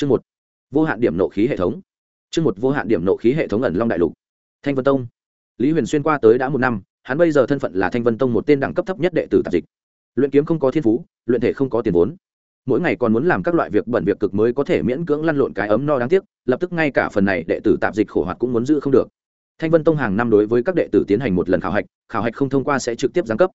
chương một, vô hạn điểm nộ khí hệ thống. Chương một, vô hạn điểm nộ khí hệ thống ẩn long đại lục. Thanh vân tông. Lý huyền xuyên qua tới đã một năm, hắn bây giờ thân phận là thanh vân tông một tên đẳng cấp thấp nhất đệ tử tạp dịch. Luyện kiếm không có thiên phú, luyện thể không có tiền vốn. Mỗi ngày còn muốn làm các loại việc bẩn việc cực mới có thể miễn cưỡng lăn lộn cái ấm no đáng tiếc, lập tức ngay cả phần này đệ tử tạp dịch khổ hoạt cũng muốn giữ không được. Thanh vân tông hàng năm đối với các đệ tử tiến hành một lần khảo hạch khảo hạch không thông qua sẽ trực tiếp giáng cấp.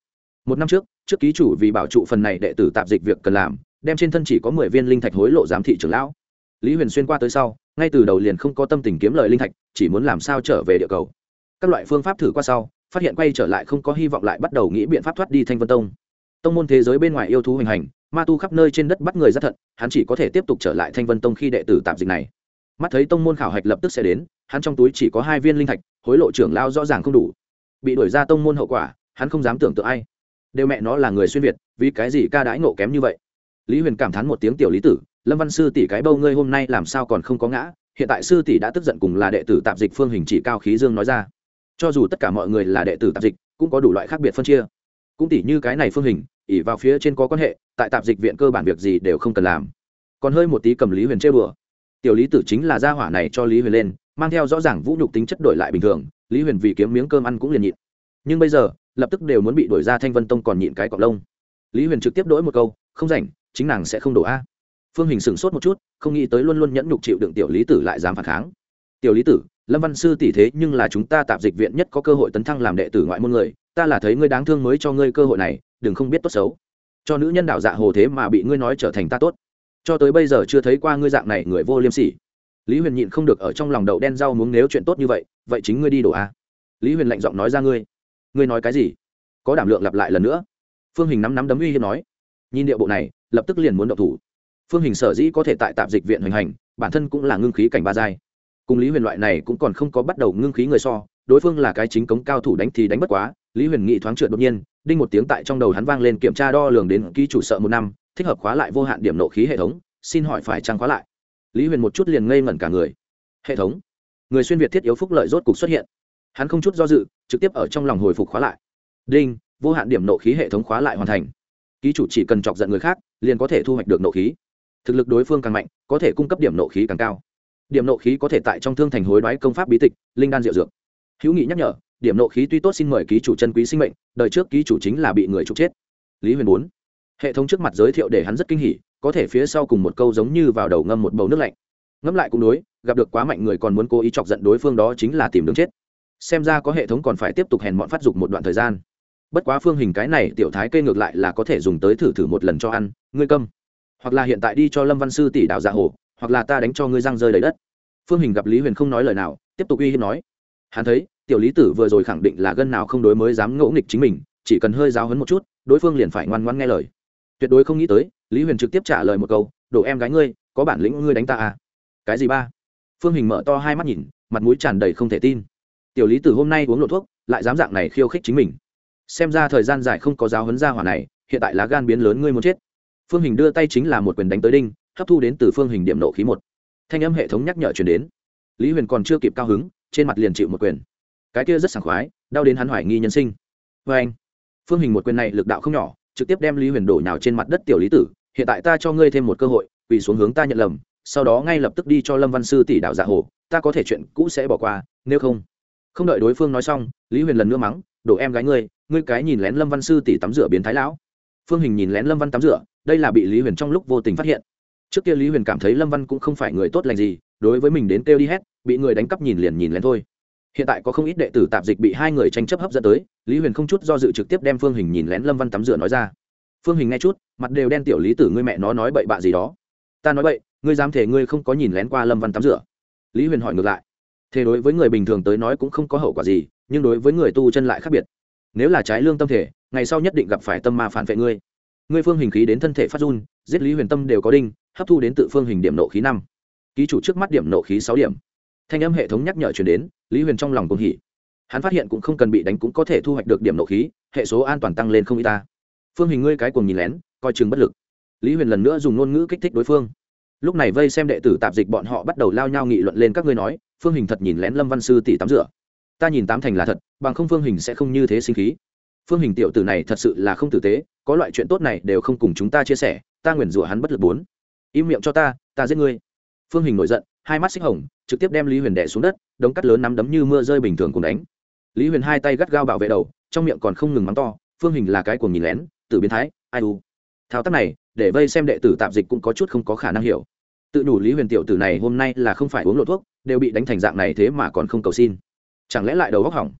Một năm trước trước ký chủ vì bảo trụ phần này đệ tử tạp dịch việc cần làm, đem trên thân chỉ có mười viên linh thạch hối lộ giám thị trưởng lão lý huyền xuyên qua tới sau, ngay từ đầu liền không có tâm tình kiếm lời linh thạch, chỉ muốn làm sao trở về địa cầu. Các loại phương pháp thử qua sau, phát hiện quay trở lại không có hy vọng lại bắt đầu nghĩ biện pháp thoát đi thanh vân tông. Tông môn thế giới bên ngoài yêu thú hoành hành, ma tu khắp nơi trên đất bắt người ra thận, hắn chỉ có thể tiếp tục trở lại thanh vân tông khi đệ tử tạm dịch này. Mắt thấy tông môn khảo hạch lập tức sẽ đến, hắn trong túi chỉ có hai viên linh thạch, hối lộ trưởng lao rõ ràng không đủ. Bị đuổi ra tông môn hậu quả, hắn không dám tưởng tượng ai. Đều mẹ nó là người xuyên việt, vì cái gì ca đãi ngộ kém như vậy? Lý huyền cảm thán một tiếng tiểu lý tử lâm văn sư tỷ cái bâu ngươi hôm nay làm sao còn không có ngã? Hiện tại sư tỷ đã tức giận cùng là đệ tử tạp dịch phương hình chỉ cao khí dương nói ra. Cho dù tất cả mọi người là đệ tử tạp dịch, cũng có đủ loại khác biệt phân chia. Cũng tỷ như cái này phương hình ỉ vào phía trên có quan hệ, tại tạp dịch viện cơ bản việc gì đều không cần làm. Còn hơi một tí cầm lý huyền chơi bừa. Tiểu lý tử chính là gia hỏa này cho lý huyền lên, mang theo rõ ràng vũ nhục tính chất đổi lại bình thường, lý huyền vì kiếm miếng cơm ăn cũng liền nhịn. Nhưng bây giờ, lập tức đều muốn bị đổi ra thanh vân tông còn nhịn cái cọc lông. Lý huyền trực tiếp đổi một câu, không rảnh, chính nàng sẽ không đổ a phương hình sửng sốt một chút, không nghĩ tới luôn luôn nhẫn nhục chịu đựng tiểu lý tử lại dám phản kháng. Tiểu lý tử, lâm văn sư tỷ thế nhưng là chúng ta tạp dịch viện nhất có cơ hội tấn thăng làm đệ tử ngoại môn người, ta là thấy ngươi đáng thương mới cho ngươi cơ hội này, đừng không biết tốt xấu. Cho nữ nhân đạo dạ hồ thế mà bị ngươi nói trở thành ta tốt. Cho tới bây giờ chưa thấy qua ngươi dạng này người vô liêm sỉ. Lý huyền nhịn không được ở trong lòng đậu đen rau muốn nếu chuyện tốt như vậy vậy chính ngươi đi đổ a. Lý huyền lạnh giọng nói ra ngươi. Ngươi nói cái gì? Có đảm lượng lặp lại lần nữa. Phương hình nắm nắm đấm uy hiếp nói. Nhìn địa bộ này, lập tức liền muốn động thủ phương hình sở dĩ có thể tại tạp dịch viện hoành hành, bản thân cũng là ngưng khí cảnh ba giai. Cùng lý huyền loại này cũng còn không có bắt đầu ngưng khí người so, đối phương là cái chính cống cao thủ đánh thì đánh bất quá, lý huyền nghị thoáng trượt đột nhiên, đinh một tiếng tại trong đầu hắn vang lên kiểm tra đo lường đến ký chủ sợ một năm, thích hợp khóa lại vô hạn điểm nộ khí hệ thống, xin hỏi phải trăng khóa lại? Lý huyền một chút liền ngây ngẩn cả người. Hệ thống? Người xuyên việt thiết yếu phúc lợi rốt cục xuất hiện. Hắn không chút do dự, trực tiếp ở trong lòng hồi phục khóa lại. Đinh, vô hạn điểm nộ khí hệ thống khóa lại hoàn thành. Ký chủ chỉ cần chọc giận người khác, liền có thể thu hoạch được nộ khí thực lực đối phương càng mạnh, có thể cung cấp điểm nộ khí càng cao. Điểm nộ khí có thể tại trong thương thành hối đoái công pháp bí tịch, linh đan diệu dược. Hữu nghị nhắc nhở, điểm nộ khí tuy tốt xin mời ký chủ chân quý sinh mệnh, đời trước ký chủ chính là bị người trục chết. Lý huyền bốn. Hệ thống trước mặt giới thiệu để hắn rất kinh hỉ, có thể phía sau cùng một câu giống như vào đầu ngâm một bầu nước lạnh. Ngẫm lại cũng đối, gặp được quá mạnh người còn muốn cố ý chọc giận đối phương đó chính là tìm đường chết. Xem ra có hệ thống còn phải tiếp tục hèn bọn phát dục một đoạn thời gian. Bất quá phương hình cái này tiểu thái cây ngược lại là có thể dùng tới thử thử một lần cho ăn. Ngươi câm hoặc là hiện tại đi cho lâm văn sư tỷ đạo dạ hồ, hoặc là ta đánh cho ngươi răng rơi đầy đất. Phương hình gặp lý huyền không nói lời nào, tiếp tục uy hiếp nói. Hắn thấy, tiểu lý tử vừa rồi khẳng định là gân nào không đối mới dám ngỗ nghịch chính mình, chỉ cần hơi giáo hấn một chút, đối phương liền phải ngoan ngoan nghe lời. Tuyệt đối không nghĩ tới, lý huyền trực tiếp trả lời một câu, đồ em gái ngươi, có bản lĩnh ngươi đánh ta à? Cái gì ba? Phương hình mở to hai mắt nhìn, mặt mũi tràn đầy không thể tin. Tiểu lý tử hôm nay uống lộ thuốc, lại dám dạng này khiêu khích chính mình. Xem ra thời gian dài không có giáo hấn ra hỏa này, hiện tại lá gan biến lớn ngươi muốn chết phương hình đưa tay chính là một quyền đánh tới đinh, hấp thu đến từ phương hình điểm nộ khí một. Thanh âm hệ thống nhắc nhở chuyển đến. Lý huyền còn chưa kịp cao hứng, trên mặt liền chịu một quyền. Cái kia rất sảng khoái, đau đến hắn hoài nghi nhân sinh. Vê anh, phương hình một quyền này lực đạo không nhỏ, trực tiếp đem lý huyền đổ nhào trên mặt đất tiểu lý tử. Hiện tại ta cho ngươi thêm một cơ hội, quỳ xuống hướng ta nhận lầm, sau đó ngay lập tức đi cho lâm văn sư tỷ đạo dạ hồ, ta có thể chuyện cũ sẽ bỏ qua, nếu không. Không đợi đối phương nói xong, lý huyền lần nữa mắng, đổ em gái ngươi ngươi cái nhìn lén lâm văn sư tỷ tắm rửa biến thái lão phương hình nhìn lén lâm văn tắm rửa, đây là bị lý huyền trong lúc vô tình phát hiện. Trước kia lý huyền cảm thấy lâm văn cũng không phải người tốt lành gì, đối với mình đến kêu đi hết, bị người đánh cắp nhìn liền nhìn lén thôi. Hiện tại có không ít đệ tử tạp dịch bị hai người tranh chấp hấp dẫn tới, lý huyền không chút do dự trực tiếp đem phương hình nhìn lén lâm văn tắm rửa nói ra. Phương hình nghe chút, mặt đều đen tiểu lý tử ngươi mẹ nó nói bậy bạ gì đó. Ta nói bậy, ngươi dám thể ngươi không có nhìn lén qua lâm văn tắm rửa. Lý huyền hỏi ngược lại. Thế đối với người bình thường tới nói cũng không có hậu quả gì, nhưng đối với người tu chân lại khác biệt. Nếu là trái lương tâm thể ngày sau nhất định gặp phải tâm ma phản vệ ngươi. Ngươi phương hình khí đến thân thể phát run, giết lý huyền tâm đều có đinh, hấp thu đến tự phương hình điểm nộ khí năm. Ký chủ trước mắt điểm nộ khí sáu điểm. Thanh âm hệ thống nhắc nhở chuyển đến, lý huyền trong lòng cùng hỉ. Hắn phát hiện cũng không cần bị đánh cũng có thể thu hoạch được điểm nộ khí, hệ số an toàn tăng lên không y ta. Phương hình ngươi cái cùng nhìn lén, coi chừng bất lực. Lý huyền lần nữa dùng ngôn ngữ kích thích đối phương. Lúc này vây xem đệ tử tạp dịch bọn họ bắt đầu lao nhau nghị luận lên các ngươi nói, phương hình thật nhìn lén lâm văn sư tỷ tắm rửa. Ta nhìn tám thành là thật, bằng không phương hình sẽ không như thế sinh khí phương hình tiểu tử này thật sự là không tử tế, có loại chuyện tốt này đều không cùng chúng ta chia sẻ, ta nguyền rủa hắn bất lực bốn. Im miệng cho ta ta giết ngươi. Phương hình nổi giận, hai mắt xích hồng, trực tiếp đem lý huyền đẻ xuống đất, đống cắt lớn nắm đấm như mưa rơi bình thường cùng đánh. Lý huyền hai tay gắt gao bảo vệ đầu, trong miệng còn không ngừng mắng to, phương hình là cái cuồng nhìn lén tự biến thái, ai u. Thao tác này, để vây xem đệ tử tạp dịch cũng có chút không có khả năng hiểu. Tự đủ lý huyền tiểu tử này hôm nay là không phải uống lộ thuốc, đều bị đánh thành dạng này thế mà còn không cầu xin. Chẳng lẽ lại đầu góc hỏng?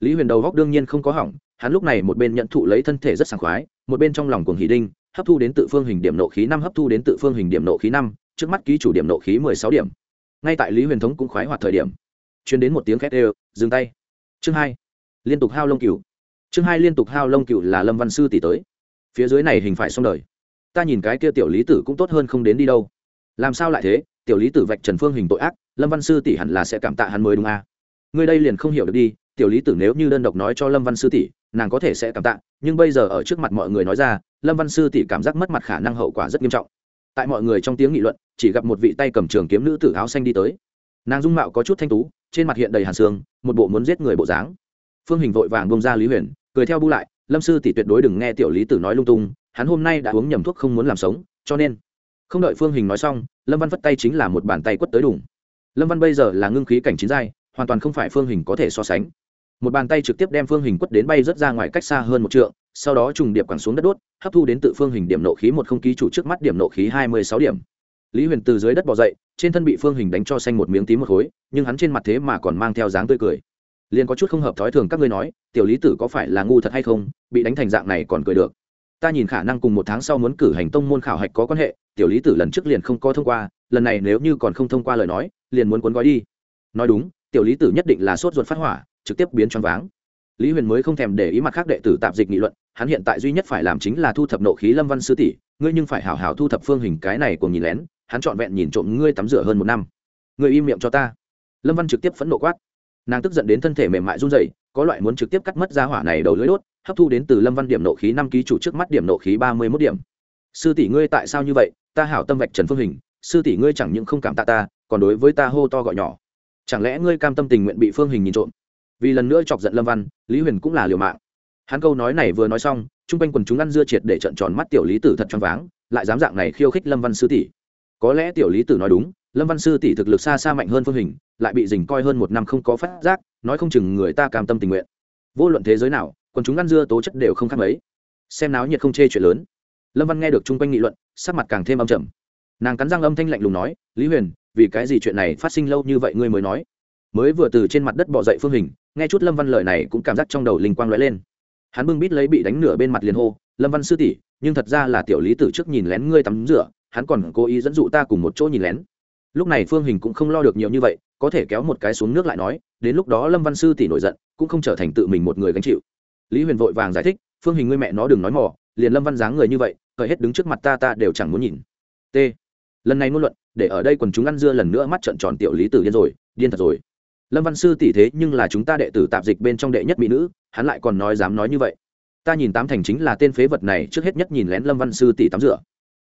Lý huyền đầu góc đương nhiên không có hỏng, hắn lúc này một bên nhận thụ lấy thân thể rất sảng khoái, một bên trong lòng cuồng hỷ đinh, hấp thu đến tự phương hình điểm nộ khí năm, hấp thu đến tự phương hình điểm nộ khí năm, trước mắt ký chủ điểm nộ khí mười sáu điểm. Ngay tại lý huyền thống cũng khoái hoạt thời điểm Chuyên đến một tiếng khét ê dừng tay. Chương hai, liên tục hao lông cựu chương hai, liên tục hao lông cựu là lâm văn sư tỷ tới. Phía dưới này hình phải xong đời. Ta nhìn cái kia tiểu lý tử cũng tốt hơn không đến đi đâu. Làm sao lại thế? Tiểu lý tử vạch trần phương hình tội ác, lâm văn sư tỷ hẳn là sẽ cảm tạ hắn mới đúng à. ngươi đây liền không hiểu được đi tiểu lý tử nếu như đơn độc nói cho lâm văn sư tỷ, nàng có thể sẽ cảm tạ, nhưng bây giờ ở trước mặt mọi người nói ra, lâm văn sư tỷ cảm giác mất mặt khả năng hậu quả rất nghiêm trọng. Tại mọi người trong tiếng nghị luận, chỉ gặp một vị tay cầm trường kiếm nữ tử áo xanh đi tới. Nàng dung mạo có chút thanh tú, trên mặt hiện đầy hàn xương một bộ muốn giết người bộ dáng. Phương hình vội vàng bông ra lý huyền, cười theo bu lại, lâm sư tỷ tuyệt đối đừng nghe tiểu lý tử nói lung tung, hắn hôm nay đã uống nhầm thuốc không muốn làm sống, cho nên không đợi phương hình nói xong, lâm văn vất tay chính là một bàn tay quất tới đủng lâm văn bây giờ là ngưng khí cảnh chín giai, hoàn toàn không phải phương hình có thể so sánh một bàn tay trực tiếp đem phương hình quất đến bay rớt ra ngoài cách xa hơn một trượng, sau đó trùng điệp quẳng xuống đất đốt, hấp thu đến tự phương hình điểm nộ khí một không khí chủ trước mắt điểm nộ khí hai mươi sáu điểm. Lý huyền từ dưới đất bỏ dậy, trên thân bị phương hình đánh cho xanh một miếng tím một khối, nhưng hắn trên mặt thế mà còn mang theo dáng tươi cười. Liền có chút không hợp thói thường các ngươi nói, tiểu lý tử có phải là ngu thật hay không, bị đánh thành dạng này còn cười được. Ta nhìn khả năng cùng một tháng sau muốn cử hành tông môn khảo hạch có quan hệ, tiểu lý tử lần trước liền không có thông qua, lần này nếu như còn không thông qua lời nói, liền muốn cuốn gói đi. Nói đúng, tiểu lý tử nhất định là sốt ruột phát hỏa trực tiếp biến choáng váng. Lý huyền mới không thèm để ý mặt khác đệ tử tạp dịch nghị luận, hắn hiện tại duy nhất phải làm chính là thu thập nộ khí lâm văn sư tỷ, ngươi nhưng phải hảo hảo thu thập phương hình cái này cùng nhìn lén, hắn trọn vẹn nhìn trộm ngươi tắm rửa hơn một năm. Ngươi im miệng cho ta. Lâm văn trực tiếp phẫn nộ quát. Nàng tức giận đến thân thể mềm mại run dậy có loại muốn trực tiếp cắt mất ra hỏa này đầu lưỡi đốt, hấp thu đến từ lâm văn điểm nộ khí năm ký chủ trước mắt điểm nộ khí ba mươi mốt điểm. Sư tỷ ngươi tại sao như vậy? Ta hảo tâm vạch trần phương hình, sư tỷ ngươi chẳng những không cảm tạ ta, còn đối với ta hô to gọi nhỏ. Chẳng lẽ ngươi cam tâm tình nguyện bị phương hình nhìn trộm? Vì lần nữa chọc giận lâm văn, lý huyền cũng là liều mạng. Hắn câu nói này vừa nói xong chung quanh quần chúng ăn dưa triệt để trận tròn mắt tiểu lý tử thật choáng váng, lại dám dạng này khiêu khích lâm văn sư tỷ. Có lẽ tiểu lý tử nói đúng, lâm văn sư tỷ thực lực xa xa mạnh hơn phương hình, lại bị dình coi hơn một năm không có phát giác, nói không chừng người ta cam tâm tình nguyện. Vô luận thế giới nào, quần chúng ăn dưa tố chất đều không khác mấy. Xem náo nhiệt không chê chuyện lớn. Lâm văn nghe được chung quanh nghị luận, sắc mặt càng thêm âm trầm. Nàng cắn răng âm thanh lạnh lùng nói, lý huyền, vì cái gì chuyện này phát sinh lâu như vậy ngươi mới nói? Mới vừa từ trên mặt đất bỏ dậy phương hình, nghe chút lâm văn lời này cũng cảm giác trong đầu linh quang lóe lên. Hắn bưng bít lấy bị đánh nửa bên mặt liền hô, lâm văn sư tỷ, nhưng thật ra là tiểu lý tử trước nhìn lén ngươi tắm rửa, hắn còn cố ý dẫn dụ ta cùng một chỗ nhìn lén. Lúc này phương hình cũng không lo được nhiều như vậy, có thể kéo một cái xuống nước lại nói, đến lúc đó lâm văn sư tỷ nổi giận, cũng không trở thành tự mình một người gánh chịu. Lý huyền vội vàng giải thích, phương hình ngươi mẹ nó đừng nói mỏ liền lâm văn dáng người như vậy cởi hết đứng trước mặt ta ta đều chẳng muốn nhìn. T. Lần này ngôn luận, để ở đây quần chúng ăn dưa lần nữa mắt trợn tròn tiểu lý tử điên rồi, điên thật rồi lâm văn sư tỷ thế nhưng là chúng ta đệ tử tạp dịch bên trong đệ nhất mỹ nữ, hắn lại còn nói dám nói như vậy. Ta nhìn tám thành chính là tên phế vật này, trước hết nhất nhìn lén lâm văn sư tỷ tắm rửa.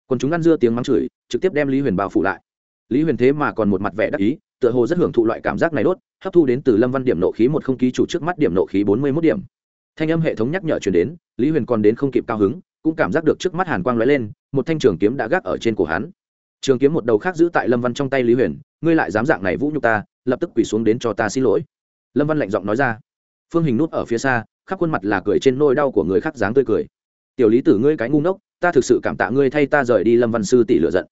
Còn chúng ăn dưa tiếng mắng chửi, trực tiếp đem lý huyền bao phủ lại. Lý huyền thế mà còn một mặt vẻ đắc ý, tựa hồ rất hưởng thụ loại cảm giác này đốt, hấp thu đến từ lâm văn điểm nộ khí một không ký chủ trước mắt điểm nộ khí bốn mươi mốt điểm. Thanh âm hệ thống nhắc nhở chuyển đến, lý huyền còn đến không kịp cao hứng, cũng cảm giác được trước mắt hàn quang lóe lên, một thanh trường kiếm đã gác ở trên cổ hắn trường kiếm một đầu khác giữ tại lâm văn trong tay lý huyền, ngươi lại dám dạng này vũ nhục ta, lập tức quỳ xuống đến cho ta xin lỗi. Lâm văn lạnh giọng nói ra. Phương hình nút ở phía xa, khắp khuôn mặt là cười trên nôi đau của người khác dáng tươi cười. Tiểu lý tử ngươi cái ngu ngốc, ta thực sự cảm tạ ngươi thay ta rời đi lâm văn sư tỷ lựa giận.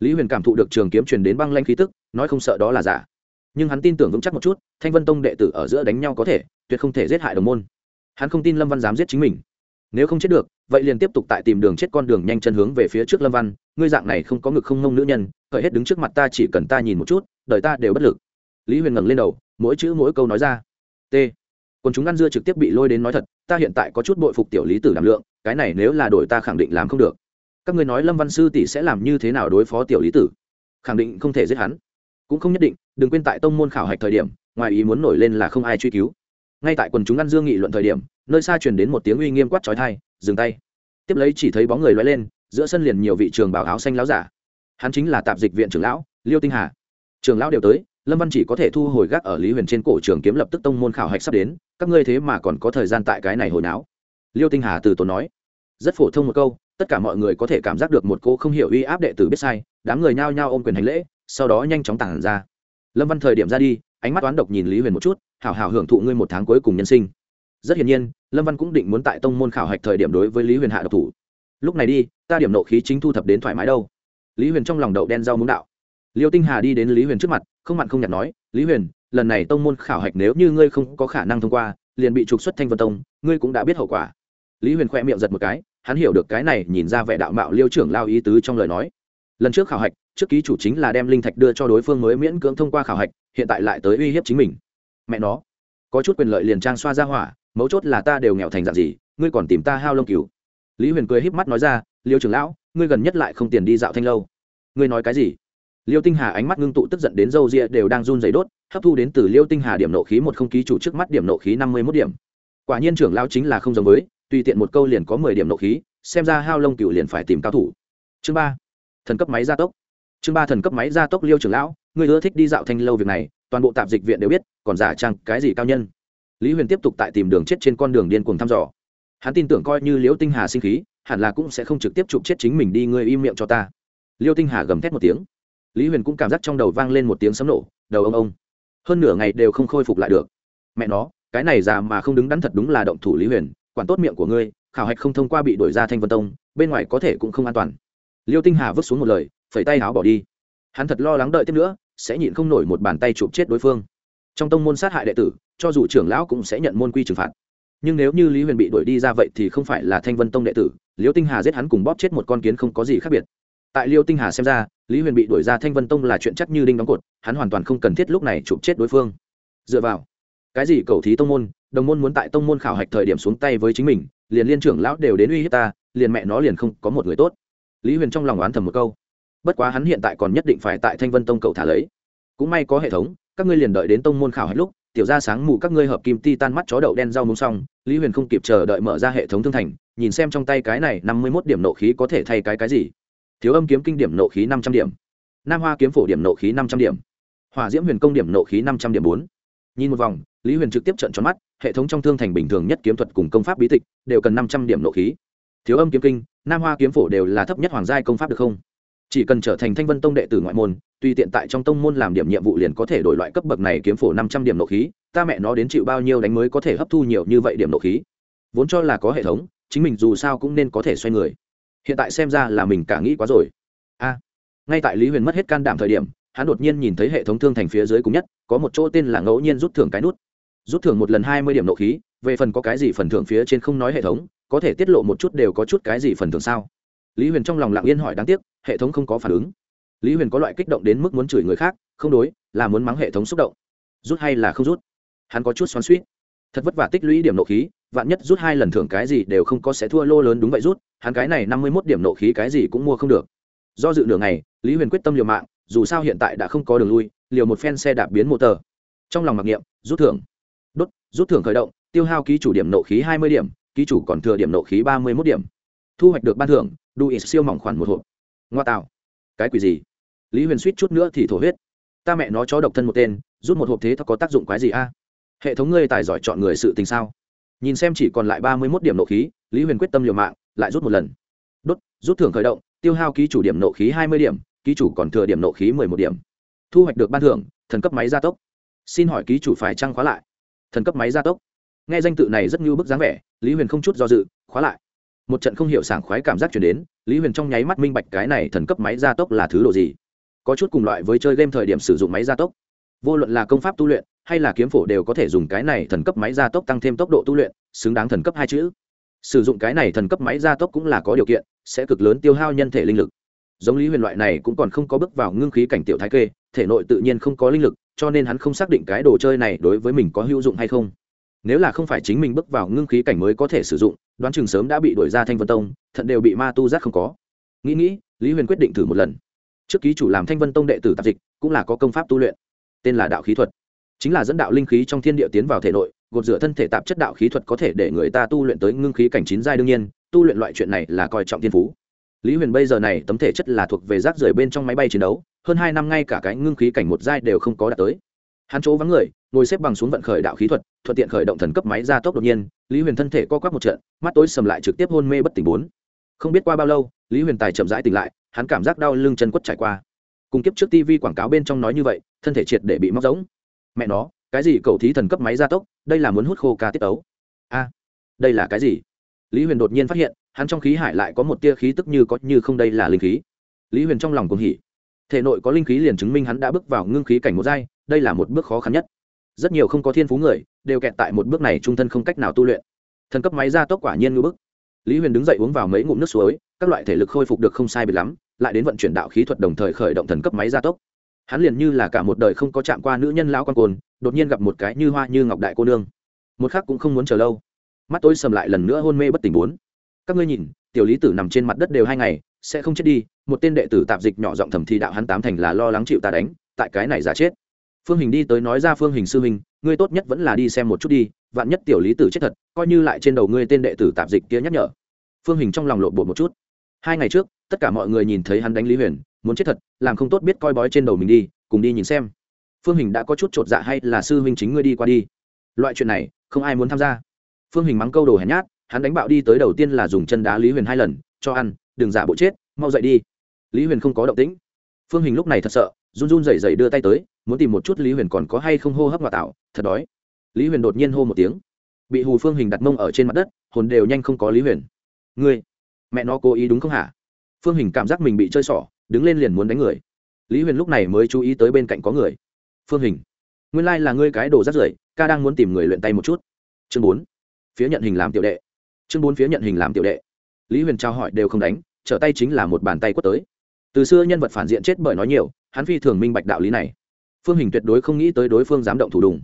Lý huyền cảm thụ được trường kiếm truyền đến băng lanh khí tức, nói không sợ đó là giả. Nhưng hắn tin tưởng vững chắc một chút, thanh vân tông đệ tử ở giữa đánh nhau có thể, tuyệt không thể giết hại đồng môn. Hắn không tin lâm văn dám giết chính mình nếu không chết được, vậy liền tiếp tục tại tìm đường chết con đường nhanh chân hướng về phía trước lâm văn, ngươi dạng này không có ngực không nông nữ nhân khởi hết đứng trước mặt ta chỉ cần ta nhìn một chút, đời ta đều bất lực. Lý huyền ngẩng lên đầu, mỗi chữ mỗi câu nói ra. T. Còn chúng ăn dưa trực tiếp bị lôi đến nói thật, ta hiện tại có chút bội phục tiểu lý tử đảm lượng, cái này nếu là đổi ta khẳng định làm không được. Các ngươi nói lâm văn sư tỷ sẽ làm như thế nào đối phó tiểu lý tử? Khẳng định không thể giết hắn. Cũng không nhất định, đừng quên tại tông môn khảo hạch thời điểm, ngoài ý muốn nổi lên là không ai truy cứu ngay tại quần chúng ăn dương nghị luận thời điểm, nơi xa truyền đến một tiếng uy nghiêm quát trói thai dừng tay. Tiếp lấy chỉ thấy bóng người loay lên, giữa sân liền nhiều vị trường bảo áo xanh láo giả. Hắn chính là tạp dịch viện trưởng lão, liêu tinh hà. Trường lão đều tới, lâm văn chỉ có thể thu hồi gác ở lý huyền trên cổ trường kiếm lập tức tông môn khảo hạch sắp đến, các ngươi thế mà còn có thời gian tại cái này hồi náo. Liêu tinh hà từ tốn nói. Rất phổ thông một câu, tất cả mọi người có thể cảm giác được một cô không hiểu uy áp đệ tử biết sai, đám người nhao nhao ôm quyền hành lễ, sau đó nhanh chóng tản ra. Lâm văn thời điểm ra đi, ánh mắt toán độc nhìn lý huyền một chút hảo hảo hưởng thụ ngươi một tháng cuối cùng nhân sinh. Rất hiển nhiên, lâm văn cũng định muốn tại tông môn khảo hạch thời điểm đối với lý huyền hạ độc thủ. Lúc này đi, ta điểm nộ khí chính thu thập đến thoải mái đâu. Lý huyền trong lòng đậu đen rau muốn đạo. Liêu tinh hà đi đến lý huyền trước mặt, không mặn không nhạt nói, lý huyền, lần này tông môn khảo hạch nếu như ngươi không có khả năng thông qua, liền bị trục xuất thanh vân tông, ngươi cũng đã biết hậu quả. Lý huyền khoe miệng giật một cái, hắn hiểu được cái này, nhìn ra vẻ đạo mạo liêu trưởng lao ý tứ trong lời nói. Lần trước khảo hạch, trước ký chủ chính là đem linh thạch đưa cho đối phương mới miễn cưỡng thông qua khảo hạch, hiện tại lại tới uy hiếp chính mình mẹ nó, có chút quyền lợi liền trang xoa ra hỏa, mấu chốt là ta đều nghèo thành dạng gì, ngươi còn tìm ta hao lông cứu lý huyền cười híp mắt nói ra, liêu trưởng lão, ngươi gần nhất lại không tiền đi dạo thanh lâu. Ngươi nói cái gì? Liêu tinh hà ánh mắt ngưng tụ tức giận đến râu ria đều đang run dày đốt, hấp thu đến từ liêu tinh hà điểm nộ khí một không khí chủ trước mắt điểm nộ khí năm mươi mốt điểm. Quả nhiên trưởng lão chính là không giống với, tùy tiện một câu liền có mười điểm nộ khí, xem ra hao lông cựu liền phải tìm cao thủ. Chương ba, thần cấp máy gia tốc. Chương ba thần cấp máy gia tốc liêu trưởng lão, ngươi ưa thích đi dạo thanh lâu việc này toàn bộ tạp dịch viện đều biết, còn giả trang cái gì cao nhân. Lý huyền tiếp tục tại tìm đường chết trên con đường điên cuồng thăm dò. Hắn tin tưởng coi như liễu tinh hà sinh khí, hẳn là cũng sẽ không trực tiếp chụp chết chính mình đi, ngươi im miệng cho ta. Liêu tinh hà gầm thét một tiếng. Lý huyền cũng cảm giác trong đầu vang lên một tiếng sấm nổ, đầu ông ông, hơn nửa ngày đều không khôi phục lại được. Mẹ nó, cái này già mà không đứng đắn thật đúng là động thủ lý huyền, quản tốt miệng của ngươi, khảo hạch không thông qua bị đổi ra thanh vân tông, bên ngoài có thể cũng không an toàn. Liêu tinh hà vứt xuống một lời, phẩy tay áo bỏ đi. Hắn thật lo lắng đợi tiếp nữa sẽ nhịn không nổi một bàn tay chụp chết đối phương. Trong tông môn sát hại đệ tử, cho dù trưởng lão cũng sẽ nhận môn quy trừng phạt. Nhưng nếu như lý huyền bị đuổi đi ra vậy thì không phải là thanh vân tông đệ tử, liêu tinh hà giết hắn cùng bóp chết một con kiến không có gì khác biệt. Tại liêu tinh hà xem ra, lý huyền bị đuổi ra thanh vân tông là chuyện chắc như đinh đóng cột, hắn hoàn toàn không cần thiết lúc này chụp chết đối phương. Dựa vào, cái gì cầu thí tông môn, đồng môn muốn tại tông môn khảo hạch thời điểm xuống tay với chính mình, liền liên trưởng lão đều đến uy hiếp ta, liền mẹ nó liền không có một người tốt. Lý huyền trong lòng oán thầm một câu bất quá hắn hiện tại còn nhất định phải tại thanh vân tông cậu thả lấy. Cũng may có hệ thống, các ngươi liền đợi đến tông môn khảo hết lúc, tiểu ra sáng mù các ngươi hợp kim ti tan mắt chó đậu đen rau muống xong, lý huyền không kịp chờ đợi mở ra hệ thống thương thành, nhìn xem trong tay cái này năm mươi mốt điểm nộ khí có thể thay cái cái gì. Thiếu âm kiếm kinh điểm nộ khí năm trăm điểm. Nam hoa kiếm phổ điểm nộ khí năm trăm điểm. Hỏa diễm huyền công điểm nộ khí năm trăm điểm bốn. Nhìn một vòng, lý huyền trực tiếp trận tròn mắt, hệ thống trong thương thành bình thường nhất kiếm thuật cùng công pháp bí tịch đều cần năm trăm điểm nộ khí. Thiếu âm kiếm kinh, nam hoa kiếm phổ đều là thấp nhất hoàng giai công pháp được không? Chỉ cần trở thành thanh vân tông đệ tử ngoại môn, tuy tiện tại trong tông môn làm điểm nhiệm vụ liền có thể đổi loại cấp bậc này kiếm phổ năm trăm điểm nộ khí, ta mẹ nó đến chịu bao nhiêu đánh mới có thể hấp thu nhiều như vậy điểm nộ khí? Vốn cho là có hệ thống, chính mình dù sao cũng nên có thể xoay người. Hiện tại xem ra là mình cả nghĩ quá rồi. A, ngay tại lý huyền mất hết can đảm thời điểm, hắn đột nhiên nhìn thấy hệ thống thương thành phía dưới cùng nhất, có một chỗ tên là ngẫu nhiên rút thưởng cái nút. Rút thưởng một lần hai mươi điểm nộ khí, về phần có cái gì phần thưởng phía trên không nói hệ thống, có thể tiết lộ một chút đều có chút cái gì phần thưởng sao? Lý huyền trong lòng lặng yên hỏi đáng tiếc, hệ thống không có phản ứng. Lý huyền có loại kích động đến mức muốn chửi người khác, không đối, là muốn mắng hệ thống xúc động. Rút hay là không rút? Hắn có chút xoắn suýt thật vất vả tích lũy điểm nộ khí, vạn nhất rút hai lần thưởng cái gì đều không có sẽ thua lô lớn đúng vậy rút, hắn cái này năm mươi mốt điểm nộ khí cái gì cũng mua không được. Do dự nửa ngày, lý huyền quyết tâm liều mạng, dù sao hiện tại đã không có đường lui, liều một phen xe đạp biến mô tờ. Trong lòng mặc niệm, rút thưởng. Đốt, rút thưởng khởi động, tiêu hao ký chủ điểm nộ khí hai mươi điểm, ký chủ còn thừa điểm nộ khí ba mươi mốt điểm. Thu hoạch được ban thưởng đu ít siêu mỏng khoản một hộp. Ngoa tạo. Cái quỷ gì? Lý huyền suýt chút nữa thì thổ huyết. Ta mẹ nó chó độc thân một tên, rút một hộp thế có tác dụng quái gì a? Hệ thống ngươi tài giỏi chọn người sự tình sao? Nhìn xem chỉ còn lại ba mươi mốt điểm nộ khí, lý huyền quyết tâm liều mạng, lại rút một lần. Đốt, rút thưởng khởi động, tiêu hao ký chủ điểm nộ khí hai mươi điểm, ký chủ còn thừa điểm nộ khí mười một điểm. Thu hoạch được ban thưởng, thần cấp máy gia tốc. Xin hỏi ký chủ phải trăng khóa lại. Thần cấp máy gia tốc. Nghe danh tự này rất như bức dáng vẻ, lý huyền không chút do dự, khóa lại một trận không hiểu sảng khoái cảm giác chuyển đến, lý huyền trong nháy mắt minh bạch cái này thần cấp máy gia tốc là thứ độ gì. Có chút cùng loại với chơi game thời điểm sử dụng máy gia tốc. Vô luận là công pháp tu luyện, hay là kiếm phổ đều có thể dùng cái này thần cấp máy gia tốc tăng thêm tốc độ tu luyện, xứng đáng thần cấp hai chữ. Sử dụng cái này thần cấp máy gia tốc cũng là có điều kiện, sẽ cực lớn tiêu hao nhân thể linh lực. Giống lý huyền loại này cũng còn không có bước vào ngưng khí cảnh tiểu thái kê, thể nội tự nhiên không có linh lực, cho nên hắn không xác định cái đồ chơi này đối với mình có hữu dụng hay không. Nếu là không phải chính mình bước vào ngưng khí cảnh mới có thể sử dụng đoán chừng sớm đã bị đuổi ra thanh vân tông thận đều bị ma tu giác không có nghĩ nghĩ lý huyền quyết định thử một lần trước ký chủ làm thanh vân tông đệ tử tạp dịch cũng là có công pháp tu luyện tên là đạo khí thuật chính là dẫn đạo linh khí trong thiên địa tiến vào thể nội gột rửa thân thể tạp chất đạo khí thuật có thể để người ta tu luyện tới ngưng khí cảnh chín giai đương nhiên tu luyện loại chuyện này là coi trọng thiên phú lý huyền bây giờ này tấm thể chất là thuộc về rác rưởi bên trong máy bay chiến đấu hơn hai năm ngay cả cái ngưng khí cảnh một giai đều không có đạt tới hắn chỗ vắng người ngồi xếp bằng xuống vận khởi đạo khí thuật, thuận tiện khởi động thần cấp máy ra tốc đột nhiên, lý huyền thân thể co quắp một trận, mắt tối sầm lại trực tiếp hôn mê bất tỉnh bốn. Không biết qua bao lâu, lý huyền tài chậm rãi tỉnh lại, hắn cảm giác đau lưng chân quất trải qua. Cùng kiếp trước tv quảng cáo bên trong nói như vậy, thân thể triệt để bị móc giống mẹ nó, cái gì cầu thí thần cấp máy gia tốc, đây là muốn hút khô ca tiết ấu. A, đây là cái gì? Lý huyền đột nhiên phát hiện, hắn trong khí hải lại có một tia khí tức như có như không đây là linh khí. Lý huyền trong lòng cũng hỉ. Thể nội có linh khí liền chứng minh hắn đã bước vào ngưng khí cảnh một giai, đây là một bước khó khăn nhất rất nhiều không có thiên phú người đều kẹt tại một bước này trung thân không cách nào tu luyện. Thần cấp máy gia tốc quả nhiên ngưỡng bức. Lý huyền đứng dậy uống vào mấy ngụm nước suối, các loại thể lực khôi phục được không sai biệt lắm, lại đến vận chuyển đạo khí thuật đồng thời khởi động thần cấp máy gia tốc. Hắn liền như là cả một đời không có chạm qua nữ nhân lão quan cồn đột nhiên gặp một cái như hoa như ngọc đại cô nương. Một khắc cũng không muốn chờ lâu. Mắt tôi sầm lại lần nữa hôn mê bất tỉnh bốn. Các ngươi nhìn, tiểu lý tử nằm trên mặt đất đều hai ngày, sẽ không chết đi, một tên đệ tử tạp dịch nhỏ giọng thầm thì đạo hắn tám thành là lo lắng chịu ta đánh, tại cái này giả chết phương hình đi tới nói ra phương hình sư hình ngươi tốt nhất vẫn là đi xem một chút đi, vạn nhất tiểu lý tử chết thật, coi như lại trên đầu ngươi tên đệ tử tạp dịch kia nhắc nhở. Phương hình trong lòng lộn bột một chút. Hai ngày trước, tất cả mọi người nhìn thấy hắn đánh lý huyền, muốn chết thật, làm không tốt biết coi bói trên đầu mình đi, cùng đi nhìn xem. Phương hình đã có chút chột dạ hay là sư huynh chính ngươi đi qua đi. Loại chuyện này, không ai muốn tham gia. Phương hình mắng câu đồ hèn nhát, hắn đánh bạo đi tới đầu tiên là dùng chân đá lý huyền hai lần, cho ăn, đừng giả bộ chết, mau dậy đi. Lý huyền không có động tĩnh. Phương hình lúc này thật sợ, run run rẩy rẩy đưa tay tới muốn tìm một chút lý huyền còn có hay không hô hấp ngoại tạo thật đói lý huyền đột nhiên hô một tiếng bị hù phương hình đặt mông ở trên mặt đất hồn đều nhanh không có lý huyền ngươi mẹ nó cố ý đúng không hả phương hình cảm giác mình bị chơi xỏ đứng lên liền muốn đánh người lý huyền lúc này mới chú ý tới bên cạnh có người phương hình nguyên lai là ngươi cái đồ rắt rưởi ca đang muốn tìm người luyện tay một chút chương bốn phía nhận hình làm tiểu đệ chương bốn phía nhận hình làm tiểu đệ lý huyền trao hỏi đều không đánh trở tay chính là một bàn tay quất tới từ xưa nhân vật phản diện chết bởi nói nhiều hắn phi thường minh bạch đạo lý này phương hình tuyệt đối không nghĩ tới đối phương dám động thủ đùng.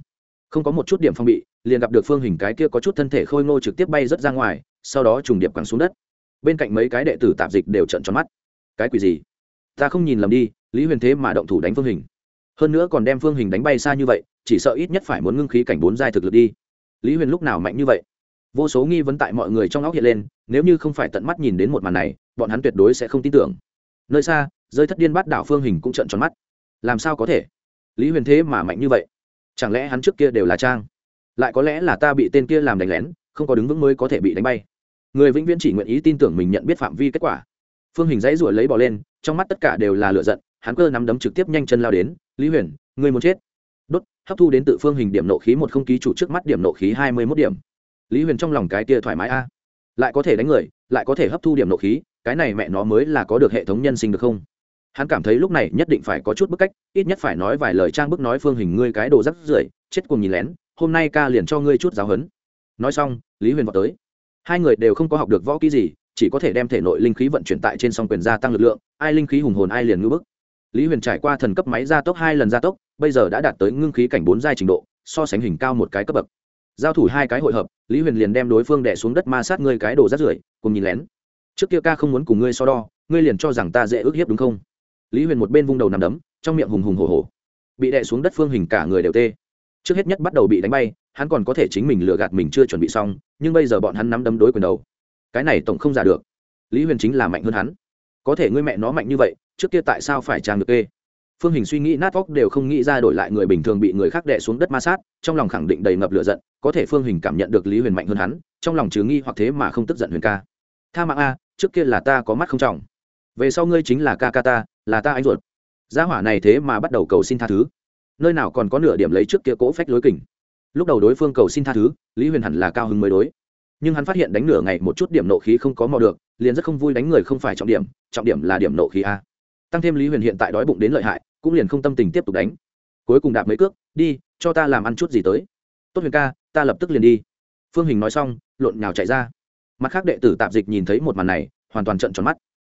Không có một chút điểm phong bị, liền gặp được phương hình cái kia có chút thân thể khôi ngô trực tiếp bay rớt ra ngoài, sau đó trùng điệp quẳng xuống đất. Bên cạnh mấy cái đệ tử tạp dịch đều trận tròn mắt. Cái quỷ gì? Ta không nhìn lầm đi, lý huyền thế mà động thủ đánh phương hình. Hơn nữa còn đem phương hình đánh bay xa như vậy, chỉ sợ ít nhất phải muốn ngưng khí cảnh bốn giai thực lực đi. Lý huyền lúc nào mạnh như vậy? Vô số nghi vấn tại mọi người trong óc hiện lên, nếu như không phải tận mắt nhìn đến một màn này, bọn hắn tuyệt đối sẽ không tin tưởng. Nơi xa rơi thất điên bắt đảo phương hình cũng trận tròn mắt. Làm sao có thể? Lý huyền thế mà mạnh như vậy? Chẳng lẽ hắn trước kia đều là trang? Lại có lẽ là ta bị tên kia làm đánh lén, không có đứng vững mới có thể bị đánh bay. Người vĩnh viễn chỉ nguyện ý tin tưởng mình nhận biết phạm vi kết quả. Phương hình dãy ruổi lấy bỏ lên, trong mắt tất cả đều là lựa giận, hắn cơ nắm đấm trực tiếp nhanh chân lao đến, lý huyền người muốn chết? Đốt, hấp thu đến tự phương hình điểm nộ khí một không ký chủ trước mắt điểm nộ khí hai mươi mốt điểm. Lý huyền trong lòng cái kia thoải mái a. Lại có thể đánh người, lại có thể hấp thu điểm nộ khí, cái này mẹ nó mới là có được hệ thống nhân sinh được không? Hắn cảm thấy lúc này nhất định phải có chút bức cách, ít nhất phải nói vài lời trang bức nói phương hình ngươi cái đồ rắc rưởi, chết cùng nhìn lén, hôm nay ca liền cho ngươi chút giáo hấn nói xong, lý huyền vào tới. Hai người đều không có học được võ kỹ gì, chỉ có thể đem thể nội linh khí vận chuyển tại trên song quyền gia tăng lực lượng, ai linh khí hùng hồn ai liền ngư bức. Lý huyền trải qua thần cấp máy gia tốc hai lần gia tốc, bây giờ đã đạt tới ngưng khí cảnh bốn giai trình độ, so sánh hình cao một cái cấp bậc. Giao thủ hai cái hội hợp, lý huyền liền đem đối phương đẻ xuống đất ma sát ngươi cái đồ rát rưởi, cùng nhìn lén. Trước kia ca không muốn cùng ngươi so đo, ngươi liền cho rằng ta dễ ức hiếp đúng không? Lý huyền một bên vung đầu nằm đấm, trong miệng hùng hùng hổ hổ. Bị đè xuống đất phương hình cả người đều tê. Trước hết nhất bắt đầu bị đánh bay, hắn còn có thể chính mình lừa gạt mình chưa chuẩn bị xong, nhưng bây giờ bọn hắn nắm đấm đối quyền đầu. Cái này tổng không giả được. Lý huyền chính là mạnh hơn hắn. Có thể ngươi mẹ nó mạnh như vậy, trước kia tại sao phải trang được tê? Phương hình suy nghĩ nát vóc đều không nghĩ ra đổi lại người bình thường bị người khác đè xuống đất ma sát, trong lòng khẳng định đầy ngập lửa giận, có thể phương hình cảm nhận được lý huyền mạnh hơn hắn, trong lòng chứ nghi hoặc thế mà không tức giận huyền ca. Tha mạng a, trước kia là ta có mắt không trọng. Về sau ngươi chính là ca ca ta là ta anh ruột. Gia hỏa này thế mà bắt đầu cầu xin tha thứ. Nơi nào còn có nửa điểm lấy trước kia cỗ phách lối kình. Lúc đầu đối phương cầu xin tha thứ, lý huyền hẳn là cao hứng mới đối. Nhưng hắn phát hiện đánh nửa ngày một chút điểm nộ khí không có mò được, liền rất không vui đánh người không phải trọng điểm trọng điểm là điểm nộ khí a. Tăng thêm lý huyền hiện tại đói bụng đến lợi hại, cũng liền không tâm tình tiếp tục đánh. Cuối cùng đạp mấy cước, đi, cho ta làm ăn chút gì tới. Tốt huyền ca, ta lập tức liền đi. Phương hình nói xong, lộn nhào chạy ra. Mặt khác đệ tử tạp dịch nhìn thấy một màn này, hoàn toàn trận tròn mắt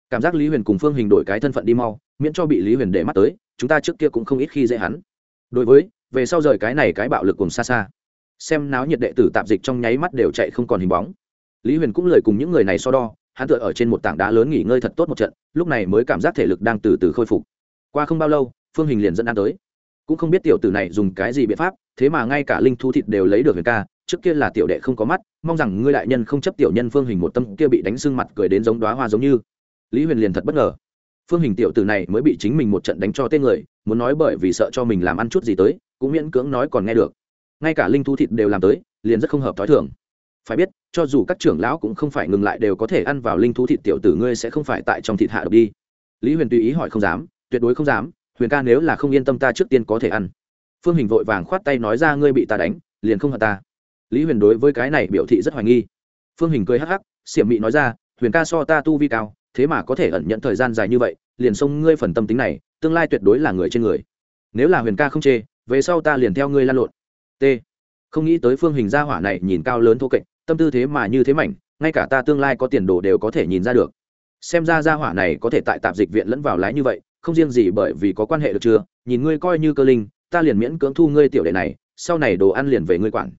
cảm giác lý huyền cùng phương hình đổi cái thân phận đi mau, miễn cho bị lý huyền để mắt tới, chúng ta trước kia cũng không ít khi dễ hắn. Đối với, về sau rời cái này cái bạo lực cùng xa xa. Xem náo nhiệt đệ tử tạp dịch trong nháy mắt đều chạy không còn hình bóng. Lý huyền cũng lời cùng những người này so đo, hắn tựa ở trên một tảng đá lớn nghỉ ngơi thật tốt một trận, lúc này mới cảm giác thể lực đang từ từ khôi phục. Qua không bao lâu, phương hình liền dẫn ăn tới. Cũng không biết tiểu tử này dùng cái gì biện pháp, thế mà ngay cả linh thu thịt đều lấy được huyền ca, trước kia là tiểu đệ không có mắt, mong rằng ngươi đại nhân không chấp tiểu nhân phương hình một tâm kia bị đánh sưng mặt cười đến giống đoá hoa giống như lý huyền liền thật bất ngờ. Phương hình tiểu tử này mới bị chính mình một trận đánh cho tên người, muốn nói bởi vì sợ cho mình làm ăn chút gì tới, cũng miễn cưỡng nói còn nghe được. Ngay cả linh thu thịt đều làm tới, liền rất không hợp t h ó i thường. Phải biết, cho dù các trưởng lão cũng không phải ngừng lại đều có thể ăn vào linh thú thịt tiểu tử ngươi sẽ không phải tại trong thịt hạ độc đi. Lý huyền tùy ý hỏi không dám, tuyệt đối không dám, huyền ca nếu là không yên tâm ta trước tiên có thể ăn. Phương hình vội vàng khoát tay nói ra, ngươi bị ta đánh, liền không hận ta. Lý huyền đối với cái này biểu thị rất hoài nghi. Phương hình cười hắc hắc, xiểm mị nói ra, huyền ca so ta tu vi cao thế mà có thể ẩn nhận thời gian dài như vậy, liền xông ngươi phần tâm tính này, tương lai tuyệt đối là người trên người. Nếu là huyền ca không chê, về sau ta liền theo ngươi lan lộn. T. Không nghĩ tới phương hình gia hỏa này nhìn cao lớn thô kệch, tâm tư thế mà như thế mảnh, ngay cả ta tương lai có tiền đồ đều có thể nhìn ra được. Xem ra gia hỏa này có thể tại tạp dịch viện lẫn vào lái như vậy, không riêng gì bởi vì có quan hệ được chưa, nhìn ngươi coi như cơ linh, ta liền miễn cưỡng thu ngươi tiểu đệ này, sau này đồ ăn liền về ngươi quản.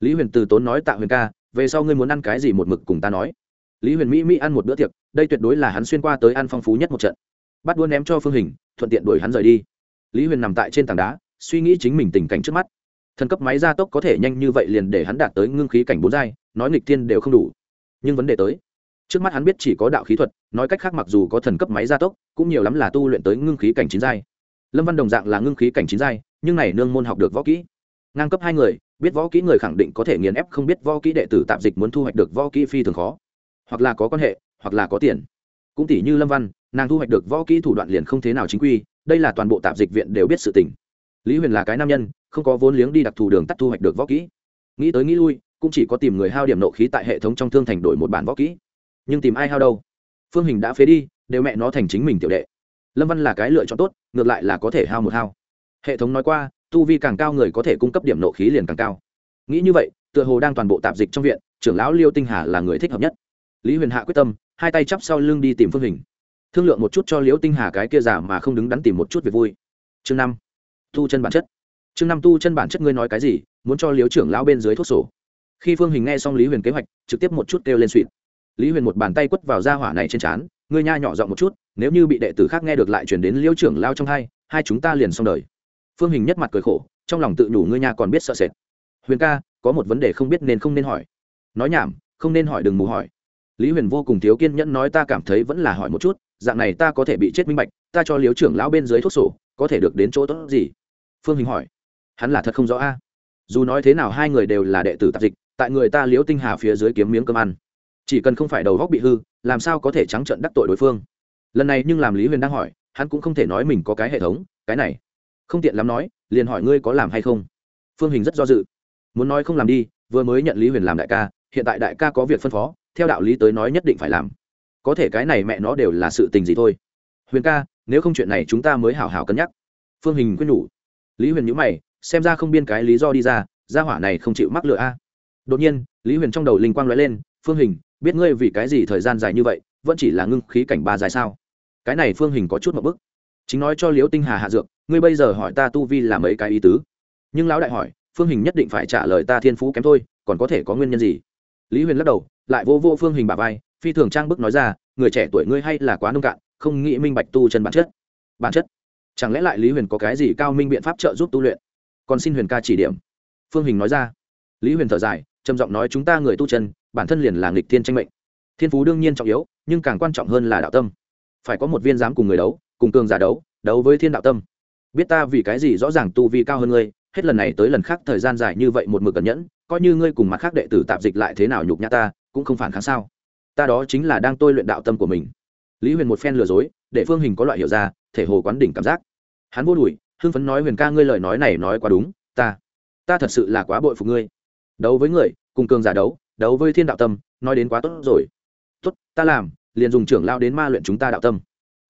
Lý huyền từ tốn nói tạ huyền ca, về sau ngươi muốn ăn cái gì một mực cùng ta nói lý huyền mỹ mỹ ăn một bữa tiệc, đây tuyệt đối là hắn xuyên qua tới ăn phong phú nhất một trận. Bắt đua ném cho phương hình, thuận tiện đuổi hắn rời đi. Lý huyền nằm tại trên tảng đá, suy nghĩ chính mình tình cảnh trước mắt. Thần cấp máy gia tốc có thể nhanh như vậy liền để hắn đạt tới ngưng khí cảnh bốn giai, nói nghịch thiên đều không đủ. Nhưng vấn đề tới, trước mắt hắn biết chỉ có đạo khí thuật, nói cách khác mặc dù có thần cấp máy gia tốc, cũng nhiều lắm là tu luyện tới ngưng khí cảnh chín giai. Lâm văn đồng dạng là ngưng khí cảnh chín giai, nhưng này nương môn học được võ kỹ. Ngang cấp hai người, biết võ kỹ người khẳng định có thể nghiền ép, không biết võ kỹ đệ tử tạp dịch muốn thu hoạch được võ kỹ phi thường khó hoặc là có quan hệ, hoặc là có tiền. Cũng tỷ như lâm văn, nàng thu hoạch được võ kỹ thủ đoạn liền không thế nào chính quy, đây là toàn bộ tạp dịch viện đều biết sự tình. Lý huyền là cái nam nhân, không có vốn liếng đi đặc thù đường tắt thu hoạch được võ kỹ. Nghĩ tới nghĩ lui, cũng chỉ có tìm người hao điểm nộ khí tại hệ thống trong thương thành đổi một bản võ kỹ. Nhưng tìm ai hao đâu? Phương hình đã phế đi, đều mẹ nó thành chính mình tiểu đệ. Lâm văn là cái lựa chọn tốt, ngược lại là có thể hao một hao. Hệ thống nói qua, tu vi càng cao người có thể cung cấp điểm nộ khí liền càng cao. Nghĩ như vậy, tựa hồ đang toàn bộ tạp dịch trong viện, trưởng lão liêu tinh hà là người thích hợp nhất lý huyền hạ quyết tâm, hai tay chắp sau lưng đi tìm phương hình. Thương lượng một chút cho liễu tinh hà cái kia giả mà không đứng đắn tìm một chút việc vui. Chương năm. Tu chân bản chất. Chương năm tu chân bản chất ngươi nói cái gì, muốn cho liễu trưởng lão bên dưới thuốc sổ. Khi phương hình nghe xong lý huyền kế hoạch, trực tiếp một chút kêu lên suỵt lý huyền một bàn tay quất vào da hỏa này trên trán, ngươi nha nhỏ giọng một chút, nếu như bị đệ tử khác nghe được lại chuyển đến liễu trưởng lao trong hai hai chúng ta liền xong đời. Phương hình nhất mặt cười khổ, trong lòng tự nhủ ngươi nha còn biết sợ sệt. Huyền ca, có một vấn đề không biết nên không nên hỏi. Nói nhảm, không nên hỏi đừng mù hỏi lý huyền vô cùng thiếu kiên nhẫn nói ta cảm thấy vẫn là hỏi một chút, dạng này ta có thể bị chết minh bạch, ta cho liếu trưởng lão bên dưới thuốc sổ, có thể được đến chỗ tốt gì? Phương hình hỏi. Hắn là thật không rõ a. Dù nói thế nào hai người đều là đệ tử tạp dịch, tại người ta liếu tinh hà phía dưới kiếm miếng cơm ăn. Chỉ cần không phải đầu góc bị hư, làm sao có thể trắng trận đắc tội đối phương? Lần này nhưng làm lý huyền đang hỏi, hắn cũng không thể nói mình có cái hệ thống, cái này. Không tiện lắm nói, liền hỏi ngươi có làm hay không? Phương hình rất do dự. Muốn nói không làm đi, vừa mới nhận lý huyền làm đại ca, hiện tại đại ca có việc phân phó theo đạo lý tới nói nhất định phải làm. Có thể cái này mẹ nó đều là sự tình gì thôi. Huyền ca, nếu không chuyện này chúng ta mới hảo hảo cân nhắc. Phương hình quyết nhủ. Lý huyền nhữ mày, xem ra không biên cái lý do đi ra, gia hỏa này không chịu mắc lựa a. Đột nhiên, lý huyền trong đầu linh quang l ó e lên, phương hình, biết ngươi vì cái gì thời gian dài như vậy, vẫn chỉ là ngưng khí cảnh ba dài sao? Cái này phương hình có chút một bức. Chính nói cho liễu tinh hà hạ dược, ngươi bây giờ hỏi ta tu vi là mấy cái ý tứ? Nhưng lão đại hỏi, phương hình nhất định phải trả lời ta thiên phú kém thôi, còn có thể có nguyên nhân gì? Lý huyền lắc đầu lại vô vô phương hình bà vai, phi thường trang bức nói ra, người trẻ tuổi ngươi hay là quá nông cạn, không nghĩ minh bạch tu chân bản chất. Bản chất? Chẳng lẽ lại lý huyền có cái gì cao minh biện pháp trợ giúp tu luyện? Còn xin huyền ca chỉ điểm. Phương hình nói ra. Lý huyền thở dài, trầm giọng nói chúng ta người tu chân, bản thân liền là nghịch thiên tranh mệnh. Thiên phú đương nhiên trọng yếu, nhưng càng quan trọng hơn là đạo tâm. Phải có một viên dám cùng người đấu, cùng cường giả đấu đấu với thiên đạo tâm. Biết ta vì cái gì rõ ràng tu vi cao hơn ngươi, hết lần này tới lần khác thời gian dài như vậy một mực cẩn nhẫn, coi như ngươi cùng mặt khác đệ tử tạp dịch lại thế nào nhục nhã ta cũng không phản kháng sao? Ta đó chính là đang tôi luyện đạo tâm của mình. Lý huyền một phen lừa dối, để phương hình có loại hiểu ra, thể hồ quán đỉnh cảm giác. Hắn vô đùi, hưng phấn nói huyền ca, ngươi lời nói này nói quá đúng, ta ta thật sự là quá bội phục ngươi. Đấu với người, cùng cường giả đấu đấu với thiên đạo tâm, nói đến quá tốt rồi. Tốt, ta làm, liền dùng trưởng lao đến ma luyện chúng ta đạo tâm.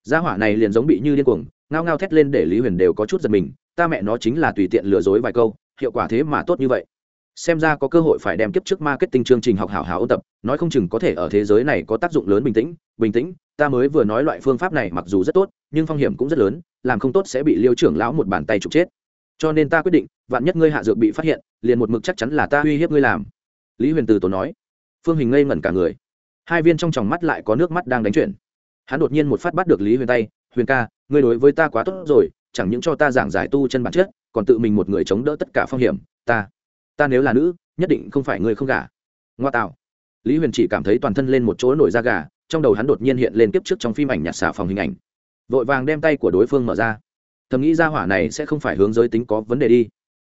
Gia hỏa này liền giống bị như điên cuồng, ngao ngao thét lên để lý huyền đều có chút giật mình, ta mẹ nó chính là tùy tiện lừa dối vài câu, hiệu quả thế mà tốt như vậy xem ra có cơ hội phải đem kiếp trước marketing chương trình học hảo hảo ôn tập, nói không chừng có thể ở thế giới này có tác dụng lớn bình tĩnh. Bình tĩnh, ta mới vừa nói loại phương pháp này mặc dù rất tốt, nhưng phong hiểm cũng rất lớn, làm không tốt sẽ bị liêu trưởng lão một bàn tay trục chết. Cho nên ta quyết định, vạn nhất ngươi hạ dược bị phát hiện, liền một mực chắc chắn là ta uy hiếp ngươi làm. Lý huyền từ tổ nói. Phương hình ngây ngẩn cả người. Hai viên trong tròng mắt lại có nước mắt đang đánh chuyển. Hắn đột nhiên một phát bắt được lý huyền tay, huyền ca, ngươi đối với ta quá tốt rồi, chẳng những cho ta giảng giải tu chân bản chất, còn tự mình một người chống đỡ tất cả phong hiểm, ta ta nếu là nữ, nhất định không phải người không gả. Ngoa tạo. Lý huyền chỉ cảm thấy toàn thân lên một chỗ nổi da gà, trong đầu hắn đột nhiên hiện lên kiếp trước trong phim ảnh nhạt xả phòng hình ảnh. Vội vàng đem tay của đối phương mở ra. Thầm nghĩ ra hỏa này sẽ không phải hướng giới tính có vấn đề đi.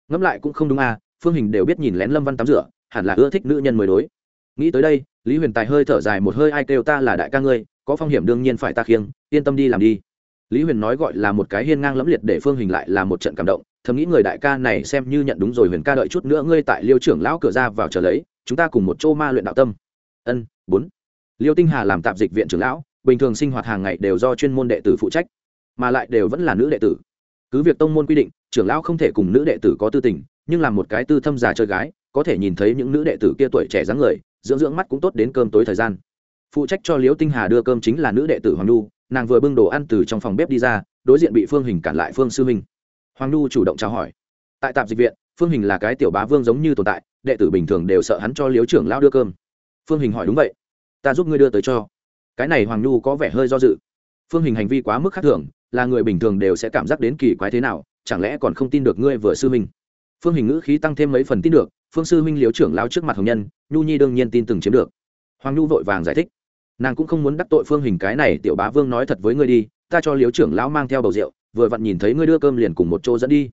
Ngẫm lại cũng không đúng à phương hình đều biết nhìn lén lâm văn tắm rửa hẳn là ưa thích nữ nhân mới đối. Nghĩ tới đây, lý huyền tài hơi thở dài một hơi ai kêu ta là đại ca ngươi, có phong hiểm đương nhiên phải ta khiêng, yên tâm đi làm đi. Lý huyền nói gọi là một cái hiên ngang lẫm liệt để phương hình lại là một trận cảm động thầm nghĩ người đại ca này xem như nhận đúng rồi, huyền ca đợi chút nữa ngươi tại liêu trưởng lão cửa ra vào chờ lấy, chúng ta cùng một chỗ ma luyện đạo tâm. Ân, bốn. Liêu tinh hà làm tạp dịch viện trưởng lão, bình thường sinh hoạt hàng ngày đều do chuyên môn đệ tử phụ trách, mà lại đều vẫn là nữ đệ tử. Cứ việc tông môn quy định, trưởng lão không thể cùng nữ đệ tử có tư tình, nhưng làm một cái tư thâm già chơi gái, có thể nhìn thấy những nữ đệ tử kia tuổi trẻ dáng người, dưỡng dưỡng mắt cũng tốt đến cơm tối thời gian. Phụ trách cho liễu tinh hà đưa cơm chính là nữ đệ tử hoàng nhu, nàng vừa bưng đồ ăn từ trong phòng bếp đi ra, đối diện bị phương hình cản lại phương sư minh hoàng nhu chủ động chào hỏi. Tại tạp dịch viện, phương hình là cái tiểu bá vương giống như tồn tại, đệ tử bình thường đều sợ hắn cho liếu trưởng lao đưa cơm. Phương hình hỏi đúng vậy. Ta giúp ngươi đưa tới cho. Cái này hoàng nhu có vẻ hơi do dự. Phương hình hành vi quá mức khác thường, là người bình thường đều sẽ cảm giác đến kỳ quái thế nào, chẳng lẽ còn không tin được ngươi vừa sư minh phương hình ngữ khí tăng thêm mấy phần tin được, phương sư minh liếu trưởng lao trước mặt hồng nhân, nhu nhi đương nhiên tin từng chiếm được. Hoàng nhu vội vàng giải thích. Nàng cũng không muốn đắc tội phương hình cái này tiểu bá vương nói thật với ngươi đi, ta cho liếu trưởng lão mang theo bầu rượu vừa vặn nhìn thấy ngươi đưa cơm liền cùng một chỗ dẫn đi.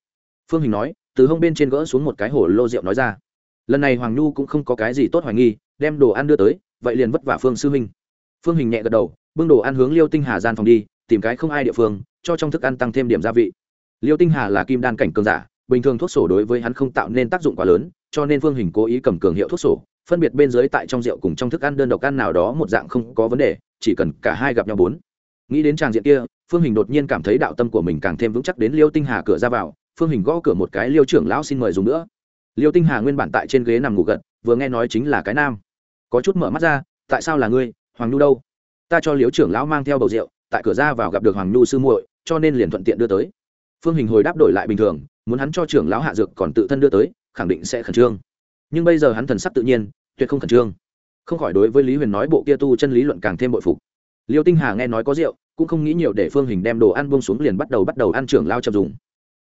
Phương hình nói, từ hông bên trên gỡ xuống một cái hồ lô rượu nói ra. Lần này hoàng nhu cũng không có cái gì tốt hoài nghi, đem đồ ăn đưa tới, vậy liền vất vả phương sư huynh phương hình nhẹ gật đầu, bưng đồ ăn hướng liêu tinh hà gian phòng đi, tìm cái không ai địa phương, cho trong thức ăn tăng thêm điểm gia vị. Liêu tinh hà là kim đan cảnh cường giả, bình thường thuốc sổ đối với hắn không tạo nên tác dụng quá lớn, cho nên phương hình cố ý cầm cường hiệu thuốc sổ, phân biệt bên dưới tại trong rượu cùng trong thức ăn đơn độc ăn nào đó một dạng không có vấn đề, chỉ cần cả hai gặp nhau bốn nghĩ đến tràng diện kia, phương hình đột nhiên cảm thấy đạo tâm của mình càng thêm vững chắc đến liêu tinh hà cửa ra vào. Phương hình gõ cửa một cái, liêu trưởng lão xin mời dùng nữa. Liêu tinh hà nguyên bản tại trên ghế nằm ngủ gật, vừa nghe nói chính là cái nam. Có chút mở mắt ra, tại sao là ngươi, hoàng nhu đâu? Ta cho liêu trưởng lão mang theo bầu rượu, tại cửa ra vào gặp được hoàng nhu sư muội, cho nên liền thuận tiện đưa tới. Phương hình hồi đáp đổi lại bình thường, muốn hắn cho trưởng lão hạ dược còn tự thân đưa tới, khẳng định sẽ khẩn trương. Nhưng bây giờ hắn thần sắc tự nhiên, tuyệt không khẩn trương. Không khỏi đối với lý huyền nói bộ kia tu chân lý luận càng thêm bội phục liêu tinh hà nghe nói có rượu, cũng không nghĩ nhiều để phương hình đem đồ ăn bông xuống liền bắt đầu bắt đầu ăn trưởng lao chậm dùng.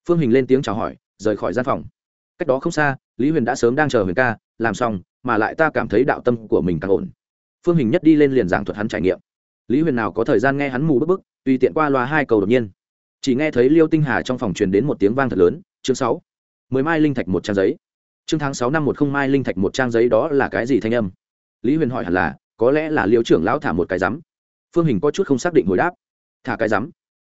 Phương hình lên tiếng chào hỏi, rời khỏi gian phòng. Cách đó không xa, lý huyền đã sớm đang chờ huyền ca, làm xong, mà lại ta cảm thấy đạo tâm của mình càng ổn. Phương hình nhất đi lên liền giảng thuật hắn trải nghiệm. Lý huyền nào có thời gian nghe hắn mù bức bức, tùy tiện qua loa hai cầu đột nhiên. Chỉ nghe thấy liêu tinh hà trong phòng truyền đến một tiếng vang thật lớn, chương sáu, mười mai linh thạch một trang giấy. Chương tháng sáu năm một không mai linh thạch một trang giấy đó là cái gì thanh âm? Lý huyền hỏi hẳn là, có lẽ là liêu trưởng lão thả một cái rắm phương hình có chút không xác định hồi đáp. Thả cái rắm.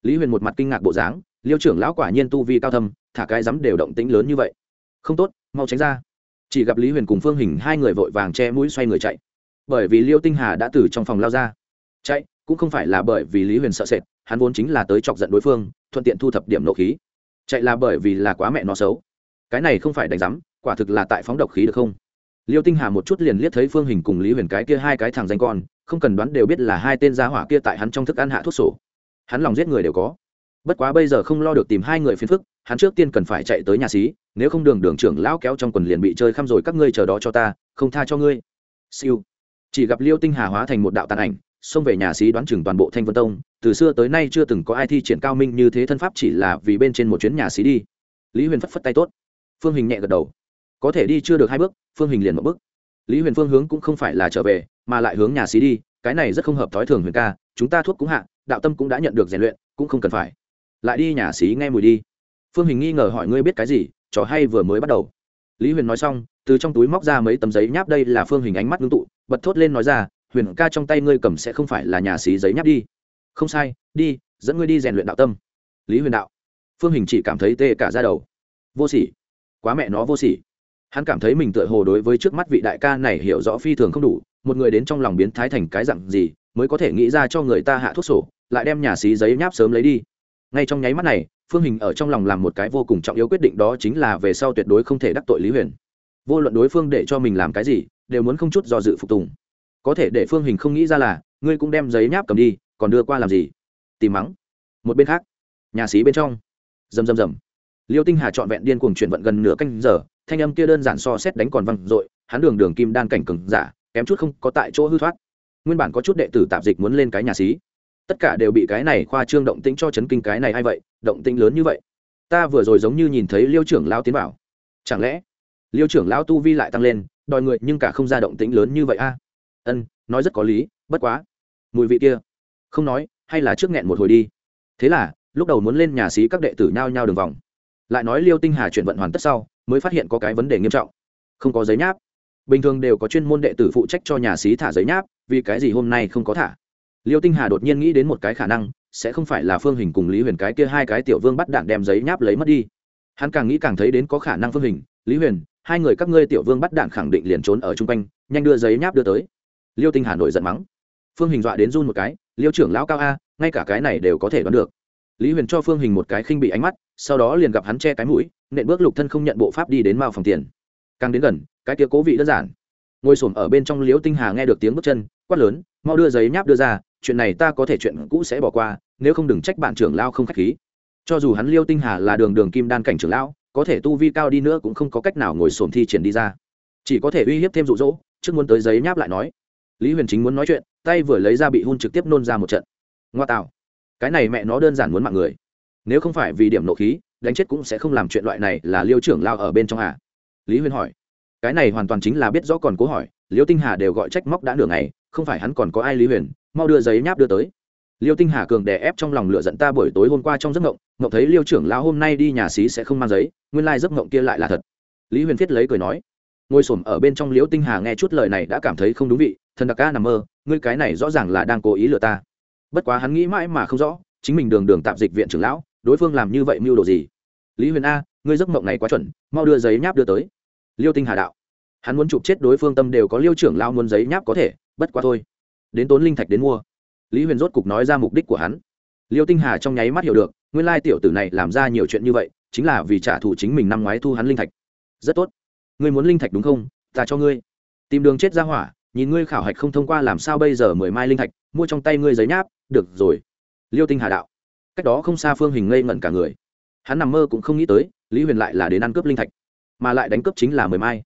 Lý huyền một mặt kinh ngạc bộ dáng, liêu trưởng lão quả nhiên tu vi cao thâm, thả cái rắm đều động tĩnh lớn như vậy. Không tốt, mau tránh ra. Chỉ gặp lý huyền cùng phương hình hai người vội vàng che mũi xoay người chạy. Bởi vì liêu tinh hà đã từ trong phòng lao ra. Chạy, cũng không phải là bởi vì lý huyền sợ sệt, hắn vốn chính là tới chọc giận đối phương, thuận tiện thu thập điểm nộ khí. Chạy là bởi vì là quá mẹ nó xấu. Cái này không phải đánh giám quả thực là tại phóng độc khí được không? Liêu tinh hà một chút liền liếc thấy phương hình cùng lý huyền cái kia hai cái thằng danh con không cần đoán đều biết là hai tên gia hỏa kia tại hắn trong thức ăn hạ thuốc sổ. Hắn lòng giết người đều có. Bất quá bây giờ không lo được tìm hai người phiền phức, hắn trước tiên cần phải chạy tới nhà xí, nếu không đường đường trưởng lão kéo trong quần liền bị chơi khăm rồi, các ngươi chờ đó cho ta, không tha cho ngươi. Siêu. Chỉ gặp liêu tinh hà hóa thành một đạo tàn ảnh, xông về nhà xí đoán chừng toàn bộ thanh vân tông, từ xưa tới nay chưa từng có ai thi triển cao minh như thế thân pháp chỉ là vì bên trên một chuyến nhà xí đi. Lý huyền phất phất tay tốt. Phương hình nhẹ gật đầu. Có thể đi chưa được hai bước, phương hình liền một bước. Lý huyền phương hướng cũng không phải là trở về mà lại hướng nhà xí đi, cái này rất không hợp thói thường huyền ca, chúng ta thuốc cũng hạ, đạo tâm cũng đã nhận được rèn luyện, cũng không cần phải. Lại đi nhà xí nghe mùi đi. Phương hình nghi ngờ hỏi ngươi biết cái gì, trò hay vừa mới bắt đầu. Lý huyền nói xong, từ trong túi móc ra mấy tấm giấy nháp đây là phương hình ánh mắt ngưng tụ, bật thốt lên nói ra, huyền ca trong tay ngươi cầm sẽ không phải là nhà xí giấy nháp đi. Không sai, đi, dẫn ngươi đi rèn luyện đạo tâm. Lý huyền đạo. Phương hình chỉ cảm thấy tê cả ra đầu. Vô sỉ. Quá mẹ nó vô sỉ. Hắn cảm thấy mình tựa hồ đối với trước mắt vị đại ca này hiểu rõ phi thường không đủ một người đến trong lòng biến thái thành cái dặn gì, mới có thể nghĩ ra cho người ta hạ thuốc sổ, lại đem nhà xí giấy nháp sớm lấy đi. Ngay trong nháy mắt này, phương hình ở trong lòng làm một cái vô cùng trọng yếu quyết định đó chính là về sau tuyệt đối không thể đắc tội lý huyền. Vô luận đối phương để cho mình làm cái gì, đều muốn không chút do dự phục tùng. Có thể để phương hình không nghĩ ra là, ngươi cũng đem giấy nháp cầm đi, còn đưa qua làm gì? Tìm mắng. Một bên khác, nhà xí bên trong. Rầm rầm rầm. Liêu tinh hà trọn vẹn điên cuồng chuyển vận gần nửa canh giờ, thanh âm kia đơn giản so xét đánh còn văng dội, hắn đường đường kim đan cảnh cừng giả kém chút không có tại chỗ hư thoát. Nguyên bản có chút đệ tử tạp dịch muốn lên cái nhà xí. Tất cả đều bị cái này khoa trương động tĩnh cho chấn kinh cái này hay vậy? Động tĩnh lớn như vậy. Ta vừa rồi giống như nhìn thấy liêu trưởng lao tiến bảo. chẳng lẽ liêu trưởng lao tu vi lại tăng lên, đòi người nhưng cả không ra động tĩnh lớn như vậy a? Ân, nói rất có lý, bất quá. Mùi vị kia. Không nói, hay là trước nghẹn một hồi đi. Thế là, lúc đầu muốn lên nhà xí các đệ tử nhao nhao đường vòng. Lại nói liêu tinh hà chuyển vận hoàn tất sau, mới phát hiện có cái vấn đề nghiêm trọng. Không có giấy nháp bình thường đều có chuyên môn đệ tử phụ trách cho nhà xí thả giấy nháp, vì cái gì hôm nay không có thả? Liêu tinh hà đột nhiên nghĩ đến một cái khả năng, sẽ không phải là phương hình cùng lý huyền cái kia hai cái tiểu vương bắt đạn đem giấy nháp lấy mất đi. Hắn càng nghĩ càng thấy đến có khả năng phương hình, lý huyền, hai người các ngươi tiểu vương bắt đạn khẳng định liền trốn ở chung quanh, nhanh đưa giấy nháp đưa tới. Liêu tinh hà nội giận mắng. Phương hình dọa đến run một cái, liêu trưởng lão cao a, ngay cả cái này đều có thể đoán được. Lý huyền cho phương hình một cái khinh bị ánh mắt, sau đó liền gặp hắn che cái mũi, nện bước lục thân không nhận bộ pháp đi đến mao phòng tiền. Càng đến gần cái kia cố vị đơn giản. Ngồi s ở bên trong liếu tinh hà nghe được tiếng bước chân, quát lớn, mau đưa giấy nháp đưa ra, chuyện này ta có thể chuyện cũ sẽ bỏ qua, nếu không đừng trách bạn trưởng lao không k h á c h khí. Cho dù hắn liêu tinh hà là đường đường kim đan cảnh trưởng lão, có thể tu vi cao đi nữa cũng không có cách nào ngồi sổm thi triển đi ra. Chỉ có thể uy hiếp thêm rụ rỗ trước muốn tới giấy nháp lại nói. Lý huyền chính muốn nói chuyện, tay vừa lấy ra bị hun trực tiếp nôn ra một trận. Ngoa tạo. Cái này mẹ nó đơn giản muốn mạng người. Nếu không phải vì điểm nộ khí, đánh chết cũng sẽ không làm chuyện loại này là liêu trưởng lao ở bên trong à? Lý huyền hỏi cái này hoàn toàn chính là biết rõ còn cố hỏi, liêu tinh hà đều gọi trách móc đã nửa ngày, không phải hắn còn có ai lý huyền, mau đưa giấy nháp đưa tới. Liêu tinh hà cường đè ép trong lòng lửa giận ta buổi tối hôm qua trong giấc ngộng ngộng thấy liêu trưởng lão hôm nay đi nhà xí sẽ không mang giấy, nguyên lai giấc ngộng kia lại là thật. Lý huyền thiết lấy cười nói, ngồi s ở bên trong liêu tinh hà nghe chút lời này đã cảm thấy không đúng vị, thần đặc ca nằm mơ, ngươi cái này rõ ràng là đang cố ý lừa ta. Bất quá hắn nghĩ mãi mà không rõ, chính mình đường đường tạm dịch viện trưởng lão, đối phương làm như vậy mưu đồ gì? Lý huyền a, ngươi giấc mộng này quá chuẩn, mau đưa giấy nháp đưa tới liêu tinh hà đạo. Hắn muốn chụp chết đối phương tâm đều có liêu trưởng lao muốn giấy nháp có thể, bất quá thôi. Đến tốn linh thạch đến mua. Lý huyền rốt cục nói ra mục đích của hắn. Liêu tinh hà trong nháy mắt hiểu được, nguyên lai tiểu tử này làm ra nhiều chuyện như vậy, chính là vì trả thù chính mình năm ngoái thu hắn linh thạch. Rất tốt. Ngươi muốn linh thạch đúng không? Ta cho ngươi. Tìm đường chết ra hỏa, nhìn ngươi khảo hạch không thông qua làm sao bây giờ mười mai linh thạch, mua trong tay ngươi giấy nháp, được rồi. Liêu tinh hà đạo. Cách đó không xa phương hình ngây ngẩn cả người. Hắn nằm mơ cũng không nghĩ tới, lý huyền lại là đến ăn cướp linh thạch mà lại đánh cướp chính là mười mai.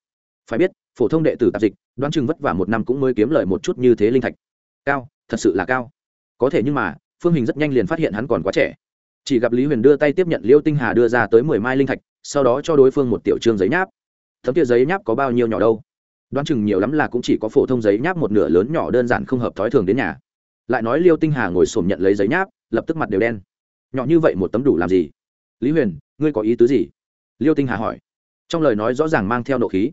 Phải biết, phổ thông đệ tử tạp dịch, đoán chừng vất vả một năm cũng mới kiếm lời một chút như thế linh thạch. Cao, thật sự là cao. Có thể nhưng mà, phương hình rất nhanh liền phát hiện hắn còn quá trẻ. Chỉ gặp lý huyền đưa tay tiếp nhận liêu tinh hà đưa ra tới mười mai linh thạch, sau đó cho đối phương một tiểu trương giấy nháp. Thấm kia giấy nháp có bao nhiêu nhỏ đâu? Đoán chừng nhiều lắm là cũng chỉ có phổ thông giấy nháp một nửa lớn nhỏ đơn giản không hợp thói thường đến nhà. Lại nói liêu tinh hà ngồi sổm nhận lấy giấy nháp, lập tức mặt đều đen. Nhỏ như vậy một tấm đủ làm gì? Lý huyền, ngươi có ý tứ gì? Liêu tinh hà hỏi trong lời nói rõ ràng mang theo nộ khí.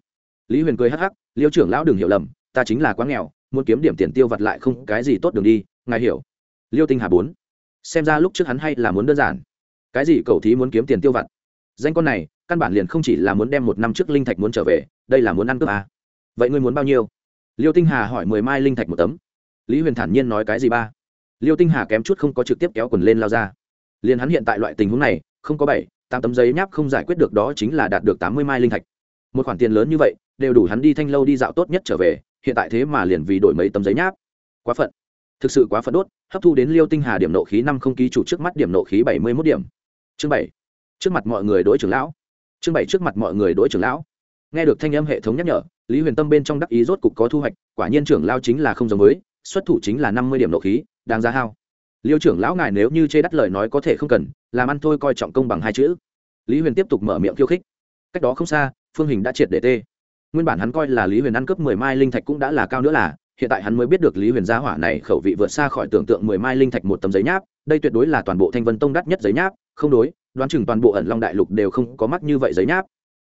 Lý huyền cười hắc hắc, liêu trưởng lão đừng hiểu lầm, ta chính là quá nghèo, muốn kiếm điểm tiền tiêu vặt lại không cái gì tốt đường đi, ngài hiểu. Liêu tinh hà bốn. Xem ra lúc trước hắn hay là muốn đơn giản. Cái gì cậu thí muốn kiếm tiền tiêu vặt? Danh con này, căn bản liền không chỉ là muốn đem một năm trước linh thạch muốn trở về, đây là muốn ăn cướp à. vậy ngươi muốn bao nhiêu? Liêu tinh hà hỏi, mười mai linh thạch một tấm. Lý huyền thản nhiên nói, cái gì ba? Liêu tinh hà kém chút không có trực tiếp kéo quần lên lao ra. Liền hắn hiện tại loại tình huống này, không có bảy tám tấm giấy nháp không giải quyết được đó chính là đạt được tám mươi mai linh thạch. Một khoản tiền lớn như vậy, đều đủ hắn đi thanh lâu đi dạo tốt nhất trở về, hiện tại thế mà liền vì đổi mấy tấm giấy nháp. Quá phận. Thực sự quá phận đốt, hấp thu đến liêu tinh hà điểm nộ khí năm không ký chủ trước mắt điểm nộ khí bảy mươi mốt điểm. Chương bảy. Trước mặt mọi người đối trưởng lão. Chương bảy trước mặt mọi người đối trưởng lão. Nghe được thanh âm hệ thống nhắc nhở, lý huyền tâm bên trong đắc ý rốt cục có thu hoạch, quả nhiên trưởng lao chính là không giống với, xuất thủ chính là năm mươi điểm nộ khí, đáng giá hao. Liêu trưởng lão ngài nếu như chê đắt lời nói có thể không cần làm ăn thôi coi trọng công bằng hai chữ. Lý huyền tiếp tục mở miệng khiêu khích. Cách đó không xa, phương hình đã triệt để tê. Nguyên bản hắn coi là lý huyền ăn cướp mười mai linh thạch cũng đã là cao nữa là, hiện tại hắn mới biết được lý huyền gia hỏa này khẩu vị vượt xa khỏi tưởng tượng mười mai linh thạch một tấm giấy nháp, đây tuyệt đối là toàn bộ thanh vân tông đắt nhất giấy nháp, không đối, đoán chừng toàn bộ ẩn long đại lục đều không có mắt như vậy giấy nháp.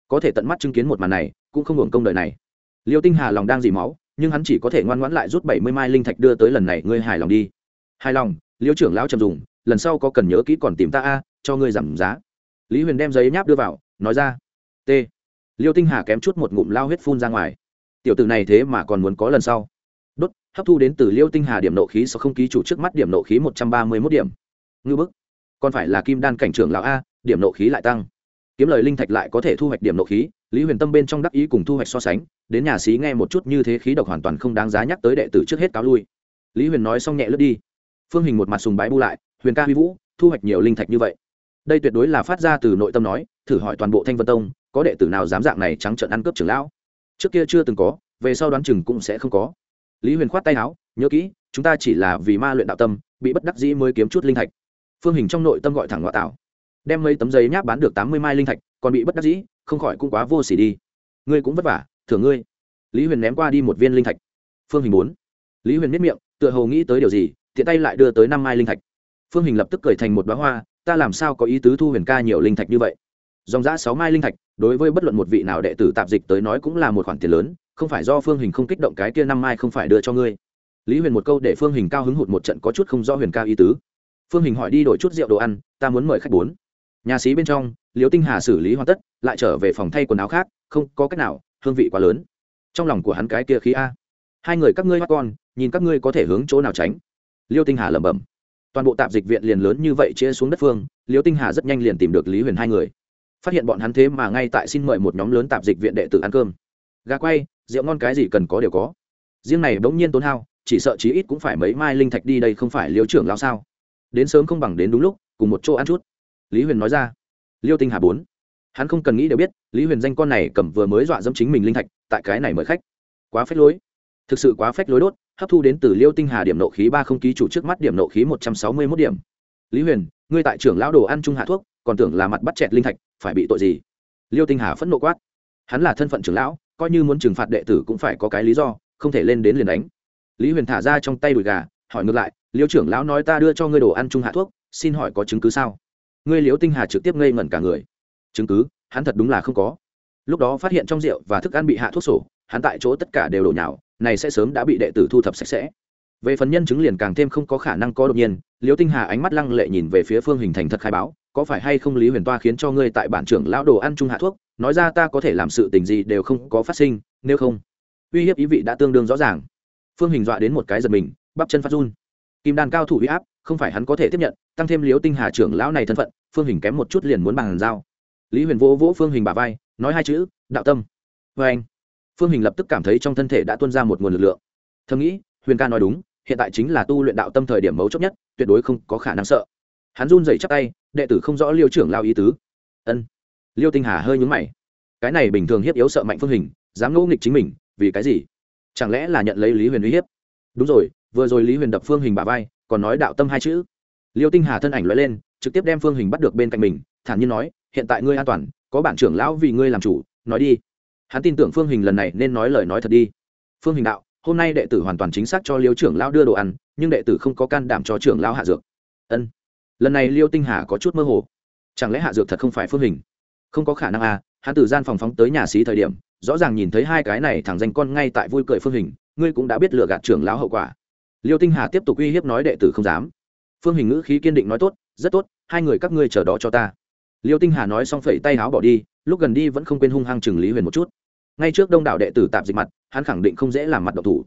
Có thể tận mắt chứng kiến một màn này, cũng không hưởng công đời này. Liêu tinh hà lòng đang dì máu, nhưng hắn chỉ có thể ngoan ngoãn lại rút bảy mươi mai linh thạch đưa tới lần này, ngươi hài lòng đi. Hài lòng, liêu trưởng lão trầm dùng lần sau có cần nhớ kỹ còn tìm ta a, cho ngươi giảm giá. Lý huyền đem giấy nháp đưa vào, nói ra, t. Liêu tinh hà kém chút một ngụm lao huyết phun ra ngoài. Tiểu tử này thế mà còn muốn có lần sau. Đốt, hấp thu đến từ liêu tinh hà điểm nộ khí sau không ký chủ trước mắt điểm nộ khí một trăm ba mươi mốt điểm. Ngư bức, còn phải là kim đan cảnh trưởng lão a, điểm nộ khí lại tăng. Kiếm lời linh thạch lại có thể thu hoạch điểm nộ khí, lý huyền tâm bên trong đắc ý cùng thu hoạch so sánh, đến nhà xí nghe một chút như thế khí độc hoàn toàn không đáng giá nhắc tới đệ tử trước hết cáo lui. Lý huyền nói xong nhẹ lướt đi. Phương hình một mặt sùng bái bu lại huyền ca huy vũ, thu hoạch nhiều linh thạch như vậy. Đây tuyệt đối là phát ra từ nội tâm nói, thử hỏi toàn bộ thanh vân tông, có đệ tử nào dám dạng này trắng trợn ăn cướp trưởng lão? Trước kia chưa từng có, về sau đoán chừng cũng sẽ không có. Lý huyền khoát tay áo, nhớ kỹ, chúng ta chỉ là vì ma luyện đạo tâm, bị bất đắc dĩ mới kiếm chút linh thạch. Phương hình trong nội tâm gọi thẳng ngoại tạo. Đem mấy tấm giấy nháp bán được tám mươi mai linh thạch, còn bị bất đắc dĩ, không khỏi cũng quá vô s ỉ đi. Ngươi cũng vất vả, thưởng ngươi. Lý huyền ném qua đi một viên linh thạch. Phương hình bốn lý huyền miết miệng, tựa hồ nghĩ tới điều gì, tiện tay lại đưa tới năm mai linh thạch phương hình lập tức cười thành một đoá hoa, ta làm sao có ý tứ thu huyền ca nhiều linh thạch như vậy? Dòng giã sáu mai linh thạch, đối với bất luận một vị nào đệ tử tạp dịch tới nói cũng là một khoản tiền lớn, không phải do phương hình không kích động cái kia năm mai không phải đưa cho ngươi. Lý huyền một câu để phương hình cao hứng hụt một trận có chút không do huyền ca ý tứ. Phương hình hỏi đi đổi chút rượu đồ ăn, ta muốn mời khách bốn. Nhà sĩ bên trong liều tinh hà xử lý hoàn tất, lại trở về phòng thay quần áo khác, không có cách nào, hương vị quá lớn. Trong lòng của hắn cái kia khí a. Hai người các ngươi mắt con, nhìn các ngươi có thể hướng chỗ nào tránh. Liêu tinh hà lẩm bẩm toàn bộ tạp dịch viện liền lớn như vậy chia xuống đất phương liêu tinh hà rất nhanh liền tìm được lý huyền hai người. Phát hiện bọn hắn thế mà ngay tại xin mời một nhóm lớn tạp dịch viện đệ tử ăn cơm. Gà quay, rượu ngon cái gì cần có đều có. Riêng này bỗng nhiên tốn hao, chỉ sợ chí ít cũng phải mấy mai linh thạch đi đây không phải liêu trưởng lao sao? Đến sớm không bằng đến đúng lúc, cùng một chỗ ăn chút. Lý huyền nói ra. Liêu tinh hà bốn. Hắn không cần nghĩ đều biết, lý huyền danh con này cầm vừa mới dọa dẫm chính mình linh thạch, tại cái này mời khách. Quá phết lối thực sự quá phách lối đốt, hấp thu đến từ liêu tinh hà điểm nộ khí ba không ký chủ trước mắt điểm nộ khí một trăm sáu mươi mốt điểm. Lý huyền, ngươi tại trưởng lão đồ ăn trung hạ thuốc, còn tưởng là mặt bắt chẹt linh thạch, phải bị tội gì? Liêu tinh hà phẫn nộ quát. Hắn là thân phận trưởng lão, coi như muốn trừng phạt đệ tử cũng phải có cái lý do, không thể lên đến liền đánh. Lý huyền thả ra trong tay đùi gà, hỏi ngược lại, liêu trưởng lão nói ta đưa cho ngươi đồ ăn trung hạ thuốc, xin hỏi có chứng cứ sao? Ngươi liêu tinh hà trực tiếp ngây ngẩn cả người. Chứng cứ? Hắn thật đúng là không có. Lúc đó phát hiện trong rượu và thức ăn bị hạ thuốc sổ, hắn tại chỗ tất cả đều đổ nhào này sẽ sớm đã bị đệ tử thu thập sạch sẽ. Về phần nhân chứng liền càng thêm không có khả năng có đột nhiên liêu tinh hà ánh mắt lăng lệ nhìn về phía phương hình thành thật khai báo, có phải hay không lý huyền toa khiến cho ngươi tại bản trưởng lão đồ ăn trung hạ thuốc, nói ra ta có thể làm sự tình gì đều không có phát sinh, nếu không, uy hiếp ý vị đã tương đương rõ ràng. Phương hình dọa đến một cái giật mình, bắp chân phát run. Kim đàn cao thủ huy áp, không phải hắn có thể tiếp nhận, tăng thêm liếu tinh hà trưởng lão này thân phận, phương hình kém một chút liền muốn bàn giao lý huyền vỗ vỗ phương hình bà vai, nói hai chữ, đạo tâm. Vê anh phương hình lập tức cảm thấy trong thân thể đã tuân ra một nguồn lực lượng. Thầm nghĩ, huyền ca nói đúng, hiện tại chính là tu luyện đạo tâm thời điểm mấu chốt nhất, tuyệt đối không có khả năng sợ. Hắn run dày chắc tay, đệ tử không rõ liêu trưởng lao ý tứ. Ân. Liêu tinh hà hơi nhúng mày. Cái này bình thường hiếp yếu sợ mạnh phương hình, dám ngẫu nghịch chính mình, vì cái gì? Chẳng lẽ là nhận lấy lý huyền uy hiếp? Đúng rồi, vừa rồi lý huyền đập phương hình bà vai, còn nói đạo tâm hai chữ. Liêu tinh hà thân ảnh loại lên, trực tiếp đem phương hình bắt được bên cạnh mình, thản nhiên nói, hiện tại ngươi an toàn, có bản trưởng lão vì ngươi làm chủ, nói đi hắn tin tưởng phương hình lần này nên nói lời nói thật đi. Phương hình đạo, hôm nay đệ tử hoàn toàn chính xác cho liêu trưởng lão đưa đồ ăn, nhưng đệ tử không có can đảm cho trưởng lão hạ dược. Ân. Lần này liêu tinh hà có chút mơ hồ. Chẳng lẽ hạ dược thật không phải phương hình? Không có khả năng à hắn từ gian phòng phóng tới nhà xí thời điểm, rõ ràng nhìn thấy hai cái này thẳng danh con ngay tại vui cười phương hình, ngươi cũng đã biết lừa gạt trưởng lão hậu quả. Liêu tinh hà tiếp tục uy hiếp nói đệ tử không dám. Phương hình ngữ khí kiên định nói tốt, rất tốt, hai người các ngươi chờ đó cho ta. Liêu tinh hà nói xong phẩy tay áo bỏ đi, lúc gần đi vẫn không quên hung hăng chừng lý huyền một chút ngay trước đông đảo đệ tử tạp dịch mặt, hắn khẳng định không dễ làm mặt độc thủ.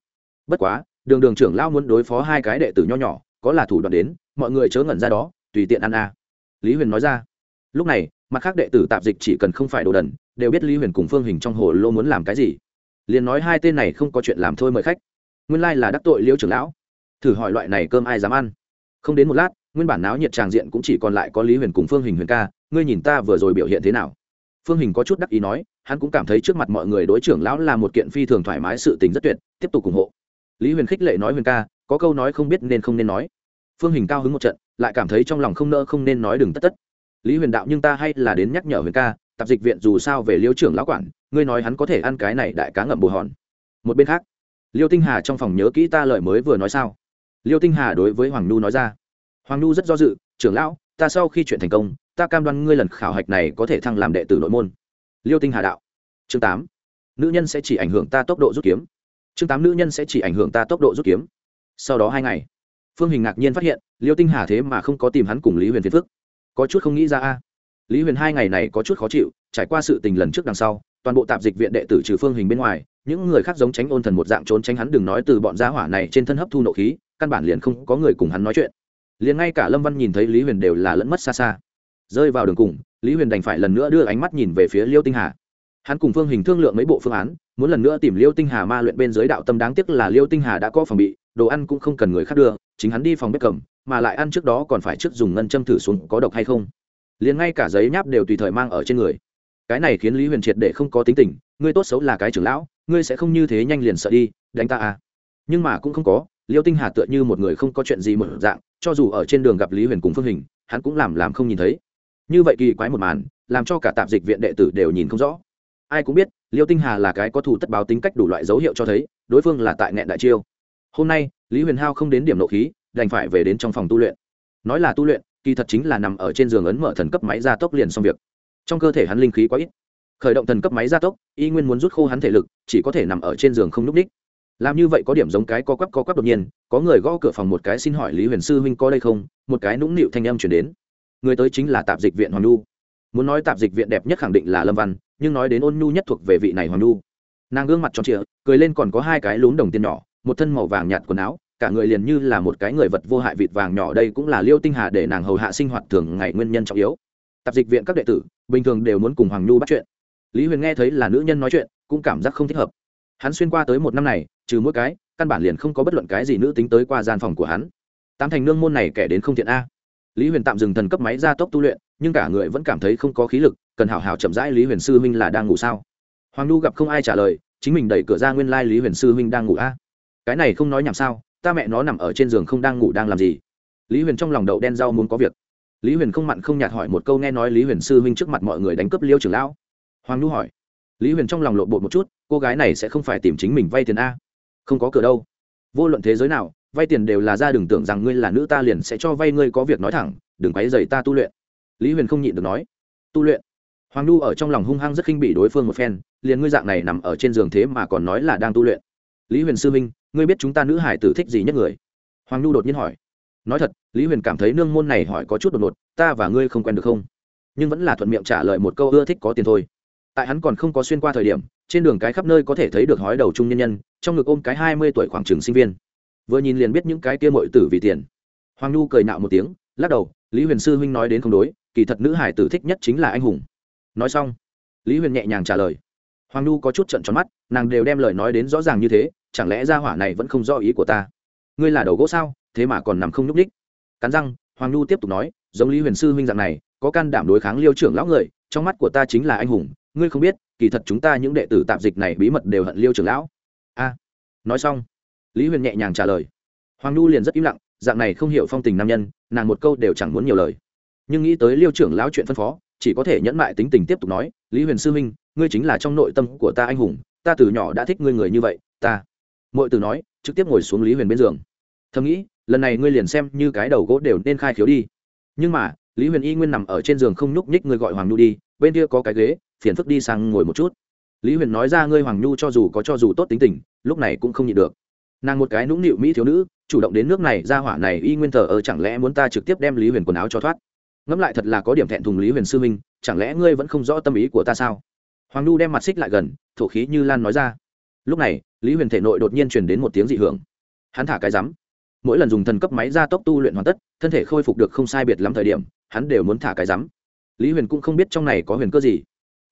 Bất quá, đường đường trưởng lao muốn đối phó hai cái đệ tử nho nhỏ, có là thủ đoạn đến, mọi người chớ ngẩn ra đó, tùy tiện ăn a. Lý huyền nói ra. Lúc này, mặt khác đệ tử tạp dịch chỉ cần không phải đồ đần, đều biết lý huyền cùng phương hình trong hồ lô muốn làm cái gì. Liền nói hai tên này không có chuyện làm thôi mời khách. Nguyên lai là đắc tội liêu trưởng lão. Thử hỏi loại này cơm ai dám ăn? Không đến một lát, nguyên bản náo nhiệt tràng diện cũng chỉ còn lại có lý huyền cùng phương hình huyền ca, ngươi nhìn ta vừa rồi biểu hiện thế nào? Phương hình có chút đắc ý nói hắn cũng cảm thấy trước mặt mọi người đối trưởng lão là một kiện phi thường thoải mái sự tình rất tuyệt, tiếp tục ủng hộ. Lý huyền khích lệ nói huyền ca, có câu nói không biết nên không nên nói. Phương hình cao hứng một trận, lại cảm thấy trong lòng không nỡ không nên nói đừng tất tất. Lý huyền đạo nhưng ta hay là đến nhắc nhở huyền ca, tạp dịch viện dù sao về liêu trưởng lão quản, ngươi nói hắn có thể ăn cái này đại cá ngậm bù hòn. Một bên khác, liêu tinh hà trong phòng nhớ kỹ ta lời mới vừa nói sao? Liêu tinh hà đối với hoàng nhu nói ra. Hoàng nhu rất do dự, trưởng lão, ta sau khi chuyện thành công, ta cam đoan ngươi lần khảo hạch này có thể thăng làm đệ tử nội môn liêu tinh hà đạo. Chương tám. Nữ nhân sẽ chỉ ảnh hưởng ta tốc độ rút kiếm. Chương tám, nữ nhân sẽ chỉ ảnh hưởng ta tốc độ rút kiếm. Sau đó hai ngày, phương hình ngạc nhiên phát hiện, liêu tinh hà thế mà không có tìm hắn cùng lý huyền phiền phức. Có chút không nghĩ ra a. Lý huyền hai ngày này có chút khó chịu, trải qua sự tình lần trước đằng sau, toàn bộ tạp dịch viện đệ tử trừ phương hình bên ngoài, những người khác giống tránh ôn thần một dạng trốn tránh hắn, đừng nói từ bọn gia hỏa này trên thân hấp thu nộ khí, căn bản liền không có người cùng hắn nói chuyện. Liền ngay cả lâm văn nhìn thấy lý huyền đều là lẫn mất xa xa rơi vào đường cùng, lý huyền đành phải lần nữa đưa ánh mắt nhìn về phía liêu tinh hà. Hắn cùng phương hình thương lượng mấy bộ phương án, muốn lần nữa tìm liêu tinh hà ma luyện bên giới đạo tâm đáng tiếc là liêu tinh hà đã có phòng bị, đồ ăn cũng không cần người khác đưa, chính hắn đi phòng bếp cầm, mà lại ăn trước đó còn phải trước dùng ngân châm thử xuống có độc hay không. Liền ngay cả giấy nháp đều tùy thời mang ở trên người. Cái này khiến lý huyền triệt để không có tính tình, ngươi tốt xấu là cái trưởng lão, ngươi sẽ không như thế nhanh liền sợ đi, đánh ta à. Nhưng mà cũng không có, liêu tinh hà tựa như một người không có chuyện gì một dạng, cho dù ở trên đường gặp lý huyền cùng phương hình, hắn cũng làm làm không nhìn thấy như vậy kỳ quái một màn, làm cho cả tạp dịch viện đệ tử đều nhìn không rõ. Ai cũng biết, liêu tinh hà là cái có thủ tất báo tính cách đủ loại dấu hiệu cho thấy, đối phương là tại nghẹn đại chiêu. Hôm nay, lý huyền hao không đến điểm nộ khí, đành phải về đến trong phòng tu luyện. Nói là tu luyện, kỳ thật chính là nằm ở trên giường ấn mở thần cấp máy gia tốc liền xong việc. Trong cơ thể hắn linh khí quá ít. Khởi động thần cấp máy gia tốc, y nguyên muốn rút khô hắn thể lực, chỉ có thể nằm ở trên giường không n ú c ních. Làm như vậy có điểm giống cái co quắp co quắp đột nhiên, có người gõ cửa phòng một cái xin hỏi lý huyền sư huynh có đây không? Một cái nũng nịu thanh âm chuyển đến người tới chính là tạp dịch viện hoàng nhu. Muốn nói tạp dịch viện đẹp nhất khẳng định là lâm văn, nhưng nói đến ôn nhu nhất thuộc về vị này hoàng nhu. Nàng gương mặt tròn trịa, cười lên còn có hai cái lún đồng tiền nhỏ, một thân màu vàng nhạt quần áo, cả người liền như là một cái người vật vô hại vịt vàng nhỏ đây cũng là liêu tinh hà để nàng hầu hạ sinh hoạt thường ngày nguyên nhân trọng yếu. Tạp dịch viện các đệ tử, bình thường đều muốn cùng hoàng nhu bắt chuyện. Lý huyền nghe thấy là nữ nhân nói chuyện, cũng cảm giác không thích hợp. Hắn xuyên qua tới một năm này, trừ mỗi cái, căn bản liền không có bất luận cái gì nữ tính tới qua gian phòng của hắn. Tám thành nương môn này kẻ đến không thiện a lý huyền tạm dừng thần cấp máy ra tốc tu luyện, nhưng cả người vẫn cảm thấy không có khí lực, cần hảo hảo chậm rãi lý huyền sư huynh là đang ngủ sao? Hoàng nhu gặp không ai trả lời, chính mình đẩy cửa ra nguyên lai lý huyền sư huynh đang ngủ a. Cái này không nói nhảm sao, ta mẹ nó nằm ở trên giường không đang ngủ đang làm gì? Lý huyền trong lòng đậu đen rau muốn có việc. Lý huyền không mặn không nhạt hỏi một câu nghe nói lý huyền sư huynh trước mặt mọi người đánh cướp liêu trưởng lão. Hoàng nhu hỏi. Lý huyền trong lòng lộn bột một chút, cô gái này sẽ không phải tìm chính mình vay tiền a. Không có cửa đâu. Vô luận thế giới nào vay tiền đều là ra đừng tưởng rằng ngươi là nữ ta liền sẽ cho vay ngươi có việc nói thẳng, đừng quấy dày ta tu luyện. Lý huyền không nhịn được nói. Tu luyện? Hoàng nhu ở trong lòng hung hăng rất khinh bị đối phương một phen, liền ngươi dạng này nằm ở trên giường thế mà còn nói là đang tu luyện. Lý huyền sư minh, ngươi biết chúng ta nữ hải tử thích gì nhất người? Hoàng nhu đột nhiên hỏi. Nói thật, lý huyền cảm thấy nương môn này hỏi có chút đột ngột, ta và ngươi không quen được không? Nhưng vẫn là thuận miệng trả lời một câu ưa thích có tiền thôi. Tại hắn còn không có xuyên qua thời điểm, trên đường cái khắp nơi có thể thấy được hói đầu trung nhân nhân, trong ngực ôm cái hai mươi tuổi khoảng trường sinh viên vừa nhìn liền biết những cái kia mội tử vì tiền. Hoàng nhu cười nạo một tiếng, lắc đầu, lý huyền sư huynh nói đến không đối, kỳ thật nữ hải tử thích nhất chính là anh hùng. Nói xong, lý huyền nhẹ nhàng trả lời. Hoàng nhu có chút trận tròn mắt, nàng đều đem lời nói đến rõ ràng như thế, chẳng lẽ ra hỏa này vẫn không do ý của ta? Ngươi là đầu gỗ sao, thế mà còn nằm không nhúc ních cắn răng, hoàng nhu tiếp tục nói, giống lý huyền sư huynh dạng này, có can đảm đối kháng liêu trưởng lão người, trong mắt của ta chính là anh hùng, ngươi không biết, kỳ thật chúng ta những đệ tử tạp dịch này bí mật đều hận liêu trưởng lão. A. Nói xong lý huyền nhẹ nhàng trả lời. Hoàng nhu liền rất im lặng dạng này không hiểu phong tình nam nhân nàng một câu đều chẳng muốn nhiều lời. Nhưng nghĩ tới liêu trưởng lão chuyện phân phó chỉ có thể nhẫn mại tính tình tiếp tục nói lý huyền sư minh, ngươi chính là trong nội tâm của ta anh hùng ta từ nhỏ đã thích ngươi người như vậy ta. Mọi từ nói trực tiếp ngồi xuống lý huyền bên giường. Thầm nghĩ lần này ngươi liền xem như cái đầu gỗ đều nên khai khiếu đi. Nhưng mà lý huyền y nguyên nằm ở trên giường không nhúc nhích ngươi gọi hoàng nhu đi bên kia có cái ghế phiền phức đi sang ngồi một chút. Lý huyền nói ra ngươi hoàng nhu cho dù có cho dù tốt tính tình lúc này cũng không nhịn được nàng một cái nũng nịu mỹ thiếu nữ, chủ động đến nước này ra hỏa này y nguyên thờ ơ, chẳng lẽ muốn ta trực tiếp đem lý huyền quần áo cho thoát? Ngẫm lại thật là có điểm thẹn thùng lý huyền sư minh chẳng lẽ ngươi vẫn không rõ tâm ý của ta sao? Hoàng nhu đem mặt xích lại gần, thổ khí như lan nói ra. Lúc này, lý huyền thể nội đột nhiên truyền đến một tiếng dị hưởng. Hắn thả cái rắm. Mỗi lần dùng thần cấp máy ra tốc tu luyện hoàn tất, thân thể khôi phục được không sai biệt lắm thời điểm, hắn đều muốn thả cái rắm. Lý huyền cũng không biết trong này có huyền cơ gì.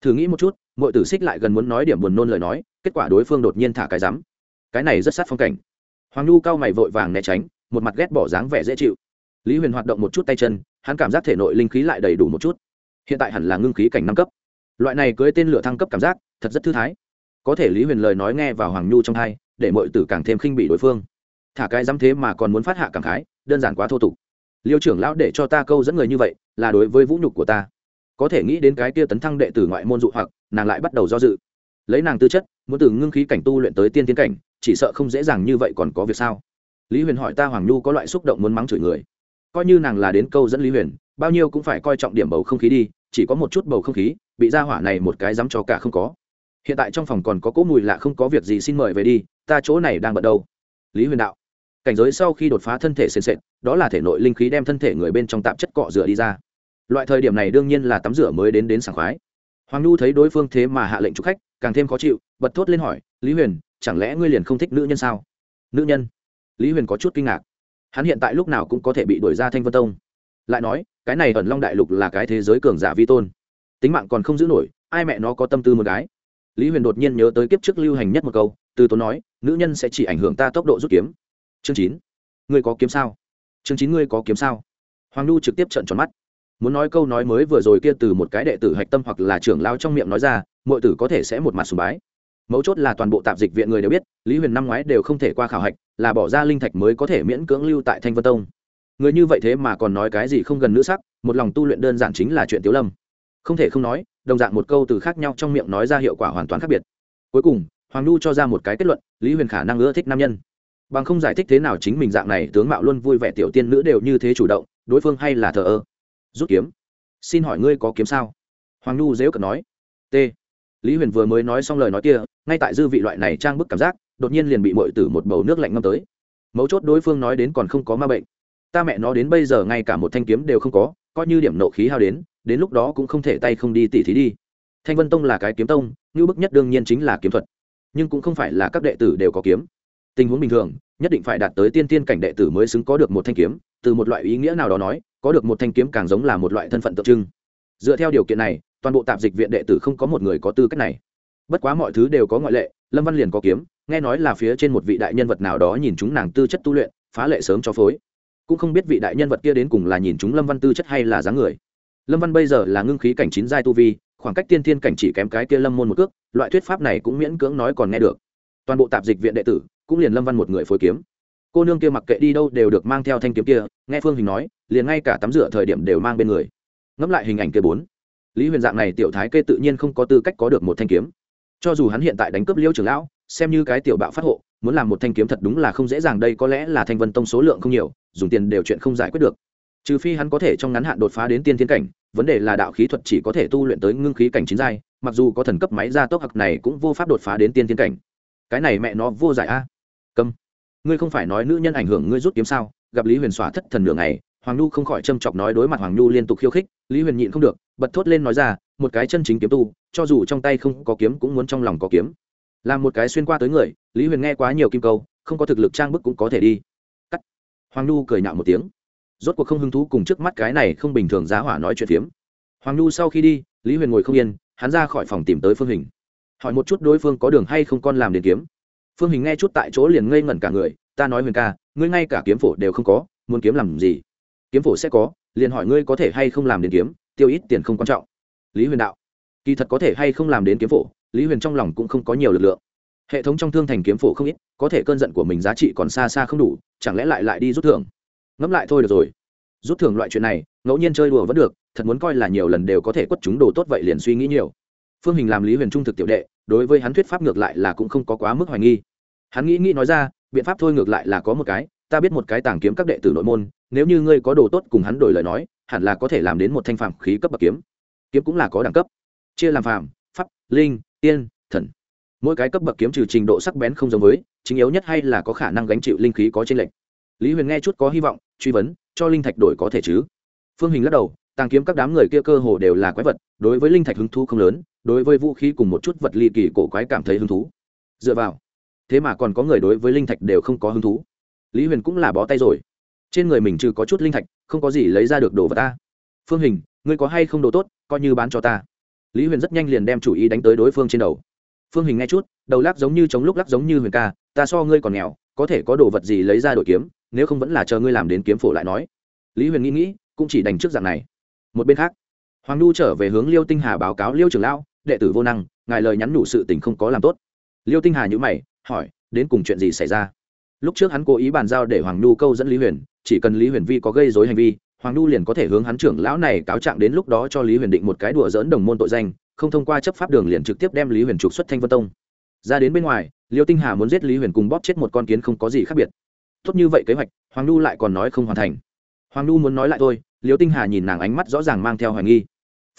Thử nghĩ một chút mỗi tử xích lại gần muốn nói điểm buồn nôn lời nói, kết quả đối phương đột nhiên thả cái rắm cái này rất sát phong cảnh. Hoàng nhu cao mày vội vàng né tránh, một mặt ghét bỏ dáng vẻ dễ chịu. Lý huyền hoạt động một chút tay chân, hắn cảm giác thể nội linh khí lại đầy đủ một chút. Hiện tại hẳn là ngưng khí cảnh năm cấp. Loại này cưới tên lửa thăng cấp cảm giác, thật rất thư thái. Có thể lý huyền lời nói nghe vào hoàng nhu trong hai để mọi tử càng thêm khinh bị đối phương. Thả cái dám thế mà còn muốn phát hạ cảm khái, đơn giản quá thô tục. Liêu trưởng lão để cho ta câu dẫn người như vậy, là đối với vũ nhục của ta. Có thể nghĩ đến cái kia tấn thăng đệ tử ngoại môn dụ hoặc, nàng lại bắt đầu do dự. Lấy nàng tư chất, muốn từ ngưng khí cảnh tu luyện tới tiên tiến cảnh chỉ sợ không dễ dàng như vậy còn có việc sao? Lý huyền hỏi ta hoàng nhu có loại xúc động muốn mắng chửi người. Coi như nàng là đến câu dẫn lý huyền, bao nhiêu cũng phải coi trọng điểm bầu không khí đi, chỉ có một chút bầu không khí, bị ra hỏa này một cái dám cho cả không có. Hiện tại trong phòng còn có cỗ mùi lạ không có việc gì xin mời về đi, ta chỗ này đang bận đâu? Lý huyền đạo. Cảnh giới sau khi đột phá thân thể sền sệt, đó là thể nội linh khí đem thân thể người bên trong tạp chất cọ rửa đi ra. Loại thời điểm này đương nhiên là tắm rửa mới đến đến sảng khoái. Hoàng nhu thấy đối phương thế mà hạ lệnh chụp khách, càng thêm khó chịu, bật thốt lên hỏi, lý huyền chẳng lẽ ngươi liền không thích nữ nhân sao? Nữ nhân? Lý huyền có chút kinh ngạc. Hắn hiện tại lúc nào cũng có thể bị đuổi ra thanh vân tông. Lại nói, cái này ẩn long đại lục là cái thế giới cường giả vi tôn. Tính mạng còn không giữ nổi, ai mẹ nó có tâm tư một gái lý huyền đột nhiên nhớ tới kiếp trước lưu hành nhất một câu, từ tốn nói, nữ nhân sẽ chỉ ảnh hưởng ta tốc độ rút kiếm. Chương chín. Ngươi có kiếm sao? Chương chín, ngươi có kiếm sao? Hoàng nhu trực tiếp trận tròn mắt. Muốn nói câu nói mới vừa rồi kia từ một cái đệ tử hạch tâm hoặc là trưởng lao trong miệng nói ra mọi tử có thể sẽ một mặt sùng bái mấu chốt là toàn bộ tạp dịch viện người đều biết, lý huyền năm ngoái đều không thể qua khảo hạch, là bỏ ra linh thạch mới có thể miễn cưỡng lưu tại thanh vân tông. Người như vậy thế mà còn nói cái gì không gần nữ sắc, một lòng tu luyện đơn giản chính là chuyện tiếu lâm. Không thể không nói, đồng dạng một câu từ khác nhau trong miệng nói ra hiệu quả hoàn toàn khác biệt. Cuối cùng, hoàng nhu cho ra một cái kết luận, lý huyền khả năng ưa thích nam nhân. Bằng không giải thích thế nào chính mình dạng này, tướng mạo luôn vui vẻ tiểu tiên nữ đều như thế chủ động, đối phương hay là thờ ơ. Rút kiếm. Xin hỏi ngươi có kiếm sao? Hoàng nhu dễu cận nói. T lý huyền vừa mới nói xong lời nói kia, ngay tại dư vị loại này trang bức cảm giác, đột nhiên liền bị mội tử một bầu nước lạnh ngâm tới. Mấu chốt đối phương nói đến còn không có ma bệnh. Ta mẹ nó đến bây giờ ngay cả một thanh kiếm đều không có, coi như điểm nộ khí hao đến đến lúc đó cũng không thể tay không đi tỉ thí đi. Thanh vân tông là cái kiếm tông, như bức nhất đương nhiên chính là kiếm thuật. Nhưng cũng không phải là các đệ tử đều có kiếm. Tình huống bình thường, nhất định phải đạt tới tiên tiên cảnh đệ tử mới xứng có được một thanh kiếm, từ một loại ý nghĩa nào đó nói, có được một thanh kiếm càng giống là một loại thân phận tượng trưng. Dựa theo điều kiện này toàn bộ tạp dịch viện đệ tử không có một người có tư cách này. Bất quá mọi thứ đều có ngoại lệ, lâm văn liền có kiếm, nghe nói là phía trên một vị đại nhân vật nào đó nhìn chúng nàng tư chất tu luyện, phá lệ sớm cho phối. Cũng không biết vị đại nhân vật kia đến cùng là nhìn chúng lâm văn tư chất hay là dáng người. Lâm văn bây giờ là ngưng khí cảnh chín giai tu vi, khoảng cách tiên thiên cảnh chỉ kém cái kia lâm môn một cước, loại thuyết pháp này cũng miễn cưỡng nói còn nghe được. Toàn bộ tạp dịch viện đệ tử, cũng liền lâm văn một người phối kiếm. Cô nương kia mặc kệ đi đâu đều được mang theo thanh kiếm kia, nghe phương hình nói, liền ngay cả tắm rửa thời điểm đều mang bên người. Ngẫm lại hình ảnh kia bốn lý huyền dạng này tiểu thái kê tự nhiên không có tư cách có được một thanh kiếm. Cho dù hắn hiện tại đánh cướp liêu trưởng lão, xem như cái tiểu bạo phát hộ, muốn làm một thanh kiếm thật đúng là không dễ dàng đây, có lẽ là thanh vân tông số lượng không nhiều, dùng tiền đều chuyện không giải quyết được. Trừ phi hắn có thể trong ngắn hạn đột phá đến tiên thiên cảnh, vấn đề là đạo khí thuật chỉ có thể tu luyện tới ngưng khí cảnh chín giai, mặc dù có thần cấp máy gia tốc hặc này cũng vô pháp đột phá đến tiên thiên cảnh. Cái này mẹ nó vô giải a. À? câm, ngươi không phải nói nữ nhân ảnh hưởng ngươi rút kiếm sao? Gặp lý huyền xóa thất thần nửa ngày hoàng nhu không khỏi châm chọc nói đối mặt hoàng nhu liên tục khiêu khích, lý huyền nhịn không được, bật thốt lên nói ra, một cái chân chính kiếm tu, cho dù trong tay không có kiếm cũng muốn trong lòng có kiếm. Làm một cái xuyên qua tới người, lý huyền nghe quá nhiều kim câu, không có thực lực trang bức cũng có thể đi. Cắt. Hoàng nhu cười nhạo một tiếng. Rốt cuộc không hứng thú cùng trước mắt cái này không bình thường giá hỏa nói chuyện phiếm. Hoàng nhu sau khi đi, lý huyền ngồi không yên, hắn ra khỏi phòng tìm tới phương hình. Hỏi một chút đối phương có đường hay không con làm đến kiếm. Phương hình nghe chút tại chỗ liền ngây ngẩn cả người, ta nói huyền ca, ngươi ngay cả kiếm phổ đều không có, muốn kiếm làm gì? Kiếm phổ sẽ có, liền hỏi ngươi có thể hay không làm đến kiếm, tiêu ít tiền không quan trọng. Lý huyền đạo, kỳ thật có thể hay không làm đến kiếm phổ, lý huyền trong lòng cũng không có nhiều lực lượng. Hệ thống trong thương thành kiếm phổ không ít, có thể cơn giận của mình giá trị còn xa xa không đủ, chẳng lẽ lại lại đi rút thưởng? Ngẫm lại thôi được rồi. Rút thưởng loại chuyện này, ngẫu nhiên chơi đùa vẫn được, thật muốn coi là nhiều lần đều có thể quất chúng đồ tốt vậy liền suy nghĩ nhiều. Phương hình làm lý huyền trung thực tiểu đệ, đối với hắn thuyết pháp ngược lại là cũng không có quá mức hoài nghi. Hắn nghĩ nghĩ nói ra, biện pháp thôi ngược lại là có một cái ta biết một cái tàng kiếm các đệ tử nội môn, nếu như ngươi có đồ tốt cùng hắn đổi lời nói, hẳn là có thể làm đến một thanh phạm khí cấp bậc kiếm. Kiếm cũng là có đẳng cấp. Chia làm phàm, pháp, linh, tiên, thần. Mỗi cái cấp bậc kiếm trừ trình độ sắc bén không giống với, chính yếu nhất hay là có khả năng gánh chịu linh khí có trên lệnh lý huyền nghe chút có hy vọng, truy vấn, cho linh thạch đổi có thể chứ? Phương hình lắc đầu, tàng kiếm các đám người kia cơ hồ đều là quái vật, đối với linh thạch hứng thú không lớn, đối với vũ khí cùng một chút vật ly kỳ cổ quái cảm thấy hứng thú. Dựa vào, thế mà còn có người đối với linh thạch đều không có hứng thú lý huyền cũng là bó tay rồi. Trên người mình trừ có chút linh thạch, không có gì lấy ra được đồ vật ta. Phương hình, ngươi có hay không đồ tốt, coi như bán cho ta. Lý huyền rất nhanh liền đem chủ ý đánh tới đối phương trên đầu. Phương hình nghe chút, đầu lắc giống như chống lúc lắc giống như huyền ca, ta so ngươi còn nghèo, có thể có đồ vật gì lấy ra đổi kiếm, nếu không vẫn là chờ ngươi làm đến kiếm phổ lại nói. Lý huyền nghĩ nghĩ, cũng chỉ đành trước dạng này. Một bên khác, hoàng nhu trở về hướng liêu tinh hà báo cáo liêu trưởng lão, đệ tử vô năng, ngài lời nhắn nhủ sự tình không có làm tốt. Liêu tinh hà nhữ mày, hỏi, đến cùng chuyện gì xảy ra? Lúc trước hắn cố ý bàn giao để hoàng nhu câu dẫn lý huyền, chỉ cần lý huyền vi có gây dối hành vi, hoàng nhu liền có thể hướng hắn trưởng lão này cáo trạng đến lúc đó cho lý huyền định một cái đùa dỡn đồng môn tội danh, không thông qua chấp pháp đường liền trực tiếp đem lý huyền trục xuất thanh vân tông. Ra đến bên ngoài, liêu tinh hà muốn giết lý huyền cùng bóp chết một con kiến không có gì khác biệt. Tốt như vậy kế hoạch, hoàng nhu lại còn nói không hoàn thành. Hoàng nhu muốn nói lại thôi, liêu tinh hà nhìn nàng ánh mắt rõ ràng mang theo hoài nghi.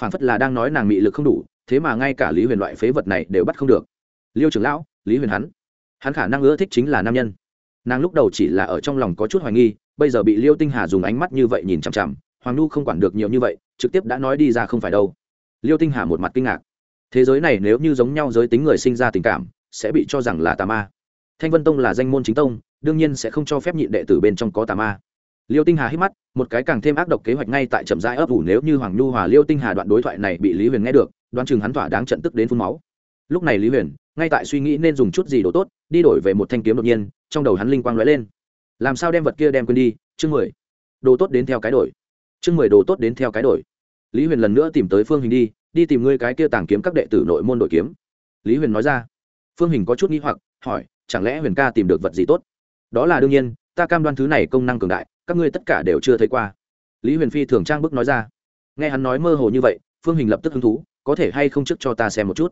Phản phất là đang nói nàng mị lực không đủ, thế mà ngay cả lý huyền loại phế vật này đều bắt không được. Liêu trưởng lão, lý huyền hắn. Hắn khả năng ưa thích chính là nam nhân nàng lúc đầu chỉ là ở trong lòng có chút hoài nghi, bây giờ bị liêu tinh hà dùng ánh mắt như vậy nhìn chằm chằm, hoàng nhu không quản được nhiều như vậy, trực tiếp đã nói đi ra không phải đâu. Liêu tinh hà một mặt kinh ngạc. Thế giới này nếu như giống nhau giới tính người sinh ra tình cảm, sẽ bị cho rằng là tà ma. Thanh vân tông là danh môn chính tông, đương nhiên sẽ không cho phép nhịn đệ tử bên trong có tà ma. Liêu tinh hà hít mắt, một cái càng thêm ác độc kế hoạch ngay tại trầm giai ấp ủ nếu như hoàng nhu hòa liêu tinh hà đoạn đối thoại này bị lý huyền nghe được, đoán chừng hắn thỏa đáng trận tức đến phun máu. Lúc này lý huyền, ngay tại suy nghĩ nên dùng chút gì đồ tốt, đi đổi về một thanh kiếm đột nhiên trong đầu hắn linh quang lóe lên. Làm sao đem vật kia đem quên đi? Chương mười. Đồ tốt đến theo cái đổi. Chương mười đồ tốt đến theo cái đổi. Lý huyền lần nữa tìm tới phương hình đi đi tìm ngươi cái kia tàng kiếm các đệ tử nội môn đội kiếm. Lý huyền nói ra. Phương hình có chút n g h i hoặc, hỏi, chẳng lẽ huyền ca tìm được vật gì tốt? Đó là đương nhiên, ta cam đoan thứ này công năng cường đại, các ngươi tất cả đều chưa thấy qua. Lý huyền phi thường trang bức nói ra. Nghe hắn nói mơ hồ như vậy, phương hình lập tức hứng thú, có thể hay không trước cho ta xem một chút?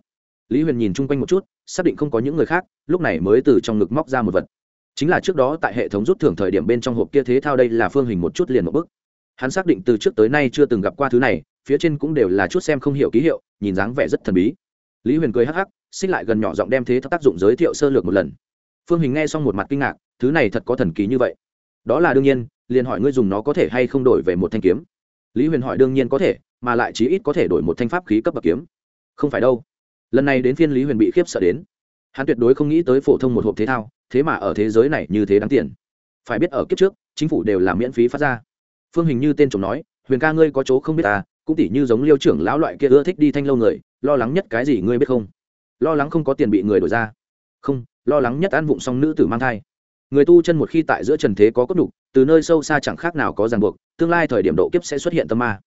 Lý huyền nhìn chung quanh một chút, xác định không có những người khác, lúc này mới từ trong ngực móc ra một vật chính là trước đó tại hệ thống rút thưởng thời điểm bên trong hộp kia thế thao đây là phương hình một chút liền một bức hắn xác định từ trước tới nay chưa từng gặp qua thứ này, phía trên cũng đều là chút xem không hiểu ký hiệu, nhìn dáng vẻ rất thần bí. Lý huyền cười hắc hắc, xích lại gần nhỏ giọng đem thế tác dụng giới thiệu sơ lược một lần. Phương hình nghe xong một mặt kinh ngạc, thứ này thật có thần kỳ như vậy. Đó là đương nhiên, liền hỏi ngươi dùng nó có thể hay không đổi về một thanh kiếm. Lý huyền hỏi đương nhiên có thể, mà lại chí ít có thể đổi một thanh pháp khí cấp bậc kiếm. Không phải đâu. Lần này đến phiên lý huyền bị khiếp sợ đến hắn tuyệt đối không nghĩ tới phổ thông một hộp thế thao, thế mà ở thế giới này như thế đáng tiền. Phải biết ở kiếp trước, chính phủ đều làm miễn phí phát ra. Phương hình như tên chồng nói, huyền ca ngươi có chỗ không biết ta, cũng tỉ như giống liêu trưởng lão loại kia ưa thích đi thanh lâu người, lo lắng nhất cái gì ngươi biết không? Lo lắng không có tiền bị người đổi ra. Không, lo lắng nhất ăn vụng xong nữ tử mang thai. Người tu chân một khi tại giữa trần thế có cốt đục từ nơi sâu xa chẳng khác nào có ràng buộc, tương lai thời điểm độ kiếp sẽ xuất hiện tâm ma.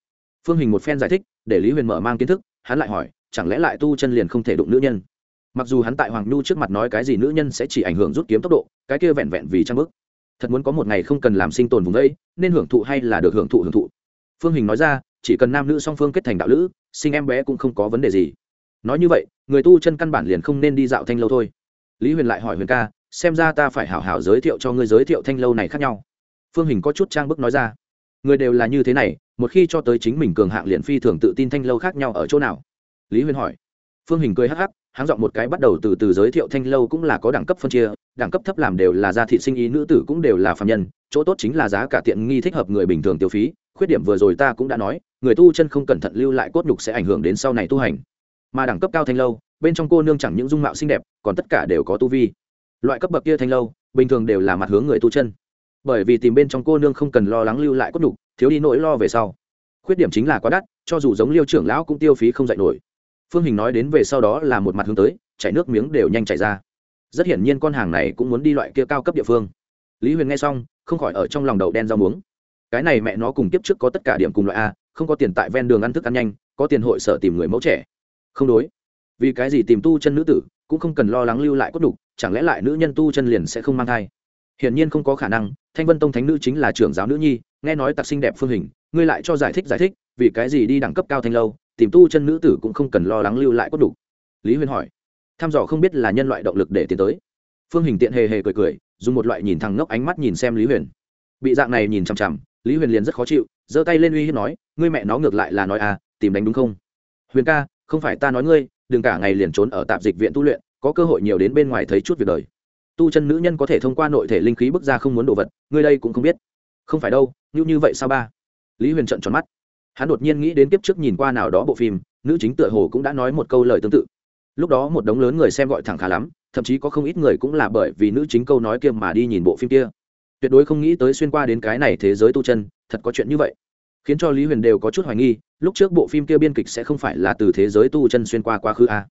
Phương hình một phen giải thích, để lý huyền mở mang kiến thức, hắn lại hỏi, chẳng lẽ lại tu chân liền không thể đụng nữ nhân? Mặc dù hắn tại hoàng nhu trước mặt nói cái gì nữ nhân sẽ chỉ ảnh hưởng rút kiếm tốc độ, cái kia vẹn vẹn vì trang bức. Thật muốn có một ngày không cần làm sinh tồn vùng đây nên hưởng thụ hay là được hưởng thụ hưởng thụ. Phương hình nói ra, chỉ cần nam nữ song phương kết thành đạo lữ, sinh em bé cũng không có vấn đề gì. Nói như vậy, người tu chân căn bản liền không nên đi dạo thanh lâu thôi. Lý huyền lại hỏi huyền ca, xem ra ta phải hảo hảo giới thiệu cho ngươi giới thiệu thanh lâu này khác nhau. Phương hình có chút trang bức nói ra, người đều là như thế này, một khi cho tới chính mình cường hạng liền phi thường tự tin thanh lâu khác nhau ở chỗ nào? Lý huyền hỏi. Phương hình cười hắc hắc háng giọng một cái bắt đầu từ từ giới thiệu thanh lâu cũng là có đẳng cấp phân chia, đẳng cấp thấp làm đều là gia thị sinh ý, nữ tử cũng đều là phạm nhân, chỗ tốt chính là giá cả tiện nghi thích hợp người bình thường tiêu phí. Khuyết điểm vừa rồi ta cũng đã nói, người tu chân không cẩn thận lưu lại cốt nhục sẽ ảnh hưởng đến sau này tu hành. Mà đẳng cấp cao thanh lâu, bên trong cô nương chẳng những dung mạo xinh đẹp, còn tất cả đều có tu vi. Loại cấp bậc kia thanh lâu, bình thường đều là mặt hướng người tu chân. Bởi vì tìm bên trong cô nương không cần lo lắng lưu lại cốt nhục, thiếu đi nỗi lo về sau. Khuyết điểm chính là quá đắt, cho dù giống liêu trưởng lão cũng tiêu phí không dạy nổi phương hình nói đến về sau đó là một mặt hướng tới, chảy nước miếng đều nhanh chảy ra. Rất hiển nhiên con hàng này cũng muốn đi loại kia cao cấp địa phương. Lý huyền nghe xong, không khỏi ở trong lòng đầu đen rau muống. Cái này mẹ nó cùng kiếp trước có tất cả điểm cùng loại a, không có tiền tại ven đường ăn thức ăn nhanh, có tiền hội sở tìm người mẫu trẻ. Không đối. Vì cái gì tìm tu chân nữ tử, cũng không cần lo lắng lưu lại cốt đục, chẳng lẽ lại nữ nhân tu chân liền sẽ không mang thai? Hiển nhiên không có khả năng, thanh vân tông thánh nữ chính là trưởng giáo nữ nhi, nghe nói tặc sinh đẹp phương hình, ngươi lại cho giải thích giải thích, vì cái gì đi đẳng cấp cao thanh lâu tìm tu chân nữ tử cũng không cần lo lắng lưu lại cốt đục. Lý huyền hỏi tham dò không biết là nhân loại động lực để tiến tới. Phương hình tiện hề hề cười cười, dùng một loại nhìn thằng ngốc ánh mắt nhìn xem lý huyền. Bị dạng này nhìn chằm chằm, lý huyền liền rất khó chịu, giơ tay lên uy hiếp nói, ngươi mẹ nó ngược lại là nói à tìm đánh đúng không? Huyền ca, không phải ta nói ngươi, đừng cả ngày liền trốn ở tạp dịch viện tu luyện, có cơ hội nhiều đến bên ngoài thấy chút việc đời. Tu chân nữ nhân có thể thông qua nội thể linh khí bước ra không muốn đồ vật, ngươi đây cũng không biết. Không phải đâu, như như vậy sao ba? Lý huyền trận tròn mắt hắn đột nhiên nghĩ đến kiếp trước nhìn qua nào đó bộ phim, nữ chính tựa hồ cũng đã nói một câu lời tương tự. Lúc đó một đống lớn người xem gọi thẳng khá lắm, thậm chí có không ít người cũng là bởi vì nữ chính câu nói kia mà đi nhìn bộ phim kia. Tuyệt đối không nghĩ tới xuyên qua đến cái này thế giới tu chân, thật có chuyện như vậy. Khiến cho lý huyền đều có chút hoài nghi, lúc trước bộ phim kia biên kịch sẽ không phải là từ thế giới tu chân xuyên qua quá khứ a à.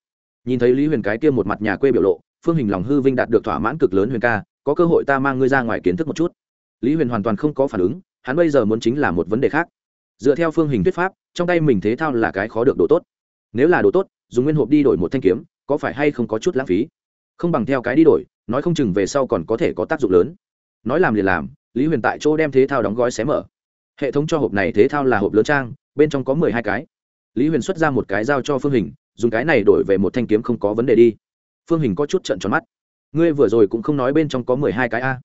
nhìn thấy lý huyền cái kia một mặt nhà quê biểu lộ, phương hình lòng hư vinh đạt được thỏa mãn cực lớn huyền ca, có cơ hội ta mang ngươi ra ngoài kiến thức một chút. Lý huyền hoàn toàn không có phản ứng, hắn bây giờ muốn chính là một vấn đề khác dựa theo phương hình thuyết pháp, trong tay mình thế thao là cái khó được đồ tốt. Nếu là đồ tốt, dùng nguyên hộp đi đổi một thanh kiếm, có phải hay không có chút lãng phí? Không bằng theo cái đi đổi, nói không chừng về sau còn có thể có tác dụng lớn. Nói làm liền làm, lý huyền tại chỗ đem thế thao đóng gói xé mở. Hệ thống cho hộp này thế thao là hộp lớn trang, bên trong có mười hai cái. Lý huyền xuất ra một cái giao cho phương hình, dùng cái này đổi về một thanh kiếm không có vấn đề đi. Phương hình có chút trận tròn mắt. Ngươi vừa rồi cũng không nói bên trong có mười hai cái a.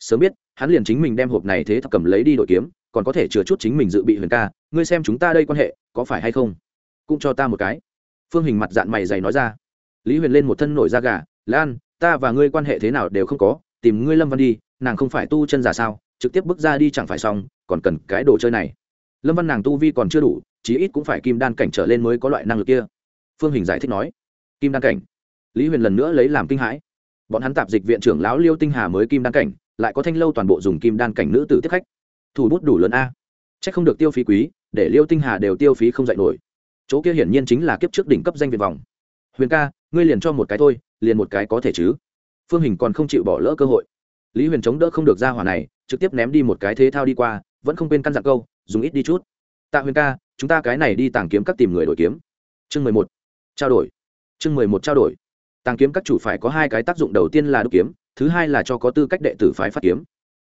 Sớm biết, hắn liền chính mình đem hộp này thế thao cầm lấy đi đổi kiếm còn có thể chừa chút chính mình dự bị huyền ca, ngươi xem chúng ta đây quan hệ, có phải hay không? Cũng cho ta một cái. Phương hình mặt dạng mày dày nói ra. Lý huyền lên một thân nổi da gà, lan, ta và ngươi quan hệ thế nào đều không có, tìm ngươi lâm văn đi, nàng không phải tu chân giả sao, trực tiếp bước ra đi chẳng phải xong, còn cần cái đồ chơi này. Lâm văn nàng tu vi còn chưa đủ, chí ít cũng phải kim đan cảnh trở lên mới có loại năng lực kia. Phương hình giải thích nói. Kim đan cảnh? Lý huyền lần nữa lấy làm kinh hãi. Bọn hắn tạp dịch viện trưởng lão liêu tinh hà mới kim đan cảnh, lại có thanh lâu toàn bộ dùng kim đan cảnh nữ tử tiếp khách thủ bút đủ lớn a. C h ắ c không được tiêu phí quý, để liêu tinh hà đều tiêu phí không dạy nổi. Chỗ kia hiển nhiên chính là kiếp trước đỉnh cấp danh việt vòng. Huyền ca, ngươi liền cho một cái thôi, liền một cái có thể chứ? Phương hình còn không chịu bỏ lỡ cơ hội. Lý huyền chống đỡ không được ra hỏa này, trực tiếp ném đi một cái thế thao đi qua, vẫn không quên căn dặn câu, dùng ít đi chút. Tạ huyền ca, chúng ta cái này đi tàng kiếm các tìm người đổi kiếm. Chương mười một. Trao đổi. Chương mười một trao đổi. Tàng kiếm các chủ phải có hai cái tác dụng, đầu tiên là đúc kiếm, thứ hai là cho có tư cách đệ tử phái phát kiếm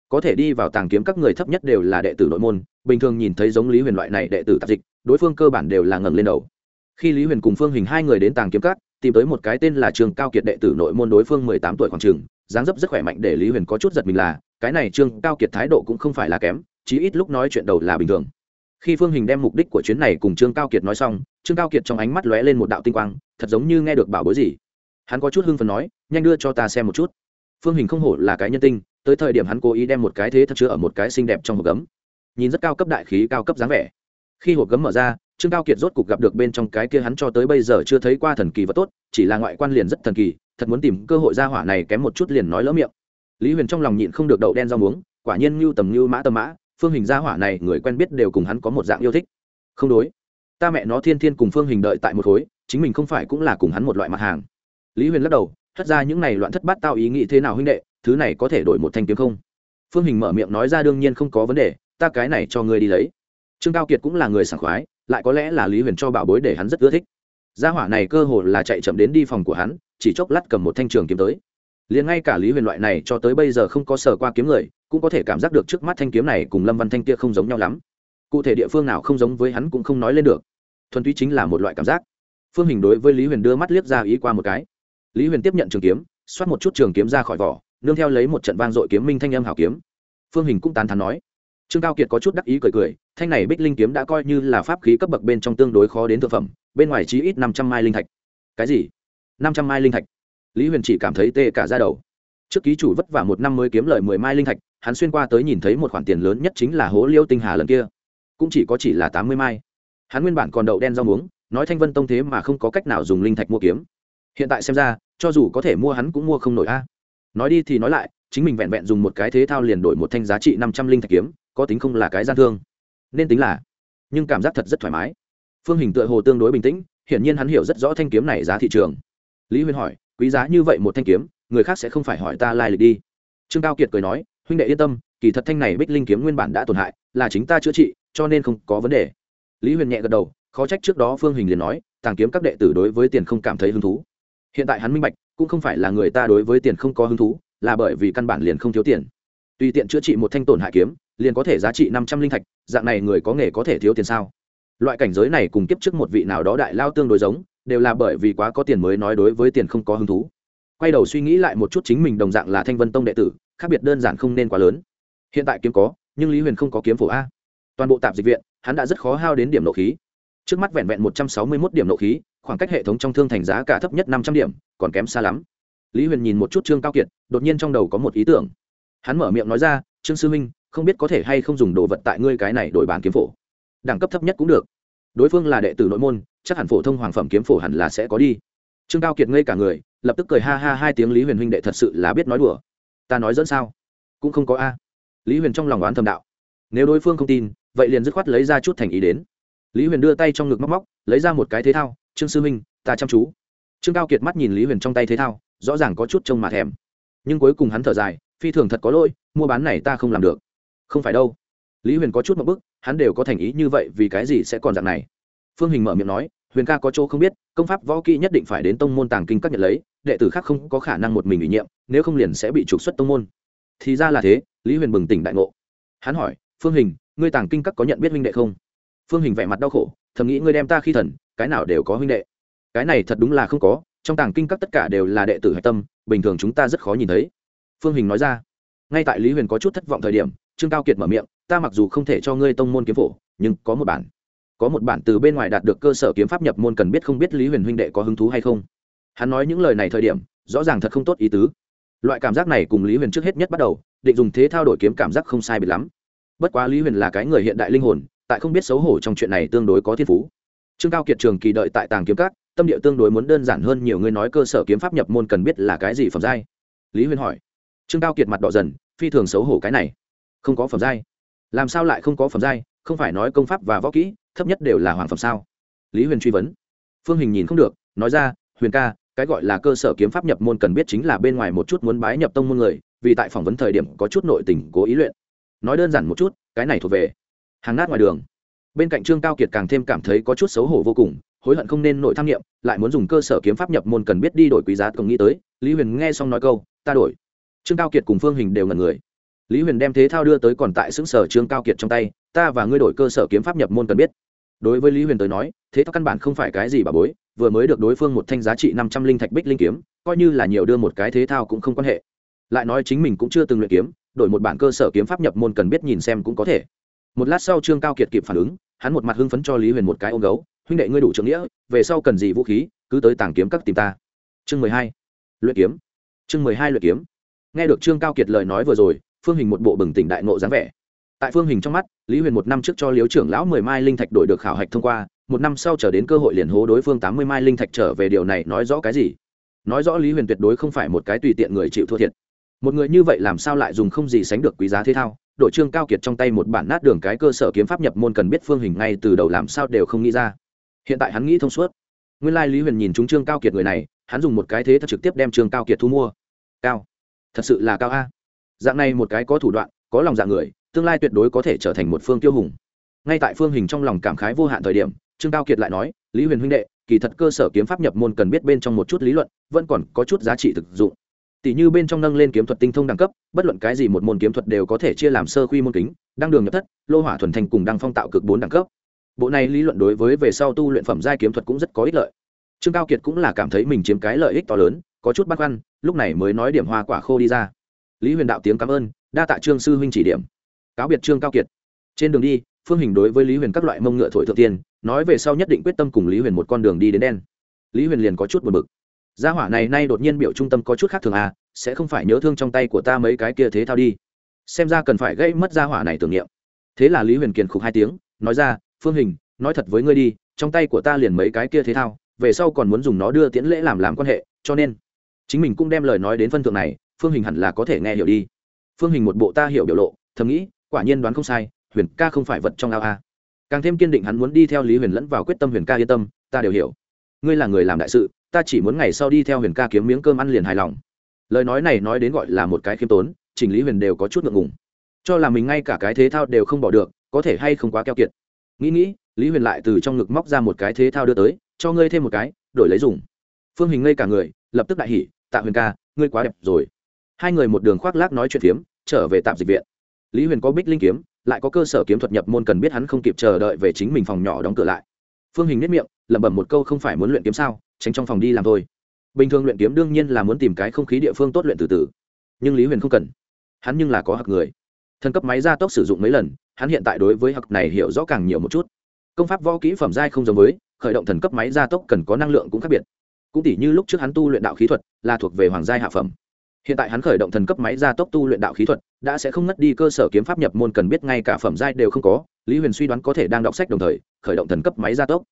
có thể đi vào tàng kiếm các người thấp nhất đều là đệ tử nội môn, bình thường nhìn thấy giống lý huyền loại này đệ tử tạp dịch, đối phương cơ bản đều là ngẩng lên đầu. Khi lý huyền cùng phương hình hai người đến tàng kiếm các, tìm tới một cái tên là trường cao kiệt đệ tử nội môn đối phương mười tám tuổi khoảng trường, dáng dấp rất khỏe mạnh để lý huyền có chút giật mình là, cái này trương cao kiệt thái độ cũng không phải là kém, chí ít lúc nói chuyện đầu là bình thường. Khi phương hình đem mục đích của chuyến này cùng trương cao kiệt nói xong, trương cao kiệt trong ánh mắt lóe lên một đạo tinh quang, thật giống như nghe được bảo bối gì. Hắn có chút hưng phần nói, nhanh đưa cho ta xem một chút. Phương hình không hổ là cái nhân tinh tới thời điểm hắn cố ý đem một cái thế thật chứa ở một cái xinh đẹp trong hộp gấm. Nhìn rất cao cấp đại khí, cao cấp dáng vẻ. Khi hộp gấm mở ra, trương cao kiệt rốt cục gặp được bên trong cái kia hắn cho tới bây giờ chưa thấy qua thần kỳ và tốt, chỉ là ngoại quan liền rất thần kỳ, thật muốn tìm cơ hội ra hỏa này kém một chút liền nói lỡ miệng. Lý huyền trong lòng nhịn không được đậu đen rau muống, quả nhiên như tầm như mã tầm mã, phương hình ra hỏa này người quen biết đều cùng hắn có một dạng yêu thích. Không đối. Ta mẹ nó thiên thiên cùng phương hình đợi tại một khối, chính mình không phải cũng là cùng hắn một loại mặt hàng. Lý huyền lắc đầu, thất ra những này loạn thất bát tao ý nghĩ thế nào huynh đệ thứ này có thể đổi một thanh kiếm không? Phương hình mở miệng nói ra đương nhiên không có vấn đề, ta cái này cho ngươi đi lấy. Trương cao kiệt cũng là người sảng khoái, lại có lẽ là lý huyền cho bảo bối để hắn rất ưa thích. Gia hỏa này cơ hồ là chạy chậm đến đi phòng của hắn, chỉ chốc lát cầm một thanh trường kiếm tới. Liền ngay cả lý huyền loại này cho tới bây giờ không có sờ qua kiếm người, cũng có thể cảm giác được trước mắt thanh kiếm này cùng lâm văn thanh kia không giống nhau lắm. Cụ thể địa phương nào không giống với hắn cũng không nói lên được. Thuần túy chính là một loại cảm giác. Phương hình đối với lý huyền đưa mắt liếc ra ý qua một cái. Lý huyền tiếp nhận trường kiếm, xoát một chút trường kiếm ra khỏi vỏ nương theo lấy một trận vang dội kiếm minh thanh âm hảo kiếm. Phương hình cũng tán thán nói. Trương cao kiệt có chút đắc ý cười cười, thanh này bích linh kiếm đã coi như là pháp khí cấp bậc bên trong tương đối khó đến thực phẩm, bên ngoài chí ít năm trăm mai linh thạch. Cái gì? Năm trăm mai linh thạch? Lý huyền chỉ cảm thấy tê cả ra đầu. Trước ký chủ vất vả một năm mới kiếm lời mười mai linh thạch, hắn xuyên qua tới nhìn thấy một khoản tiền lớn nhất chính là hố liêu tinh hà lần kia. Cũng chỉ có chỉ là tám mươi mai. Hắn nguyên bản còn đậu đen rau muống, nói thanh vân tông thế mà không có cách nào dùng linh thạch mua kiếm. Hiện tại xem ra, cho dù có thể mua hắn cũng mua không nổi a nói đi thì nói lại, chính mình vẹn vẹn dùng một cái thế thao liền đổi một thanh giá trị năm trăm linh thạch kiếm, có tính không là cái gian thương. Nên tính là, nhưng cảm giác thật rất thoải mái. Phương hình tựa hồ tương đối bình tĩnh, hiển nhiên hắn hiểu rất rõ thanh kiếm này giá thị trường. Lý huyên hỏi, quý giá như vậy một thanh kiếm, người khác sẽ không phải hỏi ta lai lịch đi. Trương cao kiệt cười nói, huynh đệ yên tâm, kỳ thật thanh này bích linh kiếm nguyên bản đã tổn hại, là chính ta chữa trị, cho nên không có vấn đề. Lý huyền nhẹ gật đầu, khó trách trước đó phương hình liền nói, tàng kiếm các đệ tử đối với tiền không cảm thấy hứng thú hiện tại hắn minh bạch, cũng không phải là người ta đối với tiền không có hứng thú, là bởi vì căn bản liền không thiếu tiền. Tùy tiện chữa trị một thanh tổn hại kiếm, liền có thể giá trị năm trăm linh thạch, dạng này người có nghề có thể thiếu tiền sao? Loại cảnh giới này cùng kiếp trước một vị nào đó đại lao tương đối giống, đều là bởi vì quá có tiền mới nói đối với tiền không có hứng thú. Quay đầu suy nghĩ lại một chút chính mình đồng dạng là thanh vân tông đệ tử, khác biệt đơn giản không nên quá lớn. Hiện tại kiếm có, nhưng lý huyền không có kiếm phổ a. Toàn bộ tạp dịch viện, hắn đã rất khó hao đến điểm nộ khí. Trước mắt vẹn vẹn một trăm sáu mươi mốt điểm nộ khí khoảng cách hệ thống trong thương thành giá cả thấp nhất năm trăm điểm, còn kém xa lắm. Lý huyền nhìn một chút trương cao kiệt, đột nhiên trong đầu có một ý tưởng. Hắn mở miệng nói ra, trương sư minh không biết có thể hay không dùng đồ vật tại ngươi cái này đổi bán kiếm phổ. Đẳng cấp thấp nhất cũng được. Đối phương là đệ tử nội môn, chắc hẳn phổ thông hoàng phẩm kiếm phổ hẳn là sẽ có đi. Trương cao kiệt ngây cả người, lập tức cười ha ha hai tiếng lý huyền huynh đệ thật sự là biết nói đùa. Ta nói dẫn sao? Cũng không có a. Lý huyền trong lòng oán thầm đạo. Nếu đối phương không tin, vậy liền dứt khoát lấy ra chút thành ý đến. Lý huyền đưa tay trong ngực móc móc, lấy ra một cái thế thao trương sư minh, ta chăm chú. Trương cao kiệt mắt nhìn lý huyền trong tay thế thao, rõ ràng có chút trông mà thèm. Nhưng cuối cùng hắn thở dài, phi thường thật có lỗi, mua bán này ta không làm được. Không phải đâu. Lý huyền có chút một bức, hắn đều có thành ý như vậy vì cái gì sẽ còn dạng này? Phương hình mở miệng nói, huyền ca có chỗ không biết, công pháp võ kỹ nhất định phải đến tông môn tàng kinh các nhận lấy, đệ tử khác không có khả năng một mình ủy nhiệm, nếu không liền sẽ bị trục xuất tông môn. Thì ra là thế, lý huyền bừng tỉnh đại ngộ. Hắn hỏi, phương hình, ngươi tàng kinh các có nhận biết minh đệ không? Phương hình vẻ mặt đau khổ, thầm nghĩ ngươi đem ta khi thần, cái nào đều có huynh đệ. Cái này thật đúng là không có, trong tàng kinh các tất cả đều là đệ tử hạch tâm, bình thường chúng ta rất khó nhìn thấy. Phương hình nói ra. Ngay tại lý huyền có chút thất vọng thời điểm, trương cao kiệt mở miệng, ta mặc dù không thể cho ngươi tông môn kiếm phổ, nhưng có một bản. Có một bản từ bên ngoài đạt được cơ sở kiếm pháp nhập môn cần biết không biết lý huyền huynh đệ có hứng thú hay không. Hắn nói những lời này thời điểm, rõ ràng thật không tốt ý tứ. Loại cảm giác này cùng lý huyền trước hết nhất bắt đầu, định dùng thế thao đổi kiếm cảm giác không sai biệt lắm. Bất quá lý huyền là cái người hiện đại linh hồn tại không biết xấu hổ trong chuyện này tương đối có thiên phú. Trương cao kiệt trường kỳ đợi tại tàng kiếm các, tâm địa tương đối muốn đơn giản hơn nhiều người nói cơ sở kiếm pháp nhập môn cần biết là cái gì phẩm giai. Lý Huyên hỏi. Trương cao kiệt mặt đỏ dần, phi thường xấu hổ cái này. Không có phẩm giai. Làm sao lại không có phẩm giai? Không phải nói công pháp và võ kỹ, thấp nhất đều là hoàng phẩm sao? Lý huyền truy vấn. Phương hình nhìn không được, nói ra, huyền ca, cái gọi là cơ sở kiếm pháp nhập môn cần biết chính là bên ngoài một chút muốn bái nhập tông môn người, vì tại phỏng vấn thời điểm có chút nội tình, cố ý luyện. Nói đơn giản một chút, cái này thuộc về hàng nát ngoài đường. Bên cạnh trương cao kiệt càng thêm cảm thấy có chút xấu hổ vô cùng, hối hận không nên nội tham nghiệm lại muốn dùng cơ sở kiếm pháp nhập môn cần biết đi đổi quý giá cộng nghĩ tới. Lý huyền nghe xong nói câu, ta đổi. Trương cao kiệt cùng phương hình đều ngần người. Lý huyền đem thế thao đưa tới còn tại xứng sở trương cao kiệt trong tay, ta và ngươi đổi cơ sở kiếm pháp nhập môn cần biết. Đối với lý huyền tới nói, thế thao căn bản không phải cái gì bà bối, vừa mới được đối phương một thanh giá trị năm trăm linh thạch bích linh kiếm, coi như là nhiều đưa một cái thế thao cũng không quan hệ. Lại nói chính mình cũng chưa từng luyện kiếm, đổi một bản cơ sở kiếm pháp nhập môn cần biết nhìn xem cũng có thể một lát sau trương cao kiệt kịp phản ứng, hắn một mặt hưng phấn cho lý huyền một cái ôm gấu, huynh đệ ngươi đủ trưởng nghĩa, về sau cần gì vũ khí, cứ tới tàng kiếm các tìm ta. Chương mười hai. Luyện kiếm. Chương mười hai luyện kiếm. Nghe được trương cao kiệt lời nói vừa rồi, phương hình một bộ bừng tỉnh đại nộ dáng vẻ. Tại phương hình trong mắt, lý huyền một năm trước cho liếu trưởng lão mười mai linh thạch đổi được khảo hạch thông qua, một năm sau trở đến cơ hội liền hố đối phương tám mươi mai linh thạch trở về điều này nói rõ cái gì? Nói rõ lý huyền tuyệt đối không phải một cái tùy tiện người chịu thua thiệt. Một người như vậy làm sao lại dùng không gì sánh được quý giá thế thao? Đội trương cao kiệt trong tay một bản nát đường cái cơ sở kiếm pháp nhập môn cần biết phương hình ngay từ đầu làm sao đều không nghĩ ra. Hiện tại hắn nghĩ thông suốt. Nguyên lai lý huyền nhìn chúng trương cao kiệt người này, hắn dùng một cái thế thật trực tiếp đem trương cao kiệt thu mua. Cao. Thật sự là cao a. Dạng này một cái có thủ đoạn, có lòng dạng người, tương lai tuyệt đối có thể trở thành một phương tiêu hùng. Ngay tại phương hình trong lòng cảm khái vô hạn thời điểm, trương cao kiệt lại nói, lý huyền huynh đệ, kỳ thật cơ sở kiếm pháp nhập môn cần biết bên trong một chút lý luận, vẫn còn có chút giá trị thực dụng tỷ như bên trong nâng lên kiếm thuật tinh thông đẳng cấp, bất luận cái gì một môn kiếm thuật đều có thể chia làm sơ khuy môn kính, đăng đường nhập thất, lô hỏa thuần thành cùng đăng phong tạo cực bốn đẳng cấp. Bộ này lý luận đối với về sau tu luyện phẩm giai kiếm thuật cũng rất có ích lợi. Trương cao kiệt cũng là cảm thấy mình chiếm cái lợi ích to lớn, có chút băn khoăn, lúc này mới nói điểm hoa quả khô đi ra. Lý huyền đạo tiếng cảm ơn, đa tạ trương sư huynh chỉ điểm. Cáo biệt trương cao kiệt. Trên đường đi, phương hình đối với lý huyền các loại mông ngựa thổi thượng tiên, nói về sau nhất định quyết tâm cùng lý huyền một con đường đi đến đen. Lý huyền liền có chút buồn bực gia hỏa này nay đột nhiên biểu trung tâm có chút khác thường à sẽ không phải nhớ thương trong tay của ta mấy cái kia thế thao đi. Xem ra cần phải gây mất gia hỏa này tưởng niệm. Thế là lý huyền kiền khục hai tiếng, nói ra, phương hình, nói thật với ngươi đi, trong tay của ta liền mấy cái kia thế thao, về sau còn muốn dùng nó đưa tiễn lễ làm làm quan hệ, cho nên chính mình cũng đem lời nói đến phân thượng này, phương hình hẳn là có thể nghe hiểu đi. Phương hình một bộ ta hiểu biểu lộ, thầm nghĩ, quả nhiên đoán không sai, huyền ca không phải vật trong ao a càng thêm kiên định hắn muốn đi theo lý huyền lẫn vào quyết tâm huyền ca yên tâm, ta đều hiểu. Ngươi là người làm đại sự ta chỉ muốn ngày sau đi theo huyền ca kiếm miếng cơm ăn liền hài lòng. Lời nói này nói đến gọi là một cái khiêm tốn, chỉnh lý huyền đều có chút ngượng ngùng. Cho là mình ngay cả cái thế thao đều không bỏ được, có thể hay không quá keo kiệt. Nghĩ nghĩ, lý huyền lại từ trong ngực móc ra một cái thế thao đưa tới, cho ngươi thêm một cái, đổi lấy dùng. Phương hình ngây cả người, lập tức đại hỉ, tạ huyền ca, ngươi quá đẹp rồi. Hai người một đường khoác lác nói chuyện phiếm, trở về tạm dịch viện. Lý huyền có bích linh kiếm, lại có cơ sở kiếm thuật nhập môn cần biết hắn không kịp chờ đợi về chính mình phòng nhỏ đóng cửa lại. Phương hình nếp miệng, lẩm bẩm một câu, không phải muốn luyện kiếm sao? Tránh trong phòng đi làm thôi. Bình thường luyện kiếm đương nhiên là muốn tìm cái không khí địa phương tốt luyện từ từ, nhưng lý huyền không cần. Hắn nhưng là có hặc người. Thân cấp máy gia tốc sử dụng mấy lần, hắn hiện tại đối với hặc này hiểu rõ càng nhiều một chút. Công pháp võ kỹ phẩm giai không giống với, khởi động thần cấp máy gia tốc cần có năng lượng cũng khác biệt. Cũng tỉ như lúc trước hắn tu luyện đạo khí thuật, là thuộc về hoàng giai hạ phẩm. Hiện tại hắn khởi động thần cấp máy gia tốc tu luyện đạo khí thuật, đã sẽ không ngất đi cơ sở kiếm pháp nhập môn cần biết ngay cả phẩm giai đều không có. Lý huyền suy đoán có thể đang đọc sách đồng thời, khởi động thần cấp máy gia tốc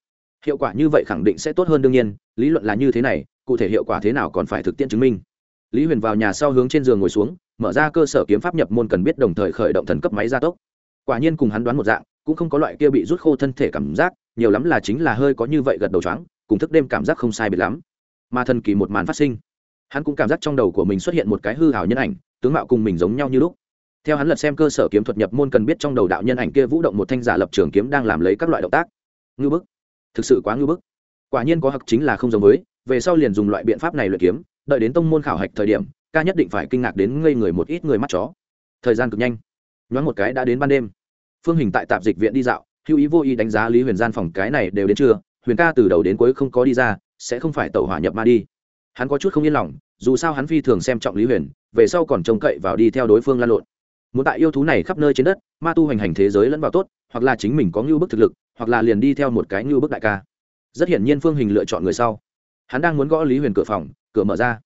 hiệu quả như vậy khẳng định sẽ tốt hơn đương nhiên, lý luận là như thế này, cụ thể hiệu quả thế nào còn phải thực tiễn chứng minh. Lý huyền vào nhà sau hướng trên giường ngồi xuống, mở ra cơ sở kiếm pháp nhập môn cần biết đồng thời khởi động thần cấp máy gia tốc. Quả nhiên cùng hắn đoán một dạng, cũng không có loại kia bị rút khô thân thể cảm giác, nhiều lắm là chính là hơi có như vậy gật đầu choáng, cùng thức đêm cảm giác không sai biệt lắm. Mà thần kỳ một màn phát sinh, hắn cũng cảm giác trong đầu của mình xuất hiện một cái hư hào nhân ảnh, tướng mạo cùng mình giống nhau như lúc. Theo hắn lật xem cơ sở kiếm thuật nhập môn cần biết trong đầu đạo nhân ảnh kia vũ động một thanh giả lập trường kiếm đang làm lấy các loại động tác. Ngư bức thực sự quá ngư bức. Quả nhiên có hặc chính là không giống với, về sau liền dùng loại biện pháp này luyện kiếm, đợi đến tông môn khảo hạch thời điểm, ca nhất định phải kinh ngạc đến ngây người một ít người mắt chó. Thời gian cực nhanh. Nhoáng một cái đã đến ban đêm. Phương hình tại tạp dịch viện đi dạo, hữu ý vô ý đánh giá lý huyền gian phòng cái này đều đến trưa, huyền ca từ đầu đến cuối không có đi ra, sẽ không phải tẩu hỏa nhập ma đi. Hắn có chút không yên lòng, dù sao hắn phi thường xem trọng lý huyền, về sau còn trông cậy vào đi theo đối phương lan lộn. Muốn tại yêu thú này khắp nơi trên đất, ma tu hành hành thế giới lẫn vào tốt, hoặc là chính mình có ngưu bức thực lực hoặc là liền đi theo một cái như bức đại ca. Rất hiển nhiên phương hình lựa chọn người sau. Hắn đang muốn gõ lý huyền cửa phòng, cửa mở ra.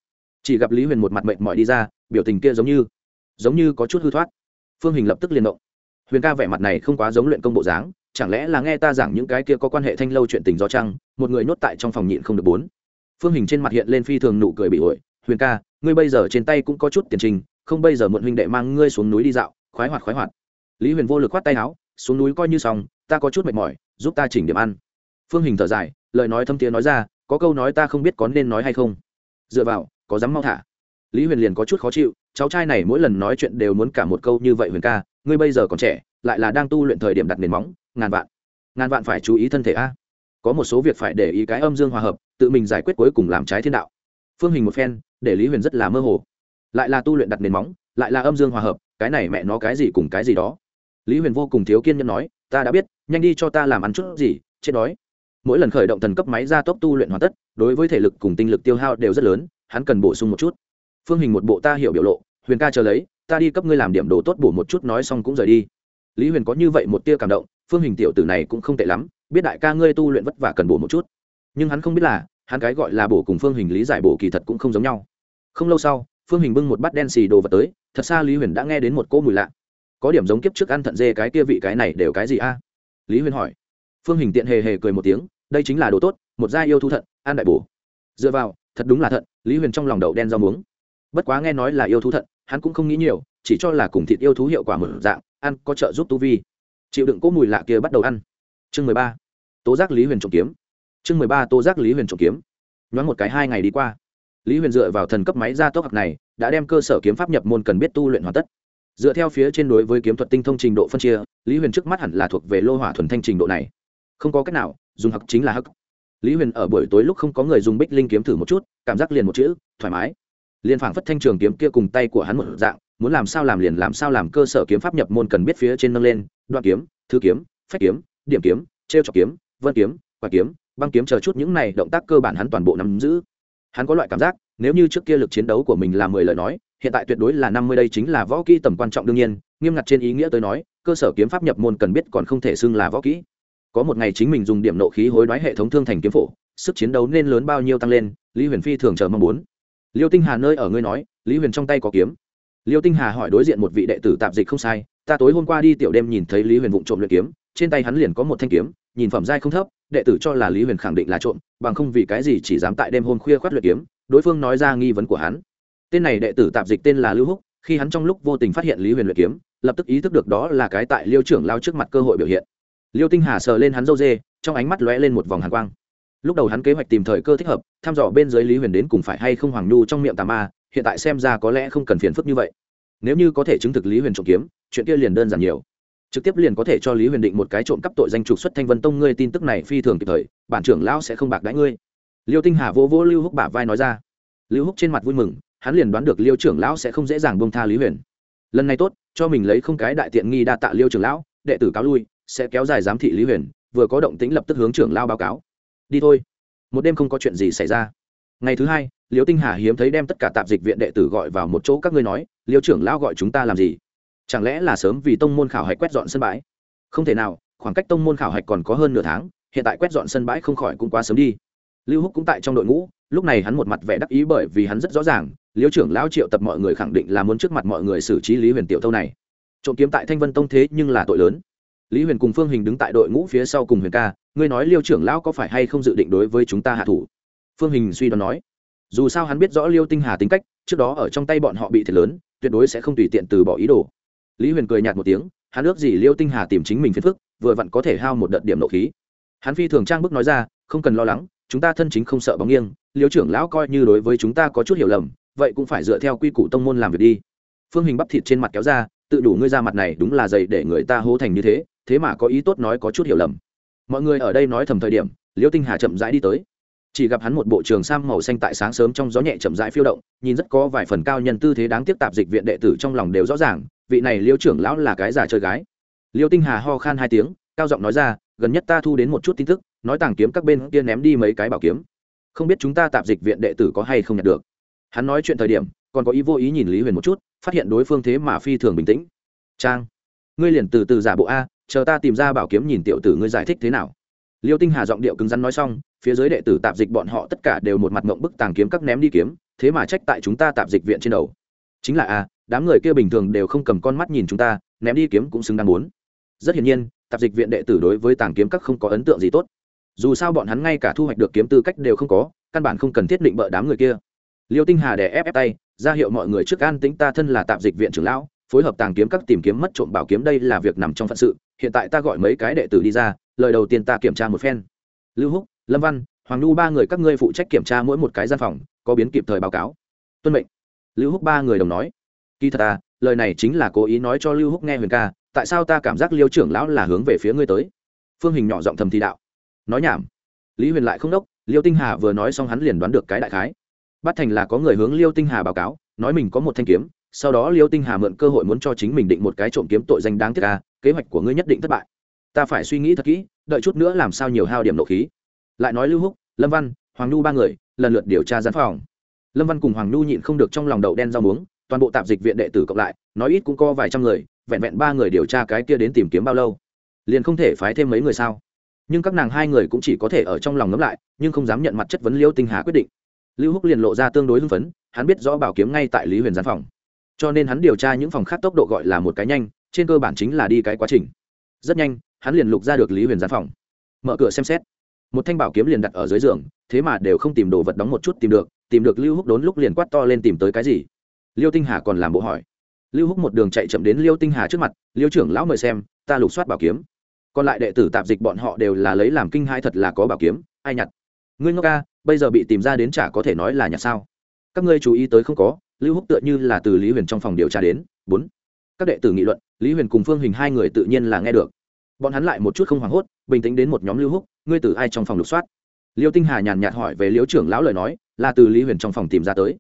Chỉ gặp lý huyền một mặt mệt mỏi đi ra, biểu tình kia giống như giống như có chút hư thoát. Phương hình lập tức liền động. Huyền ca vẻ mặt này không quá giống luyện công bộ dáng, chẳng lẽ là nghe ta giảng những cái kia có quan hệ thanh lâu chuyện tình do trăng, một người nhốt tại trong phòng nhịn không được bốn. Phương hình trên mặt hiện lên phi thường nụ cười bị ổi. Huyền ca, ngươi bây giờ trên tay cũng có chút tiền trình, không bây giờ muộn huynh đệ mang ngươi xuống núi đi dạo, khoái hoạt khoái hoạt. Lý huyền vô lực khoát tay áo xuống núi coi như xong, ta có chút mệt mỏi, giúp ta chỉnh điểm ăn. Phương hình thở dài, lời nói thâm tiếng nói ra, có câu nói ta không biết có nên nói hay không. Dựa vào, có dám mau thả. Lý huyền liền có chút khó chịu, cháu trai này mỗi lần nói chuyện đều muốn cả một câu như vậy huyền ca, ngươi bây giờ còn trẻ, lại là đang tu luyện thời điểm đặt nền móng, ngàn vạn. Ngàn vạn phải chú ý thân thể a. Có một số việc phải để ý cái âm dương hòa hợp, tự mình giải quyết cuối cùng làm trái thiên đạo. Phương hình một phen, để lý huyền rất là mơ hồ. Lại là tu luyện đặt nền móng, lại là âm dương hòa hợp, cái này mẹ nó cái gì cùng cái gì đó lý huyền vô cùng thiếu kiên nhẫn nói, ta đã biết, nhanh đi cho ta làm ăn chút gì, chết đói. Mỗi lần khởi động thần cấp máy gia tốc tu luyện hoàn tất, đối với thể lực cùng tinh lực tiêu hao đều rất lớn, hắn cần bổ sung một chút. Phương hình một bộ ta hiểu biểu lộ, huyền ca chờ lấy, ta đi cấp ngươi làm điểm đồ tốt bổ một chút nói xong cũng rời đi. Lý huyền có như vậy một tia cảm động, phương hình tiểu tử này cũng không tệ lắm, biết đại ca ngươi tu luyện vất vả cần bổ một chút. Nhưng hắn không biết là, hắn cái gọi là bổ cùng phương hình lý giải bổ kỳ thật cũng không giống nhau. Không lâu sau, phương hình bưng một bát đen xì đồ vật tới, thật xa lý huyền đã nghe đến một cỗ mùi lạ có điểm giống kiếp trước ăn thận dê cái kia vị cái này đều cái gì a? Lý Huyên hỏi. Phương hình tiện hề hề cười một tiếng, đây chính là đồ tốt, một gia yêu thu thận, ăn đại bổ. Dựa vào, thật đúng là thận, lý huyền trong lòng đậu đen rau muống. Bất quá nghe nói là yêu thú thận, hắn cũng không nghĩ nhiều, chỉ cho là cùng thịt yêu thú hiệu quả mở dạng, ăn có trợ giúp tu vi. Chịu đựng cỗ mùi lạ kia bắt đầu ăn. Chương mười ba. Tố giác lý huyền trộm kiếm. Chương mười ba, tố giác lý huyền trộm kiếm. Nhoáng một cái hai ngày đi qua. Lý huyền dựa vào thần cấp máy gia tốc học này, đã đem cơ sở kiếm pháp nhập môn cần biết tu luyện hoàn tất dựa theo phía trên đối với kiếm thuật tinh thông trình độ phân chia, lý huyền trước mắt hẳn là thuộc về lô hỏa thuần thanh trình độ này. Không có cách nào, dùng hắc chính là hắc. Lý huyền ở buổi tối lúc không có người dùng bích linh kiếm thử một chút, cảm giác liền một chữ, thoải mái. Liền phảng phất thanh trường kiếm kia cùng tay của hắn một dạng, muốn làm sao làm liền làm sao làm cơ sở kiếm pháp nhập môn cần biết phía trên nâng lên, đoạn kiếm thư kiếm, phách kiếm, điểm kiếm t r e o trọc kiếm, vân kiếm quả kiếm, băng kiếm chờ chút những này động tác cơ bản hắn toàn bộ nắm giữ hắn có loại cảm giác, nếu như trước kia lực chiến đấu của mình là mười lời nói, hiện tại tuyệt đối là năm mươi đây chính là võ kỹ tầm quan trọng đương nhiên, nghiêm ngặt trên ý nghĩa tới nói, cơ sở kiếm pháp nhập môn cần biết còn không thể xưng là võ kỹ. Có một ngày chính mình dùng điểm nộ khí hối đoái hệ thống thương thành kiếm phổ, sức chiến đấu nên lớn bao nhiêu tăng lên, lý huyền phi thường chờ mong muốn. Liêu tinh hà nơi ở ngươi nói, lý huyền trong tay có kiếm. Liêu tinh hà hỏi đối diện một vị đệ tử tạp dịch không sai, ta tối hôm qua đi tiểu đêm nhìn thấy lý huyền vụng trộm luyện kiếm, trên tay hắn liền có một thanh kiếm, nhìn phẩm giai không thấp đệ tử cho là lý huyền khẳng định là trộm, bằng không vì cái gì chỉ dám tại đêm hôm khuya khoát luyện kiếm, đối phương nói ra nghi vấn của hắn. Tên này đệ tử tạp dịch tên là lưu húc, khi hắn trong lúc vô tình phát hiện lý huyền luyện kiếm, lập tức ý thức được đó là cái tại liêu trưởng lao trước mặt cơ hội biểu hiện. Liêu tinh hà sờ lên hắn dâu dê trong ánh mắt lóe lên một vòng hàn quang. Lúc đầu hắn kế hoạch tìm thời cơ thích hợp, thăm dò bên dưới lý huyền đến cùng phải hay không hoàng nhu trong miệng tà ma, hiện tại xem ra có lẽ không cần phiền phức như vậy. Nếu như có thể chứng thực lý huyền trộm kiếm, chuyện kia liền đơn giản nhiều trực tiếp liền có thể cho lý huyền định một cái trộm cắp tội danh trục xuất thanh vân tông ngươi tin tức này phi thường kịp thời, bản trưởng lão sẽ không bạc đãi ngươi. Liêu tinh hà vô vỗ lưu húc bả vai nói ra. Lưu húc trên mặt vui mừng, hắn liền đoán được liêu trưởng lão sẽ không dễ dàng bông tha lý huyền. Lần này tốt, cho mình lấy không cái đại tiện nghi đa tạ liêu trưởng lão, đệ tử cáo lui, sẽ kéo dài giám thị lý huyền, vừa có động tĩnh lập tức hướng trưởng lao báo cáo. Đi thôi. Một đêm không có chuyện gì xảy ra. Ngày thứ hai, liêu tinh hà hiếm thấy đem tất cả tạp dịch viện đệ tử gọi vào một chỗ các ngươi nói, liêu trưởng lao gọi chúng ta làm gì? Chẳng lẽ là sớm vì tông môn khảo hạch quét dọn sân bãi? Không thể nào, khoảng cách tông môn khảo hạch còn có hơn nửa tháng, hiện tại quét dọn sân bãi không khỏi cũng quá sớm đi. Lưu húc cũng tại trong đội ngũ, lúc này hắn một mặt vẻ đắc ý bởi vì hắn rất rõ ràng, liêu trưởng lão triệu tập mọi người khẳng định là muốn trước mặt mọi người xử trí lý huyền tiểu thâu này. Trộm kiếm tại thanh vân tông thế nhưng là tội lớn. Lý huyền cùng phương hình đứng tại đội ngũ phía sau cùng huyền ca, ngươi nói liêu trưởng lão có phải hay không dự định đối với chúng ta hạ thủ? Phương hình suy đoán nói. Dù sao hắn biết rõ liêu tinh hà tính cách, trước đó ở trong tay bọn họ bị thiệt lớn, tuyệt đối sẽ không tùy tiện từ bỏ ý đồ lý huyền cười nhạt một tiếng, hắn ước gì liêu tinh hà tìm chính mình phiền phức, vừa vặn có thể hao một đợt điểm nộ khí. Hắn phi thường trang bức nói ra, không cần lo lắng, chúng ta thân chính không sợ bóng nghiêng, liêu trưởng lão coi như đối với chúng ta có chút hiểu lầm, vậy cũng phải dựa theo quy củ tông môn làm việc đi. Phương hình bắp thịt trên mặt kéo ra, tự đủ ngươi ra mặt này đúng là dày để người ta hố thành như thế thế mà có ý tốt nói có chút hiểu lầm. Mọi người ở đây nói thầm thời điểm, liêu tinh hà chậm rãi đi tới. Chỉ gặp hắn một bộ trường sam màu xanh tại sáng sớm trong gió nhẹ chậm rãi phiêu động, nhìn rất có vài phần cao nhân tư thế đáng tiếc tạp dịch viện đệ tử trong lòng đều rõ ràng vị này liêu trưởng lão là cái giả chơi gái. Liêu tinh hà ho khan hai tiếng, cao giọng nói ra, gần nhất ta thu đến một chút tin tức, nói tàng kiếm các bên kia ném đi mấy cái bảo kiếm. Không biết chúng ta tạp dịch viện đệ tử có hay không nhận được. Hắn nói chuyện thời điểm, còn có ý vô ý nhìn lý huyền một chút, phát hiện đối phương thế mà phi thường bình tĩnh. Trang, ngươi liền từ từ giả bộ a, chờ ta tìm ra bảo kiếm nhìn tiểu tử ngươi giải thích thế nào. Liêu tinh hà giọng điệu cứng rắn nói xong, phía dưới đệ tử tạp dịch bọn họ tất cả đều một mặt mộng bức tàng kiếm các ném đi kiếm, thế mà trách tại chúng ta tạp dịch viện trên đầu chính là a đám người kia bình thường đều không cầm con mắt nhìn chúng ta, ném đi kiếm cũng xứng đáng muốn. Rất hiển nhiên, tạp dịch viện đệ tử đối với tàng kiếm các không có ấn tượng gì tốt. Dù sao bọn hắn ngay cả thu hoạch được kiếm tư cách đều không có, căn bản không cần thiết định bợ đám người kia. Liêu tinh hà đè ép ép tay, ra hiệu mọi người trước an tính ta thân là tạp dịch viện trưởng lão, phối hợp tàng kiếm các tìm kiếm mất trộm bảo kiếm đây là việc nằm trong phận sự, hiện tại ta gọi mấy cái đệ tử đi ra, lời đầu tiên ta kiểm tra một phen. Lưu húc, lâm văn, hoàng nhu ba người các ngươi phụ trách kiểm tra mỗi một cái gian phòng, có biến kịp thời báo cáo. Tuân mệnh lưu húc ba người đồng nói, kỳ thật à lời này chính là cố ý nói cho lưu húc nghe huyền ca, tại sao ta cảm giác liêu trưởng lão là hướng về phía ngươi tới? Phương hình nhỏ giọng thầm thì đạo, nói nhảm. Lý huyền lại không đốc, liêu tinh hà vừa nói xong hắn liền đoán được cái đại khái. Bắt thành là có người hướng liêu tinh hà báo cáo, nói mình có một thanh kiếm, sau đó liêu tinh hà mượn cơ hội muốn cho chính mình định một cái trộm kiếm tội danh đáng tiếc ca kế hoạch của ngươi nhất định thất bại. Ta phải suy nghĩ thật kỹ, đợi chút nữa làm sao nhiều hao điểm nộ khí. Lại nói lưu húc, lâm văn, hoàng nhu ba người, lần lượt điều tra gián phòng lâm văn cùng hoàng nhu nhịn không được trong lòng đậu đen rau muống, toàn bộ tạp dịch viện đệ tử cộng lại, nói ít cũng có vài trăm người, vẹn vẹn ba người điều tra cái kia đến tìm kiếm bao lâu. Liền không thể phái thêm mấy người sao? Nhưng các nàng hai người cũng chỉ có thể ở trong lòng ngấm lại, nhưng không dám nhận mặt chất vấn liêu tinh hà quyết định. Lưu húc liền lộ ra tương đối hưng phấn, hắn biết rõ bảo kiếm ngay tại lý huyền gian phòng. Cho nên hắn điều tra những phòng khác tốc độ gọi là một cái nhanh, trên cơ bản chính là đi cái quá trình. Rất nhanh, hắn liền lục ra được lý huyền gian phòng. Mở cửa xem xét một thanh bảo kiếm liền đặt ở dưới giường, thế mà đều không tìm đồ vật đóng một chút tìm được tìm được lưu húc đốn lúc liền quát to lên tìm tới cái gì? Liêu tinh hà còn làm bộ hỏi. Lưu húc một đường chạy chậm đến liêu tinh hà trước mặt, liêu trưởng lão mời xem, ta lục soát bảo kiếm. Còn lại đệ tử tạp dịch bọn họ đều là lấy làm kinh hai thật là có bảo kiếm, ai nhặt? Ngươi ngốc ca, bây giờ bị tìm ra đến chả có thể nói là nhặt sao? Các ngươi chú ý tới không có, lưu húc tựa như là từ lý huyền trong phòng điều tra đến. Bốn. Các đệ tử nghị luận, lý huyền cùng phương hình hai người tự nhiên là nghe được. Bọn hắn lại một chút không hoảng hốt, bình tĩnh đến một nhóm lưu húc ngươi từ ai trong phòng lục soát? Liêu tinh hà nhàn nhạt hỏi về liễu trưởng lão lời nói, là từ lý huyền trong phòng tìm ra tới.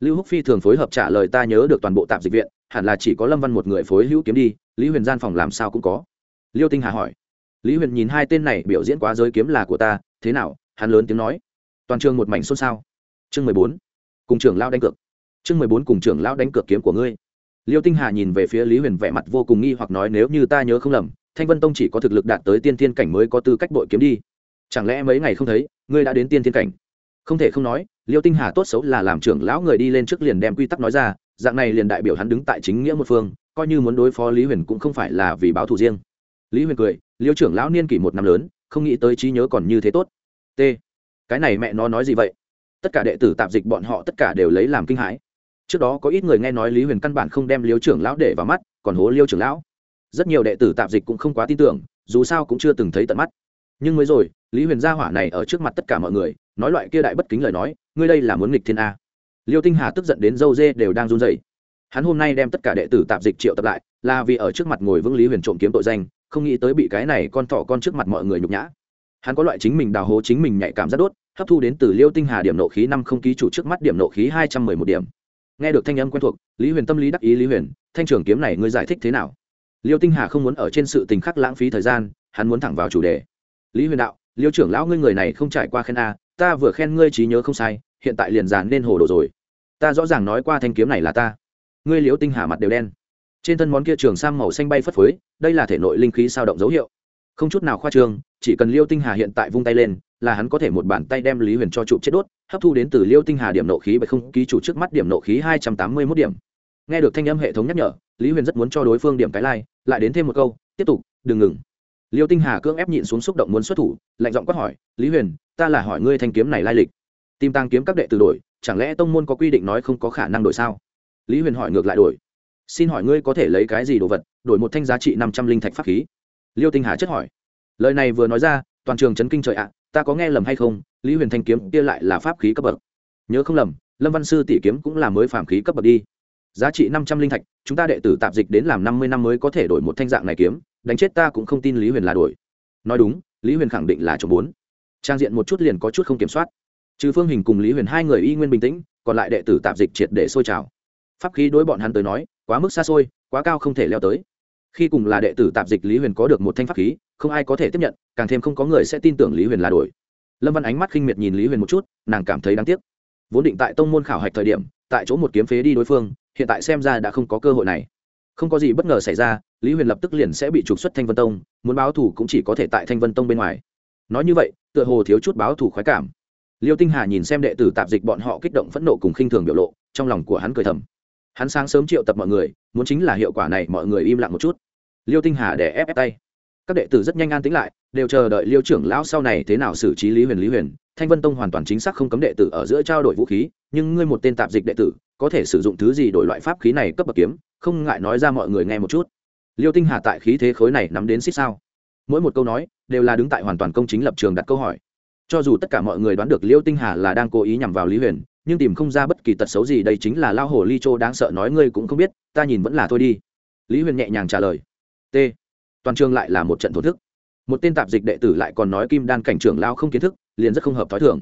Lưu húc phi thường phối hợp trả lời ta nhớ được toàn bộ tạp dịch viện, hẳn là chỉ có lâm văn một người phối hữu kiếm đi, lý huyền gian phòng làm sao cũng có. Liêu tinh hà hỏi. Lý huyền nhìn hai tên này biểu diễn quá giới kiếm là của ta, thế nào? Hắn lớn tiếng nói. Toàn trường một mảnh xôn xao. Chương mười bốn. Cùng trưởng lão đánh cược. Chương mười bốn cùng trưởng lão đánh cược kiếm của ngươi. Liêu tinh hà nhìn về phía lý huyền vẻ mặt vô cùng nghi hoặc nói, nếu như ta nhớ không lầm thanh vân tông chỉ có thực lực đạt tới tiên thiên cảnh mới có tư cách bội kiếm đi. Chẳng lẽ mấy ngày không thấy, ngươi đã đến tiên thiên cảnh? Không thể không nói, liêu tinh hà tốt xấu là làm trưởng lão người đi lên trước liền đem quy tắc nói ra, dạng này liền đại biểu hắn đứng tại chính nghĩa một phương, coi như muốn đối phó lý huyền cũng không phải là vì báo thù riêng. Lý huyền cười, liêu trưởng lão niên kỷ một năm lớn, không nghĩ tới trí nhớ còn như thế tốt. T. Cái này mẹ nó nói gì vậy? Tất cả đệ tử tạp dịch bọn họ tất cả đều lấy làm kinh hãi. Trước đó có ít người nghe nói lý huyền căn bản không đem liêu trưởng lão để vào mắt, còn hố liêu trưởng lão rất nhiều đệ tử tạp dịch cũng không quá tin tưởng, dù sao cũng chưa từng thấy tận mắt. Nhưng mới rồi, lý huyền gia hỏa này ở trước mặt tất cả mọi người, nói loại kia đại bất kính lời nói, ngươi đây là muốn nghịch thiên a. Liêu tinh hà tức giận đến dâu dê đều đang run dậy hắn hôm nay đem tất cả đệ tử tạp dịch triệu tập lại, là vì ở trước mặt ngồi vững lý huyền trộm kiếm tội danh, không nghĩ tới bị cái này con thỏ con trước mặt mọi người nhục nhã. Hắn có loại chính mình đào hố chính mình nhạy cảm rất đốt, hấp thu đến từ liêu tinh hà điểm nộ khí năm không ký chủ trước mắt điểm nộ khí hai trăm mười một điểm. Nghe được thanh âm quen thuộc, lý huyền tâm lý đắc ý lý huyền, thanh trưởng kiếm này ngươi giải thích thế nào? Liêu tinh hà không muốn ở trên sự tình khắc lãng phí thời gian, hắn muốn thẳng vào chủ đề. Lý huyền đạo, liêu trưởng lão ngươi người này không trải qua khen a, ta vừa khen ngươi trí nhớ không sai, hiện tại liền dàn nên hồ đồ rồi. Ta rõ ràng nói qua thanh kiếm này là ta. Ngươi liêu tinh hà mặt đều đen. Trên thân món kia trường sang màu xanh bay phất phới, đây là thể nội linh khí sao động dấu hiệu. Không chút nào khoa trương, chỉ cần liêu tinh hà hiện tại vung tay lên, là hắn có thể một bàn tay đem lý huyền cho trụ chết đốt, hấp thu đến từ liêu tinh hà điểm nộ khí bởi không ký chủ trước mắt điểm nộ khí hai trăm tám mươi mốt điểm. Nghe được thanh âm hệ thống nhắc nhở lý huyền rất muốn cho đối phương điểm cái lai、like, lại đến thêm một câu tiếp tục đừng ngừng. Liêu tinh hà cưỡng ép nhịn xuống xúc động muốn xuất thủ lạnh giọng quát hỏi lý huyền ta là hỏi ngươi thanh kiếm này lai lịch. Tìm tăng kiếm các đệ từ đổi chẳng lẽ tông môn có quy định nói không có khả năng đổi sao? Lý huyền hỏi ngược lại đổi xin hỏi ngươi có thể lấy cái gì đồ vật đổi một thanh giá trị năm trăm linh thạch pháp khí? Liêu tinh hà chất hỏi lời này vừa nói ra toàn trường chấn kinh trời ạ ta có nghe lầm hay không? Lý huyền thanh kiếm kia lại là pháp khí cấp bậc. Nhớ không lầm lâm văn sư tỷ kiếm cũng là mới phạm khí cấp bậc đi. Giá trị năm trăm linh thạch chúng ta đệ tử tạp dịch đến làm năm mươi năm mới có thể đổi một thanh dạng này kiếm, đánh chết ta cũng không tin lý huyền là đổi. Nói đúng, lý huyền khẳng định là chỗ bốn. Trang diện một chút liền có chút không kiểm soát. Trừ phương hình cùng lý huyền hai người y nguyên bình tĩnh, còn lại đệ tử tạp dịch triệt để sôi trào. Pháp khí đối bọn hắn tới nói, quá mức xa xôi, quá cao không thể leo tới. Khi cùng là đệ tử tạp dịch lý huyền có được một thanh pháp khí, không ai có thể tiếp nhận, càng thêm không có người sẽ tin tưởng lý huyền là đổi. Lâm văn ánh mắt khinh miệt nhìn lý huyền một chút, nàng cảm thấy đáng tiếc. Vốn định tại tông môn khảo hạch thời điểm, tại chỗ một kiếm phế đi đối phương hiện tại xem ra đã không có cơ hội này. Không có gì bất ngờ xảy ra, lý huyền lập tức liền sẽ bị trục xuất thanh vân tông, muốn báo thủ cũng chỉ có thể tại thanh vân tông bên ngoài. Nói như vậy, tựa hồ thiếu chút báo thủ khoái cảm. Liêu tinh hà nhìn xem đệ tử tạp dịch bọn họ kích động phẫn nộ cùng khinh thường biểu lộ, trong lòng của hắn cười thầm. Hắn sáng sớm triệu tập mọi người, muốn chính là hiệu quả này mọi người im lặng một chút. Liêu tinh hà để ép ép tay. Các đệ tử rất nhanh an tĩnh lại, đều chờ đợi liêu trưởng lão sau này thế nào xử trí lý huyền lý huyền. Thanh vân tông hoàn toàn chính xác không cấm đệ tử ở giữa trao đổi vũ khí nhưng ngươi một tên tạp dịch đệ tử, có thể sử dụng thứ gì đổi loại pháp khí này cấp bậc kiếm? Không ngại nói ra mọi người nghe một chút. Liêu tinh hà tại khí thế khối này nắm đến xích sao. Mỗi một câu nói đều là đứng tại hoàn toàn công chính lập trường đặt câu hỏi. Cho dù tất cả mọi người đoán được liêu tinh hà là đang cố ý nhằm vào lý huyền, nhưng tìm không ra bất kỳ tật xấu gì, đây chính là lao hồ ly châu đáng sợ nói ngươi cũng không biết, ta nhìn vẫn là thôi đi. Lý huyền nhẹ nhàng trả lời. T. Toàn trường lại là một trận thổ thức. Một tên tạp dịch đệ tử lại còn nói kim đan cảnh trưởng lao không kiến thức, liền rất không hợp t h ó i thường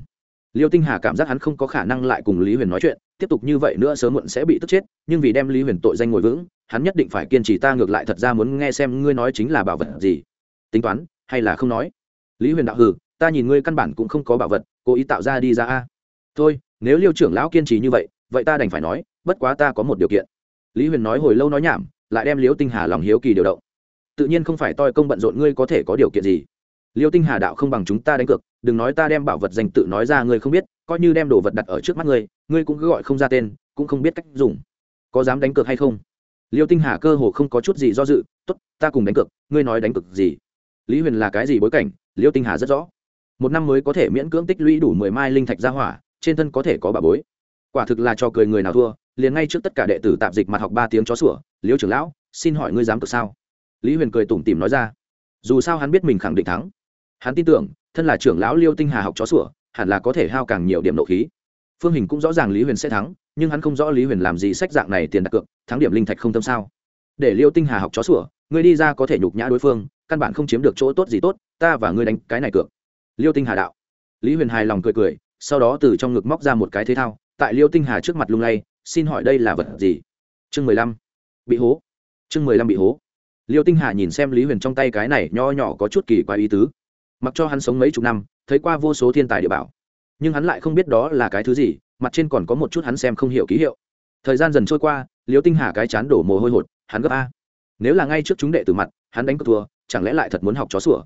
liêu tinh hà cảm giác hắn không có khả năng lại cùng lý huyền nói chuyện, tiếp tục như vậy nữa sớm muộn sẽ bị tức chết, nhưng vì đem lý huyền tội danh ngồi vững, hắn nhất định phải kiên trì ta ngược lại thật ra muốn nghe xem ngươi nói chính là bảo vật gì. Tính toán, hay là không nói? Lý huyền đạo hừ, ta nhìn ngươi căn bản cũng không có bảo vật, cố ý tạo ra đi ra a. Thôi, nếu liêu trưởng lão kiên trì như vậy vậy ta đành phải nói, bất quá ta có một điều kiện. Lý huyền nói hồi lâu nói nhảm, lại đem liêu tinh hà lòng hiếu kỳ điều động. Tự nhiên không phải toi công bận rộn ngươi có thể có điều kiện gì liêu tinh hà đạo không bằng chúng ta đánh cược, đừng nói ta đem bảo vật danh tự nói ra ngươi không biết, coi như đem đồ vật đặt ở trước mắt ngươi ngươi cũng cứ gọi không ra tên, cũng không biết cách dùng. Có dám đánh cược hay không? Liêu tinh hà cơ hồ không có chút gì do dự, tốt, ta cùng đánh cược, ngươi nói đánh cược gì? Lý huyền là cái gì bối cảnh? Liêu tinh hà rất rõ. Một năm mới có thể miễn cưỡng tích lũy đủ mười mai linh thạch ra hỏa, trên thân có thể có bà bối. Quả thực là cho cười người nào thua, liền ngay trước tất cả đệ tử tạp dịch mặt học ba tiếng chó sủa, liêu trưởng lão, xin hỏi ngươi dám cược sao? Lý huyền cười tủm tỉm nói ra. Dù sao hắn biết mình khẳng định thắng hắn tin tưởng, thân là trưởng lão liêu tinh hà học chó sủa, hẳn là có thể hao càng nhiều điểm nộ khí. Phương hình cũng rõ ràng lý huyền sẽ thắng, nhưng hắn không rõ lý huyền làm gì sách dạng này tiền đặt cược, thắng điểm linh thạch không tâm sao. Để liêu tinh hà học chó sủa, ngươi đi ra có thể nhục nhã đối phương, căn bản không chiếm được chỗ tốt gì tốt, ta và ngươi đánh cái này cược. Liêu tinh hà đạo. Lý huyền hài lòng cười cười, sau đó từ trong ngực móc ra một cái thế thao, tại liêu tinh hà trước mặt lung lay, xin hỏi đây là vật gì? Chương mười lăm. Bị hố. Chương mười lăm bị hố. Liêu tinh hà nhìn xem lý huyền trong tay cái này nho nhỏ có chút kỳ quái ý tứ mặc cho hắn sống mấy chục năm, thấy qua vô số thiên tài địa bảo. Nhưng hắn lại không biết đó là cái thứ gì, mặt trên còn có một chút hắn xem không hiểu ký hiệu. Thời gian dần trôi qua, liêu tinh hà cái chán đổ mồ hôi hột, hắn gấp a. Nếu là ngay trước chúng đệ từ mặt, hắn đánh cược thua, chẳng lẽ lại thật muốn học chó sủa?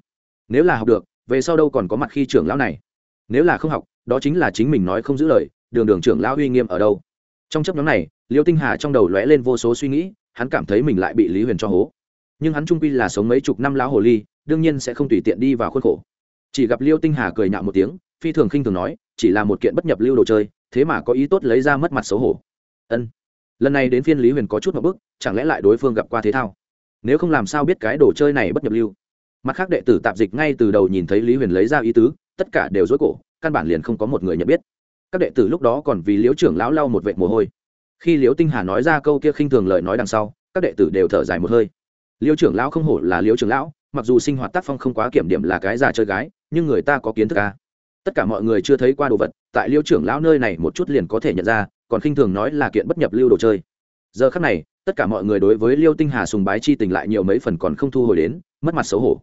Nếu là học được, về sau đâu còn có mặt khi trưởng lão này? Nếu là không học, đó chính là chính mình nói không giữ lời, đường đường trưởng lão uy nghiêm ở đâu? Trong chấp nhóm này, liêu tinh hà trong đầu lóe lên vô số suy nghĩ, hắn cảm thấy mình lại bị lý huyền cho hố. Nhưng hắn trung quy là sống mấy chục năm lão hồ ly đương nhiên sẽ không tùy tiện đi vào khuôn khổ. Chỉ gặp liêu tinh hà cười nhạo một tiếng, phi thường khinh thường nói, chỉ là một kiện bất nhập lưu đồ chơi, thế mà có ý tốt lấy ra mất mặt xấu hổ. Ân. Lần này đến phiên lý huyền có chút một bức, chẳng lẽ lại đối phương gặp qua thế thao? Nếu không làm sao biết cái đồ chơi này bất nhập lưu? Mặt khác đệ tử tạp dịch ngay từ đầu nhìn thấy lý huyền lấy ra ý tứ, tất cả đều dối cổ, căn bản liền không có một người nhận biết. Các đệ tử lúc đó còn vì liễu trưởng lão lau một vệ mồ hôi. Khi liễu tinh hà nói ra câu kia khinh thường lời nói đằng sau, các đệ tử đều thở dài một hơi. Liễu trưởng lão không hổ là liễu trưởng lão mặc dù sinh hoạt tác phong không quá kiểm điểm là cái già chơi gái, nhưng người ta có kiến thức ca tất cả mọi người chưa thấy qua đồ vật, tại liêu trưởng lão nơi này một chút liền có thể nhận ra, còn khinh thường nói là kiện bất nhập lưu đồ chơi. Giờ khắc này, tất cả mọi người đối với liêu tinh hà sùng bái chi tình lại nhiều mấy phần còn không thu hồi đến, mất mặt xấu hổ.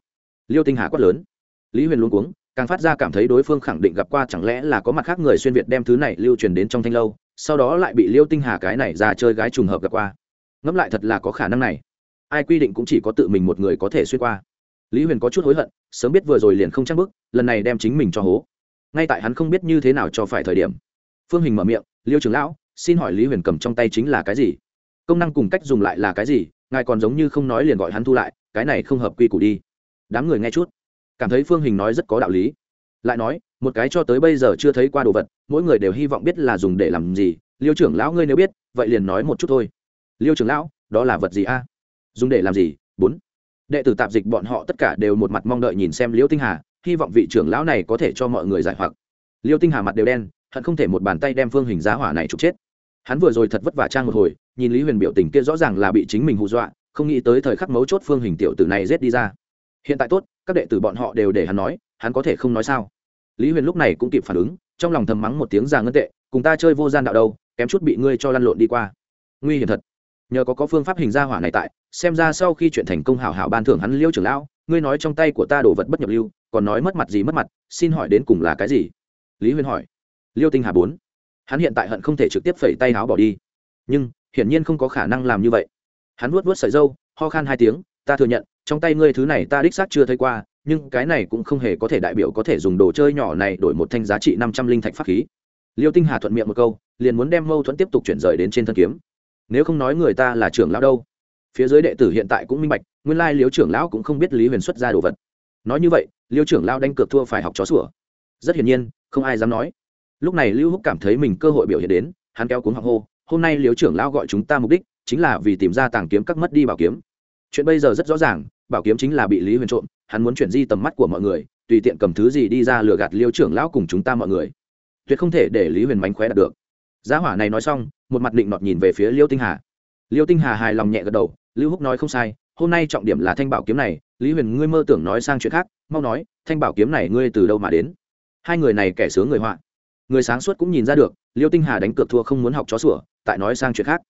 Liêu tinh hà quát lớn. Lý huyền luôn cuống, càng phát ra cảm thấy đối phương khẳng định gặp qua chẳng lẽ là có mặt khác người xuyên việt đem thứ này lưu truyền đến trong thanh lâu, sau đó lại bị liêu tinh hà cái này ra chơi gái trùng hợp gặp qua. Ngẫm lại thật là có khả năng này. Ai quy định cũng chỉ có tự mình một người có thể xuyên qua lý huyền có chút hối hận, sớm biết vừa rồi liền không chắc bức lần này đem chính mình cho hố. Ngay tại hắn không biết như thế nào cho phải thời điểm, phương hình mở miệng, liêu trưởng lão, xin hỏi lý huyền cầm trong tay chính là cái gì? Công năng cùng cách dùng lại là cái gì? Ngài còn giống như không nói liền gọi hắn thu lại, cái này không hợp quy củ đi. Đám người nghe chút, cảm thấy phương hình nói rất có đạo lý. Lại nói, một cái cho tới bây giờ chưa thấy qua đồ vật, mỗi người đều hy vọng biết là dùng để làm gì. Liêu trưởng lão ngươi nếu biết, vậy liền nói một chút thôi. Liêu trưởng lão, đó là vật gì a? Dùng để làm gì? Bốn đệ tử tạp dịch bọn họ tất cả đều một mặt mong đợi nhìn xem liêu tinh hà, hy vọng vị trưởng lão này có thể cho mọi người giải hoặc. Liêu tinh hà mặt đều đen, hận không thể một bàn tay đem phương hình giá hỏa này trục chết. Hắn vừa rồi thật vất vả trang một hồi, nhìn lý huyền biểu tình kia rõ ràng là bị chính mình hù dọa, không nghĩ tới thời khắc mấu chốt phương hình tiểu tử này rết đi ra. Hiện tại tốt, các đệ tử bọn họ đều để hắn nói, hắn có thể không nói sao? Lý huyền lúc này cũng kịp phản ứng, trong lòng thầm mắng một tiếng già ngân tệ, cùng ta chơi vô gian đạo đâu, kém chút bị ngươi cho lăn lộn đi qua. Nguy hiểm thật. Nhờ có có phương pháp hình ra hỏa này tại xem ra sau khi chuyện thành công hảo hảo ban thưởng hắn liêu trưởng lão, ngươi nói trong tay của ta đồ vật bất nhập lưu, còn nói mất mặt gì mất mặt, xin hỏi đến cùng là cái gì? Lý huyên hỏi. Liêu tinh hà bốn. Hắn hiện tại hận không thể trực tiếp phẩy tay áo bỏ đi. Nhưng, hiển nhiên không có khả năng làm như vậy. Hắn vuốt vuốt sợi dâu, ho khan hai tiếng, ta thừa nhận, trong tay ngươi thứ này ta đích xác chưa thấy qua, nhưng cái này cũng không hề có thể đại biểu có thể dùng đồ chơi nhỏ này đổi một thanh giá trị năm trăm linh thạch pháp khí. Liêu tinh hà thuận miệng một câu, liền muốn đem mâu thuẫn tiếp tục chuyển rời đến trên thân kiếm. Nếu không nói người ta là trưởng lão đâu? Phía dưới đệ tử hiện tại cũng minh bạch, nguyên lai liêu trưởng lão cũng không biết lý huyền xuất ra đồ vật. Nói như vậy, liêu trưởng lão đánh cược thua phải học chó sủa. Rất hiển nhiên, không ai dám nói. Lúc này lưu húc cảm thấy mình cơ hội biểu hiện đến, hắn kéo cuốn hoàng hô, hôm nay liêu trưởng lão gọi chúng ta mục đích chính là vì tìm ra tàng kiếm các mất đi bảo kiếm. Chuyện bây giờ rất rõ ràng, bảo kiếm chính là bị lý huyền trộm, hắn muốn chuyển di tầm mắt của mọi người, tùy tiện cầm thứ gì đi ra lừa gạt liêu trưởng lão cùng chúng ta mọi người. Tuyệt không thể để lý huyền mánh khóe đạt được. Giá hỏa này nói xong, một mặt định nọt nhìn về phía liêu tinh hà. Liêu tinh hà hài lòng nhẹ gật đầu lưu húc nói không sai, hôm nay trọng điểm là thanh bảo kiếm này, lý huyền ngươi mơ tưởng nói sang chuyện khác, mau nói, thanh bảo kiếm này ngươi từ đâu mà đến? Hai người này kẻ sướng người họa. Người sáng suốt cũng nhìn ra được, liêu tinh hà đánh cược thua không muốn học chó sủa, tại nói sang chuyện khác.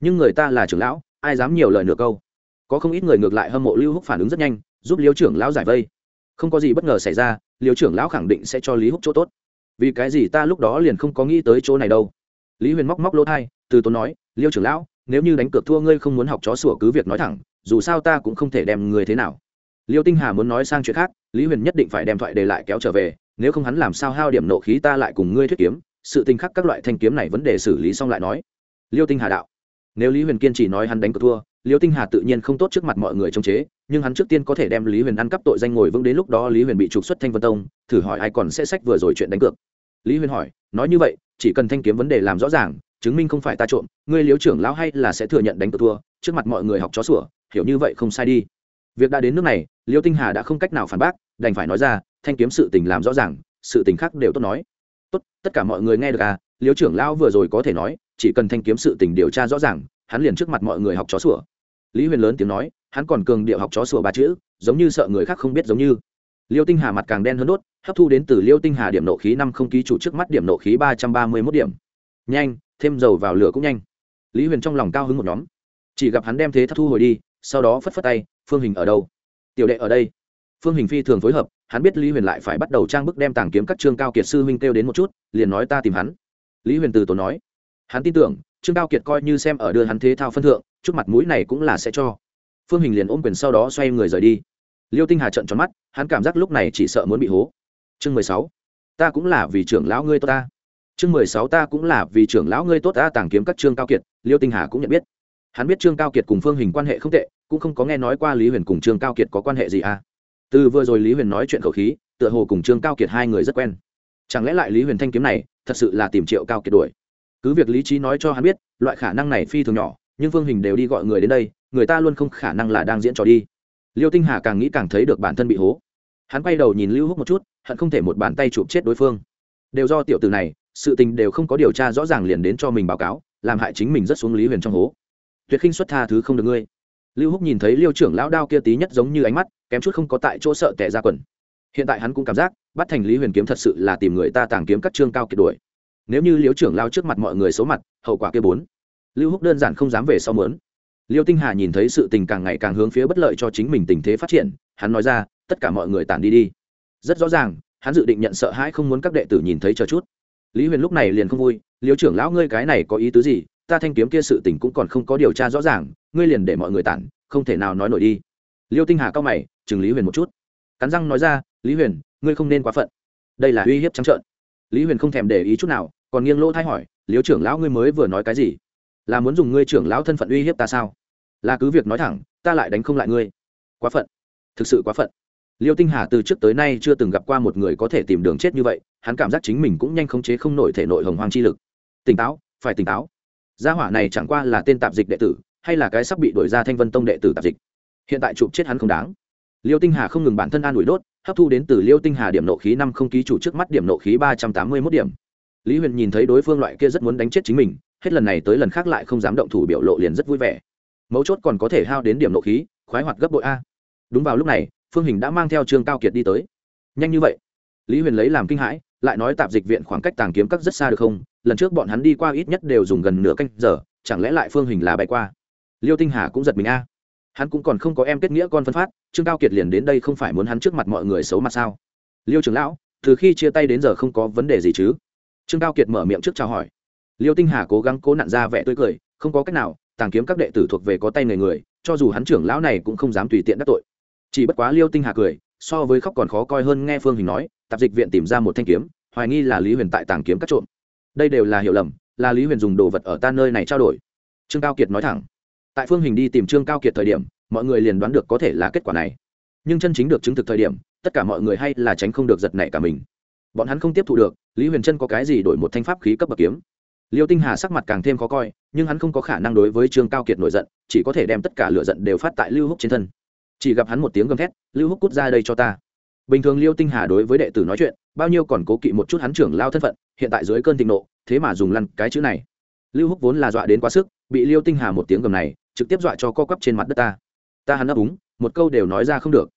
Nhưng người ta là trưởng lão, ai dám nhiều lời nửa câu? Có không ít người ngược lại hâm mộ lưu húc phản ứng rất nhanh, giúp liêu trưởng lão giải vây. Không có gì bất ngờ xảy ra, liêu trưởng lão khẳng định sẽ cho lý húc chỗ tốt. Vì cái gì ta lúc đó liền không có nghĩ tới chỗ này đâu? Lý huyền móc móc lỗ thai từ tốn nói, liêu trưởng lão nếu như đánh cược thua ngươi không muốn học chó sủa cứ việc nói thẳng, dù sao ta cũng không thể đem người thế nào. Liêu tinh hà muốn nói sang chuyện khác, lý huyền nhất định phải đem thoại đề lại kéo trở về, nếu không hắn làm sao hao điểm nộ khí ta lại cùng ngươi thuyết kiếm, sự tình khắc các loại thanh kiếm này vấn đề xử lý xong lại nói. Liêu tinh hà đạo, nếu lý huyền kiên chỉ nói hắn đánh cược thua, liêu tinh hà tự nhiên không tốt trước mặt mọi người chống chế, nhưng hắn trước tiên có thể đem lý huyền ăn cắp tội danh ngồi vững đến lúc đó lý huyền bị trục xuất thanh vân tông, thử hỏi ai còn sẽ sách vừa rồi chuyện đánh cược. Lý huyền hỏi, nói như vậy, chỉ cần thanh kiếm vấn đề làm rõ ràng chứng minh không phải ta trộm, ngươi liếu trưởng lão hay là sẽ thừa nhận đánh cược thua, trước mặt mọi người học chó sủa, hiểu như vậy không sai đi. Việc đã đến nước này, liêu tinh hà đã không cách nào phản bác, đành phải nói ra, thanh kiếm sự tình làm rõ ràng, sự tình khác đều tốt nói. Tốt, tất cả mọi người nghe được à? Liêu trưởng lão vừa rồi có thể nói, chỉ cần thanh kiếm sự tình điều tra rõ ràng, hắn liền trước mặt mọi người học chó sủa. Lý huyền lớn tiếng nói, hắn còn cường điệu học chó sủa ba chữ, giống như sợ người khác không biết giống như. Liêu tinh hà mặt càng đen hơn đốt, hấp thu đến từ liêu tinh hà điểm nộ khí năm không ký chủ trước mắt điểm nộ khí ba trăm ba mươi mốt điểm. Nhanh thêm dầu vào lửa cũng nhanh. Lý huyền trong lòng cao hứng một nhóm. Chỉ gặp hắn đem thế thất thu hồi đi, sau đó phất phất tay, phương hình ở đâu? Tiểu đệ ở đây. Phương hình phi thường phối hợp, hắn biết lý huyền lại phải bắt đầu trang bức đem tàng kiếm các trương cao kiệt sư huynh kêu đến một chút, liền nói ta tìm hắn. Lý huyền từ tổ nói, hắn tin tưởng, trương cao kiệt coi như xem ở đưa hắn thế thao phân thượng chút mặt mũi này cũng là sẽ cho. Phương hình liền ôm quyền sau đó xoay người rời đi. Liêu tinh hà trận tròn mắt, hắn cảm giác lúc này chỉ sợ muốn bị hố. Chương mười sáu, ta cũng là vì trưởng lão ngươi tốt ta chương mười sáu ta cũng là vì trưởng lão ngươi tốt ta tàng kiếm các trương cao kiệt, liêu tinh hà cũng nhận biết. Hắn biết trương cao kiệt cùng phương hình quan hệ không tệ, cũng không có nghe nói qua lý huyền cùng trương cao kiệt có quan hệ gì à. Từ vừa rồi lý huyền nói chuyện khẩu khí, tựa hồ cùng trương cao kiệt hai người rất quen. Chẳng lẽ lại lý huyền thanh kiếm này, thật sự là tìm triệu cao kiệt đuổi? Cứ việc lý trí nói cho hắn biết, loại khả năng này phi thường nhỏ, nhưng phương hình đều đi gọi người đến đây, người ta luôn không khả năng là đang diễn trò đi. Liêu tinh hà càng nghĩ càng thấy được bản thân bị hố. Hắn quay đầu nhìn lưu húc một chút, hận không thể một bàn tay chụp chết đối phương. Đều do tiểu tử này sự tình đều không có điều tra rõ ràng liền đến cho mình báo cáo, làm hại chính mình rất xuống lý huyền trong hố. Tuyệt khinh xuất tha thứ không được ngươi. Lưu húc nhìn thấy liêu trưởng lão đao kia tí nhất giống như ánh mắt, kém chút không có tại chỗ sợ tệ ra quần. Hiện tại hắn cũng cảm giác, bắt thành lý huyền kiếm thật sự là tìm người ta tàng kiếm các trương cao kiệt đuổi. Nếu như liêu trưởng lao trước mặt mọi người xấu mặt, hậu quả kia bốn. Lưu húc đơn giản không dám về sau mớn. Liêu tinh hà nhìn thấy sự tình càng ngày càng hướng phía bất lợi cho chính mình tình thế phát triển, hắn nói ra, tất cả mọi người tản đi đi. Rất rõ ràng, hắn dự định nhận sợ hãi không muốn các đệ tử nhìn thấy chờ chút lý huyền lúc này liền không vui, liêu trưởng lão ngươi cái này có ý tứ gì? Ta thanh kiếm kia sự tình cũng còn không có điều tra rõ ràng, ngươi liền để mọi người tản, không thể nào nói nổi đi. Liêu tinh hà cao mày, chừng lý huyền một chút. Cắn răng nói ra, lý huyền, ngươi không nên quá phận. Đây là uy hiếp trắng trợn. Lý huyền không thèm để ý chút nào, còn nghiêng lỗ thay hỏi, liêu trưởng lão ngươi mới vừa nói cái gì? Là muốn dùng ngươi trưởng lão thân phận uy hiếp ta sao? Là cứ việc nói thẳng, ta lại đánh không lại ngươi. Quá phận. Thực sự quá phận liêu tinh hà từ trước tới nay chưa từng gặp qua một người có thể tìm đường chết như vậy, hắn cảm giác chính mình cũng nhanh khống chế không nổi thể nội hồng hoang chi lực. Tỉnh táo, phải tỉnh táo. Gia hỏa này chẳng qua là tên tạp dịch đệ tử, hay là cái sắp bị đổi ra thanh vân tông đệ tử tạp dịch. Hiện tại chụp chết hắn không đáng. Liêu tinh hà không ngừng bản thân an ủi đốt, hấp thu đến từ liêu tinh hà điểm nộ khí năm không ký chủ trước mắt điểm nộ khí ba trăm tám mươi mốt điểm. Lý huyền nhìn thấy đối phương loại kia rất muốn đánh chết chính mình, hết lần này tới lần khác lại không dám động thủ biểu lộ liền rất vui vẻ. Mấu chốt còn có thể hao đến điểm nộ khí, khoái hoạt gấp bội a. Đúng vào lúc này phương hình đã mang theo trương cao kiệt đi tới. Nhanh như vậy? Lý huyền lấy làm kinh hãi, lại nói tạp dịch viện khoảng cách tàng kiếm các rất xa được không? Lần trước bọn hắn đi qua ít nhất đều dùng gần nửa canh giờ, chẳng lẽ lại phương hình là bay qua? Liêu tinh hà cũng giật mình a. Hắn cũng còn không có em kết nghĩa con phân phát, trương cao kiệt liền đến đây không phải muốn hắn trước mặt mọi người xấu mặt sao? Liêu trưởng lão, từ khi chia tay đến giờ không có vấn đề gì chứ? Trương cao kiệt mở miệng trước chào hỏi. Liêu tinh hà cố gắng cố nặn ra vẻ tươi cười, không có cách nào, tàng kiếm các đệ tử thuộc về có tay người người, cho dù hắn trưởng lão này cũng không dám tùy tiện đắc tội chỉ bất quá liêu tinh hà cười, so với khóc còn khó coi hơn nghe phương hình nói, tạp dịch viện tìm ra một thanh kiếm, hoài nghi là lý huyền tại tàng kiếm cắt trộm. Đây đều là hiểu lầm, là lý huyền dùng đồ vật ở ta nơi này trao đổi. Trương cao kiệt nói thẳng. Tại phương hình đi tìm trương cao kiệt thời điểm, mọi người liền đoán được có thể là kết quả này. Nhưng chân chính được chứng thực thời điểm, tất cả mọi người hay là tránh không được giật nảy cả mình. Bọn hắn không tiếp thu được, lý huyền trân có cái gì đổi một thanh pháp khí cấp bậc kiếm. Liêu tinh hà sắc mặt càng thêm khó coi, nhưng hắn không có khả năng đối với trương cao kiệt nổi giận, chỉ có thể đem tất cả lửa giận đều phát tại lưu húc trên thân chỉ gặp hắn một tiếng gầm thét, lưu húc cút ra đây cho ta. Bình thường liêu tinh hà đối với đệ tử nói chuyện, bao nhiêu còn cố kỵ một chút hắn trưởng lao thân phận, hiện tại dưới cơn thịnh nộ, thế mà dùng lăn cái chữ này. Lưu húc vốn là dọa đến quá sức, bị liêu tinh hà một tiếng gầm này, trực tiếp dọa cho co quắp trên mặt đất ta. Ta hắn ấp úng, một câu đều nói ra không được.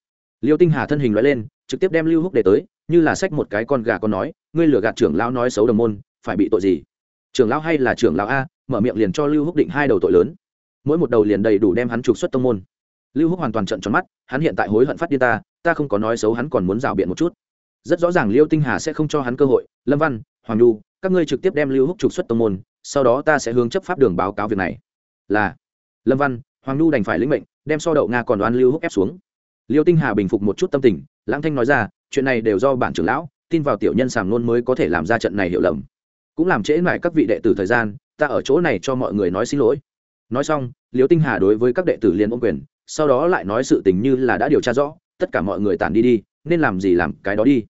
Liêu tinh hà thân hình loại lên, trực tiếp đem lưu húc để tới, như là xách một cái con gà con nói, ngươi lừa gạt trưởng lao nói xấu đồng môn, phải bị tội gì? Trưởng lao hay là trưởng lao a, mở miệng liền cho lưu húc định hai đầu tội lớn. Mỗi một đầu liền đầy đủ đem hắn trục xuất tông môn lưu húc hoàn toàn trận tròn mắt, hắn hiện tại hối hận phát điên ta ta không có nói xấu hắn còn muốn rào biện một chút. Rất rõ ràng liêu tinh hà sẽ không cho hắn cơ hội, lâm văn, hoàng nhu, các ngươi trực tiếp đem lưu húc trục xuất tông môn, sau đó ta sẽ hướng chấp pháp đường báo cáo việc này. Là, lâm văn, hoàng nhu đành phải lĩnh mệnh, đem so đậu nga còn đoán lưu húc ép xuống. Liêu tinh hà bình phục một chút tâm tình, lãng thanh nói ra, chuyện này đều do bản trưởng lão, tin vào tiểu nhân sàng nôn mới có thể làm ra trận này hiểu lầm. Cũng làm trễ mãi các vị đệ tử thời gian, ta ở chỗ này cho mọi người nói xin lỗi. Nói xong, liêu tinh hà đối với các đệ tử liền ôm quyền sau đó lại nói sự tình như là đã điều tra rõ, tất cả mọi người tản đi đi, nên làm gì làm cái đó đi.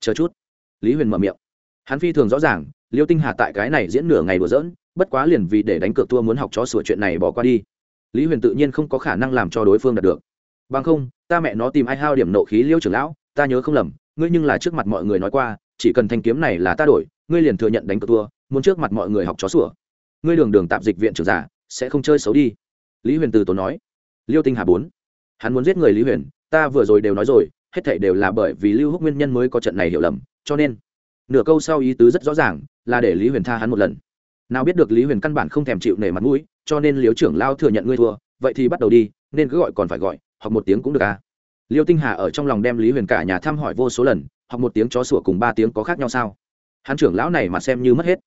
Chờ chút. Lý huyền mở miệng. Hắn phi thường rõ ràng, liêu tinh hà tại cái này diễn nửa ngày đùa dỡn bất quá liền vì để đánh cược thua muốn học chó sửa chuyện này bỏ qua đi. Lý huyền tự nhiên không có khả năng làm cho đối phương đạt được. Bằng không, ta mẹ nó tìm ai hao điểm nộ khí liêu trưởng lão, ta nhớ không lầm, ngươi nhưng là trước mặt mọi người nói qua, chỉ cần thanh kiếm này là ta đổi, ngươi liền thừa nhận đánh cược thua, muốn trước mặt mọi người học chó sủa. Ngươi đường đường tạp dịch viện trưởng giả, sẽ không chơi xấu đi. Lý huyền từ tốn nói liêu tinh hà bốn. Hắn muốn giết người lý huyền, ta vừa rồi đều nói rồi, hết thảy đều là bởi vì lưu húc nguyên nhân mới có trận này hiểu lầm, cho nên, nửa câu sau ý tứ rất rõ ràng, là để lý huyền tha hắn một lần. Nào biết được lý huyền căn bản không thèm chịu nể mặt mũi, cho nên liếu trưởng lao thừa nhận ngươi thua, vậy thì bắt đầu đi, nên cứ gọi còn phải gọi, học một tiếng cũng được à. Liêu tinh hà ở trong lòng đem lý huyền cả nhà thăm hỏi vô số lần, học một tiếng chó sủa cùng ba tiếng có khác nhau sao? Hắn trưởng lão này mà xem như mất hết.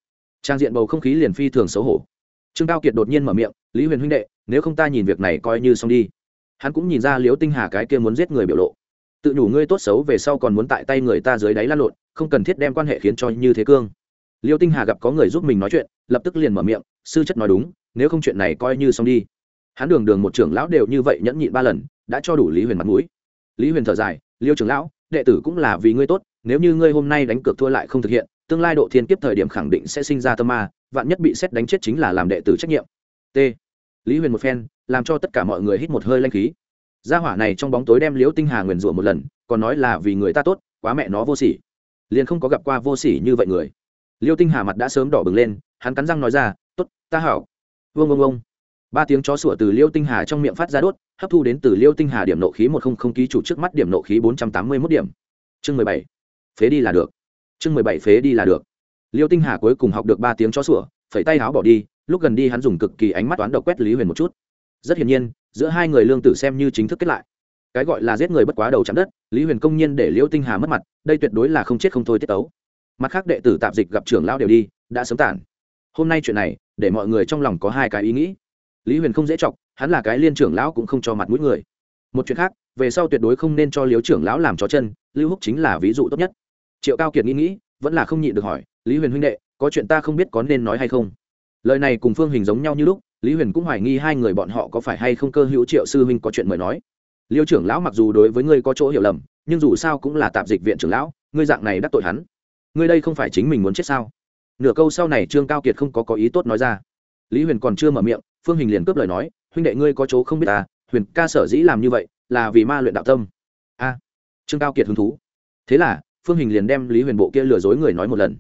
Trang diện bầu không khí liền phi thường xấu hổ trương cao kiệt đột nhiên mở miệng, lý huyền huynh đệ, nếu không ta nhìn việc này coi như xong đi. Hắn cũng nhìn ra liếu tinh hà cái kia muốn giết người biểu lộ. Tự nhủ ngươi tốt xấu về sau còn muốn tại tay người ta dưới đáy lăn lộn, không cần thiết đem quan hệ khiến cho như thế cương. Liêu tinh hà gặp có người giúp mình nói chuyện, lập tức liền mở miệng, sư chất nói đúng, nếu không chuyện này coi như xong đi. Hắn đường đường một trưởng lão đều như vậy nhẫn nhịn ba lần, đã cho đủ lý huyền mặt mũi. Lý huyền thở dài liêu trưởng lão, đệ tử cũng là vì ngươi tốt, nếu như ngươi hôm nay đánh cược thua lại không thực hiện tương lai độ thiên kiếp thời điểm khẳng định sẽ sinh ra tâm ma, vạn nhất bị xét đánh chết chính là làm đệ tử trách nhiệm. T. Lý huyền một phen, làm cho tất cả mọi người hít một hơi lanh khí. Gia hỏa này trong bóng tối đem liễu tinh hà nguyền rủa một lần, còn nói là vì người ta tốt, quá mẹ nó vô sỉ. Liền không có gặp qua vô sỉ như vậy người. Liêu tinh hà mặt đã sớm đỏ bừng lên, hắn cắn răng nói ra t ố t ta hảo. Vương ông ông ba tiếng chó sủa từ liêu tinh hà trong miệng phát ra đốt, hấp thu đến từ liêu tinh hà điểm nộ khí một không không ký chủ trước mắt điểm nộ khí bốn trăm tám mươi mốt điểm. Chương mười bảy. Phế đi là được chương mười bảy phế đi là được. Liêu tinh hà cuối cùng học được ba tiếng chó sủa, phẩy tay áo bỏ đi, lúc gần đi hắn dùng cực kỳ ánh mắt toán độc quét lý huyền một chút. Rất hiển nhiên, giữa hai người lương tử xem như chính thức kết lại. Cái gọi là giết người bất quá đầu chạm đất, lý huyền công nhiên để liêu tinh hà mất mặt, đây tuyệt đối là không chết không thôi tiết tấu. Mặt khác đệ tử tạp dịch gặp trưởng lão đều đi, đã sớm tản. Hôm nay chuyện này, để mọi người trong lòng có hai cái ý nghĩ. Lý huyền không dễ chọc, hắn là cái liên trưởng lão cũng không cho mặt mũi người. Một chuyện khác, về sau tuyệt đối không nên cho liếu trưởng lão làm chó chân, lưu húc chính là ví dụ tốt nhất triệu cao kiệt nghĩ nghĩ, vẫn là không nhịn được hỏi, lý huyền huynh đệ, có chuyện ta không biết có nên nói hay không? Lời này cùng phương hình giống nhau như lúc, lý huyền cũng hoài nghi hai người bọn họ có phải hay không cơ hữu triệu sư huynh có chuyện mời nói. Liêu trưởng lão mặc dù đối với ngươi có chỗ hiểu lầm, nhưng dù sao cũng là tạp dịch viện trưởng lão, ngươi dạng này đắc tội hắn. Ngươi đây không phải chính mình muốn chết sao? Nửa câu sau này trương cao kiệt không có có ý tốt nói ra. Lý huyền còn chưa mở miệng, phương hình liền cướp lời nói, huynh đệ ngươi có chỗ không biết ta huyền ca sở dĩ làm như vậy, là vì ma luyện đạo tâm. A. Trương cao kiệt hứng thú. Thế là phương hình liền đem lý huyền bộ kia lừa dối người nói một lần.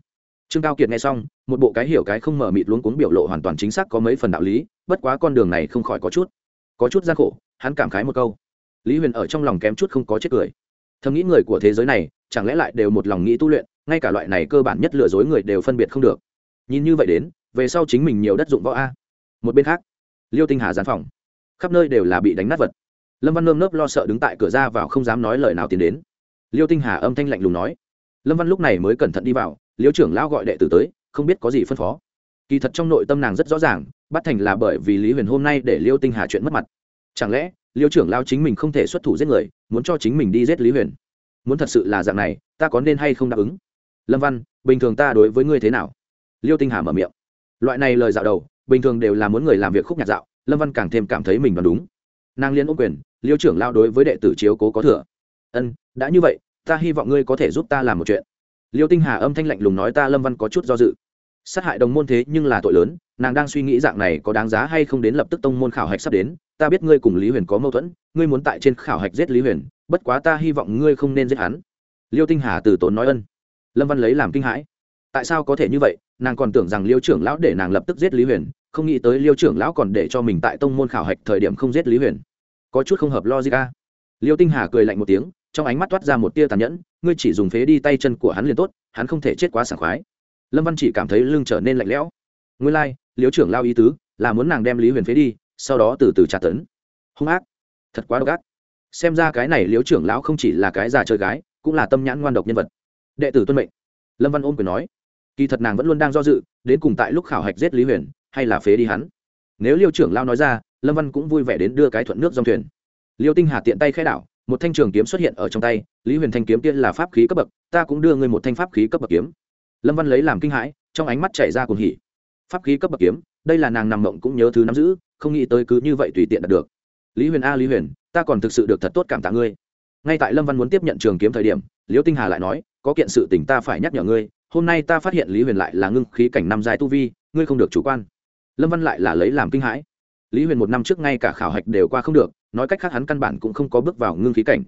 Trương cao kiệt nghe xong, một bộ cái hiểu cái không mở mịt luống cuống biểu lộ hoàn toàn chính xác có mấy phần đạo lý, bất quá con đường này không khỏi có chút có chút gian khổ, hắn cảm khái một câu. Lý huyền ở trong lòng kém chút không có chết cười. Thầm nghĩ người của thế giới này, chẳng lẽ lại đều một lòng nghĩ tu luyện, ngay cả loại này cơ bản nhất lừa dối người đều phân biệt không được. Nhìn như vậy đến, về sau chính mình nhiều đất dụng võ a. Một bên khác, liêu tinh hà gián phòng. Khắp nơi đều là bị đánh nát vật. Lâm văn nơm nớp lo sợ đứng tại cửa ra vào không dám nói lời nào tiến đến liêu tinh hà âm thanh lạnh lùng nói. Lâm văn lúc này mới cẩn thận đi vào, liêu trưởng lão gọi đệ tử tới, không biết có gì phân phó. Kỳ thật trong nội tâm nàng rất rõ ràng, bắt thành là bởi vì lý huyền hôm nay để liêu tinh hà chuyện mất mặt. Chẳng lẽ, liêu trưởng lao chính mình không thể xuất thủ giết người, muốn cho chính mình đi giết lý huyền? Muốn thật sự là dạng này, ta có nên hay không đáp ứng? Lâm văn, bình thường ta đối với ngươi thế nào? Liêu tinh hà mở miệng. Loại này lời dạo đầu, bình thường đều là muốn người làm việc khúc nhạt dạo, lâm văn càng thêm cảm thấy mình đoán đúng. Nàng liên ôm quyền, liêu trưởng lao đối với đệ tử chiếu cố có thừa. Ân, đã như vậy ta hy vọng ngươi có thể giúp ta làm một chuyện. Liêu tinh hà âm thanh lạnh lùng nói ta lâm văn có chút do dự. Sát hại đồng môn thế nhưng là tội lớn, nàng đang suy nghĩ dạng này có đáng giá hay không đến lập tức tông môn khảo hạch sắp đến, ta biết ngươi cùng lý huyền có mâu thuẫn, ngươi muốn tại trên khảo hạch giết lý huyền, bất quá ta hy vọng ngươi không nên giết hắn. Liêu tinh hà từ tốn nói ân. Lâm văn lấy làm kinh hãi. Tại sao có thể như vậy? Nàng còn tưởng rằng liêu trưởng lão để nàng lập tức giết lý huyền, không nghĩ tới liêu trưởng lão còn để cho mình tại tông môn khảo hạch thời điểm không giết lý huyền. Có chút không hợp logic a. Liêu tinh hà cười lạnh một tiếng trong ánh mắt toát ra một tia tàn nhẫn ngươi chỉ dùng phế đi tay chân của hắn liền tốt hắn không thể chết quá sảng khoái. Lâm văn chỉ cảm thấy lưng trở nên lạnh lẽo. Nguyên lai、like, liếu trưởng lao ý tứ là muốn nàng đem lý huyền phế đi sau đó từ từ trả tấn. Hung ác thật quá độc ác. Xem ra cái này liếu trưởng lão không chỉ là cái già chơi gái cũng là tâm nhãn ngoan độc nhân vật. Đệ tử tuân mệnh. Lâm văn ôm quyền nói. Kỳ thật nàng vẫn luôn đang do dự đến cùng tại lúc khảo hạch giết lý huyền hay là phế đi hắn. Nếu liêu trưởng lao nói ra lâm văn cũng vui vẻ đến đưa cái thuận nước dòng thuyền. Liêu tinh hà tiện tay khai đảo một thanh trường kiếm xuất hiện ở trong tay, lý huyền thanh kiếm kia là pháp khí cấp bậc, ta cũng đưa ngươi một thanh pháp khí cấp bậc kiếm. Lâm văn lấy làm kinh hãi, trong ánh mắt chảy ra cùng hỉ. Pháp khí cấp bậc kiếm, đây là nàng nằm mộng cũng nhớ thứ nắm giữ, không nghĩ tới cứ như vậy tùy tiện đạt được. Lý huyền a, lý huyền, ta còn thực sự được thật tốt cảm tạ ngươi. Ngay tại lâm văn muốn tiếp nhận trường kiếm thời điểm, liễu tinh hà lại nói, có kiện sự tình ta phải nhắc nhở ngươi, hôm nay ta phát hiện lý huyền lại là ngưng khí cảnh năm dài tu vi, ngươi không được chủ quan. Lâm văn lại là lấy làm kinh hãi. Lý huyền một năm trước ngay cả khảo hạch đều qua không được nói cách khác hắn căn bản cũng không có bước vào ngưng khí cảnh.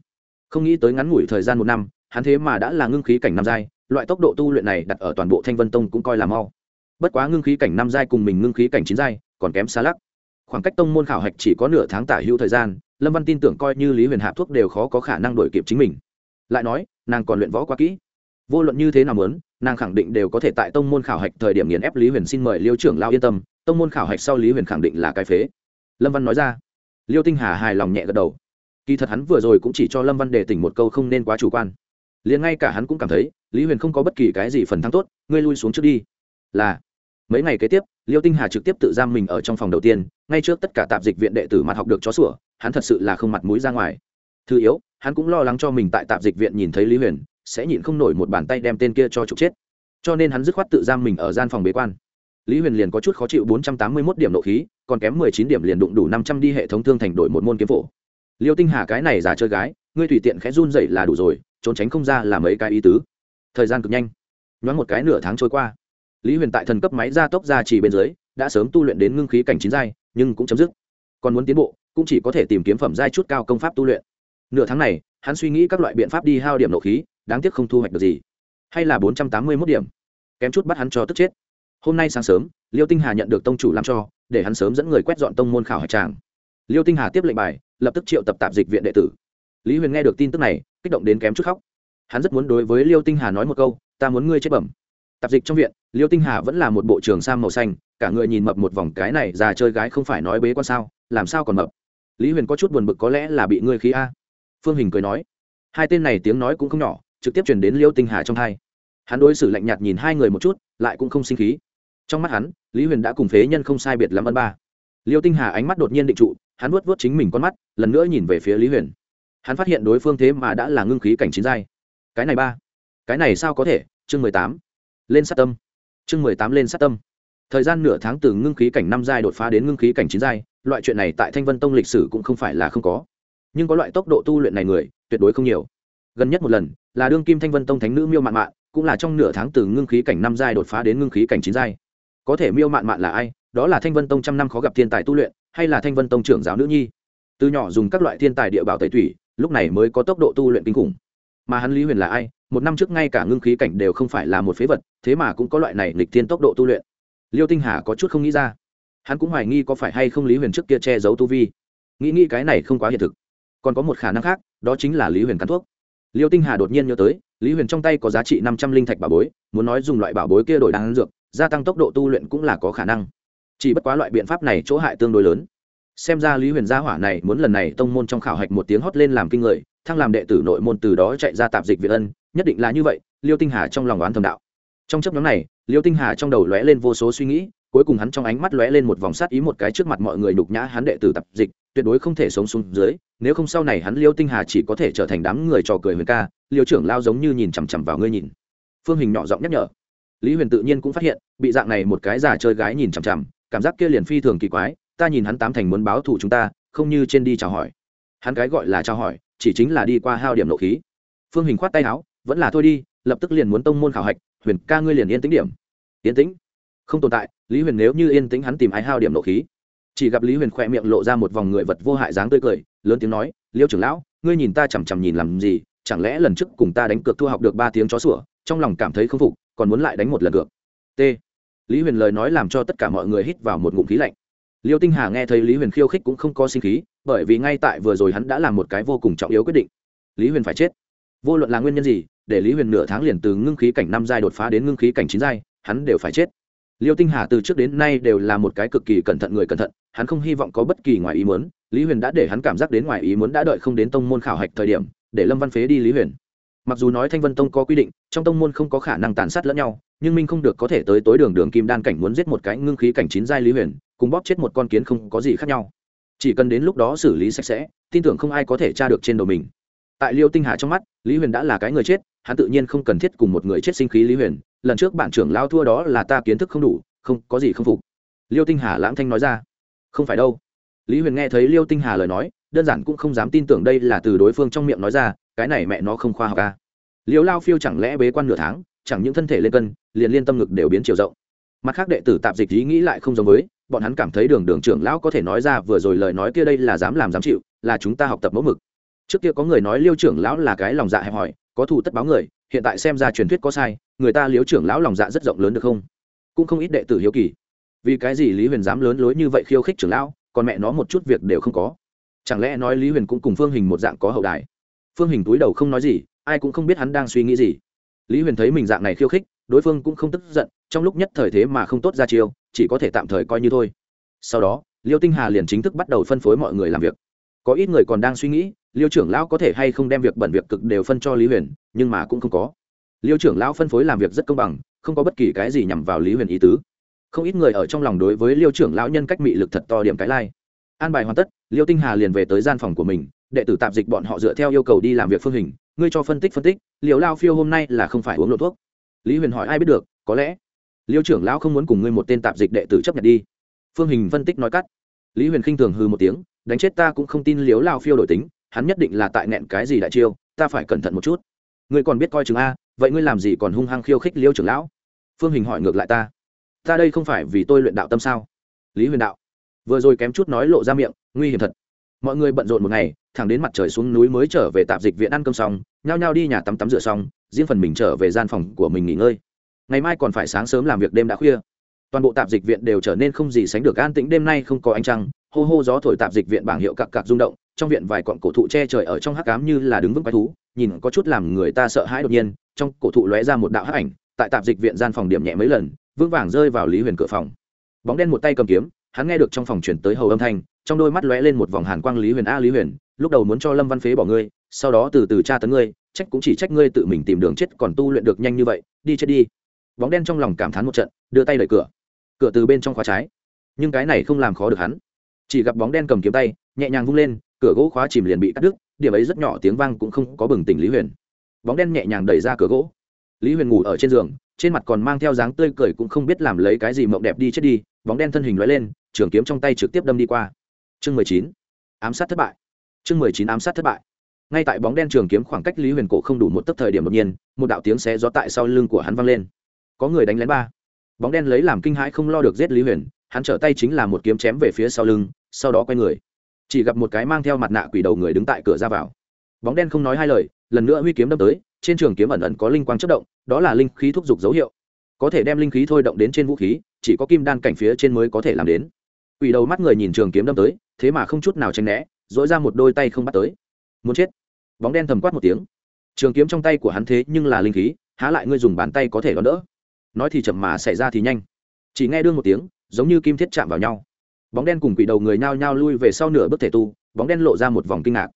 Không nghĩ tới ngắn ngủi thời gian một năm, hắn thế mà đã là ngưng khí cảnh năm giai, loại tốc độ tu luyện này đặt ở toàn bộ thanh vân tông cũng coi là mau. Bất quá ngưng khí cảnh năm giai cùng mình ngưng khí cảnh chín giai, còn kém xa lắc. Khoảng cách tông môn khảo hạch chỉ có nửa tháng tả hữu thời gian, lâm văn tin tưởng coi như lý huyền hạ thuốc đều khó có khả năng đổi kịp chính mình. Lại nói, nàng còn luyện võ quá kỹ. Vô luận như thế nào muốn, nàng khẳng định đều có thể tại tông môn khảo hạch thời điểm nghiền ép lý huyền xin mời liêu trưởng lao yên tâm, tông môn khảo hạch sau lý huyền khẳng định là cái phế. Lâm văn nói ra liêu tinh hà hài lòng nhẹ gật đầu. Kỳ thật hắn vừa rồi cũng chỉ cho lâm văn đề tỉnh một câu không nên quá chủ quan. Liền ngay cả hắn cũng cảm thấy, lý huyền không có bất kỳ cái gì phần thắng tốt, ngươi lui xuống trước đi. Là, mấy ngày kế tiếp, liêu tinh hà trực tiếp tự giam mình ở trong phòng đầu tiên, ngay trước tất cả tạp dịch viện đệ tử mặt học được chó sủa, hắn thật sự là không mặt mũi ra ngoài. Thứ yếu, hắn cũng lo lắng cho mình tại tạp dịch viện nhìn thấy lý huyền, sẽ nhịn không nổi một bàn tay đem tên kia cho trục chết. Cho nên hắn dứt khoát tự giam mình ở gian phòng bế quan. Lý huyền liền có chút khó chịu bốn trăm tám mươi mốt điểm nộ khí còn kém mười chín điểm liền đụng đủ năm trăm đi hệ thống thương thành đổi một môn kiếm phổ. Liêu tinh hà cái này giả chơi gái, ngươi tùy tiện khẽ run dậy là đủ rồi, trốn tránh không ra là mấy cái ý tứ. Thời gian cực nhanh. Nhoáng một cái nửa tháng trôi qua. Lý huyền tại thần cấp máy gia tốc ra chỉ bên dưới, đã sớm tu luyện đến ngưng khí cảnh chín giai, nhưng cũng chấm dứt. Còn muốn tiến bộ, cũng chỉ có thể tìm kiếm phẩm giai chút cao công pháp tu luyện. Nửa tháng này, hắn suy nghĩ các loại biện pháp đi hao điểm nộ khí, đáng tiếc không thu hoạch được gì. Hay là bốn trăm tám mươi mốt điểm. Kém chút bắt hắn cho tức chết. Hôm nay sáng sớm, liêu tinh hà nhận được tông chủ làm cho để hắn sớm dẫn người quét dọn tông môn khảo hạch tràng. Liêu tinh hà tiếp lệnh bài, lập tức triệu tập tạp dịch viện đệ tử. Lý huyền nghe được tin tức này, kích động đến kém chút khóc. Hắn rất muốn đối với liêu tinh hà nói một câu, ta muốn ngươi chết bẩm. Tạp dịch trong viện, liêu tinh hà vẫn là một bộ trường sam màu xanh, cả người nhìn mập một vòng, cái này già chơi gái không phải nói bế quan sao, làm sao còn mập? Lý huyền có chút buồn bực có lẽ là bị ngươi khí a. Phương hình cười nói, hai tên này tiếng nói cũng không nhỏ, trực tiếp chuyển đến liêu tinh hà trong hai. Hắn đối xử lạnh nhạt nhìn hai người một chút, lại cũng không sinh khí trong mắt hắn, lý huyền đã cùng phế nhân không sai biệt lắm ân ba. Liêu tinh hà ánh mắt đột nhiên định trụ, hắn vuốt vuốt chính mình con mắt, lần nữa nhìn về phía lý huyền. Hắn phát hiện đối phương thế mà đã là ngưng khí cảnh chín giai. Cái này ba. Cái này sao có thể? Chương mười tám. Lên sát tâm. Chương mười tám lên sát tâm. Thời gian nửa tháng từ ngưng khí cảnh năm giai đột phá đến ngưng khí cảnh chín giai, loại chuyện này tại thanh vân tông lịch sử cũng không phải là không có. Nhưng có loại tốc độ tu luyện này người, tuyệt đối không nhiều. Gần nhất một lần, là đương kim thanh vân tông thánh nữ miêu mạn mạn, cũng là trong nửa tháng từ ngưng khí cảnh năm giai đột phá đến ngưng khí cảnh chín giai có thể miêu mạn mạn là ai, đó là thanh vân tông trăm năm khó gặp thiên tài tu luyện, hay là thanh vân tông trưởng giáo nữ nhi. Từ nhỏ dùng các loại thiên tài địa bảo tẩy thủy lúc này mới có tốc độ tu luyện kinh khủng. Mà hắn lý huyền là ai? Một năm trước ngay cả ngưng khí cảnh đều không phải là một phế vật, thế mà cũng có loại này lịch thiên tốc độ tu luyện. Liêu tinh hà có chút không nghĩ ra. Hắn cũng hoài nghi có phải hay không lý huyền trước kia che giấu tu vi. Nghĩ nghĩ cái này không quá hiện thực. Còn có một khả năng khác, đó chính là lý huyền cắn thuốc. Liêu tinh hà đột nhiên nhớ tới, lý huyền trong tay có giá trị năm trăm linh thạch bảo bối, muốn nói dùng loại bảo bối kia đổi đáng dược gia tăng tốc độ tu luyện cũng là có khả năng. Chỉ bất quá loại biện pháp này chỗ hại tương đối lớn. Xem ra lý huyền gia hỏa này muốn lần này tông môn trong khảo hạch một tiếng hót lên làm kinh người, thăng làm đệ tử nội môn từ đó chạy ra tạp dịch việt ân, nhất định là như vậy, liêu tinh hà trong lòng oán thầm đạo. Trong chấp nhóm này, liêu tinh hà trong đầu lóe lên vô số suy nghĩ, cuối cùng hắn trong ánh mắt lóe lên một vòng sát ý một cái trước mặt mọi người đục nhã hắn đệ tử tập dịch, tuyệt đối không thể sống xuống dưới, nếu không sau này hắn liêu tinh hà chỉ có thể trở thành đám người trò cười huyền ca, liêu trưởng lao giống như nhìn chằm chằm vào ngươi nhìn. Phương hình nhỏ giọng nhắc nhở lý huyền tự nhiên cũng phát hiện, bị dạng này một cái già chơi gái nhìn chằm chằm, cảm giác kia liền phi thường kỳ quái, ta nhìn hắn tám thành muốn báo thù chúng ta, không như trên đi chào hỏi. Hắn cái gọi là chào hỏi, chỉ chính là đi qua hao điểm nộ khí. Phương hình khoát tay áo, vẫn là thôi đi, lập tức liền muốn tông môn khảo hạch, huyền ca ngươi liền yên tĩnh điểm. Yên tĩnh? Không tồn tại, lý huyền nếu như yên tĩnh hắn tìm ai hao điểm nộ khí. Chỉ gặp lý huyền khỏe miệng lộ ra một vòng người vật vô hại dáng tươi cười, lớn tiếng nói, liêu trưởng lão, ngươi nhìn ta chằm chằm nhìn làm gì, chẳng lẽ lần trước cùng ta đánh cược thua học được ba tiếng chó sủa, trong lòng cảm thấy không phục còn muốn lại đánh một lần cược. T. Lý huyền lời nói làm cho tất cả mọi người hít vào một ngụm khí lạnh. Liêu tinh hà nghe thấy lý huyền khiêu khích cũng không có sinh khí, bởi vì ngay tại vừa rồi hắn đã làm một cái vô cùng trọng yếu quyết định. Lý huyền phải chết. Vô luận là nguyên nhân gì, để lý huyền nửa tháng liền từ ngưng khí cảnh năm giai đột phá đến ngưng khí cảnh chín giai, hắn đều phải chết. Liêu tinh hà từ trước đến nay đều là một cái cực kỳ cẩn thận người cẩn thận, hắn không hy vọng có bất kỳ ngoài ý muốn, lý huyền đã để hắn cảm giác đến ngoài ý muốn đã đợi không đến tông môn khảo hạch thời điểm, để lâm văn phế đi lý huyền mặc dù nói thanh vân tông có quy định, trong tông môn không có khả năng tàn sát lẫn nhau, nhưng minh không được có thể tới tối đường đường kim đan cảnh muốn giết một cái ngưng khí cảnh chín giai lý huyền, cùng bóp chết một con kiến không có gì khác nhau. Chỉ cần đến lúc đó xử lý sạch sẽ, tin tưởng không ai có thể tra được trên đầu mình. Tại liêu tinh hà trong mắt, lý huyền đã là cái người chết, hắn tự nhiên không cần thiết cùng một người chết sinh khí lý huyền, lần trước bạn trưởng lao thua đó là ta kiến thức không đủ, không, có gì không phục. Liêu tinh hà lãng thanh nói ra. Không phải đâu. Lý huyền nghe thấy liêu tinh hà lời nói đơn giản cũng không dám tin tưởng đây là từ đối phương trong miệng nói ra, cái này mẹ nó không khoa học ca à. liêu lao phiêu chẳng lẽ bế quan nửa tháng, chẳng những thân thể lên cân, liền liên tâm ngực đều biến chiều rộng. Mặt khác đệ tử tạp dịch ý nghĩ lại không giống với, bọn hắn cảm thấy đường đường trưởng lão có thể nói ra vừa rồi lời nói kia đây là dám làm dám chịu, là chúng ta học tập mẫu mực. Trước kia có người nói liêu trưởng lão là cái lòng dạ hẹp hòi, có thù tất báo người, hiện tại xem ra truyền thuyết có sai, người ta liêu trưởng lão lòng dạ rất rộng lớn được không? Cũng không ít đệ tử hiếu kỳ. Vì cái gì lý huyền dám lớn lối như vậy khiêu khích trưởng lão, còn mẹ nó một chút việc đều không có chẳng lẽ nói lý huyền cũng cùng phương hình một dạng có hậu đài? Phương hình túi đầu không nói gì, ai cũng không biết hắn đang suy nghĩ gì. Lý huyền thấy mình dạng này khiêu khích, đối phương cũng không tức giận, trong lúc nhất thời thế mà không tốt ra chiêu, chỉ có thể tạm thời coi như thôi. Sau đó, liêu tinh hà liền chính thức bắt đầu phân phối mọi người làm việc. Có ít người còn đang suy nghĩ, liêu trưởng lão có thể hay không đem việc bẩn việc cực đều phân cho lý huyền, nhưng mà cũng không có. Liêu trưởng lão phân phối làm việc rất công bằng, không có bất kỳ cái gì nhằm vào lý huyền ý tứ. Không ít người ở trong lòng đối với liêu trưởng lão nhân cách mị lực thật to điểm cái lai an bài hoàn tất, liêu tinh hà liền về tới gian phòng của mình, đệ tử tạp dịch bọn họ dựa theo yêu cầu đi làm việc phương hình, ngươi cho phân tích phân tích liệu lao phiêu hôm nay là không phải uống lộ thuốc. Lý huyền hỏi ai biết được, có lẽ liêu trưởng lão không muốn cùng ngươi một tên tạp dịch đệ tử chấp nhận đi. Phương hình phân tích nói cắt. Lý huyền khinh thường hư một tiếng, đánh chết ta cũng không tin liếu lao phiêu đổi tính, hắn nhất định là tại nẹn cái gì đại chiêu, ta phải cẩn thận một chút. Ngươi còn biết coi chừng a, vậy ngươi làm gì còn hung hăng khiêu khích liêu trưởng lão? Phương hình hỏi ngược lại ta. Ta đây không phải vì tôi luyện đạo tâm sao? Lý huyền đạo vừa rồi kém chút nói lộ ra miệng, nguy hiểm thật. Mọi người bận rộn một ngày, thẳng đến mặt trời xuống núi mới trở về tạp dịch viện ăn cơm xong, nhao nhao đi nhà tắm tắm rửa xong, riêng phần mình trở về gian phòng của mình nghỉ ngơi. Ngày mai còn phải sáng sớm làm việc đêm đã khuya. Toàn bộ tạp dịch viện đều trở nên không gì sánh được an tĩnh, đêm nay không có ánh trăng, hô hô gió thổi tạp dịch viện bảng hiệu cặc cặc rung động, trong viện vài cọn cổ thụ che trời ở trong hắc cám như là đứng vững quái thú, nhìn có chút làm người ta sợ hãi đột nhiên, trong cổ thụ lóe ra một đạo hắc ảnh, tại tạp dịch viện gian phòng điểm nhẹ mấy lần, vững vàng rơi vào lý huyền cửa phòng. Bóng đen một tay cầm kiếm hắn nghe được trong phòng chuyển tới hầu âm thanh, trong đôi mắt lóe lên một vòng hàn quang lý huyền a lý huyền, lúc đầu muốn cho lâm văn phế bỏ ngươi, sau đó từ từ tra tấn ngươi, trách cũng chỉ trách ngươi tự mình tìm đường chết còn tu luyện được nhanh như vậy, đi chết đi. Bóng đen trong lòng cảm thán một trận, đưa tay đẩy cửa. Cửa từ bên trong khóa trái. Nhưng cái này không làm khó được hắn. Chỉ gặp bóng đen cầm kiếm tay, nhẹ nhàng vung lên, cửa gỗ khóa chìm liền bị cắt đứt, điểm ấy rất nhỏ tiếng vang cũng không có bừng tỉnh lý huyền. Bóng đen nhẹ nhàng đẩy ra cửa gỗ. Lý huyền ngủ ở trên giường, trên mặt còn mang theo dáng tươi cười cũng không biết làm lấy cái gì mộng đẹp đi chết đi, bóng đen thân hình lóe lên trường kiếm trong tay trực tiếp đâm đi qua. Chương mười chín. Ám sát thất bại. Chương mười chín ám sát thất bại. Ngay tại bóng đen trường kiếm khoảng cách lý huyền cổ không đủ một tấc thời điểm đột nhiên, một đạo tiếng xé gió tại sau lưng của hắn vang lên. Có người đánh lén ba. Bóng đen lấy làm kinh hãi không lo được giết lý huyền, hắn trở tay chính là một kiếm chém về phía sau lưng, sau đó quay người. Chỉ gặp một cái mang theo mặt nạ quỷ đầu người đứng tại cửa ra vào. Bóng đen không nói hai lời, lần nữa huy kiếm đâm tới, trên trường kiếm ẩn ẩn có linh quang chất động, đó là linh khí thúc giục dấu hiệu. Có thể đem linh khí thôi động đến trên vũ khí, chỉ có kim đan cảnh phía trên mới có thể làm đến quỷ đầu mắt người nhìn trường kiếm đâm tới, thế mà không chút nào tránh né dỗi ra một đôi tay không bắt tới. Muốn chết. Bóng đen thầm quát một tiếng. Trường kiếm trong tay của hắn thế nhưng là linh khí, há lại ngươi dùng bàn tay có thể đón đỡ. Nói thì chậm mà xảy ra thì nhanh. Chỉ nghe đương một tiếng, giống như kim thiết chạm vào nhau. Bóng đen cùng quỷ đầu người nhao nhao lui về sau nửa bước thể tu, bóng đen lộ ra một vòng kinh ngạc.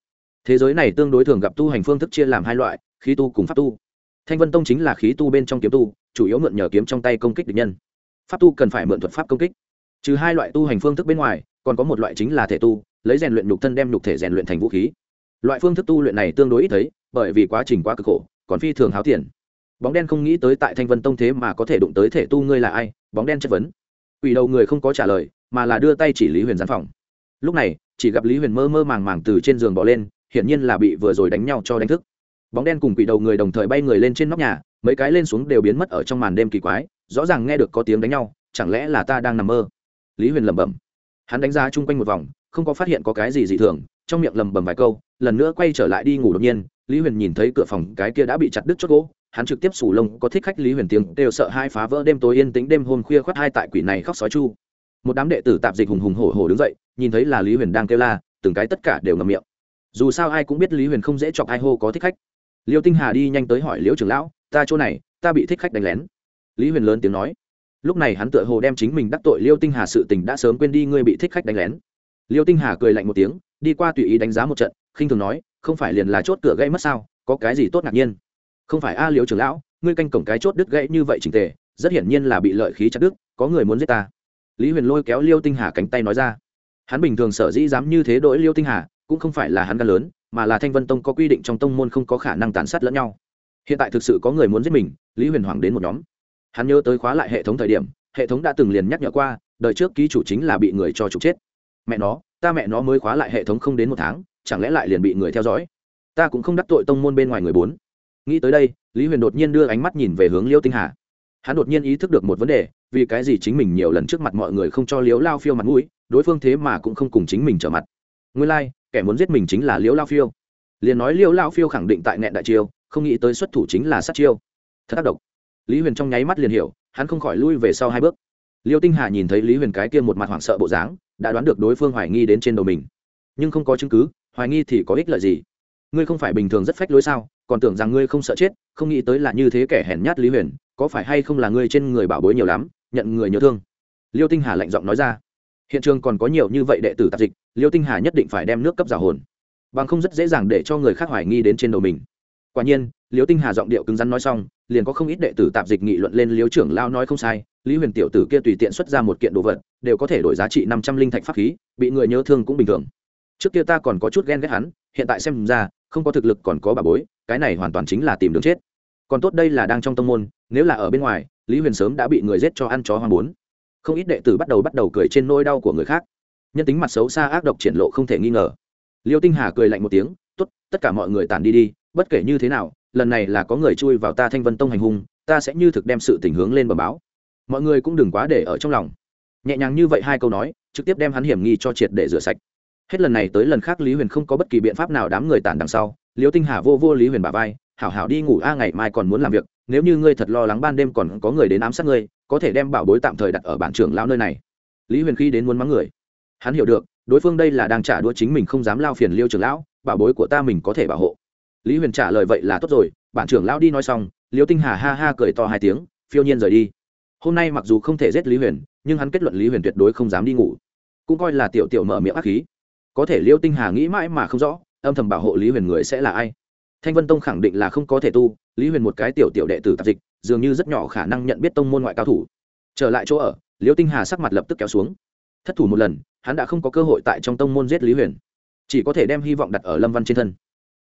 Thế giới này tương đối thường gặp tu hành phương thức chia làm hai loại, khí tu cùng pháp tu. Thanh vân tông chính là khí tu bên trong kiếm tu, chủ yếu mượn nhờ kiếm trong tay công kích địch nhân. Pháp tu cần phải mượn thuật pháp công kích trừ hai loại tu hành phương thức bên ngoài, còn có một loại chính là thể tu, lấy rèn luyện nhục thân đem nhục thể rèn luyện thành vũ khí. Loại phương thức tu luyện này tương đối ít thấy, bởi vì quá trình quá cực khổ, còn phi thường háo tiền bóng đen không nghĩ tới tại thanh vân tông thế mà có thể đụng tới thể tu ngươi là ai, bóng đen chất vấn. Ủy đầu người không có trả lời, mà là đưa tay chỉ lý huyền gián phòng. Lúc này, chỉ gặp lý huyền mơ mơ màng màng từ trên giường bỏ lên, hiển nhiên là bị vừa rồi đánh nhau cho đánh thức. Bóng đen cùng quỷ đầu người đồng thời bay người lên trên nóc nhà, mấy cái lên xuống đều biến mất ở trong màn đêm kỳ quái, rõ ràng nghe được có tiếng đánh nhau, chẳng lẽ là ta đang nằm mơ? Lý huyền lẩm bẩm. Hắn đánh giá chung quanh một vòng, không có phát hiện có cái gì dị thường, trong miệng lẩm bẩm vài câu, lần nữa quay trở lại đi ngủ đột nhiên, lý huyền nhìn thấy cửa phòng cái kia đã bị chặt đứt chốt gỗ, hắn trực tiếp sủ lông, có thích khách lý huyền tiếng đều sợ hai phá vỡ đêm tối yên tĩnh, đêm hôm khuya khoắt hai tại quỷ này khóc sói chu. Một đám đệ tử tạp dịch hùng hùng hổ hổ đứng dậy, nhìn thấy là lý huyền đang kêu la, từng cái tất cả đều ngầm miệng. Dù sao ai cũng biết lý huyền không dễ chọc ai hô có thích khách. Liêu tinh hà đi nhanh tới hỏi liễu trưởng lão, ta chỗ này, ta bị thích khách đánh lén. Lý huyền lớn tiếng nói lúc này hắn tựa hồ đem chính mình đắc tội liêu tinh hà sự tình đã sớm quên đi, ngươi bị thích khách đánh lén. Liêu tinh hà cười lạnh một tiếng, đi qua tùy ý đánh giá một trận, khinh thường nói, không phải liền là chốt cửa gây mất sao, có cái gì tốt ngạc nhiên? Không phải a liễu trưởng lão, ngươi canh cổng cái chốt đứt gãy như vậy trình tề, rất hiển nhiên là bị lợi khí chặt đứt, có người muốn giết ta. Lý huyền lôi kéo liêu tinh hà cánh tay nói ra. Hắn bình thường sở dĩ dám như thế đổi liêu tinh hà, cũng không phải là hắn gan lớn, mà là thanh vân tông có quy định trong tông môn không có khả năng tàn sát lẫn nhau. Hiện tại thực sự có người muốn giết mình, lý huyền hoàng đến một nhóm hắn nhớ tới khóa lại hệ thống thời điểm hệ thống đã từng liền nhắc nhở qua đợi trước ký chủ chính là bị người cho trục chết. Mẹ nó ta mẹ nó mới khóa lại hệ thống không đến một tháng chẳng lẽ lại liền bị người theo dõi? Ta cũng không đắc tội tông môn bên ngoài người bốn. Nghĩ tới đây lý huyền đột nhiên đưa ánh mắt nhìn về hướng liêu tinh hà. Hắn đột nhiên ý thức được một vấn đề vì cái gì chính mình nhiều lần trước mặt mọi người không cho liếu lao phiêu mặt mũi đối phương thế mà cũng không cùng chính mình trở mặt. Nguyên lai、like, kẻ muốn giết mình chính là liếu lao phiêu. Liền nói liêu lao phiêu khẳng định tại nẹn đại chiêu không nghĩ tới xuất thủ chính là sát chiêu. Thật tác động lý huyền trong nháy mắt liền hiểu, hắn không khỏi lui về sau hai bước. Liêu tinh hà nhìn thấy lý huyền cái kia một mặt hoảng sợ bộ dáng, đã đoán được đối phương hoài nghi đến trên đầu mình. Nhưng không có chứng cứ, hoài nghi thì có ích lợi gì? Ngươi không phải bình thường rất phách lối sao? Còn tưởng rằng ngươi không sợ chết, không nghĩ tới là như thế kẻ hèn nhát lý huyền, có phải hay không là ngươi trên người bảo bối nhiều lắm, nhận người nhớ thương? Liêu tinh hà lạnh giọng nói ra. Hiện trường còn có nhiều như vậy đệ tử tạp dịch, liêu tinh hà nhất định phải đem nước cấp giả hồn. Bằng không rất dễ dàng để cho người khác hoài nghi đến trên đầu mình. Quả nhiên Liễu tinh hà giọng điệu cứng rắn nói xong, liền có không ít đệ tử tạp dịch nghị luận lên Liễu trưởng lao nói không sai, lý huyền tiểu tử kia tùy tiện xuất ra một kiện đồ vật, đều có thể đổi giá trị năm trăm linh thạch pháp khí, bị người nhớ thương cũng bình thường. Trước kia ta còn có chút ghen ghét hắn, hiện tại xem ra, không có thực lực còn có bà bối, cái này hoàn toàn chính là tìm đường chết. Còn tốt đây là đang trong tâm môn, nếu là ở bên ngoài, lý huyền sớm đã bị người giết cho ăn chó hoang bốn. Không ít đệ tử bắt đầu bắt đầu cười trên nỗi đau của người khác. Nhân tính mặt xấu xa ác độc triển lộ không thể nghi ngờ. Liêu tinh hà cười lạnh một tiếng, tốt, tất cả mọi người tản đi đi, bất kể như thế nào lần này là có người chui vào ta thanh vân tông hành hung, ta sẽ như thực đem sự tình hướng lên bờ báo. Mọi người cũng đừng quá để ở trong lòng. Nhẹ nhàng như vậy hai câu nói, trực tiếp đem hắn hiểm nghi cho triệt để rửa sạch. Hết lần này tới lần khác lý huyền không có bất kỳ biện pháp nào đám người tản đằng sau liêu tinh hà vô vô lý huyền bà vai, hảo hảo đi ngủ, a, ngày mai còn muốn làm việc, nếu như ngươi thật lo lắng ban đêm còn có người đến ám sát ngươi, có thể đem bảo bối tạm thời đặt ở bản trưởng lao nơi này. Lý huyền khi đến muốn mắng người. Hắn hiểu được, đối phương đây là đang trả đũa chính mình không dám lao phiền liêu trưởng lão, bảo bối của ta mình có thể bảo hộ lý huyền trả lời vậy là tốt rồi, bản trưởng lão đi nói xong, liêu tinh hà ha ha cười to hai tiếng, phiêu nhiên rời đi. Hôm nay mặc dù không thể giết lý huyền, nhưng hắn kết luận lý huyền tuyệt đối không dám đi ngủ. Cũng coi là tiểu tiểu mở miệng ác khí. Có thể liêu tinh hà nghĩ mãi mà không rõ, âm thầm bảo hộ lý huyền người sẽ là ai. Thanh vân tông khẳng định là không có thể tu, lý huyền một cái tiểu tiểu đệ tử tạp dịch, dường như rất nhỏ khả năng nhận biết tông môn ngoại cao thủ. Trở lại chỗ ở, liêu tinh hà sắc mặt lập tức kéo xuống. Thất thủ một lần, hắn đã không có cơ hội tại trong tông môn giết lý huyền. Chỉ có thể đem hy vọng đặt ở lâm văn trên thân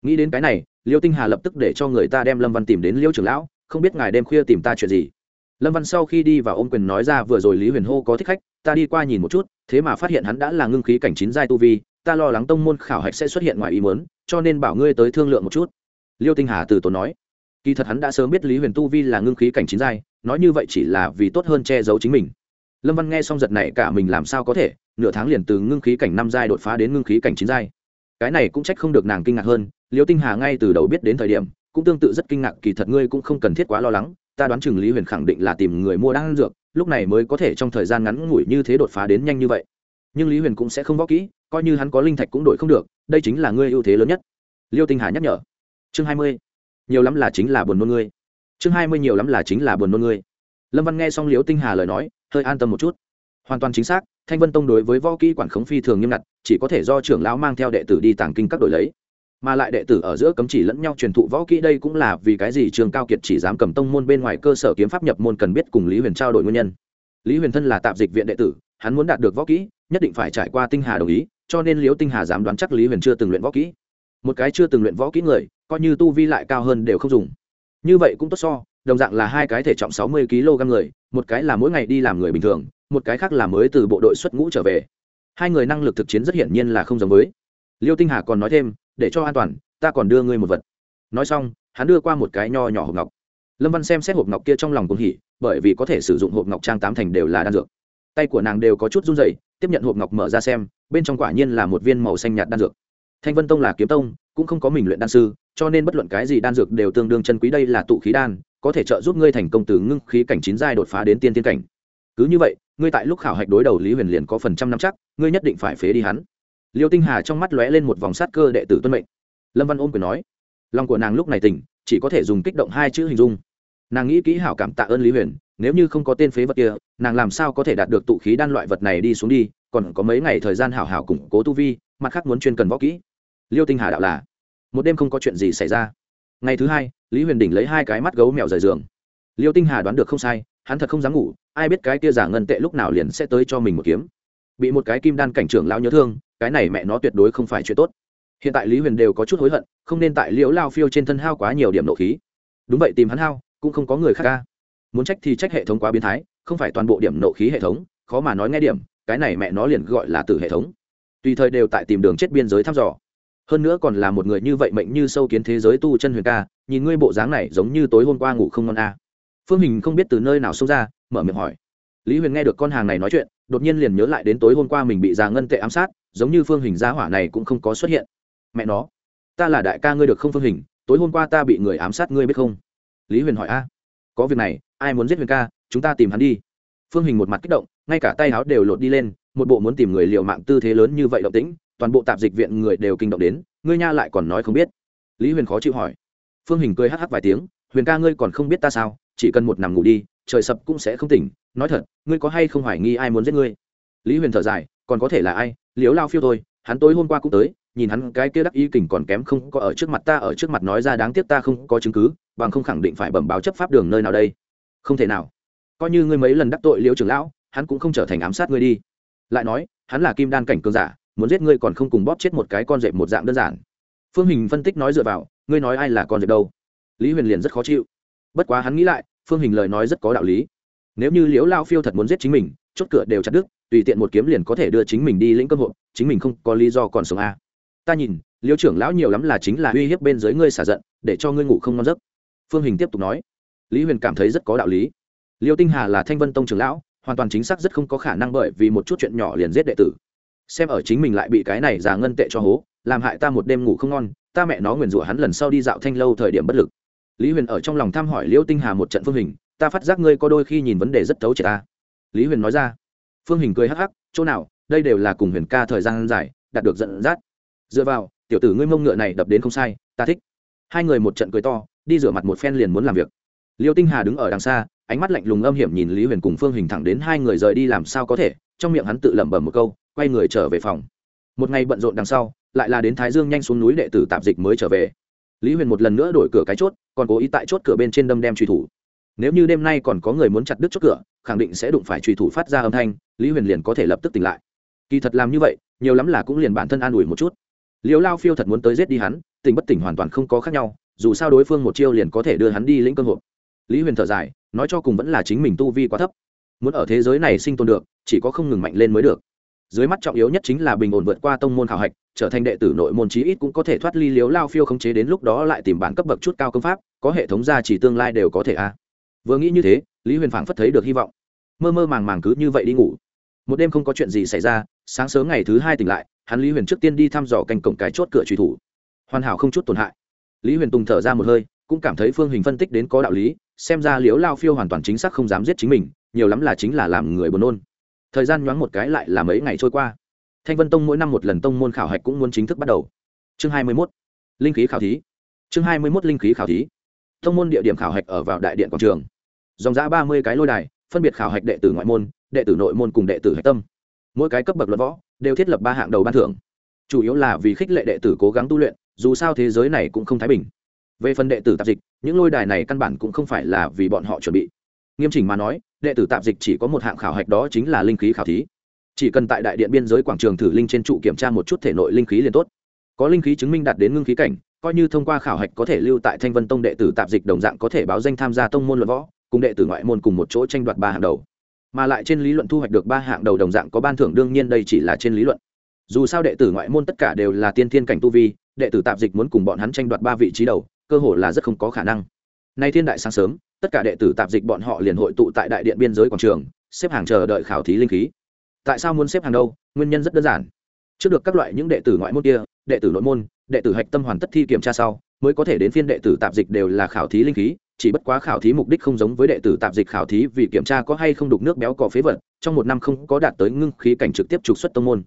nghĩ đến cái này, liêu tinh hà lập tức để cho người ta đem lâm văn tìm đến liêu trưởng lão, không biết ngài đêm khuya tìm ta chuyện gì. Lâm văn sau khi đi vào ôm quyền nói ra vừa rồi lý huyền hô có thích khách, ta đi qua nhìn một chút, thế mà phát hiện hắn đã là ngưng khí cảnh chín giai tu vi, ta lo lắng tông môn khảo hạch sẽ xuất hiện ngoài ý muốn, cho nên bảo ngươi tới thương lượng một chút. Liêu tinh hà từ tốn nói, kỳ thật hắn đã sớm biết lý huyền tu vi là ngưng khí cảnh chín giai, nói như vậy chỉ là vì tốt hơn che giấu chính mình. Lâm văn nghe xong giật này cả mình làm sao có thể, nửa tháng liền từ ngưng khí cảnh năm giai đột phá đến ngưng khí cảnh chín giai cái này cũng trách không được nàng kinh ngạc hơn, liêu tinh hà ngay từ đầu biết đến thời điểm, cũng tương tự rất kinh ngạc, kỳ thật ngươi cũng không cần thiết quá lo lắng, ta đoán chừng lý huyền khẳng định là tìm người mua đan dược, lúc này mới có thể trong thời gian ngắn ngủi như thế đột phá đến nhanh như vậy. Nhưng lý huyền cũng sẽ không võ kỹ, coi như hắn có linh thạch cũng đổi không được, đây chính là ngươi ưu thế lớn nhất. Liêu tinh hà nhắc nhở. Chương hai mươi. Nhiều lắm là chính là buồn nôn ngươi. Chương hai mươi nhiều lắm là chính là buồn nôn ngươi. Lâm văn nghe xong liêu tinh hà lời nói, hơi an tâm một chút hoàn toàn chính xác, thanh vân tông đối với võ kỹ quản khống phi thường nghiêm ngặt, chỉ có thể do trưởng lão mang theo đệ tử đi tàng kinh các đổi lấy. Mà lại đệ tử ở giữa cấm chỉ lẫn nhau truyền thụ võ kỹ đây cũng là vì cái gì trường cao kiệt chỉ dám cầm tông môn bên ngoài cơ sở kiếm pháp nhập môn cần biết cùng lý huyền trao đổi nguyên nhân. Lý huyền thân là tạp dịch viện đệ tử, hắn muốn đạt được võ kỹ, nhất định phải trải qua tinh hà đồng ý, cho nên liễu tinh hà dám đoán chắc lý huyền chưa từng luyện võ kỹ. Một cái chưa từng luyện võ kỹ người, coi như tu vi lại cao hơn đều không dùng. Như vậy cũng tốt so, đồng dạng là hai cái thể trọng sáu mươi kg người một cái là mỗi ngày đi làm người bình thường, một cái khác là mới từ bộ đội xuất ngũ trở về. Hai người năng lực thực chiến rất hiển nhiên là không giống với. Liêu tinh hà còn nói thêm, để cho an toàn, ta còn đưa ngươi một vật. Nói xong, hắn đưa qua một cái nho nhỏ hộp ngọc. Lâm văn xem xét hộp ngọc kia trong lòng cũng hỉ, bởi vì có thể sử dụng hộp ngọc trang tám thành đều là đan dược. Tay của nàng đều có chút run rẩy, tiếp nhận hộp ngọc mở ra xem, bên trong quả nhiên là một viên màu xanh nhạt đan dược. Thanh vân tông là kiếm tông, cũng không có mình luyện đan sư, cho nên bất luận cái gì đan dược đều tương đương chân quý, đây là tụ khí đan có thể trợ giúp ngươi thành công từ ngưng khí cảnh chín giai đột phá đến tiên tiên cảnh. Cứ như vậy, ngươi tại lúc khảo hạch đối đầu lý huyền liền có phần trăm năm chắc, ngươi nhất định phải phế đi hắn. Liêu tinh hà trong mắt lóe lên một vòng sát cơ đệ tử tuân mệnh. Lâm văn ôm quyền nói, lòng của nàng lúc này tỉnh, chỉ có thể dùng kích động hai chữ hình dung. Nàng nghĩ kỹ hảo cảm tạ ơn lý huyền, nếu như không có tên phế vật kia, nàng làm sao có thể đạt được tụ khí đan loại vật này đi xuống đi, còn có mấy ngày thời gian hảo hảo củng cố tu vi, mặt khác muốn chuyên cần võ kỹ. Liêu tinh hà đạo là, một đêm không có chuyện gì xảy ra ngày thứ hai, lý huyền đỉnh lấy hai cái mắt gấu mèo rời giường. Liêu tinh hà đoán được không sai, hắn thật không dám ngủ, ai biết cái kia giả ngân tệ lúc nào liền sẽ tới cho mình một kiếm. Bị một cái kim đan cảnh trưởng lão nhớ thương, cái này mẹ nó tuyệt đối không phải chuyện tốt. Hiện tại lý huyền đều có chút hối hận, không nên tại liễu lao phiêu trên thân hao quá nhiều điểm nộ khí. Đúng vậy, tìm hắn hao, cũng không có người khác ca. Muốn trách thì trách hệ thống quá biến thái, không phải toàn bộ điểm nộ khí hệ thống, khó mà nói nghe điểm, cái này mẹ nó liền gọi là từ hệ thống. Tùy thời đều tại tìm đường chết biên giới thăm dò hơn nữa còn là một người như vậy mệnh như sâu kiến thế giới tu chân huyền ca, nhìn ngươi bộ dáng này giống như tối hôm qua ngủ không ngon a à. phương hình không biết từ nơi nào xông ra, mở miệng hỏi. Lý huyền nghe được con hàng này nói chuyện, đột nhiên liền nhớ lại đến tối hôm qua mình bị già ngân tệ ám sát, giống như phương hình gia hỏa này cũng không có xuất hiện. Mẹ nó, ta là đại ca ngươi được không phương hình? Tối hôm qua ta bị người ám sát ngươi biết không? Lý huyền hỏi, a, có việc này, ai muốn giết huyền ca, chúng ta tìm hắn đi. Phương hình một mặt kích động, ngay cả tay áo đều lột đi lên, một bộ muốn tìm người liều mạng tư thế lớn như vậy động tĩnh toàn bộ tạp dịch viện người đều kinh động đến, ngươi nha lại còn nói không biết. Lý huyền khó chịu hỏi. Phương hình cười hắc hắc vài tiếng, huyền ca ngươi còn không biết ta sao, chỉ cần một nằm ngủ đi, trời sập cũng sẽ không tỉnh. Nói thật, ngươi có hay không hoài nghi ai muốn giết ngươi? Lý huyền thở dài, còn có thể là ai? Liếu lao phiêu thôi, hắn tối hôm qua cũng tới, nhìn hắn cái kia đắc ý kình còn kém không có ở trước mặt ta, ở trước mặt nói ra đáng tiếc ta không có chứng cứ, bằng không khẳng định phải bẩm báo chấp pháp đường nơi nào đây. Không thể nào. Coi như ngươi mấy lần đắc tội liễu trưởng lão, hắn cũng không trở thành ám sát ngươi đi. Lại nói, hắn là kim đan cảnh cường giả muốn giết ngươi còn không cùng bóp chết một cái con dẹp một dạng đơn giản. Phương hình phân tích nói dựa vào, ngươi nói ai là con dẹp đâu? Lý huyền liền rất khó chịu. Bất quá hắn nghĩ lại, phương hình lời nói rất có đạo lý. Nếu như liễu lao phiêu thật muốn giết chính mình, chốt cửa đều chặt đứt, tùy tiện một kiếm liền có thể đưa chính mình đi lĩnh cơ hội chính mình không có lý do còn sống a ta nhìn, liễu trưởng lão nhiều lắm là chính là uy hiếp bên dưới ngươi xả giận, để cho ngươi ngủ không ngon giấc. Phương hình tiếp tục nói. Lý huyền cảm thấy rất có đạo lý. Liêu tinh hà là thanh vân tông trưởng lão, hoàn toàn chính xác rất không có khả năng bởi vì một chút chuyện nhỏ liền giết đệ tử xem ở chính mình lại bị cái này già ngân tệ cho hố, làm hại ta một đêm ngủ không ngon, ta mẹ nó nguyền rủa hắn lần sau đi dạo thanh lâu thời điểm bất lực. Lý huyền ở trong lòng thăm hỏi liễu tinh hà một trận phương hình, ta phát giác ngươi có đôi khi nhìn vấn đề rất thấu triệt ta. Lý huyền nói ra, phương hình cười hắc hắc, chỗ nào, đây đều là cùng huyền ca thời gian dài, đạt được dẫn dắt. Dựa vào, tiểu tử ngươi mông ngựa này đập đến không sai, ta thích. Hai người một trận cười to, đi rửa mặt một phen liền muốn làm việc. Liêu tinh hà đứng ở đằng xa, ánh mắt lạnh lùng âm hiểm nhìn lý huyền cùng phương hình thẳng đến hai người rời đi làm sao có thể trong miệng hắn tự lẩm bẩm một câu, quay người trở về phòng. Một ngày bận rộn đằng sau, lại là đến thái dương nhanh xuống núi đệ tử tạp dịch mới trở về. Lý huyền một lần nữa đổi cửa cái chốt, còn cố ý tại chốt cửa bên trên đâm đem truy thủ. Nếu như đêm nay còn có người muốn chặt đứt chốt cửa, khẳng định sẽ đụng phải truy thủ phát ra âm thanh, lý huyền liền có thể lập tức tỉnh lại. Kỳ thật làm như vậy, nhiều lắm là cũng liền bản thân an ủi một chút. Liều lao phiêu thật muốn tới giết đi hắn tỉnh bất tỉnh hoàn toàn không có khác nhau, dù sao đối phương một chiêu liền có thể đưa hắn đi lĩnh cơ hội lý huyền thở dài, nói cho cùng vẫn là chính mình tu vi quá thấp muốn ở thế giới này sinh tồn được, chỉ có không ngừng mạnh lên mới được. Dưới mắt trọng yếu nhất chính là bình ổn vượt qua tông môn khảo hạch, trở thành đệ tử nội môn chí ít cũng có thể thoát ly liếu lao phiêu khống chế đến lúc đó lại tìm bản cấp bậc chút cao công pháp, có hệ thống gia chỉ tương lai đều có thể a. Vừa nghĩ như thế, lý huyền phảng phất thấy được hy vọng. Mơ mơ màng màng cứ như vậy đi ngủ. Một đêm không có chuyện gì xảy ra, sáng sớm ngày thứ hai tỉnh lại, hắn lý huyền trước tiên đi thăm dò cành cổng cái chốt cửa truy thủ. Hoàn hảo không chút tổn hại. Lý huyền tùng thở ra một hơi, cũng cảm thấy phương hình phân tích đến có đạo lý, xem ra liếu lao phiêu hoàn toàn chính xác không dám giết chính mình nhiều lắm là chính là làm người buồn nôn. Thời gian nhoáng một cái lại là mấy ngày trôi qua. Thanh vân tông mỗi năm một lần tông môn khảo hạch cũng muốn chính thức bắt đầu. Chương hai mươi mốt, linh khí khảo thí. Chương hai mươi mốt, linh khí khảo thí. Tông môn địa điểm khảo hạch ở vào đại điện quảng trường. Dòng giã ba mươi cái lôi đài, phân biệt khảo hạch đệ tử ngoại môn, đệ tử nội môn cùng đệ tử hạch tâm. Mỗi cái cấp bậc luận võ đều thiết lập ba hạng đầu ban thưởng. Chủ yếu là vì khích lệ đệ tử cố gắng tu luyện, dù sao thế giới này cũng không thái bình. Về phần đệ tử tạp dịch, những lôi đài này căn bản cũng không phải là vì bọn họ chuẩn bị nghiêm chỉnh mà nói, đệ tử tạp dịch chỉ có một hạng khảo hạch đó chính là linh khí khảo thí. Chỉ cần tại đại điện biên giới quảng trường thử linh trên trụ kiểm tra một chút thể nội linh khí liền tốt. Có linh khí chứng minh đạt đến ngưng khí cảnh, coi như thông qua khảo hạch có thể lưu tại thanh vân tông đệ tử tạp dịch đồng dạng có thể báo danh tham gia tông môn luận võ, cùng đệ tử ngoại môn cùng một chỗ tranh đoạt ba hạng đầu. Mà lại trên lý luận thu hoạch được ba hạng đầu đồng dạng có ban thưởng, đương nhiên đây chỉ là trên lý luận. Dù sao đệ tử ngoại môn tất cả đều là tiên thiên cảnh tu vi, đệ tử tạp dịch muốn cùng bọn hắn tranh đoạt ba vị trí đầu, cơ hội là rất không có khả năng. Nay thiên đại sáng sớm tất cả đệ tử tạp dịch bọn họ liền hội tụ tại đại điện biên giới quảng trường, xếp hàng chờ đợi khảo thí linh khí. Tại sao muốn xếp hàng đâu? Nguyên nhân rất đơn giản. Trước được các loại những đệ tử ngoại môn kia, đệ tử nội môn, đệ tử hạch tâm hoàn tất thi kiểm tra sau, mới có thể đến phiên đệ tử tạp dịch đều là khảo thí linh khí, chỉ bất quá khảo thí mục đích không giống với đệ tử tạp dịch khảo thí vì kiểm tra có hay không đục nước béo cỏ phế vật, trong một năm không có đạt tới ngưng khí cảnh trực tiếp trục xuất tông môn.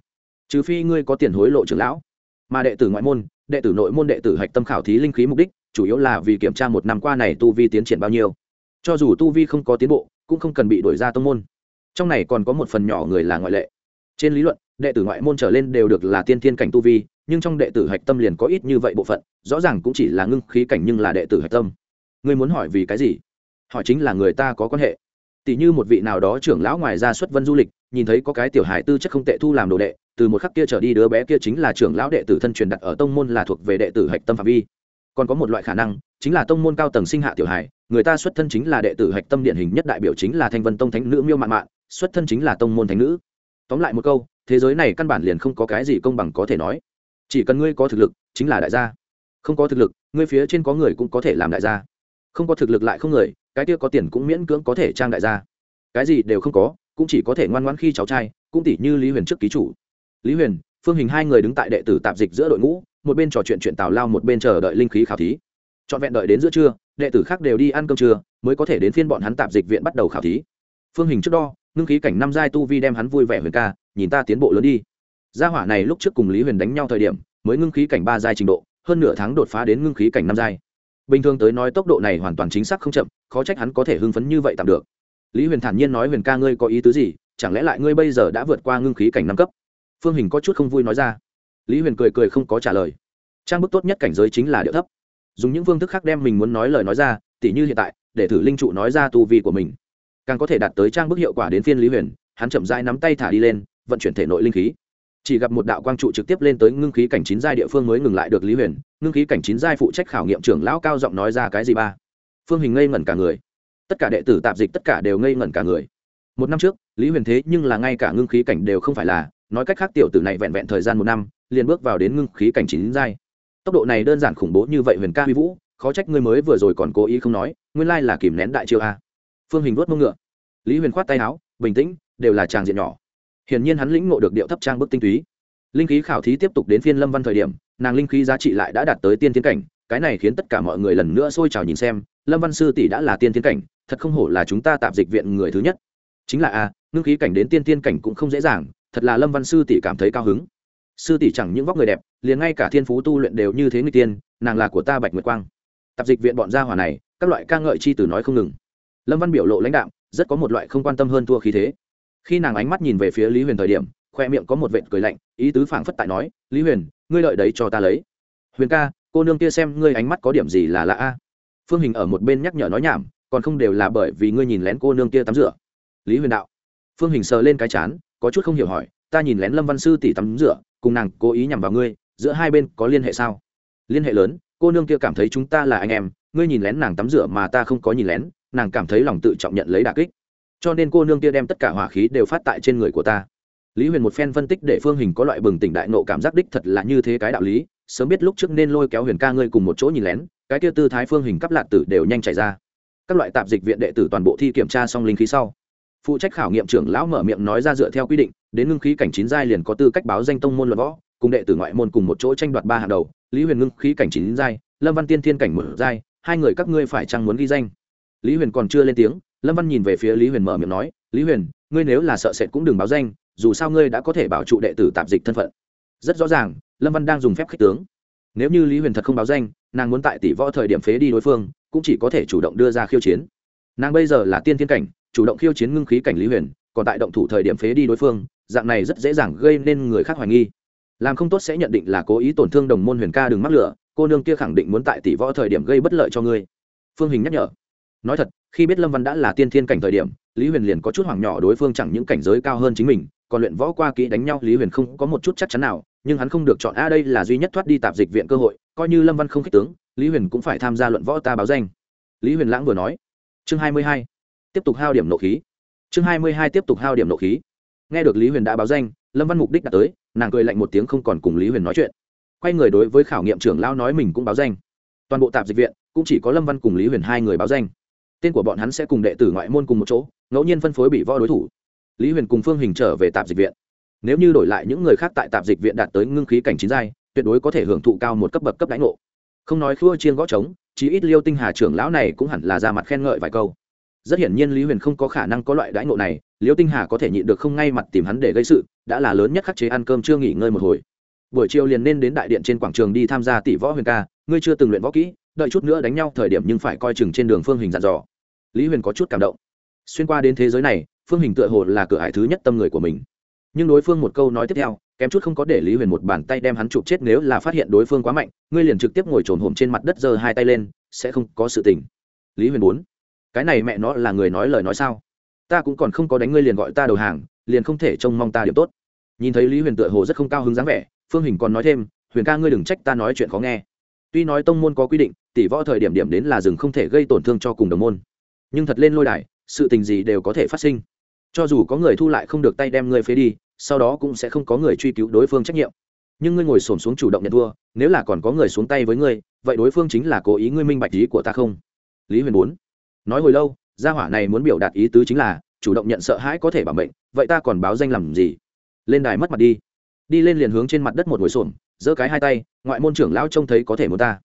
Trừ phi ngươi có tiền hối lộ trưởng lão. Mà đệ tử ngoại môn, đệ tử nội môn đệ tử hạch tâm khảo thí linh khí mục đích, chủ yếu là vì kiểm tra một năm qua này tu vi tiến triển bao nhiêu cho dù tu vi không có tiến bộ, cũng không cần bị đổi ra tông môn. Trong này còn có một phần nhỏ người là ngoại lệ. Trên lý luận, đệ tử ngoại môn trở lên đều được là tiên thiên cảnh tu vi, nhưng trong đệ tử hạch tâm liền có ít như vậy bộ phận, rõ ràng cũng chỉ là ngưng khí cảnh nhưng là đệ tử hạch tâm. Ngươi muốn hỏi vì cái gì? Hỏi chính là người ta có quan hệ. Tỷ như một vị nào đó trưởng lão ngoài ra xuất vân du lịch, nhìn thấy có cái tiểu hài tư chất không tệ thu làm đồ đệ, từ một khắc kia trở đi đứa bé kia chính là trưởng lão đệ tử thân truyền đặt ở tông môn là thuộc về đệ tử hạch tâm phạm vi. Còn có một loại khả năng, chính là tông môn cao tầng sinh hạ tiểu hài người ta xuất thân chính là đệ tử hạch tâm điển hình nhất đại biểu chính là thanh vân tông thánh nữ miêu mạn mạn, xuất thân chính là tông môn thánh nữ. Tóm lại một câu, thế giới này căn bản liền không có cái gì công bằng có thể nói. Chỉ cần ngươi có thực lực, chính là đại gia. Không có thực lực, ngươi phía trên có người cũng có thể làm đại gia. Không có thực lực lại không người, cái kia có tiền cũng miễn cưỡng có thể trang đại gia. Cái gì đều không có, cũng chỉ có thể ngoan ngoãn khi cháu trai, cũng tỷ như lý huyền trước ký chủ. Lý huyền, phương hình hai người đứng tại đệ tử tạp dịch giữa đội ngũ, một bên trò chuyện chuyện tào lao, một bên chờ đợi linh khí khảo thí trọn vẹn đợi đến giữa trưa, đệ tử khác đều đi ăn cơm trưa, mới có thể đến phiên bọn hắn tạp dịch viện bắt đầu khảo thí. Phương hình trước đo ngưng khí cảnh năm giai tu vi đem hắn vui vẻ huyền ca, nhìn ta tiến bộ lớn đi. Gia hỏa này lúc trước cùng lý huyền đánh nhau thời điểm, mới ngưng khí cảnh ba giai trình độ, hơn nửa tháng đột phá đến ngưng khí cảnh năm giai. Bình thường tới nói tốc độ này hoàn toàn chính xác không chậm, khó trách hắn có thể hưng phấn như vậy tạm được. Lý huyền thản nhiên nói huyền ca ngươi có ý tứ gì, chẳng lẽ lại ngươi bây giờ đã vượt qua ngưng khí cảnh năm cấp? Phương hình có chút không vui nói ra. Lý huyền cười cười không có trả lời. Trang bức tốt nhất cảnh giới chính là điệu thấp dùng những phương thức khác đem mình muốn nói lời nói ra, tỉ như hiện tại, để thử linh trụ nói ra tu vi của mình. Càng có thể đạt tới trang bức hiệu quả đến phiên lý huyền, hắn chậm rãi nắm tay thả đi lên, vận chuyển thể nội linh khí. Chỉ gặp một đạo quang trụ trực tiếp lên tới ngưng khí cảnh chín giai địa phương mới ngừng lại được lý huyền, ngưng khí cảnh chín giai phụ trách khảo nghiệm trưởng lão cao giọng nói ra cái gì ba? Phương hình ngây ngẩn cả người. Tất cả đệ tử tạp dịch tất cả đều ngây ngẩn cả người. Một năm trước, lý huyền thế nhưng là ngay cả ngưng khí cảnh đều không phải là, nói cách khác tiểu tử này vẹn vẹn thời gian một năm, liền bước vào đến ngưng khí cảnh chín giai tốc độ này đơn giản khủng bố như vậy huyền ca huy vũ, khó trách ngươi mới vừa rồi còn cố ý không nói, nguyên lai là kìm nén đại chiêu a. Phương hình vuốt mông ngựa. Lý huyền khoát tay áo, bình tĩnh, đều là tràng diện nhỏ. Hiển nhiên hắn lĩnh ngộ được điệu thấp trang bức tinh túy. Linh khí khảo thí tiếp tục đến phiên lâm văn thời điểm, nàng linh khí giá trị lại đã đạt tới tiên tiến cảnh, cái này khiến tất cả mọi người lần nữa xôi trào nhìn xem, lâm văn sư tỷ đã là tiên tiến cảnh, thật không hổ là chúng ta tạm dịch viện người thứ nhất. Chính là a, ngưng khí cảnh đến tiên tiên cảnh cũng không dễ dàng, thật là lâm văn sư tỷ cảm thấy cao hứng sư tỷ chẳng những vóc người đẹp, liền ngay cả thiên phú tu luyện đều như thế người tiên, nàng là của ta bạch nguyệt quang. Tạp dịch viện bọn gia hỏa này, các loại ca ngợi chi từ nói không ngừng. Lâm văn biểu lộ lãnh đạo rất có một loại không quan tâm hơn thua khí thế. Khi nàng ánh mắt nhìn về phía lý huyền thời điểm, khoe miệng có một vệt cười lạnh, ý tứ phảng phất tại nói, lý huyền, ngươi lợi đấy cho ta lấy. Huyền ca, cô nương kia xem ngươi ánh mắt có điểm gì là lạ a? Phương hình ở một bên nhắc nhở nói nhảm, còn không đều là bởi vì ngươi nhìn lén cô nương kia tắm rửa. Lý huyền đạo. Phương hình sờ lên cái chán, có chút không hiểu hỏi ta nhìn lén lâm văn sư tỷ tắm rửa, cùng nàng cố ý nhằm vào ngươi, giữa hai bên có liên hệ sao? Liên hệ lớn, cô nương kia cảm thấy chúng ta là anh em, ngươi nhìn lén nàng tắm rửa mà ta không có nhìn lén, nàng cảm thấy lòng tự trọng nhận lấy đà kích. Cho nên cô nương kia đem tất cả hỏa khí đều phát tại trên người của ta. Lý huyền một phen phân tích để phương hình có loại bừng tỉnh đại nộ cảm giác đích thật là như thế cái đạo lý, sớm biết lúc trước nên lôi kéo huyền ca ngươi cùng một chỗ nhìn lén, cái kia tư thái phương hình cắp lạc tử đều nhanh chạy ra. Các loại tạp dịch viện đệ tử toàn bộ thi kiểm tra xong linh khí sau phụ trách khảo nghiệm trưởng lão mở miệng nói ra dựa theo quy định, đến ngưng khí cảnh chín giai liền có tư cách báo danh tông môn luận võ, cùng đệ tử ngoại môn cùng một chỗ tranh đoạt ba hàng đầu, lý huyền ngưng khí cảnh chín giai, lâm văn tiên thiên cảnh mở giai, hai người các ngươi phải chăng muốn ghi danh? Lý huyền còn chưa lên tiếng, lâm văn nhìn về phía lý huyền mở miệng nói, lý huyền, ngươi nếu là sợ sệt cũng đừng báo danh, dù sao ngươi đã có thể bảo trụ đệ tử tạp dịch thân phận. Rất rõ ràng, lâm văn đang dùng phép khích tướng. Nếu như lý huyền thật không báo danh, nàng muốn tại tỷ võ thời điểm phế đi đối phương, cũng chỉ có thể chủ động đưa ra khiêu chiến. Nàng bây giờ là tiên thiên cảnh chủ động khiêu chiến ngưng khí cảnh lý huyền, còn tại động thủ thời điểm phế đi đối phương, dạng này rất dễ dàng gây nên người khác hoài nghi. Làm không tốt sẽ nhận định là cố ý tổn thương đồng môn huyền ca đừng mắc lửa, cô nương kia khẳng định muốn tại tỷ võ thời điểm gây bất lợi cho ngươi. Phương hình nhắc nhở. Nói thật, khi biết lâm văn đã là tiên thiên cảnh thời điểm, lý huyền liền có chút hoảng nhỏ đối phương chẳng những cảnh giới cao hơn chính mình, còn luyện võ qua kỹ đánh nhau, lý huyền không có một chút chắc chắn nào, nhưng hắn không được chọn, a, đây là duy nhất thoát đi tạp dịch viện cơ hội, coi như lâm văn không khích tướng, lý huyền cũng phải tham gia luận võ ta báo danh. Lý huyền lãng vừa nói. Chương hai mươi hai tiếp tục hao điểm nộ khí. Chương hai mươi hai tiếp tục hao điểm nộ khí. Nghe được lý huyền đã báo danh, lâm văn mục đích đã tới, nàng cười lạnh một tiếng không còn cùng lý huyền nói chuyện. Quay người đối với khảo nghiệm trưởng lão nói mình cũng báo danh. Toàn bộ tạp dịch viện, cũng chỉ có lâm văn cùng lý huyền hai người báo danh. Tên của bọn hắn sẽ cùng đệ tử ngoại môn cùng một chỗ, ngẫu nhiên phân phối bị võ đối thủ. Lý huyền cùng phương hình trở về tạp dịch viện. Nếu như đổi lại những người khác tại tạp dịch viện đạt tới ngưng khí cảnh chín giai, tuyệt đối có thể hưởng thụ cao một cấp bậc cấp đánh ngộ. Không nói khua chiên gõ trống, chí ít liêu tinh hà trưởng lão này cũng hẳn là ra mặt khen ngợi vài câu rất hiển nhiên lý huyền không có khả năng có loại đãi ngộ này liêu tinh hà có thể nhịn được không ngay mặt tìm hắn để gây sự, đã là lớn nhất khắc chế ăn cơm chưa nghỉ ngơi một hồi. Buổi chiều liền nên đến đại điện trên quảng trường đi tham gia tỷ võ huyền ca, ngươi chưa từng luyện võ kỹ, đợi chút nữa đánh nhau thời điểm nhưng phải coi chừng trên đường phương hình dặn dò. Lý huyền có chút cảm động. Xuyên qua đến thế giới này, phương hình tựa hồ là cửa hải thứ nhất tâm người của mình. Nhưng đối phương một câu nói tiếp theo, kém chút không có để lý huyền một bàn tay đem hắn chụp chết nếu là phát hiện đối phương quá mạnh, ngươi liền trực tiếp ngồi trồn hồm trên mặt đất giơ hai tay lên, sẽ không có sự tình. Lý huyền bốn cái này mẹ nó là người nói lời nói sao? Ta cũng còn không có đánh ngươi liền gọi ta đầu hàng, liền không thể trông mong ta điểm tốt. Nhìn thấy lý huyền tựa hồ rất không cao hứng dáng vẻ, phương hình còn nói thêm, huyền ca ngươi đừng trách ta nói chuyện khó nghe. Tuy nói tông môn có quy định, tỷ võ thời điểm điểm đến là rừng không thể gây tổn thương cho cùng đồng môn. Nhưng thật lên lôi đài, sự tình gì đều có thể phát sinh. Cho dù có người thu lại không được tay đem ngươi phế đi, sau đó cũng sẽ không có người truy cứu đối phương trách nhiệm. Nhưng ngươi ngồi xổm xuống chủ động nhận thua, nếu là còn có người xuống tay với ngươi, vậy đối phương chính là cố ý ngươi minh bạch ý của ta không? Lý huyền bốn nói hồi lâu, gia hỏa này muốn biểu đạt ý tứ chính là, chủ động nhận sợ hãi có thể bảo mệnh, vậy ta còn báo danh làm gì? Lên đài mất mặt đi. Đi lên liền hướng trên mặt đất một ngồi xổm, giơ cái hai tay, ngoại môn trưởng lão trông thấy có thể muốn ta.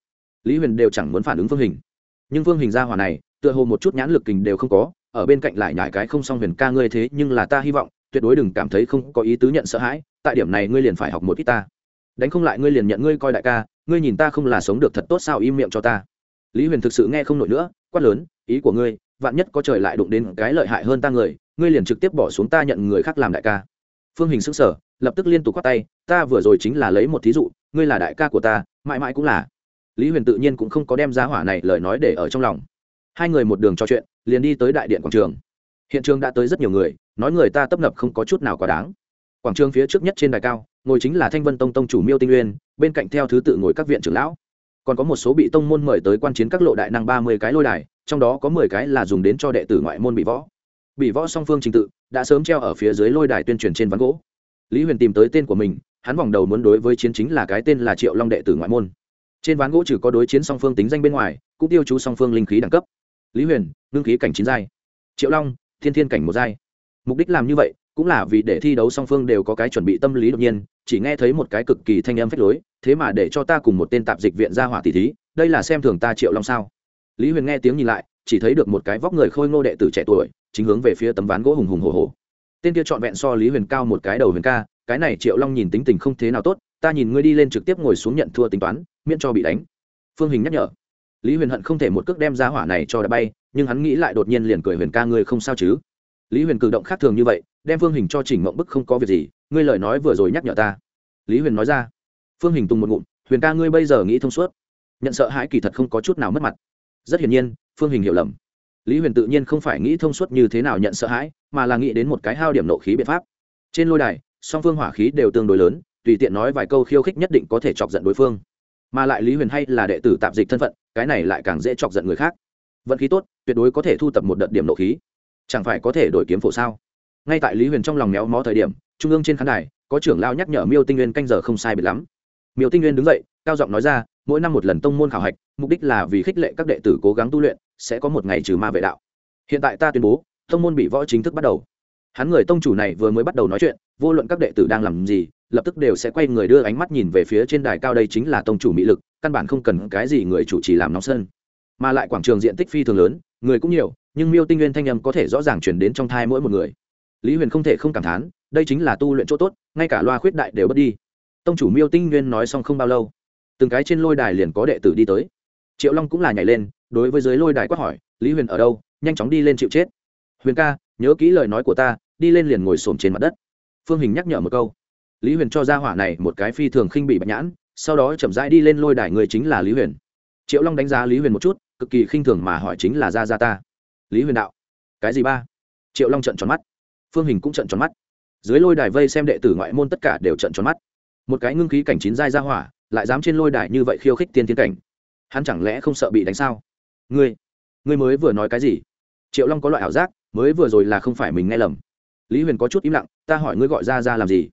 Lý huyền đều chẳng muốn phản ứng phương hình. Nhưng phương hình gia hỏa này, tựa hồ một chút nhãn lực kình đều không có, ở bên cạnh lại nhải cái không xong huyền ca ngươi thế nhưng là ta hy vọng, tuyệt đối đừng cảm thấy không có ý tứ nhận sợ hãi, tại điểm này ngươi liền phải học một ít ta. Đánh không lại ngươi liền nhận ngươi coi đại ca, ngươi nhìn ta không là sống được thật tốt sao im miệng cho ta. Lý huyền thực sự nghe không nổi nữa, quát lớn ý của ngươi, vạn nhất có trời lại đụng đến cái lợi hại hơn ta người, ngươi liền trực tiếp bỏ xuống ta nhận người khác làm đại ca. Phương hình xứng sở lập tức liên tục quát tay, ta vừa rồi chính là lấy một thí dụ, ngươi là đại ca của ta, mãi mãi cũng là. Lý huyền tự nhiên cũng không có đem giá hỏa này lời nói để ở trong lòng. Hai người một đường trò chuyện, liền đi tới đại điện quảng trường. Hiện trường đã tới rất nhiều người, nói người ta tấp nập không có chút nào quá đáng. Quảng trường phía trước nhất trên đài cao, ngồi chính là thanh vân tông tông chủ miêu tinh uyên, bên cạnh theo thứ tự ngồi các viện trưởng lão còn có một số bị tông môn mời tới quan chiến các lộ đại năng ba mươi cái lôi đài, trong đó có mười cái là dùng đến cho đệ tử ngoại môn bị võ. Bị võ song phương trình tự, đã sớm treo ở phía dưới lôi đài tuyên truyền trên ván gỗ. Lý huyền tìm tới tên của mình, hắn vòng đầu muốn đối với chiến chính là cái tên là triệu long đệ tử ngoại môn. Trên ván gỗ trừ có đối chiến song phương tính danh bên ngoài, cũng tiêu chú song phương linh khí đẳng cấp. Lý huyền, ngưng khí cảnh chín giai. Triệu long, thiên thiên cảnh một giai. Mục đích làm như vậy, cũng là vì để thi đấu song phương đều có cái chuẩn bị tâm lý đột nhiên chỉ nghe thấy một cái cực kỳ thanh âm phách lối, thế mà để cho ta cùng một tên tạp dịch viện ra hỏa tỷ thí, đây là xem thường ta triệu long sao? Lý huyền nghe tiếng nhìn lại, chỉ thấy được một cái vóc người khôi ngô đệ tử trẻ tuổi, chính hướng về phía tấm ván gỗ hùng hùng hồ hồ tên kia trọn vẹn so lý huyền cao một cái đầu huyền ca, cái này triệu long nhìn tính tình không thế nào tốt, ta nhìn ngươi đi lên trực tiếp ngồi xuống nhận thua tính toán, miễn cho bị đánh. Phương hình nhắc nhở. Lý huyền hận không thể một cước đem ra hỏa này cho đã bay, nhưng hắn nghĩ lại đột nhiên liền cười huyền ca ngươi không sao chứ. Lý huyền cử động khác thường như vậy, đem phương hình cho chỉnh mộng bức không có việc gì ngươi lời nói vừa rồi nhắc nhở ta. Lý huyền nói ra. Phương hình tung một ngụm, huyền ca ngươi bây giờ nghĩ thông suốt. Nhận sợ hãi kỳ thật không có chút nào mất mặt. Rất hiển nhiên, phương hình hiểu lầm. Lý huyền tự nhiên không phải nghĩ thông suốt như thế nào nhận sợ hãi, mà là nghĩ đến một cái hao điểm nộ khí biện pháp. Trên lôi đài, song phương hỏa khí đều tương đối lớn, tùy tiện nói vài câu khiêu khích nhất định có thể chọc giận đối phương. Mà lại lý huyền hay là đệ tử tạm dịch thân phận, cái này lại càng dễ chọc giận người khác. Vận khí tốt, tuyệt đối có thể thu tập một đợt điểm nộ khí. Chẳng phải có thể đổi kiếm phổ sao? Ngay tại lý huyền trong lòng méo mó thời điểm trung ương trên khán đài, có trưởng lao nhắc nhở miêu tinh nguyên canh giờ không sai biệt lắm. Miêu tinh nguyên đứng dậy, cao giọng nói ra, mỗi năm một lần tông môn khảo hạch, mục đích là vì khích lệ các đệ tử cố gắng tu luyện, sẽ có một ngày trừ ma vệ đạo. Hiện tại ta tuyên bố, tông môn bị võ chính thức bắt đầu. Hắn người tông chủ này vừa mới bắt đầu nói chuyện, vô luận các đệ tử đang làm gì, lập tức đều sẽ quay người đưa ánh mắt nhìn về phía trên đài cao đây chính là tông chủ mỹ lực, căn bản không cần cái gì người chủ trì làm nóng sân. Mà lại quảng trường diện tích phi thường lớn, người cũng nhiều, nhưng miêu tinh nguyên thanh âm có thể rõ ràng chuyển đến trong thai mỗi một người. Lý huyền không thể không cảm thán đây chính là tu luyện chỗ tốt, ngay cả loa khuyết đại đều bớt đi. Tông chủ miêu tinh nguyên nói xong không bao lâu, từng cái trên lôi đài liền có đệ tử đi tới. Triệu long cũng là nhảy lên, đối với dưới lôi đài quát hỏi, lý huyền ở đâu? Nhanh chóng đi lên chịu chết. Huyền ca, nhớ kỹ lời nói của ta, đi lên liền ngồi xổm trên mặt đất. Phương hình nhắc nhở một câu. Lý huyền cho ra hỏa này một cái phi thường khinh bị bạch nhãn, sau đó chậm rãi đi lên lôi đài người chính là lý huyền. Triệu long đánh giá lý huyền một chút, cực kỳ khinh thường mà hỏi, chính là ra ra ta? Lý huyền đạo. Cái gì ba? Triệu long trận tròn mắt. Phương hình cũng trận tròn mắt dưới lôi đài vây xem đệ tử ngoại môn tất cả đều trận tròn mắt. Một cái ngưng khí cảnh chín giai ra hỏa, lại dám trên lôi đài như vậy khiêu khích tiên tiến cảnh. Hắn chẳng lẽ không sợ bị đánh sao? Ngươi ngươi mới vừa nói cái gì? Triệu long có loại ảo giác, mới vừa rồi là không phải mình nghe lầm. Lý huyền có chút im lặng, ta hỏi ngươi gọi ra ra làm gì?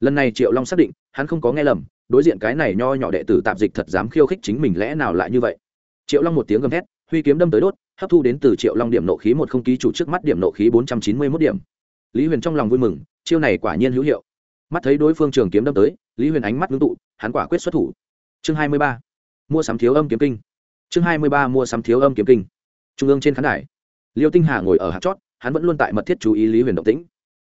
Lần này triệu long xác định, hắn không có nghe lầm, đối diện cái này nho nhỏ đệ tử tạp dịch thật dám khiêu khích chính mình lẽ nào lại như vậy? Triệu long một tiếng gầm thét, huy kiếm đâm tới đốt, hấp thu đến từ triệu long điểm nộ khí một không ký chủ trước mắt điểm nộ khí bốn trăm chín mươi mốt điểm. Lý huyền trong lòng vui mừng chiêu này quả nhiên hữu hiệu. Mắt thấy đối phương trường kiếm đâm tới, lý huyền ánh mắt ngưng tụ, hắn quả quyết xuất thủ. Chương hai mươi ba, mua sắm thiếu âm kiếm kinh. Chương hai mươi ba, mua sắm thiếu âm kiếm kinh. Trung ương trên khán đài. Liêu tinh hà ngồi ở hạt chót, hắn vẫn luôn tại mật thiết chú ý lý huyền động tĩnh.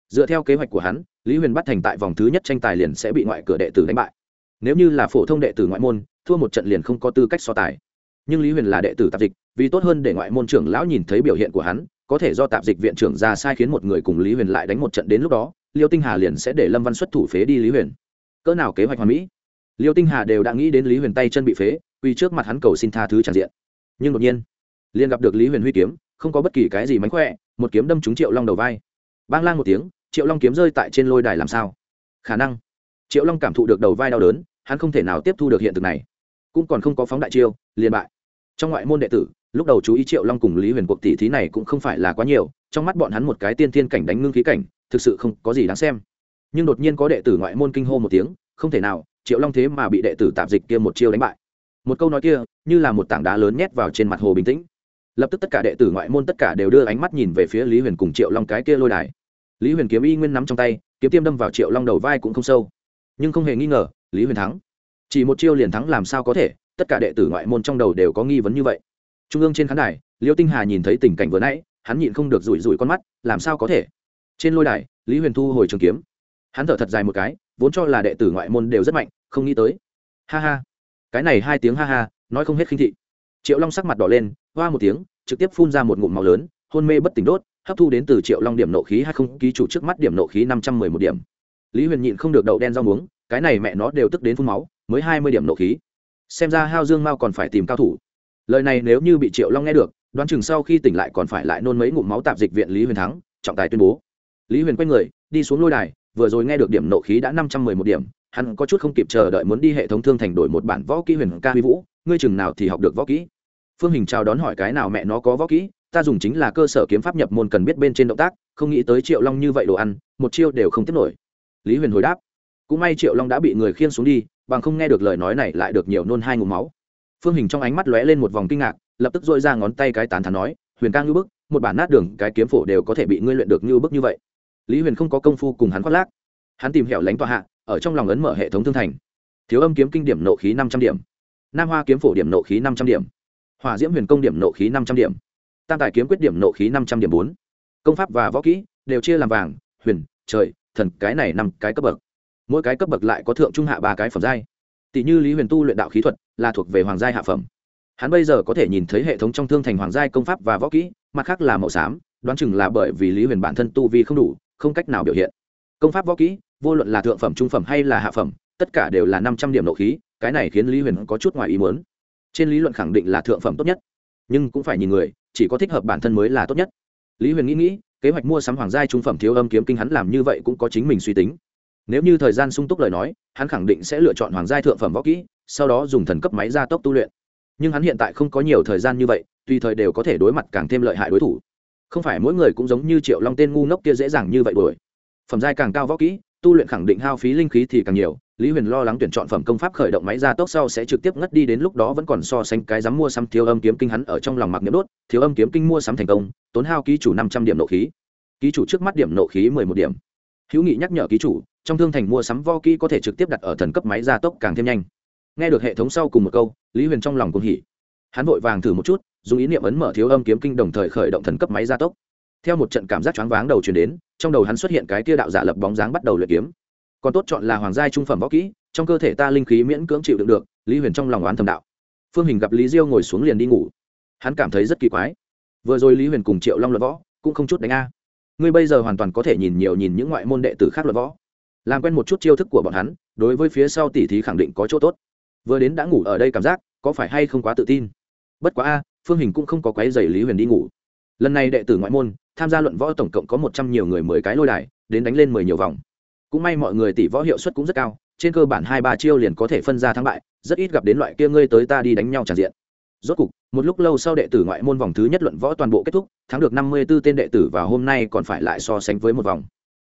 Dựa theo kế hoạch của hắn, lý huyền bắt thành tại vòng thứ nhất tranh tài liền sẽ bị ngoại cửa đệ tử đánh bại. Nếu như là phổ thông đệ tử ngoại môn, thua một trận liền không có tư cách so tài. Nhưng lý huyền là đệ tử tạp dịch, vì tốt hơn để ngoại môn trưởng lão nhìn thấy biểu hiện của hắn, có thể do tạp dịch viện trưởng ra sai khiến một người cùng lý huyền lại đánh một trận đến lúc đó liêu tinh hà liền sẽ để lâm văn xuất thủ phế đi lý huyền. Cỡ nào kế hoạch hoàn mỹ? Liêu tinh hà đều đã nghĩ đến lý huyền tay chân bị phế, vì trước mặt hắn cầu xin tha thứ tràn diện. Nhưng đột nhiên, liền gặp được lý huyền huy kiếm, không có bất kỳ cái gì mánh khỏe, một kiếm đâm trúng triệu long đầu vai. Bang lang một tiếng, triệu long kiếm rơi tại trên lôi đài làm sao? Khả năng, triệu long cảm thụ được đầu vai đau đớn, hắn không thể nào tiếp thu được hiện thực này. Cũng còn không có phóng đại chiêu, liền bại. Trong ngoại môn đệ tử lúc đầu chú ý triệu long cùng lý huyền cuộc tỷ thí này cũng không phải là quá nhiều, trong mắt bọn hắn một cái tiên thiên cảnh đánh ngưng khí cảnh, thực sự không có gì đáng xem. Nhưng đột nhiên có đệ tử ngoại môn kinh hô một tiếng, không thể nào, triệu long thế mà bị đệ tử tạp dịch kia một chiêu đánh bại. Một câu nói kia, như là một tảng đá lớn nhét vào trên mặt hồ bình tĩnh. Lập tức tất cả đệ tử ngoại môn tất cả đều đưa ánh mắt nhìn về phía lý huyền cùng triệu long cái kia lôi đài. Lý huyền kiếm y nguyên nắm trong tay, kiếm tiêm đâm vào triệu long đầu vai cũng không sâu. Nhưng không hề nghi ngờ, lý huyền thắng. Chỉ một chiêu liền thắng làm sao có thể, tất cả đệ tử ngoại môn trong đầu đều có nghi vấn như vậy trung ương trên khán đài, liêu tinh hà nhìn thấy tình cảnh vừa nãy, hắn nhịn không được rủi rủi con mắt, làm sao có thể? Trên lôi đài, lý huyền thu hồi trường kiếm. Hắn thở thật dài một cái, vốn cho là đệ tử ngoại môn đều rất mạnh, không nghĩ tới. Ha ha. Cái này hai tiếng ha ha, nói không hết khinh thị. Triệu long sắc mặt đỏ lên, hoa một tiếng, trực tiếp phun ra một ngụm màu lớn, hôn mê bất tỉnh đốt, hấp thu đến từ triệu long điểm nộ khí hay không, ký chủ trước mắt điểm nộ khí năm trăm mười một điểm. Lý huyền nhịn không được đậu đen rau muống, cái này mẹ nó đều tức đến phun máu, mới hai mươi điểm nộ khí. Xem ra hao dương mao còn phải tìm cao thủ lời này nếu như bị triệu long nghe được, đoán chừng sau khi tỉnh lại còn phải lại nôn mấy ngụm máu tạp dịch viện lý huyền thắng, trọng tài tuyên bố. Lý huyền quay người, đi xuống lôi đài, vừa rồi nghe được điểm nộ khí đã năm trăm mười một điểm, hắn có chút không kịp chờ đợi muốn đi hệ thống thương thành đổi một bản võ kỹ huyền ca huy vũ, ngươi chừng nào thì học được võ kỹ? Phương hình chào đón hỏi cái nào mẹ nó có võ kỹ, ta dùng chính là cơ sở kiếm pháp nhập môn cần biết bên trên động tác, không nghĩ tới triệu long như vậy đồ ăn, một chiêu đều không tiếp nổi. Lý huyền hồi đáp, cũng may triệu long đã bị người khiêng xuống đi, bằng không nghe được lời nói này lại được nhiều nôn hai ngụm máu phương hình trong ánh mắt lóe lên một vòng kinh ngạc, lập tức dội ra ngón tay cái tán thán nói, huyền ca ngưu bức, một bản nát đường, cái kiếm phổ đều có thể bị ngươi luyện được ngưu bức như vậy. Lý huyền không có công phu cùng hắn khoác lác. Hắn tìm hẻo lánh tọa hạ, ở trong lòng ấn mở hệ thống thương thành. Thiếu âm kiếm kinh điểm nộ khí năm trăm điểm. Nam hoa kiếm phổ điểm nộ khí năm trăm điểm. Hòa diễm huyền công điểm nộ khí năm trăm điểm. Tam tài kiếm quyết điểm nộ khí năm trăm điểm bốn. Công pháp và võ kỹ đều chia làm vàng, huyền, trời, thần, cái này năm cái cấp bậc. Mỗi cái cấp bậc lại có thượng trung hạ ba cái phẩm giai tỷ như lý huyền tu luyện đạo khí thuật là thuộc về hoàng giai hạ phẩm. Hắn bây giờ có thể nhìn thấy hệ thống trong thương thành hoàng giai công pháp và võ kỹ, mặt khác là màu xám, đoán chừng là bởi vì lý huyền bản thân tu vi không đủ, không cách nào biểu hiện. Công pháp võ kỹ, vô luận là thượng phẩm, trung phẩm hay là hạ phẩm, tất cả đều là năm trăm điểm nộ khí, cái này khiến lý huyền có chút ngoài ý muốn. Trên lý luận khẳng định là thượng phẩm tốt nhất, nhưng cũng phải nhìn người, chỉ có thích hợp bản thân mới là tốt nhất. Lý huyền nghĩ nghĩ, kế hoạch mua sắm hoàng giai trung phẩm thiếu âm kiếm kinh hắn làm như vậy cũng có chính mình suy tính nếu như thời gian sung túc lời nói, hắn khẳng định sẽ lựa chọn hoàng giai thượng phẩm võ kỹ, sau đó dùng thần cấp máy gia tốc tu luyện. Nhưng hắn hiện tại không có nhiều thời gian như vậy, tùy thời đều có thể đối mặt càng thêm lợi hại đối thủ. Không phải mỗi người cũng giống như triệu long tên ngu ngốc kia dễ dàng như vậy đuổi. Phẩm giai càng cao võ kỹ, tu luyện khẳng định hao phí linh khí thì càng nhiều, lý huyền lo lắng tuyển chọn phẩm công pháp khởi động máy gia tốc sau sẽ trực tiếp ngất đi đến lúc đó vẫn còn so sánh cái dám mua sắm thiếu âm kiếm kinh hắn ở trong lòng mặc nhiễm đốt, thiếu âm kiếm kinh mua sắm thành công, tốn hao ký chủ năm trăm điểm nộ khí. Ký chủ trước mắt điểm nộ khí mười một điểm hữu nghị nhắc nhở ký chủ, trong thương thành mua sắm vo kỹ có thể trực tiếp đặt ở thần cấp máy gia tốc càng thêm nhanh. Nghe được hệ thống sau cùng một câu, lý huyền trong lòng cũng hỉ. Hắn vội vàng thử một chút, dùng ý niệm ấn mở thiếu âm kiếm kinh đồng thời khởi động thần cấp máy gia tốc. Theo một trận cảm giác choáng váng đầu chuyển đến, trong đầu hắn xuất hiện cái tia đạo giả lập bóng dáng bắt đầu luyện kiếm. Còn tốt chọn là hoàng gia trung phẩm võ kỹ, trong cơ thể ta linh khí miễn cưỡng chịu đựng được, lý huyền trong lòng oán thầm đạo. Phương hình gặp lý diêu ngồi xuống liền đi ngủ. Hắn cảm thấy rất kỳ quái. Vừa rồi lý huyền cùng triệu long luận võ, cũng không chút đánh a ngươi bây giờ hoàn toàn có thể nhìn nhiều nhìn những ngoại môn đệ tử khác luận võ. Làm quen một chút chiêu thức của bọn hắn, đối với phía sau tỷ thí khẳng định có chỗ tốt. Vừa đến đã ngủ ở đây cảm giác, có phải hay không quá tự tin? Bất quá a, phương hình cũng không có quái dày lý huyền đi ngủ. Lần này đệ tử ngoại môn, tham gia luận võ tổng cộng có một trăm nhiều người mười cái lôi đài, đến đánh lên mười nhiều vòng. Cũng may mọi người tỷ võ hiệu suất cũng rất cao, trên cơ bản hai ba chiêu liền có thể phân ra thắng bại, rất ít gặp đến loại kia ngươi tới ta đi đánh nhau tràn diện rốt cục, một lúc lâu sau đệ tử ngoại môn vòng thứ nhất luận võ toàn bộ kết thúc, thắng được năm mươi b ố tên đệ tử và hôm nay còn phải lại so sánh với một vòng.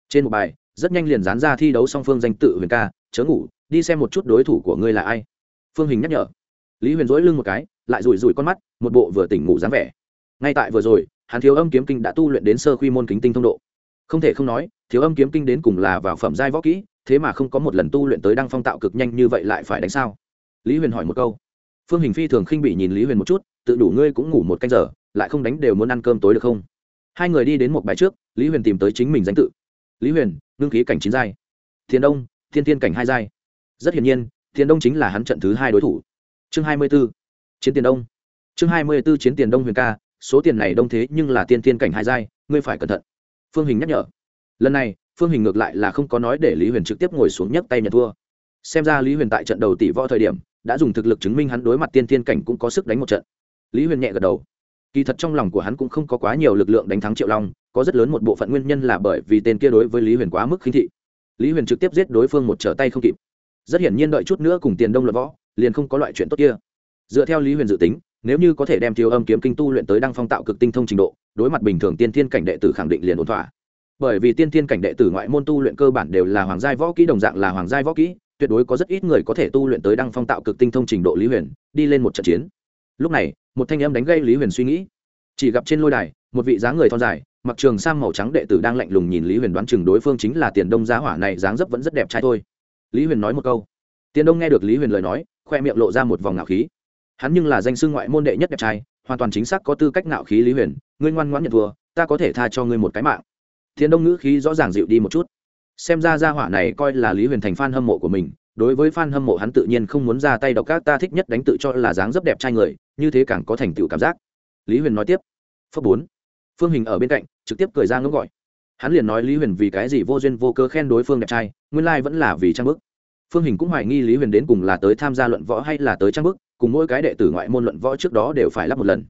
Trên một bài, rất nhanh liền dán ra thi đấu song phương danh tự huyền ca, chớ ngủ, đi xem một chút đối thủ của ngươi là ai. Phương hình nhắc nhở. Lý huyền duỗi lưng một cái, lại rủi rủi con mắt, một bộ vừa tỉnh ngủ dáng vẻ. Ngay tại vừa rồi hàn thiếu âm kiếm kinh đã tu luyện đến sơ quy môn kính tinh thông độ. Không thể không nói, thiếu âm kiếm kinh đến cùng là vào phẩm giai võ kỹ, thế mà không có một lần tu luyện tới đăng phong tạo cực nhanh như vậy lại phải đánh sao? Lý huyền hỏi một câu phương hình phi thường khinh bị nhìn lý huyền một chút, tự đủ ngươi cũng ngủ một canh giờ, lại không đánh đều muốn ăn cơm tối được không? Hai người đi đến một bài trước, lý huyền tìm tới chính mình danh tự. Lý huyền, ngưng khí cảnh chín giai. Thiên đông, thiên thiên cảnh hai giai. Rất hiển nhiên, thiên đông chính là hắn trận thứ hai đối thủ. Chương hai mươi b ố chiến tiền đông. Chương hai mươi b ố chiến tiền đông huyền ca, số tiền này đông thế nhưng là tiên tiên cảnh hai giai, ngươi phải cẩn thận. Phương hình nhắc nhở. Lần này, phương hình ngược lại là không có nói để lý huyền trực tiếp ngồi xuống nhấc tay nhận thua xem ra lý huyền tại trận đầu tỷ võ thời điểm, đã dùng thực lực chứng minh hắn đối mặt tiên tiên cảnh cũng có sức đánh một trận. Lý huyền nhẹ gật đầu. Kỳ thật trong lòng của hắn cũng không có quá nhiều lực lượng đánh thắng triệu long, có rất lớn một bộ phận nguyên nhân là bởi vì tên kia đối với lý huyền quá mức khinh thị. Lý huyền trực tiếp giết đối phương một trở tay không kịp. Rất hiển nhiên đợi chút nữa cùng tiền đông lập võ, liền không có loại chuyện tốt kia. Dựa theo lý huyền dự tính, nếu như có thể đem thiếu âm kiếm kinh tu luyện tới đăng phong tạo cực tinh thông trình độ, đối mặt bình thường tiên thiên cảnh đệ tử khẳng định liền ổn thỏa. Bởi vì tiên thiên cảnh đệ tử ngoại môn tu luyện cơ bản đều là hoàng giai võ kỹ, đồng dạng là hoàng giai võ kỹ tuyệt đối có rất ít người có thể tu luyện tới đăng phong tạo cực tinh thông trình độ lý huyền, đi lên một trận chiến. Lúc này, một thanh âm đánh gây lý huyền suy nghĩ. Chỉ gặp trên lôi đài, một vị dáng người thon dài, mặc trường sang màu trắng đệ tử đang lạnh lùng nhìn lý huyền đoán chừng đối phương chính là tiền đông giá hỏa này, dáng dấp vẫn rất đẹp trai thôi. Lý huyền nói một câu. Tiền đông nghe được lý huyền lời nói, khoe miệng lộ ra một vòng ngạo khí. Hắn nhưng là danh sư ngoại môn đệ nhất đẹp trai, hoàn toàn chính xác có tư cách ngạo khí lý huyền. Ngươi ngoan ngoãn nhận thua, ta có thể tha cho ngươi một cái mạng. Tiền đông ngữ khí rõ ràng dịu đi một chút xem ra gia hỏa này coi là lý huyền thành f a n hâm mộ của mình, đối với f a n hâm mộ hắn tự nhiên không muốn ra tay độc các ta thích nhất đánh tự cho là dáng dấp đẹp trai người, như thế càng có thành tựu cảm giác. Lý huyền nói tiếp. Phớt bốn. Phương hình ở bên cạnh, trực tiếp cười ra ngưỡng gọi. Hắn liền nói lý huyền vì cái gì vô duyên vô cơ khen đối phương đẹp trai, nguyên lai、like、vẫn là vì trang bức. Phương hình cũng hoài nghi lý huyền đến cùng là tới tham gia luận võ hay là tới trang bức, cùng mỗi cái đệ tử ngoại môn luận võ trước đó đều phải lắp một lần.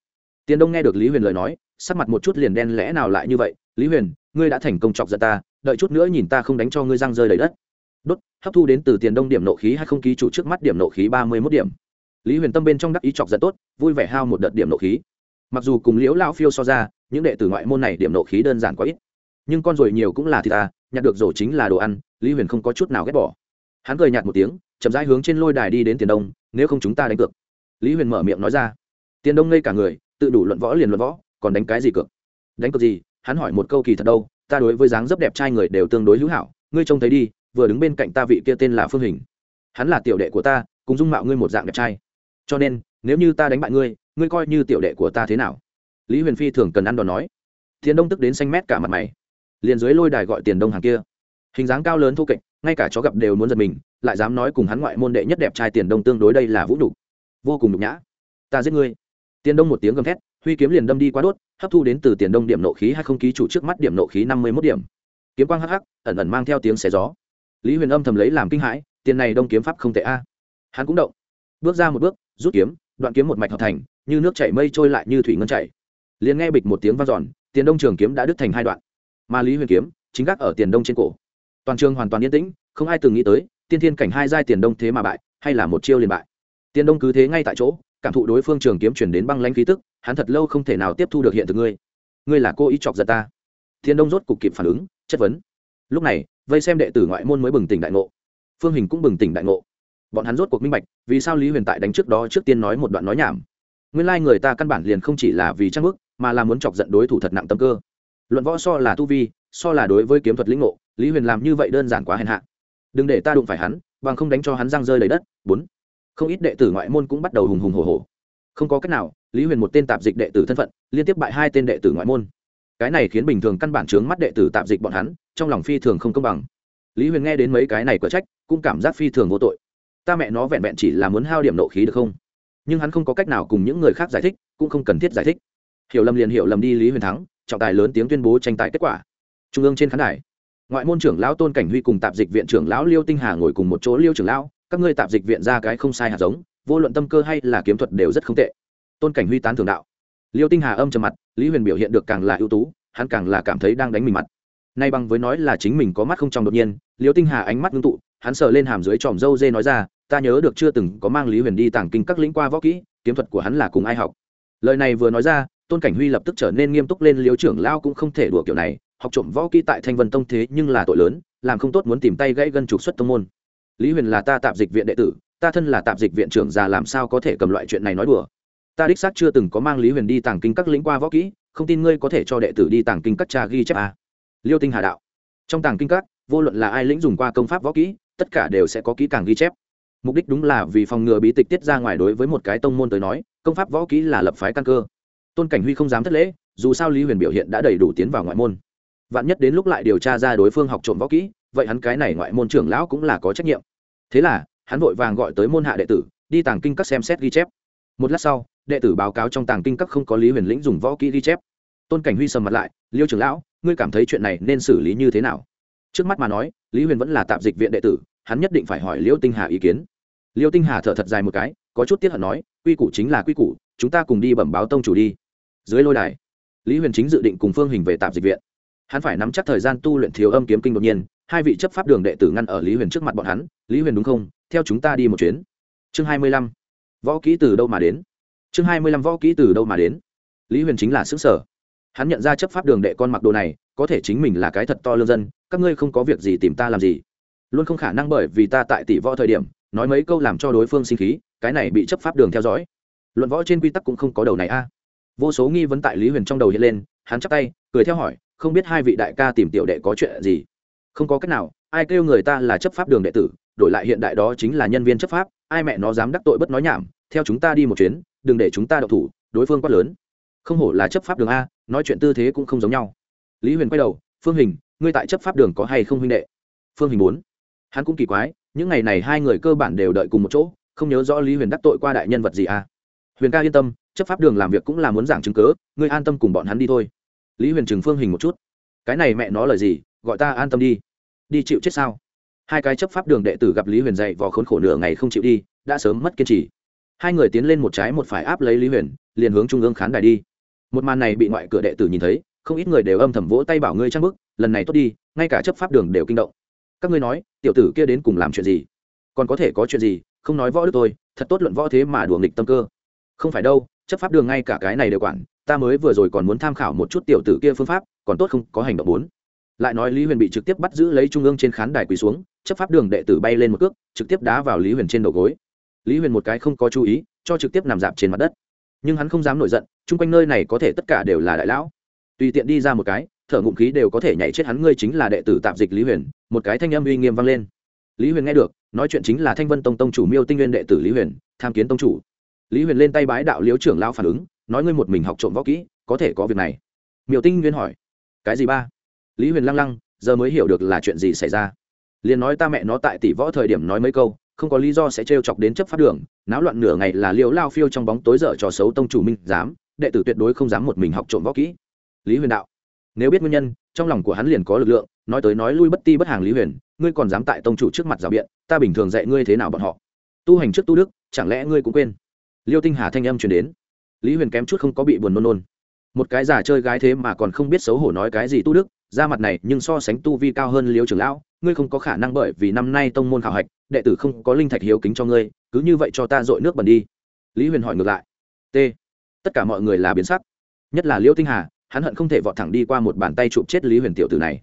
Tiền đông nghe được lý huyền lời nói, sắc mặt một chút liền đen lẽ nào lại như vậy. Lý huyền, ngươi đã thành công chọc giận ta đợi chút nữa nhìn ta không đánh cho ngươi răng rơi đầy đất. Đốt, hấp thu đến từ tiền đông điểm nộ khí hay không khí chủ trước mắt điểm nộ khí ba mươi mốt điểm. Lý huyền tâm bên trong đắc ý chọc giận tốt, vui vẻ hao một đợt điểm nộ khí. Mặc dù cùng liễu lao phiêu so ra, những đệ tử ngoại môn này điểm nộ khí đơn giản quá ít. Nhưng con ruồi nhiều cũng là thịt ta, nhặt được rổ chính là đồ ăn, lý huyền không có chút nào ghét bỏ. Hắn cười nhạt một tiếng, chậm rãi hướng trên lôi đài đi đến tiền đông, nếu không chúng ta đánh cược. Lý huyền mở miệng nói ra. Tiền đông ngây cả người, tự đủ luận võ liền luận võ, còn đánh cái gì cược? Đánh cược gì? Hắn hỏi một câu kỳ thật đâu ta đối với dáng dấp đẹp trai người đều tương đối hữu hảo, ngươi trông thấy đi, vừa đứng bên cạnh ta vị kia tên là phương hình. Hắn là tiểu đệ của ta, cùng dung mạo ngươi một dạng đẹp trai. Cho nên, nếu như ta đánh bại ngươi ngươi coi như tiểu đệ của ta thế nào? Lý huyền phi thường cần ăn đòn nói. Tiền đông tức đến xanh mét cả mặt mày. Liền dưới lôi đài gọi tiền đông hàng kia. Hình dáng cao lớn thô kệch, ngay cả chó gặp đều muốn giật mình, lại dám nói cùng hắn ngoại môn đệ nhất đẹp trai tiền đông tương đối đây là vũ nhục. Vô cùng nhục nhã. Ta giết ngươi. Tiền đông một tiếng gầm thét huy kiếm liền đâm đi qua đốt, hấp thu đến từ tiền đông điểm nộ khí hay không ký chủ trước mắt điểm nộ khí năm mươi mốt điểm. Kiếm quang hắc hắc, ẩn ẩn mang theo tiếng xé gió. Lý huyền âm thầm lấy làm kinh hãi, tiền này đông kiếm pháp không tệ a. Hắn cũng động. Bước ra một bước, rút kiếm, đoạn kiếm một mạch hợp thành, như nước chảy mây trôi lại như thủy ngân chảy. Liền nghe bịch một tiếng vang giòn tiền đông trường kiếm đã đứt thành hai đoạn. Mà lý huyền kiếm, chính gác ở tiền đông trên cổ. Toàn trường hoàn toàn yên tĩnh, không ai từng nghĩ tới, tiên thiên cảnh hai giai tiền đông thế mà bại, hay là một chiêu liền bại. Tiền đông cứ thế ngay tại chỗ, cảm thụ đối phương trường kiếm chuyển đến băng lãnh khí tức hắn thật lâu không thể nào tiếp thu được hiện thực ngươi. Ngươi là cô ý chọc giật ta. Thiên đông rốt cục kịp phản ứng, chất vấn. Lúc này, vây xem đệ tử ngoại môn mới bừng tỉnh đại ngộ. Phương hình cũng bừng tỉnh đại ngộ. Bọn hắn rốt cuộc minh bạch, vì sao lý huyền tại đánh trước đó trước tiên nói một đoạn nói nhảm. Nguyên lai、like、người ta căn bản liền không chỉ là vì trang bức, mà là muốn chọc giận đối thủ thật nặng tâm cơ. Luận võ so là tu vi, so là đối với kiếm thuật lĩnh ngộ, lý huyền làm như vậy đơn giản quá hèn hạ. Đừng để ta đụng phải hắn, bằng không đánh cho hắn răng rơi lấy đất. Bốn. Không ít đệ tử ngoại môn cũng bắt đầu hùng hùng hồ hồ không có cách nào, lý huyền một tên tạp dịch đệ tử thân phận, liên tiếp bại hai tên đệ tử ngoại môn. Cái này khiến bình thường căn bản chướng mắt đệ tử tạp dịch bọn hắn, trong lòng phi thường không công bằng. Lý huyền nghe đến mấy cái này có trách, cũng cảm giác phi thường vô tội. Ta mẹ nó vẹn vẹn chỉ là muốn hao điểm nộ khí được không? Nhưng hắn không có cách nào cùng những người khác giải thích, cũng không cần thiết giải thích. Hiểu lầm liền hiểu lầm đi, lý huyền thắng, trọng tài lớn tiếng tuyên bố tranh tài kết quả. Trung ương trên khán đài, ngoại môn trưởng lão tôn cảnh huy cùng tạp dịch viện trưởng lão liêu tinh hà ngồi cùng một chỗ liêu trưởng lão, các ngươi tạp dịch viện ra cái không sai hạt giống vô luận tâm cơ hay là kiếm thuật đều rất không tệ. Tôn cảnh huy tán thường đạo. Liêu tinh hà âm trầm mặt, lý huyền biểu hiện được càng là ưu tú, hắn càng là cảm thấy đang đánh mình mặt. Nay bằng với nói là chính mình có mắt không trong đột nhiên, liêu tinh hà ánh mắt ngưng tụ, hắn sờ lên hàm dưới tròm dâu dê nói ra, ta nhớ được chưa từng có mang lý huyền đi tàng kinh các lĩnh qua võ kỹ, kiếm thuật của hắn là cùng ai học? Lời này vừa nói ra, tôn cảnh huy lập tức trở nên nghiêm túc lên, liêu trưởng lao cũng không thể đùa kiểu này, học trộm võ kỹ tại thanh vân tông thế nhưng là tội lớn, làm không tốt muốn tìm tay gãy gân trục xuất tông môn. Lý huyền là ta tạp dịch viện đệ tử ta thân là tạp dịch viện trưởng già làm sao có thể cầm loại chuyện này nói đùa? Ta đích xác chưa từng có mang lý huyền đi tàng kinh các lĩnh qua võ kỹ, không tin ngươi có thể cho đệ tử đi tàng kinh các cha ghi chép à. liêu tinh hà đạo. Trong tàng kinh các, vô luận là ai lĩnh dùng qua công pháp võ kỹ, tất cả đều sẽ có kỹ càng ghi chép. Mục đích đúng là vì phòng ngừa bí tịch tiết ra ngoài đối với một cái tông môn tới nói, công pháp võ kỹ là lập phái căn cơ. Tôn cảnh huy không dám thất lễ, dù sao lý huyền biểu hiện đã đầy đủ tiến vào ngoại môn. Vạn nhất đến lúc lại điều tra ra đối phương học trộm võ kỹ, vậy hắn cái này ngoại môn trưởng lão cũng là có trách nhiệm. Thế là hắn vội vàng gọi tới môn hạ đệ tử, đi tàng kinh các xem xét ghi chép. Một lát sau, đệ tử báo cáo trong tàng kinh các không có lý huyền lĩnh dùng võ kỹ ghi chép. Tôn cảnh huy sầm mặt lại, liêu trưởng lão, ngươi cảm thấy chuyện này nên xử lý như thế nào? Trước mắt mà nói, lý huyền vẫn là tạp dịch viện đệ tử, hắn nhất định phải hỏi liêu tinh hà ý kiến. Liêu tinh hà thở thật dài một cái, có chút tiếc hận nói, quy củ chính là quy củ, chúng ta cùng đi bẩm báo tông chủ đi. Dưới lôi đài, lý huyền chính dự định cùng phương hình về tạp dịch viện. Hắn phải nắm chắc thời gian tu luyện thiếu âm kiếm kinh đột nhiên, hai vị chấp pháp đường đệ tử ngăn ở lý huyền trước mặt bọn hắn, lý huyền đúng không? Theo chúng ta đi một chuyến. Chương hai mươi lăm. Võ kỹ từ đâu mà đến? Chương hai mươi lăm võ kỹ từ đâu mà đến? Lý huyền chính là xứ sở. Hắn nhận ra chấp pháp đường đệ con mặc đồ này, có thể chính mình là cái thật to lương dân, các ngươi không có việc gì tìm ta làm gì. Luôn không khả năng bởi vì ta tại tỷ võ thời điểm, nói mấy câu làm cho đối phương sinh khí, cái này bị chấp pháp đường theo dõi. Luận võ trên quy tắc cũng không có đầu này a. Vô số nghi vấn tại lý huyền trong đầu hiện lên, hắn chắp tay, cười theo hỏi, không biết hai vị đại ca tìm tiểu đệ có chuyện gì? Không có cách nào, ai kêu người ta là chấp pháp đường đệ tử đổi lại hiện đại đó chính là nhân viên chấp pháp, ai mẹ nó dám đắc tội bất nói nhảm, theo chúng ta đi một chuyến, đừng để chúng ta đậu thủ, đối phương quát lớn. Không hổ là chấp pháp đường a, nói chuyện tư thế cũng không giống nhau. Lý huyền quay đầu, phương hình, ngươi tại chấp pháp đường có hay không huynh đệ? Phương hình bốn hắn cũng kỳ quái, những ngày này hai người cơ bản đều đợi cùng một chỗ, không nhớ rõ lý huyền đắc tội qua đại nhân vật gì à huyền ca yên tâm, chấp pháp đường làm việc cũng là muốn giảng chứng cớ, ngươi an tâm cùng bọn hắn đi thôi. Lý huyền trừng phương hình một chút. Cái này mẹ nó lời gì, gọi ta an tâm đi. Đi chịu chết sao? Hai cái chấp pháp đường đệ tử gặp lý huyền dạy vò khốn khổ nửa ngày không chịu đi, đã sớm mất kiên trì. Hai người tiến lên một trái một phải áp lấy lý huyền, liền hướng trung ương khán đài đi. Một màn này bị ngoại cửa đệ tử nhìn thấy, không ít người đều âm thầm vỗ tay bảo ngươi trang bức, lần này tốt đi, ngay cả chấp pháp đường đều kinh động. Các ngươi nói, tiểu tử kia đến cùng làm chuyện gì? Còn có thể có chuyện gì, không nói võ đức tôi thật tốt luận võ thế mà đùa nghịch tâm cơ. Không phải đâu, chấp pháp đường ngay cả cái này đều quản, ta mới vừa rồi còn muốn tham khảo một chút tiểu tử kia phương pháp, còn tốt không có hành động bốn. Lại nói lý huyền bị trực tiếp bắt giữ lấy trung ương trên khán đài quỳ xuống chấp pháp đường đệ tử bay lên một cước, trực tiếp đá vào lý huyền trên đầu gối. Lý huyền một cái không có chú ý, cho trực tiếp nằm dạp trên mặt đất. Nhưng hắn không dám nổi giận, chung quanh nơi này có thể tất cả đều là đại lão. Tùy tiện đi ra một cái, thở ngụm khí đều có thể nhảy chết hắn ngươi chính là đệ tử tạp dịch lý huyền, một cái thanh âm uy nghiêm vang lên. Lý huyền nghe được, nói chuyện chính là thanh vân tông tông chủ miêu tinh nguyên đệ tử lý huyền, tham kiến tông chủ. Lý huyền lên tay bái đạo liếu trưởng lao phản ứng, nói ngươi một mình học trộm võ kỹ, có thể có việc này. Miêu tinh nguyên hỏi, cái gì ba? Lý huyền lăng lăng, giờ mới hiểu được là chuyện gì xảy ra liền nói ta mẹ nó tại tỷ võ thời điểm nói mấy câu, không có lý do sẽ trêu chọc đến chấp pháp đường, náo loạn nửa ngày là liều lao phiêu trong bóng tối dở trò xấu tông chủ minh dám, đệ tử tuyệt đối không dám một mình học trộm võ kỹ. Lý huyền đạo, nếu biết nguyên nhân, trong lòng của hắn liền có lực lượng, nói tới nói lui bất ti bất hàng lý huyền, ngươi còn dám tại tông chủ trước mặt rào biện, ta bình thường dạy ngươi thế nào bọn họ. Tu hành trước tu đức, chẳng lẽ ngươi cũng quên? Liêu tinh hà thanh âm truyền đến. Lý huyền kém chút không có bị buồn nôn nôn. Một cái giả chơi gái thế mà còn không biết xấu hổ nói cái gì tu đức ra mặt này, nhưng so sánh tu vi cao hơn liêu trưởng lão, ngươi không có khả năng bởi vì năm nay tông môn khảo hạch, đệ tử không có linh thạch hiếu kính cho ngươi, cứ như vậy cho ta dội nước bẩn đi. Lý huyền hỏi ngược lại. T. Tất cả mọi người là biến sắc. Nhất là liêu tinh hà, hắn hận không thể vọt thẳng đi qua một bàn tay chụp chết lý huyền tiểu tử này.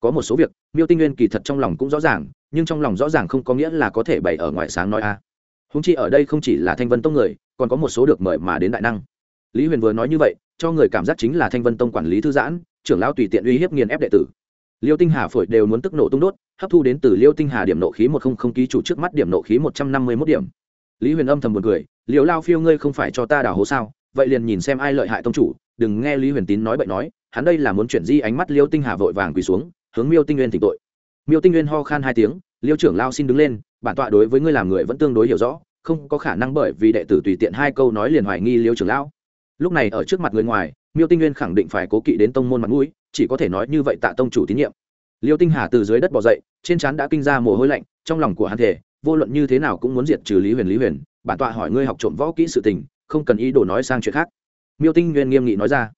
Có một số việc, miêu tinh nguyên kỳ thật trong lòng cũng rõ ràng, nhưng trong lòng rõ ràng không có nghĩa là có thể bày ở ngoài sáng nói a. À. húng chi ở đây không chỉ là thanh vân tông người, còn có một số được mời mà đến đại năng. Lý huyền vừa nói như vậy cho người cảm giác chính là thanh vân tông quản lý thư giãn, trưởng lão tùy tiện uy hiếp nghiền ép đệ tử. Liêu tinh hà phổi đều muốn tức nổ tung đốt, hấp thu đến từ liêu tinh hà điểm nộ khí một không không ký chủ trước mắt điểm nộ khí một trăm năm mươi mốt điểm. Lý huyền âm thầm một cười liều lao phiêu ngươi không phải cho ta đào hố sao? Vậy liền nhìn xem ai lợi hại tông chủ, đừng nghe lý huyền tín nói bậy nói, hắn đây là muốn chuyển di ánh mắt liêu tinh hà vội vàng quỳ xuống, hướng miêu tinh nguyên thỉnh tội. Miêu tinh nguyên ho khan hai tiếng, liêu trưởng lao xin đứng lên, bản tọa đối với ngươi làm người vẫn tương đối hiểu rõ, không có khả năng bởi vì đệ tử tùy tiện hai câu nói liền hoài nghi liêu trưởng lão lúc này ở trước mặt người ngoài, miêu tinh nguyên khẳng định phải cố kỵ đến tông môn mặt mũi, chỉ có thể nói như vậy tạ tông chủ tín nhiệm. Liêu tinh hà từ dưới đất bỏ dậy, trên trán đã kinh ra mồ hôi lạnh, trong lòng của hắn thể vô luận như thế nào cũng muốn diệt trừ lý huyền lý huyền, bản tọa hỏi ngươi học trộm võ kỹ sự tình, không cần ý đồ nói sang chuyện khác. Miêu tinh nguyên nghiêm nghị nói ra.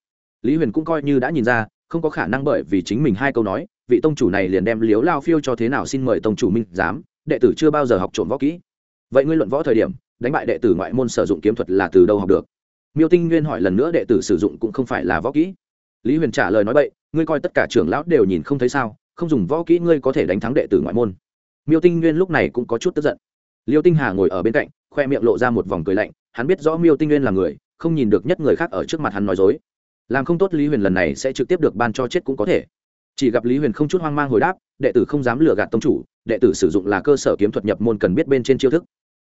Lý huyền cũng coi như đã nhìn ra, không có khả năng bởi vì chính mình hai câu nói, vị tông chủ này liền đem liếu lao phiêu cho thế nào xin mời tông chủ minh giám, đệ tử chưa bao giờ học trộm võ kỹ. Vậy ngươi luận võ thời điểm, đánh bại đệ tử ngoại môn sử dụng kiếm thuật là từ đâu học được? Miêu tinh nguyên hỏi lần nữa đệ tử sử dụng cũng không phải là võ kỹ. Lý huyền trả lời nói vậy ngươi coi tất cả trưởng lão đều nhìn không thấy sao, không dùng võ kỹ ngươi có thể đánh thắng đệ tử ngoại môn. Miêu tinh nguyên lúc này cũng có chút tức giận. Liêu tinh hà ngồi ở bên cạnh, khoe miệng lộ ra một vòng cười lạnh, hắn biết rõ miêu tinh nguyên là người, không nhìn được nhất người khác ở trước mặt hắn nói dối. Làm không tốt lý huyền lần này sẽ trực tiếp được ban cho chết cũng có thể. Chỉ gặp lý huyền không chút hoang mang hồi đáp, đệ tử không dám lừa gạt tông chủ, đệ tử sử dụng là cơ sở kiếm thuật nhập môn cần biết bên trên chiêu thức.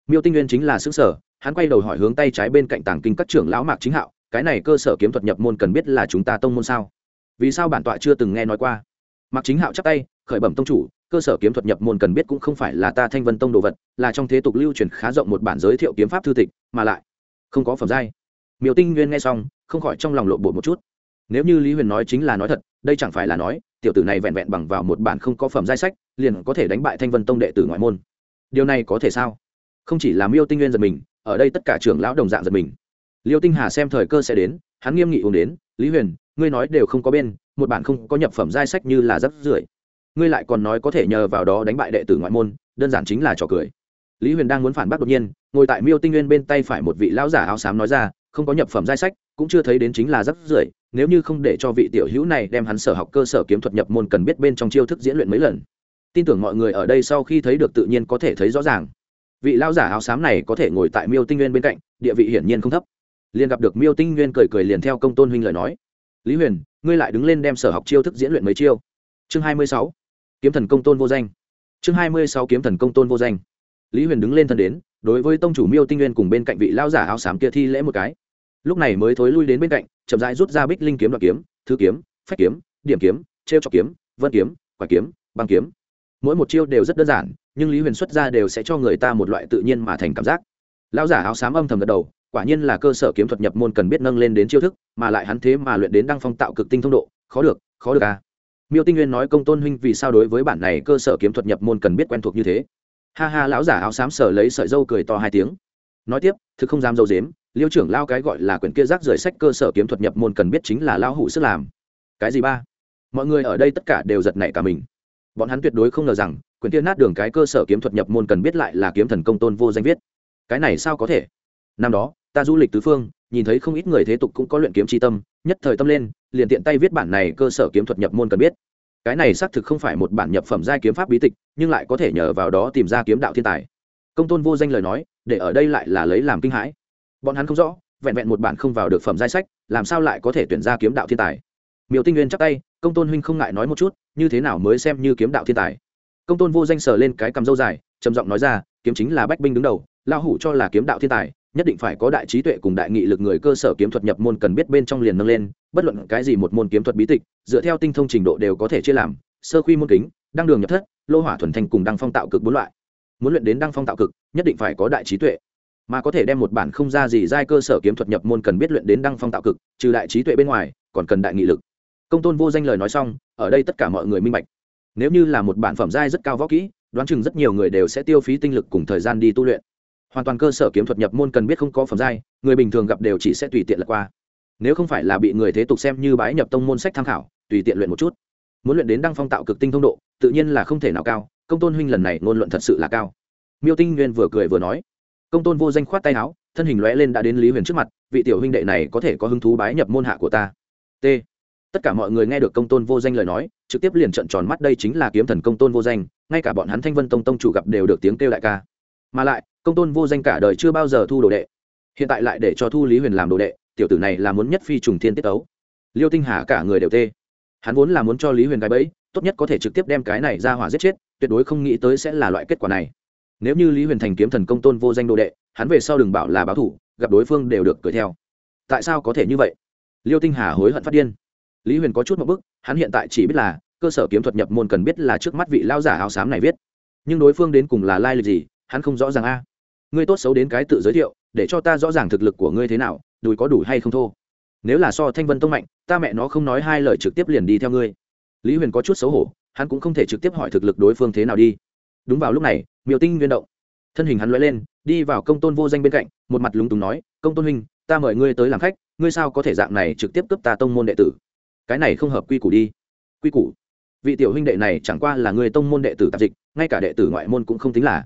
Miêu tinh nguyên chính là xứ sở hắn quay đầu hỏi hướng tay trái bên cạnh tàng kinh các trưởng lão mạc chính hạo, cái này cơ sở kiếm thuật nhập môn cần biết là chúng ta tông môn sao? Vì sao bản tọa chưa từng nghe nói qua? Mạc chính hạo chắc tay, khởi bẩm tông chủ, cơ sở kiếm thuật nhập môn cần biết cũng không phải là ta thanh vân tông đồ vật, là trong thế tục lưu truyền khá rộng một bản giới thiệu kiếm pháp thư tịch, mà lại không có phẩm giai. Miêu tinh nguyên nghe xong, không khỏi trong lòng lộ bộ một chút. Nếu như lý huyền nói chính là nói thật, đây chẳng phải là nói, tiểu tử này vẹn vẹn bằng vào một bản không có phẩm giai sách, liền có thể đánh bại thanh vân tông đệ tử ngoại môn. Điều này có thể sao? Không chỉ là miêu tinh nguyên giật mình ở đây tất cả trưởng lão đồng dạng giật mình. Liêu tinh hà xem thời cơ sẽ đến, hắn nghiêm nghị uống đến, lý huyền, ngươi nói đều không có bên, một bản không có nhập phẩm giai sách như là rất rưởi. Ngươi lại còn nói có thể nhờ vào đó đánh bại đệ tử ngoại môn, đơn giản chính là trò cười. Lý huyền đang muốn phản bác đột nhiên, ngồi tại miêu tinh nguyên bên tay phải một vị lão giả áo xám nói ra, không có nhập phẩm giai sách, cũng chưa thấy đến chính là rất rưởi, nếu như không để cho vị tiểu hữu này đem hắn sở học cơ sở kiếm thuật nhập môn cần biết bên trong chiêu thức diễn luyện mấy lần. Tin tưởng mọi người ở đây sau khi thấy được tự nhiên có thể thấy rõ ràng vị lão giả áo xám này có thể ngồi tại miêu tinh nguyên bên cạnh, địa vị hiển nhiên không thấp. Liền gặp được miêu tinh nguyên cười cười liền theo công tôn huynh lời nói. Lý huyền, ngươi lại đứng lên đem sở học chiêu thức diễn luyện mấy chiêu. Chương hai mươi sáu, kiếm thần công tôn vô danh. Chương hai mươi sáu, kiếm thần công tôn vô danh. Lý huyền đứng lên thân đến, đối với tông chủ miêu tinh nguyên cùng bên cạnh vị lao giả áo xám kia thi lễ một cái. Lúc này mới thối lui đến bên cạnh, chậm rãi rút ra bích linh kiếm, đoạt kiếm thư kiếm, phách kiếm, điểm kiếm t r e o trọc kiếm, vân kiếm, quả kiếm, băng kiếm. Mỗi một chiêu đều rất đơn giản nhưng lý huyền xuất ra đều sẽ cho người ta một loại tự nhiên mà thành cảm giác Lão giả áo xám âm thầm gật đầu quả nhiên là cơ sở kiếm thuật nhập môn cần biết nâng lên đến chiêu thức mà lại hắn thế mà luyện đến đăng phong tạo cực tinh thông độ khó được khó được à miêu tinh nguyên nói công tôn huynh vì sao đối với bản này cơ sở kiếm thuật nhập môn cần biết quen thuộc như thế ha ha lão giả áo xám sở lấy sợi dâu cười to hai tiếng nói tiếp thực không dám dâu dếm liêu trưởng lao cái gọi là quyển kia rác rời sách cơ sở kiếm thuật nhập môn cần biết chính là lao hủ sức làm cái gì ba mọi người ở đây tất cả đều giật nảy cả mình bọn hắn tuyệt đối không ngờ rằng quyển tiên nát đường cái cơ sở kiếm thuật nhập môn cần biết lại là kiếm thần công tôn vô danh viết. Cái này sao có thể? Năm đó, ta du lịch tứ phương, nhìn thấy không ít người thế tục cũng có luyện kiếm tri tâm, nhất thời tâm lên, liền tiện tay viết bản này cơ sở kiếm thuật nhập môn cần biết. Cái này xác thực không phải một bản nhập phẩm giai kiếm pháp bí tịch, nhưng lại có thể nhờ vào đó tìm ra kiếm đạo thiên tài. Công tôn vô danh lời nói, để ở đây lại là lấy làm kinh hãi. Bọn hắn không rõ, vẹn vẹn một bản không vào được phẩm giai sách, làm sao lại có thể tuyển ra kiếm đạo thiên tài? Miêu tinh nguyên chắc tay, công tôn huynh không ngại nói một chút, như thế nào mới xem như kiếm đạo thiên tài? Công tôn vô danh sờ lên cái cầm dâu dài, trầm giọng nói ra, kiếm chính là bách binh đứng đầu lao hủ cho là kiếm đạo thiên tài, nhất định phải có đại trí tuệ cùng đại nghị lực người cơ sở kiếm thuật nhập môn cần biết bên trong liền nâng lên, bất luận cái gì một môn kiếm thuật bí tịch, dựa theo tinh thông trình độ đều có thể chia làm, sơ khuy môn kính, đăng đường nhập thất, lô hỏa thuần thành cùng đăng phong tạo cực bốn loại. Muốn luyện đến đăng phong tạo cực, nhất định phải có đại trí tuệ. Mà có thể đem một bản không ra gì giai cơ sở kiếm thuật nhập môn cần biết luyện đến đăng phong tạo cực, trừ đại trí tuệ bên ngoài, còn cần đại nghị lực. Công tôn vô danh lời nói xong, ở đây tất cả mọi người minh bạch nếu như là một bản phẩm giai rất cao võ kỹ, đoán chừng rất nhiều người đều sẽ tiêu phí tinh lực cùng thời gian đi tu luyện. Hoàn toàn cơ sở kiếm thuật nhập môn cần biết không có phẩm giai, người bình thường gặp đều chỉ sẽ tùy tiện lật qua. Nếu không phải là bị người thế tục xem như bái nhập tông môn sách tham khảo, tùy tiện luyện một chút. Muốn luyện đến đăng phong tạo cực tinh thông độ, tự nhiên là không thể nào cao, công tôn huynh lần này ngôn luận thật sự là cao. Miêu tinh nguyên vừa cười vừa nói, công tôn vô danh khoát tay áo, thân hình lóe lên đã đến lý huyền trước mặt, vị tiểu huynh đệ này có thể có hứng thú bái nhập môn hạ của ta. T tất cả mọi người nghe được công tôn vô danh lời nói, trực tiếp liền trận tròn mắt, đây chính là kiếm thần công tôn vô danh, ngay cả bọn hắn thanh vân tông tông chủ gặp đều được tiếng kêu đại ca. Mà lại, công tôn vô danh cả đời chưa bao giờ thu đồ đệ. Hiện tại lại để cho thu lý huyền làm đồ đệ, tiểu tử này là muốn nhất phi trùng thiên tiết ấu liêu tinh hà cả người đều tê. Hắn vốn là muốn cho lý huyền gái bẫy, tốt nhất có thể trực tiếp đem cái này ra hỏa giết chết, tuyệt đối không nghĩ tới sẽ là loại kết quả này. Nếu như lý huyền thành kiếm thần công tôn vô danh đồ đệ, hắn về sau đừng bảo là báo thủ, gặp đối phương đều được cười theo. Tại sao có thể như vậy? Liêu tinh hà hối hận phát điên lý huyền có chút một bức, hắn hiện tại chỉ biết là, cơ sở kiếm thuật nhập môn cần biết là trước mắt vị lao giả áo xám này viết. Nhưng đối phương đến cùng là lai lịch gì, hắn không rõ ràng a. Ngươi tốt xấu đến cái tự giới thiệu, để cho ta rõ ràng thực lực của ngươi thế nào, đùi có đủ hay không thô. Nếu là so thanh vân tông mạnh, ta mẹ nó không nói hai lời trực tiếp liền đi theo ngươi. Lý huyền có chút xấu hổ, hắn cũng không thể trực tiếp hỏi thực lực đối phương thế nào đi. Đúng vào lúc này, miêu tinh nguyên động. Thân hình hắn l lên, đi vào công tôn vô danh bên cạnh, một mặt lúng túng nói, công tôn huynh, ta mời ngươi tới làm khách, ngươi sao có thể dạng này trực tiếp cướp ta tông môn đệ tử? Cái này không hợp quy củ đi. Quy củ? Vị tiểu huynh đệ này chẳng qua là người tông môn đệ tử tạp dịch, ngay cả đệ tử ngoại môn cũng không tính là.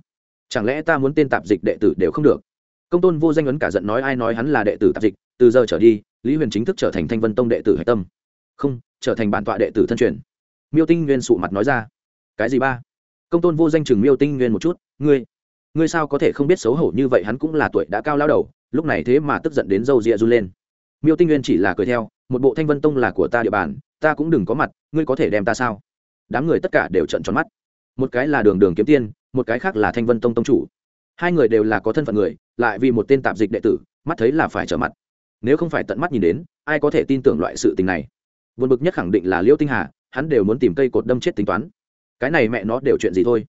Chẳng lẽ ta muốn tên tạp dịch đệ tử đều không được? Công tôn vô danh ấn cả giận nói ai nói hắn là đệ tử tạp dịch, từ giờ trở đi, lý huyền chính thức trở thành thanh vân tông đệ tử hạch tâm. Không, trở thành bản tọa đệ tử thân truyền. Miêu tinh nguyên sụ mặt nói ra. Cái gì ba? Công tôn vô danh chừng miêu tinh nguyên một chút. Ngươi ngươi sao có thể không biết xấu hổ như vậy? Hắn cũng là tuổi đã cao lao đầu, lúc này thế mà tức giận đến râu rịa run lên. Miêu tinh nguyên chỉ là cười theo một bộ thanh vân tông là của ta địa bàn, ta cũng đừng có mặt, ngươi có thể đem ta sao? Đám người tất cả đều trận tròn mắt. Một cái là đường đường kiếm tiên, một cái khác là thanh vân tông tông chủ. Hai người đều là có thân phận người, lại vì một tên tạp dịch đệ tử, mắt thấy là phải trở mặt. Nếu không phải tận mắt nhìn đến, ai có thể tin tưởng loại sự tình này? Vượt bực nhất khẳng định là liêu tinh hà, hắn đều muốn tìm cây cột đâm chết tính toán. Cái này mẹ nó đều chuyện gì thôi?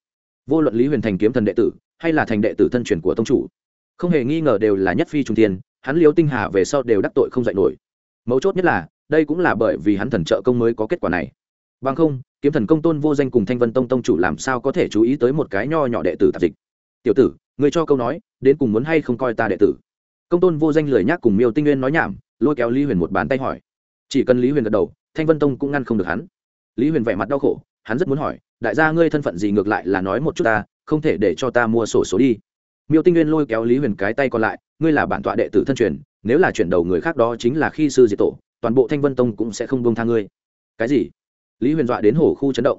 Vô luận lý huyền thành kiếm thần đệ tử, hay là thành đệ tử thân truyền của tông chủ, không hề nghi ngờ đều là nhất phi trung tiên, hắn liêu tinh hà về sau đều đắc tội không dạy nổi mấu chốt nhất là, đây cũng là bởi vì hắn thần trợ công mới có kết quả này. Bằng không, kiếm thần công tôn vô danh cùng thanh vân tông tông chủ làm sao có thể chú ý tới một cái nho nhỏ đệ tử tạp dịch? Tiểu tử người cho câu nói, đến cùng muốn hay không coi ta đệ tử? Công tôn vô danh lười nhác cùng miêu tinh nguyên nói nhảm, lôi kéo lý huyền một bàn tay hỏi. Chỉ cần lý huyền gật đầu, thanh vân tông cũng ngăn không được hắn. Lý huyền vẻ mặt đau khổ, hắn rất muốn hỏi, đại gia ngươi thân phận gì ngược lại là nói một chút ta, không thể để cho ta mua sổ số đi. Miêu tinh nguyên lôi kéo lý huyền cái tay còn lại, ngươi là bản tọa đệ tử thân truyền nếu là chuyển đầu người khác đó chính là khi sư diệt tổ, toàn bộ thanh vân tông cũng sẽ không bông tha ngươi. Cái gì? Lý huyền dọa đến hồ khu chấn động.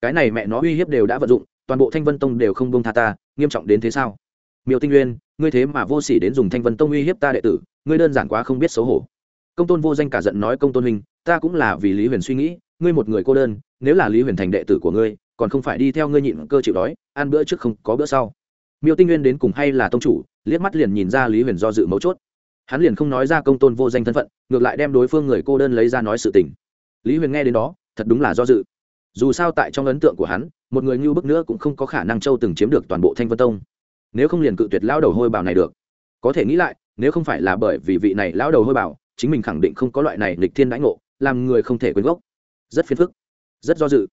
Cái này mẹ nó uy hiếp đều đã vận dụng, toàn bộ thanh vân tông đều không bông tha ta, nghiêm trọng đến thế sao? Miêu tinh nguyên, ngươi thế mà vô s ỉ đến dùng thanh vân tông uy hiếp ta đệ tử, ngươi đơn giản quá không biết xấu hổ. Công tôn vô danh cả giận nói công tôn huynh, ta cũng là vì lý huyền suy nghĩ, ngươi một người cô đơn, nếu là lý huyền thành đệ tử của ngươi, còn không phải đi theo ngươi nhịn cơ chịu đói, ăn bữa trước không có bữa sau. Miêu tinh nguyên đến cùng hay là tông chủ, liếc mắt liền nhìn ra lý huyền do dự mấu chốt hắn liền không nói ra công tôn vô danh thân phận, ngược lại đem đối phương người cô đơn lấy ra nói sự tình. Lý huyền nghe đến đó, thật đúng là do dự. Dù sao tại trong ấn tượng của hắn, một người như bức nữa cũng không có khả năng châu từng chiếm được toàn bộ thanh vân tông. Nếu không liền cự tuyệt lão đầu hôi bảo này được. Có thể nghĩ lại, nếu không phải là bởi vì vị này lão đầu hôi bảo chính mình khẳng định không có loại này lịch thiên đãi ngộ, làm người không thể quên gốc. Rất phiền phức, rất do dự.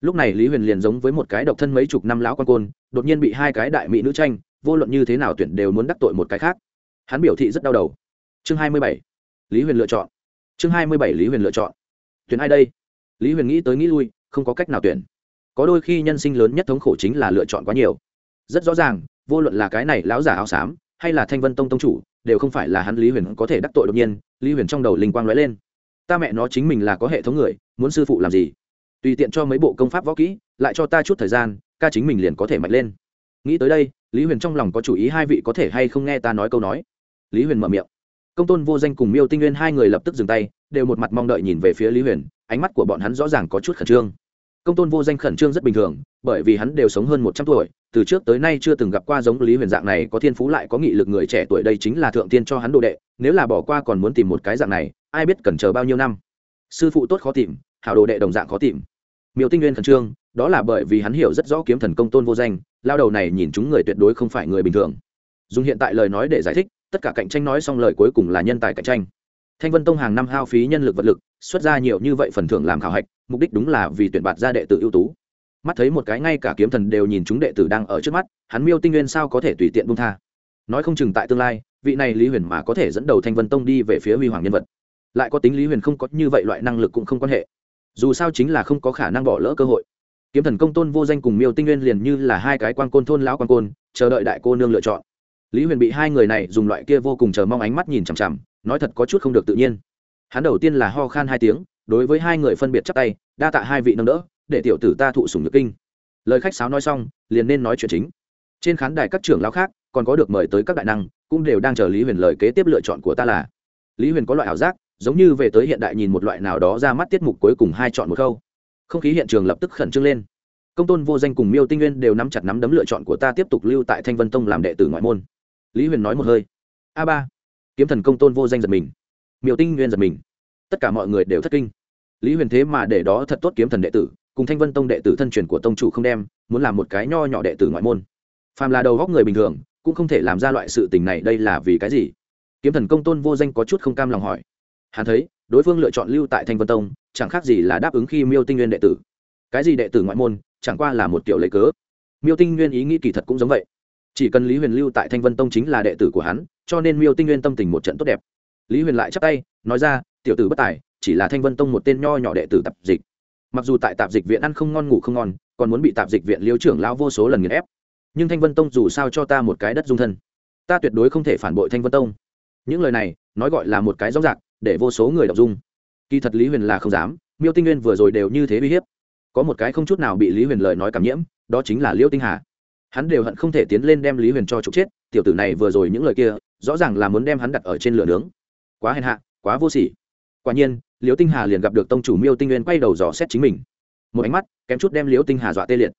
Lúc này lý huyền liền giống với một cái độc thân mấy chục năm lão quan côn, đột nhiên bị hai cái đại mỹ nữ tranh, vô luận như thế nào tuyển đều muốn đắc tội một cái khác. Hắn biểu thị rất đau đầu chương hai mươi bảy. Lý huyền lựa chọn. Chương hai mươi bảy lý huyền lựa chọn. Tuyển ai đây? Lý huyền nghĩ tới nghĩ lui, không có cách nào tuyển. Có đôi khi nhân sinh lớn nhất thống khổ chính là lựa chọn quá nhiều. Rất rõ ràng, vô luận là cái này lão giả áo xám, hay là thanh vân tông tông chủ, đều không phải là hắn lý huyền có thể đắc tội đột nhiên, lý huyền trong đầu linh quang lóe lên. Ta mẹ nó chính mình là có hệ thống người, muốn sư phụ làm gì? Tùy tiện cho mấy bộ công pháp võ kỹ, lại cho ta chút thời gian, ca chính mình liền có thể mạnh lên. Nghĩ tới đây, lý huyền trong lòng có chủ ý hai vị có thể hay không nghe ta nói câu nói. Lý huyền mở miệng công tôn vô danh cùng miêu tinh nguyên hai người lập tức dừng tay, đều một mặt mong đợi nhìn về phía lý huyền, ánh mắt của bọn hắn rõ ràng có chút khẩn trương. Công tôn vô danh khẩn trương rất bình thường, bởi vì hắn đều sống hơn một trăm tuổi, từ trước tới nay chưa từng gặp qua giống lý huyền dạng này, có thiên phú lại có nghị lực người trẻ tuổi đây chính là thượng tiên cho hắn đồ đệ, nếu là bỏ qua còn muốn tìm một cái dạng này, ai biết cần chờ bao nhiêu năm. Sư phụ tốt khó tìm, hảo đồ đệ đồng dạng khó tìm. Miêu tinh nguyên khẩn trương, đó là bởi vì hắn hiểu rất rõ kiếm thần công tôn vô danh, lao đầu này nhìn chúng người tuyệt đối không phải người bình thường. Dùng hiện tại lời nói để giải thích tất cả cạnh tranh nói xong lời cuối cùng là nhân tài cạnh tranh. Thanh vân tông hàng năm hao phí nhân lực vật lực, xuất ra nhiều như vậy phần thưởng làm khảo hạch, mục đích đúng là vì tuyển bạt ra đệ tử ưu tú. Mắt thấy một cái ngay cả kiếm thần đều nhìn chúng đệ tử đang ở trước mắt, hắn miêu tinh nguyên sao có thể tùy tiện bung tha. Nói không chừng tại tương lai, vị này lý huyền mà có thể dẫn đầu thanh vân tông đi về phía huy hoàng nhân vật. Lại có tính lý huyền không có như vậy loại năng lực cũng không quan hệ. Dù sao chính là không có khả năng bỏ lỡ cơ hội. Kiếm thần công tôn vô danh cùng miêu tinh nguyên liền như là hai cái quan côn thôn lão quan côn, chờ đợi đại cô nương lựa chọn lý huyền bị hai người này dùng loại kia vô cùng chờ mong ánh mắt nhìn chằm chằm, nói thật có chút không được tự nhiên. Hắn đầu tiên là ho khan hai tiếng, đối với hai người phân biệt chắp tay, đa tạ hai vị nâng đỡ, để tiểu tử ta thụ sùng nhược kinh. Lời khách sáo nói xong, liền nên nói chuyện chính. Trên khán đài các trưởng lão khác, còn có được mời tới các đại năng, cũng đều đang chờ lý huyền lời kế tiếp lựa chọn của ta là. Lý huyền có loại ảo giác, giống như về tới hiện đại nhìn một loại nào đó ra mắt tiết mục cuối cùng hai chọn một khâu không khí hiện trường lập tức khẩn trương lên. Công tôn vô danh cùng miêu tinh nguyên đều nắm chặt nắm đấm lựa chọn của ta tiếp tục lưu tại thanh vân tông làm đệ tử ngoại môn lý huyền nói một hơi. A ba. Kiếm thần công tôn vô danh giật mình. Miêu tinh nguyên giật mình. Tất cả mọi người đều thất kinh. Lý huyền thế mà để đó thật tốt kiếm thần đệ tử, cùng thanh vân tông đệ tử thân truyền của tông chủ không đem, muốn làm một cái nho nhỏ đệ tử ngoại môn. Phàm là đầu góc người bình thường, cũng không thể làm ra loại sự tình này đây là vì cái gì? Kiếm thần công tôn vô danh có chút không cam lòng hỏi. Hắn thấy, đối phương lựa chọn lưu tại thanh vân tông, chẳng khác gì là đáp ứng khi miêu tinh nguyên đệ tử. Cái gì đệ tử ngoại môn, chẳng qua là một kiểu lấy cớ. Miêu tinh nguyên ý nghĩ kỳ thật cũng giống vậy chỉ cần lý huyền lưu tại thanh vân tông chính là đệ tử của hắn, cho nên miêu tinh nguyên tâm tình một trận tốt đẹp. Lý huyền lại chắp tay, nói ra, tiểu tử bất tài, chỉ là thanh vân tông một tên nho nhỏ đệ tử tạp dịch. Mặc dù tại tạp dịch viện ăn không ngon ngủ không ngon, còn muốn bị tạp dịch viện liêu trưởng lao vô số lần nghiền ép. Nhưng thanh vân tông dù sao cho ta một cái đất dung thân, ta tuyệt đối không thể phản bội thanh vân tông. Những lời này, nói gọi là một cái rõ rạc để vô số người đọc dung. Kỳ thật lý huyền là không dám, miêu tinh nguyên vừa rồi đều như thế uy hiếp. Có một cái không chút nào bị lý huyền lời nói cảm nhiễm, đó chính là liêu tinh hà hắn đều hận không thể tiến lên đem lý huyền cho trục chết, tiểu tử này vừa rồi những lời kia, rõ ràng là muốn đem hắn đặt ở trên lửa nướng. Quá hèn hạ, quá vô sỉ. Quả nhiên, liễu tinh hà liền gặp được tông chủ miêu tinh nguyên quay đầu dò xét chính mình. Một ánh mắt, kém chút đem liễu tinh hà dọa tê liệt.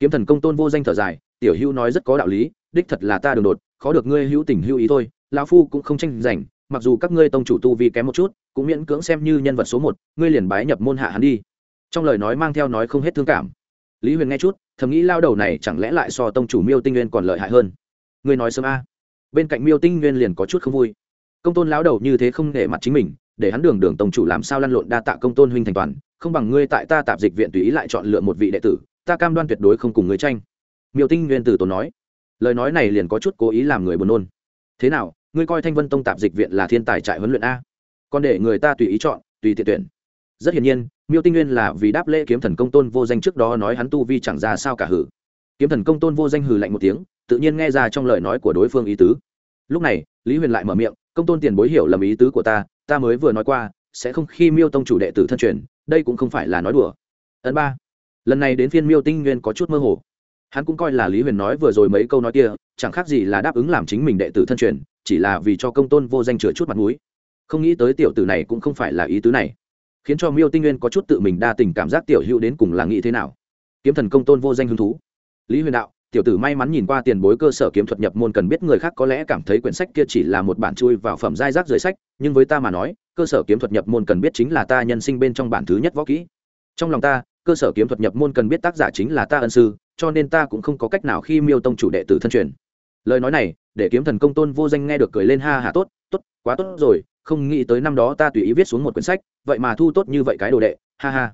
Kiếm thần công tôn vô danh thở dài, tiểu hữu nói rất có đạo lý, đích thật là ta đường đột, khó được ngươi hữu tình hữu ý thôi, lão phu cũng không tranh giành, mặc dù các ngươi tông chủ tu vi kém một chút, cũng miễn cưỡng xem như nhân vật số một, ngươi liền bái nhập môn hạ hắn đi. Trong lời nói mang theo nói không hết thương cảm lý huyền nghe chút, thầm nghĩ lao đầu này chẳng lẽ lại so tông chủ miêu tinh nguyên còn lợi hại hơn? Ngươi nói sớm a. Bên cạnh miêu tinh nguyên liền có chút không vui. Công tôn lao đầu như thế không nể mặt chính mình, để hắn đường đường tông chủ làm sao lăn lộn đa tạ công tôn huynh thành toàn, không bằng ngươi tại ta tạp dịch viện tùy ý lại chọn lựa một vị đệ tử, ta cam đoan tuyệt đối không cùng ngươi tranh. Miêu tinh nguyên từ tốn nói. Lời nói này liền có chút cố ý làm người buồn nôn. Thế nào, ngươi coi thanh vân tông tạp dịch viện là thiên tài trại huấn luyện a? Còn để người ta tùy ý chọn, tùy tiện tuyển rất hiển nhiên, miêu tinh nguyên là vì đáp lễ kiếm thần công tôn vô danh trước đó nói hắn tu vi chẳng ra sao cả hử. Kiếm thần công tôn vô danh hừ lạnh một tiếng, tự nhiên nghe ra trong lời nói của đối phương ý tứ. Lúc này, lý huyền lại mở miệng, công tôn tiền bối hiểu lầm ý tứ của ta ta mới vừa nói qua, sẽ không khi miêu tông chủ đệ tử thân truyền, đây cũng không phải là nói đùa. Ấn ba. Lần này đến phiên miêu tinh nguyên có chút mơ hồ. Hắn cũng coi là lý huyền nói vừa rồi mấy câu nói kia, chẳng khác gì là đáp ứng làm chính mình đệ tử thân truyền, chỉ là vì cho công tôn vô danh chừa chút mặt mũi. Không nghĩ tới tiểu tử này cũng không phải là ý tứ này khiến cho miêu tinh nguyên có chút tự mình đa tình cảm giác tiểu hữu đến cùng là nghĩ thế nào. Kiếm thần công tôn vô danh hứng thú. Lý huyền đạo, tiểu tử may mắn nhìn qua tiền bối cơ sở kiếm thuật nhập môn cần biết người khác có lẽ cảm thấy quyển sách kia chỉ là một bản chui vào phẩm giai rác rời sách, nhưng với ta mà nói, cơ sở kiếm thuật nhập môn cần biết chính là ta nhân sinh bên trong bản thứ nhất võ kỹ. Trong lòng ta, cơ sở kiếm thuật nhập môn cần biết tác giả chính là ta ân sư, cho nên ta cũng không có cách nào khi miêu tông chủ đệ tử thân truyền. Lời nói này, để kiếm thần công tôn vô danh nghe được cười lên ha hà tốt tốt, quá tốt rồi không nghĩ tới năm đó ta tùy ý viết xuống một quyển sách, vậy mà thu tốt như vậy cái đồ đệ, ha ha.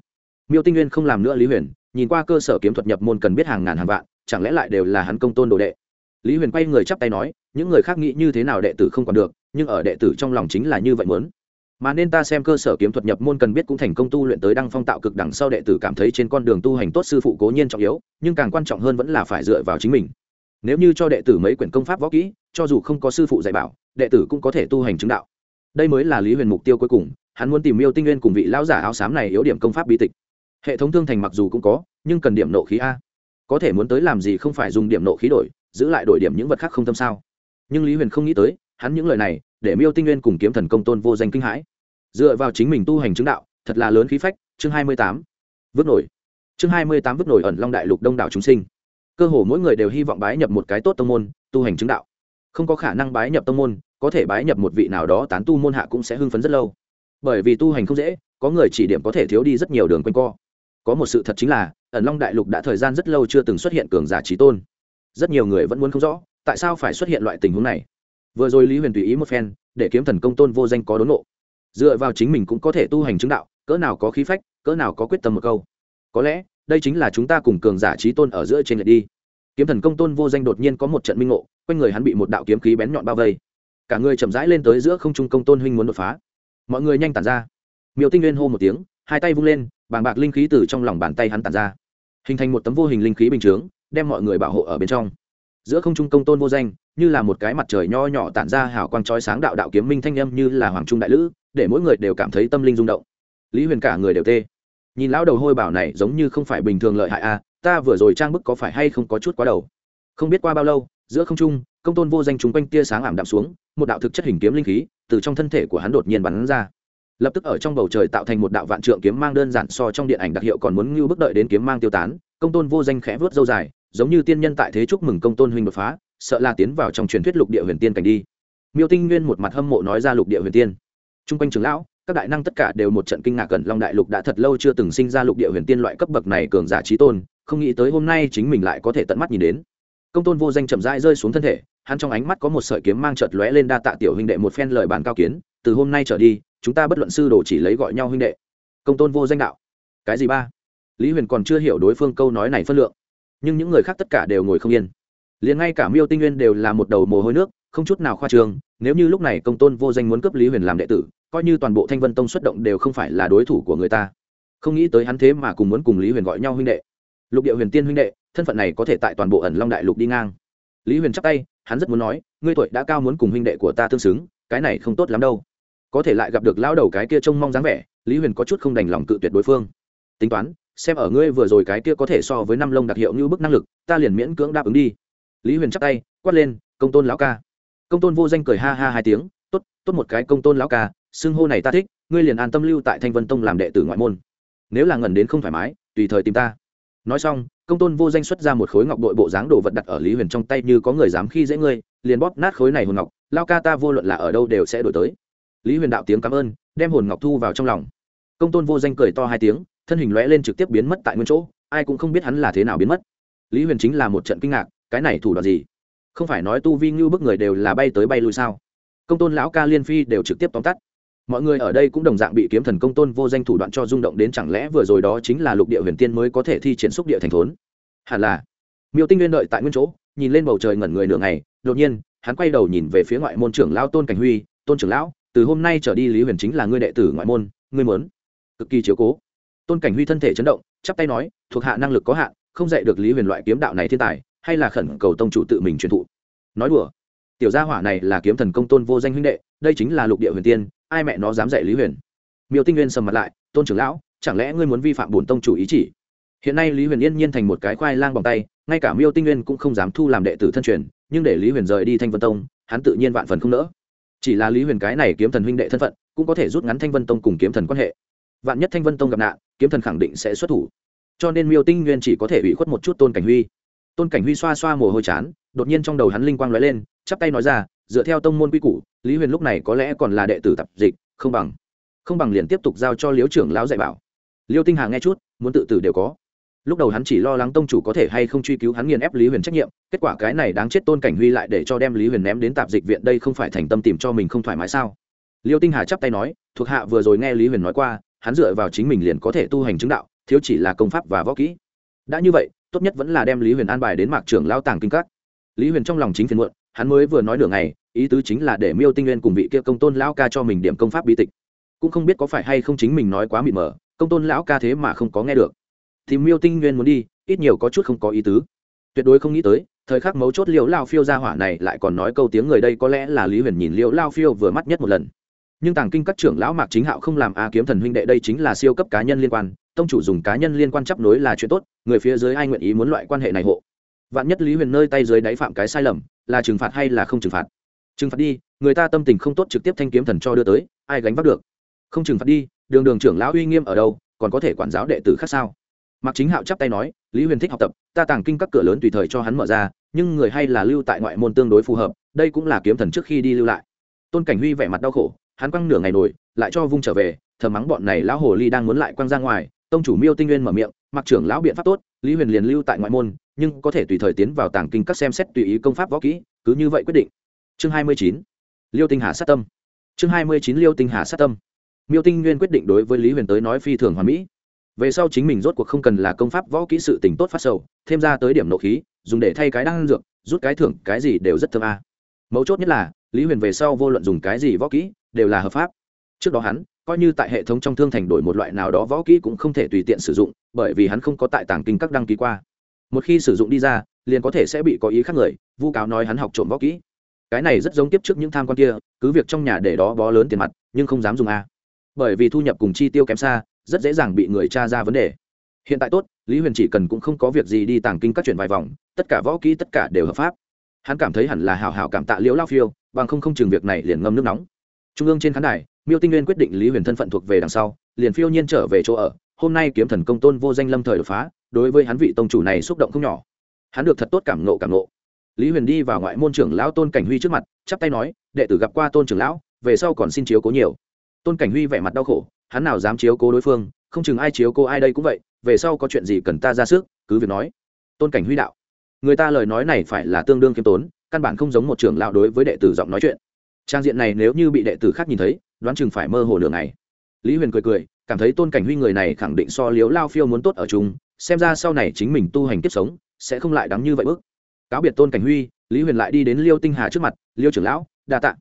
Miêu tinh nguyên không làm nữa lý huyền, nhìn qua cơ sở kiếm thuật nhập môn cần biết hàng ngàn hàng vạn, chẳng lẽ lại đều là hắn công tôn đồ đệ? Lý huyền quay người chắp tay nói, những người khác nghĩ như thế nào đệ tử không còn được, nhưng ở đệ tử trong lòng chính là như vậy muốn. Mà nên ta xem cơ sở kiếm thuật nhập môn cần biết cũng thành công tu luyện tới đăng phong tạo cực đằng sau đệ tử cảm thấy trên con đường tu hành tốt sư phụ cố nhiên trọng yếu, nhưng càng quan trọng hơn vẫn là phải dựa vào chính mình. Nếu như cho đệ tử mấy quyển công pháp võ kỹ, cho dù không có sư phụ dạy bảo, đệ tử cũng có thể tu hành chứng đạo đây mới là lý huyền mục tiêu cuối cùng, hắn muốn tìm miêu tinh nguyên cùng vị lão giả áo xám này yếu điểm công pháp bí tịch. Hệ thống thương thành mặc dù cũng có, nhưng cần điểm nộ khí a. Có thể muốn tới làm gì không phải dùng điểm nộ khí đổi, giữ lại đổi điểm những vật khác không tâm sao. Nhưng lý huyền không nghĩ tới, hắn những lời này, để miêu tinh nguyên cùng kiếm thần công tôn vô danh kinh hãi. Dựa vào chính mình tu hành chứng đạo, thật là lớn khí phách, chương hai mươi tám. Vứt nổi. Chương hai mươi tám vứt nổi ẩn long đại lục đông đảo chúng sinh. Cơ hồ mỗi người đều hy vọng bái nhập một cái tốt tông môn, tu hành chứng đạo. Không có khả năng bái nhập tông môn có thể bái nhập một vị nào đó tán tu môn hạ cũng sẽ hưng phấn rất lâu. Bởi vì tu hành không dễ, có người chỉ điểm có thể thiếu đi rất nhiều đường quanh co. Có một sự thật chính là, ẩn long đại lục đã thời gian rất lâu chưa từng xuất hiện cường giả trí tôn. Rất nhiều người vẫn muốn không rõ, tại sao phải xuất hiện loại tình huống này. Vừa rồi lý huyền tùy ý một phen, để kiếm thần công tôn vô danh có đốn nộ. Dựa vào chính mình cũng có thể tu hành chứng đạo, cỡ nào có khí phách, cỡ nào có quyết tâm một câu. Có lẽ, đây chính là chúng ta cùng cường giả trí tôn ở giữa trên lệ đi. Kiếm thần công tôn vô danh đột nhiên có một trận minh ngộ, quanh người hắn bị một đạo kiếm khí bén nhọn bao vây cả người chậm rãi lên tới giữa không trung công tôn huynh muốn đột phá. Mọi người nhanh tản ra. Miêu tinh nguyên hô một tiếng hai tay vung lên bàng bạc linh khí từ trong lòng bàn tay hắn tản ra. Hình thành một tấm vô hình linh khí bình chướng đem mọi người bảo hộ ở bên trong. Giữa không trung công tôn vô danh như là một cái mặt trời nho nhỏ tản ra hào quang trói sáng đạo đạo kiếm minh thanh âm như là hoàng trung đại lữ để mỗi người đều cảm thấy tâm linh rung động. Lý huyền cả người đều tê. Nhìn lão đầu hôi bảo này giống như không phải bình thường lợi hại a à, ta vừa rồi trang bức có phải hay không có chút quá đầu? Không biết qua bao lâu giữa không trung, công tôn vô danh chúng quanh tia sáng ảm đạm xuống, một đạo thực chất hình kiếm linh khí từ trong thân thể của hắn đột nhiên bắn ra. Lập tức ở trong bầu trời tạo thành một đạo vạn trượng kiếm mang đơn giản so trong điện ảnh đặc hiệu còn muốn ngưu bước đợi đến kiếm mang tiêu tán, công tôn vô danh khẽ vớt dâu dài, giống như tiên nhân tại thế chúc mừng công tôn huynh đột phá, sợ là tiến vào trong truyền thuyết lục địa huyền tiên cảnh đi. Miêu tinh nguyên một mặt hâm mộ nói ra lục địa huyền tiên. T r u n g quanh trường lão, các đại năng tất cả đều một trận kinh ngạc gần long đại lục đã thật lâu chưa từng sinh ra lục địa huyền tiên loại cấp bậc này cường giả trí tôn, không nghĩ tới hôm nay chính mình lại có thể tận mắt nhìn đến công tôn vô danh chậm rãi rơi xuống thân thể, hắn trong ánh mắt có một sợi kiếm mang chợt lóe lên đa tạ tiểu huynh đệ một phen lời bàn cao kiến, từ hôm nay trở đi, chúng ta bất luận sư đồ chỉ lấy gọi nhau huynh đệ. Công tôn vô danh đạo. Cái gì ba? Lý huyền còn chưa hiểu đối phương câu nói này phân lượng, nhưng những người khác tất cả đều ngồi không yên. Liền ngay cả miêu tinh nguyên đều là một đầu mồ hôi nước, không chút nào khoa trương, nếu như lúc này công tôn vô danh muốn cấp lý huyền làm đệ tử, coi như toàn bộ thanh vân tông xuất động đều không phải là đối thủ của người ta. Không nghĩ tới hắn thế mà cùng muốn cùng lý huyền gọi nhau huynh đệ. Lục địa huyền tiên huynh đệ thân phận này có thể tại toàn bộ ẩn long đại lục đi ngang lý huyền chắp tay hắn rất muốn nói ngươi tuổi đã cao muốn cùng huynh đệ của ta tương xứng cái này không tốt lắm đâu có thể lại gặp được lão đầu cái kia trông mong dáng vẻ lý huyền có chút không đành lòng cự tuyệt đối phương tính toán xem ở ngươi vừa rồi cái kia có thể so với năm lông đặc hiệu như bức năng lực ta liền miễn cưỡng đáp ứng đi lý huyền chắc tay quát lên công tôn lão ca công tôn vô danh cười ha ha hai tiếng t ố t tốt một cái công tôn lão ca xưng hô này ta thích ngươi liền an tâm lưu tại thanh vân tông làm đệ tử ngoại môn nếu là ngẩn đến không thoải mái tùy thời tìm ta nói xong công tôn vô danh xuất ra một khối ngọc đội bộ dáng đồ vật đặt ở lý huyền trong tay như có người dám khi dễ ngươi, liền bóp nát khối này hồn ngọc, lao ca ta vô luận là ở đâu đều sẽ đổi tới. Lý huyền đạo tiếng cảm ơn, đem hồn ngọc thu vào trong lòng. Công tôn vô danh cười to hai tiếng, thân hình lóe lên trực tiếp biến mất tại nguyên chỗ, ai cũng không biết hắn là thế nào biến mất. Lý huyền chính là một trận kinh ngạc, cái này thủ đoạn gì? Không phải nói tu vi như bức người đều là bay tới bay lui sao? Công tôn lão ca liên phi đều trực tiếp tóm tắt mọi người ở đây cũng đồng dạng bị kiếm thần công tôn vô danh thủ đoạn cho rung động đến chẳng lẽ vừa rồi đó chính là lục địa huyền tiên mới có thể thi triển xúc địa thành thốn? Hẳn là. Miêu tinh nguyên đợi tại nguyên chỗ, nhìn lên bầu trời ngẩn người nửa ngày, đột nhiên, hắn quay đầu nhìn về phía ngoại môn trưởng lão tôn cảnh huy, tôn trưởng lão, từ hôm nay trở đi lý huyền chính là ngươi đệ tử ngoại môn, ngươi muốn? Cực kỳ chiếu cố. Tôn cảnh huy thân thể chấn động, chắp tay nói, thuộc hạ năng lực có hạn, không dạy được lý huyền loại kiếm đạo này thiên tài, hay là khẩn cầu tông chủ tự mình truyền thụ. Nói đùa. Tiểu gia hỏa này là kiếm thần công tôn vô danh huynh đệ, đây chính là lục địa huyền tiên ai mẹ nó dám dạy lý huyền miêu tinh nguyên sầm mặt lại tôn trưởng lão chẳng lẽ ngươi muốn vi phạm bổn tông chủ ý chỉ hiện nay lý huyền yên nhiên thành một cái khoai lang bằng tay ngay cả miêu tinh nguyên cũng không dám thu làm đệ tử thân truyền nhưng để lý huyền rời đi thanh vân tông hắn tự nhiên vạn phần không nỡ chỉ là lý huyền cái này kiếm thần huynh đệ thân phận cũng có thể rút ngắn thanh vân tông cùng kiếm thần quan hệ vạn nhất thanh vân tông gặp nạn kiếm thần khẳng định sẽ xuất thủ cho nên miêu tinh nguyên chỉ có thể ủy khuất một chút tôn cảnh huy tôn cảnh huy xoa xoa mồ hôi chán đột nhiên trong đầu hắn linh quang lóe lên chắp tay nói ra dựa theo tông môn quy củ, lý huyền lúc này có lẽ còn là đệ tử tập dịch, không bằng không bằng liền tiếp tục giao cho liếu trưởng lão dạy bảo. Liêu tinh hà nghe chút, muốn tự tử đều có. Lúc đầu hắn chỉ lo lắng tông chủ có thể hay không truy cứu hắn nghiền ép lý huyền trách nhiệm, kết quả cái này đáng chết tôn cảnh huy lại để cho đem lý huyền ném đến tạp dịch viện đây không phải thành tâm tìm cho mình không thoải mái sao? Liêu tinh hà chắp tay nói, thuộc hạ vừa rồi nghe lý huyền nói qua, hắn dựa vào chính mình liền có thể tu hành chứng đạo, thiếu chỉ là công pháp và võ kỹ. Đã như vậy, tốt nhất vẫn là đem lý huyền an bài đến mạc trưởng lao tàng kinh các. Lý huyền trong lòng chính phiền muộn, hắn mới vừa nói nửa ngày ý tứ chính là để miêu tinh nguyên cùng vị kia công tôn lão ca cho mình điểm công pháp bi tịch. Cũng không biết có phải hay không chính mình nói quá mịt mờ, công tôn lão ca thế mà không có nghe được. Thì miêu tinh nguyên muốn đi, ít nhiều có chút không có ý tứ. Tuyệt đối không nghĩ tới, thời khắc mấu chốt liễu lao phiêu ra hỏa này lại còn nói câu tiếng người đây có lẽ là lý huyền nhìn liễu lao phiêu vừa mắt nhất một lần. Nhưng tàng kinh các trưởng lão mạc chính hạo không làm a kiếm thần huynh đệ, đây chính là siêu cấp cá nhân liên quan, tông chủ dùng cá nhân liên quan chấp nối là chuyện tốt, người phía dưới ai nguyện ý muốn loại quan hệ này hộ. Vạn nhất lý huyền nơi tay dưới đáy phạm cái sai lầm, là trừng phạt hay là không trừng phạt? Trừng phạt đi, người ta tâm tình không tốt trực tiếp thanh kiếm thần cho đưa tới, ai gánh vác được? Không trừng phạt đi, đường đường trưởng lão uy nghiêm ở đâu, còn có thể quản giáo đệ tử khác sao? Mạc chính hạo chắp tay nói, lý huyền thích học tập, ta tàng kinh các cửa lớn tùy thời cho hắn mở ra, nhưng người hay là lưu tại ngoại môn tương đối phù hợp, đây cũng là kiếm thần trước khi đi lưu lại. Tôn cảnh huy vẻ mặt đau khổ, hắn quăng nửa ngày nổi, lại cho vung trở về thờ mắng bọn này lão hồ ly đang muốn lại quăng ra ngoài, tông chủ miêu tinh nguyên mở miệng mặc trưởng lão biện pháp tốt, lý huyền liền lưu tại ngoại môn, nhưng có thể tùy thời tiến vào tàng kinh các xem xét tùy ý công pháp võ kỹ, cứ như vậy quyết định chương hai mươi chín. Liêu tinh hà sát tâm. Chương hai mươi chín liêu tinh hà sát tâm. Miêu tinh nguyên quyết định đối với lý huyền tới nói phi thường hoàn mỹ. Về sau chính mình rốt cuộc không cần là công pháp, võ kỹ sự tình tốt phát sầu, thêm ra tới điểm nộ khí, dùng để thay cái đang dược, rút cái thưởng, cái gì đều rất thơm a. Mấu chốt nhất là, lý huyền về sau vô luận dùng cái gì võ kỹ, đều là hợp pháp. Trước đó hắn, coi như tại hệ thống trong thương thành đổi một loại nào đó võ kỹ cũng không thể tùy tiện sử dụng, bởi vì hắn không có tại tàng kinh các đăng ký qua. Một khi sử dụng đi ra, liền có thể sẽ bị có ý khác người, vu cáo nói hắn học trộm võ kỹ cái này rất giống tiếp trước những tham quan kia, cứ việc trong nhà để đó bó lớn tiền mặt, nhưng không dám dùng a. Bởi vì thu nhập cùng chi tiêu kém xa, rất dễ dàng bị người cha ra vấn đề. Hiện tại tốt, lý huyền chỉ cần cũng không có việc gì đi tàng kinh các chuyện vài vòng, tất cả võ kỹ tất cả đều hợp pháp. Hắn cảm thấy hẳn là hào hào cảm tạ liễu lao phiêu, bằng không không chừng việc này liền ngâm nước nóng. Trung ương trên khán đài, miêu tinh nguyên quyết định lý huyền thân phận thuộc về đằng sau, liền phiêu nhiên trở về chỗ ở. Hôm nay kiếm thần công tôn vô danh lâm thời đột phá, đối với hắn vị tông chủ này xúc động không nhỏ. Hắn được thật tốt cảm nộ cảm nộ lý huyền đi vào ngoại môn trưởng lão tôn cảnh huy trước mặt, chắp tay nói, đệ tử gặp qua tôn trưởng lão, về sau còn xin chiếu cố nhiều. Tôn cảnh huy vẻ mặt đau khổ, hắn nào dám chiếu cố đối phương, không chừng ai chiếu cố ai đây cũng vậy, về sau có chuyện gì cần ta ra sức, cứ việc nói. Tôn cảnh huy đạo, người ta lời nói này phải là tương đương kiêm tốn, căn bản không giống một trưởng lão đối với đệ tử giọng nói chuyện. Trang diện này nếu như bị đệ tử khác nhìn thấy, đoán chừng phải mơ hồ nửa ngày. Lý huyền cười cười, cảm thấy tôn cảnh huy người này khẳng định so liếu lao phiêu muốn tốt ở chung, xem ra sau này chính mình tu hành kiếp sống, sẽ không lại đắng như vậy bước cáo biệt tôn cảnh huy, lý huyền lại đi đến liêu tinh hà trước mặt, liêu trưởng lão, đa t ạ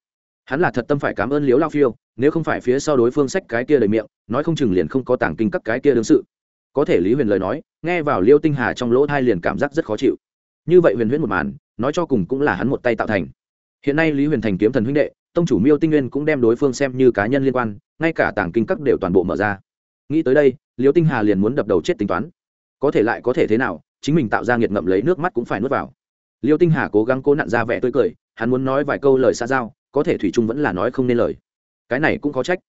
hắn là thật tâm phải cảm ơn liếu lao phiêu, nếu không phải phía sau đối phương sách cái kia đầy miệng, nói không chừng liền không có tảng kinh các cái kia đương sự. Có thể lý huyền lời nói, nghe vào liêu tinh hà trong lỗ thai liền cảm giác rất khó chịu. Như vậy huyền huyễn một màn, nói cho cùng cũng là hắn một tay tạo thành. Hiện nay lý huyền thành kiếm thần huynh đệ, tông chủ miêu tinh nguyên cũng đem đối phương xem như cá nhân liên quan, ngay cả tảng kinh các đều toàn bộ mở ra. Nghĩ tới đây, liêu tinh hà liền muốn đập đầu chết tính toán. Có thể lại có thể thế nào, chính mình tạo ra nghiệt ngậm lấy nước mắt cũng phải nuốt vào liêu tinh hà cố gắng cố nặn ra vẻ tươi cười, hắn muốn nói vài câu lời xa giao, có thể thủy trung vẫn là nói không nên lời. Cái này cũng có trách.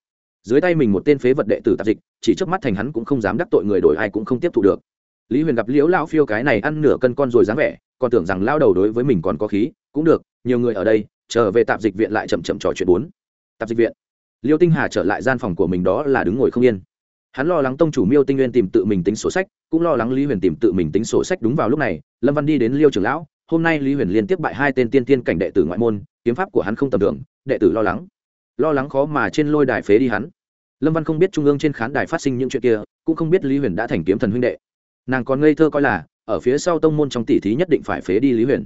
Dưới tay mình một tên phế vật đệ tử tạp dịch, chỉ trước mắt thành hắn cũng không dám đắc tội người đổi ai cũng không tiếp thu được. Lý huyền gặp liễu lao phiêu cái này ăn nửa cân con rồi dáng vẻ, còn tưởng rằng lao đầu đối với mình còn có khí, cũng được, nhiều người ở đây, trở về tạp dịch viện lại chậm chậm trò chuyện bốn. Tạp dịch viện. Liêu tinh hà trở lại gian phòng của mình đó là đứng ngồi không yên. Hắn lo lắng tông chủ miêu tinh nguyên tìm tự mình tính sổ sách, cũng lo lắng lý huyền tìm tự mình tính sổ sách đúng vào lúc này, lâm văn đi đến liêu trưởng lão hôm nay lý huyền liên tiếp bại hai tên tiên tiên cảnh đệ tử ngoại môn, kiếm pháp của hắn không tầm thường, đệ tử lo lắng. Lo lắng khó mà trên lôi đài phế đi hắn. Lâm văn không biết trung ương trên khán đài phát sinh những chuyện kia, cũng không biết lý huyền đã thành kiếm thần huynh đệ. Nàng còn ngây thơ coi là, ở phía sau tông môn trong tỷ thí nhất định phải phế đi lý huyền.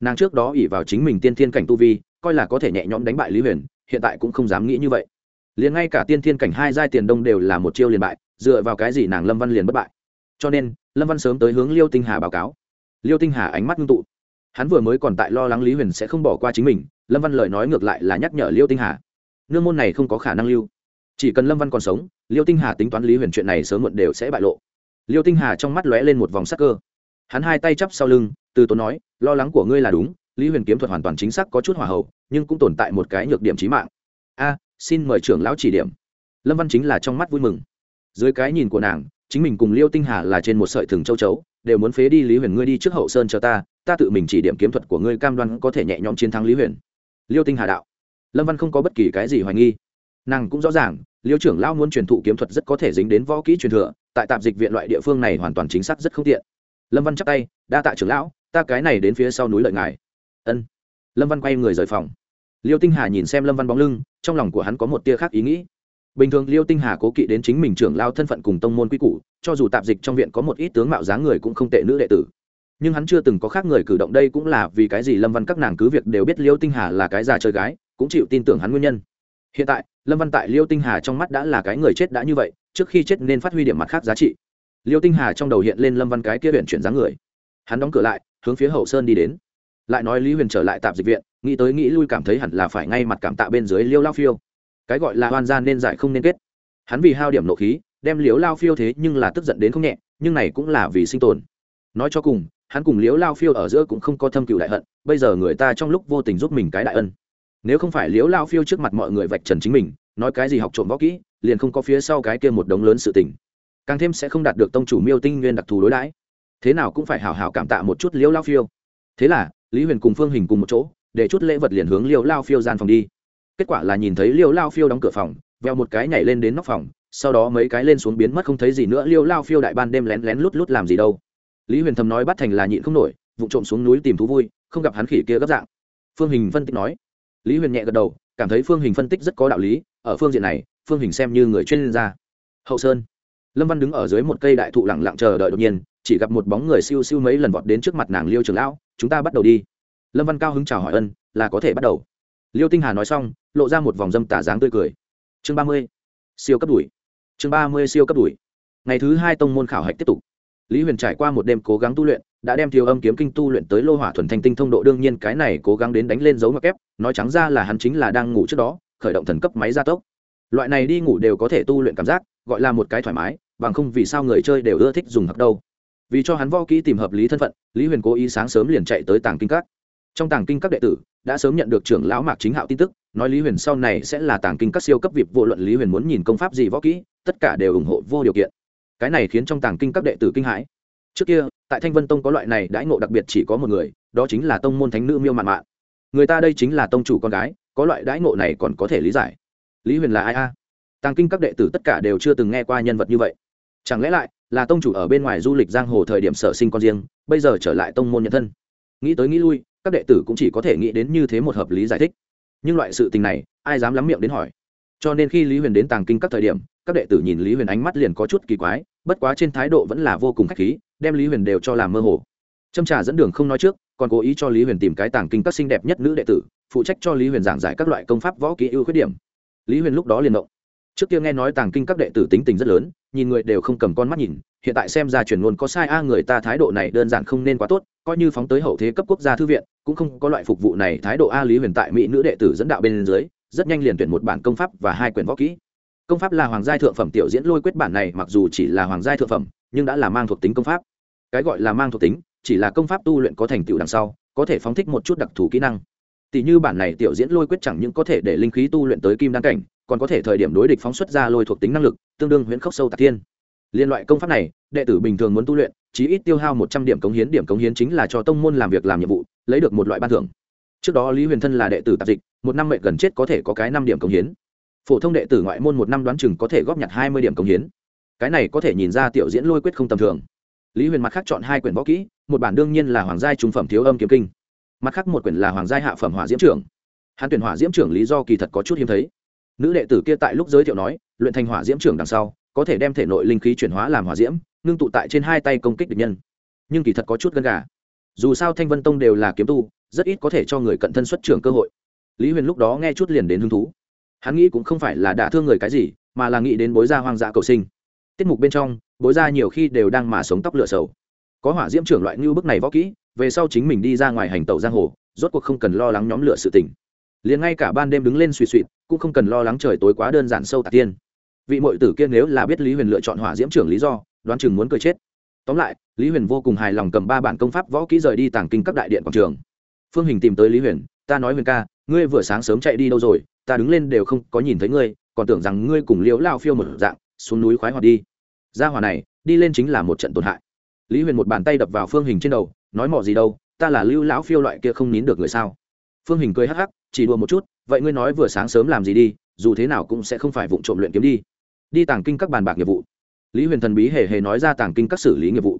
Nàng trước đó ỉ vào chính mình tiên thiên cảnh tu vi, coi là có thể nhẹ nhõm đánh bại lý huyền, hiện tại cũng không dám nghĩ như vậy. Liền ngay cả tiên thiên cảnh hai giai tiền đông đều là một chiêu liền bại, dựa vào cái gì nàng lâm văn liền bất bại? Cho nên, lâm văn sớm tới hướng liêu tinh hà báo cáo. Liêu tinh hà ánh mắt ngưng tụ hắn vừa mới còn tại lo lắng lý huyền sẽ không bỏ qua chính mình, lâm văn lời nói ngược lại là nhắc nhở liêu tinh hà. Nương môn này không có khả năng lưu. Chỉ cần lâm văn còn sống, liêu tinh hà tính toán lý huyền chuyện này sớm muộn đều sẽ bại lộ. Liêu tinh hà trong mắt lóe lên một vòng sắc cơ. Hắn hai tay chắp sau lưng, từ tốn nói, lo lắng của ngươi là đúng, lý huyền kiếm thuật hoàn toàn chính xác có chút hỏa hậu, nhưng cũng tồn tại một cái nhược điểm trí mạng. A, xin mời trưởng lão chỉ điểm. Lâm văn chính là trong mắt vui mừng. Dưới cái nhìn của nàng, chính mình cùng liêu tinh hà là trên một sợi thừng châu chấu, đều muốn phế đi lý huyền ngươi đi trước hậu sơn cho ta ta tự mình chỉ điểm kiếm thuật của ngươi cam đoan có thể nhẹ nhõm chiến thắng lý huyền liêu tinh hà đạo lâm văn không có bất kỳ cái gì hoài nghi nàng cũng rõ ràng liêu trưởng lão muốn truyền thụ kiếm thuật rất có thể dính đến võ kỹ truyền thừa tại tạp dịch viện loại địa phương này hoàn toàn chính xác rất không tiện lâm văn chắp tay đa tạ trưởng lão ta cái này đến phía sau núi lợi ngài ân lâm văn quay người rời phòng liêu tinh hà nhìn xem lâm văn bóng lưng trong lòng của hắn có một tia khác ý nghĩ bình thường liêu tinh hà cố kỵ đến chính mình trưởng lao thân phận cùng tông môn quy củ cho dù tạp dịch trong viện có một ít tướng mạo dáng người cũng không tệ nữ đệ tử nhưng hắn chưa từng có khác người cử động đây cũng là vì cái gì lâm văn các nàng cứ việc đều biết liêu tinh hà là cái già chơi gái, cũng chịu tin tưởng hắn nguyên nhân. Hiện tại, lâm văn tại liêu tinh hà trong mắt đã là cái người chết đã như vậy, trước khi chết nên phát huy điểm mặt khác giá trị. Liêu tinh hà trong đầu hiện lên lâm văn cái kia huyện chuyển dáng người. Hắn đóng cửa lại, hướng phía hậu sơn đi đến. Lại nói lý huyền trở lại tạp dịch viện, nghĩ tới nghĩ lui cảm thấy hẳn là phải ngay mặt cảm tạ bên dưới liêu lao phiêu. Cái gọi là hoan gia nên giải không nên kết. Hắn vì hao điểm nộ khí, đem liếu lao phiêu thế nhưng là tức giận đến không nhẹ, nhưng này cũng là vì sinh tồn. Nói cho cùng hắn cùng liễu lao phiêu ở giữa cũng không có thâm cựu đại hận, bây giờ người ta trong lúc vô tình giúp mình cái đại ân. Nếu không phải liễu lao phiêu trước mặt mọi người vạch trần chính mình, nói cái gì học trộm võ kỹ, liền không có phía sau cái kia một đống lớn sự tình. Càng thêm sẽ không đạt được tông chủ miêu tinh nguyên đặc thù đối đãi. Thế nào cũng phải hào hào cảm tạ một chút liễu lao phiêu. Thế là, lý huyền cùng phương hình cùng một chỗ, để chút lễ vật liền hướng liễu lao phiêu gian phòng đi. Kết quả là nhìn thấy liễu lao phiêu đóng cửa phòng, veo một cái nhảy lên đến nóc phòng, sau đó mấy cái lên xuống biến mất không thấy gì nữa, liễu lao phiêu đại ban đêm lén lén lút lút làm gì đâu lý huyền thầm nói bắt thành là nhịn không nổi vụ trộm xuống núi tìm thú vui, không gặp hắn khỉ kia gấp dạng. Phương hình phân tích nói. Lý huyền nhẹ gật đầu, cảm thấy phương hình phân tích rất có đạo lý, ở phương diện này, phương hình xem như người chuyên gia. Hậu sơn. Lâm văn đứng ở dưới một cây đại thụ lẳng lặng chờ đợi đột nhiên, chỉ gặp một bóng người siêu siêu mấy lần vọt đến trước mặt nàng liêu trường lão, chúng ta bắt đầu đi. Lâm văn cao hứng chào hỏi ân, là có thể bắt đầu. Liêu tinh hà nói xong, lộ ra một vòng dâm tả dáng tươi cười. Chương ba mươi, siêu cấp đuổi. Chương ba mươi, siêu cấp đuổi. Ngày thứ hai tông môn khảo hạch tiếp tục lý huyền trải qua một đêm cố gắng tu luyện, đã đem thiếu âm kiếm kinh tu luyện tới lô hỏa thuần thanh tinh thông độ, đương nhiên cái này cố gắng đến đánh lên dấu mặc ép nói trắng ra là hắn chính là đang ngủ trước đó, khởi động thần cấp máy gia tốc. Loại này đi ngủ đều có thể tu luyện cảm giác, gọi là một cái thoải mái, bằng không vì sao người chơi đều ưa thích dùng hặc đâu. Vì cho hắn vo kỹ tìm hợp lý thân phận, lý huyền cố ý sáng sớm liền chạy tới tàng kinh các. Trong tàng kinh các đệ tử, đã sớm nhận được trưởng lão mạc chính hạo tin tức, nói lý huyền sau này sẽ là tàng kinh các siêu cấp việc vô luận lý huyền muốn nhìn công pháp gì võ kỹ, tất cả đều ủng hộ vô điều kiện cái này khiến trong tàng kinh các đệ tử kinh hãi. Trước kia, tại thanh vân tông có loại này đãi ngộ đặc biệt chỉ có một người, đó chính là tông môn thánh nữ miêu mạn mạn. Người ta đây chính là tông chủ con gái, có loại đãi ngộ này còn có thể lý giải. Lý huyền là ai a? Tàng kinh các đệ tử tất cả đều chưa từng nghe qua nhân vật như vậy. Chẳng lẽ lại là tông chủ ở bên ngoài du lịch giang hồ thời điểm sở sinh con riêng, bây giờ trở lại tông môn nhân thân? Nghĩ tới nghĩ lui, các đệ tử cũng chỉ có thể nghĩ đến như thế một hợp lý giải thích. Nhưng loại sự tình này, ai dám lắm miệng đến hỏi? Cho nên khi lý huyền đến tàng kinh các thời điểm, các đệ tử nhìn lý huyền ánh mắt liền có chút kỳ quái bất quá trên thái độ vẫn là vô cùng khách khí, đem lý huyền đều cho làm mơ hồ. Châm trà dẫn đường không nói trước, còn cố ý cho lý huyền tìm cái tàng kinh các xinh đẹp nhất nữ đệ tử, phụ trách cho lý huyền giảng giải các loại công pháp võ kỹ ưu khuyết điểm. Lý huyền lúc đó liền động. Trước kia nghe nói tàng kinh các đệ tử tính tình rất lớn, nhìn người đều không cầm con mắt nhìn, hiện tại xem ra truyền luôn có sai a, người ta thái độ này đơn giản không nên quá tốt, coi như phóng tới hậu thế cấp quốc gia thư viện, cũng không có loại phục vụ này thái độ a, lý huyền tại mỹ nữ đệ tử dẫn đạo bên dưới, rất nhanh liền tuyển một bản công pháp và hai quyển võ kỹ công pháp là hoàng gia thượng phẩm tiểu diễn lôi quyết bản này, mặc dù chỉ là hoàng gia thượng phẩm, nhưng đã là mang thuộc tính công pháp. Cái gọi là mang thuộc tính, chỉ là công pháp tu luyện có thành tựu đằng sau, có thể phóng thích một chút đặc thù kỹ năng. Tỷ như bản này tiểu diễn lôi quyết chẳng những có thể để linh khí tu luyện tới kim đăng cảnh, còn có thể thời điểm đối địch phóng xuất ra lôi thuộc tính năng lực, tương đương huyễn khốc sâu tạc thiên. Liên loại công pháp này, đệ tử bình thường muốn tu luyện, chí ít tiêu hao một trăm điểm cống hiến, điểm cống hiến chính là cho tông môn làm việc làm nhiệm vụ, lấy được một loại ban thưởng. Trước đó lý huyền thân là đệ tử tạp dịch, một năm mệnh gần chết có thể có cái năm điểm cống hiến phổ thông đệ tử ngoại môn một năm đoán chừng có thể góp nhặt hai mươi điểm công hiến. Cái này có thể nhìn ra tiểu diễn lôi quyết không tầm thường. Lý huyền mặt khác chọn hai quyển võ kỹ, một bản đương nhiên là hoàng gia trung phẩm thiếu âm kiếm kinh. Mặt khác một quyển là hoàng gia hạ phẩm hỏa diễm trưởng. Hàn tuyển hỏa diễm trưởng lý do kỳ thật có chút hiếm thấy. Nữ đệ tử kia tại lúc giới thiệu nói, luyện thành hỏa diễm trưởng đằng sau, có thể đem thể nội linh khí chuyển hóa làm hỏa diễm, ngưng tụ tại trên hai tay công kích địch nhân. Nhưng kỳ thật có chút gân gà. Dù sao thanh vân tông đều là kiếm tu, rất ít có thể cho người cận thân xuất trưởng cơ hội. Lý huyền lúc đó nghe chút liền đến hứng thú hắn nghĩ cũng không phải là đả thương người cái gì, mà là nghĩ đến bối gia hoang dã cầu sinh. Tiết mục bên trong, bối gia nhiều khi đều đang mà sống tóc lửa sầu. Có hỏa diễm trưởng loại ngưu bức này võ kỹ, về sau chính mình đi ra ngoài hành tẩu giang hồ, rốt cuộc không cần lo lắng nhóm lửa sự tình. Liền ngay cả ban đêm đứng lên suy suy cũng không cần lo lắng trời tối quá đơn giản sâu tạc tiên. Vị mội tử kia nếu là biết lý huyền lựa chọn hỏa diễm trưởng lý do, đoán chừng muốn cười chết. Tóm lại, lý huyền vô cùng hài lòng cầm ba bản công pháp võ kỹ rời đi tàng kinh các đại điện quảng trường. Phương hình tìm tới lý huyền, ta nói huyền ca ngươi vừa sáng sớm chạy đi đâu rồi, ta đứng lên đều không có nhìn thấy ngươi, còn tưởng rằng ngươi cùng liễu lao phiêu một dạng, xuống núi khoái hoạt đi. Ra hòa này, đi lên chính là một trận tổn hại. Lý huyền một bàn tay đập vào phương hình trên đầu, nói mỏ gì đâu, ta là lưu lão phiêu loại kia không nín được người sao? Phương hình cười hắc hắc, chỉ đùa một chút, vậy ngươi nói vừa sáng sớm làm gì đi, dù thế nào cũng sẽ không phải vụ trộm luyện kiếm đi. Đi tàng kinh các bàn bạc nghiệp vụ. Lý huyền thần bí hề hề nói ra tàng kinh các xử lý nghiệp vụ.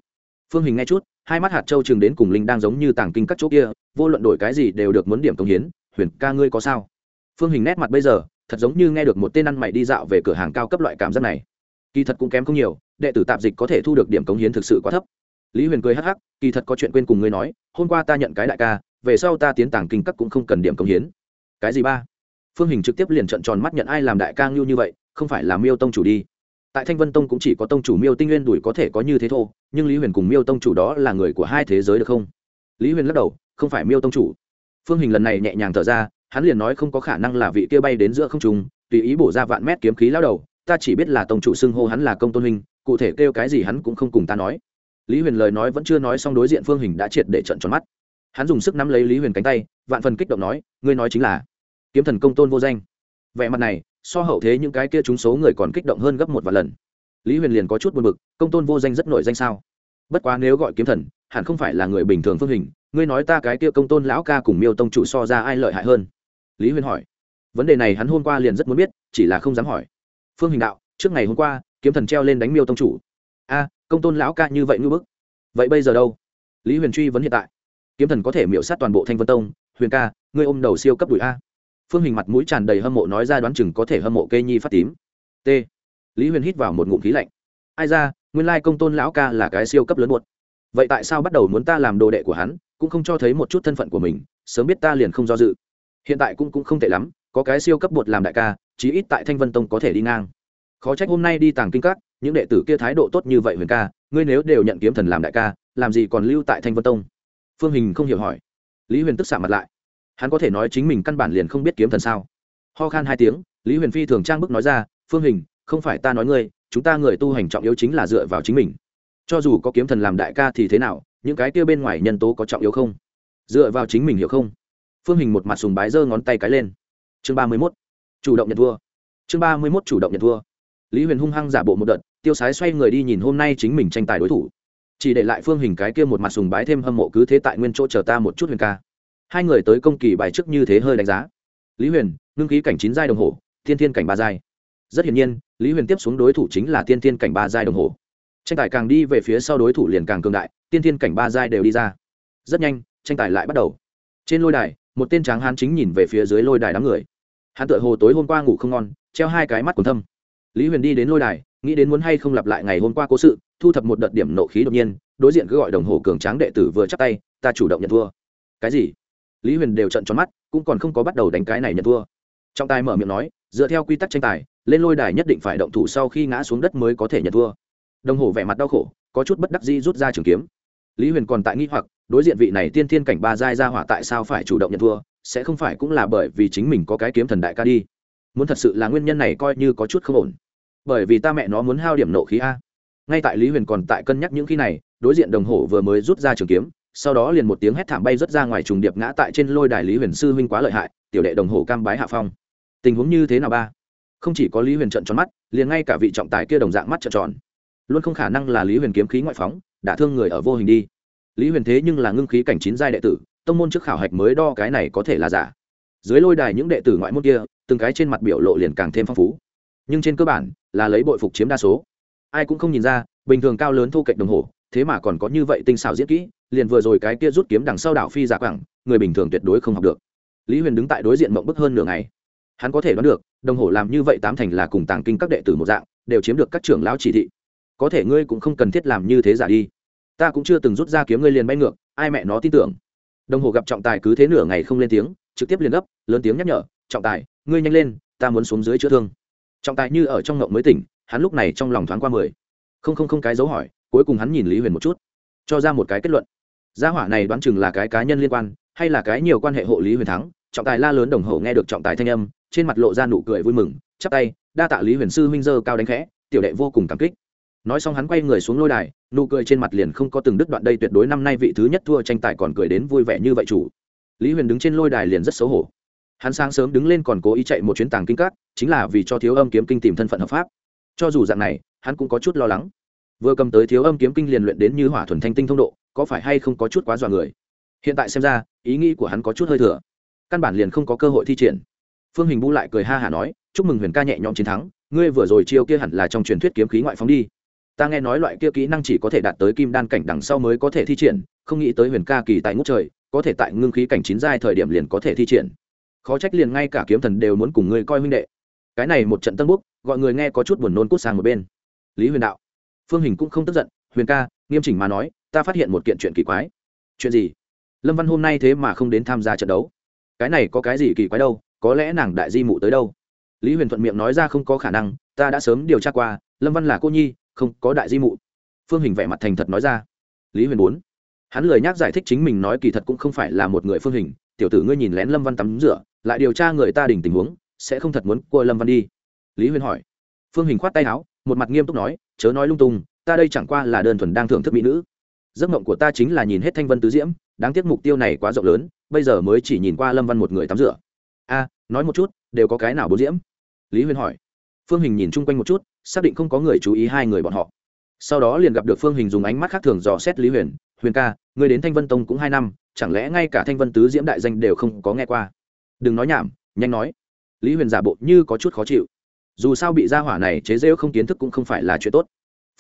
Phương hình nghe chút, hai mắt hạt châu chừng đến cùng linh đang giống như tàng kinh các chỗ kia, vô luận đổi cái gì đều được muốn điểm công hiến huyền ca ngươi có sao? Phương hình nét mặt bây giờ, thật giống như nghe được một tên ăn mày đi dạo về cửa hàng cao cấp loại cảm giác này. Kỳ thật cũng kém không nhiều, đệ tử tạp dịch có thể thu được điểm cống hiến thực sự quá thấp. Lý huyền cười hắc hắc, kỳ thật có chuyện quên cùng ngươi nói, hôm qua ta nhận cái đại ca, về sau ta tiến tàng kinh các cũng không cần điểm cống hiến. Cái gì ba? Phương hình trực tiếp liền trận tròn mắt nhận ai làm đại ca ngưu như vậy, không phải là miêu tông chủ đi. Tại thanh vân tông cũng chỉ có tông chủ miêu tinh nguyên đuổi có thể có như thế thô, nhưng lý huyền cùng miêu tông chủ đó là người của hai thế giới được không? Lý huyền lắc đầu, không phải miêu tông chủ phương hình lần này nhẹ nhàng thở ra, hắn liền nói không có khả năng là vị kia bay đến giữa không trung, tùy ý bổ ra vạn mét kiếm khí lao đầu, ta chỉ biết là tông chủ xưng hô hắn là công tôn huynh, cụ thể kêu cái gì hắn cũng không cùng ta nói. Lý huyền lời nói vẫn chưa nói xong đối diện phương hình đã triệt để trận tròn mắt. Hắn dùng sức nắm lấy lý huyền cánh tay, vạn phần kích động nói, ngươi nói chính là kiếm thần công tôn vô danh. Vẻ mặt này, so hậu thế những cái kia chúng số người còn kích động hơn gấp một vài lần. Lý huyền liền có chút buồn b ự c công tôn vô danh rất nổi danh sao? Bất quá nếu gọi kiếm thần, hẳn không phải là người bình thường phương hình ngươi nói ta cái kia công tôn lão ca cùng miêu tông chủ so ra ai lợi hại hơn? Lý huyền hỏi. Vấn đề này hắn hôm qua liền rất muốn biết, chỉ là không dám hỏi. Phương hình đạo, trước ngày hôm qua, kiếm thần treo lên đánh miêu tông chủ. A, công tôn lão ca như vậy ngư bức. Vậy bây giờ đâu? Lý huyền truy vấn hiện tại. Kiếm thần có thể miễu sát toàn bộ thanh vân tông. Huyền ca, ngươi ôm đầu siêu cấp đùi a. Phương hình mặt mũi tràn đầy hâm mộ nói ra đoán chừng có thể hâm mộ cây nhi phát tím. T. Lý huyền hít vào một ngụm khí lạnh. Ai ra, nguyên lai công tôn lão ca là cái siêu cấp lớn buột vậy tại sao bắt đầu muốn ta làm đồ đệ của hắn? Cũng không cho thấy một chút thân phận của mình, sớm biết ta liền không do dự. Hiện tại cũng cũng không tệ lắm, có cái siêu cấp bột làm đại ca, chí ít tại thanh vân tông có thể đi ngang. Khó trách hôm nay đi tàng kinh các, những đệ tử kia thái độ tốt như vậy huyền ca, ngươi nếu đều nhận kiếm thần làm đại ca, làm gì còn lưu tại thanh vân tông? Phương hình không hiểu hỏi. Lý huyền tức xạ mặt lại. Hắn có thể nói chính mình căn bản liền không biết kiếm thần sao. Ho khan hai tiếng, lý huyền phi thường trang bức nói ra, phương hình, không phải ta nói ngươi, chúng ta người tu hành trọng yếu chính là dựa vào chính mình. Cho dù có kiếm thần làm đại ca thì thế nào những cái kia bên ngoài nhân tố có trọng yếu không? Dựa vào chính mình hiểu không? Phương hình một mặt sùng bái giơ ngón tay cái lên. Chương ba mươi mốt. Chủ động nhận thua. Chương ba mươi mốt chủ động nhận thua. Lý huyền hung hăng giả bộ một đợt, tiêu sái xoay người đi nhìn hôm nay chính mình tranh tài đối thủ. Chỉ để lại phương hình cái kia một mặt sùng bái thêm hâm mộ cứ thế tại nguyên chỗ chờ ta một chút huyền ca. Hai người tới công kỳ bài trước như thế hơi đánh giá. Lý huyền, ngưng khí cảnh chín giai đồng hồ, thiên thiên cảnh ba giai. Rất hiển nhiên, lý huyền tiếp xuống đối thủ chính là Thiên thiên cảnh ba giai đồng hồ. Tranh tài càng đi về phía sau đối thủ liền càng cường đại tiên thiên cảnh ba giai đều đi ra. Rất nhanh, tranh tài lại bắt đầu. Trên lôi đài, một tên tráng hán chính nhìn về phía dưới lôi đài đám người. Hắn tựa hồ tối hôm qua ngủ không ngon, treo hai cái mắt còn thâm. Lý huyền đi đến lôi đài, nghĩ đến muốn hay không lặp lại ngày hôm qua cố sự, thu thập một đợt điểm nộ khí đột nhiên, đối diện cứ gọi đồng hồ cường tráng đệ tử vừa chắc tay, ta chủ động nhận thua. Cái gì? Lý huyền đều trận tròn mắt, cũng còn không có bắt đầu đánh cái này nhận thua. Trọng tài mở miệng nói, dựa theo quy tắc tranh tài, lên lôi đài nhất định phải động thủ sau khi ngã xuống đất mới có thể nhận thua. Đồng hồ vẻ mặt đau khổ, có chút bất đắc dĩ rút ra trường kiếm lý huyền còn tại nghi hoặc, đối diện vị này tiên thiên cảnh ba giai ra hỏa tại sao phải chủ động nhận thua, sẽ không phải cũng là bởi vì chính mình có cái kiếm thần đại ca đi. Muốn thật sự là nguyên nhân này coi như có chút không ổn. Bởi vì ta mẹ nó muốn hao điểm nộ khí a. Ngay tại lý huyền còn tại cân nhắc những khi này, đối diện đồng hồ vừa mới rút ra trường kiếm, sau đó liền một tiếng hét thảm bay rớt ra ngoài trùng điệp ngã tại trên lôi đài lý huyền sư huynh quá lợi hại, tiểu đệ đồng hồ cam bái hạ phong. Tình huống như thế nào ba? Không chỉ có lý huyền trận tròn mắt, liền ngay cả vị trọng tài kia đồng dạng mắt trợn tròn. Luôn không khả năng là lý huyền kiếm khí ngoại phóng đã thương người ở vô hình đi. Lý huyền thế nhưng là ngưng khí cảnh chín giai đệ tử, tông môn trước khảo hạch mới đo cái này có thể là giả. Dưới lôi đài những đệ tử ngoại môn kia, từng cái trên mặt biểu lộ liền càng thêm phong phú. Nhưng trên cơ bản, là lấy bội phục chiếm đa số. Ai cũng không nhìn ra, bình thường cao lớn thu cạnh đồng hồ, thế mà còn có như vậy tinh xảo diễn kỹ, liền vừa rồi cái kia rút kiếm đằng sau đảo phi giả quảng, người bình thường tuyệt đối không học được. Lý huyền đứng tại đối diện mộng bức hơn nửa ngày. Hắn có thể đoán được, đồng hồ làm như vậy tám thành là cùng tàng kinh các đệ tử một dạng, đều chiếm được các trưởng lão chỉ thị có thể ngươi cũng không cần thiết làm như thế giả đi. Ta cũng chưa từng rút ra kiếm ngươi liền bay ngược, ai mẹ nó tin tưởng. Đồng hồ gặp trọng tài cứ thế nửa ngày không lên tiếng, trực tiếp liền gấp, lớn tiếng nhắc nhở, trọng tài, ngươi nhanh lên, ta muốn xuống dưới chữa thương. Trọng tài như ở trong ngộng mới tỉnh, hắn lúc này trong lòng thoáng qua mười. Không không không cái dấu hỏi, cuối cùng hắn nhìn lý huyền một chút, cho ra một cái kết luận. Gia hỏa này đoán chừng là cái cá nhân liên quan, hay là cái nhiều quan hệ hộ lý huyền thắng, trọng tài la lớn đồng hồ nghe được trọng tài thanh âm, trên mặt lộ ra nụ cười vui mừng, chắp tay, đa tạ lý huyền sư huynh dơ cao đánh khẽ, tiểu đệ vô cùng cảm kích nói xong hắn quay người xuống lôi đài, nụ cười trên mặt liền không có từng đứt đoạn đây tuyệt đối năm nay vị thứ nhất thua tranh tài còn cười đến vui vẻ như vậy chủ. Lý huyền đứng trên lôi đài liền rất xấu hổ. Hắn sáng sớm đứng lên còn cố ý chạy một chuyến tàng kinh các, chính là vì cho thiếu âm kiếm kinh tìm thân phận hợp pháp. Cho dù dạng này, hắn cũng có chút lo lắng. Vừa cầm tới thiếu âm kiếm kinh liền luyện đến như hỏa thuần thanh tinh thông độ, có phải hay không có chút quá dọa người? Hiện tại xem ra, ý nghĩ của hắn có chút hơi thừa. Căn bản liền không có cơ hội thi triển. Phương hình bu lại cười ha hả nói, chúc mừng huyền ca nhẹ nhõm chiến thắng, ngươi vừa rồi chiêu kia hẳn là trong truyền thuyết kiếm khí ngoại phóng đi ta nghe nói loại kia kỹ năng chỉ có thể đạt tới kim đan cảnh đằng sau mới có thể thi triển, không nghĩ tới huyền ca kỳ tại ngũ trời, có thể tại ngưng khí cảnh chín giai thời điểm liền có thể thi triển. Khó trách liền ngay cả kiếm thần đều muốn cùng ngươi coi huynh đệ. Cái này một trận tân búc gọi người nghe có chút buồn nôn cút sang một bên. Lý huyền đạo, phương hình cũng không tức giận, huyền ca, nghiêm chỉnh mà nói, ta phát hiện một kiện chuyện kỳ quái. Chuyện gì? Lâm văn hôm nay thế mà không đến tham gia trận đấu. Cái này có cái gì kỳ quái đâu, có lẽ nàng đại di mụ tới đâu. Lý huyền thuận miệng nói ra không có khả năng, ta đã sớm điều tra qua, lâm văn là cô nhi không có đại di mụ. Phương hình vẻ mặt thành thật nói ra. Lý huyền bốn hắn lời nhắc giải thích chính mình nói kỳ thật cũng không phải là một người phương hình. Tiểu tử ngươi nhìn lén lâm văn tắm rửa, lại điều tra người ta đỉnh tình huống, sẽ không thật muốn cua lâm văn đi. Lý huyền hỏi. Phương hình khoát tay áo, một mặt nghiêm túc nói, chớ nói lung tung, ta đây chẳng qua là đơn thuần đang thưởng thức mỹ nữ. Giấc mộng của ta chính là nhìn hết thanh vân tứ diễm, đáng tiếc mục tiêu này quá rộng lớn, bây giờ mới chỉ nhìn qua lâm văn một người tắm rửa. A, nói một chút, đều có cái nào bố diễm? Lý huyền hỏi phương hình nhìn chung quanh một chút, xác định không có người chú ý hai người bọn họ. Sau đó liền gặp được phương hình dùng ánh mắt khác thường dò xét lý huyền huyền ca người đến thanh vân tông cũng hai năm, chẳng lẽ ngay cả thanh vân tứ diễm đại danh đều không có nghe qua? Đừng nói nhảm, nhanh nói. Lý huyền giả bộ như có chút khó chịu. Dù sao bị gia hỏa này chế rêu không kiến thức cũng không phải là chuyện tốt.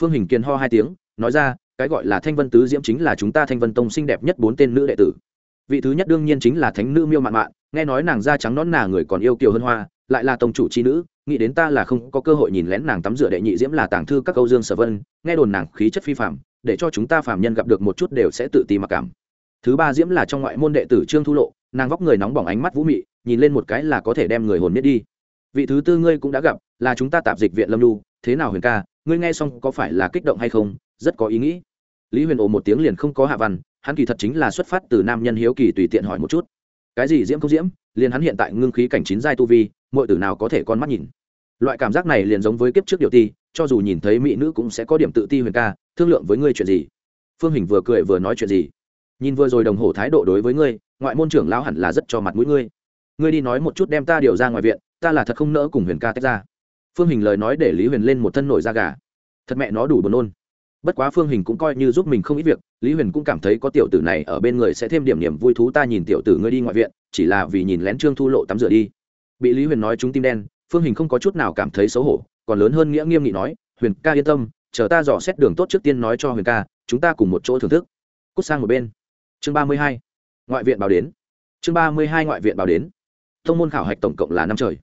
Phương hình kiên ho hai tiếng, nói ra, cái gọi là thanh vân tứ diễm chính là chúng ta thanh vân tông xinh đẹp nhất bốn tên nữ đệ tử. Vị thứ nhất đương nhiên chính là thánh nữ miêu mạn mạn, nghe nói nàng da trắng nón nà người còn yêu kiều hơn hoa, lại là tông chủ c h i nữ nghĩ đến ta là không có cơ hội nhìn lén nàng tắm rửa đệ nhị diễm là tàng thư các câu dương sở vân, nghe đồn nàng khí chất phi phạm để cho chúng ta phạm nhân gặp được một chút đều sẽ tự ti mặc cảm. Thứ ba diễm là trong ngoại môn đệ tử trương thu lộ, nàng vóc người nóng bỏng ánh mắt vũ mị, nhìn lên một cái là có thể đem người hồn miết đi. Vị thứ tư ngươi cũng đã gặp, là chúng ta tạp dịch viện lâm lu thế nào huyền ca, ngươi nghe xong có phải là kích động hay không, rất có ý nghĩ. Lý huyền ồ một tiếng liền không có hạ văn, hắn kỳ thật chính là xuất phát từ nam nhân hiếu kỳ tùy tiện hỏi một chút. Cái gì diễm không diễm? Liền hắn hiện tại ngưng khí cảnh chín giai tu vi, mọi tử nào có thể con mắt nhìn. Loại cảm giác này liền giống với kiếp trước điều ti, cho dù nhìn thấy mỹ nữ cũng sẽ có điểm tự ti huyền ca, thương lượng với ngươi chuyện gì? Phương hình vừa cười vừa nói chuyện gì? Nhìn vừa rồi đồng hồ thái độ đối với ngươi, ngoại môn trưởng lão hẳn là rất cho mặt mũi ngươi. Ngươi đi nói một chút đem ta điều ra ngoài viện, ta là thật không nỡ cùng huyền ca tách ra. Phương hình lời nói để lý huyền lên một thân nổi da gà. Thật mẹ nó đủ buồn nôn. Bất quá phương hình cũng coi như giúp mình không ít việc lý huyền cũng cảm thấy có tiểu tử này ở bên người sẽ thêm điểm niềm vui thú ta nhìn tiểu tử ngươi đi ngoại viện, chỉ là vì nhìn lén trương thu lộ tắm rửa đi. Bị lý huyền nói chúng tim đen, phương hình không có chút nào cảm thấy xấu hổ, còn lớn hơn nghĩa nghiêm nghị nói, huyền ca yên tâm, chờ ta dò xét đường tốt trước tiên nói cho huyền ca, chúng ta cùng một chỗ thưởng thức. Cút sang một bên. Chương ba mươi hai, ngoại viện báo đến. Chương ba mươi hai, ngoại viện báo đến. Thông môn khảo hạch tổng cộng là năm trời.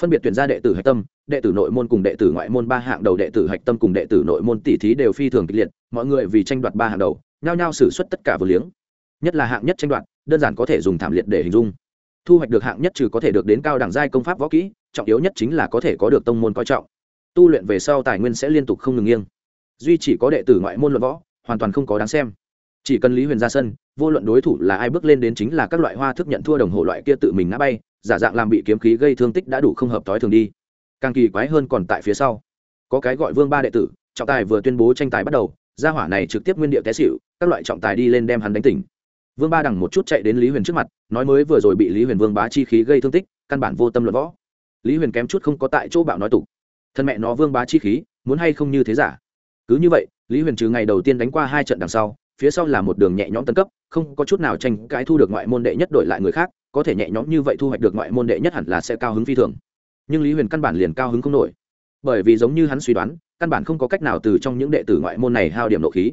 Phân biệt tuyển ra đệ tử hạch tâm, đệ tử nội môn cùng đệ tử ngoại môn ba hạng đầu đệ tử hạch tâm cùng đệ tử nội môn tỷ thí đều phi thường kịch liệt mọi người vì tranh đoạt ba hạng đầu, nhao nhao xử suất tất cả vừa liếng. Nhất là hạng nhất tranh đoạt, đơn giản có thể dùng thảm liệt để hình dung. Thu hoạch được hạng nhất trừ có thể được đến cao đẳng giai công pháp võ kỹ, trọng yếu nhất chính là có thể có được tông môn coi trọng. Tu luyện về sau tài nguyên sẽ liên tục không ngừng nghiêng. Duy chỉ có đệ tử ngoại môn luận võ, hoàn toàn không có đáng xem. Chỉ cần lý huyền ra sân, vô luận đối thủ là ai bước lên đến chính là các loại hoa thức nhận thua đồng hồ loại kia tự mình ngã bay, giả dạng làm bị kiếm khí gây thương tích đã đủ không hợp t ó i thường đi. Càng kỳ quái hơn còn tại phía sau. Có cái gọi vương ba đệ tử, trọng tài vừa tuyên bố tranh tài bắt đầu gia hỏa này trực tiếp nguyên điệu té xịu các loại trọng tài đi lên đem hắn đánh tỉnh. Vương ba đằng một chút chạy đến lý huyền trước mặt, nói mới vừa rồi bị lý huyền vương bá chi khí gây thương tích, căn bản vô tâm luận võ. Lý huyền kém chút không có tại chỗ bạo nói tục. Thân mẹ nó vương bá chi khí, muốn hay không như thế giả? Cứ như vậy, lý huyền trừ ngày đầu tiên đánh qua hai trận đằng sau, phía sau là một đường nhẹ nhõm tân cấp, không có chút nào tranh cãi thu được ngoại môn đệ nhất đổi lại người khác, có thể nhẹ nhõm như vậy thu hoạch được ngoại môn đệ nhất hẳn là sẽ cao hứng phi thường. Nhưng lý huyền căn bản liền cao hứng không nổi. Bởi vì giống như hắn suy đoán căn bản không có cách nào từ trong những đệ tử ngoại môn này hao điểm nộ khí.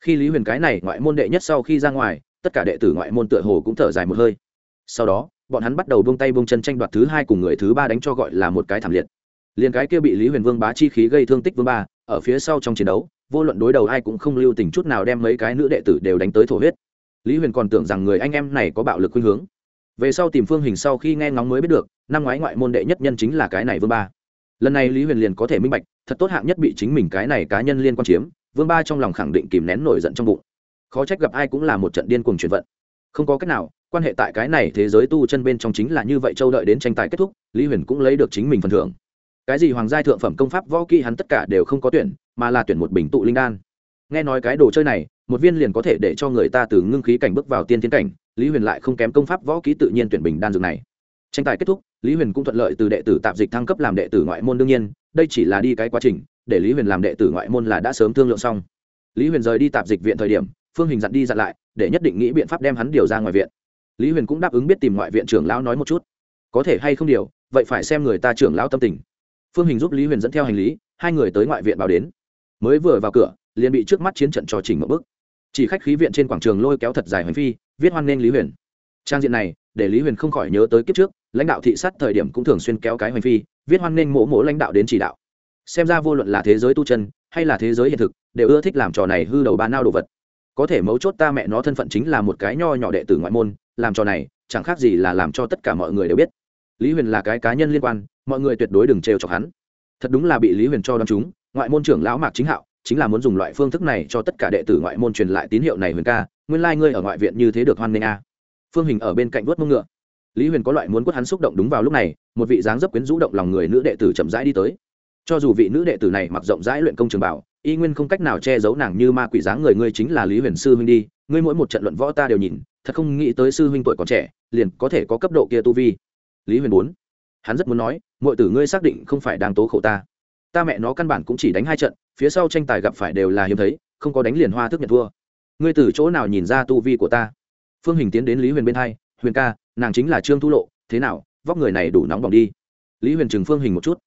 Khi lý huyền cái này ngoại môn đệ nhất sau khi ra ngoài, tất cả đệ tử ngoại môn tựa hồ cũng thở dài một hơi. Sau đó, bọn hắn bắt đầu bông tay bông chân tranh đoạt thứ hai cùng người thứ ba đánh cho gọi là một cái thảm liệt. Liền cái kia bị lý huyền vương bá chi khí gây thương tích vương ba, ở phía sau trong chiến đấu, vô luận đối đầu ai cũng không lưu tình chút nào đem mấy cái nữ đệ tử đều đánh tới thổ huyết. Lý huyền còn tưởng rằng người anh em này có bạo lực khuynh hướng. Về sau tìm phương hình sau khi nghe ngóng mới biết được, năm ngoái ngoại môn đệ nhất nhân chính là cái này vương ba lần này lý huyền liền có thể minh bạch, thật tốt hạng nhất bị chính mình cái này cá nhân liên quan chiếm, vương ba trong lòng khẳng định kìm nén nổi giận trong bụng. Khó trách gặp ai cũng là một trận điên cuồng chuyển vận. Không có cách nào, quan hệ tại cái này thế giới tu chân bên trong chính là như vậy châu đợi đến tranh tài kết thúc, lý huyền cũng lấy được chính mình phần thưởng. Cái gì hoàng gia thượng phẩm công pháp võ kỹ hắn tất cả đều không có tuyển, mà là tuyển một bình tụ linh đan. Nghe nói cái đồ chơi này, một viên liền có thể để cho người ta từ ngưng khí cảnh bước vào tiên tiến cảnh, lý huyền lại không kém công pháp võ kỹ tự nhiên tuyển bình đan dược này. Tranh tài kết thúc lý huyền cũng thuận lợi từ đệ tử tạp dịch thăng cấp làm đệ tử ngoại môn đương nhiên, đây chỉ là đi cái quá trình, để lý huyền làm đệ tử ngoại môn là đã sớm thương lượng xong. Lý huyền rời đi tạp dịch viện thời điểm, phương hình dặn đi dặn lại, để nhất định nghĩ biện pháp đem hắn điều ra ngoài viện. Lý huyền cũng đáp ứng biết tìm ngoại viện trưởng lão nói một chút. Có thể hay không điều, vậy phải xem người ta trưởng lão tâm tình. Phương hình giúp lý huyền dẫn theo hành lý, hai người tới ngoại viện báo đến. Mới vừa vào cửa, liền bị trước mắt chiến trận cho chỉnh một bước. Chỉ khách khí viện trên quảng trường lôi kéo thật dài hành phi, viết hoan nghênh lý huyền. Trang diện này, để lý huyền không khỏi nhớ tới kiếp trước lãnh đạo thị sát thời điểm cũng thường xuyên kéo cái hoành phi, viết hoan nghênh mỗ mỗ lãnh đạo đến chỉ đạo. Xem ra vô luận là thế giới tu chân, hay là thế giới hiện thực, đều ưa thích làm trò này hư đầu ba nao đồ vật. Có thể mấu chốt ta mẹ nó thân phận chính là một cái nho nhỏ đệ tử ngoại môn, làm trò này, chẳng khác gì là làm cho tất cả mọi người đều biết. Lý huyền là cái cá nhân liên quan, mọi người tuyệt đối đừng trêu chọc hắn. Thật đúng là bị lý huyền cho đ o chúng, ngoại môn trưởng lão mạc chính hạo chính là muốn dùng loại phương thức này cho tất cả đệ tử ngoại môn truyền lại tín hiệu này huyền ca, nguyên lai、like、ngươi ở ngoại viện như thế được hoan nghênh a. Phương hình ở bên cạnh vớt mông ngựa lý huyền có loại muốn quất hắn xúc động đúng vào lúc này, một vị dáng dấp quyến rũ động lòng người nữ đệ tử chậm rãi đi tới. Cho dù vị nữ đệ tử này mặc rộng rãi luyện công trường bảo, y nguyên không cách nào che giấu nàng như ma quỷ dáng người ngươi chính là lý huyền sư huynh đi, ngươi mỗi một trận luận võ ta đều nhìn, thật không nghĩ tới sư huynh tuổi còn trẻ, liền có thể có cấp độ kia tu vi. Lý huyền bốn, hắn rất muốn nói mọi tử ngươi xác định không phải đang tố khổ ta. Ta mẹ nó căn bản cũng chỉ đánh hai trận, phía sau tranh tài gặp phải đều là hiếm thấy, không có đánh liền hoa thức nhận thua. Ngươi từ chỗ nào nhìn ra tu vi của ta? Phương hình tiến đến lý huyền bên hai, huyền ca nàng chính là trương thu lộ, thế nào, vóc người này đủ nóng bỏng đi. Lý huyền trừng phương hình một chút.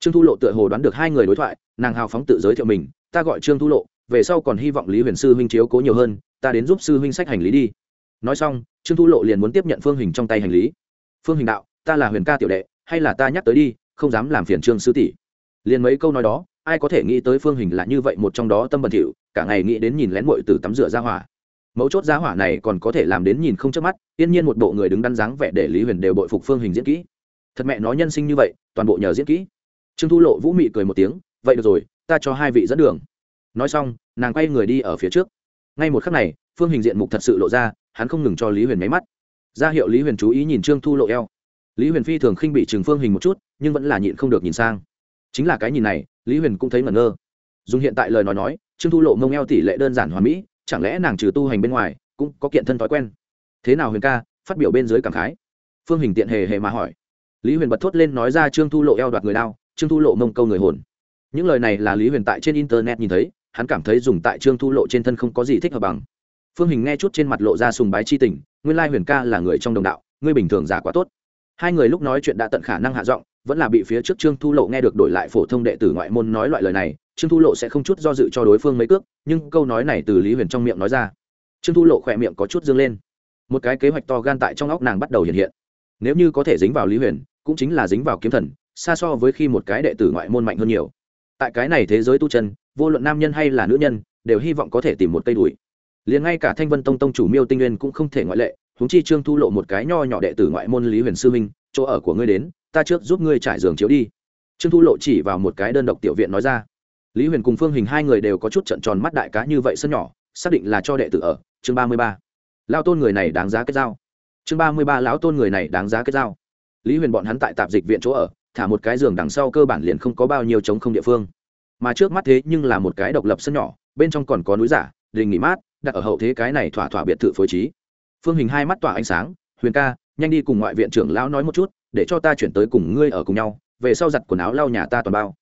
Trương thu lộ tựa hồ đoán được hai người đối thoại, nàng hào phóng tự giới thiệu mình, ta gọi trương thu lộ, về sau còn hy vọng lý huyền sư huynh chiếu cố nhiều hơn, ta đến giúp sư huynh sách hành lý đi. Nói xong, trương thu lộ liền muốn tiếp nhận phương hình trong tay hành lý. Phương hình đạo, ta là huyền ca tiểu đệ, hay là ta nhắc tới đi, không dám làm phiền trương sư tỷ. Liền mấy câu nói đó, ai có thể nghĩ tới phương hình là như vậy một trong đó tâm bẩn thỉu, cả ngày nghĩ đến nhìn lén mội từ tắm rửa ra hỏa mấu chốt giá hỏa này còn có thể làm đến nhìn không chớp mắt, yên nhiên một bộ người đứng đắn dáng vẻ để lý huyền đều bội phục phương hình diễn kỹ. Thật mẹ nói nhân sinh như vậy, toàn bộ nhờ diễn kỹ. Trương thu lộ vũ mị cười một tiếng, vậy được rồi, ta cho hai vị dẫn đường. Nói xong, nàng quay người đi ở phía trước. Ngay một khắc này, phương hình diện mục thật sự lộ ra, hắn không ngừng cho lý huyền máy mắt. Ra hiệu lý huyền chú ý nhìn trương thu lộ eo. Lý huyền phi thường khinh bị trừng phương hình một chút, nhưng vẫn là nhịn không được nhìn sang. Chính là cái nhìn này, lý huyền cũng thấy ngẩn ngơ. Dùng hiện tại lời nói nói, trương thu lộ mông eo tỷ lệ đơn giản hoàn mỹ chẳng lẽ nàng trừ tu hành bên ngoài, cũng có kiện thân thói quen? Thế nào huyền ca, phát biểu bên dưới cảm khái. Phương hình tiện hề hề mà hỏi. Lý huyền bật thốt lên nói ra trương thu lộ eo đoạt người đao trương thu lộ mông câu người hồn. Những lời này là lý huyền tại trên internet nhìn thấy, hắn cảm thấy dùng tại trương thu lộ trên thân không có gì thích hợp bằng. Phương hình nghe chút trên mặt lộ ra sùng bái chi tình, nguyên lai huyền ca là người trong đồng đạo, ngươi bình thường giả quá tốt. Hai người lúc nói chuyện đã tận khả năng hạ giọng, vẫn là bị phía trước trương thu lộ nghe được đổi lại phổ thông đệ tử ngoại môn nói loại lời này trương thu lộ sẽ không chút do dự cho đối phương mấy cước, nhưng câu nói này từ lý huyền trong miệng nói ra. Trương thu lộ khỏe miệng có chút dương lên. Một cái kế hoạch to gan tại trong óc nàng bắt đầu hiện hiện. Nếu như có thể dính vào lý huyền, cũng chính là dính vào kiếm thần, xa so với khi một cái đệ tử ngoại môn mạnh hơn nhiều. Tại cái này thế giới tu chân, vô luận nam nhân hay là nữ nhân, đều hy vọng có thể tìm một cây đùi liền ngay cả thanh vân tông tông chủ miêu tinh nguyên cũng không thể ngoại lệ húng chi trương thu lộ một cái nho nhỏ đệ tử ngoại môn lý huyền sư minh chỗ ở của ngươi đến, ta trước giúp ngươi trải giường chiếu đi. Trương thu lộ chỉ vào một cái đơn độc tiểu viện nói ra lý huyền cùng phương hình hai người đều có chút trận tròn mắt đại cá như vậy sân nhỏ, xác định là cho đệ tử ở, chương ba mươi ba. Lao tôn người này đáng giá kết giao. Chương ba mươi ba, lão tôn người này đáng giá kết giao. Lý huyền bọn hắn tại tạp dịch viện chỗ ở, thả một cái giường đằng sau cơ bản liền không có bao nhiêu trống không địa phương. Mà trước mắt thế nhưng là một cái độc lập sân nhỏ, bên trong còn có núi giả, đình nghỉ mát, đặt ở hậu thế cái này thỏa thỏa biệt thự phối trí. Phương hình hai mắt tỏa ánh sáng, huyền ca, nhanh đi cùng ngoại viện trưởng lão nói một chút, để cho ta chuyển tới cùng ngươi ở cùng nhau, về sau giặt quần áo lau nhà ta toàn bao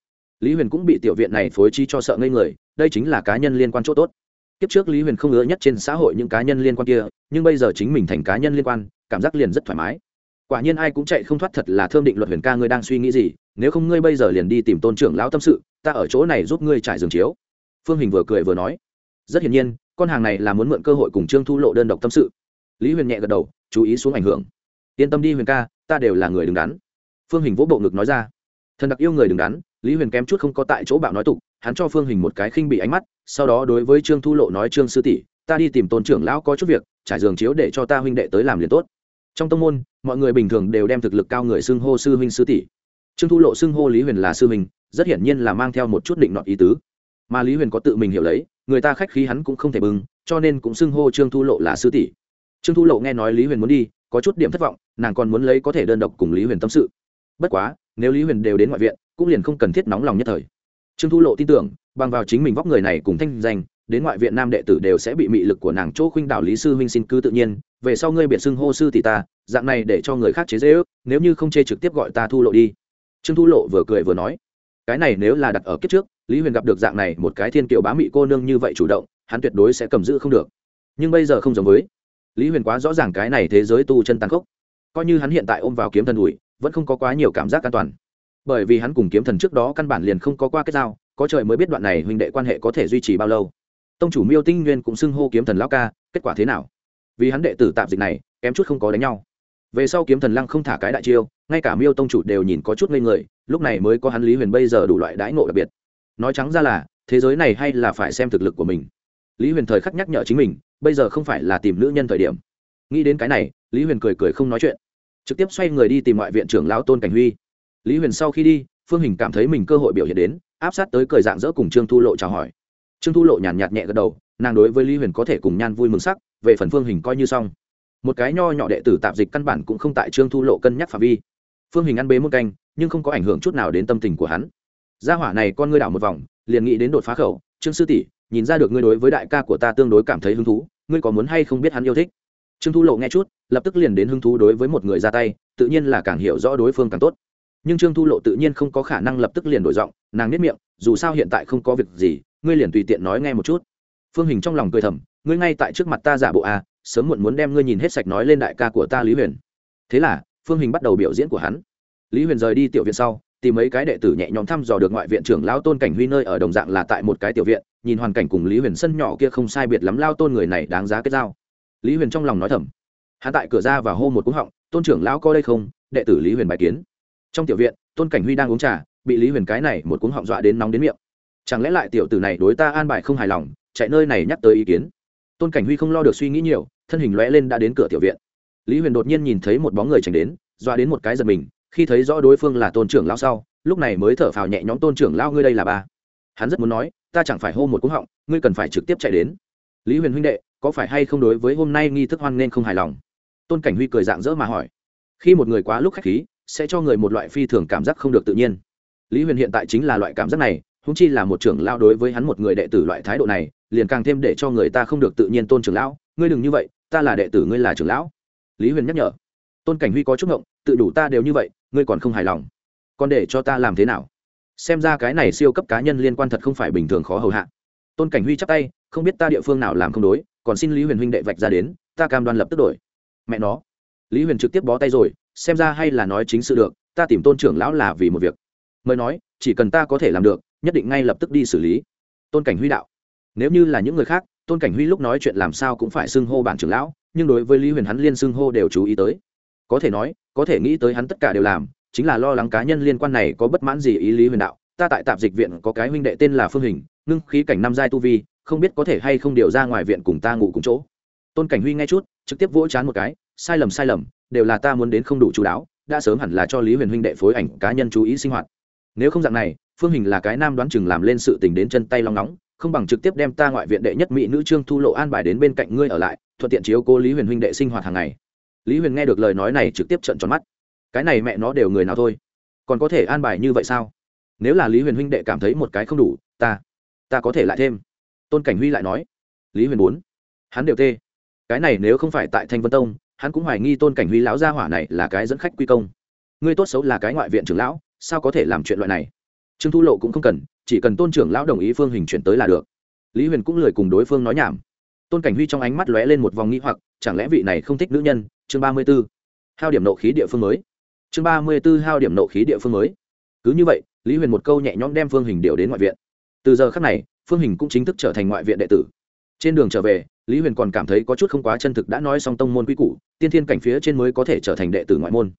lý huyền cũng bị tiểu viện này phối chi cho sợ ngây người, đây chính là cá nhân liên quan chỗ tốt. Kiếp trước lý huyền không ngứa nhất trên xã hội những cá nhân liên quan kia, nhưng bây giờ chính mình thành cá nhân liên quan, cảm giác liền rất thoải mái. Quả nhiên ai cũng chạy không thoát thật là thơm định luật huyền ca ngươi đang suy nghĩ gì, nếu không ngươi bây giờ liền đi tìm tôn trưởng lão tâm sự, ta ở chỗ này giúp ngươi trải giường chiếu. Phương hình vừa cười vừa nói. Rất hiển nhiên, con hàng này là muốn mượn cơ hội cùng trương thu lộ đơn độc tâm sự. Lý huyền nhẹ gật đầu, chú ý xuống ảnh hưởng. Yên tâm đi huyền ca, ta đều là người đứng đắn. Phương hình vỗ bộ ngực nói ra. Thần đặc yêu người đứng đắn lý huyền kém chút không có tại chỗ bạo nói tục, hắn cho phương hình một cái khinh bị ánh mắt, sau đó đối với trương thu lộ nói, trương sư tỷ, ta đi tìm tôn trưởng lão có chút việc, trải giường chiếu để cho ta huynh đệ tới làm liền tốt. Trong tông môn, mọi người bình thường đều đem thực lực cao người xưng hô sư huynh sư tỷ. Trương thu lộ xưng hô lý huyền là sư huynh, rất hiển nhiên là mang theo một chút định nọt ý tứ. Mà lý huyền có tự mình hiểu lấy, người ta khách khí hắn cũng không thể bưng cho nên cũng xưng hô trương thu lộ là sư tỷ. Trương thu lộ nghe nói lý huyền muốn đi, có chút điểm thất vọng, nàng còn muốn lấy có thể đơn độc cùng lý huyền tâm sự. Bất quá, nếu lý huyền đều đến ngoại viện cũng liền không cần thiết nóng lòng nhất thời. Trương thu lộ tin tưởng, bằng vào chính mình vóc người này cùng thanh danh, đến ngoại viện nam đệ tử đều sẽ bị mị lực của nàng chỗ khuynh đảo lý sư huynh xin cứ tự nhiên, về sau ngươi biệt xưng hô sư tỷ ta, dạng này để cho người khác chế dễ ước, nếu như không chê trực tiếp gọi ta thu lộ đi. Trương thu lộ vừa cười vừa nói. Cái này nếu là đặt ở kiếp trước, lý huyền gặp được dạng này một cái thiên kiều bá mị cô nương như vậy chủ động, hắn tuyệt đối sẽ cầm giữ không được. Nhưng bây giờ không giống với. Lý huyền quá rõ ràng cái này thế giới tu chân tàn khốc. Coi như hắn hiện tại ôm vào kiếm thần ủi, vẫn không có quá nhiều cảm giác an toàn bởi vì hắn cùng kiếm thần trước đó căn bản liền không có qua kết giao, có trời mới biết đoạn này huynh đệ quan hệ có thể duy trì bao lâu. Tông chủ miêu tinh nguyên cũng xưng hô kiếm thần lão ca, kết quả thế nào? Vì hắn đệ tử tạm dịch này, kém chút không có đánh nhau. Về sau kiếm thần lăng không thả cái đại chiêu, ngay cả miêu tông chủ đều nhìn có chút ngây người, lúc này mới có hắn lý huyền bây giờ đủ loại đãi ngộ đặc biệt. Nói trắng ra là, thế giới này hay là phải xem thực lực của mình. Lý huyền thời khắc nhắc nhở chính mình, bây giờ không phải là tìm nữ nhân thời điểm. Nghĩ đến cái này, lý huyền cười cười không nói chuyện. Trực tiếp xoay người đi tìm ngoại viện trưởng lão tôn cảnh huy lý huyền sau khi đi, phương hình cảm thấy mình cơ hội biểu hiện đến, áp sát tới cười dạng dỡ cùng trương thu lộ chào hỏi. Trương thu lộ nhàn nhạt nhẹ gật đầu, nàng đối với lý huyền có thể cùng nhan vui mừng sắc, về phần phương hình coi như xong. Một cái nho nhỏ đệ tử tạp dịch căn bản cũng không tại trương thu lộ cân nhắc phạm vi. Phương hình ăn bế một canh, nhưng không có ảnh hưởng chút nào đến tâm tình của hắn. Gia hỏa này con ngươi đảo một vòng, liền nghĩ đến đột phá khẩu, trương sư tỷ, nhìn ra được ngươi đối với đại ca của ta tương đối cảm thấy hứng thú, ngươi có muốn hay không biết hắn yêu thích? Trương thu lộ nghe chút, lập tức liền đến hứng thú đối với một người ra tay, tự nhiên là càng hiểu rõ đối phương càng tốt nhưng trương thu lộ tự nhiên không có khả năng lập tức liền đổi giọng nàng nếp miệng dù sao hiện tại không có việc gì ngươi liền tùy tiện nói nghe một chút. Phương hình trong lòng cười thầm ngươi ngay tại trước mặt ta giả bộ a à, sớm muộn muốn đem ngươi nhìn hết sạch nói lên đại ca của ta lý huyền. Thế là phương hình bắt đầu biểu diễn của hắn. Lý huyền rời đi tiểu viện sau tìm mấy cái đệ tử nhẹ nhõm thăm dò được ngoại viện trưởng lao tôn cảnh huy nơi ở đồng dạng là tại một cái tiểu viện nhìn hoàn cảnh cùng lý huyền sân nhỏ kia không sai biệt lắm lao tôn người này đáng giá kết giao. Lý huyền trong lòng nói thầm hắn tại cửa ra và hô một cúng họng tôn trưởng lão có đây không? Đệ tử lý huyền bài kiến trong tiểu viện, tôn cảnh huy đang uống trà, bị lý huyền cái này một cúng họng dọa đến nóng đến miệng. Chẳng lẽ lại tiểu tử này đối ta an bài không hài lòng, chạy nơi này nhắc tới ý kiến? Tôn cảnh huy không lo được suy nghĩ nhiều, thân hình lõe lên đã đến cửa tiểu viện. Lý huyền đột nhiên nhìn thấy một bóng người tránh đến, dọa đến một cái giật mình, khi thấy rõ đối phương là tôn trưởng lao sau, lúc này mới thở phào nhẹ nhõm, tôn trưởng lao ngươi đây là ba? Hắn rất muốn nói, ta chẳng phải hô một cúng họng, ngươi cần phải trực tiếp chạy đến. Lý huyền huynh đệ, có phải hay không đối với hôm nay nghi thức hoan nên không hài lòng? Tôn cảnh huy cười dạng dỡ mà hỏi. Khi một người quá lúc khách khí sẽ cho người một loại phi thường cảm giác không được tự nhiên. Lý huyền hiện tại chính là loại cảm giác này húng chi là một trưởng lao đối với hắn một người đệ tử loại thái độ này, liền càng thêm để cho người ta không được tự nhiên tôn trưởng lão, ngươi đừng như vậy, ta là đệ tử, ngươi là trưởng lão. Lý huyền nhắc nhở. Tôn cảnh huy có chút ngộng, tự đủ ta đều như vậy, ngươi còn không hài lòng. Còn để cho ta làm thế nào? Xem ra cái này siêu cấp cá nhân liên quan thật không phải bình thường khó hầu hạ. Tôn cảnh huy chắp tay, không biết ta địa phương nào làm không đối, còn xin lý huyền huynh đệ vạch ra đến, ta cam đoan lập tức đổi. Mẹ nó. Lý huyền trực tiếp bó tay rồi xem ra hay là nói chính sự được, ta tìm tôn trưởng lão là vì một việc. Mời nói, chỉ cần ta có thể làm được, nhất định ngay lập tức đi xử lý. Tôn cảnh huy đạo. Nếu như là những người khác, tôn cảnh huy lúc nói chuyện làm sao cũng phải xưng hô bản trưởng lão, nhưng đối với lý huyền hắn liên xưng hô đều chú ý tới. Có thể nói, có thể nghĩ tới hắn tất cả đều làm, chính là lo lắng cá nhân liên quan này có bất mãn gì ý lý huyền đạo. Ta tại tạp dịch viện có cái huynh đệ tên là phương hình, ngưng khí cảnh năm giai tu vi, không biết có thể hay không điều ra ngoài viện cùng ta ngủ cùng chỗ. Tôn cảnh huy nghe chút, trực tiếp vỗ chán một cái, sai lầm sai lầm đều là ta muốn đến không đủ chú đáo, đã sớm hẳn là cho lý huyền huynh đệ phối ảnh cá nhân chú ý sinh hoạt. Nếu không dạng này, phương hình là cái nam đoán chừng làm lên sự tình đến chân tay long nóng, không bằng trực tiếp đem ta ngoại viện đệ nhất mỹ nữ trương thu lộ an bài đến bên cạnh ngươi ở lại, thuận tiện chiếu cố lý huyền huynh đệ sinh hoạt hàng ngày. Lý huyền nghe được lời nói này trực tiếp trận tròn mắt. Cái này mẹ nó đều người nào thôi? Còn có thể an bài như vậy sao? Nếu là lý huyền huynh đệ cảm thấy một cái không đủ, ta ta có thể lại thêm. Tôn cảnh huy lại nói. Lý huyền bốn hắn đều tê. Cái này nếu không phải tại thanh vân tông hắn cũng hoài nghi tôn cảnh huy lão gia hỏa này là cái dẫn khách quy công. Ngươi tốt xấu là cái ngoại viện trưởng lão, sao có thể làm chuyện loại này? Trương thu lộ cũng không cần, chỉ cần tôn trưởng lão đồng ý phương hình chuyển tới là được. Lý huyền cũng lười cùng đối phương nói nhảm. Tôn cảnh huy trong ánh mắt lóe lên một vòng nghĩ hoặc, chẳng lẽ vị này không thích nữ nhân? Chương ba mươi b ố hao điểm nộ khí địa phương mới. Chương ba mươi b ố hao điểm nộ khí địa phương mới. Cứ như vậy, lý huyền một câu nhẹ nhõm đem phương hình điều đến ngoại viện. Từ giờ khác này, phương hình cũng chính thức trở thành ngoại viện đệ tử trên đường trở về, lý huyền còn cảm thấy có chút không quá chân thực đã nói xong tông môn quy củ, tiên thiên cảnh phía trên mới có thể trở thành đệ tử ngoại môn.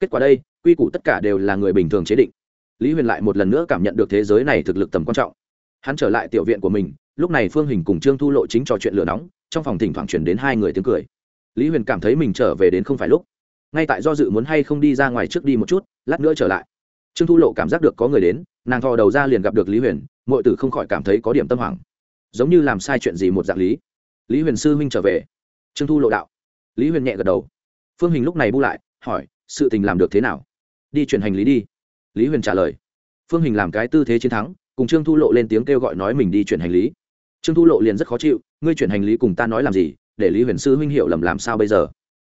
Kết quả đây, quy củ tất cả đều là người bình thường chế định. Lý huyền lại một lần nữa cảm nhận được thế giới này thực lực tầm quan trọng. Hắn trở lại tiểu viện của mình, lúc này phương hình cùng trương thu lộ chính trò chuyện lửa nóng, trong phòng thỉnh thoảng chuyển đến hai người tiếng cười. Lý huyền cảm thấy mình trở về đến không phải lúc. Ngay tại do dự muốn hay không đi ra ngoài trước đi một chút, lát nữa trở lại. Trương thu lộ cảm giác được có người đến, nàng thò đầu ra liền gặp được lý huyền mọi tử không khỏi cảm thấy có điểm tâm hoảng giống như làm sai chuyện gì một dạng lý. Lý huyền sư huynh trở về. Trương thu lộ đạo. Lý huyền nhẹ gật đầu. Phương hình lúc này bu lại, hỏi, sự tình làm được thế nào? Đi chuyển hành lý đi. Lý huyền trả lời. Phương hình làm cái tư thế chiến thắng, cùng trương thu lộ lên tiếng kêu gọi nói mình đi chuyển hành lý. Trương thu lộ liền rất khó chịu, ngươi chuyển hành lý cùng ta nói làm gì, để lý huyền sư huynh hiểu lầm làm sao bây giờ?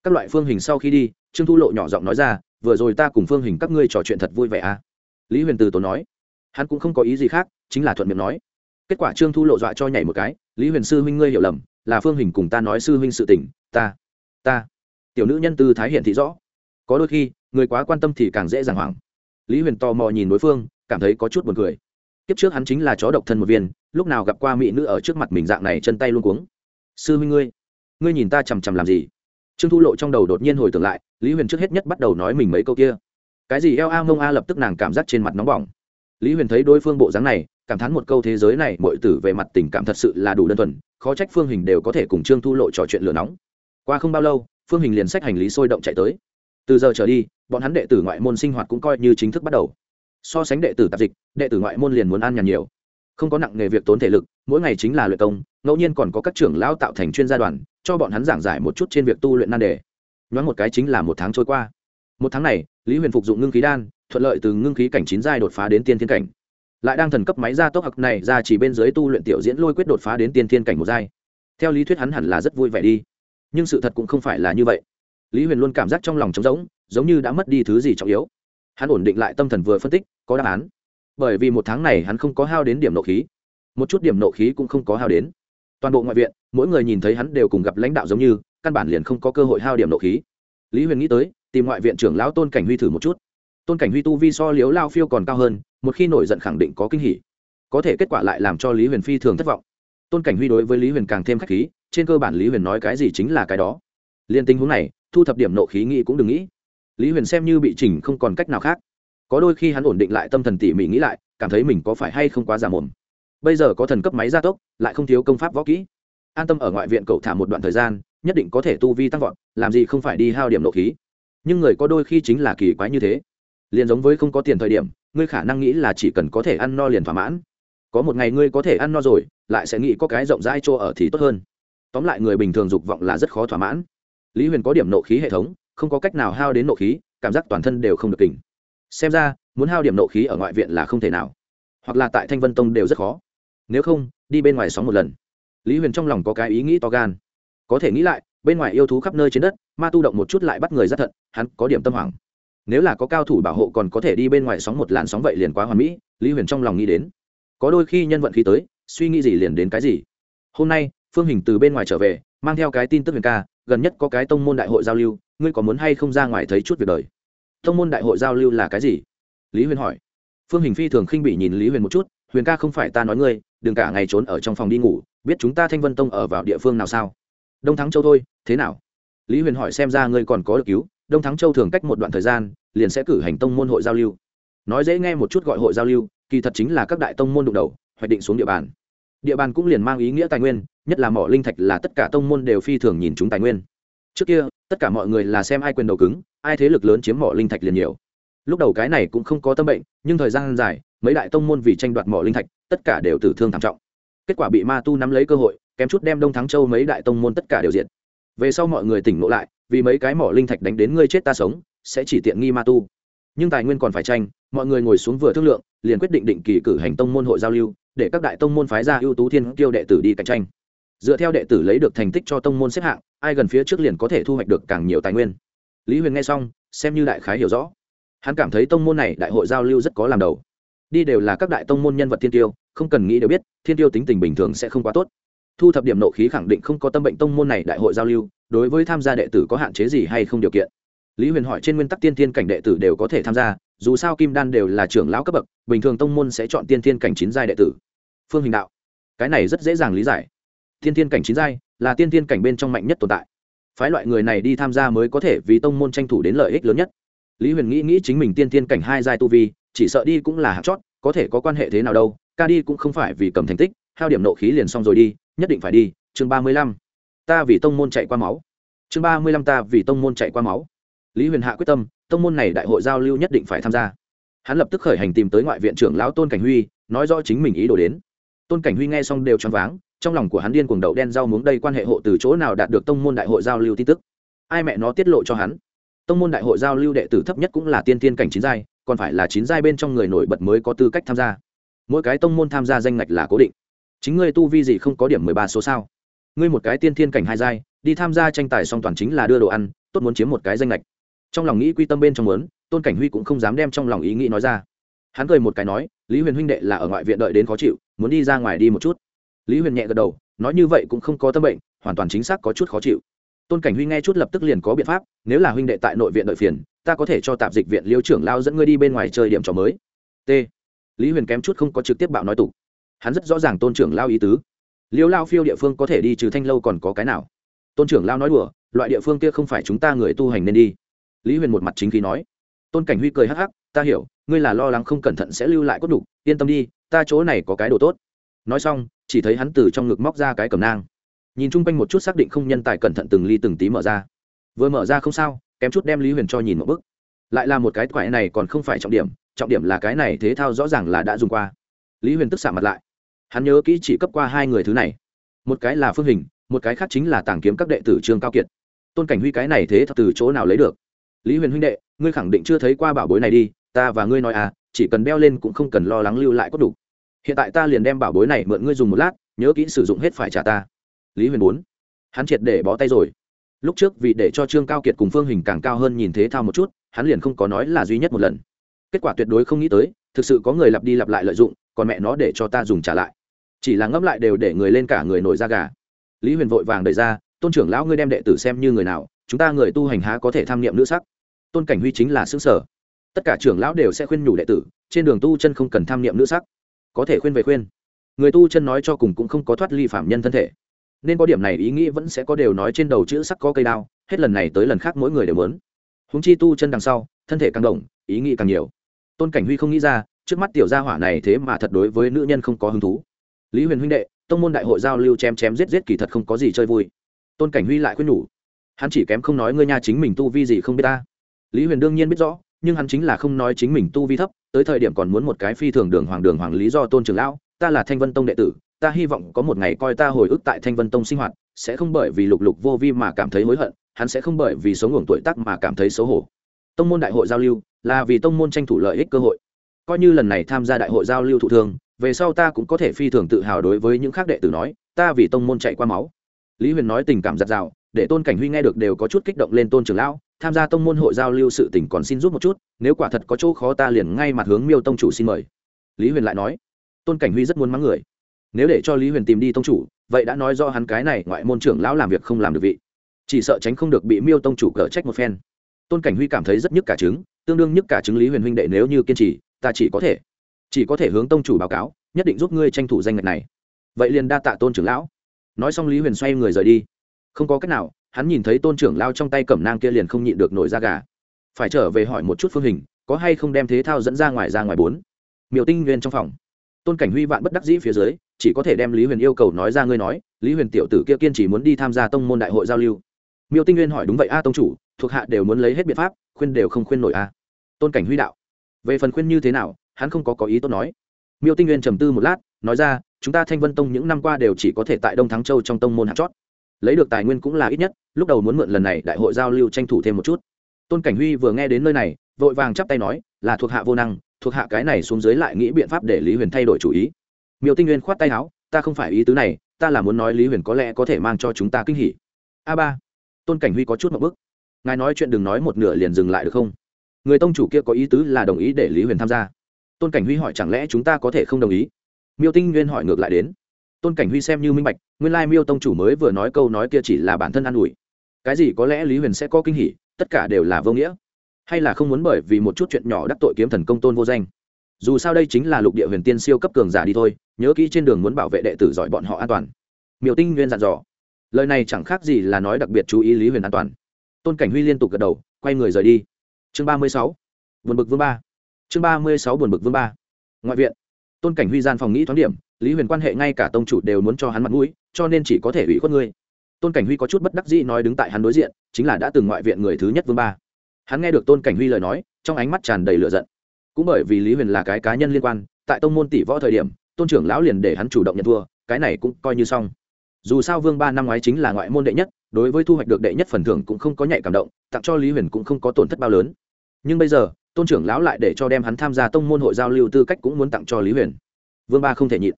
Các loại phương hình sau khi đi, trương thu lộ nhỏ giọng nói ra, vừa rồi ta cùng phương hình các ngươi trò chuyện thật vui vẻ à? Lý huyền từ tốn nói. Hắn cũng không có ý gì khác, chính là thuận miệng nói kết quả trương thu lộ dọa cho nhảy một cái, lý huyền sư huynh ngươi hiểu lầm, là phương hình cùng ta nói sư huynh sự tình, ta ta. Tiểu nữ nhân tư thái hiện thị rõ. Có đôi khi, người quá quan tâm thì càng dễ dàng hoảng. Lý huyền tò mò nhìn đối phương, cảm thấy có chút buồn cười. Kiếp trước hắn chính là chó độc thân một viên, lúc nào gặp qua mỹ nữ ở trước mặt mình dạng này chân tay luôn cuống. Sư huynh ngươi ngươi nhìn ta chằm chằm làm gì? Trương thu lộ trong đầu đột nhiên hồi tưởng lại, lý huyền trước hết nhất bắt đầu nói mình mấy câu kia. Cái gì eo a mông a lập tức nàng cảm giác trên mặt nóng bỏng. Lý huyền thấy đối phương bộ dáng này cảm thán một câu thế giới này, mọi tử về mặt tình cảm thật sự là đủ đơn thuần, khó trách phương hình đều có thể cùng trương thu lộ trò chuyện lửa nóng. Qua không bao lâu, phương hình liền sách hành lý sôi động chạy tới. Từ giờ trở đi, bọn hắn đệ tử ngoại môn sinh hoạt cũng coi như chính thức bắt đầu. So sánh đệ tử tạp dịch, đệ tử ngoại môn liền muốn ăn nhàn nhiều. Không có nặng nghề việc tốn thể lực, mỗi ngày chính là luyện công, ngẫu nhiên còn có các trưởng lão tạo thành chuyên gia đoàn, cho bọn hắn giảng giải một chút trên việc tu luyện nan đề. Nhoáng một cái chính là một tháng trôi qua. Một tháng này, lý huyền phục dụng ngưng khí đan, thuận lợi từ ngưng khí cảnh chín giai đột phá đến tiên thiên cảnh lại đang thần cấp máy gia tốc học này ra chỉ bên dưới tu luyện tiểu diễn lôi quyết đột phá đến tiên thiên cảnh một giai. Theo lý thuyết hắn hẳn là rất vui vẻ đi. Nhưng sự thật cũng không phải là như vậy. Lý huyền luôn cảm giác trong lòng trống rỗng, giống như đã mất đi thứ gì trọng yếu. Hắn ổn định lại tâm thần vừa phân tích, có đáp án. Bởi vì một tháng này hắn không có hao đến điểm nộ khí. Một chút điểm nộ khí cũng không có hao đến. Toàn bộ ngoại viện, mỗi người nhìn thấy hắn đều cùng gặp lãnh đạo giống như, căn bản liền không có cơ hội hao điểm nộ khí. Lý huyền nghĩ tới, tìm ngoại viện trưởng lão tôn cảnh huy thử một chút. Tôn cảnh huy tu vi so liếu lao phiêu còn cao hơn một khi nổi giận khẳng định có kinh hỉ. Có thể kết quả lại làm cho lý huyền phi thường thất vọng. Tôn cảnh huy đối với lý huyền càng thêm k h á c h khí, trên cơ bản lý huyền nói cái gì chính là cái đó. Liên tình huống này, thu thập điểm nộ khí nghĩ cũng đừng nghĩ. Lý huyền xem như bị chỉnh không còn cách nào khác. Có đôi khi hắn ổn định lại tâm thần tỉ mỉ nghĩ lại, cảm thấy mình có phải hay không quá giả mồm. Bây giờ có thần cấp máy gia tốc, lại không thiếu công pháp võ kỹ. An tâm ở ngoại viện cậu thả một đoạn thời gian, nhất định có thể tu vi tăng vọt, làm gì không phải đi hao điểm nộ khí. Nhưng người có đôi khi chính là kỳ quái như thế. Liền giống với không có tiền thời điểm ngươi khả năng nghĩ là chỉ cần có thể ăn no liền thỏa mãn. Có một ngày ngươi có thể ăn no rồi, lại sẽ nghĩ có cái rộng rãi chỗ ở thì tốt hơn. Tóm lại người bình thường dục vọng là rất khó thỏa mãn. Lý huyền có điểm nộ khí hệ thống, không có cách nào hao đến nộ khí, cảm giác toàn thân đều không được tỉnh. xem ra, muốn hao điểm nộ khí ở ngoại viện là không thể nào. Hoặc là tại thanh vân tông đều rất khó. Nếu không, đi bên ngoài sóng một lần. Lý huyền trong lòng có cái ý nghĩ to gan. Có thể nghĩ lại, bên ngoài yêu thú khắp nơi trên đất, ma tu động một chút lại bắt người ra thận, hắn có điểm tâm hoảng nếu là có cao thủ bảo hộ còn có thể đi bên ngoài sóng một làn sóng vậy liền quá hoàn mỹ, lý huyền trong lòng nghĩ đến. Có đôi khi nhân vận khí tới, suy nghĩ gì liền đến cái gì. Hôm nay, phương hình từ bên ngoài trở về, mang theo cái tin tức huyền ca, gần nhất có cái tông môn đại hội giao lưu, ngươi có muốn hay không ra ngoài thấy chút việc đời? Tông môn đại hội giao lưu là cái gì? Lý huyền hỏi. Phương hình phi thường khinh bị nhìn lý huyền một chút, huyền ca không phải ta nói ngươi, đừng cả ngày trốn ở trong phòng đi ngủ, biết chúng ta thanh vân tông ở vào địa phương nào sao? Đông thắng châu thôi, thế nào? Lý huyền hỏi xem ra ngươi còn có được cứu đông thắng châu thường cách một đoạn thời gian, liền sẽ cử hành tông môn hội giao lưu. Nói dễ nghe một chút gọi hội giao lưu, kỳ thật chính là các đại tông môn đụng đầu, hoạch định xuống địa bàn. Địa bàn cũng liền mang ý nghĩa tài nguyên, nhất là mỏ linh thạch là tất cả tông môn đều phi thường nhìn chúng tài nguyên. Trước kia, tất cả mọi người là xem ai quyền đầu cứng, ai thế lực lớn chiếm mỏ linh thạch liền nhiều. Lúc đầu cái này cũng không có tâm bệnh, nhưng thời gian dài, mấy đại tông môn vì tranh đoạt mỏ linh thạch, tất cả đều tử thương thảm trọng. Kết quả bị ma tu nắm lấy cơ hội, kém chút đem đông thắng châu mấy đại tông môn tất cả đều diện về sau mọi người tỉnh ngộ lại vì mấy cái mỏ linh thạch đánh đến ngươi chết ta sống, sẽ chỉ tiện nghi ma tu. Nhưng tài nguyên còn phải tranh, mọi người ngồi xuống vừa thương lượng, liền quyết định định kỳ cử hành tông môn hội giao lưu, để các đại tông môn phái ra ưu tú thiên kiêu đệ tử đi cạnh tranh. Dựa theo đệ tử lấy được thành tích cho tông môn xếp hạng, ai gần phía trước liền có thể thu hoạch được càng nhiều tài nguyên. Lý huyền nghe xong, xem như đại khái hiểu rõ. Hắn cảm thấy tông môn này đại hội giao lưu rất có làm đầu. Đi đều là các đại tông môn nhân vật thiên tiêu không cần nghĩ đều biết, thiên tiêu tính tình bình thường sẽ không quá tốt. Thu thập điểm nộ khí khẳng định không có tâm bệnh tông môn này đại hội giao lưu đối với tham gia đệ tử có hạn chế gì hay không điều kiện? Lý huyền hỏi trên nguyên tắc tiên thiên cảnh đệ tử đều có thể tham gia, dù sao kim đan đều là trưởng lão cấp bậc, bình thường tông môn sẽ chọn tiên thiên cảnh chín giai đệ tử. Phương hình đạo, cái này rất dễ dàng lý giải. Tiên thiên cảnh chín giai là tiên thiên cảnh bên trong mạnh nhất tồn tại. Phái loại người này đi tham gia mới có thể vì tông môn tranh thủ đến lợi ích lớn nhất. Lý huyền nghĩ nghĩ chính mình tiên thiên cảnh hai giai tu vi, chỉ sợ đi cũng là hạt chót, có thể có quan hệ thế nào đâu, ca đi cũng không phải vì cầm thành tích, hao điểm nộ khí liền xong rồi đi, nhất định phải đi, chương ba mươi lăm ta vì tông môn chạy qua máu. Chương ba mươi lăm ta vì tông môn chạy qua máu. Lý huyền hạ quyết tâm, tông môn này đại hội giao lưu nhất định phải tham gia. Hắn lập tức khởi hành tìm tới ngoại viện trưởng lão tôn cảnh huy, nói rõ chính mình ý đồ đến. Tôn cảnh huy nghe xong đều choáng váng, trong lòng của hắn điên cuồng đậu đen rau muống đây quan hệ hộ từ chỗ nào đạt được tông môn đại hội giao lưu tin tức. Ai mẹ nó tiết lộ cho hắn. Tông môn đại hội giao lưu đệ tử thấp nhất cũng là tiên tiên cảnh chín giai, còn phải là chín giai bên trong người nổi bật mới có tư cách tham gia. Mỗi cái tông môn tham gia danh ngạch là cố định. Chính ngươi tu vi gì không có điểm mười ba số sao? Ngươi một cái tiên thiên cảnh hai giai, đi tham gia tranh tài song toàn chính là đưa đồ ăn, tốt muốn chiếm một cái danh lệch trong lòng nghĩ quy tâm bên trong muốn, tôn cảnh huy cũng không dám đem trong lòng ý nghĩ nói ra. Hắn cười một cái nói, lý huyền huynh đệ là ở ngoại viện đợi đến khó chịu, muốn đi ra ngoài đi một chút. Lý huyền nhẹ gật đầu, nói như vậy cũng không có tâm bệnh, hoàn toàn chính xác có chút khó chịu. Tôn cảnh huy nghe chút lập tức liền có biện pháp, nếu là huynh đệ tại nội viện đợi phiền, ta có thể cho tạp dịch viện liêu trưởng lao dẫn ngươi đi bên ngoài chơi điểm trò mới. T. Lý huyền kém chút không có trực tiếp bạo nói tục. Hắn rất rõ ràng tôn trưởng lao ý tứ liêu lao phiêu địa phương có thể đi trừ thanh lâu còn có cái nào? Tôn trưởng lao nói đùa, loại địa phương kia không phải chúng ta người tu hành nên đi. Lý huyền một mặt chính khí nói. Tôn cảnh huy cười hắc hắc, ta hiểu, ngươi là lo lắng không cẩn thận sẽ lưu lại cốt đục, yên tâm đi, ta chỗ này có cái đồ tốt. Nói xong, chỉ thấy hắn từ trong ngực móc ra cái cầm nang. Nhìn chung quanh một chút xác định không nhân tài cẩn thận từng ly từng tí mở ra. Vừa mở ra không sao, kém chút đem lý huyền cho nhìn một bức. Lại là một cái quại này còn không phải trọng điểm trọng điểm là cái này thế thao rõ ràng là đã dùng qua. Lý huyền tức xạ mặt lại hắn nhớ kỹ chỉ cấp qua hai người thứ này. Một cái là phương hình, một cái khác chính là tàng kiếm các đệ tử trương cao kiệt. Tôn cảnh huy cái này thế thật từ chỗ nào lấy được? Lý huyền huynh đệ, ngươi khẳng định chưa thấy qua bảo bối này đi, ta và ngươi nói à chỉ cần đeo lên cũng không cần lo lắng lưu lại có đủ. Hiện tại ta liền đem bảo bối này mượn ngươi dùng một lát, nhớ kỹ sử dụng hết phải trả ta. Lý huyền bốn, hắn triệt để bó tay rồi. Lúc trước vì để cho trương cao kiệt cùng phương hình càng cao hơn nhìn thế thao một chút, hắn liền không có nói là duy nhất một lần. Kết quả tuyệt đối không nghĩ tới, thực sự có người lặp đi lặp lại lợi dụng, còn mẹ nó để cho ta dùng trả lại chỉ là ngẫm lại đều để người lên cả người nổi da gà. Lý huyền vội vàng đẩy ra, tôn trưởng lão ngươi đem đệ tử xem như người nào, chúng ta người tu hành há có thể tham niệm nữ sắc? Tôn cảnh huy chính là xứ sở tất cả trưởng lão đều sẽ khuyên nhủ đệ tử, trên đường tu chân không cần tham niệm nữ sắc, có thể khuyên về khuyên. Người tu chân nói cho cùng cũng không có thoát ly phạm nhân thân thể. Nên có điểm này ý nghĩ vẫn sẽ có đều nói trên đầu chữ sắc có cây đao, hết lần này tới lần khác mỗi người đều muốn. Húng chi tu chân đằng sau, thân thể càng động, ý nghĩ càng nhiều. Tôn cảnh huy không nghĩ ra, trước mắt tiểu gia hỏa này thế mà thật đối với nữ nhân không có hứng thú lý huyền huynh đệ, tông môn đại hội giao lưu chém chém giết giết kỳ thật không có gì chơi vui. Tôn cảnh huy lại khuyên nhủ, hắn chỉ kém không nói ngươi nha chính mình tu vi gì không biết ta. Lý huyền đương nhiên biết rõ, nhưng hắn chính là không nói chính mình tu vi thấp, tới thời điểm còn muốn một cái phi thường đường hoàng đường hoàng lý do tôn trường lão, ta là thanh vân tông đệ tử, ta hy vọng có một ngày coi ta hồi ức tại thanh vân tông sinh hoạt, sẽ không bởi vì lục lục vô vi mà cảm thấy hối hận, hắn sẽ không bởi vì sống ngưỡng tuổi tác mà cảm thấy xấu hổ. Tông môn đại hội giao lưu là vì tông môn tranh thủ lợi ích cơ hội. Coi như lần này tham gia đại hội giao lưu thụ thương về sau ta cũng có thể phi thường tự hào đối với những khác đệ tử nói, ta vì tông môn chạy qua máu. Lý huyền nói tình cảm giặt rào, để tôn cảnh huy nghe được đều có chút kích động lên tôn trường lão, tham gia tông môn hội giao lưu sự tỉnh còn xin giúp một chút, nếu quả thật có chỗ khó ta liền ngay mặt hướng miêu tông chủ xin mời. Lý huyền lại nói, tôn cảnh huy rất muốn mắng người. Nếu để cho lý huyền tìm đi tông chủ, vậy đã nói do hắn cái này ngoại môn trưởng lão làm việc không làm được vị. Chỉ sợ tránh không được bị miêu tông chủ cở trách một phen. Tôn cảnh huy cảm thấy rất nhức cả chứng tương đương nhức cả chứng lý huyền huynh đệ nếu như kiên trì, ta chỉ có thể chỉ có thể hướng tông chủ báo cáo, nhất định giúp ngươi tranh thủ danh ngạch này. Vậy liền đa tạ tôn trưởng lão. Nói xong lý huyền xoay người rời đi. Không có cách nào, hắn nhìn thấy tôn trưởng lao trong tay cẩm nang kia liền không nhịn được nổi da gà. Phải trở về hỏi một chút phương hình, có hay không đem thế thao dẫn ra ngoài ra ngoài bốn. Miều tinh nguyên trong phòng. Tôn cảnh huy vạn bất đắc dĩ phía dưới, chỉ có thể đem lý huyền yêu cầu nói ra ngươi nói, lý huyền tiểu tử kia kiên chỉ muốn đi tham gia tông môn đại hội giao lưu. Miêu tinh nguyên hỏi đúng vậy, a tông chủ, thuộc hạ đều muốn lấy hết biện pháp, khuyên đều không khuyên nổi a tôn cảnh huy đạo, về phần khuyên như thế nào hắn không có có ý tốt nói. Miêu tinh nguyên trầm tư một lát, nói ra, chúng ta thanh vân tông những năm qua đều chỉ có thể tại đông thắng châu trong tông môn hạt chót. Lấy được tài nguyên cũng là ít nhất, lúc đầu muốn mượn lần này đại hội giao lưu tranh thủ thêm một chút. Tôn cảnh huy vừa nghe đến nơi này, vội vàng chắp tay nói, là thuộc hạ vô năng, thuộc hạ cái này xuống dưới lại nghĩ biện pháp để lý huyền thay đổi chủ ý. Miêu tinh nguyên khoát tay áo, ta không phải ý tứ này, ta là muốn nói lý huyền có lẽ có thể mang cho chúng ta kinh hỉ. A ba, tôn cảnh huy có chút một bức. Ngài nói chuyện đừng nói một nửa liền dừng lại được không? Người tông chủ kia có ý tứ là đồng ý để lý huyền tham gia tôn cảnh huy hỏi chẳng lẽ chúng ta có thể không đồng ý? Miêu tinh nguyên hỏi ngược lại đến. Tôn cảnh huy xem như minh bạch, nguyên lai miêu tông chủ mới vừa nói câu nói kia chỉ là bản thân an ủi. Cái gì có lẽ lý huyền sẽ có kinh hỉ, tất cả đều là vô nghĩa. Hay là không muốn bởi vì một chút chuyện nhỏ đắc tội kiếm thần công tôn vô danh. Dù sao đây chính là lục địa huyền tiên siêu cấp cường giả đi thôi, nhớ kỹ trên đường muốn bảo vệ đệ tử giỏi bọn họ an toàn. Miêu tinh nguyên dặn dò. Lời này chẳng khác gì là nói đặc biệt chú ý lý huyền an toàn. Tôn cảnh huy liên tục gật đầu, quay người rời đi. Chương ba mươi sáu. Buồn bực vương ba chương ba mươi sáu buồn bực vương ba. Ngoại viện. Tôn cảnh huy gian phòng nghĩ thoáng điểm, lý huyền quan hệ ngay cả tông chủ đều muốn cho hắn mặt mũi, cho nên chỉ có thể ủy khuất ngươi. Tôn cảnh huy có chút bất đắc dĩ nói đứng tại hắn đối diện, chính là đã từng ngoại viện người thứ nhất vương ba. Hắn nghe được tôn cảnh huy lời nói, trong ánh mắt tràn đầy lửa giận. Cũng bởi vì lý huyền là cái cá nhân liên quan, tại tông môn tỷ võ thời điểm, tôn trưởng lão liền để hắn chủ động nhận thua, cái này cũng coi như xong. Dù sao vương ba năm ngoái chính là ngoại môn đệ nhất, đối với thu hoạch được đệ nhất phần thưởng cũng không có nhạy cảm động, tặng cho lý huyền cũng không có tổn thất bao lớn. Nhưng bây giờ tôn trưởng lão lại để cho đem hắn tham gia tông môn hội giao lưu tư cách cũng muốn tặng cho lý huyền vương ba không thể nhịn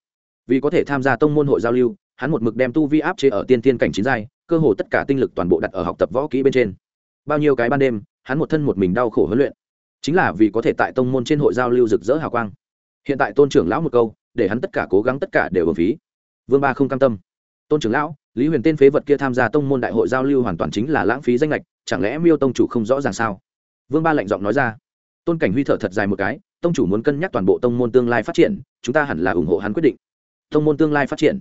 vì có thể tham gia tông môn hội giao lưu hắn một mực đem tu vi áp chế ở tiên tiên cảnh chín giai cơ hồ tất cả tinh lực toàn bộ đặt ở học tập võ kỹ bên trên bao nhiêu cái ban đêm hắn một thân một mình đau khổ huấn luyện chính là vì có thể tại tông môn trên hội giao lưu rực rỡ hào quang hiện tại tôn trưởng lão một câu để hắn tất cả cố gắng tất cả đều hợp phí vương ba không cam tâm tôn trưởng lão lý huyền tên phế vật kia tham gia tông môn đại hội giao lưu hoàn toàn chính là lãng phí danh lệch, chẳng lẽ miêu tông chủ không rõ ràng sao? vương ba lạnh giọng nói ra tôn cảnh huy thở thật dài một cái, tông chủ muốn cân nhắc toàn bộ tông môn tương lai phát triển, chúng ta hẳn là ủng hộ hắn quyết định. Tông môn tương lai phát triển?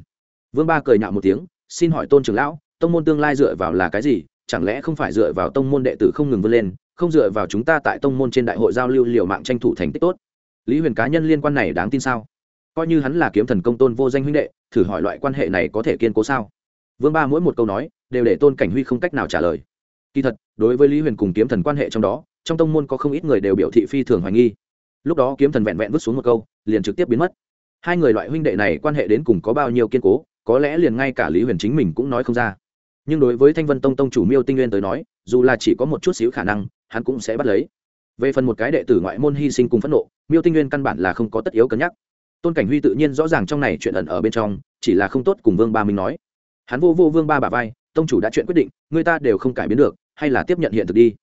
Vương ba cười nhạo một tiếng, xin hỏi tôn trưởng lão, tông môn tương lai dựa vào là cái gì? Chẳng lẽ không phải dựa vào tông môn đệ tử không ngừng vươn lên, không dựa vào chúng ta tại tông môn trên đại hội giao lưu liều mạng tranh thủ thành tích tốt? Lý huyền cá nhân liên quan này đáng tin sao? Coi như hắn là kiếm thần công tôn vô danh huynh đệ, thử hỏi loại quan hệ này có thể kiên cố sao? Vương ba mỗi một câu nói, đều để tôn cảnh huy không cách nào trả lời. Kỳ thật, đối với lý huyền cùng kiếm thần quan hệ trong đó trong tông môn có không ít người đều biểu thị phi thường hoài nghi. Lúc đó kiếm thần vẹn vẹn vứt xuống một câu, liền trực tiếp biến mất. Hai người loại huynh đệ này quan hệ đến cùng có bao nhiêu kiên cố, có lẽ liền ngay cả lý huyền chính mình cũng nói không ra. Nhưng đối với thanh vân tông tông chủ miêu tinh nguyên tới nói, dù là chỉ có một chút xíu khả năng, hắn cũng sẽ bắt lấy. Về phần một cái đệ tử ngoại môn hy sinh cùng phẫn nộ, miêu tinh nguyên căn bản là không có tất yếu cân nhắc. Tôn cảnh huy tự nhiên rõ ràng trong này chuyện ẩn ở bên trong, chỉ là không tốt cùng vương ba minh nói. Hắn vô vô vương ba bà vai, tông chủ đã chuyện quyết định, người ta đều không cải biến được, hay là tiếp nhận hiện thực đi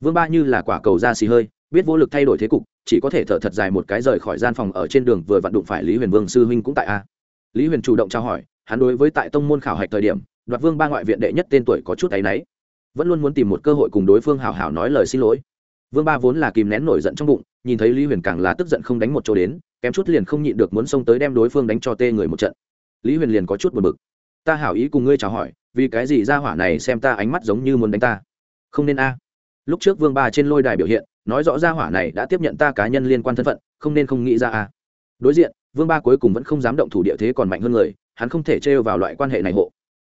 vương ba như là quả cầu ra xì hơi, biết vô lực thay đổi thế cục, chỉ có thể thở thật dài một cái rời khỏi gian phòng ở trên đường vừa vặn đụng phải lý huyền vương sư huynh cũng tại a. Lý huyền chủ động trao hỏi, hắn đối với tại tông môn khảo hạch thời điểm, đoạt vương ba ngoại viện đệ nhất tên tuổi có chút áy náy. Vẫn luôn muốn tìm một cơ hội cùng đối phương hào hào nói lời xin lỗi. Vương ba vốn là kìm nén nổi giận trong bụng, nhìn thấy lý huyền càng là tức giận không đánh một chỗ đến, kém chút liền không nhịn được muốn xông tới đem đối phương đánh cho tê người một trận. Lý huyền liền có chút buồn bực. Ta hảo ý cùng ngươi chào hỏi, vì cái gì ra hỏa này xem ta ánh mắt giống như muốn đánh ta? Không nên a lúc trước vương ba trên lôi đài biểu hiện, nói rõ ra hỏa này đã tiếp nhận ta cá nhân liên quan thân phận, không nên không nghĩ ra a đối diện, vương ba cuối cùng vẫn không dám động thủ địa thế còn mạnh hơn người, hắn không thể trêu vào loại quan hệ này hộ.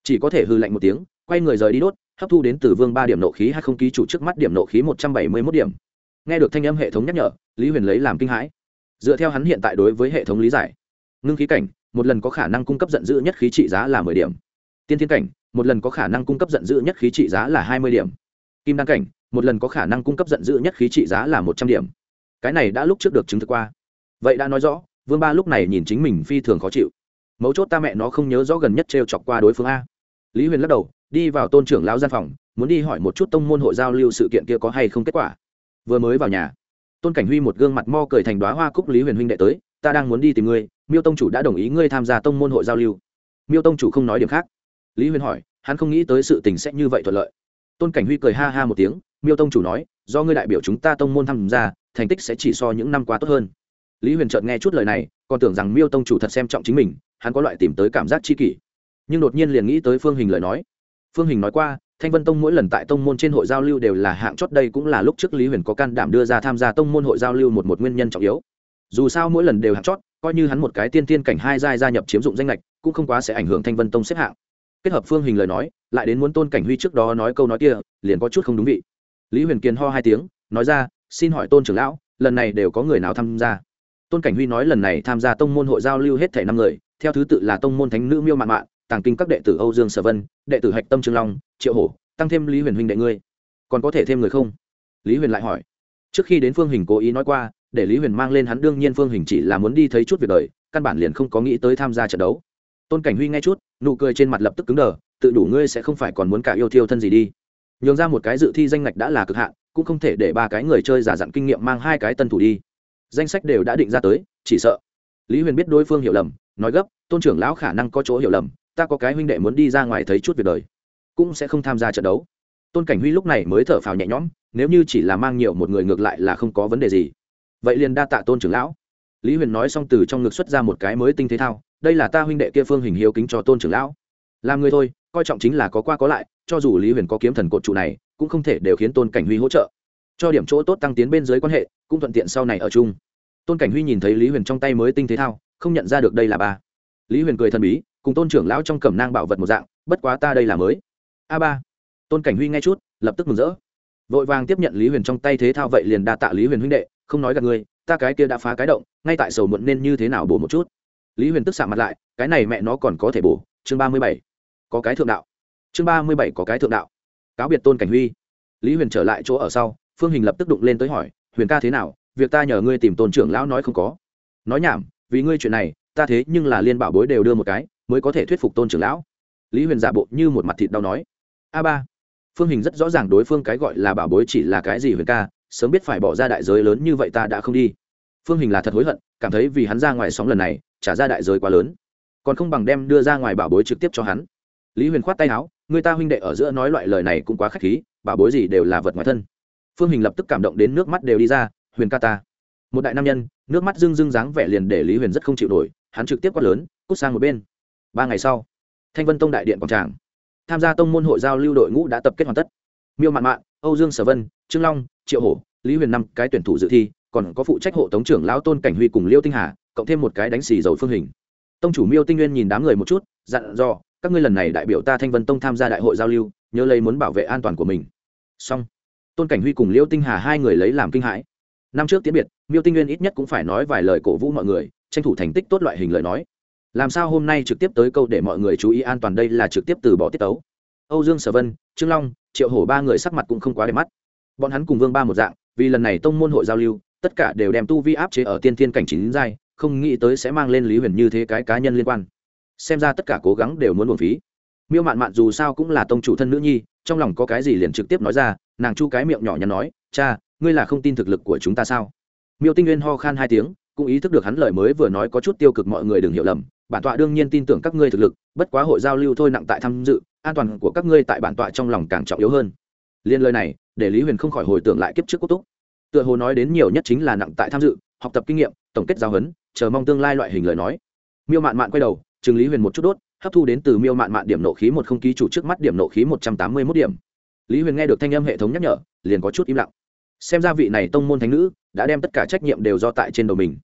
Chỉ có thể hư lạnh một tiếng, quay người rời đi đốt, hấp thu đến từ vương ba điểm nộ khí hay không ký chủ trước mắt điểm nộ khí một trăm bảy mươi mốt điểm. Nghe được thanh âm hệ thống nhắc nhở, lý huyền lấy làm kinh hãi. Dựa theo hắn hiện tại đối với hệ thống lý giải, ngưng khí cảnh, một lần có khả năng cung cấp giận dữ nhất khí trị giá là mười điểm. Tiên thiên cảnh, một lần có khả năng cung cấp giận dữ nhất khí trị giá là hai mươi điểm. Kim đăng cảnh một lần có khả năng cung cấp giận dữ nhất khí trị giá là một trăm điểm. Cái này đã lúc trước được chứng thực qua. Vậy đã nói rõ, vương ba lúc này nhìn chính mình phi thường khó chịu. Mấu chốt ta mẹ nó không nhớ rõ gần nhất t r e o chọc qua đối phương a. Lý huyền lắc đầu, đi vào tôn trưởng lão gian phòng, muốn đi hỏi một chút tông môn hội giao lưu sự kiện kia có hay không kết quả. Vừa mới vào nhà, tôn cảnh huy một gương mặt mo cười thành đoá hoa cúc lý huyền huynh đệ tới, ta đang muốn đi tìm ngươi, miêu tông chủ đã đồng ý ngươi tham gia tông môn hội giao lưu. Miêu tông chủ không nói điểm khác. Lý huyền hỏi, hắn không nghĩ tới sự tình sẽ như vậy thuận lợi. Tôn cảnh huy cười ha ha một tiếng miêu tông chủ nói, do ngươi đại biểu chúng ta tông môn tham gia, thành tích sẽ chỉ so những năm qua tốt hơn. Lý huyền trợt nghe chút lời này, còn tưởng rằng miêu tông chủ thật xem trọng chính mình, hắn có loại tìm tới cảm giác chi kỷ. Nhưng đột nhiên liền nghĩ tới phương hình lời nói. Phương hình nói qua, thanh vân tông mỗi lần tại tông môn trên hội giao lưu đều là hạng chót đây cũng là lúc trước lý huyền có can đảm đưa ra tham gia tông môn hội giao lưu một một nguyên nhân trọng yếu. Dù sao mỗi lần đều hạng chót, coi như hắn một cái tiên tiên cảnh hai giai gia nhập chiếm dụng danh lệch cũng không quá sẽ ảnh hưởng thanh vân tông xếp hạng. Kết hợp phương hình lời nói, lại đến muốn tôn cảnh huy trước đó nói câu nói kia, liền có chút không đúng vị lý huyền kiên ho hai tiếng, nói ra, xin hỏi tôn trưởng lão, lần này đều có người nào tham gia? Tôn cảnh huy nói lần này tham gia tông môn hội giao lưu hết thể năm người, theo thứ tự là tông môn thánh nữ miêu mạn mạn, tàng kinh các đệ tử âu dương sở vân, đệ tử hạch tâm trương long, triệu hổ, tăng thêm lý huyền huynh đệ ngươi. Còn có thể thêm người không? Lý huyền lại hỏi. Trước khi đến phương hình cố ý nói qua, để lý huyền mang lên hắn đương nhiên phương hình chỉ là muốn đi thấy chút việc đời, căn bản liền không có nghĩ tới tham gia trận đấu. Tôn cảnh huy nghe chút, nụ cười trên mặt lập tức cứng đờ, tự đủ ngươi sẽ không phải còn muốn cả yêu thiêu thân gì đi nhường ra một cái dự thi danh ngạch đã là cực hạn, cũng không thể để ba cái người chơi giả dặn kinh nghiệm mang hai cái tân thủ đi. Danh sách đều đã định ra tới, chỉ sợ. Lý huyền biết đối phương hiểu lầm, nói gấp, tôn trưởng lão khả năng có chỗ hiểu lầm, ta có cái huynh đệ muốn đi ra ngoài thấy chút việc đời, cũng sẽ không tham gia trận đấu. Tôn cảnh huy lúc này mới thở phào nhẹ nhõm, nếu như chỉ là mang nhiều một người ngược lại là không có vấn đề gì. Vậy liền đa tạ tôn trưởng lão. Lý huyền nói xong từ trong ngực xuất ra một cái mới tinh thế thao, đây là ta huynh đệ kia phương hình hiếu kính cho tôn trưởng lão. Làm người thôi coi trọng chính là có qua có lại, cho dù lý huyền có kiếm thần cột trụ này, cũng không thể đều khiến tôn cảnh huy hỗ trợ. Cho điểm chỗ tốt tăng tiến bên dưới quan hệ, cũng thuận tiện sau này ở chung. Tôn cảnh huy nhìn thấy lý huyền trong tay mới tinh thế thao, không nhận ra được đây là ba. Lý huyền cười thần bí, cùng tôn trưởng lão trong cẩm nang bảo vật một dạng, bất quá ta đây là mới. A ba. Tôn cảnh huy nghe chút, lập tức mừng rỡ. Vội vàng tiếp nhận lý huyền trong tay thế thao vậy liền đa tạ lý huyền huynh đệ, không nói gặp ngươi ta cái kia đã phá cái động, ngay tại sầu muộn nên như thế nào bổ một chút. Lý huyền tức xạ mặt lại, cái này mẹ nó còn có thể bổ, chương ba mươi bảy có cái thượng đạo. Chương ba mươi bảy có cái thượng đạo. Cáo biệt tôn cảnh huy. Lý huyền trở lại chỗ ở sau, phương hình lập tức đụng lên tới hỏi, huyền ca thế nào? Việc ta nhờ ngươi tìm tôn trưởng lão nói không có. Nói nhảm, vì ngươi chuyện này, ta thế nhưng là liên bảo bối đều đưa một cái, mới có thể thuyết phục tôn trưởng lão. Lý huyền giả bộ như một mặt thịt đau nói. A ba. Phương hình rất rõ ràng đối phương cái gọi là bảo bối chỉ là cái gì huyền ca, sớm biết phải bỏ ra đại giới lớn như vậy ta đã không đi. Phương hình là thật hối hận, cảm thấy vì hắn ra ngoài sóng lần này, trả ra đại giới quá lớn. Còn không bằng đem đưa ra ngoài bảo bối trực tiếp cho hắn lý huyền khoát tay áo, người ta huynh đệ ở giữa nói loại lời này cũng quá k h á c h khí, bảo bối gì đều là vật ngoài thân. Phương hình lập tức cảm động đến nước mắt đều đi ra, huyền ca ta. Một đại nam nhân, nước mắt rưng rưng dáng vẻ liền để lý huyền rất không chịu nổi, hắn trực tiếp quát lớn, cút sang một bên. Ba ngày sau, thanh vân tông đại điện quảng tràng. Tham gia tông môn hội giao lưu đội ngũ đã tập kết hoàn tất. Miêu mạn mạn, âu dương sở vân, trương long, triệu hổ, lý huyền năm cái tuyển thủ dự thi, còn có phụ trách hộ tống trưởng lão tôn cảnh huy cùng liêu tinh hà, cộng thêm một cái đánh xì dầu phương hình. Tông chủ miêu tinh nguyên nhìn đám người một chút, dặn dò các ngươi lần này đại biểu ta thanh vân tông tham gia đại hội giao lưu, nhớ lấy muốn bảo vệ an toàn của mình. Xong, tôn cảnh huy cùng liêu tinh hà hai người lấy làm kinh hãi. Năm trước tiễn biệt, miêu tinh nguyên ít nhất cũng phải nói vài lời cổ vũ mọi người, tranh thủ thành tích tốt loại hình lời nói. Làm sao hôm nay trực tiếp tới câu để mọi người chú ý an toàn đây là trực tiếp từ bỏ tiết tấu. Âu dương sở vân, trương long, triệu hổ ba người sắc mặt cũng không quá đẹp mắt. Bọn hắn cùng vương ba một dạng, vì lần này tông môn hội giao lưu, tất cả đều đem tu vi áp chế ở tiên thiên cảnh chín giai, không nghĩ tới sẽ mang lên lý huyền như thế cái cá nhân liên quan xem ra tất cả cố gắng đều muốn buồn phí. Miêu mạn mạn dù sao cũng là tông chủ thân nữ nhi, trong lòng có cái gì liền trực tiếp nói ra, nàng chu cái miệng nhỏ nhắn nói, cha, ngươi là không tin thực lực của chúng ta sao? Miêu tinh nguyên ho khan hai tiếng, cũng ý thức được hắn lời mới vừa nói có chút tiêu cực mọi người đừng hiểu lầm, bản tọa đương nhiên tin tưởng các ngươi thực lực, bất quá hội giao lưu thôi nặng tại tham dự, an toàn của các ngươi tại bản tọa trong lòng càng trọng yếu hơn. Liên lời này, để lý huyền không khỏi hồi tưởng lại kiếp trước quốc túc. Tựa hồ nói đến nhiều nhất chính là nặng tại tham dự, học tập kinh nghiệm, tổng kết giáo huấn, chờ mong tương lai loại hình lời nói. Miêu mạn mạn quay đầu Trừng lý huyền một chút đốt, hấp thu đến từ miêu mạn mạn điểm nộ khí một không ký chủ trước mắt điểm nộ khí một trăm tám mươi mốt điểm. Lý huyền nghe được thanh âm hệ thống nhắc nhở, liền có chút im lặng. Xem ra vị này tông môn thánh nữ đã đem tất cả trách nhiệm đều do tại trên đầu mình.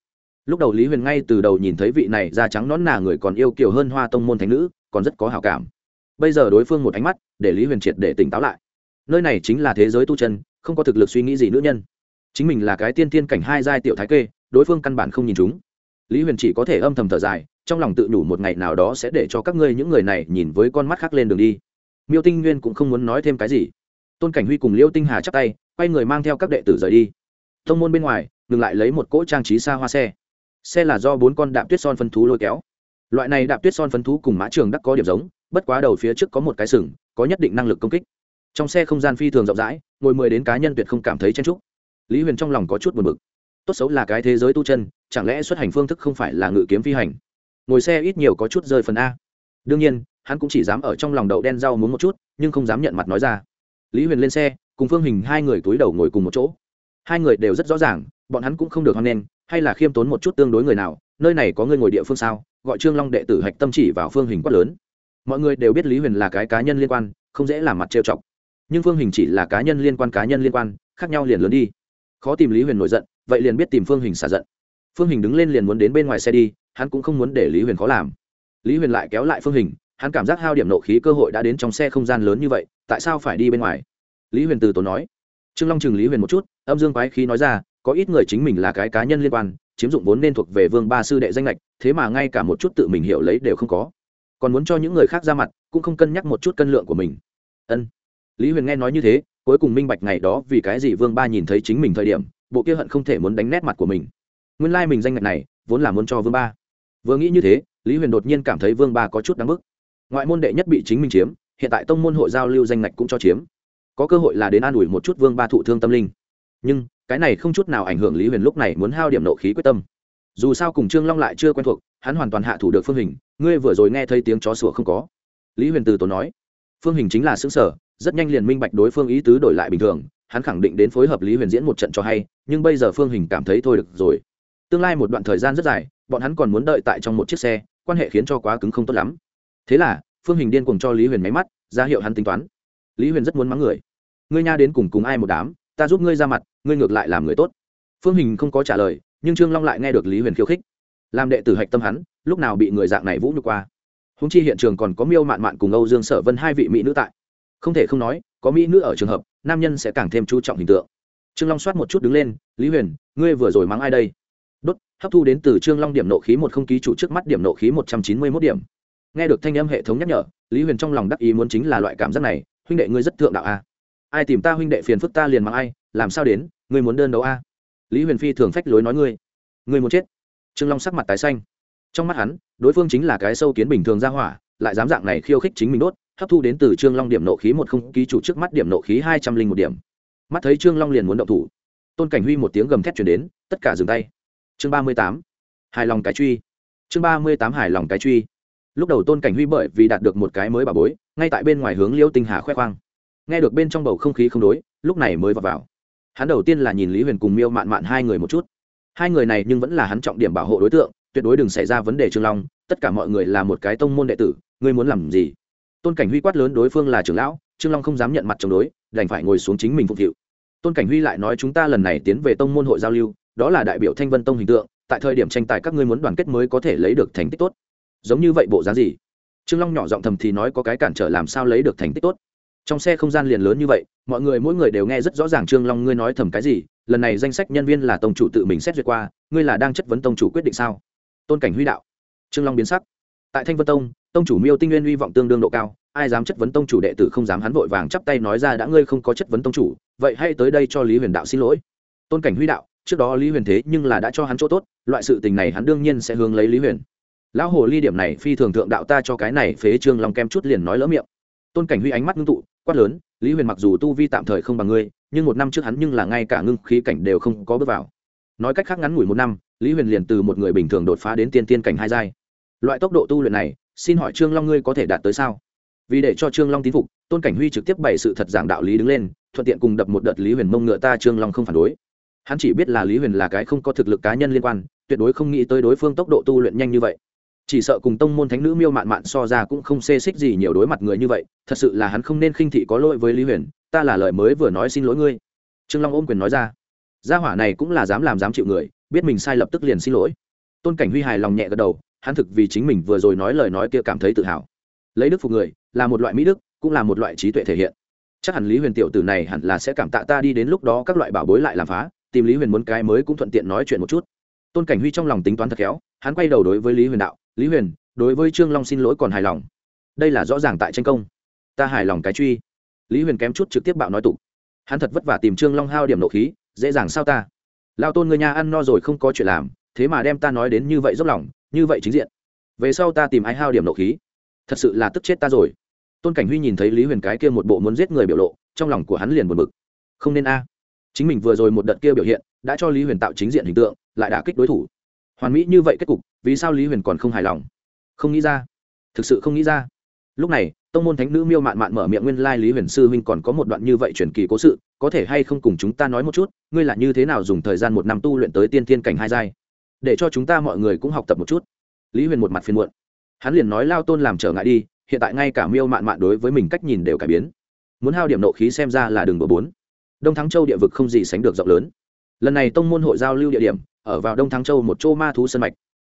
Lúc đầu lý huyền ngay từ đầu nhìn thấy vị này da trắng nón nà người còn yêu kiều hơn hoa tông môn thánh nữ, còn rất có hào cảm. Bây giờ đối phương một ánh mắt, để lý huyền triệt để tỉnh táo lại. Nơi này chính là thế giới tu chân, không có thực lực suy nghĩ gì nữ nhân. Chính mình là cái tiên tiên cảnh hai giai tiểu thái kê, đối phương căn bản không nhìn chúng. Lý huyền chỉ có thể âm thầm thở dài trong lòng tự nhủ một ngày nào đó sẽ để cho các ngươi những người này nhìn với con mắt khác lên đường đi. Miêu tinh nguyên cũng không muốn nói thêm cái gì. Tôn cảnh huy cùng liêu tinh hà chắp tay, quay người mang theo các đệ tử rời đi. Thông môn bên ngoài, ngừng lại lấy một cỗ trang trí xa hoa xe. Xe là do bốn con đạp tuyết son phân thú lôi kéo. Loại này đạp tuyết son phân thú cùng mã trường đắc có điểm giống, bất quá đầu phía trước có một cái sừng, có nhất định năng lực công kích. Trong xe không gian phi thường rộng rãi, ngồi mười đến cá nhân tuyệt không cảm thấy chen trúc lý huyền trong lòng có chút buồn bực. Tốt xấu là cái thế giới tu chân, chẳng lẽ xuất hành phương thức không phải là ngự kiếm phi hành? Ngồi xe ít nhiều có chút rơi phần a. Đương nhiên, hắn cũng chỉ dám ở trong lòng đậu đen rau muốn một chút, nhưng không dám nhận mặt nói ra. Lý huyền lên xe, cùng phương hình hai người túi đầu ngồi cùng một chỗ. Hai người đều rất rõ ràng, bọn hắn cũng không được hoan nghênh, hay là khiêm tốn một chút tương đối người nào, nơi này có người ngồi địa phương sao, gọi trương long đệ tử hạch tâm chỉ vào phương hình quát lớn. Mọi người đều biết lý huyền là cái cá nhân liên quan, không dễ làm mặt trêu chọc. Nhưng phương hình chỉ là cá nhân liên quan cá nhân liên quan, khác nhau liền lớn đi. Khó tìm lý huyền nổi giận, vậy liền biết tìm phương hình xả giận phương hình đứng lên liền muốn đến bên ngoài xe đi, hắn cũng không muốn để lý huyền khó làm. Lý huyền lại kéo lại phương hình, hắn cảm giác hao điểm nộ khí cơ hội đã đến trong xe không gian lớn như vậy, tại sao phải đi bên ngoài? Lý huyền từ tốn nói. Trương long chừng lý huyền một chút, âm dương quái khí nói ra, có ít người chính mình là cái cá nhân liên quan, chiếm dụng vốn nên thuộc về vương ba sư đệ danh lệch thế mà ngay cả một chút tự mình hiểu lấy đều không có. Còn muốn cho những người khác ra mặt, cũng không cân nhắc một chút cân lượng của mình. Ân. Lý huyền nghe nói như thế, cuối cùng minh bạch ngày đó vì cái gì vương ba nhìn thấy chính mình thời điểm, bộ kia hận không thể muốn đánh nét mặt của mình nguyên lai mình danh ngạch này vốn là muốn cho vương ba vừa nghĩ như thế lý huyền đột nhiên cảm thấy vương ba có chút đáng bức ngoại môn đệ nhất bị chính mình chiếm hiện tại tông môn hội giao lưu danh ngạch cũng cho chiếm có cơ hội là đến an ủi một chút vương ba thụ thương tâm linh nhưng cái này không chút nào ảnh hưởng lý huyền lúc này muốn hao điểm nộ khí quyết tâm dù sao cùng trương long lại chưa quen thuộc hắn hoàn toàn hạ thủ được phương hình ngươi vừa rồi nghe thấy tiếng chó sủa không có lý huyền từ tốn nói phương hình chính là xứng sở rất nhanh liền minh bạch đối phương ý tứ đổi lại bình thường hắn khẳng định đến phối hợp lý huyền diễn một trận cho hay nhưng bây giờ phương hình cảm thấy thôi được rồi tương lai một đoạn thời gian rất dài, bọn hắn còn muốn đợi tại trong một chiếc xe, quan hệ khiến cho quá cứng không tốt lắm. Thế là, phương hình điên cùng cho lý huyền máy mắt, ra hiệu hắn tính toán. Lý huyền rất muốn mắng người. Ngươi nha đến cùng cùng ai một đám, ta giúp ngươi ra mặt, ngươi ngược lại làm người tốt. Phương hình không có trả lời, nhưng trương long lại nghe được lý huyền khiêu khích. Làm đệ tử hạch tâm hắn, lúc nào bị người dạng này vũ nhục qua. Húng chi hiện trường còn có miêu mạn mạn cùng âu dương sở vân hai vị mỹ nữ tại. Không thể không nói, có mỹ nữ ở trường hợp, nam nhân sẽ càng thêm chú trọng hình tượng. Trương long soát một chút đứng lên, lý huyền, ngươi vừa rồi mắng ai đây? Đốt, hấp thu đến từ trương long điểm nộ khí một không ký chủ trước mắt điểm nộ khí một trăm chín mươi mốt điểm. Nghe được thanh âm hệ thống nhắc nhở, lý huyền trong lòng đắc ý muốn chính là loại cảm giác này, huynh đệ ngươi rất thượng đạo a. Ai tìm ta huynh đệ phiền phức ta liền mang ai, làm sao đến, ngươi muốn đơn đấu a? Lý huyền phi thường phách lối nói ngươi ngươi muốn chết. Trương long sắc mặt tái xanh. Trong mắt hắn, đối phương chính là cái sâu kiến bình thường ra hỏa, lại dám dạng này khiêu khích chính mình đốt, hấp thu đến từ trương long điểm nộ khí một không ký chủ trước mắt điểm nộ khí hai trăm linh một điểm. Mắt thấy trương long liền muốn động thủ. Tôn cảnh huy một tiếng gầm thét chuyển đến, tất cả dừng tay chương ba mươi tám hài lòng cái truy. Chương ba mươi tám hài lòng cái truy. Lúc đầu tôn cảnh huy bởi vì đạt được một cái mới bà bối ngay tại bên ngoài hướng liêu tinh hà khoe khoang. Nghe được bên trong bầu không khí không đối lúc này mới vào, vào. hắn đầu tiên là nhìn lý huyền cùng miêu mạn mạn hai người một chút. Hai người này nhưng vẫn là hắn trọng điểm bảo hộ đối tượng tuyệt đối đừng xảy ra vấn đề trương long tất cả mọi người là một cái tông môn đệ tử ngươi muốn làm gì? Tôn cảnh huy quát lớn đối phương là trưởng lão trương long không dám nhận mặt chống đối đành phải ngồi xuống chính mình phục thiệu tôn cảnh huy lại nói chúng ta lần này tiến về tông môn hội giao lưu đó là đại biểu thanh vân tông hình tượng, tại thời điểm tranh tài các ngươi muốn đoàn kết mới có thể lấy được thành tích tốt. Giống như vậy bộ giá gì? Trương long nhỏ giọng thầm thì nói có cái cản trở làm sao lấy được thành tích tốt. Trong xe không gian liền lớn như vậy, mọi người mỗi người đều nghe rất rõ ràng trương long ngươi nói thầm cái gì, lần này danh sách nhân viên là tông chủ tự mình xét duyệt qua, ngươi là đang chất vấn tông chủ quyết định sao? Tôn cảnh huy đạo. Trương long biến sắc. Tại thanh vân tông tông chủ miêu tinh nguyên hy vọng tương đương độ cao, ai dám chất vấn tông chủ đệ tử không dám hắn vội vàng chắp tay nói ra đã ngươi không có chất vấn tông chủ, vậy hãy tới đây cho lý huyền đạo xin lỗi. Tôn cảnh huy đạo trước đó lý huyền thế nhưng là đã cho hắn chỗ tốt, loại sự tình này hắn đương nhiên sẽ hướng lấy lý huyền. Lão hồ ly điểm này phi thường thượng đạo ta cho cái này phế trương long kem chút liền nói lỡ miệng. Tôn cảnh huy ánh mắt ngưng tụ, quát lớn, lý huyền mặc dù tu vi tạm thời không bằng ngươi, nhưng một năm trước hắn nhưng là ngay cả ngưng khí cảnh đều không có bước vào. Nói cách khác ngắn ngủi một năm, lý huyền liền từ một người bình thường đột phá đến tiên tiên cảnh hai giai. Loại tốc độ tu luyện này, xin hỏi trương long ngươi có thể đạt tới sao? Vì để cho trương long tín phục, tôn cảnh huy trực tiếp bày sự thật giảng đạo lý đứng lên, thuận tiện cùng đập một đợt lý huyền mông ngựa ta trương long không phản đối hắn chỉ biết là lý huyền là cái không có thực lực cá nhân liên quan, tuyệt đối không nghĩ tới đối phương tốc độ tu luyện nhanh như vậy. Chỉ sợ cùng tông môn thánh nữ miêu mạn mạn so ra cũng không xê xích gì nhiều đối mặt người như vậy, thật sự là hắn không nên khinh thị có lỗi với lý huyền, ta là lời mới vừa nói xin lỗi ngươi. Trương long ôm quyền nói ra. Gia hỏa này cũng là dám làm dám chịu người, biết mình sai lập tức liền xin lỗi. Tôn cảnh huy hài lòng nhẹ gật đầu, hắn thực vì chính mình vừa rồi nói lời nói kia cảm thấy tự hào. Lấy đức phục người, là một loại mỹ đức, cũng là một loại trí tuệ thể hiện. Chắc hẳn lý huyền tiểu tử này hẳn là sẽ cảm tạ ta đi đến lúc đó các loại bảo bối lại làm phá tìm lý huyền muốn cái mới cũng thuận tiện nói chuyện một chút tôn cảnh huy trong lòng tính toán thật khéo hắn quay đầu đối với lý huyền đạo lý huyền đối với trương long xin lỗi còn hài lòng đây là rõ ràng tại tranh công ta hài lòng cái truy lý huyền kém chút trực tiếp bạo nói tục hắn thật vất vả tìm trương long hao điểm nộ khí dễ dàng sao ta lao tôn người nhà ăn no rồi không có chuyện làm thế mà đem ta nói đến như vậy dốc lòng như vậy chính diện về sau ta tìm ai hao điểm nộ khí thật sự là tức chết ta rồi tôn cảnh huy nhìn thấy lý huyền cái kia một bộ muốn giết người biểu lộ trong lòng của hắn liền buồn bực. không nên a chính mình vừa rồi một đợt kia biểu hiện, đã cho lý huyền tạo chính diện hình tượng, lại đả kích đối thủ. Hoàn mỹ như vậy kết cục, vì sao lý huyền còn không hài lòng? Không nghĩ ra. Thực sự không nghĩ ra. Lúc này, tông môn thánh nữ miêu mạn mạn mở miệng nguyên lai lý huyền sư huynh còn có một đoạn như vậy truyền kỳ cố sự, có thể hay không cùng chúng ta nói một chút, ngươi là như thế nào dùng thời gian một năm tu luyện tới tiên thiên cảnh hai giai? Để cho chúng ta mọi người cũng học tập một chút. Lý huyền một mặt phiền muộn. Hắn liền nói lao tôn làm trở ngại đi, hiện tại ngay cả miêu mạn mạn đối với mình cách nhìn đều cải biến. Muốn hao điểm nộ khí xem ra là đường bờ bốn đông thắng châu địa vực không gì sánh được rộng lớn. Lần này tông môn hội giao lưu địa điểm ở vào đông thắng châu một châu ma thú sân mạch.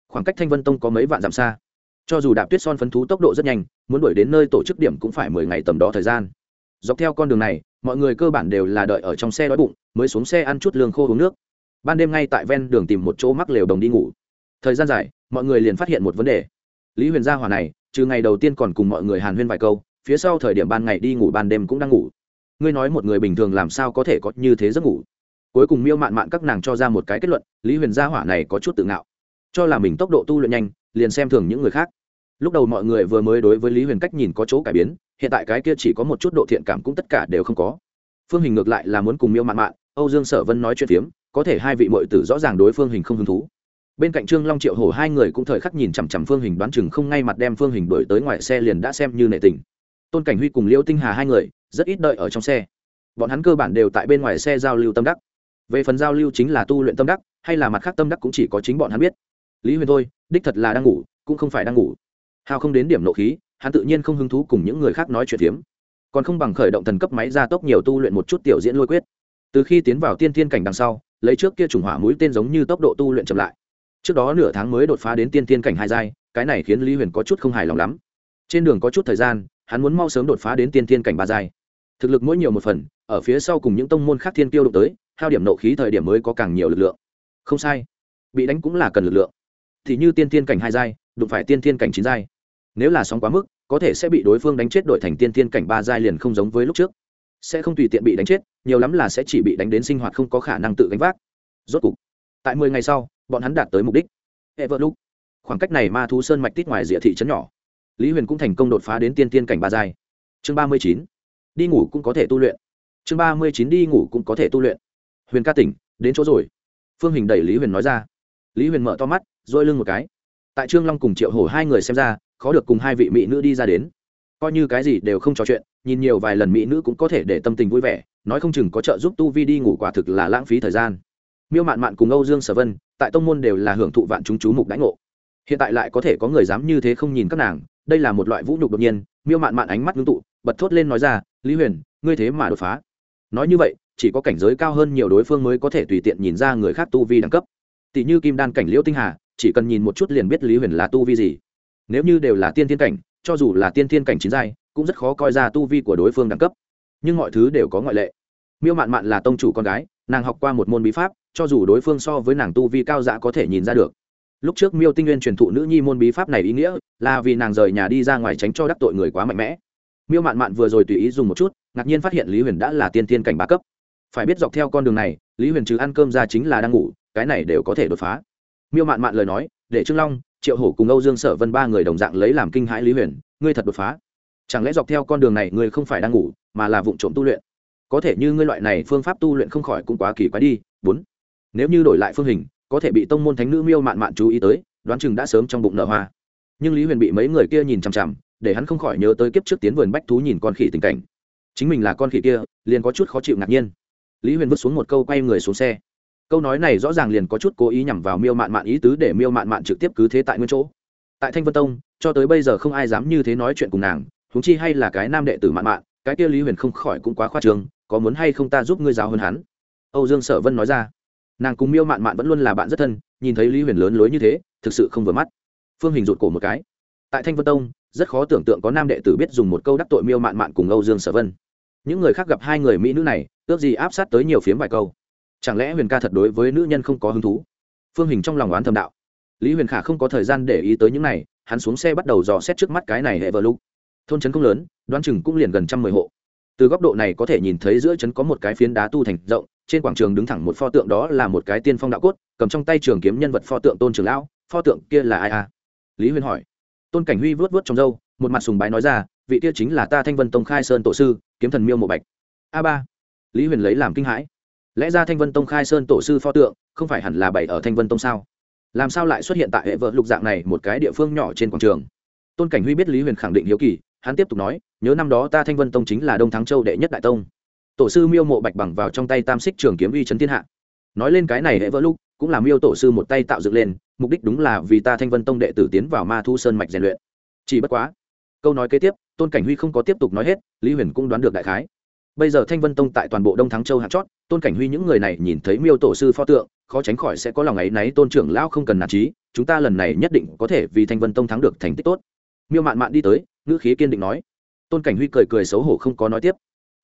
Khoảng cách thanh vân tông có mấy vạn dặm xa. Cho dù đạp tuyết son phấn thú tốc độ rất nhanh, muốn đuổi đến nơi tổ chức điểm cũng phải mười ngày tầm đó thời gian. Dọc theo con đường này, mọi người cơ bản đều là đợi ở trong xe đói bụng, mới xuống xe ăn chút lương khô uống nước. Ban đêm ngay tại ven đường tìm một chỗ mắc lều đồng đi ngủ. Thời gian dài, mọi người liền phát hiện một vấn đề. Lý huyền gia hỏa này, trừ ngày đầu tiên còn cùng mọi người hàn huyên vài câu, phía sau thời điểm ban ngày đi ngủ ban đêm cũng đang ngủ ngươi nói một người bình thường làm sao có thể có như thế giấc ngủ? Cuối cùng miêu mạn mạn các nàng cho ra một cái kết luận, lý huyền gia hỏa này có chút tự ngạo. Cho là mình tốc độ tu luyện nhanh, liền xem thường những người khác. Lúc đầu mọi người vừa mới đối với lý huyền cách nhìn có chỗ cải biến, hiện tại cái kia chỉ có một chút độ thiện cảm cũng tất cả đều không có. Phương hình ngược lại là muốn cùng miêu mạn mạn, âu dương sở vân nói chuyện phiếm, có thể hai vị mội tử rõ ràng đối phương hình không hứng thú. Bên cạnh trương long triệu hổ hai người cũng thời khắc nhìn chằm chằm phương hình đoán chừng không ngay mặt đem phương hình đổi tới ngoài xe liền đã xem như nệ tình. Tôn cảnh huy cùng liêu tinh hà hai người rất ít đợi ở trong xe. Bọn hắn cơ bản đều tại bên ngoài xe giao lưu tâm đắc. Về phần giao lưu chính là tu luyện tâm đắc, hay là mặt khác tâm đắc cũng chỉ có chính bọn hắn biết. Lý huyền thôi, đích thật là đang ngủ, cũng không phải đang ngủ. Hào không đến điểm nộ khí, hắn tự nhiên không hứng thú cùng những người khác nói chuyện phiếm. Còn không bằng khởi động thần cấp máy gia tốc nhiều tu luyện một chút tiểu diễn lôi quyết. Từ khi tiến vào tiên thiên cảnh đằng sau, lấy trước kia chủng hỏa mũi tên giống như tốc độ tu luyện chậm lại. Trước đó nửa tháng mới đột phá đến tiên thiên cảnh hai giai, cái này khiến lý huyền có chút không hài lòng lắm. Trên đường có chút thời gian, hắn muốn mau sớm đột phá đến tiên thiên cảnh ba giai thực lực mỗi nhiều một phần, ở phía sau cùng những tông môn khác thiên tiêu đụng tới, hao điểm nộ khí thời điểm mới có càng nhiều lực lượng. Không sai, bị đánh cũng là cần lực lượng. Thì như tiên thiên cảnh hai giai, đụng phải tiên thiên cảnh chín giai. Nếu là sóng quá mức, có thể sẽ bị đối phương đánh chết đổi thành tiên thiên cảnh ba giai liền không giống với lúc trước. Sẽ không tùy tiện bị đánh chết, nhiều lắm là sẽ chỉ bị đánh đến sinh hoạt không có khả năng tự gánh vác. Rốt cục, tại mười ngày sau, bọn hắn đạt tới mục đích. Hệ vợ lúc khoảng cách này ma thú sơn mạch tít ngoài rìa thị trấn nhỏ. Lý huyền cũng thành công đột phá đến tiên tiên cảnh ba giai. Chương ba mươi chín đi ngủ cũng có thể tu luyện. Chương ba mươi chín đi ngủ cũng có thể tu luyện. Huyền ca tỉnh, đến chỗ rồi. Phương hình đẩy lý huyền nói ra. Lý huyền mở to mắt dôi lưng một cái. Tại trương long cùng triệu hổ hai người xem ra, khó được cùng hai vị mỹ nữ đi ra đến. Coi như cái gì đều không trò chuyện, nhìn nhiều vài lần mỹ nữ cũng có thể để tâm tình vui vẻ, nói không chừng có trợ giúp tu vi đi ngủ quả thực là lãng phí thời gian. Miêu mạn mạn cùng âu dương sở vân, tại tông môn đều là hưởng thụ vạn chúng chú mục đãi ngộ. Hiện tại lại có thể có người dám như thế không nhìn các nàng đây là một loại vũ nhục đột nhiên, miêu mạn mạn ánh mắt ngưng tụ, bật thốt lên nói ra, lý huyền, ngươi thế mà đột phá. Nói như vậy, chỉ có cảnh giới cao hơn nhiều đối phương mới có thể tùy tiện nhìn ra người khác tu vi đẳng cấp. Tỷ như kim đan cảnh liễu tinh hà, chỉ cần nhìn một chút liền biết lý huyền là tu vi gì. Nếu như đều là tiên thiên cảnh, cho dù là tiên thiên cảnh chín giai, cũng rất khó coi ra tu vi của đối phương đẳng cấp. Nhưng mọi thứ đều có ngoại lệ. Miêu mạn mạn là tông chủ con gái, nàng học qua một môn bí pháp, cho dù đối phương so với nàng tu vi cao dã có thể nhìn ra được lúc trước miêu tinh nguyên truyền thụ nữ nhi môn bí pháp này ý nghĩa là vì nàng rời nhà đi ra ngoài tránh cho đắc tội người quá mạnh mẽ. Miêu mạn mạn vừa rồi tùy ý dùng một chút, ngạc nhiên phát hiện lý huyền đã là tiên tiên cảnh ba cấp. Phải biết dọc theo con đường này, lý huyền trừ ăn cơm ra chính là đang ngủ, cái này đều có thể đột phá. Miêu mạn mạn lời nói, để trương long, triệu hổ cùng âu dương sở vân ba người đồng dạng lấy làm kinh hãi lý huyền, ngươi thật đột phá. Chẳng lẽ dọc theo con đường này ngươi không phải đang ngủ, mà là vụ trộm tu luyện? Có thể như ngươi loại này phương pháp tu luyện không khỏi cũng quá kỳ quái đi. Bốn. Nếu như đổi lại phương hình có thể bị tông môn thánh nữ miêu mạn mạn chú ý tới, đoán chừng đã sớm trong bụng nở hoa. Nhưng lý huyền bị mấy người kia nhìn chằm chằm, để hắn không khỏi nhớ tới kiếp trước tiến vườn bách thú nhìn con khỉ tình cảnh. Chính mình là con khỉ kia, liền có chút khó chịu ngạc nhiên. Lý huyền vứt xuống một câu quay người xuống xe. Câu nói này rõ ràng liền có chút cố ý nhằm vào miêu mạn mạn ý tứ để miêu mạn mạn trực tiếp cứ thế tại nguyên chỗ. Tại thanh vân tông, cho tới bây giờ không ai dám như thế nói chuyện cùng nàng húng chi hay là cái nam đệ tử mạn mạn, cái kia lý huyền không khỏi cũng quá khoa trường có muốn hay không ta giúp ngươi giáo hơn hắn? Âu dương sở vân nói ra nàng cùng miêu mạn mạn vẫn luôn là bạn rất thân, nhìn thấy lý huyền lớn lối như thế, thực sự không vừa mắt. Phương hình rụt cổ một cái. Tại thanh vân tông, rất khó tưởng tượng có nam đệ tử biết dùng một câu đắc tội miêu mạn mạn cùng âu dương sở vân. Những người khác gặp hai người mỹ nữ này, ước gì áp sát tới nhiều phiếm vài câu. Chẳng lẽ huyền ca thật đối với nữ nhân không có hứng thú? Phương hình trong lòng oán thầm đạo. Lý huyền khả không có thời gian để ý tới những này, hắn xuống xe bắt đầu dò xét trước mắt cái này hệ vợ lúc thôn trấn không lớn, đoán chừng cũng liền gần trăm mười hộ. Từ góc độ này có thể nhìn thấy giữa trấn có một cái phiến đá tu thành rộng trên quảng trường đứng thẳng một pho tượng đó là một cái tiên phong đạo cốt, cầm trong tay trường kiếm nhân vật pho tượng tôn trường lão, pho tượng kia là ai à? Lý Huyên hỏi. Tôn cảnh huy vớt vớt trong râu, một mặt sùng bái nói ra, vị kia chính là ta thanh vân tông khai sơn tổ sư, kiếm thần miêu mộ bạch. A ba. Lý huyền lấy làm kinh hãi. Lẽ ra thanh vân tông khai sơn tổ sư pho tượng, không phải hẳn là bảy ở thanh vân tông sao? Làm sao lại xuất hiện tại hệ vợ lục dạng này một cái địa phương nhỏ trên quảng trường? Tôn cảnh huy biết lý huyền khẳng định hiếu kỳ, hắn tiếp tục nói, nhớ năm đó ta thanh vân tông chính là đông thắng châu đệ nhất đại tông tổ sư miêu mộ bạch bằng vào trong tay tam xích trường kiếm uy chấn thiên hạ. Nói lên cái này hệ vỡ lúc, cũng là miêu tổ sư một tay tạo dựng lên, mục đích đúng là vì ta thanh vân tông đệ tử tiến vào ma thu sơn mạch rèn luyện. Chỉ bất quá, câu nói kế tiếp, tôn cảnh huy không có tiếp tục nói hết, lý huyền cũng đoán được đại khái. Bây giờ thanh vân tông tại toàn bộ đông thắng châu hạt chót, tôn cảnh huy những người này nhìn thấy miêu tổ sư pho tượng, khó tránh khỏi sẽ có lòng ấy náy, tôn trưởng lão không cần nản trí, chúng ta lần này nhất định có thể vì thanh vân tông thắng được thành tích tốt. Miêu mạn mạn đi tới, ngữ khí kiên định nói. Tôn cảnh huy cười cười xấu hổ không có nói tiếp.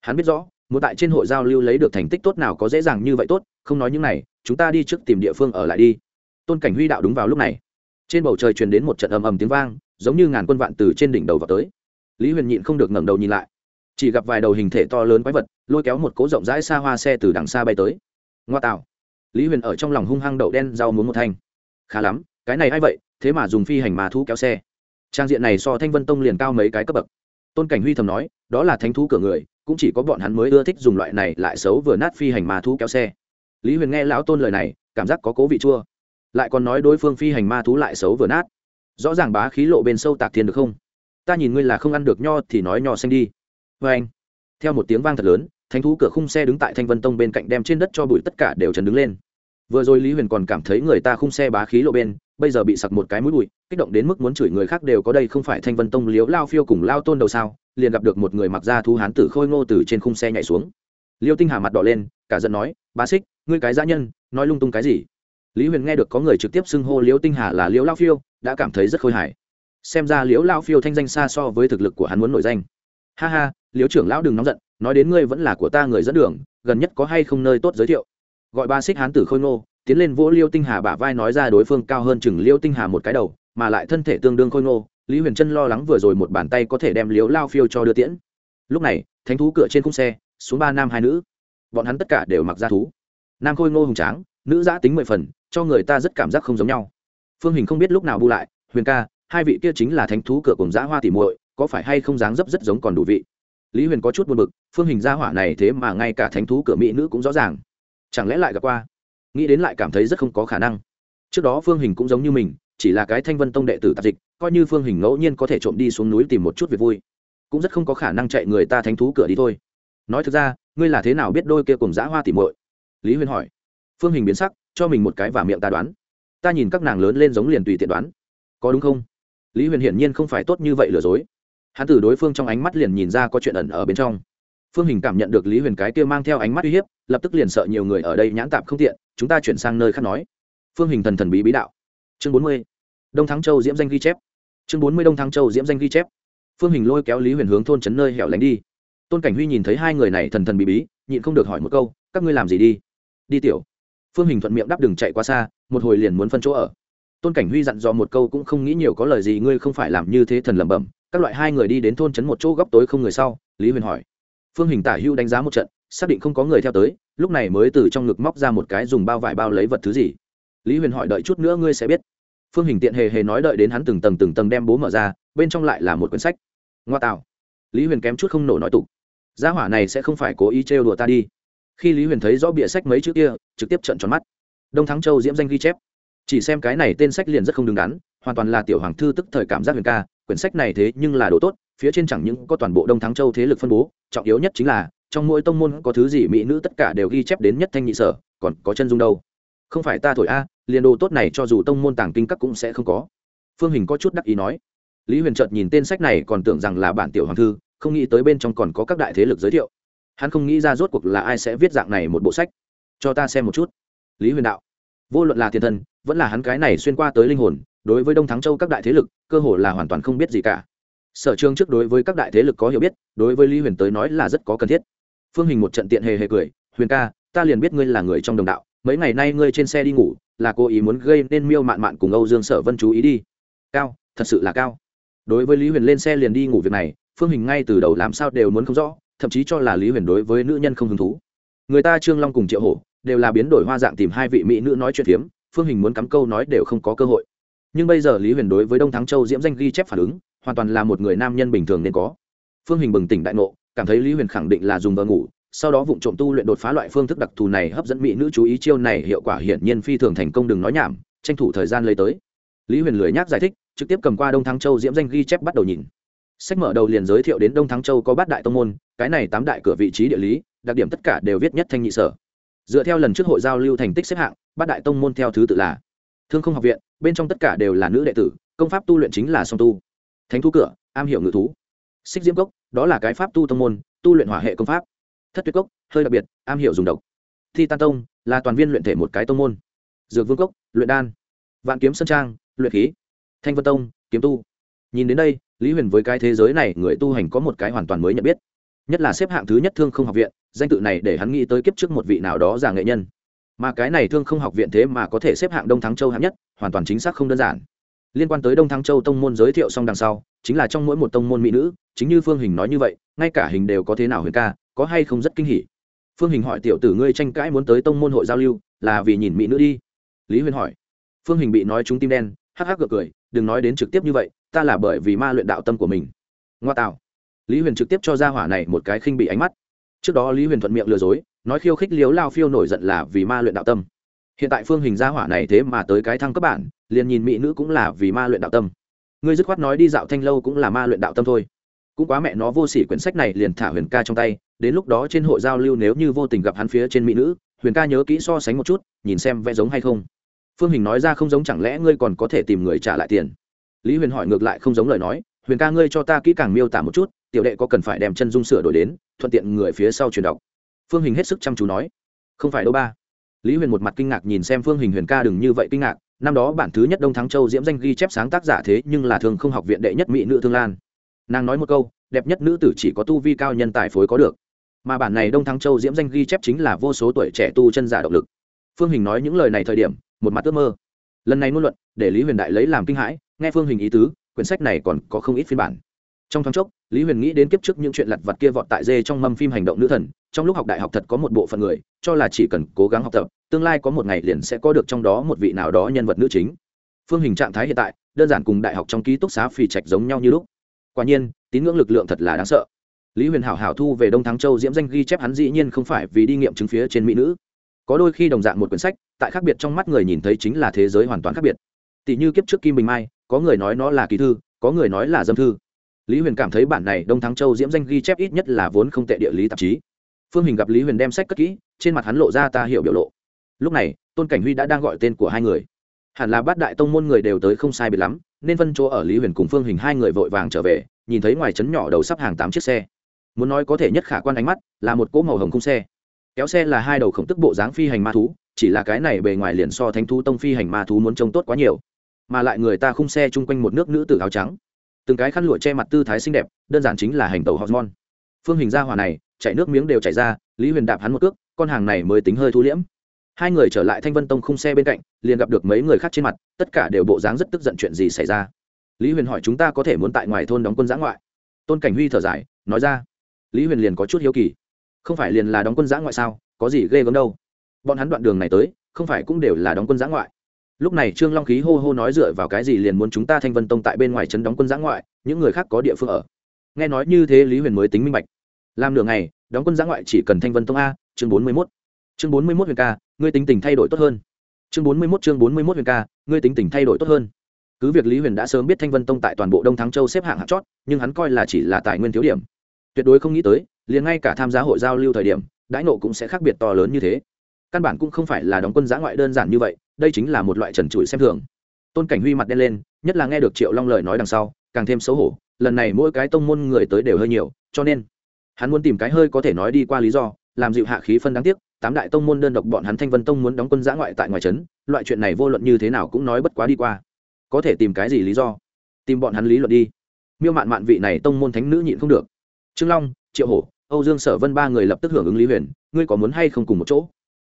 Hắn biết rõ muốn tại trên hội giao lưu lấy được thành tích tốt nào có dễ dàng như vậy tốt, không nói những này, chúng ta đi trước tìm địa phương ở lại đi. Tôn cảnh huy đạo đúng vào lúc này. Trên bầu trời truyền đến một trận ầm ầm tiếng vang, giống như ngàn quân vạn từ trên đỉnh đầu vào tới. Lý huyền nhịn không được ngẩng đầu nhìn lại. Chỉ gặp vài đầu hình thể to lớn quái vật, lôi kéo một cỗ rộng rãi xa hoa xe từ đằng xa bay tới. Ngoa tạo. Lý huyền ở trong lòng hung hăng đậu đen rau muốn một thanh. Khá lắm, cái này a i vậy, thế mà dùng phi hành mà thu kéo xe. Trang diện này so thanh vân tông liền cao mấy cái cấp bậc tôn cảnh huy thầm nói, đó là thánh thú cửa người, cũng chỉ có bọn hắn mới ưa thích dùng loại này lại xấu vừa nát phi hành ma thú kéo xe. Lý huyền nghe lão tôn lời này, cảm giác có cố vị chua. Lại còn nói đối phương phi hành ma thú lại xấu vừa nát. Rõ ràng bá khí lộ bên sâu tạc thiên được không? Ta nhìn ngươi là không ăn được nho thì nói nho xanh đi. Vê anh, theo một tiếng vang thật lớn, thánh thú cửa khung xe đứng tại thanh vân tông bên cạnh đem trên đất cho bụi tất cả đều trần đứng lên. Vừa rồi lý huyền còn cảm thấy người ta khung xe bá khí lộ bên bây giờ bị sặc một cái mũi bụi, kích động đến mức muốn chửi người khác đều có đây không phải thanh vân tông liếu lao phiêu cùng lao tôn đầu sao? Liền gặp được một người mặc da thu hán tử khôi ngô từ trên khung xe nhảy xuống. Liêu tinh hà mặt đỏ lên, cả giận nói, bá xích, ngươi cái dã nhân, nói lung tung cái gì? Lý huyền nghe được có người trực tiếp xưng hô liêu tinh hà là liễu lao phiêu, đã cảm thấy rất khôi hài. Xem ra liễu lao phiêu thanh danh xa so với thực lực của hắn muốn nổi danh. Ha ha, liễu trưởng lão đừng nóng giận, nói đến ngươi vẫn là của ta người dẫn đường, gần nhất có hay không nơi tốt giới thiệu? Gọi ba xích hán tử khôi ngô tiến lên vỗ liêu tinh hà bả vai nói ra đối phương cao hơn chừng liêu tinh hà một cái đầu, mà lại thân thể tương đương khôi ngô, lý huyền trân lo lắng vừa rồi một bàn tay có thể đem liếu lao phiêu cho đưa tiễn. Lúc này, thánh thú cửa trên khung xe, xuống ba nam hai nữ. Bọn hắn tất cả đều mặc ra thú. Nam khôi ngô hùng tráng, nữ giã tính mười phần, cho người ta rất cảm giác không giống nhau. Phương hình không biết lúc nào bu lại, huyền ca, hai vị kia chính là thánh thú cửa cùng giã hoa tỉ muội, có phải hay không dáng dấp rất giống còn đủ vị? Lý huyền có chút buồn bực, phương hình gia hỏa này thế mà ngay cả thánh thú cửa mỹ nữ cũng rõ ràng. Chẳng lẽ lại gặp qua? Nghĩ đến lại cảm thấy rất không có khả năng. Trước đó phương hình cũng giống như mình, chỉ là cái thanh vân tông đệ tử tạp dịch, coi như phương hình ngẫu nhiên có thể trộm đi xuống núi tìm một chút việc vui, cũng rất không có khả năng chạy người ta thánh thú cửa đi thôi. Nói thực ra, ngươi là thế nào biết đôi kia cùng dã hoa tìm muội? Lý Huyên hỏi. Phương hình biến sắc, cho mình một cái và miệng ta đoán. Ta nhìn các nàng lớn lên giống liền tùy tiện đoán. Có đúng không? Lý huyền hiển nhiên không phải tốt như vậy lừa dối. Hắn từ đối phương trong ánh mắt liền nhìn ra có chuyện ẩn ở bên trong phương hình cảm nhận được lý huyền cái kia mang theo ánh mắt uy hiếp, lập tức liền sợ nhiều người ở đây nhãn tạp không tiện, chúng ta chuyển sang nơi khác nói. Phương hình thần thần bí bí đạo. Chương bốn mươi. Đông thắng châu diễm danh ghi chép. Chương bốn mươi đông thắng châu diễm danh ghi chép. Phương hình lôi kéo lý huyền hướng thôn trấn nơi hẻo lánh đi. Tôn cảnh huy nhìn thấy hai người này thần thần bí bí, nhịn không được hỏi một câu, các ngươi làm gì đi? Đi tiểu. Phương hình thuận miệng đáp, đừng chạy quá xa, một hồi liền muốn phân chỗ ở. Tôn cảnh huy dặn dò một câu cũng không nghĩ nhiều, có lời gì ngươi không phải làm như thế thần lẩm bẩm, các loại hai người đi đến thôn trấn một chỗ góc tối không người sau? Lý huyền hỏi phương hình tả hưu đánh giá một trận, xác định không có người theo tới, lúc này mới từ trong ngực móc ra một cái dùng bao vải bao lấy vật thứ gì. Lý huyền hỏi đợi chút nữa ngươi sẽ biết. Phương hình tiện hề hề nói đợi đến hắn từng tầng từng tầng đem bố mở ra, bên trong lại là một quyển sách. Ngoa tạo. Lý huyền kém chút không nổ nói tục. Gia hỏa này sẽ không phải cố ý trêu đùa ta đi. Khi lý huyền thấy rõ bịa sách mấy chữ kia, trực tiếp trận tròn mắt. Đông thắng châu diễm danh ghi chép. Chỉ xem cái này tên sách liền rất không đứng đắn, hoàn toàn là tiểu hoàng thư tức thời cảm giác huyền ca, quyển sách này thế nhưng là đồ tốt phía trên chẳng những có toàn bộ đông thắng châu thế lực phân bố, trọng yếu nhất chính là, trong mỗi tông môn có thứ gì mỹ nữ tất cả đều ghi chép đến nhất thanh nhị sở, còn có chân dung đâu? Không phải ta thổi a, liền đồ tốt này cho dù tông môn tàng kinh các cũng sẽ không có. Phương hình có chút đắc ý nói. Lý huyền chợt nhìn tên sách này còn tưởng rằng là bản tiểu hoàng thư, không nghĩ tới bên trong còn có các đại thế lực giới thiệu. Hắn không nghĩ ra rốt cuộc là ai sẽ viết dạng này một bộ sách. Cho ta xem một chút. Lý huyền đạo. Vô luận là thiên thân vẫn là hắn cái này xuyên qua tới linh hồn, đối với đông thắng châu các đại thế lực, cơ hồ là hoàn toàn không biết gì cả sở trường trước đối với các đại thế lực có hiểu biết, đối với lý huyền tới nói là rất có cần thiết. Phương hình một trận tiện hề hề cười, huyền ca, ta liền biết ngươi là người trong đồng đạo, mấy ngày nay ngươi trên xe đi ngủ, là cố ý muốn gây nên miêu mạn mạn cùng âu dương sở vân chú ý đi. Cao, thật sự là cao. Đối với lý huyền lên xe liền đi ngủ việc này, phương hình ngay từ đầu làm sao đều muốn không rõ, thậm chí cho là lý huyền đối với nữ nhân không hứng thú. Người ta trương long cùng triệu hổ đều là biến đổi hoa dạng tìm hai vị mỹ nữ nói chuyện phiếm, phương hình muốn cắm câu nói đều không có cơ hội. Nhưng bây giờ lý huyền đối với đông thắng châu diễm danh ghi chép phản ứng hoàn toàn là một người nam nhân bình thường nên có. Phương hình bừng tỉnh đại ngộ, cảm thấy lý huyền khẳng định là dùng vợ ngủ, sau đó vụng trộm tu luyện đột phá loại phương thức đặc thù này hấp dẫn mỹ nữ chú ý chiêu này hiệu quả hiển nhiên phi thường thành công đừng nói nhảm, tranh thủ thời gian lấy tới. Lý huyền lười nhác giải thích, trực tiếp cầm qua đông thắng châu diễm danh ghi chép bắt đầu nhìn. Sách mở đầu liền giới thiệu đến đông thắng châu có bát đại tông môn, cái này tám đại cửa vị trí địa lý, đặc điểm tất cả đều viết nhất thanh nhị sở. Dựa theo lần trước hội giao lưu thành tích xếp hạng, bát đại tông môn theo thứ tự là thương không học viện, bên trong tất cả đều là nữ đệ tử, công pháp tu luyện chính là song tu thánh thú cửa, am hiểu ngự thú. Xích diễm cốc, đó là cái pháp tu tông môn, tu luyện hỏa hệ công pháp. Thất tuyết cốc, hơi đặc biệt, am hiểu dùng độc. Thi tan tông, là toàn viên luyện thể một cái tông môn. Dược vương cốc, luyện đan. Vạn kiếm sơn trang, luyện khí. Thanh vân tông, kiếm tu. Nhìn đến đây, lý huyền với cái thế giới này người tu hành có một cái hoàn toàn mới nhận biết. Nhất là xếp hạng thứ nhất thương không học viện, danh tự này để hắn nghĩ tới kiếp trước một vị nào đó già nghệ nhân. Mà cái này thương không học viện thế mà có thể xếp hạng đông thắng châu hạng nhất, hoàn toàn chính xác không đơn giản liên quan tới đông thăng châu tông môn giới thiệu xong đằng sau, chính là trong mỗi một tông môn mỹ nữ, chính như phương hình nói như vậy, ngay cả hình đều có thế nào huyền ca, có hay không rất kinh hỉ. Phương hình hỏi tiểu tử ngươi tranh cãi muốn tới tông môn hội giao lưu, là vì nhìn mỹ nữ đi. Lý huyền hỏi. Phương hình bị nói chúng tim đen, hắc hắc gật cười, đừng nói đến trực tiếp như vậy, ta là bởi vì ma luyện đạo tâm của mình. Ngoa tạo. Lý huyền trực tiếp cho ra hỏa này một cái khinh bị ánh mắt. Trước đó lý huyền thuận miệng lừa dối, nói khiêu khích liếu lao phiêu nổi giận là vì ma luyện đạo tâm hiện tại phương hình gia hỏa này thế mà tới cái thăng cấp bản, liền nhìn mỹ nữ cũng là vì ma luyện đạo tâm. Ngươi dứt khoát nói đi dạo thanh lâu cũng là ma luyện đạo tâm thôi. Cũng quá mẹ nó vô s ỉ quyển sách này liền thả huyền ca trong tay, đến lúc đó trên hội giao lưu nếu như vô tình gặp hắn phía trên mỹ nữ, huyền ca nhớ kỹ so sánh một chút, nhìn xem vẽ giống hay không. Phương hình nói ra không giống chẳng lẽ ngươi còn có thể tìm người trả lại tiền? Lý huyền hỏi ngược lại không giống lời nói, huyền ca ngươi cho ta kỹ càng miêu tả một chút, tiểu đệ có cần phải đem chân dung sửa đổi đến, thuận tiện người phía sau truyền đọc. Phương hình hết sức chăm chú nói, không phải đâu ba lý huyền một mặt kinh ngạc nhìn xem phương hình huyền ca đừng như vậy kinh ngạc, năm đó bản thứ nhất đông thắng châu diễm danh ghi chép sáng tác giả thế nhưng là thường không học viện đệ nhất mỹ nữ thương lan. Nàng nói một câu, đẹp nhất nữ tử chỉ có tu vi cao nhân tài phối có được. Mà bản này đông thắng châu diễm danh ghi chép chính là vô số tuổi trẻ tu chân giả động lực. Phương hình nói những lời này thời điểm, một mặt ước mơ. Lần này ngôn luận, để lý huyền đại lấy làm kinh hãi, nghe phương hình ý tứ, quyển sách này còn có không ít phiên bản. Trong thoáng chốc, lý huyền nghĩ đến kiếp trước những chuyện lặt vặt kia vọt tại dê trong mâm phim hành động nữ thần trong lúc học đại học thật có một bộ phận người, cho là chỉ cần cố gắng học tập, tương lai có một ngày liền sẽ có được trong đó một vị nào đó nhân vật nữ chính. Phương hình trạng thái hiện tại, đơn giản cùng đại học trong ký túc xá phì trạch giống nhau như lúc. Quả nhiên, tín ngưỡng lực lượng thật là đáng sợ. Lý huyền hảo hảo thu về đông thắng châu diễm danh ghi chép hắn dĩ nhiên không phải vì đi nghiệm chứng phía trên mỹ nữ. Có đôi khi đồng dạng một quyển sách, tại khác biệt trong mắt người nhìn thấy chính là thế giới hoàn toàn khác biệt. Tỷ như kiếp trước kim bình mai, có người nói nó là kỳ thư, có người nói là dâm thư. Lý huyền cảm thấy bản này đông thắng châu diễm danh ghi chép ít nhất là vốn không tệ địa lý tạp chí phương hình gặp lý huyền đem sách cất kỹ, trên mặt hắn lộ ra ta hiểu biểu lộ. Lúc này, tôn cảnh huy đã đang gọi tên của hai người. Hẳn là bát đại tông môn người đều tới không sai biệt lắm, nên phân chỗ ở lý huyền cùng phương hình hai người vội vàng trở về, nhìn thấy ngoài trấn nhỏ đầu sắp hàng tám chiếc xe. Muốn nói có thể nhất khả quan ánh mắt, là một cỗ màu hồng khung xe. Kéo xe là hai đầu khổng tức bộ dáng phi hành ma thú, chỉ là cái này bề ngoài liền so thánh thú tông phi hành ma thú muốn trông tốt quá nhiều. Mà lại người ta khung xe chung quanh một nước nữ tử áo trắng. Từng cái khăn lụa che mặt tư thái xinh đẹp, đơn giản chính là hành tàu hormone. Phương hình ra hỏa này chạy nước miếng đều chảy ra, lý huyền đạp hắn một cước, con hàng này mới tính hơi thu liễm. Hai người trở lại thanh vân tông khung xe bên cạnh, liền gặp được mấy người khác trên mặt, tất cả đều bộ dáng rất tức giận chuyện gì xảy ra. Lý huyền hỏi chúng ta có thể muốn tại ngoài thôn đóng quân giã ngoại. Tôn cảnh huy thở dài, nói ra. Lý huyền liền có chút hiếu kỳ. Không phải liền là đóng quân giã ngoại sao, có gì ghê gớm đâu. Bọn hắn đoạn đường này tới, không phải cũng đều là đóng quân giã ngoại. Lúc này trương long khí hô hô nói dựa vào cái gì liền muốn chúng ta thanh vân tông tại bên ngoài trấn đóng quân giã ngoại, những người khác có địa phương ở. Nghe nói như thế lý huyền mới tính minh bạch làm nửa ngày, đóng quân giã ngoại chỉ cần thanh vân tông a, chương bốn mươi mốt. Chương bốn mươi mốt huyền ca, ngươi tính tình thay đổi tốt hơn. Chương bốn mươi mốt, chương bốn mươi mốt huyền ca, ngươi tính tình thay đổi tốt hơn. Cứ việc lý huyền đã sớm biết thanh vân tông tại toàn bộ đông thắng châu xếp hạng hạng chót, nhưng hắn coi là chỉ là tài nguyên thiếu điểm. Tuyệt đối không nghĩ tới, liền ngay cả tham gia hội giao lưu thời điểm, đãi nộ cũng sẽ khác biệt to lớn như thế. Căn bản cũng không phải là đóng quân giã ngoại đơn giản như vậy, đây chính là một loại trần trụi xem thường. Tôn cảnh huy mặt đen lên, nhất là nghe được triệu long lời nói đằng sau, càng thêm xấu hổ, lần này mỗi cái tông môn người tới đều hơi nhiều, cho nên hắn muốn tìm cái hơi có thể nói đi qua lý do, làm dịu hạ khí phân đáng tiếc, tám đại tông môn đơn độc bọn hắn thanh vân tông muốn đóng quân giã ngoại tại ngoài trấn, loại chuyện này vô luận như thế nào cũng nói bất quá đi qua. Có thể tìm cái gì lý do? Tìm bọn hắn lý luận đi. Miêu mạn mạn vị này tông môn thánh nữ nhịn không được. Trương long, triệu hổ, âu dương sở vân ba người lập tức hưởng ứng lý huyền, ngươi có muốn hay không cùng một chỗ?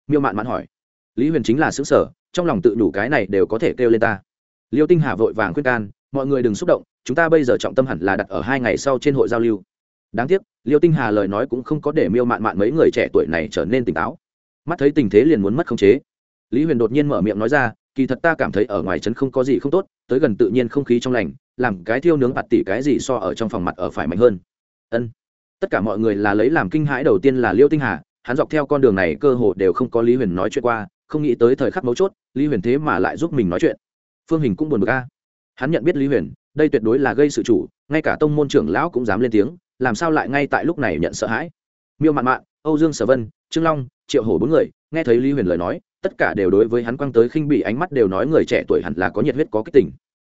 Miêu mạn mạn hỏi. Lý huyền chính là xứ sở, trong lòng tự đủ cái này đều có thể kêu lên ta. Liêu tinh hà vội vàng khuyên can, mọi người đừng xúc động, chúng ta bây giờ trọng tâm hẳn là đặt ở hai ngày sau trên hội giao lưu đáng tiếc, liêu tinh hà lời nói cũng không có để miêu mạn mạn mấy người trẻ tuổi này trở nên tỉnh táo. Mắt thấy tình thế liền muốn mất khống chế. Lý huyền đột nhiên mở miệng nói ra, kỳ thật ta cảm thấy ở ngoài trấn không có gì không tốt, tới gần tự nhiên không khí trong lành, làm cái thiêu nướng bạt tỉ cái gì so ở trong phòng mặt ở phải mạnh hơn. Ân. Tất cả mọi người là lấy làm kinh hãi đầu tiên là liêu tinh hà, hắn dọc theo con đường này cơ hồ đều không có lý huyền nói chuyện qua, không nghĩ tới thời khắc mấu chốt, lý huyền thế mà lại giúp mình nói chuyện. Phương hình cũng buồn bực a. Hắn nhận biết lý huyền, đây tuyệt đối là gây sự chủ, ngay cả tông môn trưởng lão cũng dám lên tiếng làm sao lại ngay tại lúc này nhận sợ hãi? Miêu mạn mạn, âu dương sở vân, trương long, triệu hổ bốn người, nghe thấy lý huyền lời nói, tất cả đều đối với hắn quăng tới khinh bị ánh mắt đều nói người trẻ tuổi hẳn là có nhiệt huyết, có kích tình.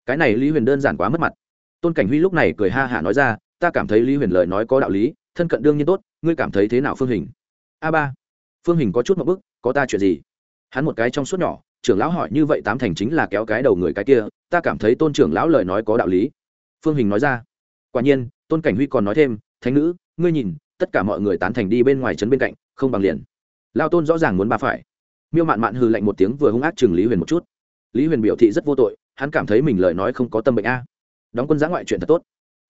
Cái này lý huyền đơn giản quá mất mặt. Tôn cảnh huy lúc này cười ha hả nói ra, ta cảm thấy lý huyền lời nói có đạo lý, thân cận đương nhiên tốt, ngươi cảm thấy thế nào phương hình? A ba, phương hình có chút một bức, có ta chuyện gì? Hắn một cái trong suốt nhỏ, trưởng lão hỏi như vậy tám thành chính là kéo cái đầu người cái kia, ta cảm thấy tôn trưởng lão lời nói có đạo lý. Phương hình nói ra, quả nhiên tôn cảnh huy còn nói thêm thánh nữ ngươi nhìn tất cả mọi người tán thành đi bên ngoài trấn bên cạnh không bằng liền. Lao tôn rõ ràng muốn ba phải. Miêu mạn mạn hư lạnh một tiếng vừa hung ác chừng lý huyền một chút. Lý huyền biểu thị rất vô tội hắn cảm thấy mình lời nói không có tâm bệnh a. Đóng quân giã ngoại chuyện thật tốt.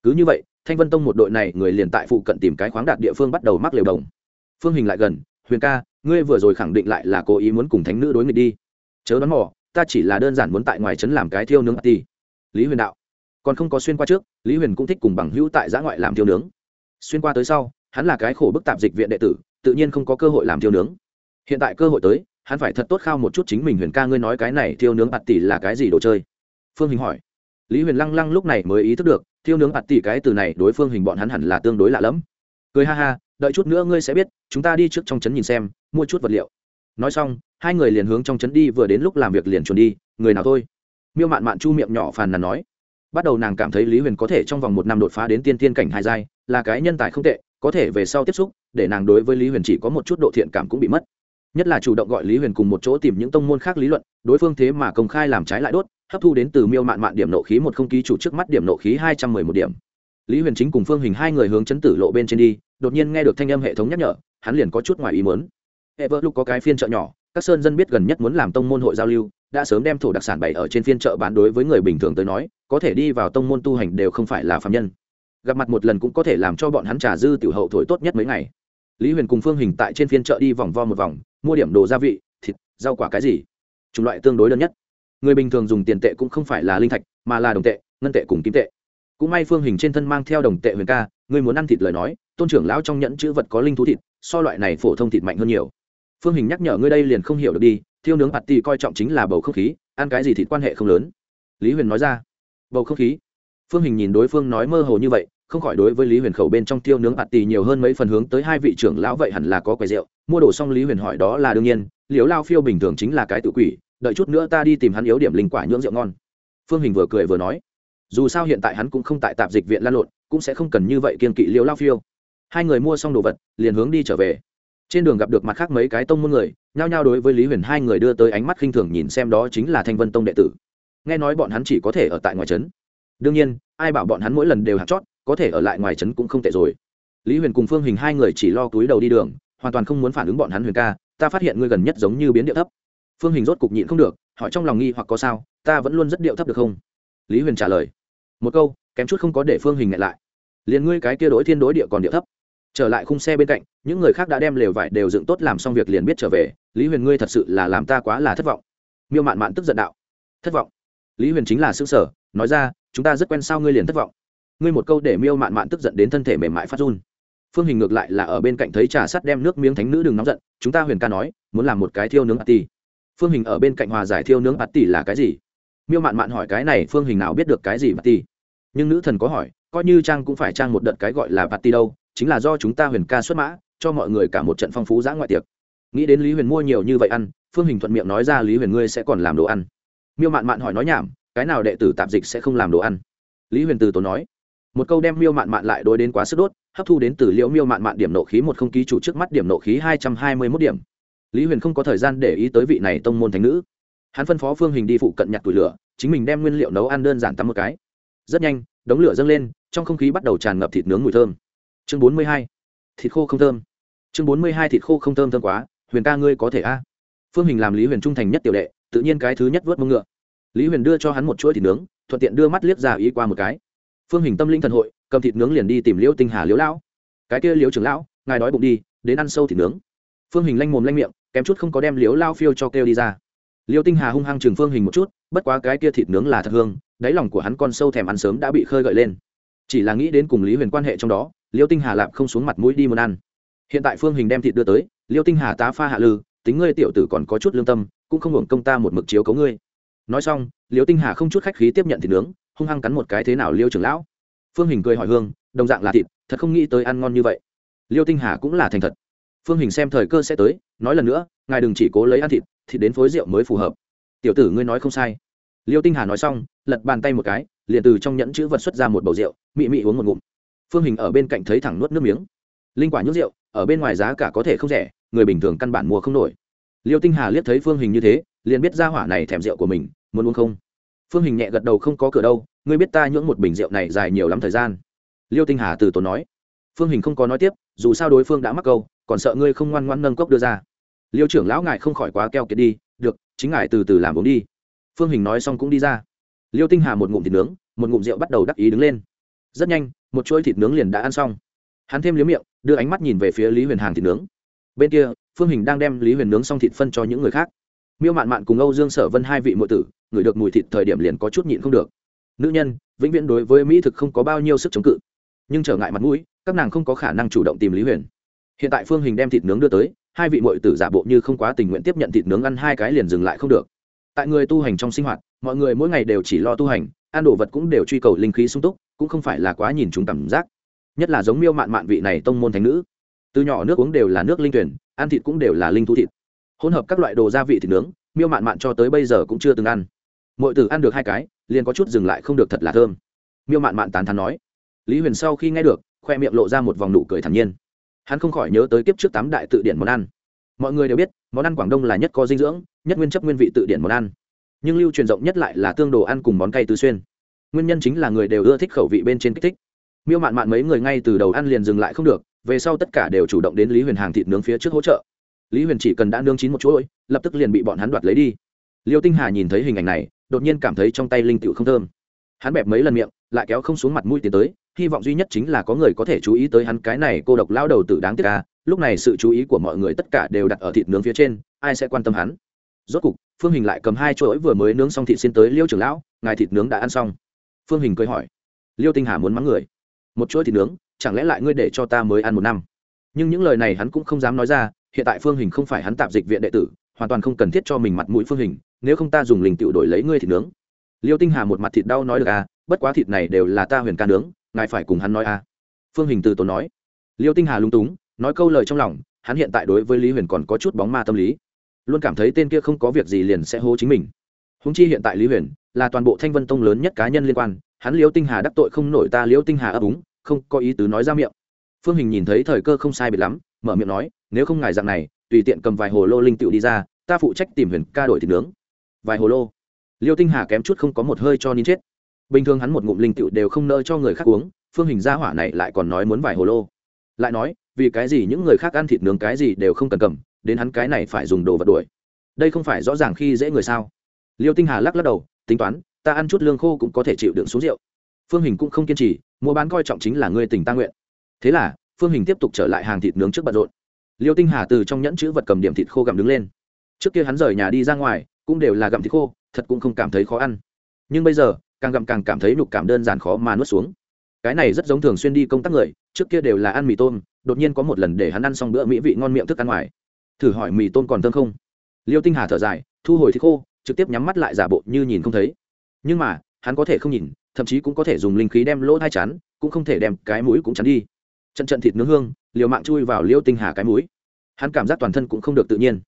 Cứ như vậy thanh vân tông một đội này người liền tại phụ cận tìm cái khoáng đạt địa phương bắt đầu mắc liều đồng. Phương hình lại gần huyền ca ngươi vừa rồi khẳng định lại là cố ý muốn cùng thánh nữ đối nghịch đi. Chớ đoán mỏ, ta chỉ là đơn giản muốn tại ngoài trấn làm cái thiêu nướng ti lý huyền đạo còn không có xuyên qua trước, lý huyền cũng thích cùng bằng hữu tại giã ngoại làm thiêu nướng. Xuyên qua tới sau, hắn là cái khổ bức tạp dịch viện đệ tử, tự nhiên không có cơ hội làm thiêu nướng. Hiện tại cơ hội tới, hắn phải thật tốt khao một chút chính mình huyền ca ngươi nói cái này thiêu nướng bạt tỷ là cái gì đồ chơi? Phương hình hỏi. Lý huyền lăng lăng lúc này mới ý thức được, thiêu nướng bạt tỷ cái từ này đối phương hình bọn hắn hẳn là tương đối lạ lẫm. Cười ha ha, đợi chút nữa ngươi sẽ biết, chúng ta đi trước trong trấn nhìn xem, mua chút vật liệu. Nói xong, hai người liền hướng trong trấn đi, vừa đến lúc làm việc liền chuồn đi, người nào thôi? Miêu mạn mạn chu miệng nhỏ phàn nàn nói bắt đầu nàng cảm thấy lý huyền có thể trong vòng một năm đột phá đến tiên tiên cảnh hai giai, là cái nhân tài không tệ, có thể về sau tiếp xúc, để nàng đối với lý huyền chỉ có một chút độ thiện cảm cũng bị mất. Nhất là chủ động gọi lý huyền cùng một chỗ tìm những tông môn khác lý luận, đối phương thế mà công khai làm trái lại đốt, hấp thu đến từ miêu mạn mạn điểm nộ khí một không ký chủ trước mắt điểm nộ khí hai trăm mười một điểm. Lý huyền chính cùng phương hình hai người hướng chấn tử lộ bên trên đi, đột nhiên nghe được thanh âm hệ thống nhắc nhở, hắn liền có chút ngoài ý muốn. Hệ vợ lúc có cái phiên chợ nhỏ, các sơn dân biết gần nhất muốn làm tông môn hội giao lưu, đã sớm đem thổ đặc sản bày ở trên phiên chợ bán đối với người bình thường tới nói có thể đi vào tông môn tu hành đều không phải là phạm nhân. Gặp mặt một lần cũng có thể làm cho bọn hắn trà dư tiểu hậu thổi tốt nhất mấy ngày. Lý huyền cùng phương hình tại trên phiên chợ đi vòng vo một vòng, mua điểm đồ gia vị, thịt, rau quả cái gì. Chủng loại tương đối đơn nhất. Người bình thường dùng tiền tệ cũng không phải là linh thạch, mà là đồng tệ, ngân tệ cùng kim tệ. Cũng may phương hình trên thân mang theo đồng tệ huyền ca, người muốn ăn thịt lời nói, tôn trưởng lão trong nhẫn chữ vật có linh thú thịt, so loại này phổ thông thịt mạnh hơn nhiều. Phương hình nhắc nhở, ngươi đây liền không hiểu được đi, thiêu nướng hạt tì coi trọng chính là bầu không khí, ăn cái gì thịt quan hệ không lớn. Lý huyền nói ra bầu không khí. Phương hình nhìn đối phương nói mơ hồ như vậy, không khỏi đối với lý huyền khẩu bên trong tiêu nướng ạt tì nhiều hơn mấy phần hướng tới hai vị trưởng lão vậy hẳn là có quầy rượu. Mua đồ xong lý huyền hỏi đó là đương nhiên liều lao phiêu bình thường chính là cái tự quỷ, đợi chút nữa ta đi tìm hắn yếu điểm linh quả nhưỡng rượu ngon. Phương hình vừa cười vừa nói, dù sao hiện tại hắn cũng không tại tạp dịch viện lan lộn, cũng sẽ không cần như vậy kiên kỵ liều lao phiêu. Hai người mua xong đồ vật, liền hướng đi trở về. Trên đường gặp được mặt khác mấy cái tông môn người, nhao nhao đối với lý huyền hai người đưa tới ánh mắt khinh thường nhìn xem đó chính là thanh vân tông đệ tử nghe nói bọn hắn chỉ có thể ở tại ngoài trấn. Đương nhiên, ai bảo bọn hắn mỗi lần đều hạt chót, có thể ở lại ngoài trấn cũng không tệ rồi. Lý huyền cùng phương hình hai người chỉ lo túi đầu đi đường, hoàn toàn không muốn phản ứng bọn hắn huyền ca, ta phát hiện ngươi gần nhất giống như biến điệu thấp. Phương hình rốt cục nhịn không được, hỏi trong lòng nghi hoặc có sao, ta vẫn luôn rất điệu thấp được không? Lý huyền trả lời, một câu, kém chút không có để phương hình ngại lại. Liền ngươi cái kia đối thiên đối địa còn điệu thấp. Trở lại khung xe bên cạnh, những người khác đã đem lều vải đều dựng tốt làm xong việc liền biết trở về. Lý huyền ngươi thật sự là làm ta quá là thất vọng. Miêu mạn mạn tức giận đạo, thất vọng? Lý huyền chính là xứ sở, nói ra, chúng ta rất quen sao ngươi liền thất vọng. Ngươi một câu để miêu mạn mạn tức giận đến thân thể mềm mại phát run. Phương hình ngược lại là ở bên cạnh thấy trà sắt đem nước miếng thánh nữ đừng nóng giận, chúng ta huyền ca nói, muốn làm một cái thiêu nướng ati phương hình ở bên cạnh hòa giải thiêu nướng ati là cái gì? Miêu mạn mạn hỏi cái này, phương hình nào biết được cái gì ati nhưng nữ thần có hỏi, coi như trang cũng phải trang một đợt cái gọi là ati đâu, chính là do chúng ta huyền ca xuất mã, cho mọi người cả một trận phong phú giã ngoại tiệc. Nghĩ đến lý huyền mua nhiều như vậy ăn, phương hình thuận miệng nói ra, lý huyền ngươi sẽ còn làm đồ ăn miêu mạn mạn hỏi nói nhảm, cái nào đệ tử tạp dịch sẽ không làm đồ ăn? Lý huyền từ tốn nói, một câu đem miêu mạn mạn lại đối đến quá sức đốt, hấp thu đến từ liễu miêu mạn mạn điểm nộ khí một không ký chủ trước mắt điểm nộ khí hai trăm hai mươi mốt điểm. Lý huyền không có thời gian để ý tới vị này tông môn thánh nữ. Hắn phân phó phương hình đi phụ cận nhặt tủi lửa, chính mình đem nguyên liệu nấu ăn đơn giản tắm một cái. Rất nhanh, đống lửa dâng lên, trong không khí bắt đầu tràn ngập thịt nướng mùi thơm. Chương bốn mươi hai, thịt khô không thơm. Chương bốn mươi hai, thịt khô không thơm thơm quá, huyền ca ngươi có thể a. Phương hình làm lý huyền trung thành nhất tiểu đệ tự nhiên cái thứ nhất vớt mông ngựa. Lý huyền đưa cho hắn một chuỗi thịt nướng, thuận tiện đưa mắt liếc ra ý qua một cái. Phương hình tâm linh thần hội, cầm thịt nướng liền đi tìm liễu tinh hà liễu lão. Cái kia liễu trưởng lão, ngài đói bụng đi, đến ăn sâu thịt nướng. Phương hình lanh mồm lanh miệng, kém chút không có đem liễu lao phiêu cho kêu đi ra. Liễu tinh hà hung hăng chừng phương hình một chút, bất quá cái kia thịt nướng là thật hương, đáy lòng của hắn con sâu thèm ăn sớm đã bị khơi gợi lên. Chỉ là nghĩ đến cùng lý huyền quan hệ trong đó, liễu tinh hà lạp không xuống mặt mũi đi muốn ăn. Hiện tại phương hình đem thịt đưa tới, liễu tinh hà tá pha hạ lư, tính ngươi tiểu tử còn có chút lương tâm cũng không hưởng công ta một mực chiếu cấu ngươi. Nói xong, liễu tinh hà không chút khách khí tiếp nhận thịt nướng, hung hăng cắn một cái thế nào liêu trưởng lão? Phương hình cười hỏi hương, đồng dạng là thịt, thật không nghĩ tới ăn ngon như vậy. Liêu tinh hà cũng là thành thật. Phương hình xem thời cơ sẽ tới, nói lần nữa, ngài đừng chỉ cố lấy ăn thịt thịt đến phối rượu mới phù hợp. Tiểu tử ngươi nói không sai. Liêu tinh hà nói xong, lật bàn tay một cái, liền từ trong nhẫn chữ vật xuất ra một bầu rượu, mị mị uống một ngụm. Phương hình ở bên cạnh thấy thẳng nuốt nước miếng. Linh quả nhốt rượu, ở bên ngoài giá cả có thể không rẻ, người bình thường căn bản mua không nổi liêu tinh hà liếc thấy phương hình như thế, liền biết ra hỏa này thèm rượu của mình, muốn uống không? Phương hình nhẹ gật đầu không có cửa đâu, ngươi biết ta nhưỡng một bình rượu này dài nhiều lắm thời gian. Liêu tinh hà từ tốn nói. Phương hình không có nói tiếp, dù sao đối phương đã mắc câu, còn sợ ngươi không ngoan ngoan nâng cốc đưa ra. Liêu trưởng lão ngài không khỏi quá keo kiệt đi, được, chính ngài từ từ làm uống đi. Phương hình nói xong cũng đi ra. Liêu tinh hà một ngụm thịt nướng, một ngụm rượu bắt đầu đắc ý đứng lên. Rất nhanh, một chuỗi thịt nướng liền đã ăn xong. Hắn thêm liếm miệng, đưa ánh mắt nhìn về phía lý huyền hàng thịt nướng bên kia, phương hình đang đem lý huyền nướng xong thịt phân cho những người khác. Miêu mạn mạn cùng âu dương sở vân hai vị mượn tử ngửi được mùi thịt thời điểm liền có chút nhịn không được. Nữ nhân, vĩnh viễn đối với mỹ thực không có bao nhiêu sức chống cự. Nhưng trở ngại mặt mũi, các nàng không có khả năng chủ động tìm lý huyền. Hiện tại phương hình đem thịt nướng đưa tới, hai vị mội tử giả bộ như không quá tình nguyện tiếp nhận thịt nướng ăn hai cái liền dừng lại không được. Tại người tu hành trong sinh hoạt, mọi người mỗi ngày đều chỉ lo tu hành, ăn đồ vật cũng đều truy cầu linh khí sung túc, cũng không phải là quá nhìn chúng cảm giác. Nhất là giống miêu mạn mạn vị này tông môn thành nữ từ nhỏ nước uống đều là nước linh tuyển, ăn thịt cũng đều là linh thu thịt. Hỗn hợp các loại đồ gia vị thịt nướng, miêu mạn mạn cho tới bây giờ cũng chưa từng ăn. Mọi từ ăn được hai cái, liền có chút dừng lại không được thật là thơm. Miêu mạn mạn tán thán nói. Lý huyền sau khi nghe được, khoe miệng lộ ra một vòng nụ cười thản nhiên. Hắn không khỏi nhớ tới kiếp trước tám đại tự điển món ăn. Mọi người đều biết, món ăn quảng đông là nhất có dinh dưỡng, nhất nguyên chấp nguyên vị tự điển món ăn. Nhưng lưu truyền rộng nhất lại là tương đồ ăn cùng món cay tứ xuyên. Nguyên nhân chính là người đều ưa thích khẩu vị bên trên kích thích. Miêu mạn mạn mấy người ngay từ đầu ăn liền dừng lại không được về sau tất cả đều chủ động đến lý huyền hàng thịt nướng phía trước hỗ trợ. Lý huyền chỉ cần đã nướng chín một chuỗi, lập tức liền bị bọn hắn đoạt lấy đi. Liêu tinh hà nhìn thấy hình ảnh này, đột nhiên cảm thấy trong tay linh tựu không thơm. Hắn bẹp mấy lần miệng, lại kéo không xuống mặt mũi tiến tới, hy vọng duy nhất chính là có người có thể chú ý tới hắn cái này cô độc lao đầu tử đáng tiếc ca lúc này sự chú ý của mọi người tất cả đều đặt ở thịt nướng phía trên, ai sẽ quan tâm hắn? Rốt cục, phương hình lại cầm hai chuỗi vừa mới nướng xong thịt xin tới liêu trưởng lão, ngài thịt nướng đã ăn xong. Phương hình cười hỏi. Liêu tinh hà muốn mắng người. Một chuỗi thịt nướng chẳng lẽ lại ngươi để cho ta mới ăn một năm? Nhưng những lời này hắn cũng không dám nói ra, hiện tại phương hình không phải hắn tạp dịch viện đệ tử, hoàn toàn không cần thiết cho mình mặt mũi phương hình, nếu không ta dùng lình tựu đổi lấy ngươi thịt nướng. Liêu tinh hà một mặt thịt đau nói được à bất quá thịt này đều là ta huyền ca nướng, ngài phải cùng hắn nói à. Phương hình từ tốn nói. Liêu tinh hà lung túng, nói câu lời trong lòng, hắn hiện tại đối với lý huyền còn có chút bóng ma tâm lý. Luôn cảm thấy tên kia không có việc gì liền sẽ hô chính mình. Húng chi hiện tại lý huyền là toàn bộ thanh vân tông lớn nhất cá nhân liên quan, hắn liêu tinh hà đắc tội không nổi ta liêu tinh hà ấp úng không có ý tứ nói ra miệng. Phương hình nhìn thấy thời cơ không sai biệt lắm, mở miệng nói, nếu không ngài dạng này, tùy tiện cầm vài hồ lô linh tựu đi ra, ta phụ trách tìm huyền ca đổi thịt nướng. Vài hồ lô? Liêu tinh hà kém chút không có một hơi cho nín chết. Bình thường hắn một ngụm linh tựu đều không nỡ cho người khác uống, phương hình gia hỏa này lại còn nói muốn vài hồ lô. Lại nói, vì cái gì những người khác ăn thịt nướng cái gì đều không cần cầm, đến hắn cái này phải dùng đồ vật đuổi. Đây không phải rõ ràng khi dễ người sao? Liêu tinh hà lắc lắc đầu, tính toán, ta ăn chút lương khô cũng có thể chịu đựng xuống rượu. Phương hình cũng không kiên trì mua bán coi trọng chính là ngươi tình ta nguyện. Thế là, phương hình tiếp tục trở lại hàng thịt nướng trước bận rộn. Liêu tinh hà từ trong nhẫn chữ vật cầm điểm thịt khô gặm đứng lên. Trước kia hắn rời nhà đi ra ngoài, cũng đều là gặm thịt khô, thật cũng không cảm thấy khó ăn. Nhưng bây giờ, càng gặm càng cảm thấy nhục cảm đơn giản khó mà nuốt xuống. Cái này rất giống thường xuyên đi công tác người, trước kia đều là ăn mì tôm, đột nhiên có một lần để hắn ăn xong bữa mỹ vị ngon miệng thức ăn ngoài. Thử hỏi mì tôm còn thơm không? Liêu tinh hà thở dài, thu hồi thịt khô, trực tiếp nhắm mắt lại giả bộ như nhìn không thấy. Nhưng mà, hắn có thể không nhìn thậm chí cũng có thể dùng linh khí đem lỗ hai chắn, cũng không thể đem cái mũi cũng chắn đi. Trận trận thịt nướng hương, liều mạng chui vào liêu tinh hà cái mũi. Hắn cảm giác toàn thân cũng không được tự nhiên.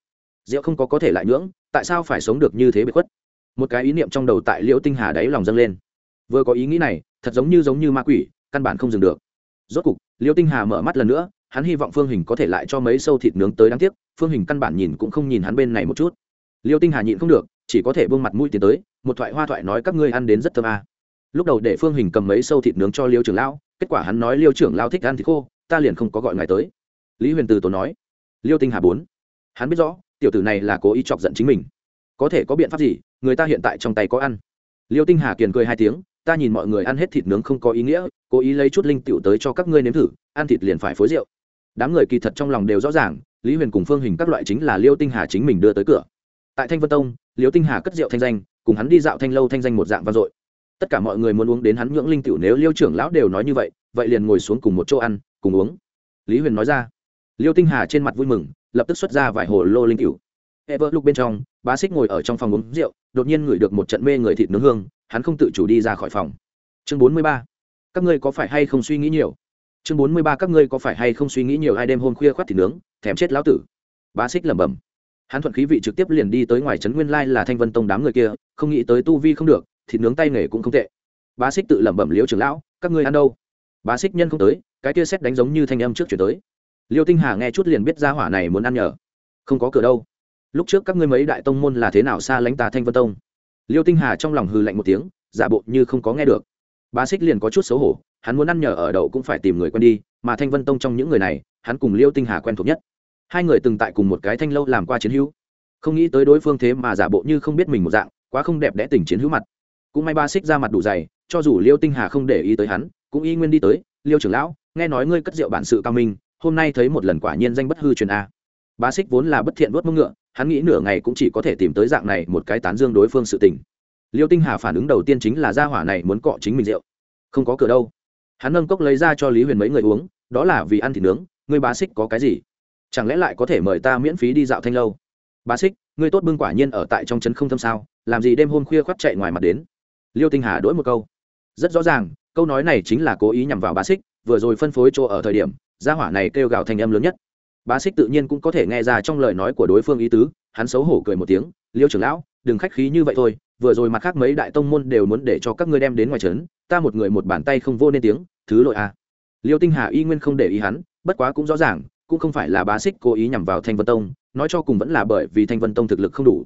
Rượu không có có thể lại nhưỡng, tại sao phải sống được như thế bị khuất? Một cái ý niệm trong đầu tại liêu tinh hà đáy lòng dâng lên. Vừa có ý nghĩ này, thật giống như giống như ma quỷ, căn bản không dừng được. Rốt cục liêu tinh hà mở mắt lần nữa, hắn hy vọng phương hình có thể lại cho mấy sâu thịt nướng tới đáng tiếc, phương hình căn bản nhìn cũng không nhìn hắn bên này một chút. Liêu tinh hà nhịn không được, chỉ có thể buông mặt mũi tiến tới, một thoại hoa thoại nói các ngươi ăn đến rất thơm à lúc đầu để phương hình cầm mấy sâu thịt nướng cho liêu trưởng lão, kết quả hắn nói liêu trưởng lão thích ăn thịt khô, ta liền không có gọi ngài tới. Lý huyền từ tốn nói, liêu tinh hà bốn, hắn biết rõ, tiểu tử này là cố ý chọc giận chính mình. Có thể có biện pháp gì, người ta hiện tại trong tay có ăn. Liêu tinh hà kiền cười hai tiếng, ta nhìn mọi người ăn hết thịt nướng không có ý nghĩa, cố ý lấy chút linh tiểu tới cho các ngươi nếm thử, ăn thịt liền phải phối rượu. Đám người kỳ thật trong lòng đều rõ ràng, lý huyền cùng phương hình các loại chính là liêu tinh hà chính mình đưa tới cửa. Tại thanh vân tông, liêu tinh hà cất rượu thanh danh, cùng hắn đi dạo thanh lâu thanh danh một dạng vang dội tất cả mọi người muốn uống đến hắn nhưỡng linh tiểu nếu liêu trưởng lão đều nói như vậy vậy liền ngồi xuống cùng một chỗ ăn, cùng uống. Lý huyền nói ra. Liêu tinh hà trên mặt vui mừng, lập tức xuất ra vài hồ lô linh tiểu. E vỡ lúc bên trong, bá xích ngồi ở trong phòng uống rượu, đột nhiên ngửi được một trận mê người thịt nướng hương, hắn không tự chủ đi ra khỏi phòng. Chương bốn mươi ba. Các ngươi có phải hay không suy nghĩ nhiều? Chương bốn mươi ba, các ngươi có phải hay không suy nghĩ nhiều hai đêm hôm khuya khoát thịt nướng, thèm chết lão tử. Bá xích lẩm bẩm. Hắn thuận khí vị trực tiếp liền đi tới ngoài trấn nguyên lai là thanh vân tông đám người kia, không nghĩ tới tu vi không được thịt nướng tay nghề cũng không tệ. Bá xích tự lẩm bẩm liễu trưởng lão, các ngươi ăn đâu? Bá xích nhân không tới, cái kia xét đánh giống như thanh âm trước chuyển tới. Liêu tinh hà nghe chút liền biết ra hỏa này muốn ăn nhờ. Không có cửa đâu. Lúc trước các ngươi mấy đại tông môn là thế nào xa lánh ta thanh vân tông? Liêu tinh hà trong lòng hư lạnh một tiếng, giả bộ như không có nghe được. Bá xích liền có chút xấu hổ, hắn muốn ăn nhờ ở đậu cũng phải tìm người quen đi, mà thanh vân tông trong những người này, hắn cùng liêu tinh hà quen thuộc nhất. Hai người từng tại cùng một cái thanh lâu làm qua chiến hữu. Không nghĩ tới đối phương thế mà giả bộ như không biết mình một dạng, quá không đẹp đẽ tình chiến hữu mặt cũng may ba xích ra mặt đủ dày, cho dù liêu tinh hà không để ý tới hắn, cũng y nguyên đi tới, liêu trưởng lão, nghe nói ngươi cất rượu bản sự cao minh, hôm nay thấy một lần quả nhiên danh bất hư truyền a. Bá xích vốn là bất thiện vớt mông ngựa, hắn nghĩ nửa ngày cũng chỉ có thể tìm tới dạng này một cái tán dương đối phương sự tình. Liêu tinh hà phản ứng đầu tiên chính là gia hỏa này muốn cọ chính mình rượu. Không có cửa đâu. Hắn nâng cốc lấy ra cho lý huyền mấy người uống, đó là vì ăn thịt nướng, ngươi bá xích có cái gì? Chẳng lẽ lại có thể mời ta miễn phí đi dạo thanh lâu? Bá xích, ngươi tốt bưng quả nhiên ở tại trong trấn không thâm sao, làm gì đêm hôm khuya khoắt chạy ngoài mặt đến? Liêu tinh hà đỗi một câu. Rất rõ ràng, câu nói này chính là cố ý nhằm vào bá xích, vừa rồi phân phối chỗ ở thời điểm, gia hỏa này kêu gào thành âm lớn nhất. Bá xích tự nhiên cũng có thể nghe ra trong lời nói của đối phương ý tứ, hắn xấu hổ cười một tiếng, liêu trưởng lão, đừng khách khí như vậy thôi, vừa rồi mặt khác mấy đại tông môn đều muốn để cho các ngươi đem đến ngoài trấn, ta một người một bàn tay không vô nên tiếng, thứ lỗi a à. liêu tinh hà y nguyên không để ý hắn, bất quá cũng rõ ràng, cũng không phải là bá xích cố ý nhằm vào thanh vân tông, nói cho cùng vẫn là bởi vì thanh vân tông thực lực không đủ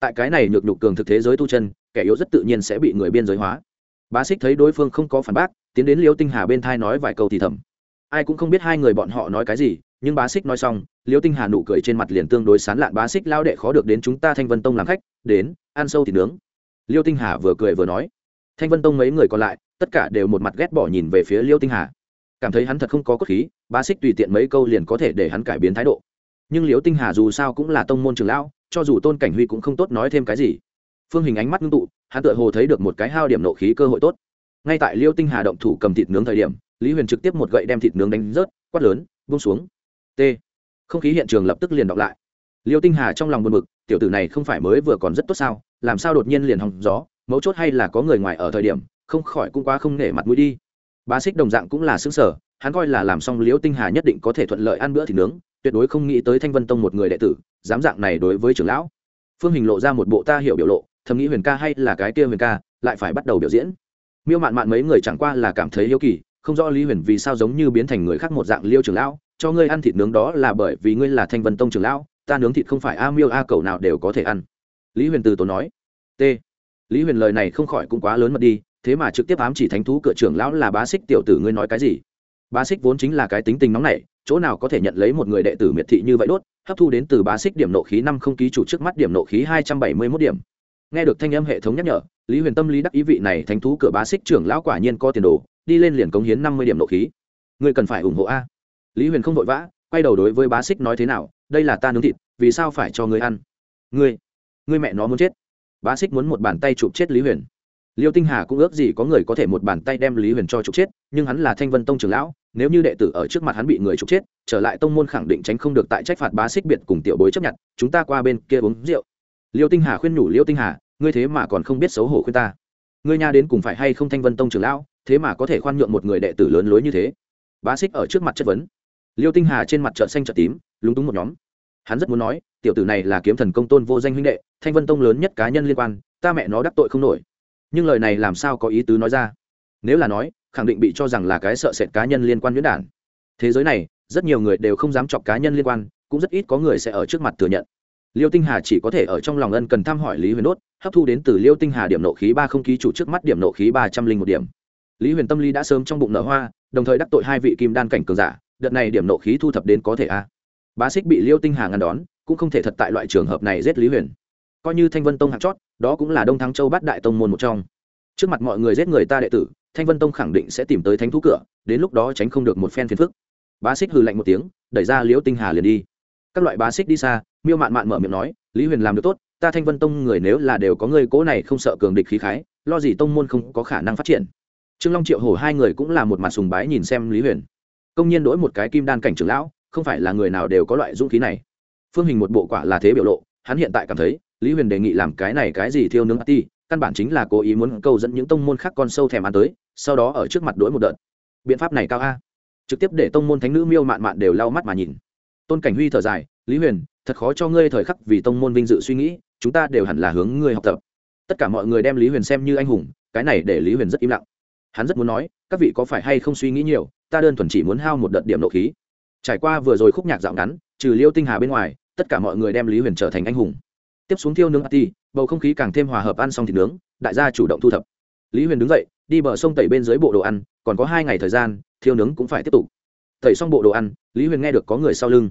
tại cái này nhược nhục cường thực thế giới tu chân, kẻ yếu rất tự nhiên sẽ bị người biên giới hóa. Bá xích thấy đối phương không có phản bác, tiến đến liêu tinh hà bên thai nói vài câu thì thầm. Ai cũng không biết hai người bọn họ nói cái gì, nhưng bá xích nói xong, liêu tinh hà nụ cười trên mặt liền tương đối sán lạn. Bá xích lao đệ khó được đến chúng ta thanh vân tông làm khách, đến, ăn sâu thịt nướng. Liêu tinh hà vừa cười vừa nói. Thanh vân tông mấy người còn lại, tất cả đều một mặt ghét bỏ nhìn về phía liêu tinh hà. Cảm thấy hắn thật không có cốt khí, bá xích tùy tiện mấy câu liền có thể để hắn cải biến thái độ. Nhưng liêu tinh hà dù sao cũng là tông môn trường lão cho dù tôn cảnh huy cũng không tốt nói thêm cái gì. Phương hình ánh mắt ngưng tụ, hắn tựa hồ thấy được một cái hao điểm nộ khí cơ hội tốt. Ngay tại liêu tinh hà động thủ cầm thịt nướng thời điểm, lý huyền trực tiếp một gậy đem thịt nướng đánh rớt, quát lớn bung xuống. T. Không khí hiện trường lập tức liền đọc lại. Liêu tinh hà trong lòng buồn bực, tiểu tử này không phải mới vừa còn rất tốt sao, làm sao đột nhiên liền hòng gió, mấu chốt hay là có người ngoài ở thời điểm, không khỏi cũng quá không nể mặt mũi đi. Bá xích đồng dạng cũng là xứng sở hắn coi là làm xong liêu tinh hà nhất định có thể thuận lợi ăn bữa thịt nướng tuyệt đối không nghĩ tới thanh vân tông một người đệ tử, dám dạng này đối với trưởng lão. Phương hình lộ ra một bộ ta hiểu biểu lộ, thầm nghĩ huyền ca hay là cái kia huyền ca, lại phải bắt đầu biểu diễn. Miêu mạn mạn mấy người chẳng qua là cảm thấy yêu kỳ, không rõ lý huyền vì sao giống như biến thành người khác một dạng liêu trưởng lão, cho ngươi ăn thịt nướng đó là bởi vì ngươi là thanh vân tông trưởng lão, ta nướng thịt không phải a miêu a cầu nào đều có thể ăn. Lý huyền từ tốn nói. T. Lý huyền lời này không khỏi cũng quá lớn mật đi, thế mà trực tiếp ám chỉ thánh thú cửa trưởng lão là bá xích tiểu tử ngươi nói cái gì? Bá xích vốn chính là cái tính tình nóng này chỗ nào có thể nhận lấy một người đệ tử miệt thị như vậy đốt, hấp thu đến từ bá xích điểm nộ khí năm không ký chủ trước mắt điểm nộ khí hai trăm bảy mươi mốt điểm. Nghe được thanh âm hệ thống nhắc nhở, lý huyền tâm lý đắc ý vị này thánh thú cửa bá xích trưởng lão quả nhiên có tiền đồ, đi lên liền cống hiến năm mươi điểm nộ khí. Người cần phải ủng hộ a. Lý huyền không vội vã, quay đầu đối với bá xích nói thế nào, đây là ta nướng thịt, vì sao phải cho người ăn? Ngươi ngươi mẹ nó muốn chết. Bá xích muốn một bàn tay chụp chết lý huyền. Liêu tinh hà cũng ước gì có người có thể một bàn tay đem lý huyền cho chụp chết, nhưng hắn là thanh vân tông trưởng lão nếu như đệ tử ở trước mặt hắn bị người trục chết, trở lại tông môn khẳng định tránh không được tại trách phạt bá xích biệt cùng tiểu bối chấp nhận, chúng ta qua bên kia uống rượu. Liêu tinh hà khuyên nhủ liêu tinh hà, ngươi thế mà còn không biết xấu hổ khuyên ta. Ngươi nha đến cùng phải hay không thanh vân tông trưởng lão, thế mà có thể khoan nhượng một người đệ tử lớn lối như thế? Bá xích ở trước mặt chất vấn. Liêu tinh hà trên mặt trợn xanh trợn tím, lúng túng một nhóm. Hắn rất muốn nói, tiểu tử này là kiếm thần công tôn vô danh huynh đệ, thanh vân tông lớn nhất cá nhân liên quan, ta mẹ nó đắc tội không nổi. Nhưng lời này làm sao có ý tứ nói ra? Nếu là nói khẳng định bị cho rằng là cái sợ sệt cá nhân liên quan nhuyễn đản. Thế giới này, rất nhiều người đều không dám chọc cá nhân liên quan, cũng rất ít có người sẽ ở trước mặt thừa nhận. Liêu tinh hà chỉ có thể ở trong lòng ân cần thăm hỏi lý huyền đốt, hấp thu đến từ liêu tinh hà điểm nộ khí ba không ký chủ trước mắt điểm nộ khí ba trăm linh một điểm. Lý huyền tâm lý đã sớm trong bụng nở hoa, đồng thời đắc tội hai vị kim đan cảnh cường giả, đợt này điểm nộ khí thu thập đến có thể a. Bá xích bị liêu tinh hà ngăn đón, cũng không thể thật tại loại trường hợp này giết lý huyền. Coi như thanh vân tông hạt chót, đó cũng là đông thắng châu bát đại tông môn một trong. Trước mặt mọi người giết người ta đệ tử thanh vân tông khẳng định sẽ tìm tới thánh thú cửa, đến lúc đó tránh không được một phen phiền phức. Bá xích hừ lạnh một tiếng, đẩy ra liễu tinh hà liền đi. Các loại bá xích đi xa, miêu mạn mạn mở miệng nói, lý huyền làm được tốt, ta thanh vân tông người nếu là đều có người cố này không sợ cường địch khí khái, lo gì tông môn không có khả năng phát triển. Trương long triệu hổ hai người cũng là một mặt sùng bái nhìn xem lý huyền. Công nhiên đổi một cái kim đan cảnh trưởng lão, không phải là người nào đều có loại dũng khí này. Phương hình một bộ quả là thế biểu lộ, hắn hiện tại cảm thấy, lý huyền đề nghị làm cái này cái gì thiêu nướng ti căn bản chính là cố ý muốn câu dẫn những tông môn khác con sâu thèm ăn tới, sau đó ở trước mặt đối một đợt. Biện pháp này cao a. Trực tiếp để tông môn thánh nữ miêu mạn mạn đều lau mắt mà nhìn. Tôn cảnh huy thở dài, lý huyền, thật khó cho ngươi thời khắc vì tông môn vinh dự suy nghĩ, chúng ta đều hẳn là hướng ngươi học tập. Tất cả mọi người đem lý huyền xem như anh hùng, cái này để lý huyền rất im lặng. Hắn rất muốn nói, các vị có phải hay không suy nghĩ nhiều, ta đơn thuần chỉ muốn hao một đợt điểm nộ khí. Trải qua vừa rồi khúc nhạc dạo ngắn, trừ liêu tinh hà bên ngoài, tất cả mọi người đem lý huyền trở thành anh hùng tiếp xuống thiêu nướng ati bầu không khí càng thêm hòa hợp ăn xong thịt nướng, đại gia chủ động thu thập. Lý huyền đứng dậy, đi bờ sông tẩy bên dưới bộ đồ ăn, còn có hai ngày thời gian, thiêu nướng cũng phải tiếp tục. Tẩy xong bộ đồ ăn, lý huyền nghe được có người sau lưng.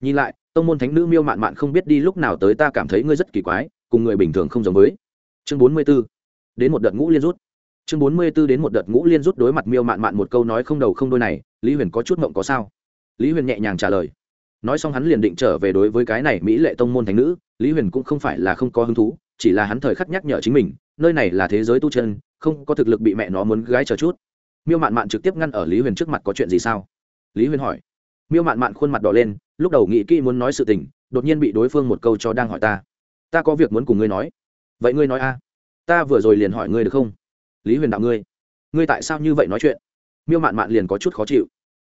Nhìn lại, tông môn thánh nữ miêu mạn mạn không biết đi lúc nào tới ta cảm thấy ngươi rất kỳ quái, cùng người bình thường không giống với. Chương bốn mươi b ố đến một đợt ngũ liên rút. Chương bốn mươi b ố đến một đợt ngũ liên rút đối mặt miêu mạn mạn một câu nói không đầu không đôi này, lý huyền có chút mộng có sao. Lý huyền nhẹ nhàng trả lời. Nói xong hắn liền định trở về đối với cái này mỹ lệ tông môn thánh nữ lý huyền cũng không phải là không có hứng thú, chỉ là hắn thời khắc nhắc nhở chính mình, nơi này là thế giới tu chân, không có thực lực bị mẹ nó muốn gái chờ chút. Miêu mạn mạn trực tiếp ngăn ở lý huyền trước mặt có chuyện gì sao? Lý huyền hỏi. Miêu mạn mạn khuôn mặt đỏ lên, lúc đầu nghĩ kỹ muốn nói sự tình, đột nhiên bị đối phương một câu cho đang hỏi ta. Ta có việc muốn cùng ngươi nói. Vậy ngươi nói a. Ta vừa rồi liền hỏi ngươi được không? Lý huyền đạo ngươi. Ngươi tại sao như vậy nói chuyện? Miêu mạn mạn liền có chút khó chịu.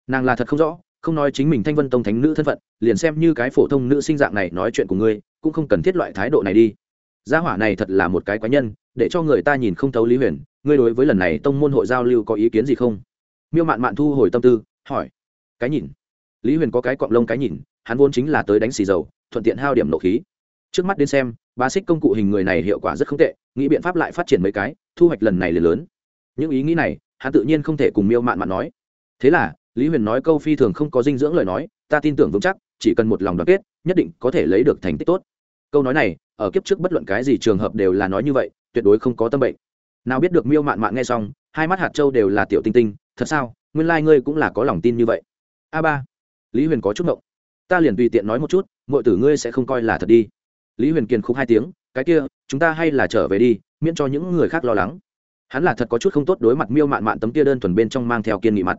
Nàng là thật không rõ, không nói chính mình thanh vân tông thánh nữ thân phận, liền xem như cái phổ thông nữ sinh dạng này nói chuyện của ngươi cũng không cần thiết loại thái độ này đi. Gia hỏa này thật là một cái quái nhân, để cho người ta nhìn không thấu lý huyền, ngươi đối với lần này tông môn hội giao lưu có ý kiến gì không? Miêu mạn mạn thu hồi tâm tư, hỏi. Cái nhìn. Lý huyền có cái cọng lông cái nhìn, hắn vốn chính là tới đánh xì dầu, thuận tiện hao điểm nộ khí. Trước mắt đến xem, ba xích công cụ hình người này hiệu quả rất không tệ, nghĩ biện pháp lại phát triển mấy cái, thu hoạch lần này liền lớn. Những ý nghĩ này, hắn tự nhiên không thể cùng miêu mạn mạn nói. Thế là, lý huyền nói câu phi thường không có dinh dưỡng lời nói, ta tin tưởng vững chắc, chỉ cần một lòng đoàn kết, nhất định có thể lấy được thành tích tốt câu nói này, ở kiếp trước bất luận cái gì trường hợp đều là nói như vậy, tuyệt đối không có tâm bệnh. Nào biết được miêu mạn mạn nghe xong, hai mắt hạt châu đều là tiểu tinh tinh, thật sao? Nguyên lai、like、ngươi cũng là có lòng tin như vậy. A ba, lý huyền có chút mộng ta liền tùy tiện nói một chút mọi tử ngươi sẽ không coi là thật đi. Lý huyền kiên khúc hai tiếng, cái kia, chúng ta hay là trở về đi, miễn cho những người khác lo lắng. Hắn là thật có chút không tốt đối mặt miêu mạn mạn tấm kia đơn thuần bên trong mang theo kiên nghị mặt.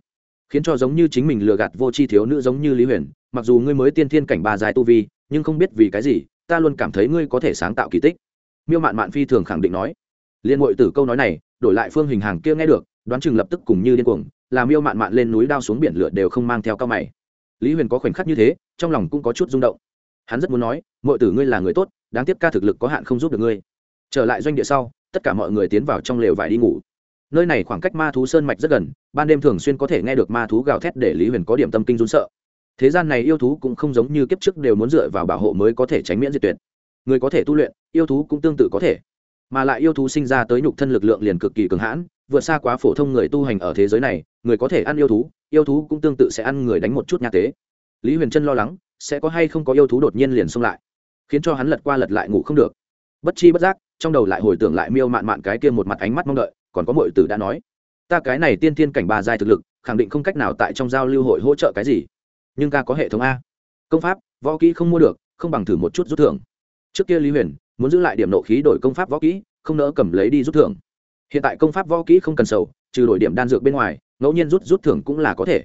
Khiến cho giống như chính mình lừa gạt vô tri thiếu nữ giống như lý huyền, mặc dù ngươi mới tiên thiên cảnh ba dài tu vi, nhưng không biết vì cái gì ta luôn cảm thấy ngươi có thể sáng tạo kỳ tích. Miêu mạn mạn phi thường khẳng định nói. Liên hội tử câu nói này, đổi lại phương hình hàng kia nghe được, đoán chừng lập tức cùng như điên cuồng làm miêu mạn mạn lên núi đao xuống biển lửa đều không mang theo cao mày. Lý huyền có khoảnh khắc như thế, trong lòng cũng có chút rung động. Hắn rất muốn nói mọi tử ngươi là người tốt, đáng tiếc ca thực lực có hạn không giúp được ngươi. Trở lại doanh địa sau, tất cả mọi người tiến vào trong lều vải đi ngủ. Nơi này khoảng cách ma thú sơn mạch rất gần, ban đêm thường xuyên có thể nghe được ma thú gào thét để lý huyền có điểm tâm kinh run sợ thế gian này yêu thú cũng không giống như kiếp trước đều muốn dựa vào bảo hộ mới có thể tránh miễn diệt tuyệt. Người có thể tu luyện, yêu thú cũng tương tự có thể. Mà lại yêu thú sinh ra tới nhục thân lực lượng liền cực kỳ cường hãn, vượt xa quá phổ thông người tu hành ở thế giới này, người có thể ăn yêu thú yêu thú cũng tương tự sẽ ăn người đánh một chút nhà tế. Lý huyền trân lo lắng, sẽ có hay không có yêu thú đột nhiên liền xông lại, khiến cho hắn lật qua lật lại ngủ không được. Bất chi bất giác, trong đầu lại hồi tưởng lại miêu mạn mạn cái kia một mặt ánh mắt mong đợi, còn có mọi tử đã nói, ta cái này tiên thiên cảnh bà dài thực lực, khẳng định không cách nào tại trong giao lưu hội hỗ trợ cái gì nhưng ca có hệ thống a. Công pháp, võ kỹ không mua được, không bằng thử một chút rút thưởng. Trước kia lý huyền, muốn giữ lại điểm nộ khí đổi công pháp võ kỹ, không nỡ cầm lấy đi rút thưởng. Hiện tại công pháp võ kỹ không cần sầu, trừ đổi điểm đan dược bên ngoài, ngẫu nhiên rút rút thưởng cũng là có thể.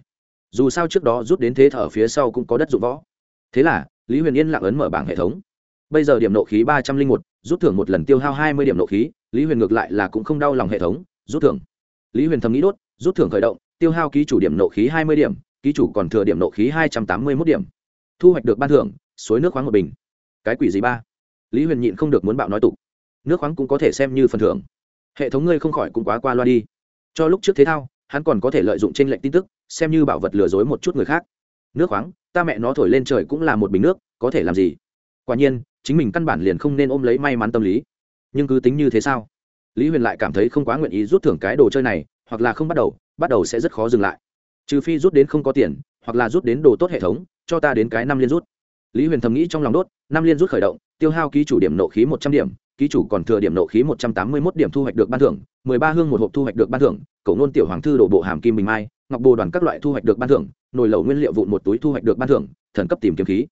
Dù sao trước đó rút đến thế thở phía sau cũng có đất dụng võ. Thế là, lý huyền yên lặng ấn mở bảng hệ thống. Bây giờ điểm nộ khí ba trăm linh một, rút thưởng một lần tiêu hao hai mươi điểm nộ khí, lý huyền ngược lại là cũng không đau lòng hệ thống, rút thưởng. Lý huyền thầm nghĩ đốt, rút thưởng khởi động, tiêu hao ký chủ điểm nộ khí hai mươi điểm ký chủ còn thừa điểm nộ khí hai trăm tám mươi mốt điểm. Thu hoạch được ban thưởng, suối nước khoáng một bình. Cái quỷ gì ba? Lý huyền nhịn không được muốn bạo nói tục. Nước khoáng cũng có thể xem như phần thưởng. Hệ thống ngươi không khỏi cũng quá qua loa đi. Cho lúc trước thế thao, hắn còn có thể lợi dụng t r ê n lệnh tin tức, xem như bảo vật lừa dối một chút người khác. Nước khoáng, ta mẹ nó thổi lên trời cũng là một bình nước, có thể làm gì? Quả nhiên, chính mình căn bản liền không nên ôm lấy may mắn tâm lý. Nhưng cứ tính như thế sao? Lý huyền lại cảm thấy không quá nguyện ý rút thưởng cái đồ chơi này, hoặc là không bắt đầu bắt đầu sẽ rất khó dừng lại trừ phi rút đến không có tiền, hoặc là rút đến đồ tốt hệ thống, cho ta đến cái năm liên rút. Lý huyền thầm nghĩ trong lòng đốt, năm liên rút khởi động, tiêu hao ký chủ điểm nộ khí một trăm điểm, ký chủ còn thừa điểm nộ khí một trăm tám mươi mốt điểm thu hoạch được ban thưởng, mười ba hương một hộp thu hoạch được ban thưởng cậu nôn tiểu hoàng thư đổ bộ hàm kim bình mai, ngọc bồ đoàn các loại thu hoạch được ban thưởng, nồi lẩu nguyên liệu vụn một túi thu hoạch được ban thưởng, thần cấp tìm kiếm khí.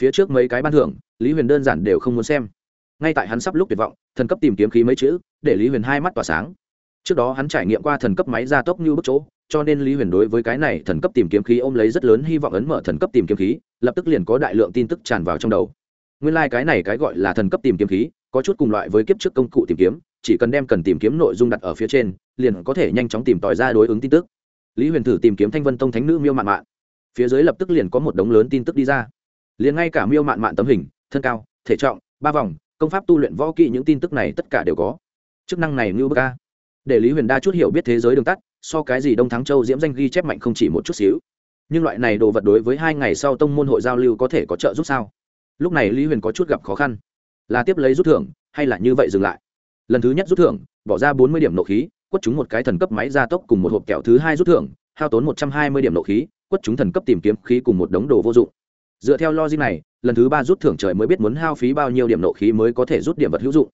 Phía trước mấy cái ban thưởng, lý huyền đơn giản đều không muốn xem. Ngay tại hắn sắp lúc tuyệt vọng, thần cấp tìm kiếm khí mấy chữ, để lý huyền hai mắt tỏa sáng. Trước đó hắn trải nghiệm qua thần cấp máy gia tốc như bức chỗ cho nên lý huyền đối với cái này thần cấp tìm kiếm khí ôm lấy rất lớn hy vọng ấn mở thần cấp tìm kiếm khí, lập tức liền có đại lượng tin tức tràn vào trong đầu. Nguyên lai、like、cái này cái gọi là thần cấp tìm kiếm khí, có chút cùng loại với kiếp trước công cụ tìm kiếm, chỉ cần đem cần tìm kiếm nội dung đặt ở phía trên, liền có thể nhanh chóng tìm tòi ra đối ứng tin tức. Lý huyền thử tìm kiếm thanh vân tông thánh nữ miêu mạn mạn. Phía dưới lập tức liền có một đống lớn tin tức đi ra. Liền ngay cả miêu mạn mạn tấm hình, thân cao, thể trọng, ba vòng, công pháp tu luyện võ kỹ những tin tức này tất cả đều có. Chức năng này như bơ ca để lý huyền đa chút hiểu biết thế giới đường tắt so cái gì đông thắng châu diễm danh ghi chép mạnh không chỉ một chút xíu. Nhưng loại này đồ vật đối với hai ngày sau tông môn hội giao lưu có thể có trợ giúp sao? Lúc này lý huyền có chút gặp khó khăn. Là tiếp lấy rút thưởng, hay là như vậy dừng lại? Lần thứ nhất rút thưởng, bỏ ra bốn mươi điểm nộ khí, quất chúng một cái thần cấp máy gia tốc cùng một hộp kẹo thứ hai rút thưởng, hao tốn một trăm hai mươi điểm nộ khí, quất chúng thần cấp tìm kiếm khí cùng một đống đồ vô dụng. Dựa theo logic này, lần thứ ba rút thưởng trời mới biết muốn hao phí bao nhiêu điểm nộ khí mới có thể rút điểm vật hữu dụng.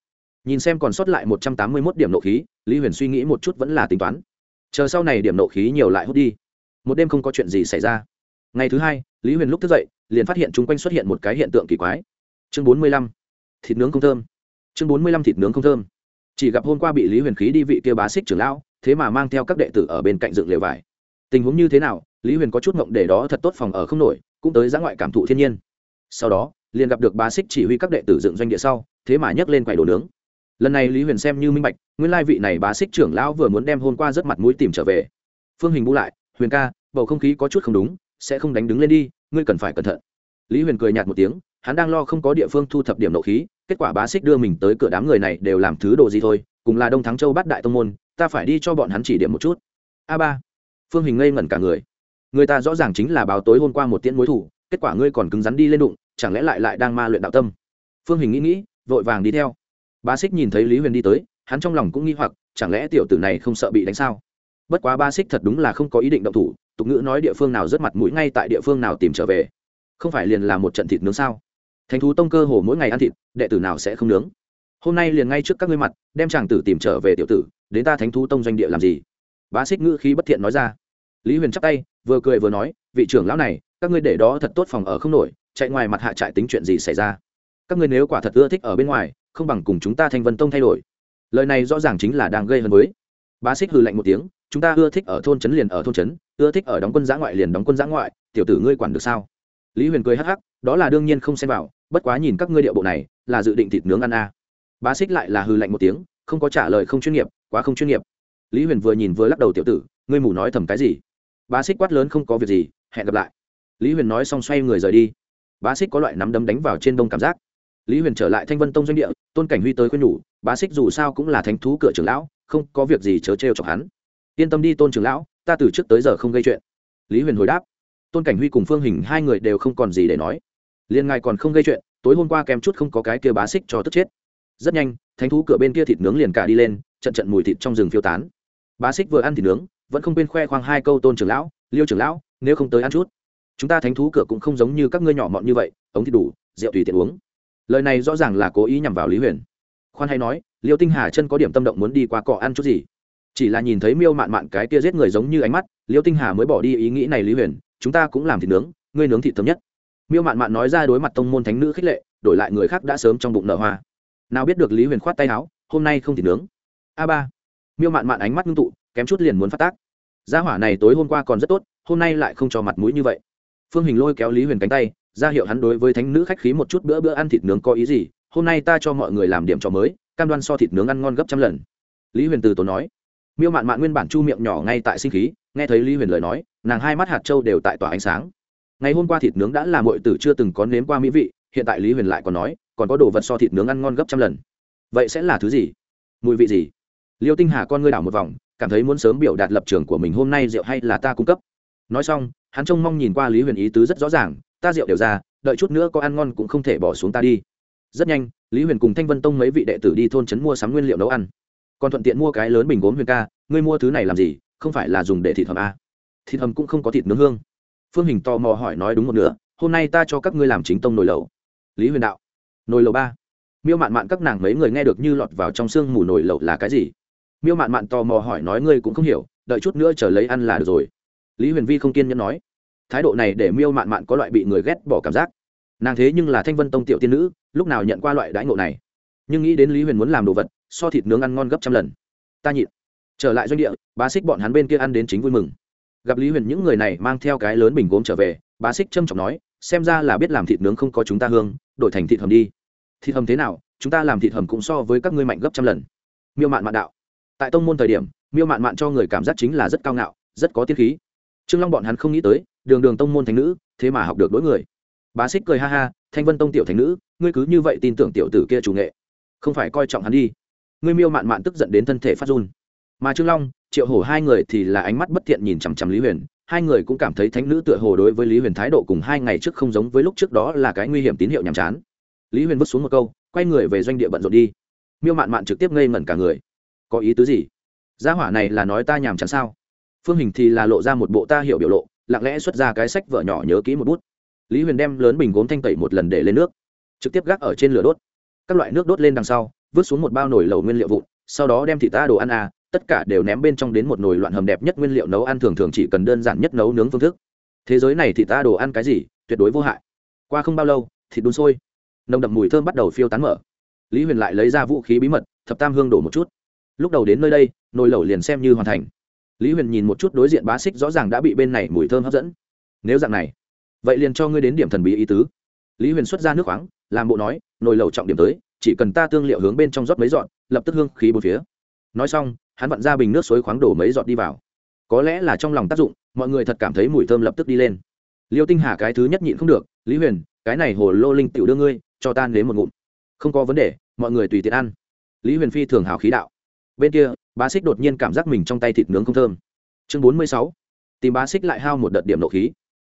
Nhìn xem còn sót lại một trăm tám mươi mốt điểm nộ khí, lý huyền suy nghĩ một chút vẫn là tính toán chờ sau này điểm nộ khí nhiều lại hút đi. Một đêm không có chuyện gì xảy ra. Ngày thứ hai, lý huyền lúc thức dậy, liền phát hiện chung quanh xuất hiện một cái hiện tượng kỳ quái. Chương bốn mươi lăm, thịt nướng không thơm. Chương bốn mươi lăm, thịt nướng không thơm. Chỉ gặp hôm qua bị lý huyền khí đi vị kia bá xích trưởng lão, thế mà mang theo các đệ tử ở bên cạnh dựng lều vải. Tình huống như thế nào, lý huyền có chút mộng để đó thật tốt phòng ở không nổi, cũng tới giã ngoại cảm thụ thiên nhiên. Sau đó, liền gặp được bá xích chỉ huy các đệ tử dựng doanh địa sau, thế mà nhấc lên quầy đồ nướng lần này lý huyền xem như minh bạch, nguyên lai vị này bá xích trưởng lão vừa muốn đem hôn qua rất mặt mũi tìm trở về. Phương hình bu lại, huyền ca, bầu không khí có chút không đúng, sẽ không đánh đứng lên đi, ngươi cần phải cẩn thận. Lý huyền cười nhạt một tiếng, hắn đang lo không có địa phương thu thập điểm nộ khí, kết quả bá xích đưa mình tới cửa đám người này đều làm thứ đồ gì thôi, cùng là đông thắng châu bắt đại tông môn, ta phải đi cho bọn hắn chỉ điểm một chút. A ba. Phương hình ngây ngẩn cả người. Người ta rõ ràng chính là báo tối hôm qua một tiễn mối thủ, kết quả ngươi còn cứng rắn đi lên đụng, chẳng lẽ lại lại đang ma luyện đạo tâm? Phương hình nghĩ nghĩ, vội vàng đi theo bá xích nhìn thấy lý huyền đi tới, hắn trong lòng cũng nghi hoặc, chẳng lẽ tiểu tử này không sợ bị đánh sao? Bất quá ba xích thật đúng là không có ý định động thủ, tục ngữ nói địa phương nào rất mặt mũi ngay tại địa phương nào tìm trở về. Không phải liền là một trận thịt nướng sao? Thánh thú tông cơ hồ mỗi ngày ăn thịt, đệ tử nào sẽ không nướng? Hôm nay liền ngay trước các ngươi mặt, đem chàng tử tìm trở về tiểu tử, đến ta thánh thú tông doanh địa làm gì? Bá xích ngữ khí bất thiện nói ra. Lý huyền chắp tay, vừa cười vừa nói, vị trưởng lão này, các ngươi để đó thật tốt phòng ở không nổi, chạy ngoài mặt hạ trại tính chuyện gì xảy ra? Các ngươi nếu quả thật ưa thích ở bên ngoài không bằng cùng chúng ta thanh vân tông thay đổi. Lời này rõ ràng chính là đang gây hấn với. Bá xích hừ lạnh một tiếng, chúng ta ưa thích ở thôn trấn liền ở thôn trấn, ưa thích ở đóng quân giã ngoại liền đóng quân giã ngoại, tiểu tử ngươi quản được sao? Lý huyền cười hắc hắc, đó là đương nhiên không xem vào, bất quá nhìn các ngươi điệu bộ này, là dự định thịt nướng ăn a. À. bá xích lại là hư lạnh một tiếng, không có trả lời không chuyên nghiệp, quá không chuyên nghiệp. Lý huyền vừa nhìn vừa lắc đầu tiểu tử, ngươi mù nói thầm cái gì? Bá xích quát lớn không có việc gì, hẹn gặp lại. Lý huyền nói xong xoay người rời đi. Bá xích có loại nắm đấm đánh vào trên đông cảm giác lý huyền trở lại thanh vân tông doanh địa, tôn cảnh huy tới khuyên nhủ, bá xích dù sao cũng là thánh thú cửa trưởng lão, không có việc gì chớ trêu chọc hắn. Yên tâm đi tôn trưởng lão, ta từ trước tới giờ không gây chuyện. Lý huyền hồi đáp. Tôn cảnh huy cùng phương hình hai người đều không còn gì để nói. Liên ngài còn không gây chuyện, tối hôm qua kém chút không có cái kia bá xích cho tức chết. Rất nhanh, thánh thú cửa bên kia thịt nướng liền cả đi lên, trận trận mùi thịt trong rừng phiêu tán. Bá xích vừa ăn thịt nướng, vẫn không quên khoe khoang hai câu tôn trưởng lão, liêu trưởng lão, nếu không tới ăn chút, chúng ta thánh thú cửa cũng không giống như các ngươi nhỏ mọn như vậy, ống thì đủ, rượu tùy tiện uống lời này rõ ràng là cố ý nhằm vào lý huyền. Khoan hay nói, liêu tinh hà chân có điểm tâm động muốn đi qua cọ ăn chút gì. Chỉ là nhìn thấy miêu mạn mạn cái kia giết người giống như ánh mắt, liêu tinh hà mới bỏ đi ý nghĩ này lý huyền, chúng ta cũng làm thịt nướng, ngươi nướng thịt thấm nhất. Miêu mạn mạn nói ra đối mặt tông môn thánh nữ khích lệ, đổi lại người khác đã sớm trong bụng nở hoa. Nào biết được lý huyền khoát tay áo, hôm nay không thịt nướng. A ba. Miêu mạn mạn ánh mắt ngưng tụ, kém chút liền muốn phát tác. Gia hỏa này tối hôm qua còn rất tốt, hôm nay lại không cho mặt mũi như vậy. Phương hình lôi kéo lý huyền cánh tay ra hiệu hắn đối với thánh nữ khách khí một chút bữa bữa ăn thịt nướng có ý gì, hôm nay ta cho mọi người làm điểm trò mới, cam đoan so thịt nướng ăn ngon gấp trăm lần. Lý huyền từ tốn nói. Miêu mạn mạn nguyên bản chu miệng nhỏ ngay tại sinh khí, nghe thấy lý huyền lời nói, nàng hai mắt hạt trâu đều tại tỏa ánh sáng. Ngày hôm qua thịt nướng đã là mọi tử chưa từng có nếm qua mỹ vị, hiện tại lý huyền lại còn nói, còn có đồ vật so thịt nướng ăn ngon gấp trăm lần. Vậy sẽ là thứ gì? Mùi vị gì? Liêu tinh hà con ngươi đảo một vòng, cảm thấy muốn sớm biểu đạt lập trường của mình hôm nay rượu hay là ta cung cấp. Nói xong, hắn trông mong nhìn qua lý huyền ý tứ rất rõ ràng ta rượu đều ra, đợi chút nữa có ăn ngon cũng không thể bỏ xuống ta đi. Rất nhanh, lý huyền cùng thanh vân tông mấy vị đệ tử đi thôn trấn mua sắm nguyên liệu nấu ăn. Còn thuận tiện mua cái lớn bình gốm huyền ca, ngươi mua thứ này làm gì, không phải là dùng để thịt hầm à. thịt hầm cũng không có thịt nướng hương. Phương hình tò mò hỏi nói đúng một nửa, hôm nay ta cho các ngươi làm chính tông nồi lẩu. Lý huyền đạo, nồi lẩu ba. Miêu mạn mạn các nàng mấy người nghe được như lọt vào trong sương mù nồi lẩu là cái gì? Miêu mạn mạn tò mò hỏi nói ngươi cũng không hiểu, đợi chút nữa chờ lấy ăn là được rồi. Lý huyền vi không kiên nhẫn nói thái độ này để miêu mạn mạn có loại bị người ghét bỏ cảm giác. Nàng thế nhưng là thanh vân tông tiểu tiên nữ, lúc nào nhận qua loại đãi ngộ này? Nhưng nghĩ đến lý huyền muốn làm đồ vật, so thịt nướng ăn ngon gấp trăm lần. Ta nhịn. Trở lại doanh địa, bá xích bọn hắn bên kia ăn đến chính vui mừng. Gặp lý huyền những người này mang theo cái lớn bình gốm trở về, bá xích trâm trọng nói, xem ra là biết làm thịt nướng không có chúng ta hương, đổi thành thịt hầm đi. Thịt hầm thế nào? Chúng ta làm thịt hầm cũng so với các ngươi mạnh gấp trăm lần. Miêu mạn mạn đạo. Tại tông môn thời điểm, miêu mạn mạn cho người cảm giác chính là rất cao ngạo, rất có tiết khí trương long bọn hắn không nghĩ tới, đường đường tông môn thành nữ, thế mà học được đối người. Bá xích cười ha ha, thanh vân tông tiểu thành nữ, ngươi cứ như vậy tin tưởng tiểu tử kia chủ nghệ. Không phải coi trọng hắn đi. Ngươi miêu mạn mạn tức giận đến thân thể phát run. Mà trương long, triệu hổ hai người thì là ánh mắt bất thiện nhìn chằm chằm lý huyền, hai người cũng cảm thấy thánh nữ tựa hồ đối với lý huyền thái độ cùng hai ngày trước không giống với lúc trước đó là cái nguy hiểm tín hiệu nhàm chán. Lý huyền vứt xuống một câu, quay người về doanh địa bận rộn đi. Miêu mạn mạn trực tiếp ngây ngẩn cả người. Có ý tứ gì? Gia hỏa này là nói ta nhàm chán sao? Phương hình thì là lộ ra một bộ ta hiểu biểu lộ, lặng lẽ xuất ra cái sách vợ nhỏ nhớ kỹ một bút. Lý huyền đem lớn bình gốm thanh tẩy một lần để lên nước, trực tiếp gác ở trên lửa đốt. Các loại nước đốt lên đằng sau, vứt xuống một bao nồi lầu nguyên liệu vụn, sau đó đem thịt ta đồ ăn à tất cả đều ném bên trong đến một nồi loạn hầm đẹp nhất nguyên liệu nấu ăn thường thường chỉ cần đơn giản nhất nấu nướng phương thức. Thế giới này thịt ta đồ ăn cái gì, tuyệt đối vô hại. Qua không bao lâu, thịt đun sôi. Nồng đậm mùi thơm bắt đầu phiêu tán mở. Lý huyền lại lấy ra vũ khí bí mật, thập tam hương đổ một chút. Lúc đầu đến nơi đây, nồi lẩu liền xem như hoàn thành lý huyền nhìn một chút đối diện bá xích rõ ràng đã bị bên này mùi thơm hấp dẫn. Nếu dạng này vậy liền cho ngươi đến điểm thần bí ý tứ. Lý huyền xuất ra nước khoáng làm bộ nói nồi lẩu trọng điểm tới chỉ cần ta tương liệu hướng bên trong rót mấy giọt, lập tức hương khí bốn phía. Nói xong hắn vặn ra bình nước suối khoáng đổ mấy giọt đi vào. Có lẽ là trong lòng tác dụng mọi người thật cảm thấy mùi thơm lập tức đi lên. Liêu tinh hà cái thứ nhất nhịn không được lý huyền cái này hồ lô linh tiểu đưa ngươi cho tan nếm một ngụm. Không có vấn đề mọi người tùy tiện ăn. Lý huyền phi thường hào khí đạo. Bên kia bá xích đột nhiên cảm giác mình trong tay thịt nướng không thơm. Chương bốn mươi sáu, tìm bá xích lại hao một đợt điểm nộ khí.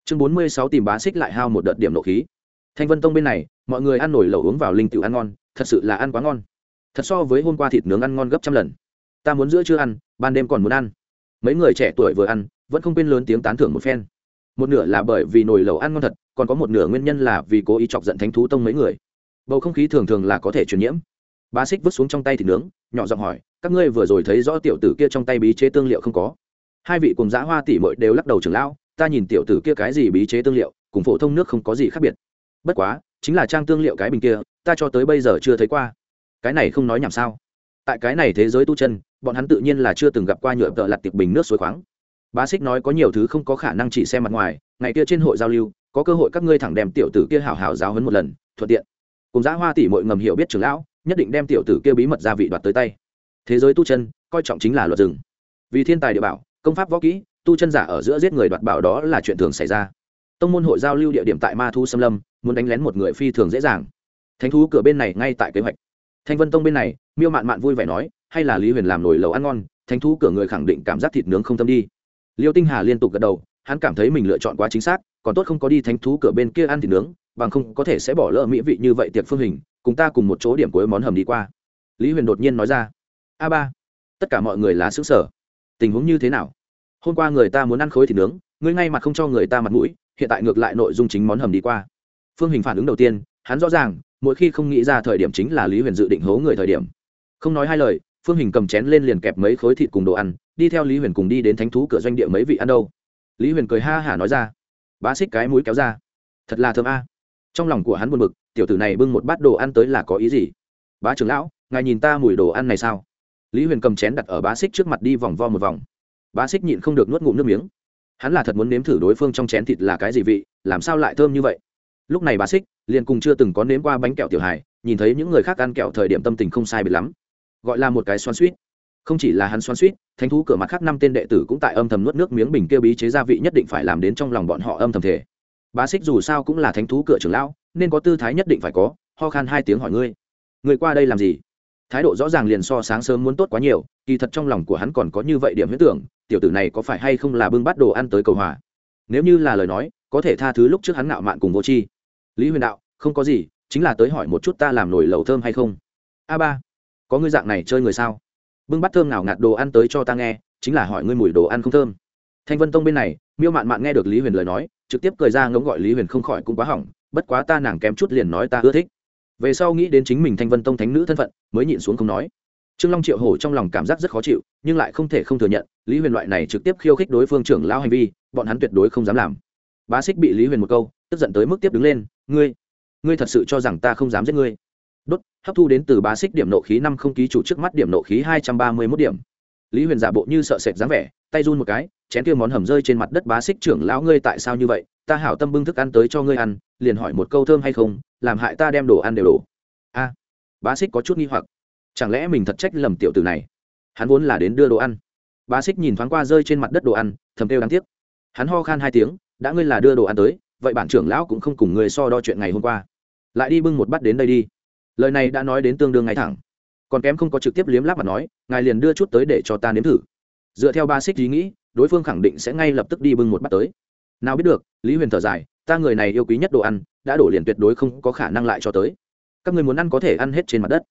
Chương bốn mươi sáu, tìm bá xích lại hao một đợt điểm nộ khí. Thanh vân tông bên này, mọi người ăn nổi lẩu uống vào linh tiểu ăn ngon, thật sự là ăn quá ngon. Thật so với hôm qua thịt nướng ăn ngon gấp trăm lần. Ta muốn giữa chưa ăn, ban đêm còn muốn ăn. Mấy người trẻ tuổi vừa ăn, vẫn không quên lớn tiếng tán thưởng một phen. Một nửa là bởi vì nồi lẩu ăn ngon thật, còn có một nửa nguyên nhân là vì cố ý chọc giận thánh thú tông mấy người. Bầu không khí thường thường là có thể truyền nhiễm. Bá xích vứt xuống trong tay thịt nướng, nhỏ giọng hỏi các ngươi vừa rồi thấy rõ tiểu tử kia trong tay bí chế tương liệu không có. Hai vị cùng giã hoa tỉ mội đều lắc đầu trưởng lão, ta nhìn tiểu tử kia cái gì bí chế tương liệu, cùng phổ thông nước không có gì khác biệt. Bất quá, chính là trang tương liệu cái bình kia, ta cho tới bây giờ chưa thấy qua. Cái này không nói nhảm sao? Tại cái này thế giới tu chân, bọn hắn tự nhiên là chưa từng gặp qua nhựa vợ lặt tiệc bình nước suối khoáng. Bá xích nói có nhiều thứ không có khả năng chỉ xem mặt ngoài, ngày kia trên hội giao lưu, có cơ hội các ngươi thẳng đem tiểu tử kia hảo hảo giáo hấn một lần, thuận tiện. Cùng giã hoa tỷ mội ngầm hiểu biết trưởng lão, nhất định đem tiểu tử kia bí mật gia vị đoạt tới tay thế giới tu chân, coi trọng chính là luật rừng. Vì thiên tài địa bảo, công pháp võ kỹ, tu chân giả ở giữa giết người đoạt bảo đó là chuyện thường xảy ra. Tông môn hội giao lưu địa điểm tại ma thu xâm lâm, muốn đánh lén một người phi thường dễ dàng. Thánh thú cửa bên này ngay tại kế hoạch. Thanh vân tông bên này, miêu mạn mạn vui vẻ nói, hay là lý huyền làm nổi lầu ăn ngon, thánh thú cửa người khẳng định cảm giác thịt nướng không tâm đi. Liêu tinh hà liên tục gật đầu, hắn cảm thấy mình lựa chọn quá chính xác, còn tốt không có đi thánh thú cửa bên kia ăn thịt nướng, bằng không có thể sẽ bỏ lỡ mỹ vị như vậy tiệc phương hình, cùng ta cùng một chỗ điểm cuối món hầm đi qua. Lý huyền đột nhiên nói ra a ba. Tất cả mọi người là xứ sở tình huống như thế nào? Hôm qua người ta muốn ăn khối thịt nướng, ngươi ngay mặt không cho người ta mặt mũi, hiện tại ngược lại nội dung chính món hầm đi qua. Phương hình phản ứng đầu tiên, hắn rõ ràng, mỗi khi không nghĩ ra thời điểm chính là lý huyền dự định hố người thời điểm. Không nói hai lời, phương hình cầm chén lên liền kẹp mấy khối thịt cùng đồ ăn, đi theo lý huyền cùng đi đến thánh thú cửa doanh địa mấy vị ăn đâu. Lý huyền cười ha hả nói ra, bá xích cái mũi kéo ra. Thật là thơm a. Trong lòng của hắn buồn bực, tiểu tử này bưng một bát đồ ăn tới là có ý gì? Bá trưởng lão, ngài nhìn ta mùi đồ ăn này sao? Lý huyền cầm chén đặt ở bá xích trước mặt đi vòng vo một vòng. Bá xích nhịn không được nuốt ngụm nước miếng. Hắn là thật muốn nếm thử đối phương trong chén thịt là cái gì vị, làm sao lại thơm như vậy? Lúc này bá xích liền cùng chưa từng có nếm qua bánh kẹo tiểu hài, nhìn thấy những người khác ăn kẹo thời điểm tâm tình không sai biệt lắm. Gọi là một cái xoan suýt không chỉ là hắn xoan suýt thánh thú cửa mặt khác năm tên đệ tử cũng tại âm thầm nuốt nước miếng bình kêu bí chế gia vị nhất định phải làm đến trong lòng bọn họ âm thầm thể bá xích dù sao cũng là thánh thú cửa trưởng lão, nên có tư thái nhất định phải có, ho khan hai tiếng hỏi ngươi. Người qua đây làm gì? Thái độ rõ ràng liền so sáng sớm muốn tốt quá nhiều, kỳ thật trong lòng của hắn còn có như vậy điểm huyết tưởng, tiểu tử này có phải hay không là bưng bắt đồ ăn tới cầu hòa? Nếu như là lời nói, có thể tha thứ lúc trước hắn ngạo mạn cùng vô tri. Lý huyền đạo, không có gì, chính là tới hỏi một chút ta làm nổi lẩu thơm hay không? A ba, có ngươi dạng này chơi người sao? Bưng bắt thơm nào ngạt đồ ăn tới cho ta nghe, chính là hỏi ngươi mùi đồ ăn không thơm. Thanh vân tông bên này, miêu mạn mạn nghe được lý huyền lời nói, trực tiếp cười ra ngống gọi lý huyền không khỏi cũng quá hỏng, bất quá ta nàng kém chút liền nói ta ưa thích về sau nghĩ đến chính mình thanh vân tông thánh nữ thân phận, mới nhịn xuống không nói. Trương long triệu hổ trong lòng cảm giác rất khó chịu, nhưng lại không thể không thừa nhận, lý huyền loại này trực tiếp khiêu khích đối phương trưởng lão hành vi, bọn hắn tuyệt đối không dám làm. Bá xích bị lý huyền một câu, tức giận tới mức tiếp đứng lên, ngươi ngươi thật sự cho rằng ta không dám giết ngươi? Đốt, hấp thu đến từ bá xích điểm nộ khí năm không ký chủ trước mắt điểm nộ khí hai trăm ba mươi mốt điểm. Lý huyền giả bộ như sợ sệt dáng vẻ, tay run một cái, chén kia món hầm rơi trên mặt đất bá xích trưởng lão, ngươi tại sao như vậy? Ta hảo tâm bưng thức ăn tới cho ngươi ăn liền hỏi một câu thơm hay không, làm hại ta đem đồ ăn đều đổ. A, bá xích có chút nghi hoặc. Chẳng lẽ mình thật trách lầm tiểu tử này? Hắn vốn là đến đưa đồ ăn. Bá xích nhìn thoáng qua rơi trên mặt đất đồ ăn, thầm kêu đáng tiếc. Hắn ho khan hai tiếng, đã ngươi là đưa đồ ăn tới, vậy bản trưởng lão cũng không cùng người so đo chuyện ngày hôm qua. Lại đi bưng một bát đến đây đi. Lời này đã nói đến tương đương ngay thẳng. Còn kém không có trực tiếp liếm láp mà nói, ngài liền đưa chút tới để cho ta nếm thử. Dựa theo ba xích ý nghĩ, đối phương khẳng định sẽ ngay lập tức đi bưng một bát tới. Nào biết được, lý huyền thở dài ta người này yêu quý nhất đồ ăn đã đổ liền tuyệt đối không có khả năng lại cho tới. Các người muốn ăn có thể ăn hết trên mặt đất.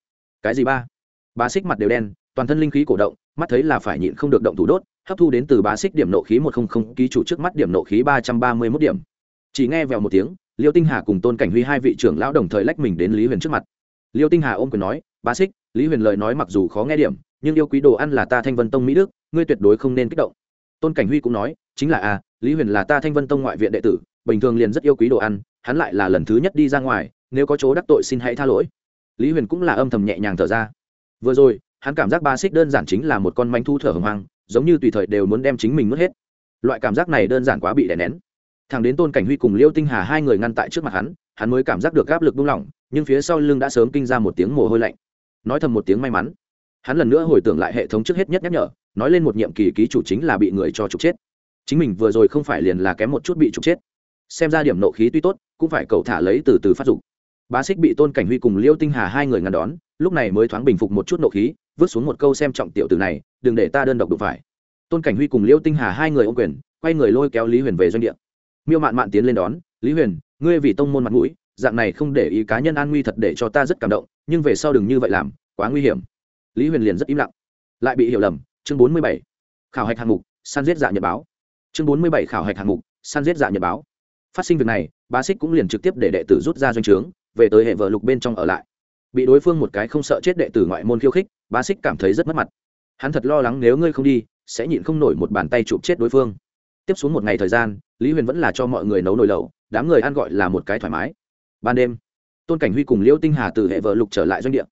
Cái gì ba? Bá xích mặt đều đen toàn thân linh khí cổ động mắt thấy là phải nhịn không được động thủ đốt hấp thu đến từ Bá xích điểm nộ khí một không không ký chủ trước mắt điểm nộ khí ba trăm ba mươi mốt điểm. Chỉ nghe vèo một tiếng liêu tinh hà cùng tôn cảnh huy hai vị trưởng lão đồng thời lách mình đến lý huyền trước mặt. Liêu tinh hà ôm quyền nói Bá xích lý huyền lời nói mặc dù khó nghe điểm nhưng yêu quý đồ ăn là ta thanh vân tông mỹ đức ngươi tuyệt đối không nên kích động. Tôn cảnh huy cũng nói chính là a à, lý huyền là ta thanh vân tông ngoại viện đệ tử bình thường liền rất yêu quý đồ ăn, hắn lại là lần thứ nhất đi ra ngoài, nếu có chỗ đắc tội xin hãy tha lỗi. Lý huyền cũng là âm thầm nhẹ nhàng thở ra. Vừa rồi, hắn cảm giác ba xích đơn giản chính là một con manh thu thở hồng hoang, giống như tùy thời đều muốn đem chính mình mất hết. Loại cảm giác này đơn giản quá bị đè nén. Thằng đến tôn cảnh huy cùng liêu tinh hà hai người ngăn tại trước mặt hắn hắn mới cảm giác được áp lực buông lỏng, nhưng phía sau lưng đã sớm kinh ra một tiếng mồ hôi lạnh. Nói thầm một tiếng may mắn. Hắn lần nữa hồi tưởng lại hệ thống trước hết nhất nhắc nhở, nói lên một nhiệm kỳ ký chủ chính là bị người cho trục chết. Chính mình vừa rồi không phải liền là kém một chút bị trục chết xem ra điểm nộ khí tuy tốt, cũng phải cậu thả lấy từ từ phát dục. Bá xích bị tôn cảnh huy cùng liêu tinh hà hai người ngăn đón, lúc này mới thoáng bình phục một chút nộ khí, vứt xuống một câu xem trọng tiểu từ này, đừng để ta đơn độc đụng phải. Tôn cảnh huy cùng liêu tinh hà hai người ô quyền, quay người lôi kéo lý huyền về doanh địa. Miêu mạn mạn tiến lên đón, lý huyền, ngươi vì tông môn mặt mũi, dạng này không để ý cá nhân an nguy thật để cho ta rất cảm động, nhưng về sau đừng như vậy làm, quá nguy hiểm. Lý huyền liền rất im lặng. Lại bị hiểu lầm, chương bốn mươi bảy, khảo hạch hạng mục săn giết dạ nhật báo. Chương bốn mươi bảy, khảo hạch hạng mục săn giết dạ nhật báo phát sinh việc này, bá xích cũng liền trực tiếp để đệ tử rút ra doanh trướng, về tới hệ vợ lục bên trong ở lại. Bị đối phương một cái không sợ chết đệ tử ngoại môn khiêu khích, bá xích cảm thấy rất mất mặt. Hắn thật lo lắng nếu ngươi không đi, sẽ nhịn không nổi một bàn tay chụp chết đối phương. Tiếp xuống một ngày thời gian, lý huyền vẫn là cho mọi người nấu nồi lẩu, đám người ăn gọi là một cái thoải mái. Ban đêm, tôn cảnh huy cùng liễu tinh hà từ hệ vợ lục trở lại doanh địa.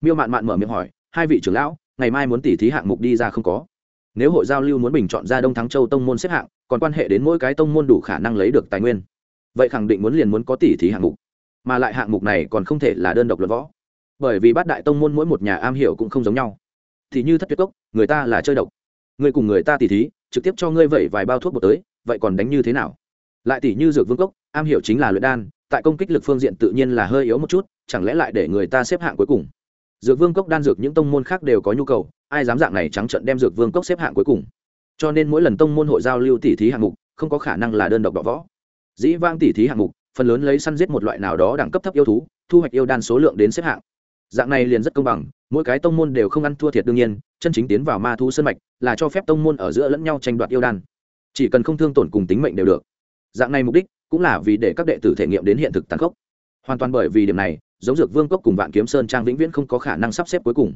Miêu mạn mạn mở miệng hỏi, hai vị trưởng lão, ngày mai muốn tỉ thí hạng mục đi ra không có? Nếu hội giao lưu muốn bình chọn ra đông thắng châu tông môn xếp hạng, còn quan hệ đến mỗi cái tông môn đủ khả năng lấy được tài nguyên. Vậy khẳng định muốn liền muốn có tỷ thí hạng mục. Mà lại hạng mục này còn không thể là đơn độc luận võ. Bởi vì bát đại tông môn mỗi một nhà am hiểu cũng không giống nhau. Thì như thất tuyệt cốc, người ta là chơi độc. Người cùng người ta tỉ thí, trực tiếp cho ngươi vậy vài bao thuốc bột tới, vậy còn đánh như thế nào? Lại tỉ như dược vương cốc, am hiểu chính là luyện đan, tại công kích lực phương diện tự nhiên là hơi yếu một chút, chẳng lẽ lại để người ta xếp hạng cuối cùng? Dược vương cốc đan dược những tông môn khác đều có nhu cầu ai dám dạng này trắng trận đem dược vương cốc xếp hạng cuối cùng. Cho nên mỗi lần tông môn hội giao lưu tỉ thí hạng mục, không có khả năng là đơn độc đọ võ. Dĩ vang tỉ thí hạng mục, phần lớn lấy săn giết một loại nào đó đẳng cấp thấp yêu thú, thu hoạch yêu đan số lượng đến xếp hạng. Dạng này liền rất công bằng, mỗi cái tông môn đều không ăn thua thiệt đương nhiên, chân chính tiến vào ma thu sân mạch là cho phép tông môn ở giữa lẫn nhau tranh đoạt yêu đan. Chỉ cần không thương tổn cùng tính mệnh đều được. Dạng này mục đích cũng là vì để các đệ tử thể nghiệm đến hiện thực tàn khốc. Hoàn toàn bởi vì điểm này, giống dược vương cốc cùng vạn kiếm sơn trang vĩnh viễn không có khả năng sắp xếp cuối cùng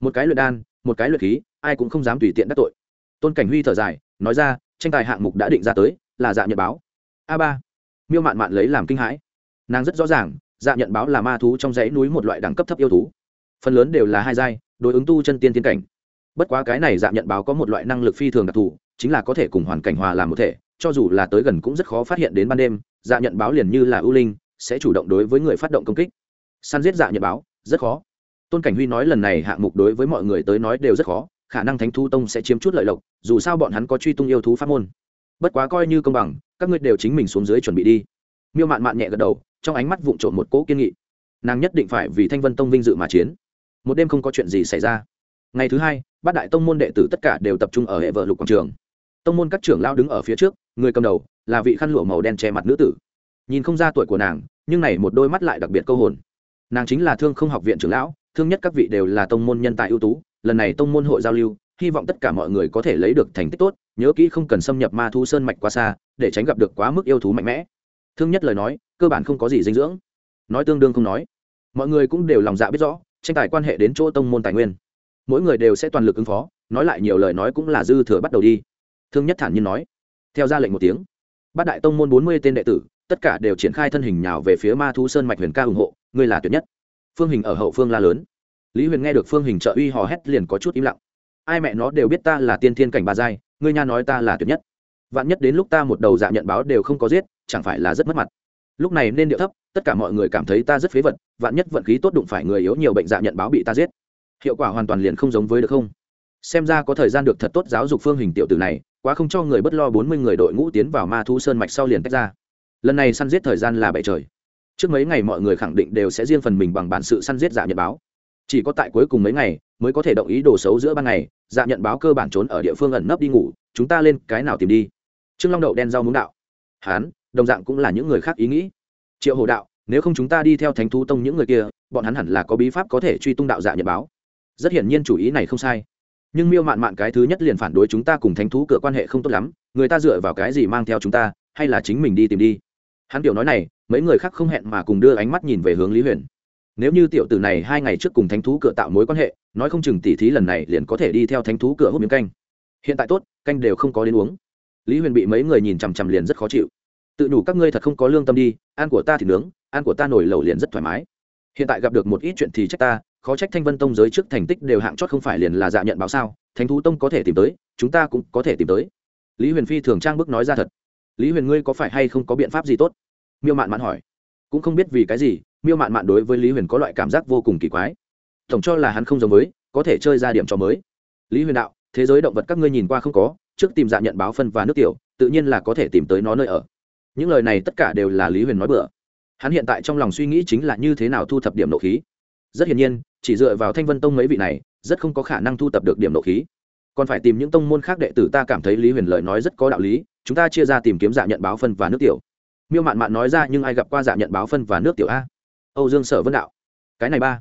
một cái luyện đan, một cái luyện khí, ai cũng không dám tùy tiện đắc tội. Tôn cảnh huy thở dài, nói ra, tranh tài hạng mục đã định ra tới, là dạ nhật báo. A ba. Miêu mạn mạn lấy làm kinh hãi. Nàng rất rõ ràng dạ nhận báo là ma thú trong dãy núi một loại đẳng cấp thấp yêu thú. Phần lớn đều là hai giai, đối ứng tu chân tiên tiến cảnh. Bất quá cái này dạ nhận báo có một loại năng lực phi thường đặc thù, chính là có thể cùng hoàn cảnh hòa làm một thể, cho dù là tới gần cũng rất khó phát hiện đến ban đêm dạ nhận báo liền như là ưu linh, sẽ chủ động đối với người phát động công kích. Săn giết dạ nhận báo, rất khó tôn cảnh huy nói lần này hạng mục đối với mọi người tới nói đều rất khó, khả năng thánh thu tông sẽ chiếm chút lợi lộc, dù sao bọn hắn có truy tung yêu thú pháp môn. Bất quá coi như công bằng, các ngươi đều chính mình xuống dưới chuẩn bị đi. Miêu mạn mạn nhẹ gật đầu, trong ánh mắt vụn trộn một cỗ kiên nghị. Nàng nhất định phải vì thanh vân tông vinh dự mà chiến. Một đêm không có chuyện gì xảy ra. Ngày thứ hai, bát đại tông môn đệ tử tất cả đều tập trung ở hệ vợ lục quảng trường. Tông môn các trưởng lao đứng ở phía trước, người cầm đầu là vị khăn lụa màu đen che mặt nữ tử. Nhìn không ra tuổi của nàng, nhưng này một đôi mắt lại đặc biệt câu hồn. Nàng chính là thương không học viện trưởng lão thương nhất các vị đều là tông môn nhân tài ưu tú, lần này tông môn hội giao lưu, hy vọng tất cả mọi người có thể lấy được thành tích tốt, nhớ kỹ không cần xâm nhập ma thu sơn mạch quá xa, để tránh gặp được quá mức yêu thú mạnh mẽ. Thương nhất lời nói, cơ bản không có gì dinh dưỡng. Nói tương đương không nói. Mọi người cũng đều lòng dạ biết rõ, tranh tài quan hệ đến chỗ tông môn tài nguyên. Mỗi người đều sẽ toàn lực ứng phó, nói lại nhiều lời nói cũng là dư thừa bắt đầu đi. Thương nhất thản nhiên nói. Theo ra lệnh một tiếng, bát đại tông môn bốn mươi tên đệ tử, tất cả đều triển khai thân hình nhào về phía ma thu sơn mạch huyền ca ủng hộ, ngươi là tuyệt nhất phương hình ở hậu phương la lớn. Lý huyền nghe được phương hình trợ uy hò hét liền có chút im lặng. Ai mẹ nó đều biết ta là tiên thiên cảnh bà giai, ngươi nha nói ta là tuyệt nhất. Vạn nhất đến lúc ta một đầu dạ nhận báo đều không có giết, chẳng phải là rất mất mặt. Lúc này nên điệu thấp, tất cả mọi người cảm thấy ta rất phế vật, vạn nhất vận khí tốt đụng phải người yếu nhiều bệnh dạ nhận báo bị ta giết. Hiệu quả hoàn toàn liền không giống với được không? Xem ra có thời gian được thật tốt giáo dục phương hình tiểu tử này, quá không cho người bất lo bốn mươi người đội ngũ tiến vào ma thu sơn mạch sau liền tách ra. Lần này săn giết thời gian là bảy trời trước mấy ngày mọi người khẳng định đều sẽ riêng phần mình bằng bản sự săn giết giả nhận báo. Chỉ có tại cuối cùng mấy ngày mới có thể động ý đồ xấu giữa ban ngày dạ nhận báo cơ bản trốn ở địa phương ẩn nấp đi ngủ, chúng ta lên cái nào tìm đi. Trương long đậu đen rau muống đạo. Hán, đồng dạng cũng là những người khác ý nghĩ. Triệu hồ đạo, nếu không chúng ta đi theo thánh thú tông những người kia, bọn hắn hẳn là có bí pháp có thể truy tung đạo dạ nhận báo. Rất hiển nhiên chủ ý này không sai. Nhưng miêu mạn mạn cái thứ nhất liền phản đối chúng ta cùng thánh thú cửa quan hệ không tốt lắm, người ta dựa vào cái gì mang theo chúng ta, hay là chính mình đi tìm đi? Hắn tiểu nói này, mấy người khác không hẹn mà cùng đưa ánh mắt nhìn về hướng lý huyền. Nếu như tiểu tử này hai ngày trước cùng thánh thú cửa tạo mối quan hệ, nói không chừng tỉ thí lần này liền có thể đi theo thánh thú cửa hút miếng canh. Hiện tại tốt, canh đều không có đến uống. Lý huyền bị mấy người nhìn chằm chằm liền rất khó chịu. Tự đủ các ngươi thật không có lương tâm đi, ăn của ta thì nướng, ăn của ta nổi lẩu liền rất thoải mái. Hiện tại gặp được một ít chuyện thì trách ta, khó trách thanh vân tông giới trước thành tích đều hạng chót không phải liền là dạ nhận báo sao, thánh thú tông có thể tìm tới, chúng ta cũng có thể tìm tới. Lý huyền phi thường trang bức nói ra thật lý huyền ngươi có phải hay không có biện pháp gì tốt? Miêu mạn mạn hỏi. Cũng không biết vì cái gì, miêu mạn mạn đối với lý huyền có loại cảm giác vô cùng kỳ quái. Tổng cho là hắn không giống với, có thể chơi ra điểm cho mới. Lý huyền đạo, thế giới động vật các ngươi nhìn qua không có, trước tìm dạ nhận báo phân và nước tiểu, tự nhiên là có thể tìm tới nó nơi ở. Những lời này tất cả đều là lý huyền nói bừa. Hắn hiện tại trong lòng suy nghĩ chính là như thế nào thu thập điểm nộ khí. Rất hiển nhiên, chỉ dựa vào thanh vân tông mấy vị này, rất không có khả năng thu thập được điểm nộ khí. Còn phải tìm những tông môn khác đệ tử ta cảm thấy lý huyền lời nói rất có đạo lý chúng ta chia ra tìm kiếm dạ nhận báo phân và nước tiểu. Miêu mạn mạn nói ra, nhưng ai gặp qua dạ nhận báo phân và nước tiểu a? Âu dương sở vân đạo. Cái này ba.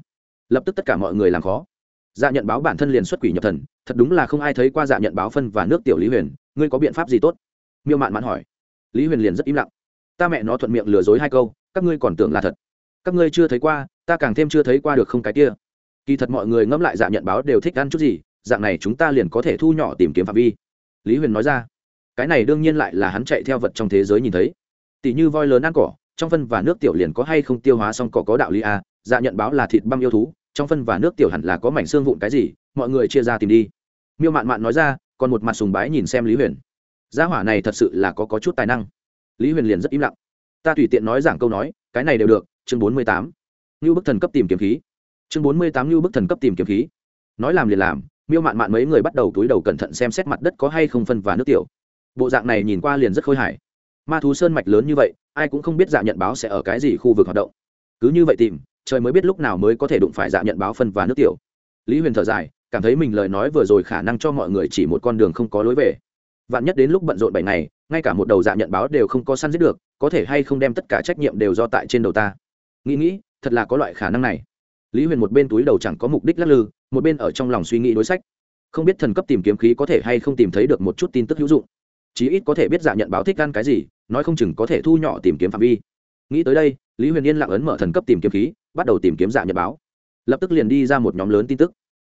Lập tức tất cả mọi người làm khó. Dạ nhận báo bản thân liền xuất quỷ nhập thần, thật đúng là không ai thấy qua dạ nhận báo phân và nước tiểu lý huyền, ngươi có biện pháp gì tốt? Miêu mạn mạn hỏi. Lý huyền liền rất im lặng. Ta mẹ nó thuận miệng lừa dối hai câu, các ngươi còn tưởng là thật. Các ngươi chưa thấy qua, ta càng thêm chưa thấy qua được không cái kia. Kỳ thật mọi người ngẫm lại dạ nhận báo đều thích ăn chút gì, dạng này chúng ta liền có thể thu nhỏ tìm kiếm phạm vi. Lý huyền nói ra cái này đương nhiên lại là hắn chạy theo vật trong thế giới nhìn thấy. Tỷ như voi lớn ăn cỏ trong phân và nước tiểu liền có hay không tiêu hóa xong cỏ có đạo lý a dạ nhận báo là thịt băm yêu thú trong phân và nước tiểu hẳn là có mảnh xương vụn cái gì mọi người chia ra tìm đi. Miêu mạn mạn nói ra còn một mặt sùng bái nhìn xem lý huyền. Gia hỏa này thật sự là có, có chút tài năng. Lý huyền liền rất im lặng. Ta tùy tiện nói giảng câu nói cái này đều được chương bốn mươi tám. Như bức thần cấp tìm kiếm khí. Chương bốn mươi tám như bức thần cấp tìm kiếm khí. Nói làm liền làm miêu mạn mạn mấy người bắt đầu túi đầu cẩn thận xem xét mặt đất có hay không phân và nước tiểu bộ dạng này nhìn qua liền rất khôi hài. Ma thú sơn mạch lớn như vậy, ai cũng không biết dạ nhận báo sẽ ở cái gì khu vực hoạt động. Cứ như vậy tìm, trời mới biết lúc nào mới có thể đụng phải dạ nhận báo phân và nước tiểu. Lý huyền thở dài, cảm thấy mình lời nói vừa rồi khả năng cho mọi người chỉ một con đường không có lối về. Vạn nhất đến lúc bận rộn bảy ngày, ngay cả một đầu dạ nhận báo đều không có săn giết được, có thể hay không đem tất cả trách nhiệm đều do tại trên đầu ta. Nghĩ nghĩ, thật là có loại khả năng này. Lý huyền một bên túi đầu chẳng có mục đích lắc lư, một bên ở trong lòng suy nghĩ đối sách. Không biết thần cấp tìm kiếm khí có thể hay không tìm thấy được một chút tin tức hữu dụng chí ít có thể biết dạ nhận báo thích ăn cái gì, nói không chừng có thể thu nhỏ tìm kiếm phạm vi. Nghĩ tới đây, lý huyền yên lặng ấn mở thần cấp tìm kiếm khí, bắt đầu tìm kiếm dạ nhận báo. Lập tức liền đi ra một nhóm lớn tin tức.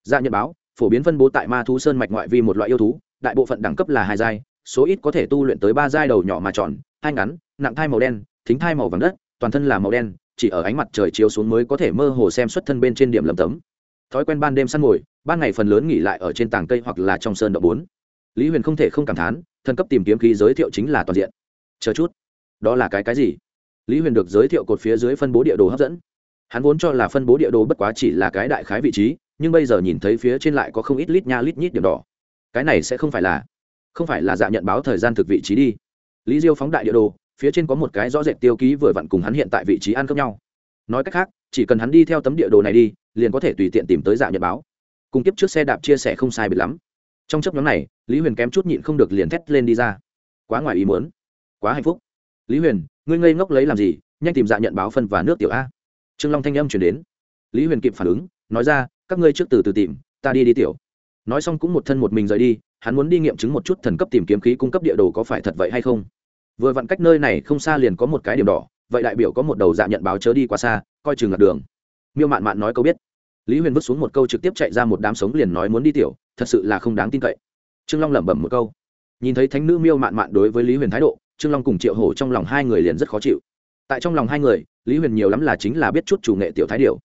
Dạ nhận báo, phổ biến phân bố tại ma thú sơn mạch ngoại vi một loại yêu thú, đại bộ phận đẳng cấp là hai giai, số ít có thể tu luyện tới ba giai đầu nhỏ mà tròn, hai ngắn, nặng thai màu đen, thính thai màu vàng đất, toàn thân là màu đen, chỉ ở ánh mặt trời chiếu xuống mới có thể mơ hồ xem xuất thân bên trên điểm lầm tấm. Thói quen ban đêm săn mồi, ban ngày phần lớn nghỉ lại ở trên tảng cây hoặc là trong sơn đậu bốn lý huyền không thể không cảm thán, thần cấp tìm kiếm khí giới thiệu chính là toàn diện. Chờ chút, đó là cái cái gì? Lý huyền được giới thiệu cột phía dưới phân bố địa đồ hấp dẫn. Hắn vốn cho là phân bố địa đồ bất quá chỉ là cái đại khái vị trí, nhưng bây giờ nhìn thấy phía trên lại có không ít lít nha lít nhít điểm đỏ. Cái này sẽ không phải là, không phải là dạ nhận báo thời gian thực vị trí đi. Lý diêu phóng đại địa đồ, phía trên có một cái rõ rệt tiêu ký vừa vặn cùng hắn hiện tại vị trí ăn cướp nhau. Nói cách khác, chỉ cần hắn đi theo tấm địa đồ này đi, liền có thể tùy tiện tìm tới dạ nhận báo. Cùng tiếp trước xe đạp chia sẻ không sai biệt lắm. Trong chấp nhóm này lý huyền kém chút nhịn không được liền thét lên đi ra. Quá ngoài ý muốn. Quá hạnh phúc. Lý huyền, ngươi ngây ngốc lấy làm gì? Nhanh tìm dạ nhận báo phân và nước tiểu a. Trương long thanh âm chuyển đến. Lý huyền kịp phản ứng, nói ra, các ngươi trước từ từ tìm, ta đi đi tiểu. Nói xong cũng một thân một mình rời đi, hắn muốn đi nghiệm chứng một chút thần cấp tìm kiếm khí cung cấp địa đồ có phải thật vậy hay không. Vừa vặn cách nơi này không xa liền có một cái điểm đỏ, vậy đại biểu có một đầu dạ nhận báo chớ đi quá xa, coi chừng ngặt đường. Miêu mạn mạn nói câu biết. Lý huyền vứt xuống một câu trực tiếp chạy ra một đám sống liền nói muốn đi tiểu, thật sự là không đáng tin cậy trương long lẩm bẩm một câu. Nhìn thấy thánh nữ miêu mạn mạn đối với lý huyền thái độ, trương long cùng triệu hổ trong lòng hai người liền rất khó chịu. Tại trong lòng hai người, lý huyền nhiều lắm là chính là biết chút chủ nghệ tiểu thái điều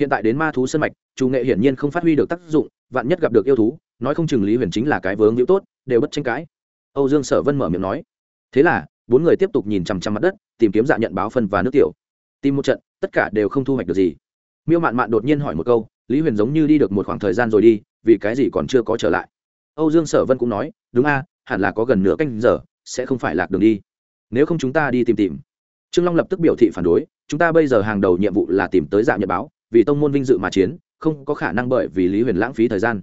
hiện tại đến ma thú sân mạch, chủ nghệ hiển nhiên không phát huy được tác dụng, vạn nhất gặp được yêu thú, nói không chừng lý huyền chính là cái vướng hữu tốt, đều bất tranh cãi. Âu dương sở vân mở miệng nói. Thế là, bốn người tiếp tục nhìn chằm chằm mặt đất, tìm kiếm dạ nhận báo phân và nước tiểu. Tìm một trận, tất cả đều không thu hoạch được gì. Miêu mạn mạn đột nhiên hỏi một câu, lý huyền giống như đi được một khoảng thời gian rồi đi, vì cái gì còn chưa có trở lại? Âu dương sở vân cũng nói, đúng a, hẳn là có gần nửa canh giờ, sẽ không phải lạc đường đi. Nếu không chúng ta đi tìm tìm. Trương long lập tức biểu thị phản đối, chúng ta bây giờ hàng đầu nhiệm vụ là tìm tới dạ nhật báo, vì tông môn vinh dự mà chiến, không có khả năng bởi vì lý huyền lãng phí thời gian.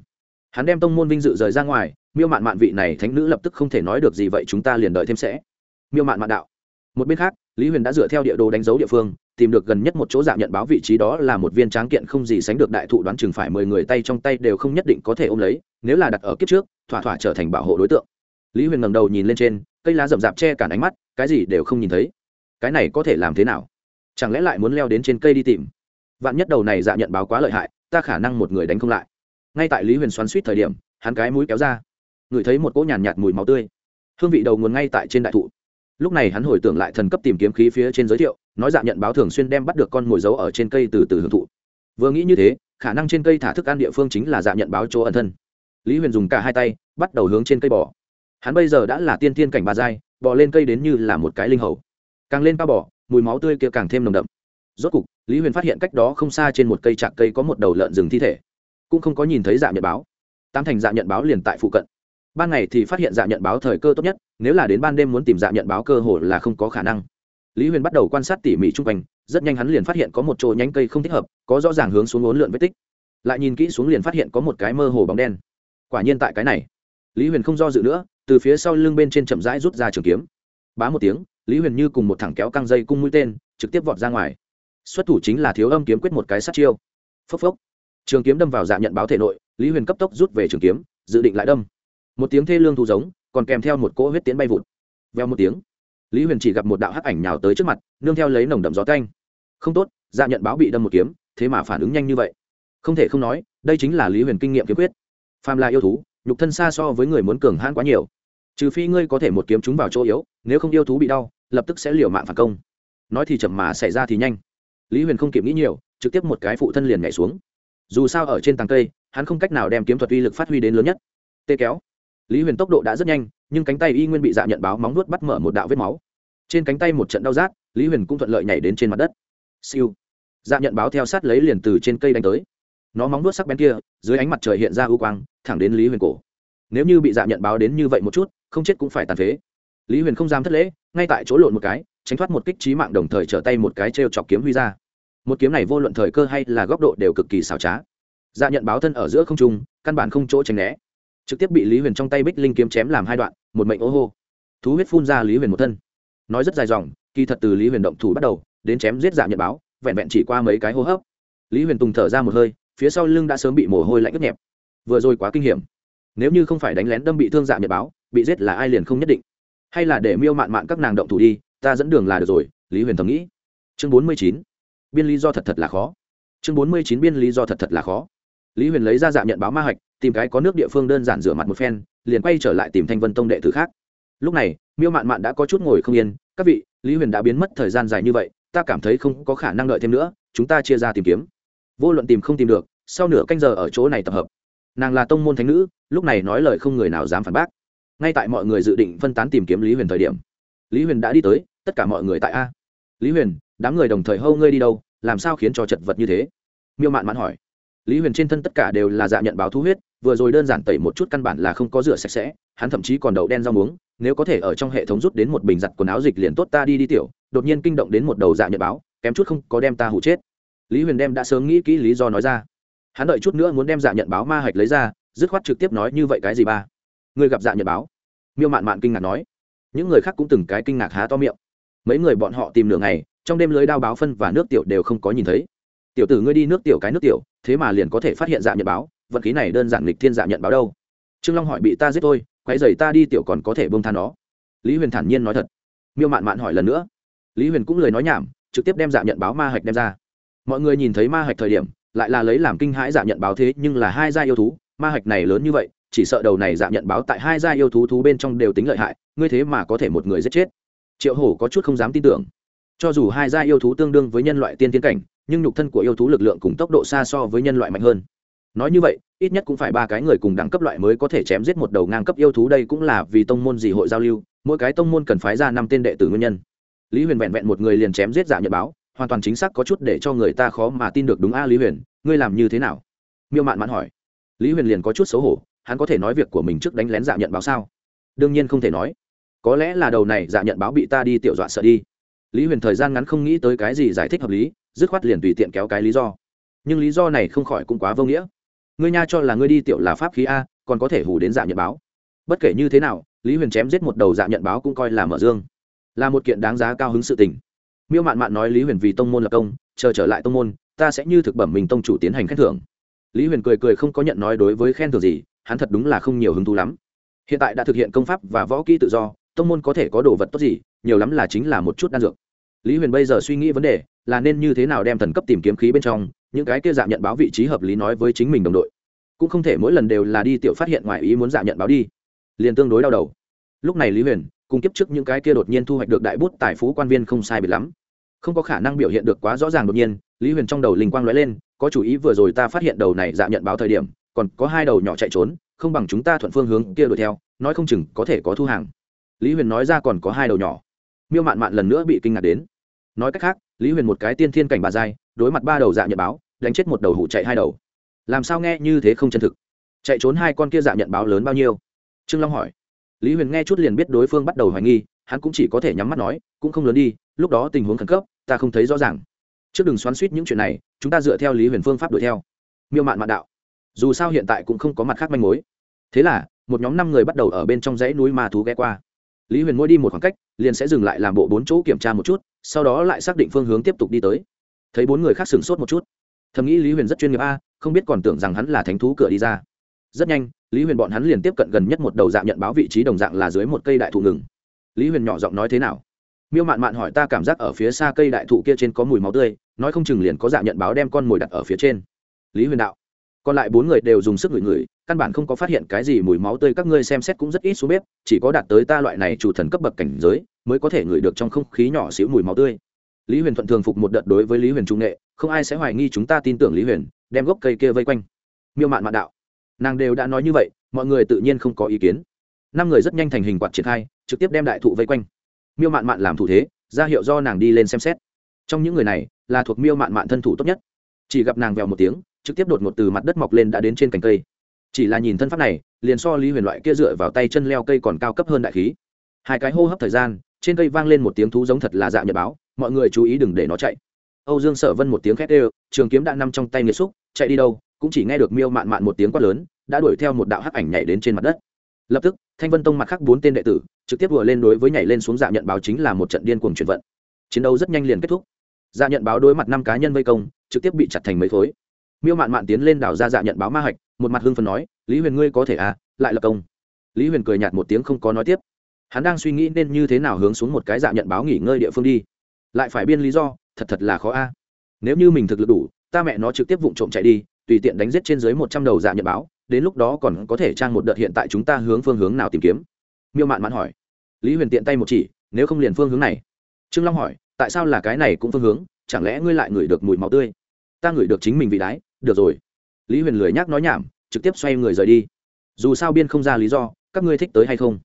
Hắn đem tông môn vinh dự rời ra ngoài, miêu mạn mạn vị này thánh nữ lập tức không thể nói được gì vậy, chúng ta liền đợi thêm sẽ. Miêu mạn mạn đạo, một bên khác, lý huyền đã dựa theo địa đồ đánh dấu địa phương tìm được gần nhất một chỗ dạng nhận báo vị trí đó là một viên tráng kiện không gì sánh được đại thụ đoán chừng phải mười người tay trong tay đều không nhất định có thể ôm lấy nếu là đặt ở kiếp trước thỏa thỏa trở thành bảo hộ đối tượng. Lý huyền ngầm đầu nhìn lên trên cây lá rậm rạp che cản ánh mắt cái gì đều không nhìn thấy. Cái này có thể làm thế nào? Chẳng lẽ lại muốn leo đến trên cây đi tìm? Vạn nhất đầu này dạ nhận báo quá lợi hại ta khả năng một người đánh không lại. Ngay tại lý huyền xoắn suýt thời điểm hắn cái mũi kéo ra. Ngửi thấy một cỗ nhàn nhạt, nhạt mùi máu tươi. Hương vị đầu nguồn ngay tại trên đại thụ. Lúc này hắn hồi tưởng lại thần cấp tìm kiếm khí phía trên giới thiệu nói dạ nhận báo thường xuyên đem bắt được con mồi dấu ở trên cây từ từ hưởng thụ. Vừa nghĩ như thế, khả năng trên cây thả thức ăn địa phương chính là dạ nhận báo chỗ ẩn thân. Lý huyền dùng cả hai tay, bắt đầu hướng trên cây bò. Hắn bây giờ đã là tiên tiên cảnh bà giai, bò lên cây đến như là một cái linh hầu. Càng lên ba bò, mùi máu tươi kia càng thêm nồng đậm. Rốt cục, lý huyền phát hiện cách đó không xa trên một cây trạc cây có một đầu lợn rừng thi thể. Cũng không có nhìn thấy dạ nhận báo. Tam thành dạ nhận báo liền tại phụ cận. Ban ngày thì phát hiện dạ nhận báo thời cơ tốt nhất, nếu là đến ban đêm muốn tìm dạ nhận báo cơ hội là không có khả năng lý huyền bắt đầu quan sát tỉ mỉ chung quanh, rất nhanh hắn liền phát hiện có một chỗ nhánh cây không thích hợp, có rõ ràng hướng xuống ốn lượn vết tích. Lại nhìn kỹ xuống liền phát hiện có một cái mơ hồ bóng đen. Quả nhiên tại cái này, lý huyền không do dự nữa, từ phía sau lưng bên trên chậm rãi rút ra trường kiếm. Bá một tiếng, lý huyền như cùng một thẳng kéo căng dây cung mũi tên, trực tiếp vọt ra ngoài. Xuất thủ chính là thiếu âm kiếm quyết một cái sát chiêu. Phốc phốc. Trường kiếm đâm vào dạ nhận báo thể nội, lý huyền cấp tốc rút về trường kiếm, dự định lại đâm. Một tiếng thê lương thu giống, còn kèm theo một cỗ huyết tiến bay vụt. Veo một tiếng lý huyền chỉ gặp một đạo hắc ảnh nhào tới trước mặt, nương theo lấy nồng đậm gió canh không tốt dạ nhận báo bị đâm một kiếm, thế mà phản ứng nhanh như vậy. Không thể không nói, đây chính là lý huyền kinh nghiệm kiếm quyết. Phàm là yêu thú, nhục thân xa so với người muốn cường hãn quá nhiều. Trừ phi ngươi có thể một kiếm chúng vào chỗ yếu, nếu không yêu thú bị đau, lập tức sẽ liều mạng phản công. Nói thì chậm mà xảy ra thì nhanh. Lý huyền không kịp nghĩ nhiều, trực tiếp một cái phụ thân liền nhảy xuống. Dù sao ở trên tàng cây, hắn không cách nào đem kiếm thuật uy lực phát huy đến lớn nhất. Tê kéo lý huyền tốc độ đã rất nhanh, nhưng cánh tay y nguyên bị dạ nhận báo móng nuốt bắt mở một đạo vết máu. Trên cánh tay một trận đau rát, lý huyền cũng thuận lợi nhảy đến trên mặt đất. Siêu. Dạ nhận báo theo sát lấy liền từ trên cây đánh tới. Nó móng nuốt sắc bén kia, dưới ánh mặt trời hiện ra ưu quang, thẳng đến lý huyền cổ. Nếu như bị dạ nhận báo đến như vậy một chút, không chết cũng phải tàn phế. Lý huyền không dám thất lễ, ngay tại chỗ lộn một cái, tránh thoát một kích trí mạng đồng thời trở tay một cái t r e o chọc kiếm huy ra. Một kiếm này vô luận thời cơ hay là góc độ đều cực kỳ xảo trá. Dạ nhận báo thân ở giữa không trung, căn bản không chỗ tránh né trực tiếp bị lý huyền trong tay bích linh kiếm chém làm hai đoạn, một mệnh ô hô. Thú huyết phun ra lý huyền một thân. Nói rất dài dòng, kỳ thật từ lý huyền động thủ bắt đầu, đến chém giết dạ nhận báo, vẹn vẹn chỉ qua mấy cái hô hấp. Lý huyền tùng thở ra một hơi, phía sau lưng đã sớm bị mồ hôi lạnh ướt nhẹp. Vừa rồi quá kinh hiểm. Nếu như không phải đánh lén đâm bị thương dạ nhật báo, bị giết là ai liền không nhất định. Hay là để miêu mạn mạn các nàng động thủ đi, ta dẫn đường là được rồi, lý huyền thầm nghĩ. Chương bốn mươi chín. Biên lý do thật thật là khó. Chương bốn mươi chín biên lý do thật thật là khó. Lý huyền lấy ra dạ nhận báo ma hạch tìm cái có nước địa phương đơn giản rửa mặt một phen, liền quay trở lại tìm thanh vân tông đệ tử khác. Lúc này, miêu mạn mạn đã có chút ngồi không yên, các vị, lý huyền đã biến mất thời gian dài như vậy, ta cảm thấy không có khả năng đợi thêm nữa, chúng ta chia ra tìm kiếm. Vô luận tìm không tìm được, sau nửa canh giờ ở chỗ này tập hợp. Nàng là tông môn thánh nữ, lúc này nói lời không người nào dám phản bác. Ngay tại mọi người dự định phân tán tìm kiếm lý huyền thời điểm, lý huyền đã đi tới, tất cả mọi người tại a. Lý huyền, đám người đồng thời hâu ngươi đi đâu, làm sao khiến cho chật vật như thế? Miêu mạn mạn hỏi. Lý huyền trên thân tất cả đều là dạ nhận báo thu huyết vừa rồi đơn giản tẩy một chút căn bản là không có rửa sạch sẽ, hắn thậm chí còn đậu đen rau muống, nếu có thể ở trong hệ thống rút đến một bình giặt quần áo dịch liền tốt ta đi đi tiểu, đột nhiên kinh động đến một đầu dạ nhận báo, kém chút không có đem ta hụ chết. Lý huyền đem đã sớm nghĩ kỹ lý do nói ra. Hắn đợi chút nữa muốn đem dạ nhận báo ma hạch lấy ra, dứt khoát trực tiếp nói như vậy cái gì ba? Người gặp dạ nhận báo. Miêu mạn mạn kinh ngạc nói. Những người khác cũng từng cái kinh ngạc há to miệng. Mấy người bọn họ tìm nửa ngày, trong đêm lưới đao báo phân và nước tiểu đều không có nhìn thấy. Tiểu tử ngươi đi nước tiểu cái nước tiểu, thế mà liền có thể phát hiện dạ nhận báo vận khí này đơn giản lịch thiên dạ nhận báo đâu. Trương long hỏi bị ta giết tôi quay dày ta đi tiểu còn có thể bông than nó. Lý huyền thản nhiên nói thật. Miêu mạn mạn hỏi lần nữa. Lý huyền cũng lời nói nhảm, trực tiếp đem dạ nhận báo ma hạch đem ra. Mọi người nhìn thấy ma hạch thời điểm, lại là lấy làm kinh hãi dạ nhận báo thế, nhưng là hai gia yêu thú, ma hạch này lớn như vậy, chỉ sợ đầu này dạ nhận báo tại hai gia yêu thú thú bên trong đều tính lợi hại, ngươi thế mà có thể một người giết chết. Triệu hổ có chút không dám tin tưởng. Cho dù hai gia yêu thú tương đương với nhân loại tiên tiến cảnh, nhưng nhục thân của yêu thú lực lượng cùng tốc độ xa so với nhân loại mạnh hơn nói như vậy, ít nhất cũng phải ba cái người cùng đẳng cấp loại mới có thể chém giết một đầu ngang cấp yêu thú đây cũng là vì tông môn gì hội giao lưu, mỗi cái tông môn cần phái ra năm tên đệ tử nguyên nhân. Lý huyền vẹn vẹn một người liền chém giết dạ nhật báo, hoàn toàn chính xác có chút để cho người ta khó mà tin được đúng a lý huyền, ngươi làm như thế nào? Miêu mạn mạn hỏi. Lý huyền liền có chút xấu hổ, hắn có thể nói việc của mình trước đánh lén dạ nhận báo sao? Đương nhiên không thể nói. Có lẽ là đầu này dạ nhận báo bị ta đi tiểu dọa sợ đi. Lý huyền thời gian ngắn không nghĩ tới cái gì giải thích hợp lý, dứt khoát liền tùy tiện kéo cái lý do. Nhưng lý do này không khỏi cũng quá vô nghĩa ngươi nha cho là ngươi đi tiểu là pháp khí a, còn có thể hù đến dạ nhận báo. Bất kể như thế nào, lý huyền chém giết một đầu dạ nhận báo cũng coi là mở dương. Là một kiện đáng giá cao hứng sự tình. Miêu mạn mạn nói lý huyền vì tông môn lập công, chờ trở lại tông môn, ta sẽ như thực bẩm mình tông chủ tiến hành khen thưởng. Lý huyền cười cười không có nhận nói đối với khen thưởng gì, hắn thật đúng là không nhiều hứng thú lắm. Hiện tại đã thực hiện công pháp và võ kỹ tự do, tông môn có thể có đồ vật tốt gì, nhiều lắm là chính là một chút đan dược lý huyền bây giờ suy nghĩ vấn đề là nên như thế nào đem thần cấp tìm kiếm khí bên trong, những cái kia dạ nhận báo vị trí hợp lý nói với chính mình đồng đội. Cũng không thể mỗi lần đều là đi tiểu phát hiện ngoài ý muốn dạ nhận báo đi. Liền tương đối đau đầu. Lúc này lý huyền cùng kiếp trước những cái kia đột nhiên thu hoạch được đại bút tài phú quan viên không sai biệt lắm. Không có khả năng biểu hiện được quá rõ ràng đột nhiên, lý huyền trong đầu linh quang lóe lên, có chủ ý vừa rồi ta phát hiện đầu này dạ nhận báo thời điểm, còn có hai đầu nhỏ chạy trốn, không bằng chúng ta thuận phương hướng kia đuổi theo, nói không chừng có thể có thu hàng. Lý huyền nói ra còn có hai đầu nhỏ miêu mạn mạn lần nữa bị kinh ngạc đến. Nói cách khác, lý huyền một cái tiên thiên cảnh bà giai, đối mặt ba đầu dạ nhận báo, đánh chết một đầu hủ chạy hai đầu. Làm sao nghe như thế không chân thực? Chạy trốn hai con kia dạ nhận báo lớn bao nhiêu? Trương long hỏi. Lý huyền nghe chút liền biết đối phương bắt đầu hoài nghi, hắn cũng chỉ có thể nhắm mắt nói, cũng không lớn đi, lúc đó tình huống khẩn cấp, ta không thấy rõ ràng. Trước đừng xoắn suýt những chuyện này, chúng ta dựa theo lý huyền phương pháp đuổi theo. Miêu mạn mạn đạo. Dù sao hiện tại cũng không có mặt khác manh mối. Thế là, một nhóm năm người bắt đầu ở bên trong dãy núi ma thú ghé qua lý huyền mỗi đi một khoảng cách, liền sẽ dừng lại làm bộ bốn chỗ kiểm tra một chút, sau đó lại xác định phương hướng tiếp tục đi tới. Thấy bốn người khác sửng sốt một chút, thầm nghĩ lý huyền rất chuyên nghiệp a, không biết còn tưởng rằng hắn là thánh thú cửa đi ra. Rất nhanh, lý huyền bọn hắn liền tiếp cận gần nhất một đầu dạng nhận báo vị trí đồng dạng là dưới một cây đại thụ ngừng. Lý huyền nhỏ giọng nói thế nào? Miêu mạn mạn hỏi ta cảm giác ở phía xa cây đại thụ kia trên có mùi máu tươi, nói không chừng liền có dạng nhận báo đem con mồi đặt ở phía trên. Lý huyền đạo. Còn lại bốn người đều dùng sức ngửi ngửi căn bản không có phát hiện cái gì mùi máu tươi, các ngươi xem xét cũng rất ít xuống bếp, chỉ có đạt tới ta loại này chủ thần cấp bậc cảnh giới, mới có thể ngửi được trong không khí nhỏ xíu mùi máu tươi. Lý huyền thuận thường phục một đợt đối với lý huyền trung nghệ, không ai sẽ hoài nghi chúng ta tin tưởng lý huyền, đem gốc cây kia vây quanh. Miêu mạn mạn đạo, nàng đều đã nói như vậy, mọi người tự nhiên không có ý kiến. Năm người rất nhanh thành hình quạt triển khai, trực tiếp đem đại thụ vây quanh. Miêu mạn mạn làm thủ thế, ra hiệu do nàng đi lên xem xét. Trong những người này, là thuộc miêu mạn mạn thân thủ tốt nhất. Chỉ gặp nàng vèo một tiếng, trực tiếp đột ngột từ mặt đất mọc lên đã đến trên cành cây chỉ là nhìn thân pháp này, liền so lý huyền loại kia dựa vào tay chân leo cây còn cao cấp hơn đại khí. Hai cái hô hấp thời gian, trên cây vang lên một tiếng thú giống thật là dạ nhật báo, mọi người chú ý đừng để nó chạy. Âu dương sở vân một tiếng khét ê trường kiếm đã nằm trong tay nghiệt xúc, chạy đi đâu, cũng chỉ nghe được miêu mạn mạn một tiếng quát lớn, đã đuổi theo một đạo hắc ảnh nhảy đến trên mặt đất. Lập tức, thanh vân tông mặt khác bốn tên đệ tử, trực tiếp vừa lên đối với nhảy lên xuống dạ nhận báo chính là một trận điên cuồng chuyển vận. Chiến đấu rất nhanh liền kết thúc. Dạ nhận báo đối mặt năm cá nhân vây công, trực tiếp bị chặt thành mấy khối miêu mạn mạn tiến lên đảo ra dạ nhận báo ma hạch, một mặt hưng phần nói, lý huyền ngươi có thể à lại là công. Lý huyền cười nhạt một tiếng không có nói tiếp. Hắn đang suy nghĩ nên như thế nào hướng xuống một cái dạ nhận báo nghỉ ngơi địa phương đi. Lại phải biên lý do, thật thật là khó a. Nếu như mình thực lực đủ, ta mẹ nó trực tiếp vụng trộm chạy đi, tùy tiện đánh giết trên dưới một trăm đầu dạ nhận báo, đến lúc đó còn có thể trang một đợt hiện tại chúng ta hướng phương hướng nào tìm kiếm? Miêu mạn mạn hỏi. Lý huyền tiện tay một chỉ, nếu không liền phương hướng này. Trương long hỏi, tại sao là cái này cũng phương hướng? Chẳng lẽ ngươi lại ngửi được mùi máu tươi? Ta ngửi được chính mình vị đái được rồi. Lý huyền lười nhác nói nhảm, trực tiếp xoay người rời đi. Dù sao biên không ra lý do, các ngươi thích tới hay không?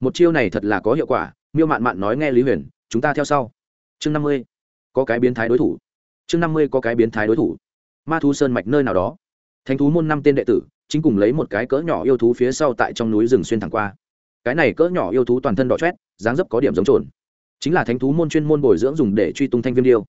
Một chiêu này thật là có hiệu quả, miêu mạn mạn nói nghe lý huyền, chúng ta theo sau. Chương năm mươi, có cái biến thái đối thủ. Chương năm mươi, có cái biến thái đối thủ. Ma thú sơn mạch nơi nào đó. Thánh thú môn năm tên đệ tử, chính cùng lấy một cái cỡ nhỏ yêu thú phía sau tại trong núi rừng xuyên thẳng qua. Cái này cỡ nhỏ yêu thú toàn thân đỏ chét dáng dấp có điểm giống trồn. Chính là thánh thú môn chuyên môn bồi dưỡng dùng để truy tung thanh viêm điêu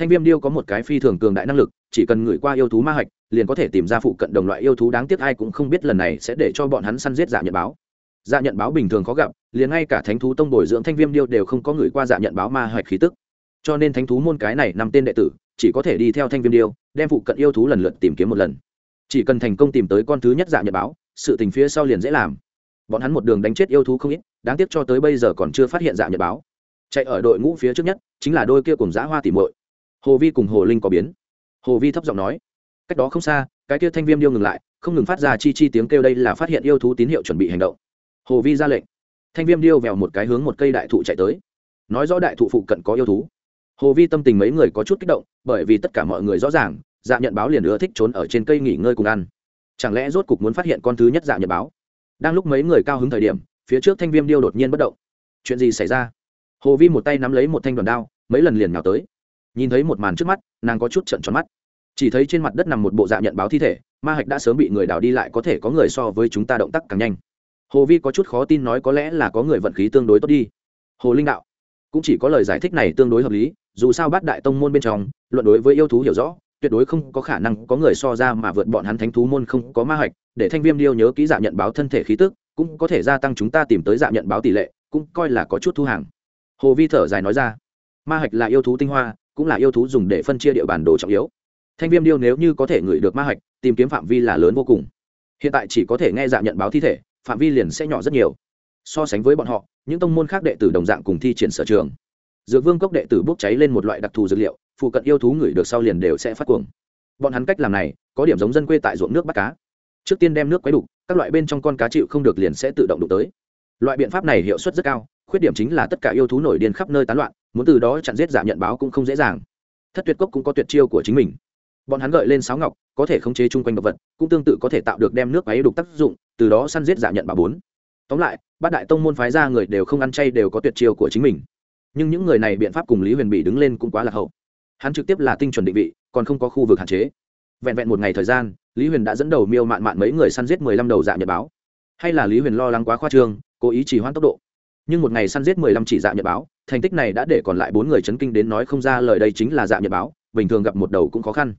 thanh viêm điêu có một cái phi thường cường đại năng lực, chỉ cần ngửi qua yêu thú ma hạch, liền có thể tìm ra phụ cận đồng loại yêu thú đáng tiếc, ai cũng không biết lần này sẽ để cho bọn hắn săn giết dạ nhận báo. Dạ nhận báo bình thường khó gặp, liền ngay cả thánh thú tông bồi dưỡng thanh viêm điêu đều không có gửi qua dạ nhận báo ma hạch khí tức. Cho nên thánh thú môn cái này nằm tên đệ tử, chỉ có thể đi theo thanh viêm điêu, đem phụ cận yêu thú lần lượt tìm kiếm một lần. Chỉ cần thành công tìm tới con thứ nhất dạ nhận báo, sự tình phía sau liền dễ làm. Bọn hắn một đường đánh chết yêu thú không ít, đáng tiếc cho tới bây giờ còn chưa phát hiện dạ nhận báo. Chạy ở đội ngũ phía trước nhất, chính là đôi kia cùng giã hoa tỉ mội hồ vi cùng hồ linh có biến. Hồ vi thấp giọng nói, cách đó không xa, cái kia thanh viêm điêu ngừng lại, không ngừng phát ra chi chi tiếng kêu đây là phát hiện yêu thú tín hiệu chuẩn bị hành động. Hồ vi ra lệnh. Thanh viêm điêu vèo một cái hướng một cây đại thụ chạy tới. Nói rõ đại thụ phụ cận có yêu thú. Hồ vi tâm tình mấy người có chút kích động, bởi vì tất cả mọi người rõ ràng dạ nhận báo liền ưa thích trốn ở trên cây nghỉ ngơi cùng ăn. Chẳng lẽ rốt cục muốn phát hiện con thứ nhất dạ nhận báo? Đang lúc mấy người cao hứng thời điểm, phía trước thanh viêm điêu đột nhiên bất động. Chuyện gì xảy ra? Hồ vi một tay nắm lấy một thanh đoàn đao, mấy lần liền nào tới nhìn thấy một màn trước mắt, nàng có chút trận tròn mắt. Chỉ thấy trên mặt đất nằm một bộ dạ nhận báo thi thể, ma hạch đã sớm bị người đào đi lại có thể có người so với chúng ta động tác càng nhanh. Hồ vi có chút khó tin nói có lẽ là có người vận khí tương đối tốt đi. Hồ linh đạo, cũng chỉ có lời giải thích này tương đối hợp lý, dù sao bát đại tông môn bên trong, luận đối với yêu thú hiểu rõ, tuyệt đối không có khả năng có người so ra mà vượt bọn hắn thánh thú môn không có ma hạch, để thanh viêm điêu nhớ kỹ dạ nhận báo thân thể khí tức, cũng có thể gia tăng chúng ta tìm tới dạ nhận báo tỷ lệ, cũng coi là có chút thu hàng. Hồ vi thở dài nói ra, ma hạch là yêu thú tinh hoa cũng là yêu thú dùng để phân chia địa bàn đồ trọng yếu. Thanh viêm điêu nếu như có thể ngửi được ma hạch, tìm kiếm phạm vi là lớn vô cùng. Hiện tại chỉ có thể nghe dạng nhận báo thi thể, phạm vi liền sẽ nhỏ rất nhiều. So sánh với bọn họ, những tông môn khác đệ tử đồng dạng cùng thi triển sở trường. Dược vương cốc đệ tử bốc cháy lên một loại đặc thù dược liệu, phụ cận yêu thú ngửi được sau liền đều sẽ phát cuồng. Bọn hắn cách làm này, có điểm giống dân quê tại ruộng nước bắt cá. Trước tiên đem nước quấy đục, các loại bên trong con cá chịu không được liền sẽ tự động đụng tới. Loại biện pháp này hiệu suất rất cao, khuyết điểm chính là tất cả yêu thú nổi điên khắp nơi tán loạn muốn từ đó chặn giết giả nhận báo cũng không dễ dàng. Thất tuyệt cốc cũng có tuyệt chiêu của chính mình. Bọn hắn gợi lên sáo ngọc, có thể khống chế chung quanh động vật, cũng tương tự có thể tạo được đem nước ấy đục tác dụng, từ đó săn giết giả nhận bà bốn. Tóm lại, bát đại tông môn phái ra người đều không ăn chay đều có tuyệt chiêu của chính mình. Nhưng những người này biện pháp cùng lý huyền bị đứng lên cũng quá là hậu. Hắn trực tiếp là tinh chuẩn định vị, còn không có khu vực hạn chế. Vẹn vẹn một ngày thời gian, lý huyền đã dẫn đầu miêu mạn mạn mấy người săn giết mười lăm đầu dạ nhật báo. Hay là lý huyền lo lắng quá khoa trương, cố ý chỉ hoãn tốc độ? Nhưng một ngày săn giết mười lăm chỉ dạ nhật báo, thành tích này đã để còn lại bốn người chấn kinh đến nói không ra lời đây chính là dạ nhật báo, bình thường gặp một đầu cũng khó khăn.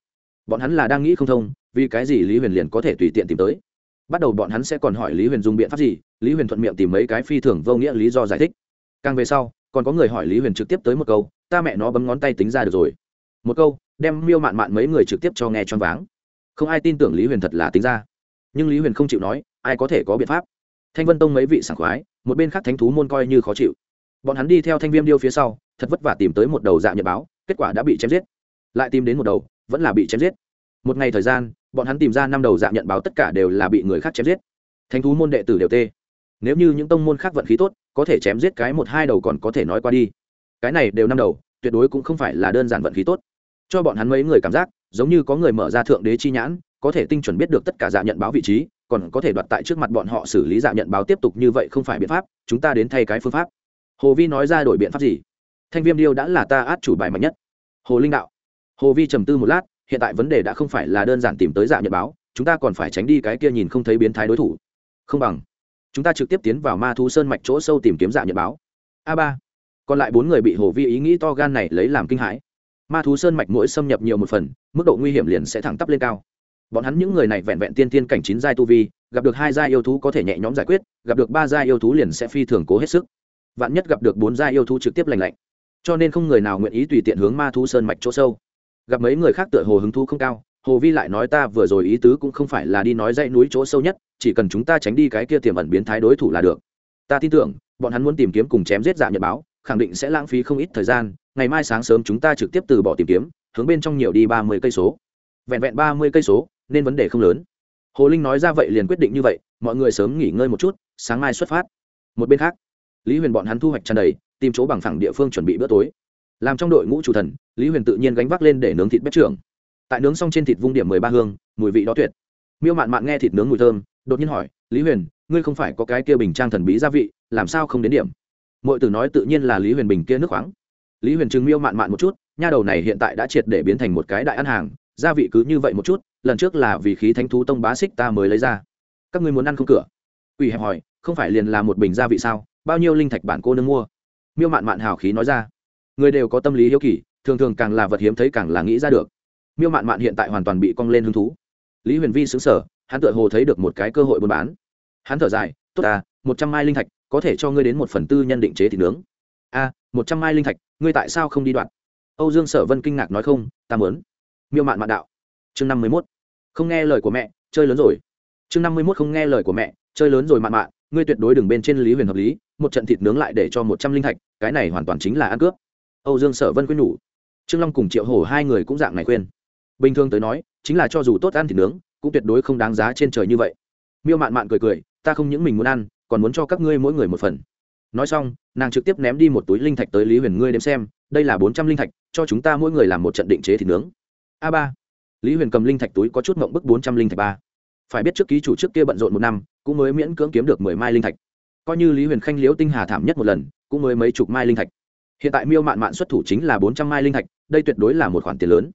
Bọn hắn là đang nghĩ không thông, vì cái gì lý huyền liền có thể tùy tiện tìm tới? Bắt đầu bọn hắn sẽ còn hỏi lý huyền dùng biện pháp gì, lý huyền thuận miệng tìm mấy cái phi thường vô nghĩa lý do giải thích. Càng về sau, còn có người hỏi lý huyền trực tiếp tới một câu, ta mẹ nó bấm ngón tay tính ra được rồi. Một câu, đem miêu mạn mạn mấy người trực tiếp cho nghe choáng váng. Không ai tin tưởng lý huyền thật là tính ra. Nhưng lý huyền không chịu nói, ai có thể có biện pháp? Thanh vân tông mấy vị sảng khoái, một bên khác thánh thú môn coi như khó chịu. Bọn hắn đi theo thanh viêm điêu phía sau, thật vất vả tìm tới một đầu dạ nhật báo, kết quả đã bị chém giết. Lại tìm đến một đầu, vẫn là bị chém giết. Một ngày thời gian, bọn hắn tìm ra năm đầu dạ nhận báo tất cả đều là bị người khác chém giết. Thánh thú môn đệ tử đều tê. Nếu như những tông môn khác vận khí tốt, có thể chém giết cái một hai đầu còn có thể nói qua đi. Cái này đều năm đầu, tuyệt đối cũng không phải là đơn giản vận khí tốt. Cho bọn hắn mấy người cảm giác, giống như có người mở ra thượng đế chi nhãn, có thể tinh chuẩn biết được tất cả dạ nhận báo vị trí còn có thể đoạt tại trước mặt bọn họ xử lý dạ nhận báo tiếp tục như vậy không phải biện pháp, chúng ta đến thay cái phương pháp. Hồ vi nói ra đổi biện pháp gì? Thanh viêm điêu đã là ta át chủ bài mạnh nhất. Hồ linh đạo. Hồ vi trầm tư một lát, hiện tại vấn đề đã không phải là đơn giản tìm tới dạ nhận báo, chúng ta còn phải tránh đi cái kia nhìn không thấy biến thái đối thủ. Không bằng, chúng ta trực tiếp tiến vào ma thú sơn mạch chỗ sâu tìm kiếm dạ nhận báo. A ba. Còn lại bốn người bị hồ vi ý nghĩ to gan này lấy làm kinh hãi. Ma thú sơn mạch mỗi xâm nhập nhiều một phần, mức độ nguy hiểm liền sẽ thẳng tắp lên cao bọn hắn những người này vẹn vẹn tiên tiên cảnh chín giai tu vi, gặp được hai giai yêu thú có thể nhẹ nhõm giải quyết, gặp được ba giai yêu thú liền sẽ phi thường cố hết sức. Vạn nhất gặp được bốn giai yêu thú trực tiếp lành lạnh. Cho nên không người nào nguyện ý tùy tiện hướng ma thú sơn mạch chỗ sâu. Gặp mấy người khác tựa hồ hứng thú không cao, hồ vi lại nói ta vừa rồi ý tứ cũng không phải là đi nói dãy núi chỗ sâu nhất, chỉ cần chúng ta tránh đi cái kia tiềm ẩn biến thái đối thủ là được. Ta tin tưởng, bọn hắn muốn tìm kiếm cùng chém giết dạ nhật báo, khẳng định sẽ lãng phí không ít thời gian, ngày mai sáng sớm chúng ta trực tiếp từ bỏ tìm kiếm, hướng bên trong nhiều đi ba mươi cây số. Vẹn vẹn ba mươi cây số nên vấn đề không lớn. Hồ linh nói ra vậy liền quyết định như vậy, mọi người sớm nghỉ ngơi một chút, sáng mai xuất phát. Một bên khác, lý huyền bọn hắn thu hoạch tràn đầy, tìm chỗ bằng phẳng địa phương chuẩn bị bữa tối. Làm trong đội ngũ chủ thần, lý huyền tự nhiên gánh vác lên để nướng thịt bếp trưởng. Tại nướng xong trên thịt vung điểm mười ba hương, mùi vị đó tuyệt. Miêu mạn mạn nghe thịt nướng mùi thơm, đột nhiên hỏi, lý huyền, ngươi không phải có cái kia bình trang thần bí gia vị, làm sao không đến điểm? Mọi tử nói tự nhiên là lý huyền bình kia nước khoáng. Lý huyền chừng miêu mạn mạn một chút, nha đầu này hiện tại đã triệt để biến thành một cái đại ăn hàng gia vị cứ như vậy một chút, lần trước là vì khí thánh thú tông bá xích ta mới lấy ra. Các ngươi muốn ăn không cửa? Quỷ hẹp hỏi, không phải liền là một bình gia vị sao? Bao nhiêu linh thạch bản cô nương mua? Miêu mạn mạn hào khí nói ra. Người đều có tâm lý hiếu kỳ, thường thường càng là vật hiếm thấy càng là nghĩ ra được. Miêu mạn mạn hiện tại hoàn toàn bị cong lên hứng thú. Lý huyền vi xứng sở hắn tự hồ thấy được một cái cơ hội buôn bán. Hắn thở dài, tốt à một trăm mai linh thạch, có thể cho ngươi đến một phần tư nhân định chế thịt nướng. A, một trăm mai linh thạch, ngươi tại sao không đi đoạn? Âu dương sở vân kinh ngạc nói không, ta mớn miêu mạn mạn đạo. Chương năm mươi mốt. Không nghe lời của mẹ, chơi lớn rồi. Chương năm mươi mốt không nghe lời của mẹ, chơi lớn rồi mạn mạn, ngươi tuyệt đối đừng bên trên lý huyền hợp lý, một trận thịt nướng lại để cho một trăm linh thạch, cái này hoàn toàn chính là ăn cướp. Âu dương sở vân khuyên nhủ. Trương long cùng triệu hổ hai người cũng dạng này khuyên. Bình thường tới nói, chính là cho dù tốt ăn thịt nướng, cũng tuyệt đối không đáng giá trên trời như vậy. Miêu mạn mạn cười cười, ta không những mình muốn ăn, còn muốn cho các ngươi mỗi người một phần. Nói xong, nàng trực tiếp ném đi một túi linh thạch tới lý huyền ngươi đếm xem, đây là bốn trăm linh thạch, cho chúng ta mỗi người làm một trận định chế thịt nướng a ba. Lý huyền cầm linh thạch túi có chút mộng bức bốn trăm linh thạch ba. Phải biết trước ký chủ trước kia bận rộn một năm, cũng mới miễn cưỡng kiếm được mười mai linh thạch. Coi như lý huyền khanh liễu tinh hà thảm nhất một lần, cũng mới mấy chục mai linh thạch. Hiện tại miêu mạn mạn xuất thủ chính là bốn trăm mai linh thạch, đây tuyệt đối là một khoản tiền lớn.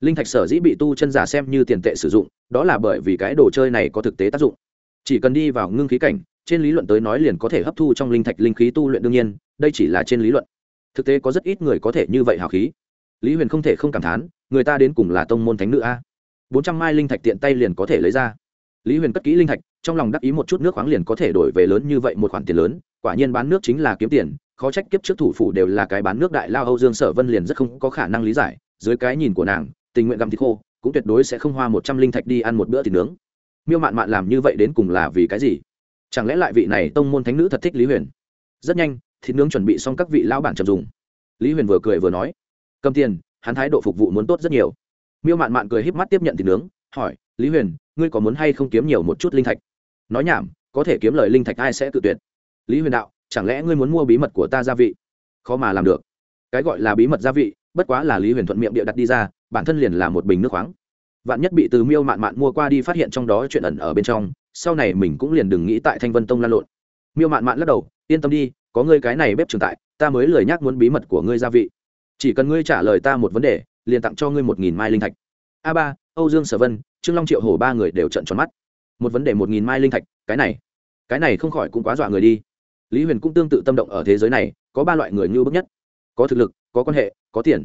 Linh thạch sở dĩ bị tu chân giả xem như tiền tệ sử dụng, đó là bởi vì cái đồ chơi này có thực tế tác dụng. Chỉ cần đi vào ngưng khí cảnh, trên lý luận tới nói liền có thể hấp thu trong linh thạch linh khí tu luyện đương nhiên, đây chỉ là trên lý luận. Thực tế có rất ít người có thể như vậy hào khí lý huyền không thể không cảm thán, người ta đến cùng là tông môn thánh nữ a. Bốn trăm mai linh thạch tiện tay liền có thể lấy ra. Lý huyền cất kỹ linh thạch, trong lòng đắc ý một chút nước khoáng liền có thể đổi về lớn như vậy một khoản tiền lớn, quả nhiên bán nước chính là kiếm tiền, khó trách kiếp trước thủ phủ đều là cái bán nước đại lao âu dương sở vân liền rất không có khả năng lý giải, dưới cái nhìn của nàng, tình nguyện gặm thịt khô, cũng tuyệt đối sẽ không hoa một trăm linh thạch đi ăn một bữa thịt nướng. Miêu mạn mạn làm như vậy đến cùng là vì cái gì? Chẳng lẽ lại vị này tông môn thánh nữ thật thích lý huyền? Rất nhanh, thịt nướng chuẩn bị xong các vị lão bản chậm dùng. Lý huyền vừa cười vừa nói cầm tiền, hắn thái độ phục vụ muốn tốt rất nhiều. Miêu mạn mạn cười híp mắt tiếp nhận thịt nướng, hỏi, lý huyền, ngươi có muốn hay không kiếm nhiều một chút linh thạch? Nói nhảm, có thể kiếm lời linh thạch ai sẽ tự tuyệt? Lý huyền đạo, chẳng lẽ ngươi muốn mua bí mật của ta gia vị? Khó mà làm được. Cái gọi là bí mật gia vị, bất quá là lý huyền thuận miệng địa đặt đi ra, bản thân liền là một bình nước khoáng. Vạn nhất bị từ miêu mạn mạn mua qua đi phát hiện trong đó chuyện ẩn ở bên trong, sau này mình cũng liền đừng nghĩ tại thanh vân tông lan lộn. Miêu mạn mạn lắc đầu, yên tâm đi, có ngươi cái này bếp trường tại, ta mới lời nhắc muốn bí mật của ngươi gia vị chỉ cần ngươi trả lời ta một vấn đề, liền tặng cho ngươi một nghìn mai linh thạch. A ba, âu dương sở vân, trương long triệu hổ ba người đều trận tròn mắt. Một vấn đề một nghìn mai linh thạch, cái này cái này không khỏi cũng quá dọa người đi. Lý huyền cũng tương tự tâm động ở thế giới này, có ba loại người như bức nhất. Có thực lực, có quan hệ, có tiền.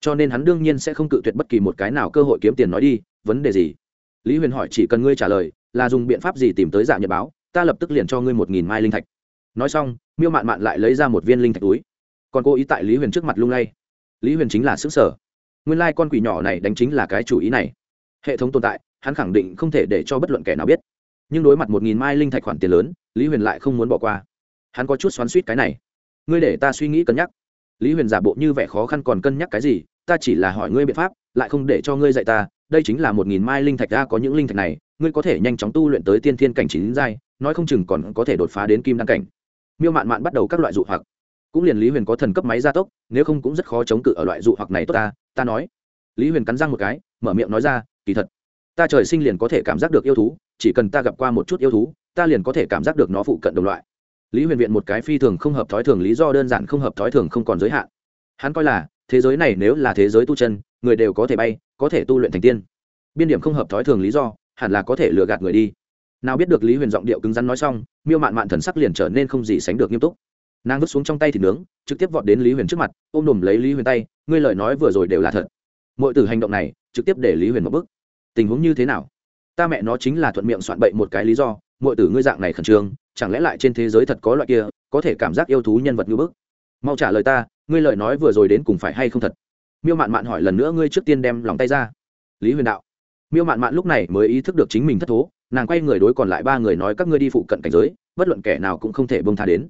Cho nên hắn đương nhiên sẽ không cự tuyệt bất kỳ một cái nào cơ hội kiếm tiền nói đi, vấn đề gì? Lý huyền hỏi chỉ cần ngươi trả lời, là dùng biện pháp gì tìm tới dạng nhật báo, ta lập tức liền cho ngươi một nghìn mai linh thạch. Nói xong, miêu mạn mạn lại lấy ra một viên linh thạch túi. Còn cô ý tại lý huyền trước mặt lung lay lý huyền chính là xứ sở. Nguyên lai、like、con quỷ nhỏ này đánh chính là cái chủ ý này. Hệ thống tồn tại, hắn khẳng định không thể để cho bất luận kẻ nào biết. Nhưng đối mặt một nghìn mai linh thạch khoản tiền lớn, lý huyền lại không muốn bỏ qua. Hắn có chút xoắn suýt cái này. Ngươi để ta suy nghĩ cân nhắc. Lý huyền giả bộ như vẻ khó khăn còn cân nhắc cái gì, ta chỉ là hỏi ngươi biện pháp, lại không để cho ngươi dạy ta, đây chính là một nghìn mai linh thạch ta có những linh thạch này, ngươi có thể nhanh chóng tu luyện tới tiên thiên cảnh chín giai, nói không chừng còn có thể đột phá đến kim đăng cảnh. Miêu mạn mạn bắt đầu các loại dụ hoặc cũng liền lý huyền có thần cấp máy gia tốc, nếu không cũng rất khó chống cự ở loại dụ hoặc này tốt ta ta nói. Lý huyền cắn răng một cái, mở miệng nói ra, kỳ thật, ta trời sinh liền có thể cảm giác được yêu thú, chỉ cần ta gặp qua một chút yêu thú, ta liền có thể cảm giác được nó phụ cận đồng loại. Lý huyền viện một cái phi thường không hợp thói thường lý do đơn giản không hợp thói thường không còn giới hạn. Hắn coi là, thế giới này nếu là thế giới tu chân, người đều có thể bay, có thể tu luyện thành tiên. Biên điểm không hợp thói thường lý do, hẳn là có thể lừa gạt người đi. Nào biết được lý huyền giọng điệu cứng rắn nói xong, miêu mạn mạn thần sắc liền trở nên không gì sánh được nghiêm túc nàng vứt xuống trong tay thịt nướng, trực tiếp vọt đến lý huyền trước mặt, ôm đùm lấy lý huyền tay, ngươi lời nói vừa rồi đều là thật. Mọi từ hành động này, trực tiếp để lý huyền một bức tình huống như thế nào? Ta mẹ nó chính là thuận miệng soạn bậy một cái lý do mọi tử ngươi dạng này khẩn trương, chẳng lẽ lại trên thế giới thật có loại kia, có thể cảm giác yêu thú nhân vật như bức? Mau trả lời ta, ngươi lời nói vừa rồi đến cùng phải hay không thật? Miêu mạn mạn hỏi lần nữa, ngươi trước tiên đem lòng tay ra. Lý huyền đạo. Miêu mạn mạn lúc này mới ý thức được chính mình thất thố, nàng quay người đối còn lại ba người nói, các ngươi đi phụ cận cảnh giới, bất luận kẻ nào cũng không thể bông tha đến.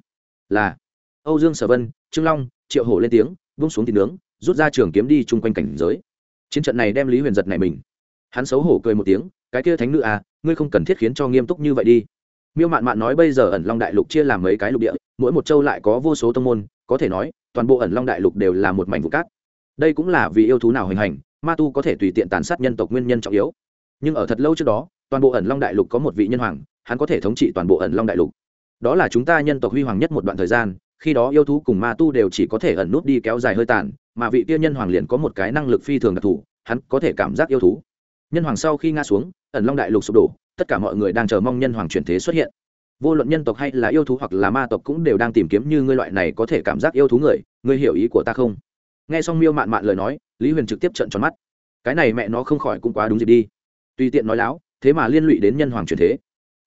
Là âu dương sở vân, trương long, triệu hổ lên tiếng buông xuống thịt nướng, rút ra trường kiếm đi chung quanh cảnh giới. Chiến trận này đem lý huyền giật này mình. Hắn xấu hổ cười một tiếng, cái kia thánh nữ à ngươi không cần thiết khiến cho nghiêm túc như vậy đi. Miêu mạn mạn nói bây giờ ẩn long đại lục chia làm mấy cái lục địa, mỗi một châu lại có vô số tông môn, có thể nói, toàn bộ ẩn long đại lục đều là một mảnh vụ cát. Đây cũng là vì yêu thú nào hình hành, ma tu có thể tùy tiện tàn sát nhân tộc nguyên nhân trọng yếu. Nhưng ở thật lâu trước đó, toàn bộ ẩn long đại lục có một vị nhân hoàng, hắn có thể thống trị toàn bộ ẩn long đại lục. Đó là chúng ta nhân tộc huy hoàng nhất một đoạn thời gian khi đó yêu thú cùng ma tu đều chỉ có thể ẩn nút đi kéo dài hơi tàn, mà vị kia nhân hoàng liền có một cái năng lực phi thường đặc thù, hắn có thể cảm giác yêu thú. Nhân hoàng sau khi nga xuống, ẩn long đại lục sụp đổ, tất cả mọi người đang chờ mong nhân hoàng chuyển thế xuất hiện. Vô luận nhân tộc hay là yêu thú hoặc là ma tộc cũng đều đang tìm kiếm như ngươi loại này có thể cảm giác yêu thú người, ngươi hiểu ý của ta không? Nghe xong miêu mạn mạn lời nói, lý huyền trực tiếp trận tròn mắt. Cái này mẹ nó không khỏi cũng quá đúng dịp đi. Tùy tiện nói láo, thế mà liên lụy đến nhân hoàng truyền thế.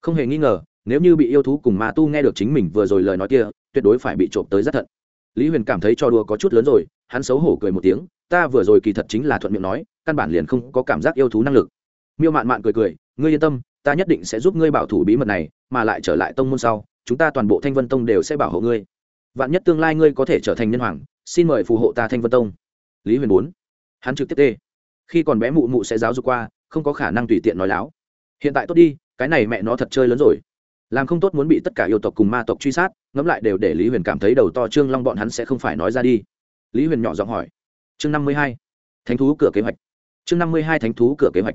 Không hề nghi ngờ, nếu như bị yêu thú cùng ma tu nghe được chính mình vừa rồi lời nói kia tuyệt đối phải bị trộm tới rất thận. Lý huyền cảm thấy trò đùa có chút lớn rồi, hắn xấu hổ cười một tiếng, ta vừa rồi kỳ thật chính là thuận miệng nói, căn bản liền không có cảm giác yêu thú năng lực. Miêu mạn mạn cười cười, ngươi yên tâm, ta nhất định sẽ giúp ngươi bảo thủ bí mật này, mà lại trở lại tông môn sau, chúng ta toàn bộ thanh vân tông đều sẽ bảo hộ ngươi. Vạn nhất tương lai ngươi có thể trở thành nhân hoàng, xin mời phù hộ ta thanh vân tông. Lý huyền bốn hắn trực tiếp tê. Khi còn bé mụ mụ sẽ giáo dục qua, không có khả năng tùy tiện nói láo. Hiện tại tốt đi, cái này mẹ nó thật chơi lớn rồi làm không tốt muốn bị tất cả yêu tộc cùng ma tộc truy sát, ngẫm lại đều để lý huyền cảm thấy đầu to trương long bọn hắn sẽ không phải nói ra đi. Lý huyền nhỏ giọng hỏi. Chương năm mươi hai, thánh thú cửa kế hoạch. Chương năm mươi hai, thánh thú cửa kế hoạch.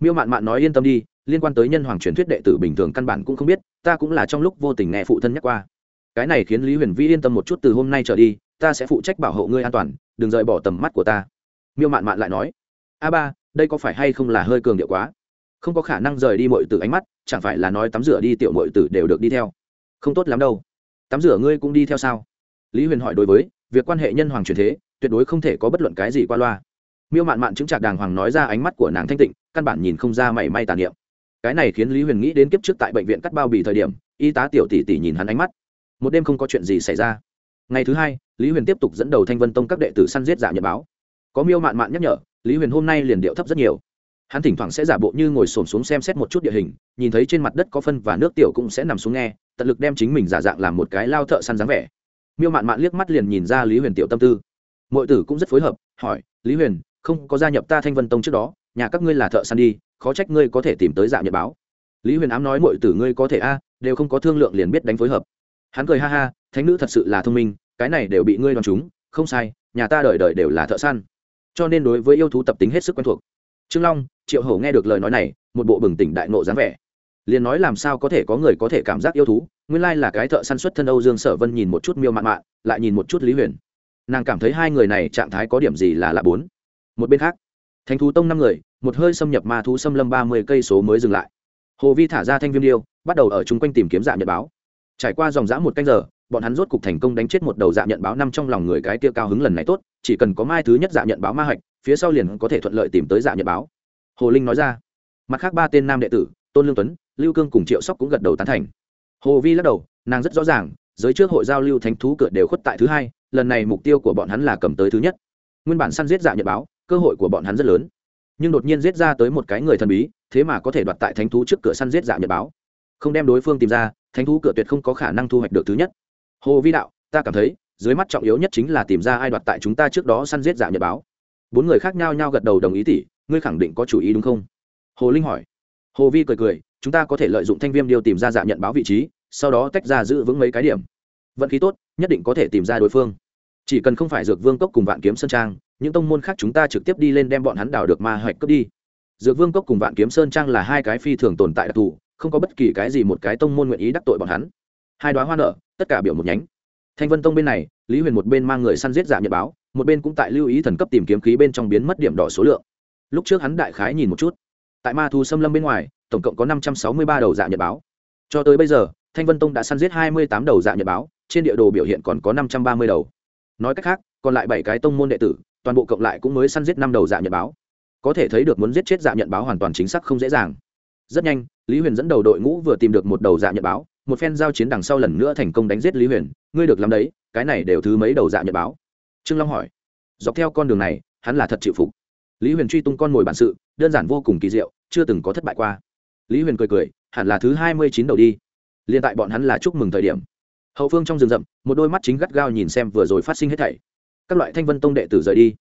Miêu mạn mạn nói yên tâm đi, liên quan tới nhân hoàng truyền thuyết đệ tử bình thường căn bản cũng không biết, ta cũng là trong lúc vô tình nghe phụ thân nhắc qua. Cái này khiến lý huyền vi yên tâm một chút từ hôm nay trở đi, ta sẽ phụ trách bảo hộ ngươi an toàn, đừng rời bỏ tầm mắt của ta. Miêu mạn mạn lại nói. A ba, đây có phải hay không là hơi cường điệu quá? Không có khả năng rời đi mọi từ ánh mắt, chẳng phải là nói tắm rửa đi tiểu mọi tử đều được đi theo. Không tốt lắm đâu. Tắm rửa ngươi cũng đi theo sao? Lý huyền hỏi đối với, việc quan hệ nhân hoàng truyền thế, tuyệt đối không thể có bất luận cái gì qua loa. Miêu mạn mạn chứng trạc đàng hoàng nói ra ánh mắt của nàng thanh tịnh, căn bản nhìn không ra mảy may tàn niệm. Cái này khiến lý huyền nghĩ đến kiếp trước tại bệnh viện cắt bao bì thời điểm, y tá tiểu tỷ tỷ nhìn hắn ánh mắt. Một đêm không có chuyện gì xảy ra. Ngày thứ hai, lý huyền tiếp tục dẫn đầu thanh vân tông các đệ tử săn giết giả nhật báo. Có miêu mạn mạn nhắc nhở, lý huyền hôm nay liền điệu thấp rất nhiều hắn thỉnh thoảng sẽ giả bộ như ngồi xổm xuống xem xét một chút địa hình, nhìn thấy trên mặt đất có phân và nước tiểu cũng sẽ nằm xuống nghe, tận lực đem chính mình giả dạng làm một cái lao thợ săn dáng vẻ. Miêu mạn mạn liếc mắt liền nhìn ra lý huyền tiểu tâm tư. Mọi tử cũng rất phối hợp, hỏi, lý huyền, không có gia nhập ta thanh vân tông trước đó, nhà các ngươi là thợ săn đi, khó trách ngươi có thể tìm tới dạ nhật báo. Lý huyền ám nói mọi tử ngươi có thể a, đều không có thương lượng liền biết đánh phối hợp. Hắn cười ha ha, thánh nữ thật sự là thông minh, cái này đều bị ngươi đoán chúng, không sai, nhà ta đời đời đều là thợ săn. Cho nên đối với yêu thú tập tính hết sức quen thuộc trương long, triệu hổ nghe được lời nói này, một bộ bừng tỉnh đại nộ dáng vẻ. Liền nói làm sao có thể có người có thể cảm giác yêu thú, nguyên lai là cái thợ săn xuất thân âu dương sở vân nhìn một chút miêu mạn mạn, lại nhìn một chút lý huyền. Nàng cảm thấy hai người này trạng thái có điểm gì là lạ bốn. Một bên khác, thánh thú tông năm người, một hơi xâm nhập ma thú xâm lâm ba mươi cây số mới dừng lại. Hồ vi thả ra thanh viêm điêu, bắt đầu ở chung quanh tìm kiếm dạ nhật báo. Trải qua dòng dã một canh giờ, bọn hắn rốt cục thành công đánh chết một đầu dạ nhận báo năm trong lòng người cái tiêu cao hứng lần này tốt, chỉ cần có mai thứ nhất dạ nhận báo ma hạch phía sau liền có thể thuận lợi tìm tới dạ nhật báo. Hồ linh nói ra. Mặt khác ba tên nam đệ tử, tôn lương tuấn, lưu cương cùng triệu sóc cũng gật đầu tán thành. Hồ vi lắc đầu, nàng rất rõ ràng, giới trước hội giao lưu thánh thú cửa đều khuất tại thứ hai, lần này mục tiêu của bọn hắn là cầm tới thứ nhất. Nguyên bản săn giết dạ nhật báo, cơ hội của bọn hắn rất lớn. Nhưng đột nhiên giết ra tới một cái người thần bí, thế mà có thể đoạt tại thánh thú trước cửa săn giết dạ nhật báo. Không đem đối phương tìm ra, thánh thú cửa tuyệt không có khả năng thu hoạch được thứ nhất. Hồ vi đạo, ta cảm thấy, dưới mắt trọng yếu nhất chính là tìm ra ai đoạt tại chúng ta trước đó săn giết dạ nhật báo bốn người khác nhau nhau gật đầu đồng ý tỷ, ngươi khẳng định có chủ ý đúng không? Hồ linh hỏi. Hồ vi cười cười, chúng ta có thể lợi dụng thanh viêm điều tìm ra dạ nhận báo vị trí, sau đó tách ra giữ vững mấy cái điểm. Vận khí tốt, nhất định có thể tìm ra đối phương. Chỉ cần không phải dược vương cốc cùng vạn kiếm sơn trang, những tông môn khác chúng ta trực tiếp đi lên đem bọn hắn đào được ma hoạch cướp đi. Dược vương cốc cùng vạn kiếm sơn trang là hai cái phi thường tồn tại đặc thù, không có bất kỳ cái gì một cái tông môn nguyện ý đắc tội bọn hắn. Hai đoá hoa nợ tất cả biểu một nhánh thanh vân tông bên này, lý huyền một bên mang người săn giết giả nhật báo, một bên cũng tại lưu ý thần cấp tìm kiếm khí bên trong biến mất điểm đỏ số lượng. Lúc trước hắn đại khái nhìn một chút, tại ma thu xâm lâm bên ngoài, tổng cộng có năm trăm sáu mươi ba đầu dạ nhật báo. Cho tới bây giờ, thanh vân tông đã săn giết hai mươi tám đầu dạ nhật báo, trên địa đồ biểu hiện còn có năm trăm ba mươi đầu. Nói cách khác, còn lại bảy cái tông môn đệ tử, toàn bộ cộng lại cũng mới săn giết năm đầu dạ nhật báo. Có thể thấy được muốn giết chết dạ nhận báo hoàn toàn chính xác không dễ dàng. Rất nhanh, lý huyền dẫn đầu đội ngũ vừa tìm được một đầu dạ nhận báo một phen giao chiến đằng sau lần nữa thành công đánh giết lý huyền. Ngươi được làm đấy, cái này đều thứ mấy đầu dạ nhật báo. Trương long hỏi. Dọc theo con đường này, hắn là thật chịu phục. Lý huyền truy tung con mồi bản sự, đơn giản vô cùng kỳ diệu, chưa từng có thất bại qua. Lý huyền cười cười, hẳn là thứ hai mươi chín đầu đi. Liên tại bọn hắn là chúc mừng thời điểm. Hậu phương trong rừng rậm, một đôi mắt chính gắt gao nhìn xem vừa rồi phát sinh hết thảy. Các loại thanh vân tông đệ tử rời đi.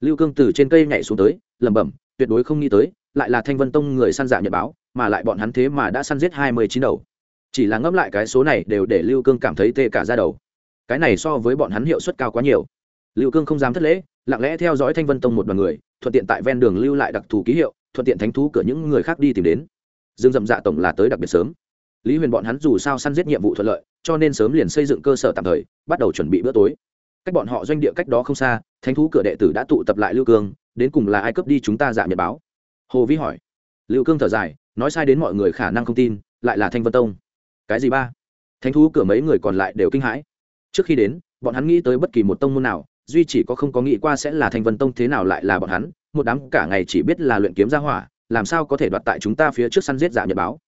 Lưu cương từ trên cây nhảy xuống tới, lẩm bẩm, tuyệt đối không nghĩ tới, lại là thanh vân tông người săn giả nhật báo, mà lại bọn hắn thế mà đã săn giết hai mươi chín đầu chỉ là ngẫm lại cái số này đều để lưu cương cảm thấy tê cả ra đầu. Cái này so với bọn hắn hiệu suất cao quá nhiều. Lưu cương không dám thất lễ, lặng lẽ theo dõi thanh vân tông một đoàn người, thuận tiện tại ven đường lưu lại đặc thù ký hiệu, thuận tiện thánh thú cửa những người khác đi tìm đến. Dương dậm dạ tổng là tới đặc biệt sớm. Lý huyền bọn hắn dù sao săn giết nhiệm vụ thuận lợi, cho nên sớm liền xây dựng cơ sở tạm thời, bắt đầu chuẩn bị bữa tối. Cách bọn họ doanh địa cách đó không xa, thánh thú cửa đệ tử đã tụ tập lại lưu cương, đến cùng là ai cướp đi chúng ta giả nhật báo? Hồ vi hỏi. Lưu cương thở dài, nói sai đến mọi người khả năng không tin, lại là thanh vân tông cái gì ba? Thánh thú cửa mấy người còn lại đều kinh hãi. Trước khi đến, bọn hắn nghĩ tới bất kỳ một tông môn nào, duy chỉ có không có nghĩ qua sẽ là thanh vân tông thế nào lại là bọn hắn, một đám cả ngày chỉ biết là luyện kiếm gia hỏa, làm sao có thể đoạt tại chúng ta phía trước săn giết giả nhật báo.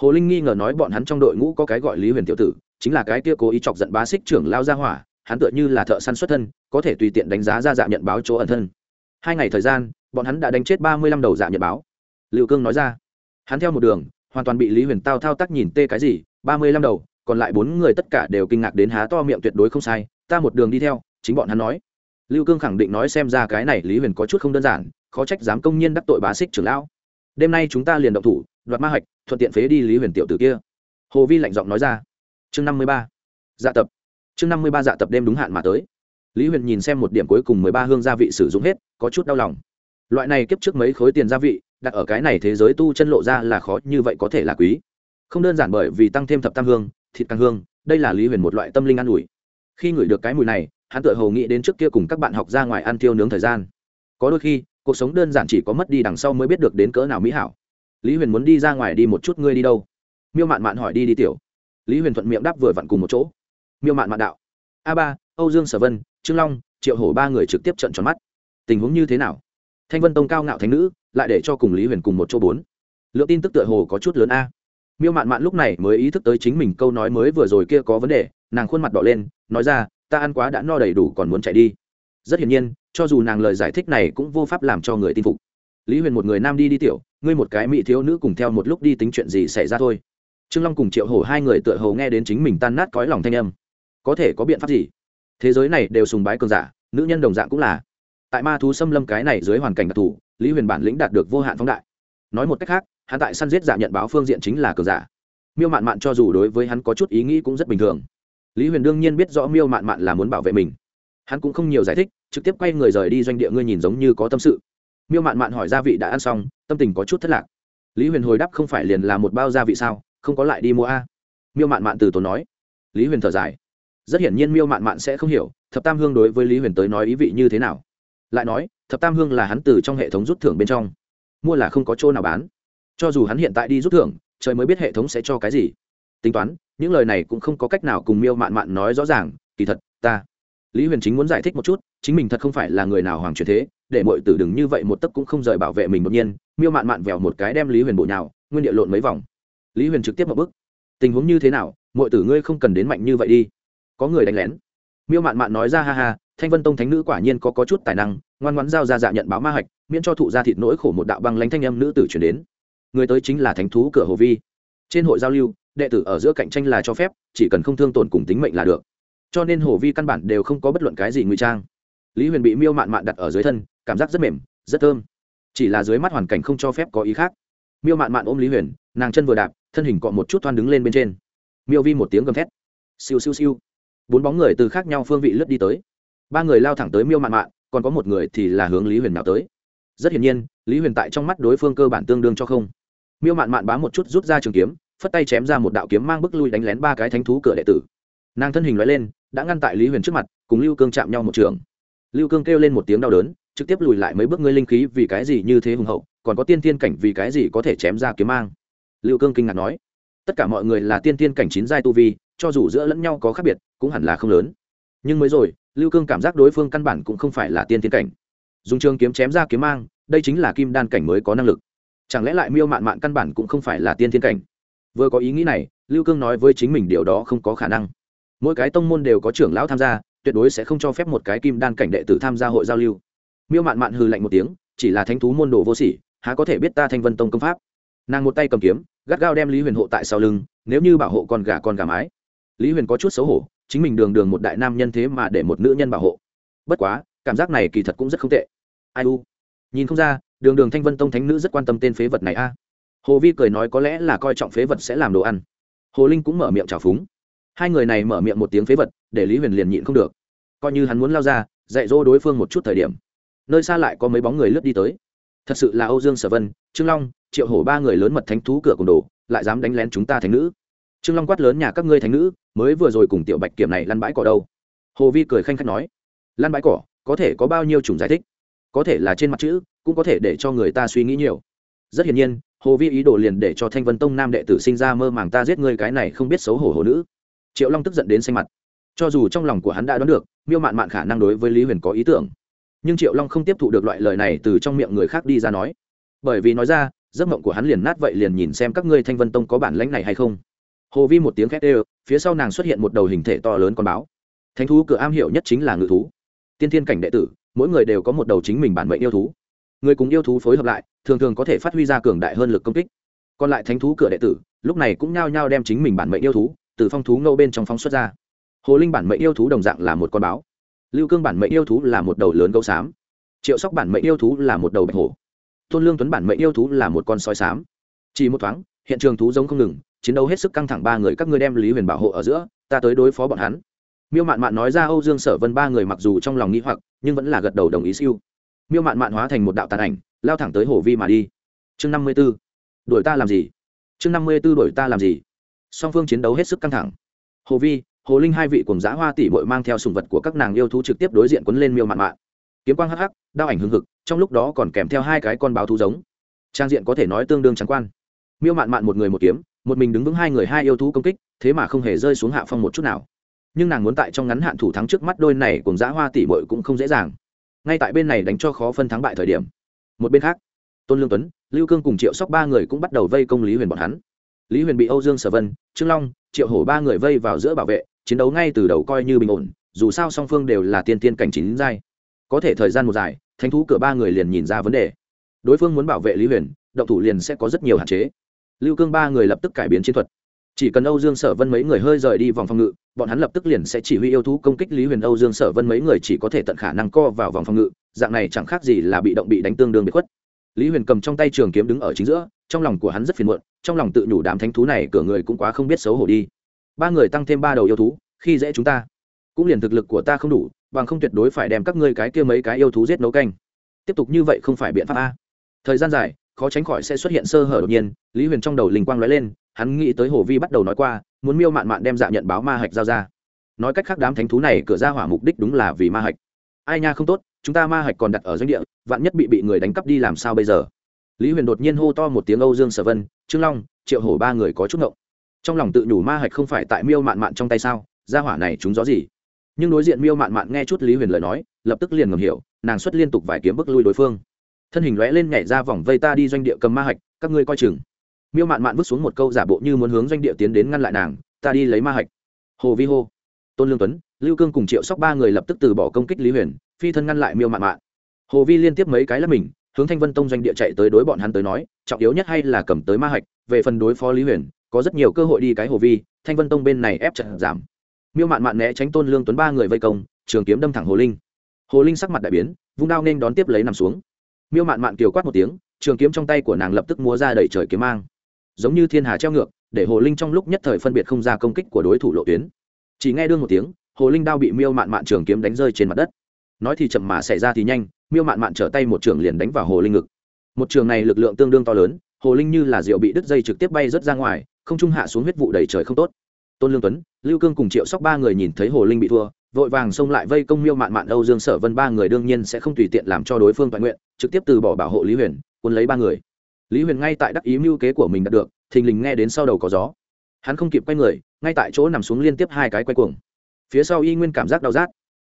Hồ linh nghi ngờ nói bọn hắn trong đội ngũ có cái gọi lý huyền tiểu tử, chính là cái kia cố ý chọc giận bá xích trưởng lao gia hỏa, hắn tựa như là thợ săn xuất thân, có thể tùy tiện đánh giá ra dạ nhận báo chỗ ẩn thân. Hai ngày thời gian, bọn hắn đã đánh chết ba mươi lăm đầu dạ nhận báo. Liệu cương nói ra, hắn theo một đường, hoàn toàn bị lý huyền tao thao tác nhìn tê cái gì ba mươi lăm đầu, còn lại bốn người tất cả đều kinh ngạc đến há to miệng tuyệt đối không sai, ta một đường đi theo, chính bọn hắn nói. Lưu cương khẳng định nói xem ra cái này lý huyền có chút không đơn giản, khó trách dám công nhiên đắc tội bá xích trưởng lão. Đêm nay chúng ta liền động thủ, đoạt ma hạch, thuận tiện phế đi lý huyền tiểu tử kia. Hồ vi lạnh giọng nói ra. Chương năm mươi ba. Dạ tập. Chương năm mươi ba dạ tập đêm đúng hạn mà tới. Lý huyền nhìn xem một điểm cuối cùng mười ba hương gia vị sử dụng hết, có chút đau lòng. Loại này kiếp trước mấy khối tiền gia vị, đặt ở cái này thế giới tu chân lộ ra là khó như vậy có thể là quý không đơn giản bởi vì tăng thêm thập tam hương, thịt càng hương, đây là lý huyền một loại tâm linh an ủi. Khi ngửi được cái mùi này, hắn tự hầu nghĩ đến trước kia cùng các bạn học ra ngoài ăn tiêu nướng thời gian. Có đôi khi, cuộc sống đơn giản chỉ có mất đi đằng sau mới biết được đến cỡ nào mỹ hảo. Lý huyền muốn đi ra ngoài đi một chút, ngươi đi đâu? Miêu mạn mạn hỏi đi đi tiểu. Lý huyền thuận miệng đáp vừa vặn cùng một chỗ. Miêu mạn mạn đạo. A ba, âu dương sở vân, trương long, triệu hổ ba người trực tiếp trận tròn mắt. Tình huống như thế nào? Thanh vân tông cao ngạo thánh nữ, lại để cho cùng lý huyền cùng một chỗ bốn. Lượng tin tức tựa hồ có chút lớn a miêu mạn mạn lúc này mới ý thức tới chính mình câu nói mới vừa rồi kia có vấn đề, nàng khuôn mặt đỏ lên, nói ra, ta ăn quá đã no đầy đủ còn muốn chạy đi. Rất hiển nhiên, cho dù nàng lời giải thích này cũng vô pháp làm cho người tin phục. Lý huyền một người nam đi đi tiểu, ngươi một cái mỹ thiếu nữ cùng theo một lúc đi tính chuyện gì xảy ra thôi. Trương long cùng triệu hổ hai người tựa hồ nghe đến chính mình tan nát cõi lòng thanh âm. Có thể có biện pháp gì? Thế giới này đều sùng bái cường giả, nữ nhân đồng dạng cũng là. Tại ma thú xâm lâm cái này dưới hoàn cảnh đặc thù, lý huyền bản lĩnh đạt được vô hạn phóng đại. Nói một cách khác hắn tại săn giết giả nhận báo phương diện chính là cường giả. Miêu mạn mạn cho dù đối với hắn có chút ý nghĩ cũng rất bình thường. Lý huyền đương nhiên biết rõ miêu mạn mạn là muốn bảo vệ mình. Hắn cũng không nhiều giải thích, trực tiếp quay người rời đi doanh địa ngươi nhìn giống như có tâm sự. Miêu mạn mạn hỏi gia vị đã ăn xong, tâm tình có chút thất lạc. Lý huyền hồi đáp không phải liền là một bao gia vị sao, không có lại đi mua a. Miêu mạn mạn từ tốn nói. Lý huyền thở dài. Rất hiển nhiên miêu mạn mạn sẽ không hiểu, thập tam hương đối với lý huyền tới nói ý vị như thế nào. Lại nói, thập tam hương là hắn từ trong hệ thống rút thưởng bên trong. Mua là không có chỗ nào bán cho dù hắn hiện tại đi rút thưởng trời mới biết hệ thống sẽ cho cái gì. Tính toán những lời này cũng không có cách nào cùng miêu mạn mạn nói rõ ràng kỳ thật ta lý huyền chính muốn giải thích một chút chính mình thật không phải là người nào hoàng truyền thế để mọi tử đừng như vậy một tấc cũng không rời bảo vệ mình đột nhiên miêu mạn mạn vèo một cái đem lý huyền bộ nhào nguyên địa lộn mấy vòng. Lý huyền trực tiếp một bước. Tình huống như thế nào mọi tử ngươi không cần đến mạnh như vậy đi. Có người đánh lén. Miêu mạn mạn nói ra ha ha thanh vân tông thánh nữ quả nhiên có, có chút tài năng ngoan ngoãn giao ra dạ nhận báo ma hạch miễn cho thụ ra thịt nỗi khổ một đạo băng lánh thanh âm nữ tử chuyển đến người tới chính là thánh thú cửa hồ vi. Trên hội giao lưu, đệ tử ở giữa cạnh tranh là cho phép, chỉ cần không thương tổn cùng tính mệnh là được. Cho nên hồ vi căn bản đều không có bất luận cái gì ngụy trang. Lý huyền bị miêu mạn mạn đặt ở dưới thân, cảm giác rất mềm, rất thơm. Chỉ là dưới mắt hoàn cảnh không cho phép có ý khác. Miêu mạn mạn ôm lý huyền, nàng chân vừa đạp, thân hình cọ một chút thoan đứng lên bên trên. Miêu vi một tiếng gầm thét. Siêu siêu siêu. Bốn bóng người từ khác nhau phương vị lướt đi tới. Ba người lao thẳng tới miêu mạn mạn, còn có một người thì là hướng lý huyền nào tới. Rất hiển nhiên, lý huyền tại trong mắt đối phương cơ bản tương đương cho không miêu mạn mạn bám một chút rút ra trường kiếm, phất tay chém ra một đạo kiếm mang bức lui đánh lén ba cái thánh thú cửa đệ tử. Nàng thân hình loại lên, đã ngăn tại lý huyền trước mặt, cùng lưu cương chạm nhau một trường. Lưu cương kêu lên một tiếng đau đớn, trực tiếp lùi lại mấy bước ngươi linh khí vì cái gì như thế hùng hậu, còn có tiên tiên cảnh vì cái gì có thể chém ra kiếm mang? Lưu cương kinh ngạc nói. Tất cả mọi người là tiên tiên cảnh chín giai tu vi, cho dù giữa lẫn nhau có khác biệt, cũng hẳn là không lớn. Nhưng mới rồi, lưu cương cảm giác đối phương căn bản cũng không phải là tiên tiên cảnh. Dùng trường kiếm chém ra kiếm mang, đây chính là kim đan cảnh mới có năng lực chẳng lẽ lại miêu mạn mạn căn bản cũng không phải là tiên Thiên cảnh? Vừa có ý nghĩ này, lưu cương nói với chính mình điều đó không có khả năng. Mỗi cái tông môn đều có trưởng lão tham gia, tuyệt đối sẽ không cho phép một cái kim đan cảnh đệ tử tham gia hội giao lưu. Miêu mạn mạn hư lạnh một tiếng, chỉ là thánh thú môn đồ vô sỉ, há có thể biết ta thanh vân tông công pháp? Nàng một tay cầm kiếm, gắt gao đem lý huyền hộ tại sau lưng, nếu như bảo hộ con gà con gà mái. Lý huyền có chút xấu hổ, chính mình đường đường một đại nam nhân thế mà để một nữ nhân bảo hộ. Bất quá, cảm giác này kỳ thật cũng rất không tệ. Ai u? Nhìn không ra đường đường thanh vân tông thánh nữ rất quan tâm tên phế vật này a. Hồ vi cười nói có lẽ là coi trọng phế vật sẽ làm đồ ăn. Hồ linh cũng mở miệng trào phúng. Hai người này mở miệng một tiếng phế vật, để lý huyền liền nhịn không được. Coi như hắn muốn lao ra, dạy dỗ đối phương một chút thời điểm. Nơi xa lại có mấy bóng người lướt đi tới. Thật sự là âu dương sở vân, trương long, triệu hổ ba người lớn mật thánh thú cửa cùng đồ, lại dám đánh lén chúng ta thánh nữ. Trương long quát lớn nhà các ngươi thánh nữ, mới vừa rồi cùng tiểu bạch kiểm này lăn bãi cỏ đâu. Hồ vi cười khanh khách nói, lăn bãi cỏ, có thể có bao nhiêu chủng giải thích? Có thể là trên mặt chữ, cũng có thể để cho người ta suy nghĩ nhiều. Rất hiển nhiên, hồ vi ý đồ liền để cho thanh vân tông nam đệ tử sinh ra mơ màng ta giết người cái này không biết xấu hổ hồ nữ. Triệu long tức giận đến xanh mặt. Cho dù trong lòng của hắn đã đoán được, miêu mạn mạn khả năng đối với lý huyền có ý tưởng. Nhưng triệu long không tiếp thụ được loại lời này từ trong miệng người khác đi ra nói. Bởi vì nói ra, giấc mộng của hắn liền nát vậy liền nhìn xem các ngươi thanh vân tông có bản lãnh này hay không. Hồ vi một tiếng khét ê phía sau nàng xuất hiện một đầu hình thể to lớn con báo. Thánh thú cửa am hiểu nhất chính là ngự thú. Tiên thiên cảnh đệ tử mỗi người đều có một đầu chính mình bản mệnh yêu thú. Người cùng yêu thú phối hợp lại, thường thường có thể phát huy ra cường đại hơn lực công kích. Còn lại thánh thú cửa đệ tử, lúc này cũng nhao nhao đem chính mình bản mệnh yêu thú từ phong thú ngâu bên trong phóng xuất ra. Hồ linh bản mệnh yêu thú đồng dạng là một con báo. Lưu cương bản mệnh yêu thú là một đầu lớn gấu xám. Triệu sóc bản mệnh yêu thú là một đầu bạch hổ. Tôn lương tuấn bản mệnh yêu thú là một con sói xám. Chỉ một thoáng, hiện trường thú giống không ngừng, chiến đấu hết sức căng thẳng ba người các ngươi đem lý huyền bảo hộ ở giữa, ta tới đối phó bọn hắn miêu mạn mạn nói ra âu dương sở vân ba người mặc dù trong lòng nghĩ hoặc, nhưng vẫn là gật đầu đồng ý siêu. miêu mạn mạn hóa thành một đạo tàn ảnh, lao thẳng tới hồ vi mà đi. chương năm mươi b ố đuổi ta làm gì? chương năm mươi b ố đuổi ta làm gì? song phương chiến đấu hết sức căng thẳng. hồ vi, hồ linh hai vị cùng giã hoa tỷ bội mang theo sùng vật của các nàng yêu thú trực tiếp đối diện quấn lên miêu mạn mạn. kiếm quang hắc hắc, đao ảnh hưng hực, trong lúc đó còn kèm theo hai cái con báo thú giống. trang diện có thể nói tương đương trắng quan. miêu mạn mạn một người một kiếm, một mình đứng vững hai người hai yêu thú công kích, thế mà không hề rơi xuống hạ phong một chút nào nhưng nàng muốn tại trong ngắn hạn thủ thắng trước mắt đôi này cùng giã hoa tỷ bội cũng không dễ dàng. Ngay tại bên này đánh cho khó phân thắng bại thời điểm, một bên khác, tôn lương tuấn, lưu cương cùng triệu sóc ba người cũng bắt đầu vây công lý huyền bọn hắn. Lý huyền bị âu dương sở vân, trương long, triệu hổ ba người vây vào giữa bảo vệ, chiến đấu ngay từ đầu coi như bình ổn, dù sao song phương đều là tiên tiên cảnh chín giai. Có thể thời gian một dài, thánh thú cửa ba người liền nhìn ra vấn đề. Đối phương muốn bảo vệ lý huyền, động thủ liền sẽ có rất nhiều hạn chế. Lưu cương ba người lập tức cải biến chiến thuật. Chỉ cần âu dương sở vân mấy người hơi rời đi vòng phòng ngự bọn hắn lập tức liền sẽ chỉ huy yêu thú công kích lý huyền âu dương sở vân mấy người chỉ có thể tận khả năng co vào vòng phòng ngự, dạng này chẳng khác gì là bị động bị đánh tương đương bị khuất. Lý huyền cầm trong tay trường kiếm đứng ở chính giữa, trong lòng của hắn rất phiền muộn, trong lòng tự nhủ đám thánh thú này cửa người cũng quá không biết xấu hổ đi. Ba người tăng thêm ba đầu yêu thú, khi dễ chúng ta, cũng liền thực lực của ta không đủ, bằng không tuyệt đối phải đem các ngươi cái kia mấy cái yêu thú giết nấu canh. Tiếp tục như vậy không phải biện pháp a. Thời gian dài, khó tránh khỏi sẽ xuất hiện sơ hở đột nhiên, lý huyền trong đầu linh quang nói lên, hắn nghĩ tới hồ vi bắt đầu nói qua muốn miêu mạn mạn đem dạ nhận báo ma hạch giao ra. Nói cách khác đám thánh thú này cửa ra hỏa mục đích đúng là vì ma hạch. Ai nha không tốt, chúng ta ma hạch còn đặt ở doanh địa, vạn nhất bị bị người đánh cắp đi làm sao bây giờ? Lý huyền đột nhiên hô to một tiếng âu dương sở vân, trương long, triệu hổ ba người có chút ngộng. Trong lòng tự nhủ ma hạch không phải tại miêu mạn mạn trong tay sao? Ra hỏa này chúng gió gì? Nhưng đối diện miêu mạn mạn nghe chút lý huyền lời nói, lập tức liền ngầm hiểu, nàng xuất liên tục vài kiếm bức lui đối phương. Thân hình lóe lên nhảy ra vòng vây ta đi doanh địa cầm ma hạch, các ngươi coi chừng miêu mạn mạn vứt xuống một câu giả bộ như muốn hướng doanh địa tiến đến ngăn lại nàng, ta đi lấy ma hạch. Hồ vi hô, tôn lương tuấn, lưu cương cùng triệu sóc ba người lập tức từ bỏ công kích lý huyền, phi thân ngăn lại miêu mạn mạn. Hồ vi liên tiếp mấy cái là mình, hướng thanh vân tông doanh địa chạy tới đối bọn hắn tới nói, trọng yếu nhất hay là cầm tới ma hạch, về phần đối phó lý huyền, có rất nhiều cơ hội đi cái hồ vi, thanh vân tông bên này ép trận giảm. Miêu mạn mạn né tránh tôn lương tuấn ba người vây công, trường kiếm đâm thẳng hồ linh. Hồ linh sắc mặt đại biến, vung đao nên đón tiếp lấy nằm xuống. Miêu mạn mạn kiều quát một tiếng, trường kiếm trong tay của nàng lập tức múa ra đẩy trời kiếm mang giống như thiên hà treo ngược, để hồ linh trong lúc nhất thời phân biệt không ra công kích của đối thủ lộ tuyến. Chỉ nghe đương một tiếng, hồ linh đao bị miêu mạn mạn trường kiếm đánh rơi trên mặt đất. Nói thì chậm mà xảy ra thì nhanh, miêu mạn mạn trở tay một trường liền đánh vào hồ linh ngực. Một trường này lực lượng tương đương to lớn, hồ linh như là rượu bị đứt dây trực tiếp bay rớt ra ngoài, không trung hạ xuống huyết vụ đầy trời không tốt. Tôn lương tuấn, lưu cương cùng triệu sóc ba người nhìn thấy hồ linh bị thua, vội vàng xông lại vây công miêu mạn mạn, âu dương sở vân ba người đương nhiên sẽ không tùy tiện làm cho đối phương toàn nguyện, trực tiếp từ bỏ bảo hộ lý huyền, quân lấy ba người lý huyền ngay tại đắc ý mưu kế của mình đạt được thình lình nghe đến sau đầu có gió. Hắn không kịp quay người ngay tại chỗ nằm xuống liên tiếp hai cái quay cuồng. Phía sau y nguyên cảm giác đau rát.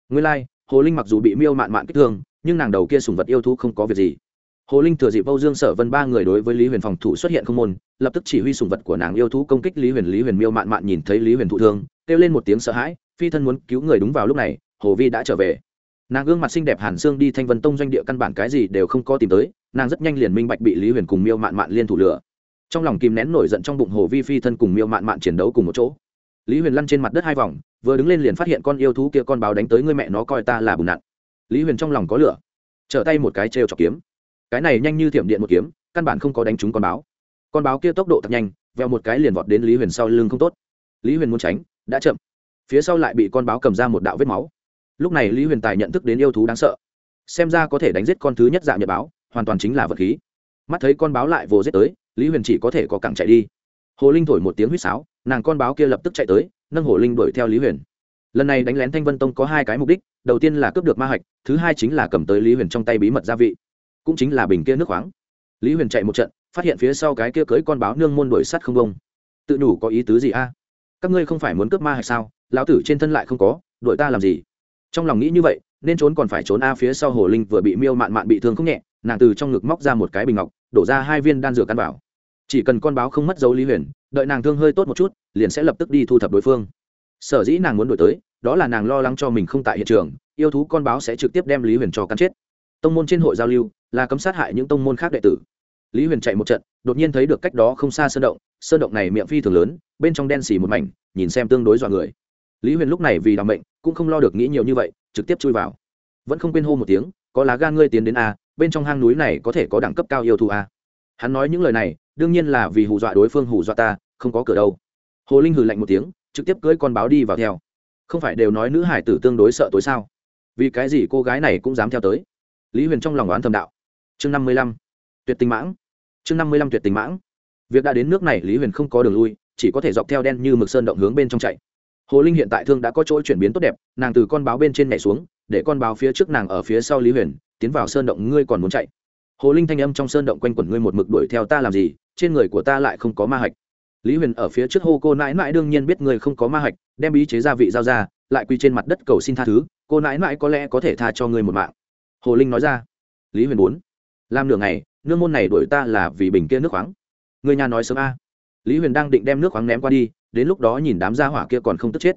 Nguyên lai、like, hồ linh mặc dù bị miêu mạn mạn kích thương nhưng nàng đầu kia sùng vật yêu thú không có việc gì. Hồ linh thừa dịp âu dương sở vân ba người đối với lý huyền phòng thủ xuất hiện không môn lập tức chỉ huy sùng vật của nàng yêu thú công kích lý huyền. Lý huyền miêu mạn mạn nhìn thấy lý huyền thụ thương kêu lên một tiếng sợ hãi phi thân muốn cứu người đúng vào lúc này hồ vi đã trở về. Nàng gương mặt xinh đẹp hàn xương đi thanh vân tông doanh địa căn bản cái gì đều không có tìm tới nàng rất nhanh liền minh bạch bị lý huyền cùng miêu mạn mạn liên thủ lửa trong lòng kìm nén nổi giận trong bụng hồ vi phi thân cùng miêu mạn mạn chiến đấu cùng một chỗ. lý huyền lăn trên mặt đất hai vòng, vừa đứng lên liền phát hiện con yêu thú kia con báo đánh tới người mẹ nó coi ta là bùn nặn. lý huyền trong lòng có lửa, trở tay một cái trêu chọc kiếm. cái này nhanh như thiểm điện một kiếm, căn bản không có đánh trúng con báo. con báo kia tốc độ thật nhanh, veo một cái liền vọt đến lý huyền sau lưng không tốt. lý huyền muốn tránh, đã chậm. phía sau lại bị con báo cầm ra một đạo vết máu. lúc này lý huyền tài nhận thức đến yêu thú đáng sợ, xem ra có thể đánh giết con thứ nhất dạ nhật báo hoàn toàn chính là vật khí. Mắt thấy con báo lại vồ giết tới, lý huyền chỉ có thể có cẳng chạy đi. Hồ linh thổi một tiếng huýt sáo, nàng con báo kia lập tức chạy tới, nâng hồ linh đuổi theo lý huyền. Lần này đánh lén thanh vân tông có hai cái mục đích, đầu tiên là cướp được ma hạch, thứ hai chính là cầm tới lý huyền trong tay bí mật gia vị. Cũng chính là bình kia nước khoáng. Lý huyền chạy một trận, phát hiện phía sau cái kia cưới con báo nương môn đuổi sắt không bông. Tự đủ có ý tứ gì a? Các ngươi không phải muốn cướp ma hạch sao? Lão tử trên thân lại không có, đuổi ta làm gì? Trong lòng nghĩ như vậy, nên trốn còn phải trốn a phía sau hồ linh vừa bị miêu mạn mạn bị thương không nhẹ nàng từ trong ngực móc ra một cái bình ngọc, đổ ra hai viên đan dược căn bảo chỉ cần con báo không mất dấu lý huyền, đợi nàng thương hơi tốt một chút, liền sẽ lập tức đi thu thập đối phương. Sở dĩ nàng muốn đổi tới, đó là nàng lo lắng cho mình không tại hiện trường, yêu thú con báo sẽ trực tiếp đem lý huyền cho cắn chết. Tông môn trên hội giao lưu, là cấm sát hại những tông môn khác đệ tử. Lý huyền chạy một trận, đột nhiên thấy được cách đó không xa sơn động sơn động này miệng phi thường lớn, bên trong đen xì một mảnh, nhìn xem tương đối dọa người. Lý huyền lúc này vì đảm bệnh cũng không lo được nghĩ nhiều như vậy, trực tiếp chui vào. Vẫn không quên hô một tiếng, có lá gan ngươi tiến đến a bên trong hang núi này có thể có đẳng cấp cao yêu thù à? hắn nói những lời này, đương nhiên là vì hù dọa đối phương hù dọa ta, không có cửa đâu. Hồ linh hừ lạnh một tiếng, trực tiếp cưỡi con báo đi vào theo. Không phải đều nói nữ hải tử tương đối sợ tối sao? Vì cái gì cô gái này cũng dám theo tới? Lý huyền trong lòng oán thầm đạo. Chương năm mươi lăm, tuyệt tình mãng. Chương năm mươi lăm, tuyệt tình mãng. Việc đã đến nước này, lý huyền không có đường lui, chỉ có thể dọc theo đen như mực sơn động hướng bên trong chạy. Hồ linh hiện tại thương đã có chỗ chuyển biến tốt đẹp, nàng từ con báo bên trên nhảy xuống, để con báo phía trước nàng ở phía sau lý huyền tiến vào sơn động, ngươi còn muốn chạy? Hồ linh thanh âm trong sơn động quanh quẩn, ngươi một mực đuổi theo ta làm gì? Trên người của ta lại không có ma hạch. Lý huyền ở phía trước hô cô nãi nãi đương nhiên biết ngươi không có ma hạch, đem ý chế gia vị giao ra, lại quy trên mặt đất cầu xin tha thứ, cô nãi nãi có lẽ có thể tha cho ngươi một mạng. Hồ linh nói ra. Lý huyền bốn. Làm nửa ngày, nương môn này đuổi ta là vì bình kia nước khoáng. Người nhà nói sớm a. Lý huyền đang định đem nước khoáng ném qua đi, đến lúc đó nhìn đám gia hỏa kia còn không tức chết.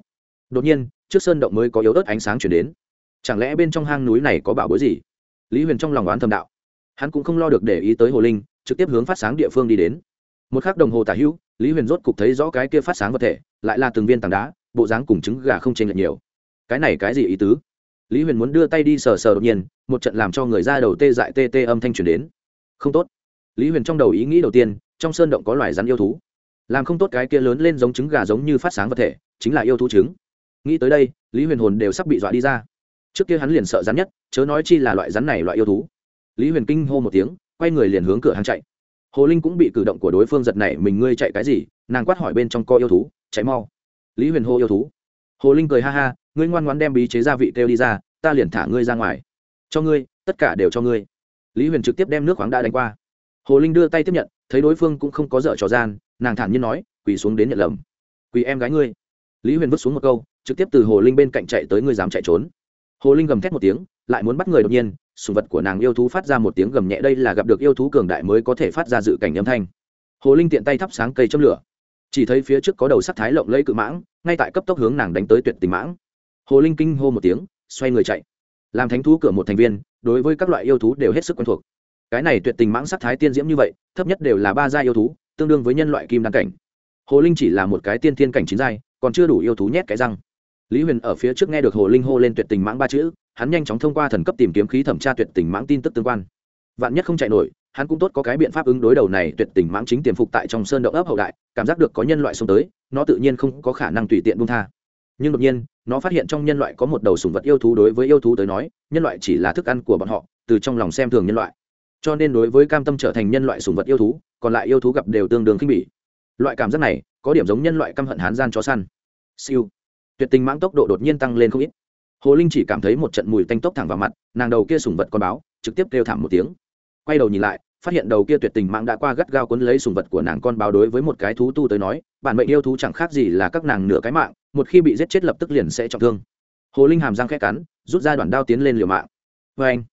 Đột nhiên, trước sơn động mới có yếu ớt ánh sáng chuyển đến. Chẳng lẽ bên trong hang núi này có bảo bối gì? Lý huyền trong lòng oán thầm đạo. Hắn cũng không lo được để ý tới hồ linh, trực tiếp hướng phát sáng địa phương đi đến. Một k h ắ c đồng hồ tả hữu, lý huyền rốt cục thấy rõ cái kia phát sáng vật thể, lại là từng viên tảng đá, bộ dáng cùng trứng gà không chênh lệch nhiều. Cái này cái gì ý tứ? Lý huyền muốn đưa tay đi sờ sờ đột nhiên, một trận làm cho người ra đầu tê dại tê tê âm thanh truyền đến. Không tốt. Lý huyền trong đầu ý nghĩ đầu tiên, trong sơn động có loài rắn yêu thú. Làm không tốt cái kia lớn lên giống trứng gà giống như phát sáng vật thể, chính là yêu thú trứng. Nghĩ tới đây, lý huyền hồn đều sắp bị dọa đi ra trước kia hắn liền sợ rắn nhất, chớ nói chi là loại rắn này loại yêu thú. Lý huyền kinh hô một tiếng, quay người liền hướng cửa hàng chạy. Hồ linh cũng bị cử động của đối phương giật này mình, ngươi chạy cái gì? Nàng quát hỏi bên trong co yêu thú, chạy mau. Lý huyền hô yêu thú. Hồ linh cười ha ha, ngươi ngoan ngoan đem bí chế gia vị kêu đi ra, ta liền thả ngươi ra ngoài. Cho ngươi, tất cả đều cho ngươi. Lý huyền trực tiếp đem nước khoáng đã đánh qua. Hồ linh đưa tay tiếp nhận, thấy đối phương cũng không có dở trò gian, nàng thản nhiên nói, quỳ xuống đến nhận lầm. Quỳ em gái ngươi. Lý huyền vứt xuống một câu, trực tiếp từ hồ linh bên cạnh chạy tới, ngươi dám chạy trốn hồ linh gầm thét một tiếng, lại muốn bắt người đột nhiên, sùng vật của nàng yêu thú phát ra một tiếng gầm nhẹ, đây là gặp được yêu thú cường đại mới có thể phát ra dự cảnh âm thanh. Hồ linh tiện tay thắp sáng cây châm lửa. Chỉ thấy phía trước có đầu sắc thái lộng lẫy cự mãng, ngay tại cấp tốc hướng nàng đánh tới tuyệt tình mãng. Hồ linh kinh hô một tiếng, xoay người chạy. Làm thánh thú cửa một thành viên, đối với các loại yêu thú đều hết sức quen thuộc. Cái này tuyệt tình mãng sắc thái tiên diễm như vậy, thấp nhất đều là ba gia yêu thú, tương đương với nhân loại kim đăng cảnh. Hồ linh chỉ là một cái tiên thiên cảnh chín giai, còn chưa đủ yêu thú nhét cái răng lý huyền ở phía trước nghe được hồ linh hô lên tuyệt tình mãng ba chữ, hắn nhanh chóng thông qua thần cấp tìm kiếm khí thẩm tra tuyệt tình mãng tin tức tương quan. Vạn nhất không chạy nổi, hắn cũng tốt có cái biện pháp ứng đối đầu này tuyệt tình mãng chính tiềm phục tại trong sơn động ấp hậu đại, cảm giác được có nhân loại xông tới, nó tự nhiên không có khả năng tùy tiện buông tha. Nhưng đột nhiên, nó phát hiện trong nhân loại có một đầu sùng vật yêu thú đối với yêu thú tới nói, nhân loại chỉ là thức ăn của bọn họ, từ trong lòng xem thường nhân loại. Cho nên đối với cam tâm trở thành nhân loại sùng vật yêu thú, còn lại yêu thú gặp đều tương đương khinh bỉ. Loại cảm giác này, có điểm giống nhân loại căm hận hán gian chó săn. Siêu tuyệt tình mãng tốc độ đột nhiên tăng lên không ít. Hồ linh chỉ cảm thấy một trận mùi tanh tốc thẳng vào mặt, nàng đầu kia sùng vật con báo, trực tiếp kêu thảm một tiếng. Quay đầu nhìn lại, phát hiện đầu kia tuyệt tình mãng đã qua gắt gao cuốn lấy sùng vật của nàng con báo đối với một cái thú tu tới nói, bản mệnh yêu thú chẳng khác gì là các nàng nửa cái mạng, một khi bị giết chết lập tức liền sẽ trọng thương. Hồ linh hàm răng khẽ cắn, rút ra đoạn đao tiến lên liều mạng. Vê anh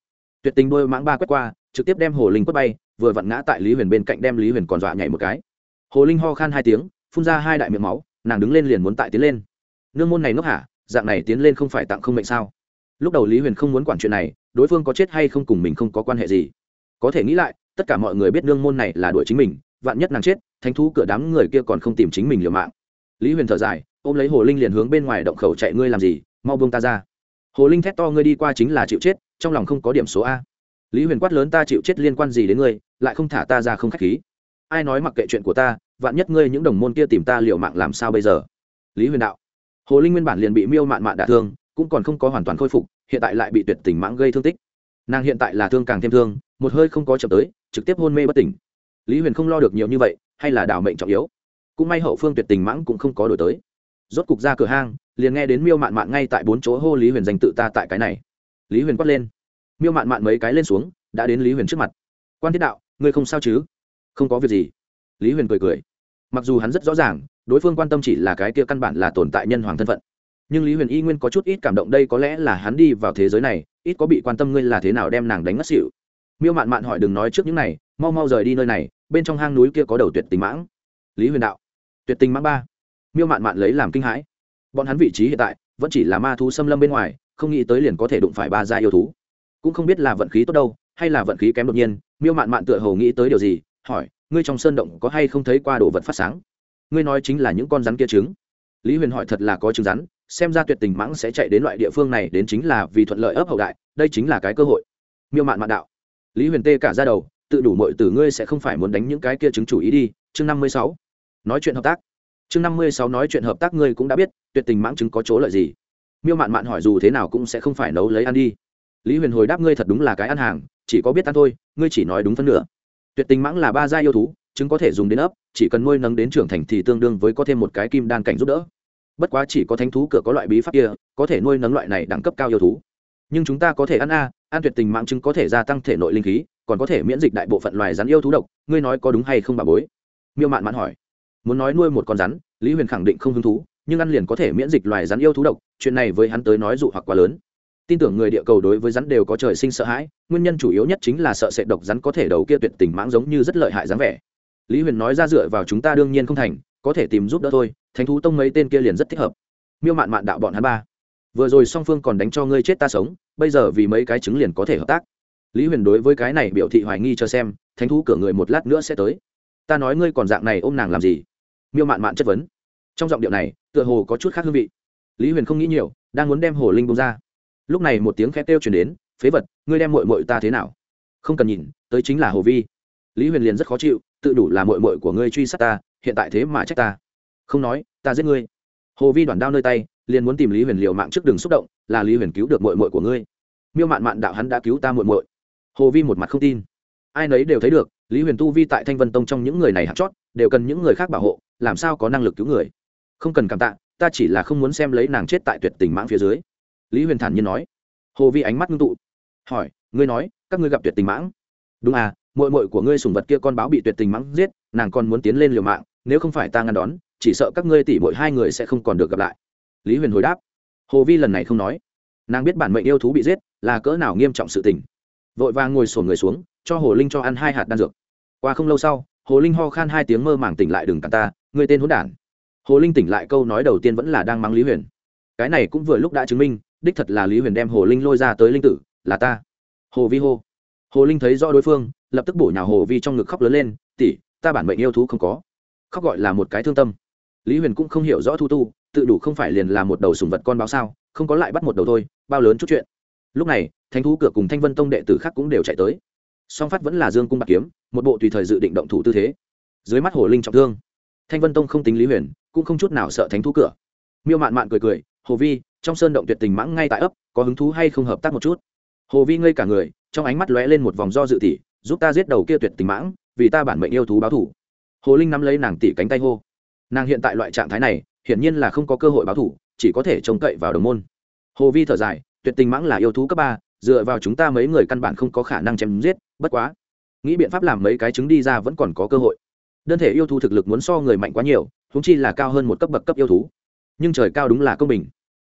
tuyệt tình đôi mãng ba quét qua, trực tiếp đem hồ linh quất bay, vừa vặn ngã tại lý huyền bên cạnh đem lý huyền còn dọa nhảy một cái. Hồ linh ho khan hai tiếng, phun ra hai đại miệng máu, nàng đứng lên liền muốn tại tiến lên nương môn này ngốc hả? Dạng này tiến lên không phải tặng không mệnh sao? Lúc đầu lý huyền không muốn quản chuyện này, đối phương có chết hay không cùng mình không có quan hệ gì. Có thể nghĩ lại, tất cả mọi người biết nương môn này là đuổi chính mình, vạn nhất nàng chết, thánh thú cửa đám người kia còn không tìm chính mình liều mạng. Lý huyền thở dài, ôm lấy hồ linh liền hướng bên ngoài động khẩu chạy, ngươi làm gì? Mau buông ta ra. Hồ linh thét to, ngươi đi qua chính là chịu chết, trong lòng không có điểm số a. Lý huyền quát lớn, ta chịu chết liên quan gì đến ngươi, lại không thả ta ra không k h á c h khí. Ai nói mặc kệ chuyện của ta, vạn nhất ngươi những đồng môn kia tìm ta liệu mạng làm sao bây giờ? Lý huyền đạo hồ linh nguyên bản liền bị miêu mạn mạn đả thương, cũng còn không có hoàn toàn khôi phục, hiện tại lại bị tuyệt tình mãng gây thương tích. Nàng hiện tại là thương càng thêm thương, một hơi không có chậm tới, trực tiếp hôn mê bất tỉnh. Lý huyền không lo được nhiều như vậy, hay là đảo mệnh trọng yếu. Cũng may hậu phương tuyệt tình mãng cũng không có đổi tới. Rốt cục ra cửa hang, liền nghe đến miêu mạn mạn ngay tại bốn chỗ hô lý huyền dành tự ta tại cái này. Lý huyền quát lên. Miêu mạn mạn mấy cái lên xuống, đã đến lý huyền trước mặt. Quan thiết đạo, ngươi không sao chứ? Không có việc gì. Lý huyền cười cười mặc dù hắn rất rõ ràng, đối phương quan tâm chỉ là cái kia căn bản là tồn tại nhân hoàng thân phận. Nhưng lý huyền y nguyên có chút ít cảm động đây có lẽ là hắn đi vào thế giới này, ít có bị quan tâm ngươi là thế nào đem nàng đánh ngất xỉu. Miêu mạn mạn hỏi đừng nói trước những này, mau mau rời đi nơi này, bên trong hang núi kia có đầu tuyệt tình mãng. Lý huyền đạo, tuyệt tình mãng ba. Miêu mạn mạn lấy làm kinh hãi. Bọn hắn vị trí hiện tại, vẫn chỉ là ma thú xâm lâm bên ngoài, không nghĩ tới liền có thể đụng phải ba gia yêu thú. Cũng không biết là vận khí tốt đâu, hay là vận khí kém đột nhiên, miêu mạn mạn tựa hồ nghĩ tới điều gì, hỏi ngươi trong sơn động có hay không thấy qua đồ vật phát sáng? Ngươi nói chính là những con rắn kia trứng. Lý huyền hỏi thật là có trứng rắn, xem ra tuyệt tình mãng sẽ chạy đến loại địa phương này đến chính là vì thuận lợi ấp hậu đại, đây chính là cái cơ hội. Miêu mạn mạn đạo. Lý huyền tê cả ra đầu, tự đủ mọi từ ngươi sẽ không phải muốn đánh những cái kia chứng chủ ý đi, chương năm mươi sáu. Nói chuyện hợp tác. Chương năm mươi sáu nói chuyện hợp tác ngươi cũng đã biết, tuyệt tình mãng chứng có chỗ lợi gì. Miêu mạn mạn hỏi dù thế nào cũng sẽ không phải nấu lấy ăn đi. Lý huyền hồi đáp ngươi thật đúng là cái ăn hàng, chỉ có biết ăn thôi, ngươi chỉ nói đúng phân nửa tuyệt tình mãng là ba gia yêu thú chứng có thể dùng đến ấp, chỉ cần nuôi nấng đến trưởng thành thì tương đương với có thêm một cái kim đan cảnh giúp đỡ. Bất quá chỉ có thánh thú cửa có loại bí pháp kia, có thể nuôi nấng loại này đẳng cấp cao yêu thú. Nhưng chúng ta có thể ăn a, ăn tuyệt tình mạng chứng có thể gia tăng thể nội linh khí, còn có thể miễn dịch đại bộ phận loài rắn yêu thú độc, ngươi nói có đúng hay không bà bối? Miêu mạn mạn hỏi. Muốn nói nuôi một con rắn, lý huyền khẳng định không hứng thú, nhưng ăn liền có thể miễn dịch loài rắn yêu thú độc, chuyện này với hắn tới nói dụ hoặc quá lớn tin tưởng người địa cầu đối với rắn đều có trời sinh sợ hãi, nguyên nhân chủ yếu nhất chính là sợ sệt độc rắn có thể đầu kia tuyệt tình mãng giống như rất lợi hại dáng vẻ. Lý huyền nói ra dựa vào chúng ta đương nhiên không thành, có thể tìm giúp đỡ thôi, thánh thú tông mấy tên kia liền rất thích hợp. Miêu mạn mạn đạo bọn hắn ba. Vừa rồi song phương còn đánh cho ngươi chết ta sống, bây giờ vì mấy cái trứng liền có thể hợp tác. Lý huyền đối với cái này biểu thị hoài nghi cho xem, thánh thú cửa người một lát nữa sẽ tới. Ta nói ngươi còn dạng này ôm nàng làm gì? Miêu mạn mạn chất vấn. Trong giọng điệu này, tựa hồ có chút khác hương vị. Lý huyền không nghĩ nhiều, đang muốn đem hồ linh bông ra lúc này một tiếng khét kêu chuyển đến, phế vật, ngươi đem mội mội ta thế nào? Không cần nhìn, tới chính là hồ vi. Lý huyền liền rất khó chịu, tự đủ là mội mội của ngươi truy sát ta, hiện tại thế mà trách ta. Không nói, ta giết ngươi. Hồ vi đoàn đao nơi tay, liền muốn tìm lý huyền liều mạng trước đường xúc động, là lý huyền cứu được mội mội của ngươi. Miêu mạn mạn đạo hắn đã cứu ta mội mội hồ vi một mặt không tin. Ai nấy đều thấy được, lý huyền tu vi tại thanh vân tông trong những người này hạt chót, đều cần những người khác bảo hộ, làm sao có năng lực cứu người. Không cần cảm tạ, ta chỉ là không muốn xem lấy nàng chết tại tuyệt tình mãng phía dưới lý huyền thản nhiên nói. Hồ vi ánh mắt ngưng tụ. Hỏi, ngươi nói, các ngươi gặp tuyệt tình mãng? Đúng à mội mội của ngươi sùng vật kia con báo bị tuyệt tình mãng giết, nàng còn muốn tiến lên liều mạng, nếu không phải ta ngăn đón, chỉ sợ các ngươi tỷ bội hai người sẽ không còn được gặp lại. Lý huyền hồi đáp. Hồ vi lần này không nói. Nàng biết bản mệnh yêu thú bị giết là cỡ nào nghiêm trọng sự tình. Vội vàng ngồi sổn người xuống, cho hồ linh cho ăn hai hạt đan dược. Qua không lâu sau, hồ linh ho khan hai tiếng mơ màng tỉnh lại, đừng cả ta người tên hỗn đản. Hồ linh tỉnh lại câu nói đầu tiên vẫn là đang mắng lý huyền. Cái này cũng vừa lúc đã chứng minh đích thật là lý huyền đem hồ linh lôi ra tới linh tử, là ta. Hồ vi hô. Hồ linh thấy rõ đối phương, lập tức bổ nhào hồ vi trong ngực khóc lớn lên tỉ ta bản mệnh yêu thú không có. Khóc gọi là một cái thương tâm. Lý huyền cũng không hiểu rõ thu tu, tự đủ không phải liền là một đầu sùng vật con báo sao, không có lại bắt một đầu thôi, bao lớn chút chuyện. Lúc này, thánh thú cửa cùng thanh vân tông đệ tử khác cũng đều chạy tới. Song phát vẫn là dương cung bạc kiếm, một bộ tùy thời dự định động thủ tư thế. Dưới mắt hồ linh trọng thương. Thanh vân tông không tính lý huyền, cũng không chút nào sợ thánh thú cửa. Miêu mạn mạn cười cười, hồ vi trong sơn động tuyệt tình mãng ngay tại ấp, có hứng thú hay không hợp tác một chút? Hồ vi ngây cả người, trong ánh mắt lóe lên một vòng do dự tỷ giúp ta giết đầu kia tuyệt tình mãng, vì ta bản mệnh yêu thú báo thủ. Hồ linh nắm lấy nàng tỷ cánh tay hô. Nàng hiện tại loại trạng thái này, hiển nhiên là không có cơ hội báo thủ, chỉ có thể trông cậy vào đồng môn. Hồ vi thở dài, tuyệt tình mãng là yêu thú cấp ba, dựa vào chúng ta mấy người căn bản không có khả năng chém giết, bất quá. Nghĩ biện pháp làm mấy cái trứng đi ra vẫn còn có cơ hội. Đơn thể yêu thú thực lực muốn so người mạnh quá nhiều húng chi là cao hơn một cấp bậc cấp yêu thú. Nhưng trời cao đúng là công bình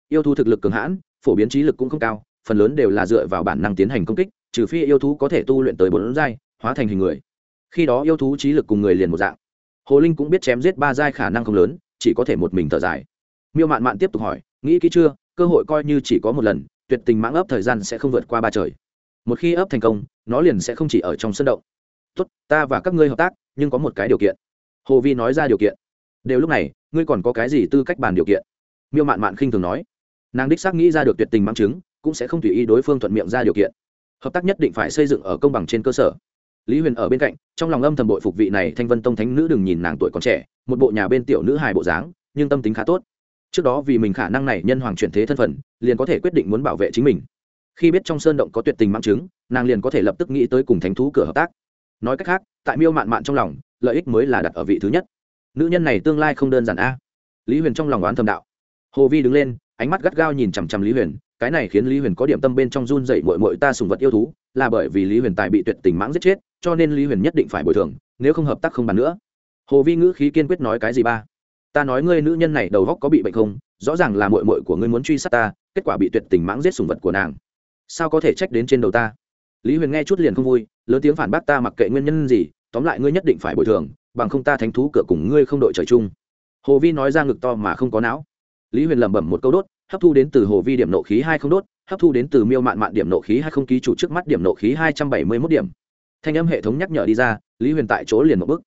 yêu thú thực lực cường hãn, phổ biến trí lực cũng không cao, phần lớn đều là dựa vào bản năng tiến hành công kích, trừ phi yêu thú có thể tu luyện tới bốn giai, hóa thành hình người. Khi đó yêu thú trí lực cùng người liền một dạng. Hồ linh cũng biết chém giết ba giai khả năng không lớn, chỉ có thể một mình thở dài. Miêu mạn mạn tiếp tục hỏi, nghĩ kỹ chưa? Cơ hội coi như chỉ có một lần, tuyệt tình mãng ấp thời gian sẽ không vượt qua ba trời. Một khi ấp thành công, nó liền sẽ không chỉ ở trong sân động. Tốt, ta và các ngươi hợp tác, nhưng có một cái điều kiện. Hồ vi nói ra điều kiện. Đều lúc này, ngươi còn có cái gì tư cách bàn điều kiện? Miêu mạn mạn khinh thường nói nàng đích xác nghĩ ra được tuyệt tình mang chứng, cũng sẽ không tùy ý đối phương thuận miệng ra điều kiện. Hợp tác nhất định phải xây dựng ở công bằng trên cơ sở. Lý huyền ở bên cạnh, trong lòng âm thầm bội phục vị này thanh vân tông thánh nữ đừng nhìn nàng tuổi còn trẻ, một bộ nhà bên tiểu nữ hài bộ dáng, nhưng tâm tính khá tốt. Trước đó vì mình khả năng này nhân hoàng chuyển thế thân phận, liền có thể quyết định muốn bảo vệ chính mình. Khi biết trong sơn động có tuyệt tình mang chứng, nàng liền có thể lập tức nghĩ tới cùng thánh thú cửa hợp tác. Nói cách khác, tại miêu mạn mạn trong lòng, lợi ích mới là đặt ở vị thứ nhất. Nữ nhân này tương lai không đơn giản a. Lý huyền trong lòng oán thầm đạo. Hồ vi đứng lên ánh mắt gắt gao nhìn chằm chằm lý huyền, cái này khiến lý huyền có điểm tâm bên trong run dậy mội mội ta sùng vật yêu thú, là bởi vì lý huyền tài bị tuyệt tình mãng giết chết, cho nên lý huyền nhất định phải bồi thường, nếu không hợp tác không bàn nữa. Hồ vi ngữ khí kiên quyết nói cái gì ba? Ta nói ngươi nữ nhân này đầu góc có bị bệnh không? Rõ ràng là mội mội của ngươi muốn truy sát ta, kết quả bị tuyệt tình mãng giết sùng vật của nàng. Sao có thể trách đến trên đầu ta? Lý huyền nghe chút liền không vui, lớn tiếng phản bác ta mặc kệ nguyên nhân gì, tóm lại ngươi nhất định phải bồi thường, bằng không ta thánh thú cửa cùng ngươi không đội trời chung. Hồ vi nói ra ngực to mà không có não lý huyền lẩm bẩm một câu đốt, hấp thu đến từ hồ vi điểm nộ khí hai không đốt, hấp thu đến từ miêu mạn mạn điểm nộ khí hai không ký chủ trước mắt điểm nộ khí hai trăm bảy mươi mốt điểm. Thanh âm hệ thống nhắc nhở đi ra, lý huyền tại chỗ liền một bức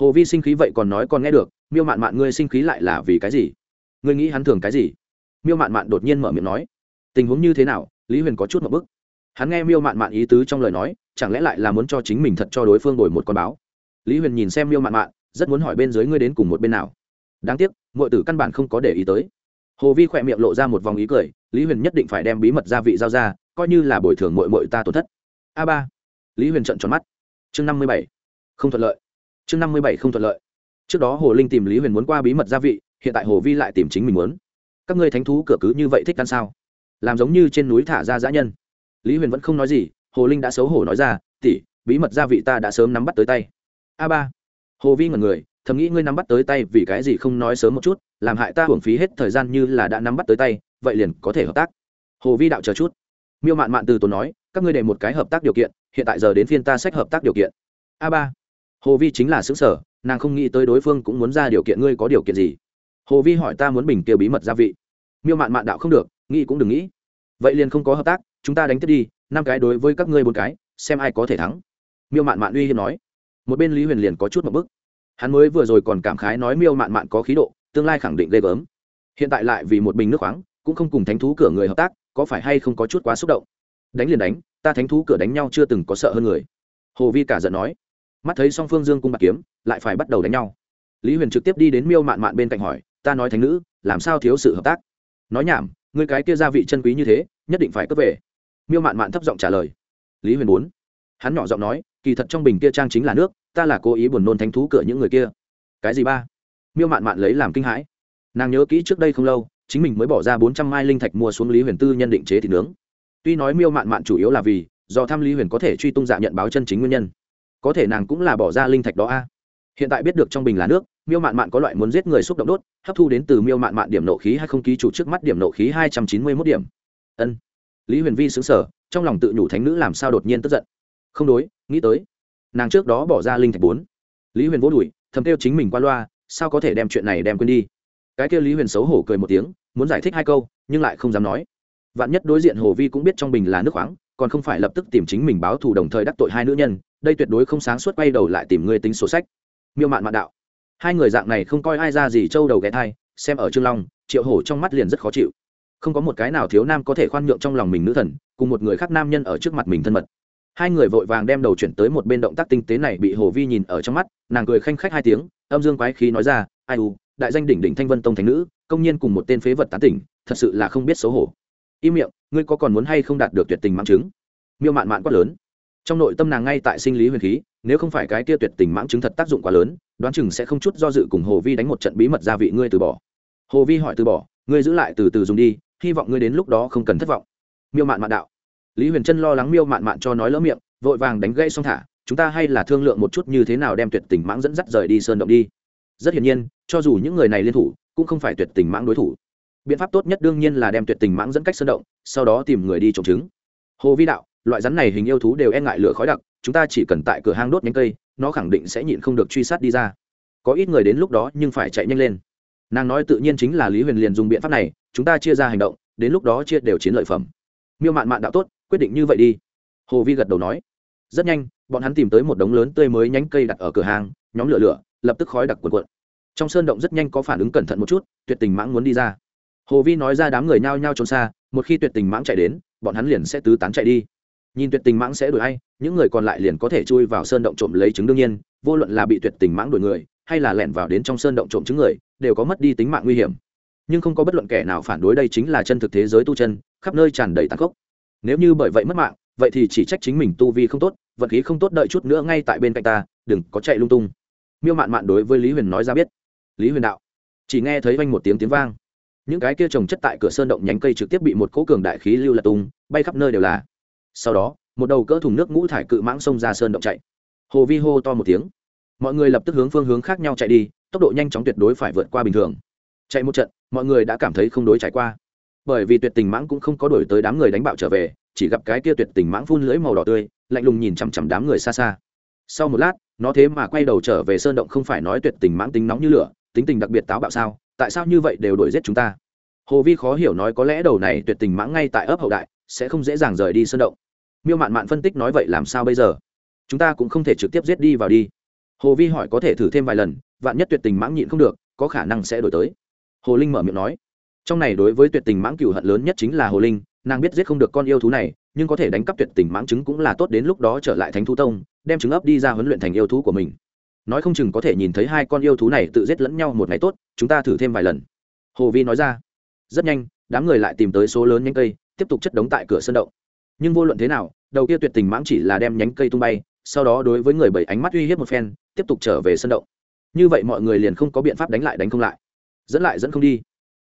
hồ vi sinh khí vậy còn nói còn nghe được, miêu mạn mạn ngươi sinh khí lại là vì cái gì? Ngươi nghĩ hắn thường cái gì? Miêu mạn mạn đột nhiên mở miệng nói. Tình huống như thế nào? Lý huyền có chút một bức hắn nghe miêu mạn mạn ý tứ trong lời nói, chẳng lẽ lại là muốn cho chính mình thật cho đối phương đổi một con báo? Lý huyền nhìn xem miêu mạn mạn, rất muốn hỏi bên dưới ngươi đến cùng một bên nào. Đáng tiếc mọi tử căn bản không có để ý tới hồ vi khỏe miệng lộ ra một vòng ý cười, lý huyền nhất định phải đem bí mật gia vị giao ra, coi như là bồi thường mội mội ta tổn thất. A ba. Lý huyền trận tròn mắt. Chương năm mươi bảy. Không thuận lợi. Chương năm mươi bảy không thuận lợi. Trước đó hồ linh tìm lý huyền muốn qua bí mật gia vị, hiện tại hồ vi lại tìm chính mình muốn. Các ngươi thánh thú cửa cứ như vậy thích ăn sao? Làm giống như trên núi thả ra dã nhân. Lý huyền vẫn không nói gì, hồ linh đã xấu hổ nói ra tỉ bí mật gia vị ta đã sớm nắm bắt tới tay. A ba. Hồ vi ngẩn người thầm nghĩ ngươi nắm bắt tới tay vì cái gì không nói sớm một chút, làm hại ta hưởng phí hết thời gian như là đã nắm bắt tới tay, vậy liền có thể hợp tác. Hồ vi đạo chờ chút. Miêu mạn mạn từ tốn nói, các ngươi để một cái hợp tác điều kiện, hiện tại giờ đến phiên ta sách hợp tác điều kiện. A ba. Hồ vi chính là xứ sở, nàng không nghĩ tới đối phương cũng muốn ra điều kiện, ngươi có điều kiện gì? Hồ vi hỏi ta muốn bình tiêu bí mật gia vị. Miêu mạn mạn đạo không được, nghĩ cũng đừng nghĩ. Vậy liền không có hợp tác, chúng ta đánh tiếp đi, năm cái đối với các ngươi bốn cái, xem ai có thể thắng. Miêu mạn mạn uy hiếp nói. Một bên lý huyền liền có chút một bức hắn mới vừa rồi còn cảm khái nói miêu mạn mạn có khí độ, tương lai khẳng định ghê gớm. Hiện tại lại vì một bình nước khoáng, cũng không cùng thánh thú cửa người hợp tác, có phải hay không có chút quá xúc động? Đánh liền đánh, ta thánh thú cửa đánh nhau chưa từng có sợ hơn người. Hồ vi cả giận nói. Mắt thấy song phương dương cung bạc kiếm, lại phải bắt đầu đánh nhau. Lý huyền trực tiếp đi đến miêu mạn mạn bên cạnh hỏi, ta nói thánh nữ, làm sao thiếu sự hợp tác? Nói nhảm người cái kia gia vị chân quý như thế, nhất định phải cướp về. Miêu mạn mạn thấp giọng trả lời. Lý huyền bốn hắn nhỏ giọng nói, kỳ thật trong bình kia trang chính là nước, ta là cố ý buồn nôn thánh thú cửa những người kia. Cái gì ba? Miêu mạn mạn lấy làm kinh hãi. Nàng nhớ kỹ trước đây không lâu, chính mình mới bỏ ra bốn trăm mai linh thạch mua xuống lý huyền tư nhân định chế thịt nướng. Tuy nói miêu mạn mạn chủ yếu là vì, do tham lý huyền có thể truy tung dạ nhận báo chân chính nguyên nhân, có thể nàng cũng là bỏ ra linh thạch đó a. Hiện tại biết được trong bình là nước, miêu mạn mạn có loại muốn giết người xúc động đốt, hấp thu đến từ miêu mạn mạn điểm nộ khí hay không ký chủ trước mắt điểm nộ khí hai trăm chín mươi mốt điểm. Ân. Lý huyền vi xứng sở trong lòng tự nhủ thánh nữ làm sao đột nhiên tức giận không đối, nghĩ tới. Nàng trước đó bỏ ra linh thạch bốn. Lý huyền vỗ đùi, thầm kêu chính mình qua loa, sao có thể đem chuyện này đem quên đi? Cái kia lý huyền xấu hổ cười một tiếng, muốn giải thích hai câu, nhưng lại không dám nói. Vạn nhất đối diện hồ vi cũng biết trong bình là nước khoáng, còn không phải lập tức tìm chính mình báo thù đồng thời đắc tội hai nữ nhân, đây tuyệt đối không sáng suốt quay đầu lại tìm ngươi tính sổ sách. Miêu mạn mạn đạo. Hai người dạng này không coi ai ra gì trâu đầu ghé thai, xem ở trương long, triệu hổ trong mắt liền rất khó chịu. Không có một cái nào thiếu nam có thể khoan nhượng trong lòng mình nữ thần, cùng một người khác nam nhân ở trước mặt mình thân mật hai người vội vàng đem đầu chuyển tới một bên động tác tinh tế này bị hồ vi nhìn ở trong mắt, nàng cười khanh khách hai tiếng, âm dương quái khí nói ra, ai u, đại danh đỉnh đỉnh thanh vân tông thánh nữ, công nhiên cùng một tên phế vật tán tỉnh, thật sự là không biết xấu hổ. Im miệng, ngươi có còn muốn hay không đạt được tuyệt tình mãng chứng? Miêu mạn mạn quát lớn. Trong nội tâm nàng ngay tại sinh lý huyền khí, nếu không phải cái kia tuyệt tình mãng chứng thật tác dụng quá lớn, đoán chừng sẽ không chút do dự cùng hồ vi đánh một trận bí mật gia vị ngươi từ bỏ. Hồ vi hỏi từ bỏ, ngươi giữ lại từ từ dùng đi, hy vọng ngươi đến lúc đó không cần thất vọng. Miêu mạn mạn đạo lý huyền trân lo lắng miêu mạn mạn cho nói lỡ miệng, vội vàng đánh gây xong thả, chúng ta hay là thương lượng một chút như thế nào đem tuyệt tình mãng dẫn dắt rời đi sơn động đi. Rất hiển nhiên, cho dù những người này liên thủ, cũng không phải tuyệt tình mãng đối thủ. Biện pháp tốt nhất đương nhiên là đem tuyệt tình mãng dẫn cách sơn động, sau đó tìm người đi trồng trứng. Hồ vi đạo, loại rắn này hình yêu thú đều e ngại lửa khói đặc, chúng ta chỉ cần tại cửa hang đốt nhánh cây, nó khẳng định sẽ nhịn không được truy sát đi ra. Có ít người đến lúc đó nhưng phải chạy nhanh lên. Nàng nói tự nhiên chính là lý huyền liền dùng biện pháp này, chúng ta chia ra hành động, đến lúc đó chia đều chiến lợi phẩm. Miêu mạn mạn đạo tốt quyết định như vậy đi. Hồ vi gật đầu nói. Rất nhanh, bọn hắn tìm tới một đống lớn tươi mới nhánh cây đặt ở cửa hàng, nhóm lửa lửa, lập tức khói đặc quần quận trong sơn động rất nhanh có phản ứng cẩn thận một chút, tuyệt tình mãng muốn đi ra. Hồ vi nói ra đám người nhao nhao trốn xa, một khi tuyệt tình mãng chạy đến, bọn hắn liền sẽ tứ tán chạy đi. Nhìn tuyệt tình mãng sẽ đuổi hay những người còn lại liền có thể chui vào sơn động trộm lấy trứng đương nhiên, vô luận là bị tuyệt tình mãng đuổi người, hay là lẻn vào đến trong sơn động trộm trứng người, đều có mất đi tính mạng nguy hiểm. Nhưng không có bất luận kẻ nào phản đối đây chính là chân thực thế giới tu chân, khắp nơi tràn đầy tàn khốc nếu như bởi vậy mất mạng, vậy thì chỉ trách chính mình tu vi không tốt vật khí không tốt đợi chút nữa ngay tại bên cạnh ta, đừng có chạy lung tung. Miêu mạn mạn đối với lý huyền nói ra biết. Lý huyền đạo, chỉ nghe thấy vanh một tiếng tiếng vang. Những cái kia trồng chất tại cửa sơn động nhánh cây trực tiếp bị một cỗ cường đại khí lưu lật tung, bay khắp nơi đều là. Sau đó, một đầu cỡ thùng nước ngũ thải cự mãng xông ra sơn động chạy. Hồ vi hô to một tiếng. Mọi người lập tức hướng phương hướng khác nhau chạy đi, tốc độ nhanh chóng tuyệt đối phải vượt qua bình thường. Chạy một trận, mọi người đã cảm thấy không đối trải qua bởi vì tuyệt tình mãng cũng không có đổi tới đám người đánh bạo trở về, chỉ gặp cái kia tuyệt tình mãng phun lưỡi màu đỏ tươi, lạnh lùng nhìn chằm chằm đám người xa xa. Sau một lát, nó thế mà quay đầu trở về sơn động không phải nói tuyệt tình mãng tính nóng như lửa, tính tình đặc biệt táo bạo sao, tại sao như vậy đều đuổi giết chúng ta? Hồ vi khó hiểu nói có lẽ đầu này tuyệt tình mãng ngay tại ấp hậu đại, sẽ không dễ dàng rời đi sơn động. Miêu mạn mạn phân tích nói vậy làm sao bây giờ? Chúng ta cũng không thể trực tiếp giết đi vào đi. Hồ vi hỏi có thể thử thêm vài lần, vạn nhất tuyệt tình mãng nhịn không được, có khả năng sẽ đổi tới. Hồ linh mở miệng nói trong này đối với tuyệt tình mãng cựu hận lớn nhất chính là hồ linh, nàng biết giết không được con yêu thú này, nhưng có thể đánh cắp tuyệt tình mãng trứng cũng là tốt đến lúc đó trở lại thánh thú tông, đem trứng ấp đi ra huấn luyện thành yêu thú của mình. Nói không chừng có thể nhìn thấy hai con yêu thú này tự giết lẫn nhau một ngày tốt, chúng ta thử thêm vài lần. Hồ vi nói ra. Rất nhanh, đám người lại tìm tới số lớn nhánh cây, tiếp tục chất đống tại cửa sân động. Nhưng vô luận thế nào, đầu kia tuyệt tình mãng chỉ là đem nhánh cây tung bay, sau đó đối với người bảy ánh mắt uy hiếp một phen, tiếp tục trở về sân động. Như vậy mọi người liền không có biện pháp đánh lại đánh không lại. Dẫn lại dẫn không đi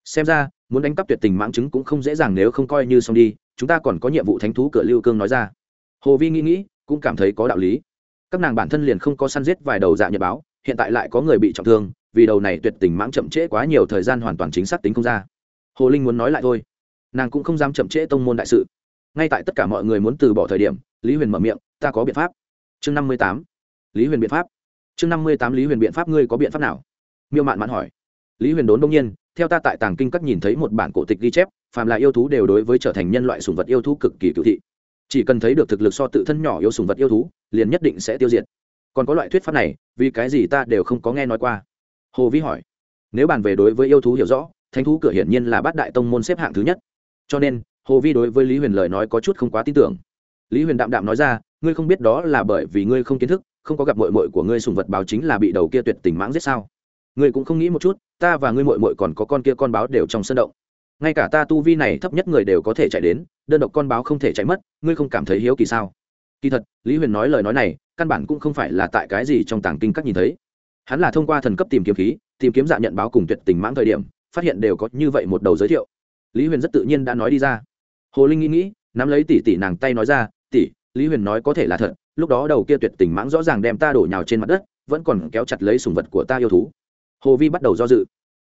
xem ra, muốn đánh cắp tuyệt tình mãng chứng cũng không dễ dàng nếu không coi như xong đi, chúng ta còn có nhiệm vụ thánh thú cửa lưu cương nói ra. Hồ vi nghĩ nghĩ, cũng cảm thấy có đạo lý. Các nàng bản thân liền không có săn giết vài đầu dạ nhật báo, hiện tại lại có người bị trọng thương, vì đầu này tuyệt tình mãng chậm trễ quá nhiều thời gian hoàn toàn chính xác tính không ra. Hồ linh muốn nói lại thôi. Nàng cũng không dám chậm trễ tông môn đại sự. Ngay tại tất cả mọi người muốn từ bỏ thời điểm, lý huyền mở miệng, ta có biện pháp. Chương năm mươi tám. Lý huyền biện pháp. Chương năm mươi tám lý huyền biện pháp ngươi có biện pháp nào? Miêu mạn mạn hỏi. Lý huyền đốn đông nhiên theo ta tại tàng kinh các nhìn thấy một bản cổ tịch ghi chép, phàm là yêu thú đều đối với trở thành nhân loại sùng vật yêu thú cực kỳ cựu thị. Chỉ cần thấy được thực lực so tự thân nhỏ yêu sùng vật yêu thú, liền nhất định sẽ tiêu diệt. Còn có loại thuyết pháp này, vì cái gì ta đều không có nghe nói qua? Hồ vi hỏi. Nếu bàn về đối với yêu thú hiểu rõ, thánh thú cửa hiển nhiên là bát đại tông môn xếp hạng thứ nhất. Cho nên, hồ vi đối với lý huyền lời nói có chút không quá tin tưởng. Lý huyền đạm đạm nói ra, ngươi không biết đó là bởi vì ngươi không kiến thức, không có gặp mội mội của ngươi sùng vật báo chính là bị đầu kia tuyệt tình mãng giết sao? Ngươi cũng không nghĩ một chút ta và ngươi mội mội còn có con kia con báo đều trong sân động. Ngay cả ta tu vi này thấp nhất người đều có thể chạy đến, đơn độc con báo không thể chạy mất, ngươi không cảm thấy hiếu kỳ sao? Kỳ thật, lý huyền nói lời nói này, căn bản cũng không phải là tại cái gì trong tàng kinh các nhìn thấy. Hắn là thông qua thần cấp tìm kiếm khí, tìm kiếm dạ nhận báo cùng tuyệt tình mãng thời điểm, phát hiện đều có như vậy một đầu giới thiệu. Lý huyền rất tự nhiên đã nói đi ra. Hồ linh nghĩ nghĩ, nắm lấy tỷ tỷ nàng tay nói ra, tỷ, lý huyền nói có thể là thật, lúc đó đầu kia tuyệt tình mãng rõ ràng đem ta đổ nhào trên mặt đất, vẫn còn kéo chặt lấy sùng vật của ta yêu thú hồ vi bắt đầu do dự.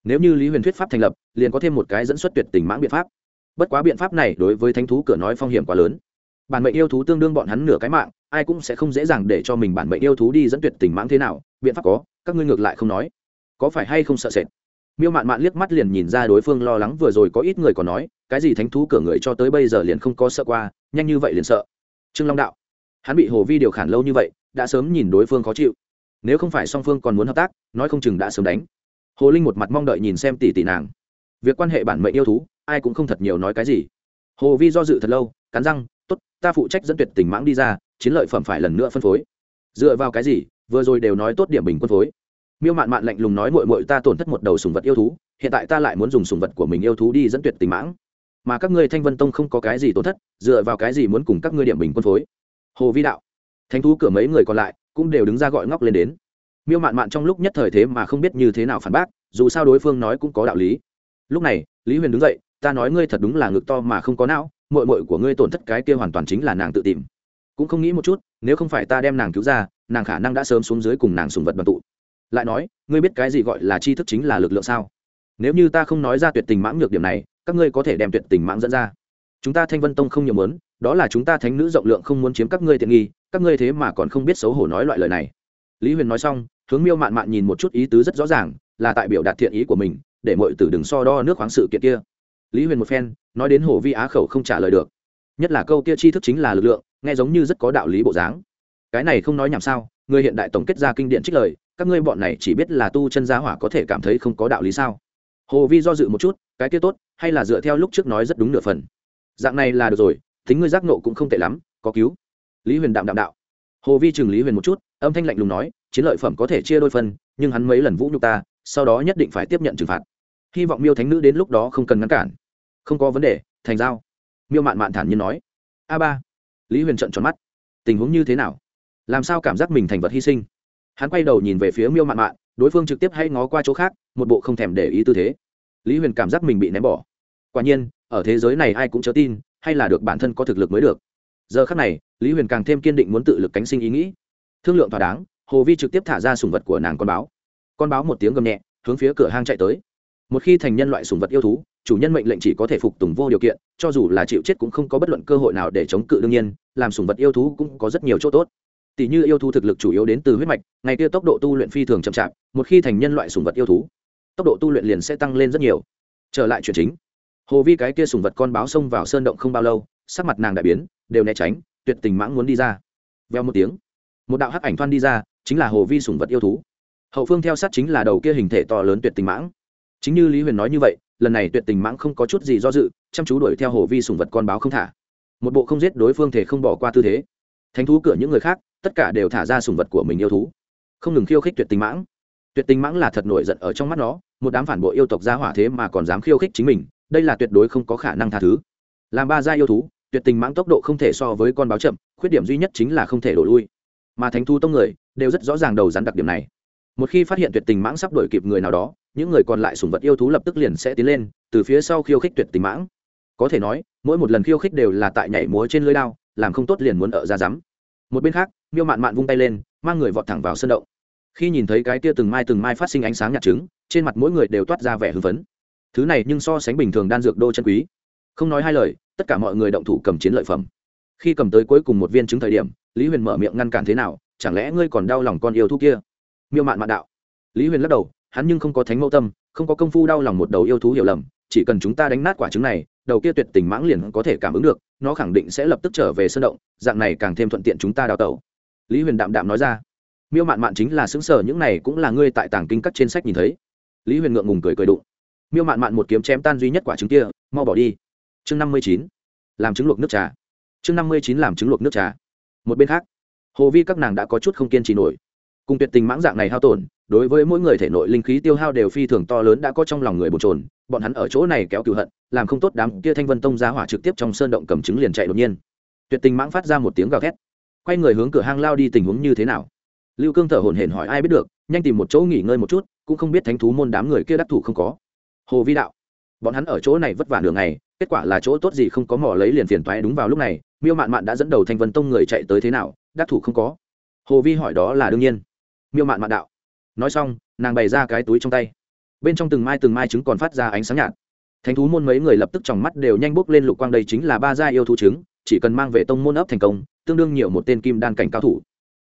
Nếu như lý huyền thuyết pháp thành lập, liền có thêm một cái dẫn xuất tuyệt tình mãng biện pháp. Bất quá biện pháp này đối với thánh thú cửa nói phong hiểm quá lớn. Bản mệnh yêu thú tương đương bọn hắn nửa cái mạng, ai cũng sẽ không dễ dàng để cho mình bản mệnh yêu thú đi dẫn tuyệt tình mãng thế nào, biện pháp có, các ngươi ngược lại không nói. Có phải hay không sợ sệt? Miêu mạn mạn liếc mắt liền nhìn ra đối phương lo lắng, vừa rồi có ít người còn nói, cái gì thánh thú cửa người cho tới bây giờ liền không có sợ qua, nhanh như vậy liền sợ. Trương long đạo, hắn bị hồ vi điều khản lâu như vậy, đã sớm nhìn đối phương khó chịu nếu không phải song phương còn muốn hợp tác, nói không chừng đã sớm đánh. Hồ linh một mặt mong đợi nhìn xem tỷ tỷ nàng. Việc quan hệ bản mệnh yêu thú, ai cũng không thật nhiều nói cái gì. Hồ vi do dự thật lâu, cắn răng t ố t ta phụ trách dẫn tuyệt tình mãng đi ra, chiến lợi phẩm phải lần nữa phân phối. Dựa vào cái gì, vừa rồi đều nói tốt điểm bình quân phối. Miêu mạn mạn lạnh lùng nói mội mội ta tổn thất một đầu sùng vật yêu thú, hiện tại ta lại muốn dùng sùng vật của mình yêu thú đi dẫn tuyệt tình mãng. Mà các ngươi thanh vân tông không có cái gì tổn thất, dựa vào cái gì muốn cùng các ngươi điểm bình quân phối? Hồ vi đạo, thánh thú cửa mấy người còn lại cũng đều đứng ra gọi ngóc lên đến. Miêu mạn mạn trong lúc nhất thời thế mà không biết như thế nào phản bác, dù sao đối phương nói cũng có đạo lý. Lúc này, lý huyền đứng dậy, ta nói ngươi thật đúng là ngực to mà không có não mội mội của ngươi tổn thất cái kia hoàn toàn chính là nàng tự tìm. Cũng không nghĩ một chút, nếu không phải ta đem nàng cứu ra, nàng khả năng đã sớm xuống dưới cùng nàng sùng vật đoàn tụ. Lại nói, ngươi biết cái gì gọi là tri thức chính là lực lượng sao? Nếu như ta không nói ra tuyệt tình mãng nhược điểm này, các ngươi có thể đem tuyệt tình mãng dẫn ra chúng ta thanh vân tông không nhiều muốn, đó là chúng ta thánh nữ rộng lượng không muốn chiếm các ngươi tiện nghi, các ngươi thế mà còn không biết xấu hổ nói loại lời này. Lý huyền nói xong, hướng miêu mạn mạn nhìn một chút ý tứ rất rõ ràng, là tại biểu đạt thiện ý của mình, để mọi tử đừng so đo nước khoáng sự kiện kia. Lý huyền một phen, nói đến hồ vi á khẩu không trả lời được. Nhất là câu kia chi thức chính là lực lượng, nghe giống như rất có đạo lý bộ dáng. Cái này không nói nhảm sao, người hiện đại tổng kết ra kinh điển trích lời, các ngươi bọn này chỉ biết là tu chân gia hỏa có thể cảm thấy không có đạo lý sao? Hồ vi do dự một chút, cái kia tốt, hay là dựa theo lúc trước nói rất đúng nửa phần dạng này là được rồi tính ngươi giác nộ cũng không tệ lắm, có cứu. Lý huyền đạm đạm đạo. Hồ vi chừng lý huyền một chút, âm thanh lạnh lùng nói, chiến lợi phẩm có thể chia đôi phần, nhưng hắn mấy lần vũ nhục ta, sau đó nhất định phải tiếp nhận trừng phạt. Hy vọng miêu thánh nữ đến lúc đó không cần ngăn cản. Không có vấn đề, thành giao. Miêu mạn mạn thản nhiên nói. A ba. Lý huyền trận tròn mắt. Tình huống như thế nào? Làm sao cảm giác mình thành vật hy sinh? Hắn quay đầu nhìn về phía miêu mạn mạn, đối phương trực tiếp hay ngó qua chỗ khác, một bộ không thèm để ý tư thế. Lý huyền cảm giác mình bị ném bỏ. Quả nhiên ở thế giới này ai cũng chớ tin, hay là được bản thân có thực lực mới được. Giờ khác này, lý huyền càng thêm kiên định muốn tự lực cánh sinh ý nghĩ. Thương lượng thỏa đáng, hồ vi trực tiếp thả ra sùng vật của nàng con báo. Con báo một tiếng gầm nhẹ, hướng phía cửa hang chạy tới. Một khi thành nhân loại sùng vật yêu thú, chủ nhân mệnh lệnh chỉ có thể phục tùng vô điều kiện, cho dù là chịu chết cũng không có bất luận cơ hội nào để chống cự đương nhiên, làm sùng vật yêu thú cũng có rất nhiều chỗ tốt. Tỷ như yêu thú thực lực chủ yếu đến từ huyết mạch, ngày kia tốc độ tu luyện phi thường chậm chạp, một khi thành nhân loại sùng vật yêu thú, tốc độ tu luyện liền sẽ tăng lên rất nhiều. Trở lại chuyện chính hồ vi cái kia sùng vật con báo xông vào sơn động không bao lâu, sắc mặt nàng đại biến, đều né tránh, tuyệt tình mãng muốn đi ra. Veo một tiếng, một đạo hắc ảnh thoan đi ra, chính là hồ vi sùng vật yêu thú. Hậu phương theo sát chính là đầu kia hình thể to lớn tuyệt tình mãng. Chính như lý huyền nói như vậy, lần này tuyệt tình mãng không có chút gì do dự, chăm chú đuổi theo hồ vi sùng vật con báo không thả. Một bộ không giết đối phương thể không bỏ qua tư thế. Thánh thú cửa những người khác, tất cả đều thả ra sùng vật của mình yêu thú. Không ngừng khiêu khích tuyệt tình mãng. Tuyệt tình mãng là thật nổi giận ở trong mắt nó, một đám phản bội yêu tộc gia hỏa thế mà còn dám khiêu khích chính mình đây là tuyệt đối không có khả năng tha thứ. Làm ba gia yêu thú, tuyệt tình mãng tốc độ không thể so với con báo chậm, khuyết điểm duy nhất chính là không thể đổ lui. Mà thánh thu tông người, đều rất rõ ràng đầu rắn đặc điểm này. Một khi phát hiện tuyệt tình mãng sắp đổi kịp người nào đó, những người còn lại sùng vật yêu thú lập tức liền sẽ tiến lên, từ phía sau khiêu khích tuyệt tình mãng. Có thể nói, mỗi một lần khiêu khích đều là tại nhảy múa trên lưới đao, làm không tốt liền muốn ở ra rắm. Một bên khác, miêu mạn mạn vung tay lên, mang người vọt thẳng vào sân động. Khi nhìn thấy cái kia từng mai từng mai phát sinh ánh sáng nhạt trứng, trên mặt mỗi người đều toát ra vẻ hưng phấn thứ này nhưng so sánh bình thường đan dược đô chân quý. Không nói hai lời, tất cả mọi người động thủ cầm chiến lợi phẩm. Khi cầm tới cuối cùng một viên trứng thời điểm, lý huyền mở miệng ngăn cản thế nào, chẳng lẽ ngươi còn đau lòng con yêu thú kia? Miêu mạn mạn đạo. Lý huyền lắc đầu, hắn nhưng không có thánh mẫu tâm, không có công phu đau lòng một đầu yêu thú hiểu lầm, chỉ cần chúng ta đánh nát quả trứng này, đầu kia tuyệt tình mãng liền có thể cảm ứng được, nó khẳng định sẽ lập tức trở về sân động, dạng này càng thêm thuận tiện chúng ta đào tẩu. Lý huyền đạm đạm nói ra. Miêu mạn mạn chính là xứng sở những này cũng là ngươi tại tàng kinh cắt trên sách nhìn thấy. Lý huyền ngượng ngùng cười cười đụng miêu mạn mạn một kiếm chém tan duy nhất quả trứng kia, mau bỏ đi. Chương năm mươi chín, làm trứng luộc nước trà. Chương năm mươi chín, làm trứng luộc nước trà. Một bên khác, hồ vi các nàng đã có chút không kiên trì nổi. Cùng tuyệt tình mãng dạng này hao tổn, đối với mỗi người thể nội linh khí tiêu hao đều phi thường to lớn đã có trong lòng người bồn trồn bọn hắn ở chỗ này kéo cựu hận, làm không tốt đám kia thanh vân tông giá hỏa trực tiếp trong sơn động cầm trứng liền chạy đột nhiên. Tuyệt tình mãng phát ra một tiếng gào thét. Quay người hướng cửa hang lao đi tình huống như thế nào? Lưu cương thở hổn hển hỏi ai biết được, nhanh tìm một chỗ nghỉ ngơi một chút, cũng không biết thánh thú môn đám người kia đắc thủ không có hồ vi đạo. Bọn hắn ở chỗ này vất vả đường này kết quả là chỗ tốt gì không có mỏ lấy liền phiền toái đúng vào lúc này, miêu mạn mạn đã dẫn đầu thanh vân tông người chạy tới thế nào, đắc thủ không có. Hồ vi hỏi đó là đương nhiên. Miêu mạn mạn đạo. Nói xong, nàng bày ra cái túi trong tay. Bên trong từng mai từng mai trứng còn phát ra ánh sáng nhạt. Thánh thú môn mấy người lập tức trong mắt đều nhanh bốc lên lục quang, đây chính là ba gia yêu thú trứng, chỉ cần mang về tông môn ấp thành công, tương đương nhiều một tên kim đan cảnh cao thủ.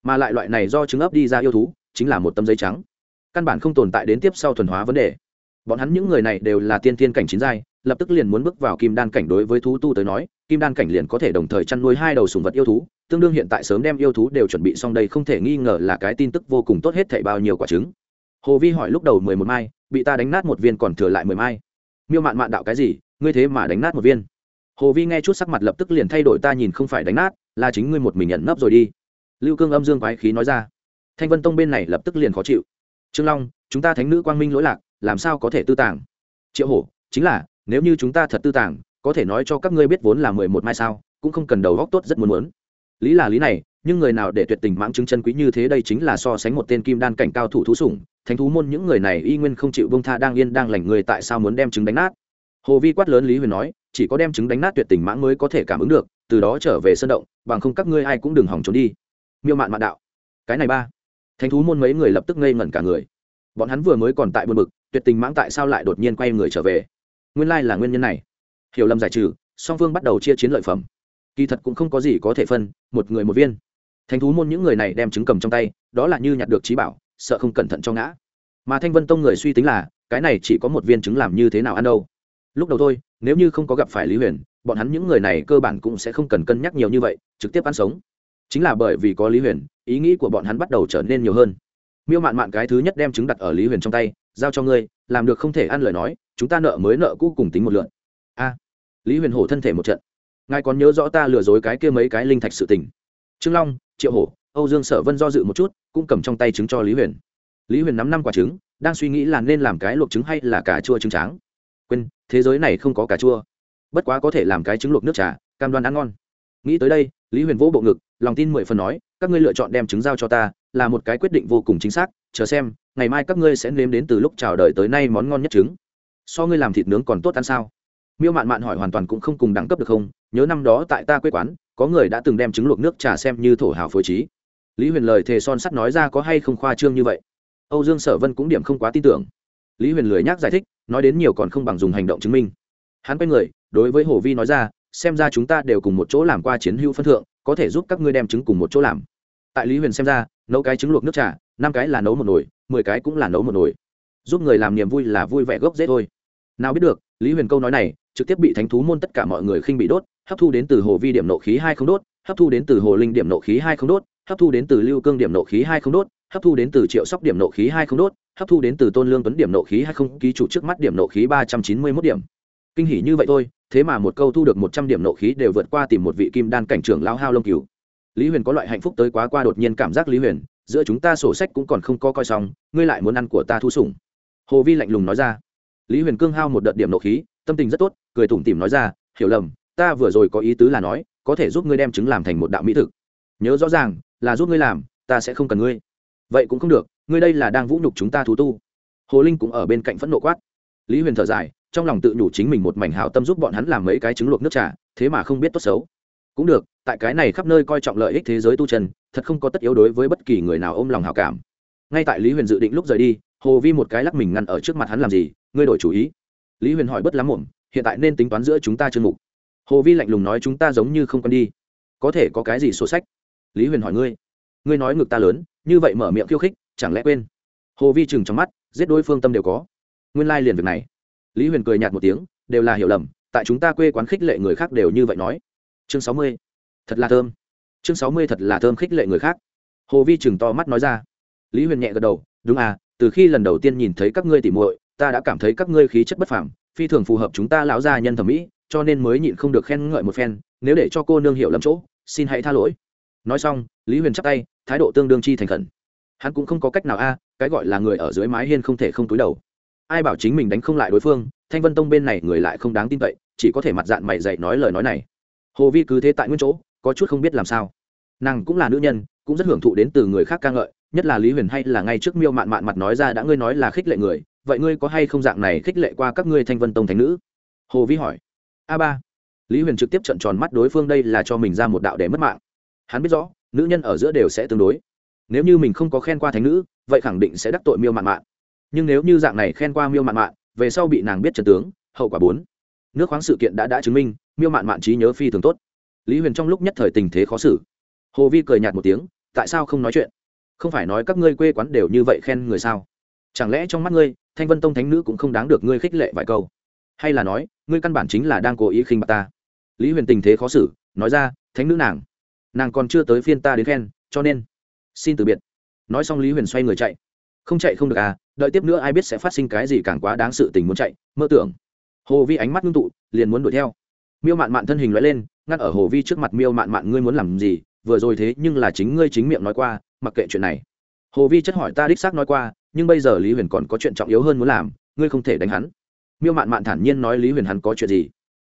Mà lại loại này do trứng ấp đi ra yêu thú, chính là một tấm giấy trắng. Căn bản không tồn tại đến tiếp sau thuần hóa vấn đề bọn hắn những người này đều là tiên tiên cảnh chín giai, lập tức liền muốn bước vào kim đan cảnh đối với thú tu tới nói, kim đan cảnh liền có thể đồng thời chăn nuôi hai đầu sùng vật yêu thú, tương đương hiện tại sớm đem yêu thú đều chuẩn bị xong đây không thể nghi ngờ là cái tin tức vô cùng tốt hết thảy bao nhiêu quả trứng. Hồ vi hỏi lúc đầu mười một mai, bị ta đánh nát một viên còn thừa lại mười mai. Miêu mạn mạn đạo cái gì, ngươi thế mà đánh nát một viên? Hồ vi nghe chút sắc mặt lập tức liền thay đổi, ta nhìn không phải đánh nát, là chính ngươi một mình nhận nấp rồi đi. Lưu cương âm dương quái khí nói ra. Thanh vân tông bên này lập tức liền khó chịu. Trương long, chúng ta thánh nữ quang minh lỗi lạc làm sao có thể tư tàng? Triệu hổ, chính là, nếu như chúng ta thật tư tàng, có thể nói cho các ngươi biết vốn là mười một mai sao, cũng không cần đầu góc tốt rất muốn muốn. Lý là lý này, nhưng người nào để tuyệt tình mãng chứng chân quý như thế đây chính là so sánh một tên kim đan cảnh cao thủ thú sủng, thánh thú môn những người này y nguyên không chịu bông tha đang yên đang lành người tại sao muốn đem trứng đánh nát? Hồ vi quát lớn lý huyền nói, chỉ có đem trứng đánh nát tuyệt tình mãng mới có thể cảm ứng được, từ đó trở về sân động, bằng không các ngươi ai cũng đừng hỏng trốn đi. Miêu mạn mạn đạo, cái này ba. Thánh thú môn mấy người lập tức ngây ngẩn cả người. Bọn hắn vừa mới còn tại buồn bực tuyệt tình mãng tại sao lại đột nhiên quay người trở về? Nguyên lai là nguyên nhân này. Hiểu lầm giải trừ, song phương bắt đầu chia chiến lợi phẩm. Kỳ thật cũng không có gì có thể phân, một người một viên. Thành thú môn những người này đem trứng cầm trong tay, đó là như nhặt được trí bảo, sợ không cẩn thận cho ngã. Mà thanh vân tông người suy tính là, cái này chỉ có một viên trứng làm như thế nào ăn đâu. Lúc đầu thôi, nếu như không có gặp phải lý huyền, bọn hắn những người này cơ bản cũng sẽ không cần cân nhắc nhiều như vậy, trực tiếp ăn sống. Chính là bởi vì có lý huyền, ý nghĩ của bọn hắn bắt đầu trở nên nhiều hơn. Miêu mạn mạn cái thứ nhất đem trứng đặt ở lý huyền trong tay giao cho ngươi, làm được không thể ăn lời nói, chúng ta nợ mới nợ cũ cùng tính một lượn. A, lý huyền hổ thân thể một trận. Ngài còn nhớ rõ ta lừa dối cái kia mấy cái linh thạch sự tình. Trương long, triệu hổ, âu dương sở vân do dự một chút, cũng cầm trong tay trứng cho lý huyền. Lý huyền nắm năm quả trứng, đang suy nghĩ là nên làm cái luộc trứng hay là cà chua trứng tráng. Quên, thế giới này không có cà chua. Bất quá có thể làm cái trứng luộc nước trà, cam đoan ăn ngon. Nghĩ tới đây, lý huyền vỗ bộ ngực, lòng tin mười phần nói, các ngươi lựa chọn đem trứng giao cho ta, là một cái quyết định vô cùng chính xác, chờ xem ngày mai các ngươi sẽ nếm đến từ lúc chào đời tới nay món ngon nhất trứng. So ngươi làm thịt nướng còn tốt ăn sao? Miêu mạn mạn hỏi hoàn toàn cũng không cùng đẳng cấp được không, nhớ năm đó tại ta quê quán, có người đã từng đem trứng luộc nước trà xem như thổ hào phối trí. Lý huyền lời thề son sắt nói ra có hay không khoa trương như vậy? Âu dương sở vân cũng điểm không quá tin tưởng. Lý huyền lười nhắc giải thích, nói đến nhiều còn không bằng dùng hành động chứng minh. Hắn quay người, đối với hồ vi nói ra, xem ra chúng ta đều cùng một chỗ làm qua chiến hữu phân thượng, có thể giúp các ngươi đem trứng cùng một chỗ làm. Tại lý huyền xem ra, nấu cái trứng luộc nước trà, năm cái là nấu một nồi mười cái cũng là nấu một nồi. Giúp người làm niềm vui là vui vẻ gốc dễ thôi. Nào biết được, lý huyền câu nói này trực tiếp bị thánh thú môn tất cả mọi người khinh bị đốt, hấp thu đến từ hồ vi điểm nộ khí hai không đốt, hấp thu đến từ hồ linh điểm nộ khí hai không đốt, hấp thu đến từ lưu cương điểm nộ khí hai không đốt, hấp thu đến từ triệu sóc điểm nộ khí hai không đốt, hấp thu đến từ tôn lương tuấn điểm nộ khí hai không, ký chủ trước mắt điểm nộ khí ba trăm chín mươi mốt điểm. Kinh hỉ như vậy thôi, thế mà một câu thu được một trăm điểm nộ khí đều vượt qua tìm một vị kim đan cảnh trưởng lao hao lông cứu lý huyền có loại hạnh phúc tới quá qua đột nhiên cảm giác lý huyền giữa chúng ta sổ sách cũng còn không có coi xong, ngươi lại muốn ăn của ta thu sủng. Hồ vi lạnh lùng nói ra. Lý huyền cương hao một đợt điểm nộ khí, tâm tình rất tốt, cười tủm tỉm nói ra, hiểu lầm, ta vừa rồi có ý tứ là nói, có thể giúp ngươi đem trứng làm thành một đạo mỹ thực. Nhớ rõ ràng, là giúp ngươi làm, ta sẽ không cần ngươi. Vậy cũng không được, ngươi đây là đang vũ nhục chúng ta thú tu. Hồ linh cũng ở bên cạnh phẫn nộ quát. Lý huyền thở dài, trong lòng tự nhủ chính mình một mảnh hào tâm giúp bọn hắn làm mấy cái trứng luộc nước trà, thế mà không biết tốt xấu cũng được, tại cái này khắp nơi coi trọng lợi ích thế giới tu chân, thật không có tất yếu đối với bất kỳ người nào ôm lòng hào cảm. Ngay tại lý huyền dự định lúc rời đi, hồ vi một cái lắc mình ngăn ở trước mặt hắn làm gì, ngươi đổi chủ ý. Lý huyền hỏi bất lắm muộn, hiện tại nên tính toán giữa chúng ta chương mục. Hồ vi lạnh lùng nói chúng ta giống như không quen đi. Có thể có cái gì sổ sách? Lý huyền hỏi ngươi. Ngươi nói ngực ta lớn, như vậy mở miệng khiêu khích, chẳng lẽ quên? Hồ vi chừng trong mắt, giết đối phương tâm đều có. Nguyên lai liền việc này. Lý huyền cười nhạt một tiếng, đều là hiểu lầm, tại chúng ta quê quán khích lệ người khác đều như vậy nói chương sáu mươi. Thật là thơm. Chương sáu mươi thật là thơm khích lệ người khác. Hồ vi chừng to mắt nói ra. Lý huyền nhẹ gật đầu đúng à từ khi lần đầu tiên nhìn thấy các ngươi tỉ muội ta đã cảm thấy các ngươi khí chất bất phẳng, phi thường phù hợp chúng ta lão gia nhân thẩm mỹ cho nên mới nhịn không được khen ngợi một phen nếu để cho cô nương hiểu lầm chỗ xin hãy tha lỗi. Nói xong lý huyền chắp tay thái độ tương đương chi thành khẩn. Hắn cũng không có cách nào a cái gọi là người ở dưới mái hiên không thể không túi đầu. Ai bảo chính mình đánh không lại đối phương thanh vân tông bên này người lại không đáng tin cậy chỉ có thể mặt dạng mày dạy nói lời nói này hồ vi cứ thế tại nguyên chỗ, có chút không biết làm sao. Nàng cũng là nữ nhân, cũng rất hưởng thụ đến từ người khác ca ngợi, nhất là lý huyền hay là ngay trước miêu mạn mạn mặt nói ra đã ngươi nói là khích lệ người, vậy ngươi có hay không dạng này khích lệ qua các ngươi thanh vân tông thành nữ? Hồ vi hỏi. A ba. Lý huyền trực tiếp trận tròn mắt đối phương đây là cho mình ra một đạo để mất mạng. Hắn biết rõ, nữ nhân ở giữa đều sẽ tương đối. Nếu như mình không có khen qua thánh nữ, vậy khẳng định sẽ đắc tội miêu mạn mạn. Nhưng nếu như dạng này khen qua miêu mạn mạn, về sau bị nàng biết trần tướng, hậu quả bốn nước khoáng sự kiện đã đã chứng minh, miêu mạn mạn trí nhớ phi thường tốt. Lý huyền trong lúc nhất thời tình thế khó xử. Hồ vi cười nhạt một tiếng, tại sao không nói chuyện? Không phải nói các ngươi quê quán đều như vậy khen người sao? Chẳng lẽ trong mắt ngươi, thanh vân tông thánh nữ cũng không đáng được ngươi khích lệ vài câu? Hay là nói, ngươi căn bản chính là đang cố ý khinh bạc ta? Lý huyền tình thế khó xử, nói ra, thánh nữ nàng nàng còn chưa tới phiên ta đến khen, cho nên xin từ biệt. Nói xong lý huyền xoay người chạy. Không chạy không được à đợi tiếp nữa ai biết sẽ phát sinh cái gì càng quá đáng sự tình muốn chạy, mơ tưởng hồ vi ánh mắt ngưng tụ, liền muốn đuổi theo. Miêu mạn mạn thân hình loại lên, ngắt ở hồ vi trước mặt, miêu mạn mạn, ngươi muốn làm gì? Vừa rồi thế nhưng là chính ngươi chính miệng nói qua, mặc kệ chuyện này. Hồ vi chất hỏi, ta đích xác nói qua, nhưng bây giờ lý huyền còn có chuyện trọng yếu hơn muốn làm, ngươi không thể đánh hắn. Miêu mạn mạn thản nhiên nói, lý huyền hắn có chuyện gì?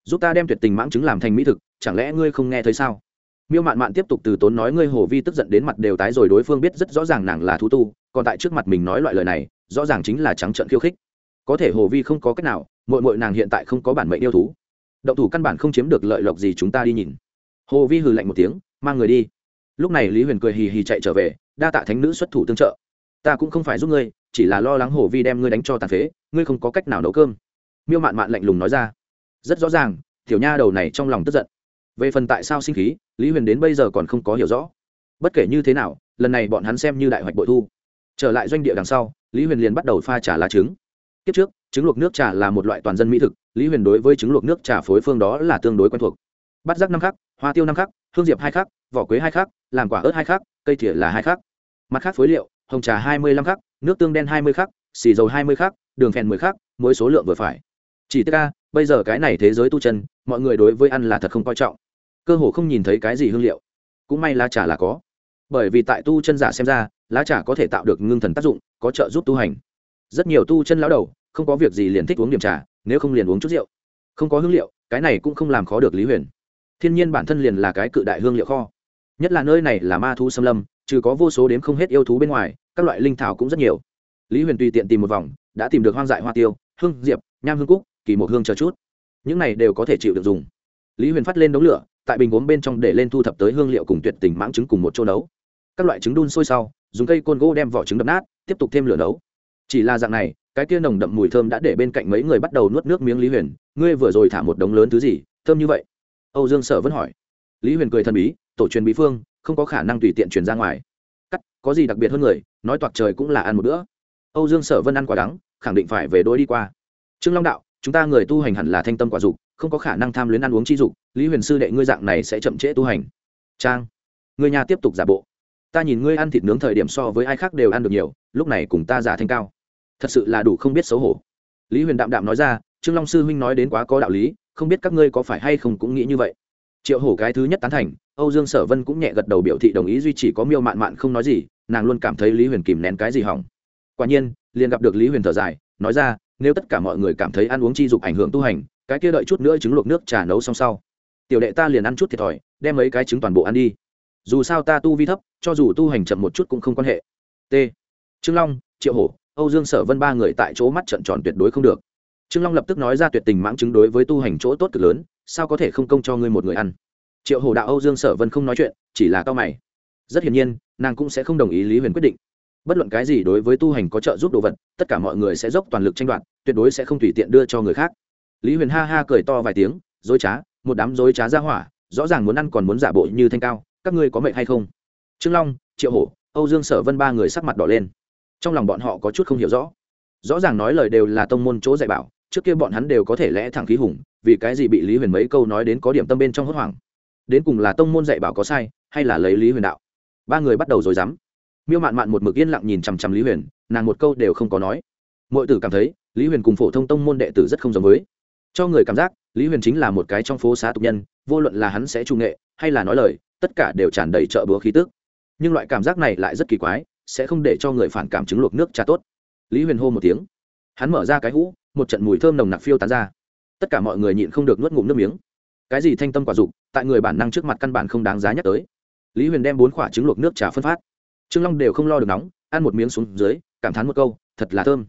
Giúp ta đem tuyệt tình mãng chứng làm thành mỹ thực, chẳng lẽ ngươi không nghe thấy sao? Miêu mạn mạn tiếp tục từ tốn nói, ngươi hồ vi tức giận đến mặt đều tái rồi, đối phương biết rất rõ ràng nàng là thú tu, còn tại trước mặt mình nói loại lời này, rõ ràng chính là trắng trợn khiêu khích. Có thể hồ vi không có cách nào mội mội nàng hiện tại không có bản mệnh yêu thú. Động thủ căn bản không chiếm được lợi lộc gì chúng ta đi nhìn. Hồ vi hừ lạnh một tiếng, mang người đi. Lúc này lý huyền cười hì hì chạy trở về, đa tạ thánh nữ xuất thủ tương trợ. Ta cũng không phải giúp ngươi, chỉ là lo lắng hồ vi đem ngươi đánh cho tàn phế, ngươi không có cách nào nấu cơm. Miêu mạn mạn lạnh lùng nói ra. Rất rõ ràng, tiểu nha đầu này trong lòng tức giận. Về phần tại sao sinh khí, lý huyền đến bây giờ còn không có hiểu rõ. Bất kể như thế nào, lần này bọn hắn xem như đại hoạch bội thu. Trở lại doanh địa đằng sau, lý huyền liền bắt đầu pha trả lá trứng. Kiếp trước trứng luộc nước trà là một loại toàn dân mỹ thực, lý huyền đối với trứng luộc nước trà phối phương đó là tương đối quen thuộc. Bát giác năm khắc, hoa tiêu năm khắc, hương diệp hai khắc, vỏ quế hai khắc, làm quả ớt hai khắc, cây thìa là hai khắc. Mặt khác phối liệu, hồng trà hai mươi lăm khắc, nước tương đen hai mươi khắc, xì dầu hai mươi khắc, đường phèn mười khắc mỗi số lượng vừa phải. Chỉ tức ca bây giờ cái này thế giới tu chân, mọi người đối với ăn là thật không coi trọng. Cơ hồ không nhìn thấy cái gì hương liệu. Cũng may lá trà là có. Bởi vì tại tu chân giả xem ra, lá trà có thể tạo được ngưng thần tác dụng, có trợ giúp tu hành. Rất nhiều tu chân lão đầu không có việc gì liền thích uống điểm trà, nếu không liền uống chút rượu. Không có hương liệu, cái này cũng không làm khó được lý huyền. Thiên nhiên bản thân liền là cái cự đại hương liệu kho. Nhất là nơi này là ma thu xâm lâm, trừ có vô số đếm không hết yêu thú bên ngoài, các loại linh thảo cũng rất nhiều. Lý huyền tùy tiện tìm một vòng, đã tìm được hoang dại hoa tiêu, hương diệp, nham hương cúc, kỳ một hương chờ chút. Những này đều có thể chịu được dùng. Lý huyền phát lên đống lửa, tại bình gốm bên trong để lên thu thập tới hương liệu cùng tuyệt tình mãng trứng cùng một chỗ nấu. Các loại trứng đun sôi sau, dùng cây côn gỗ đem vỏ trứng đập nát, tiếp tục thêm lửa nấu. Chỉ là dạng này cái kia nồng đậm mùi thơm đã để bên cạnh mấy người bắt đầu nuốt nước miếng lý huyền. Ngươi vừa rồi thả một đống lớn thứ gì? Thơm như vậy? Âu dương sở vẫn hỏi. Lý huyền cười thần bí, tổ truyền bí phương, không có khả năng tùy tiện truyền ra ngoài. Cắt, có gì đặc biệt hơn người? Nói toạc trời cũng là ăn một bữa. Âu dương sở vân ăn quả đắng, khẳng định phải về đôi đi qua. Trương long đạo, chúng ta người tu hành hẳn là thanh tâm quả dục, không có khả năng tham luyến ăn uống chi dục. Lý huyền sư đệ ngươi dạng này sẽ chậm trễ tu hành. Trang, người nhà tiếp tục giả bộ. Ta nhìn ngươi ăn thịt nướng thời điểm so với ai khác đều ăn được nhiều, lúc này cùng ta giả thanh cao thật sự là đủ không biết xấu hổ. Lý huyền đạm đạm nói ra, trương long sư huynh nói đến quá có đạo lý, không biết các ngươi có phải hay không cũng nghĩ như vậy. Triệu hổ cái thứ nhất tán thành, âu dương sở vân cũng nhẹ gật đầu biểu thị đồng ý duy chỉ có miêu mạn mạn không nói gì, nàng luôn cảm thấy lý huyền kìm nén cái gì hỏng. Quả nhiên, liền gặp được lý huyền thở dài, nói ra, nếu tất cả mọi người cảm thấy ăn uống chi dục ảnh hưởng tu hành, cái kia đợi chút nữa trứng luộc nước trà nấu xong sau. Tiểu đệ ta liền ăn chút thiệt thòi, đem mấy cái trứng toàn bộ ăn đi. Dù sao ta tu vi thấp, cho dù tu hành chậm một chút cũng không quan hệ. T. Trương long, triệu hổ âu dương sở vân ba người tại chỗ mắt trợn tròn tuyệt đối không được. Trương long lập tức nói ra tuyệt tình mãng chứng đối với tu hành chỗ tốt cực lớn, sao có thể không công cho ngươi một người ăn? Triệu hổ đạo âu dương sở vân không nói chuyện, chỉ là cao mày. Rất hiển nhiên, nàng cũng sẽ không đồng ý lý huyền quyết định. Bất luận cái gì đối với tu hành có trợ giúp đồ vật, tất cả mọi người sẽ dốc toàn lực tranh đoạt, tuyệt đối sẽ không tùy tiện đưa cho người khác. Lý huyền ha ha cười to vài tiếng, dối trá, một đám dối trá ra hỏa, rõ ràng muốn ăn còn muốn giả bộ như thanh cao, các ngươi có mệnh hay không? Trương long, triệu hổ, âu dương sở vân ba người sắc mặt đỏ lên trong lòng bọn họ có chút không hiểu rõ. Rõ ràng nói lời đều là tông môn chỗ dạy bảo, trước kia bọn hắn đều có thể lẽ thẳng khí hùng, vì cái gì bị lý huyền mấy câu nói đến có điểm tâm bên trong hốt hoảng. Đến cùng là tông môn dạy bảo có sai, hay là lấy lý huyền đạo? Ba người bắt đầu rồi dám. Miêu mạn mạn một mực yên lặng nhìn chằm chằm lý huyền, nàng một câu đều không có nói. Mọi tử cảm thấy, lý huyền cùng phổ thông tông môn đệ tử rất không giống với. Cho người cảm giác, lý huyền chính là một cái trong phố xá tục nhân, vô luận là hắn sẽ trung nghệ, hay là nói lời, tất cả đều tràn đầy chợ búa khí tức. Nhưng loại cảm giác này lại rất kỳ quái sẽ không để cho người phản cảm chứng luộc nước trà tốt. Lý huyền hô một tiếng. Hắn mở ra cái hũ, một trận mùi thơm nồng nặc phiêu tán ra. Tất cả mọi người nhịn không được nuốt ngụm nước miếng. Cái gì thanh tâm quả dục, tại người bản năng trước mặt căn bản không đáng giá nhắc tới. Lý huyền đem bốn quả trứng luộc nước trà phân phát. Trương long đều không lo được nóng, ăn một miếng xuống dưới, cảm thán một câu, thật là thơm.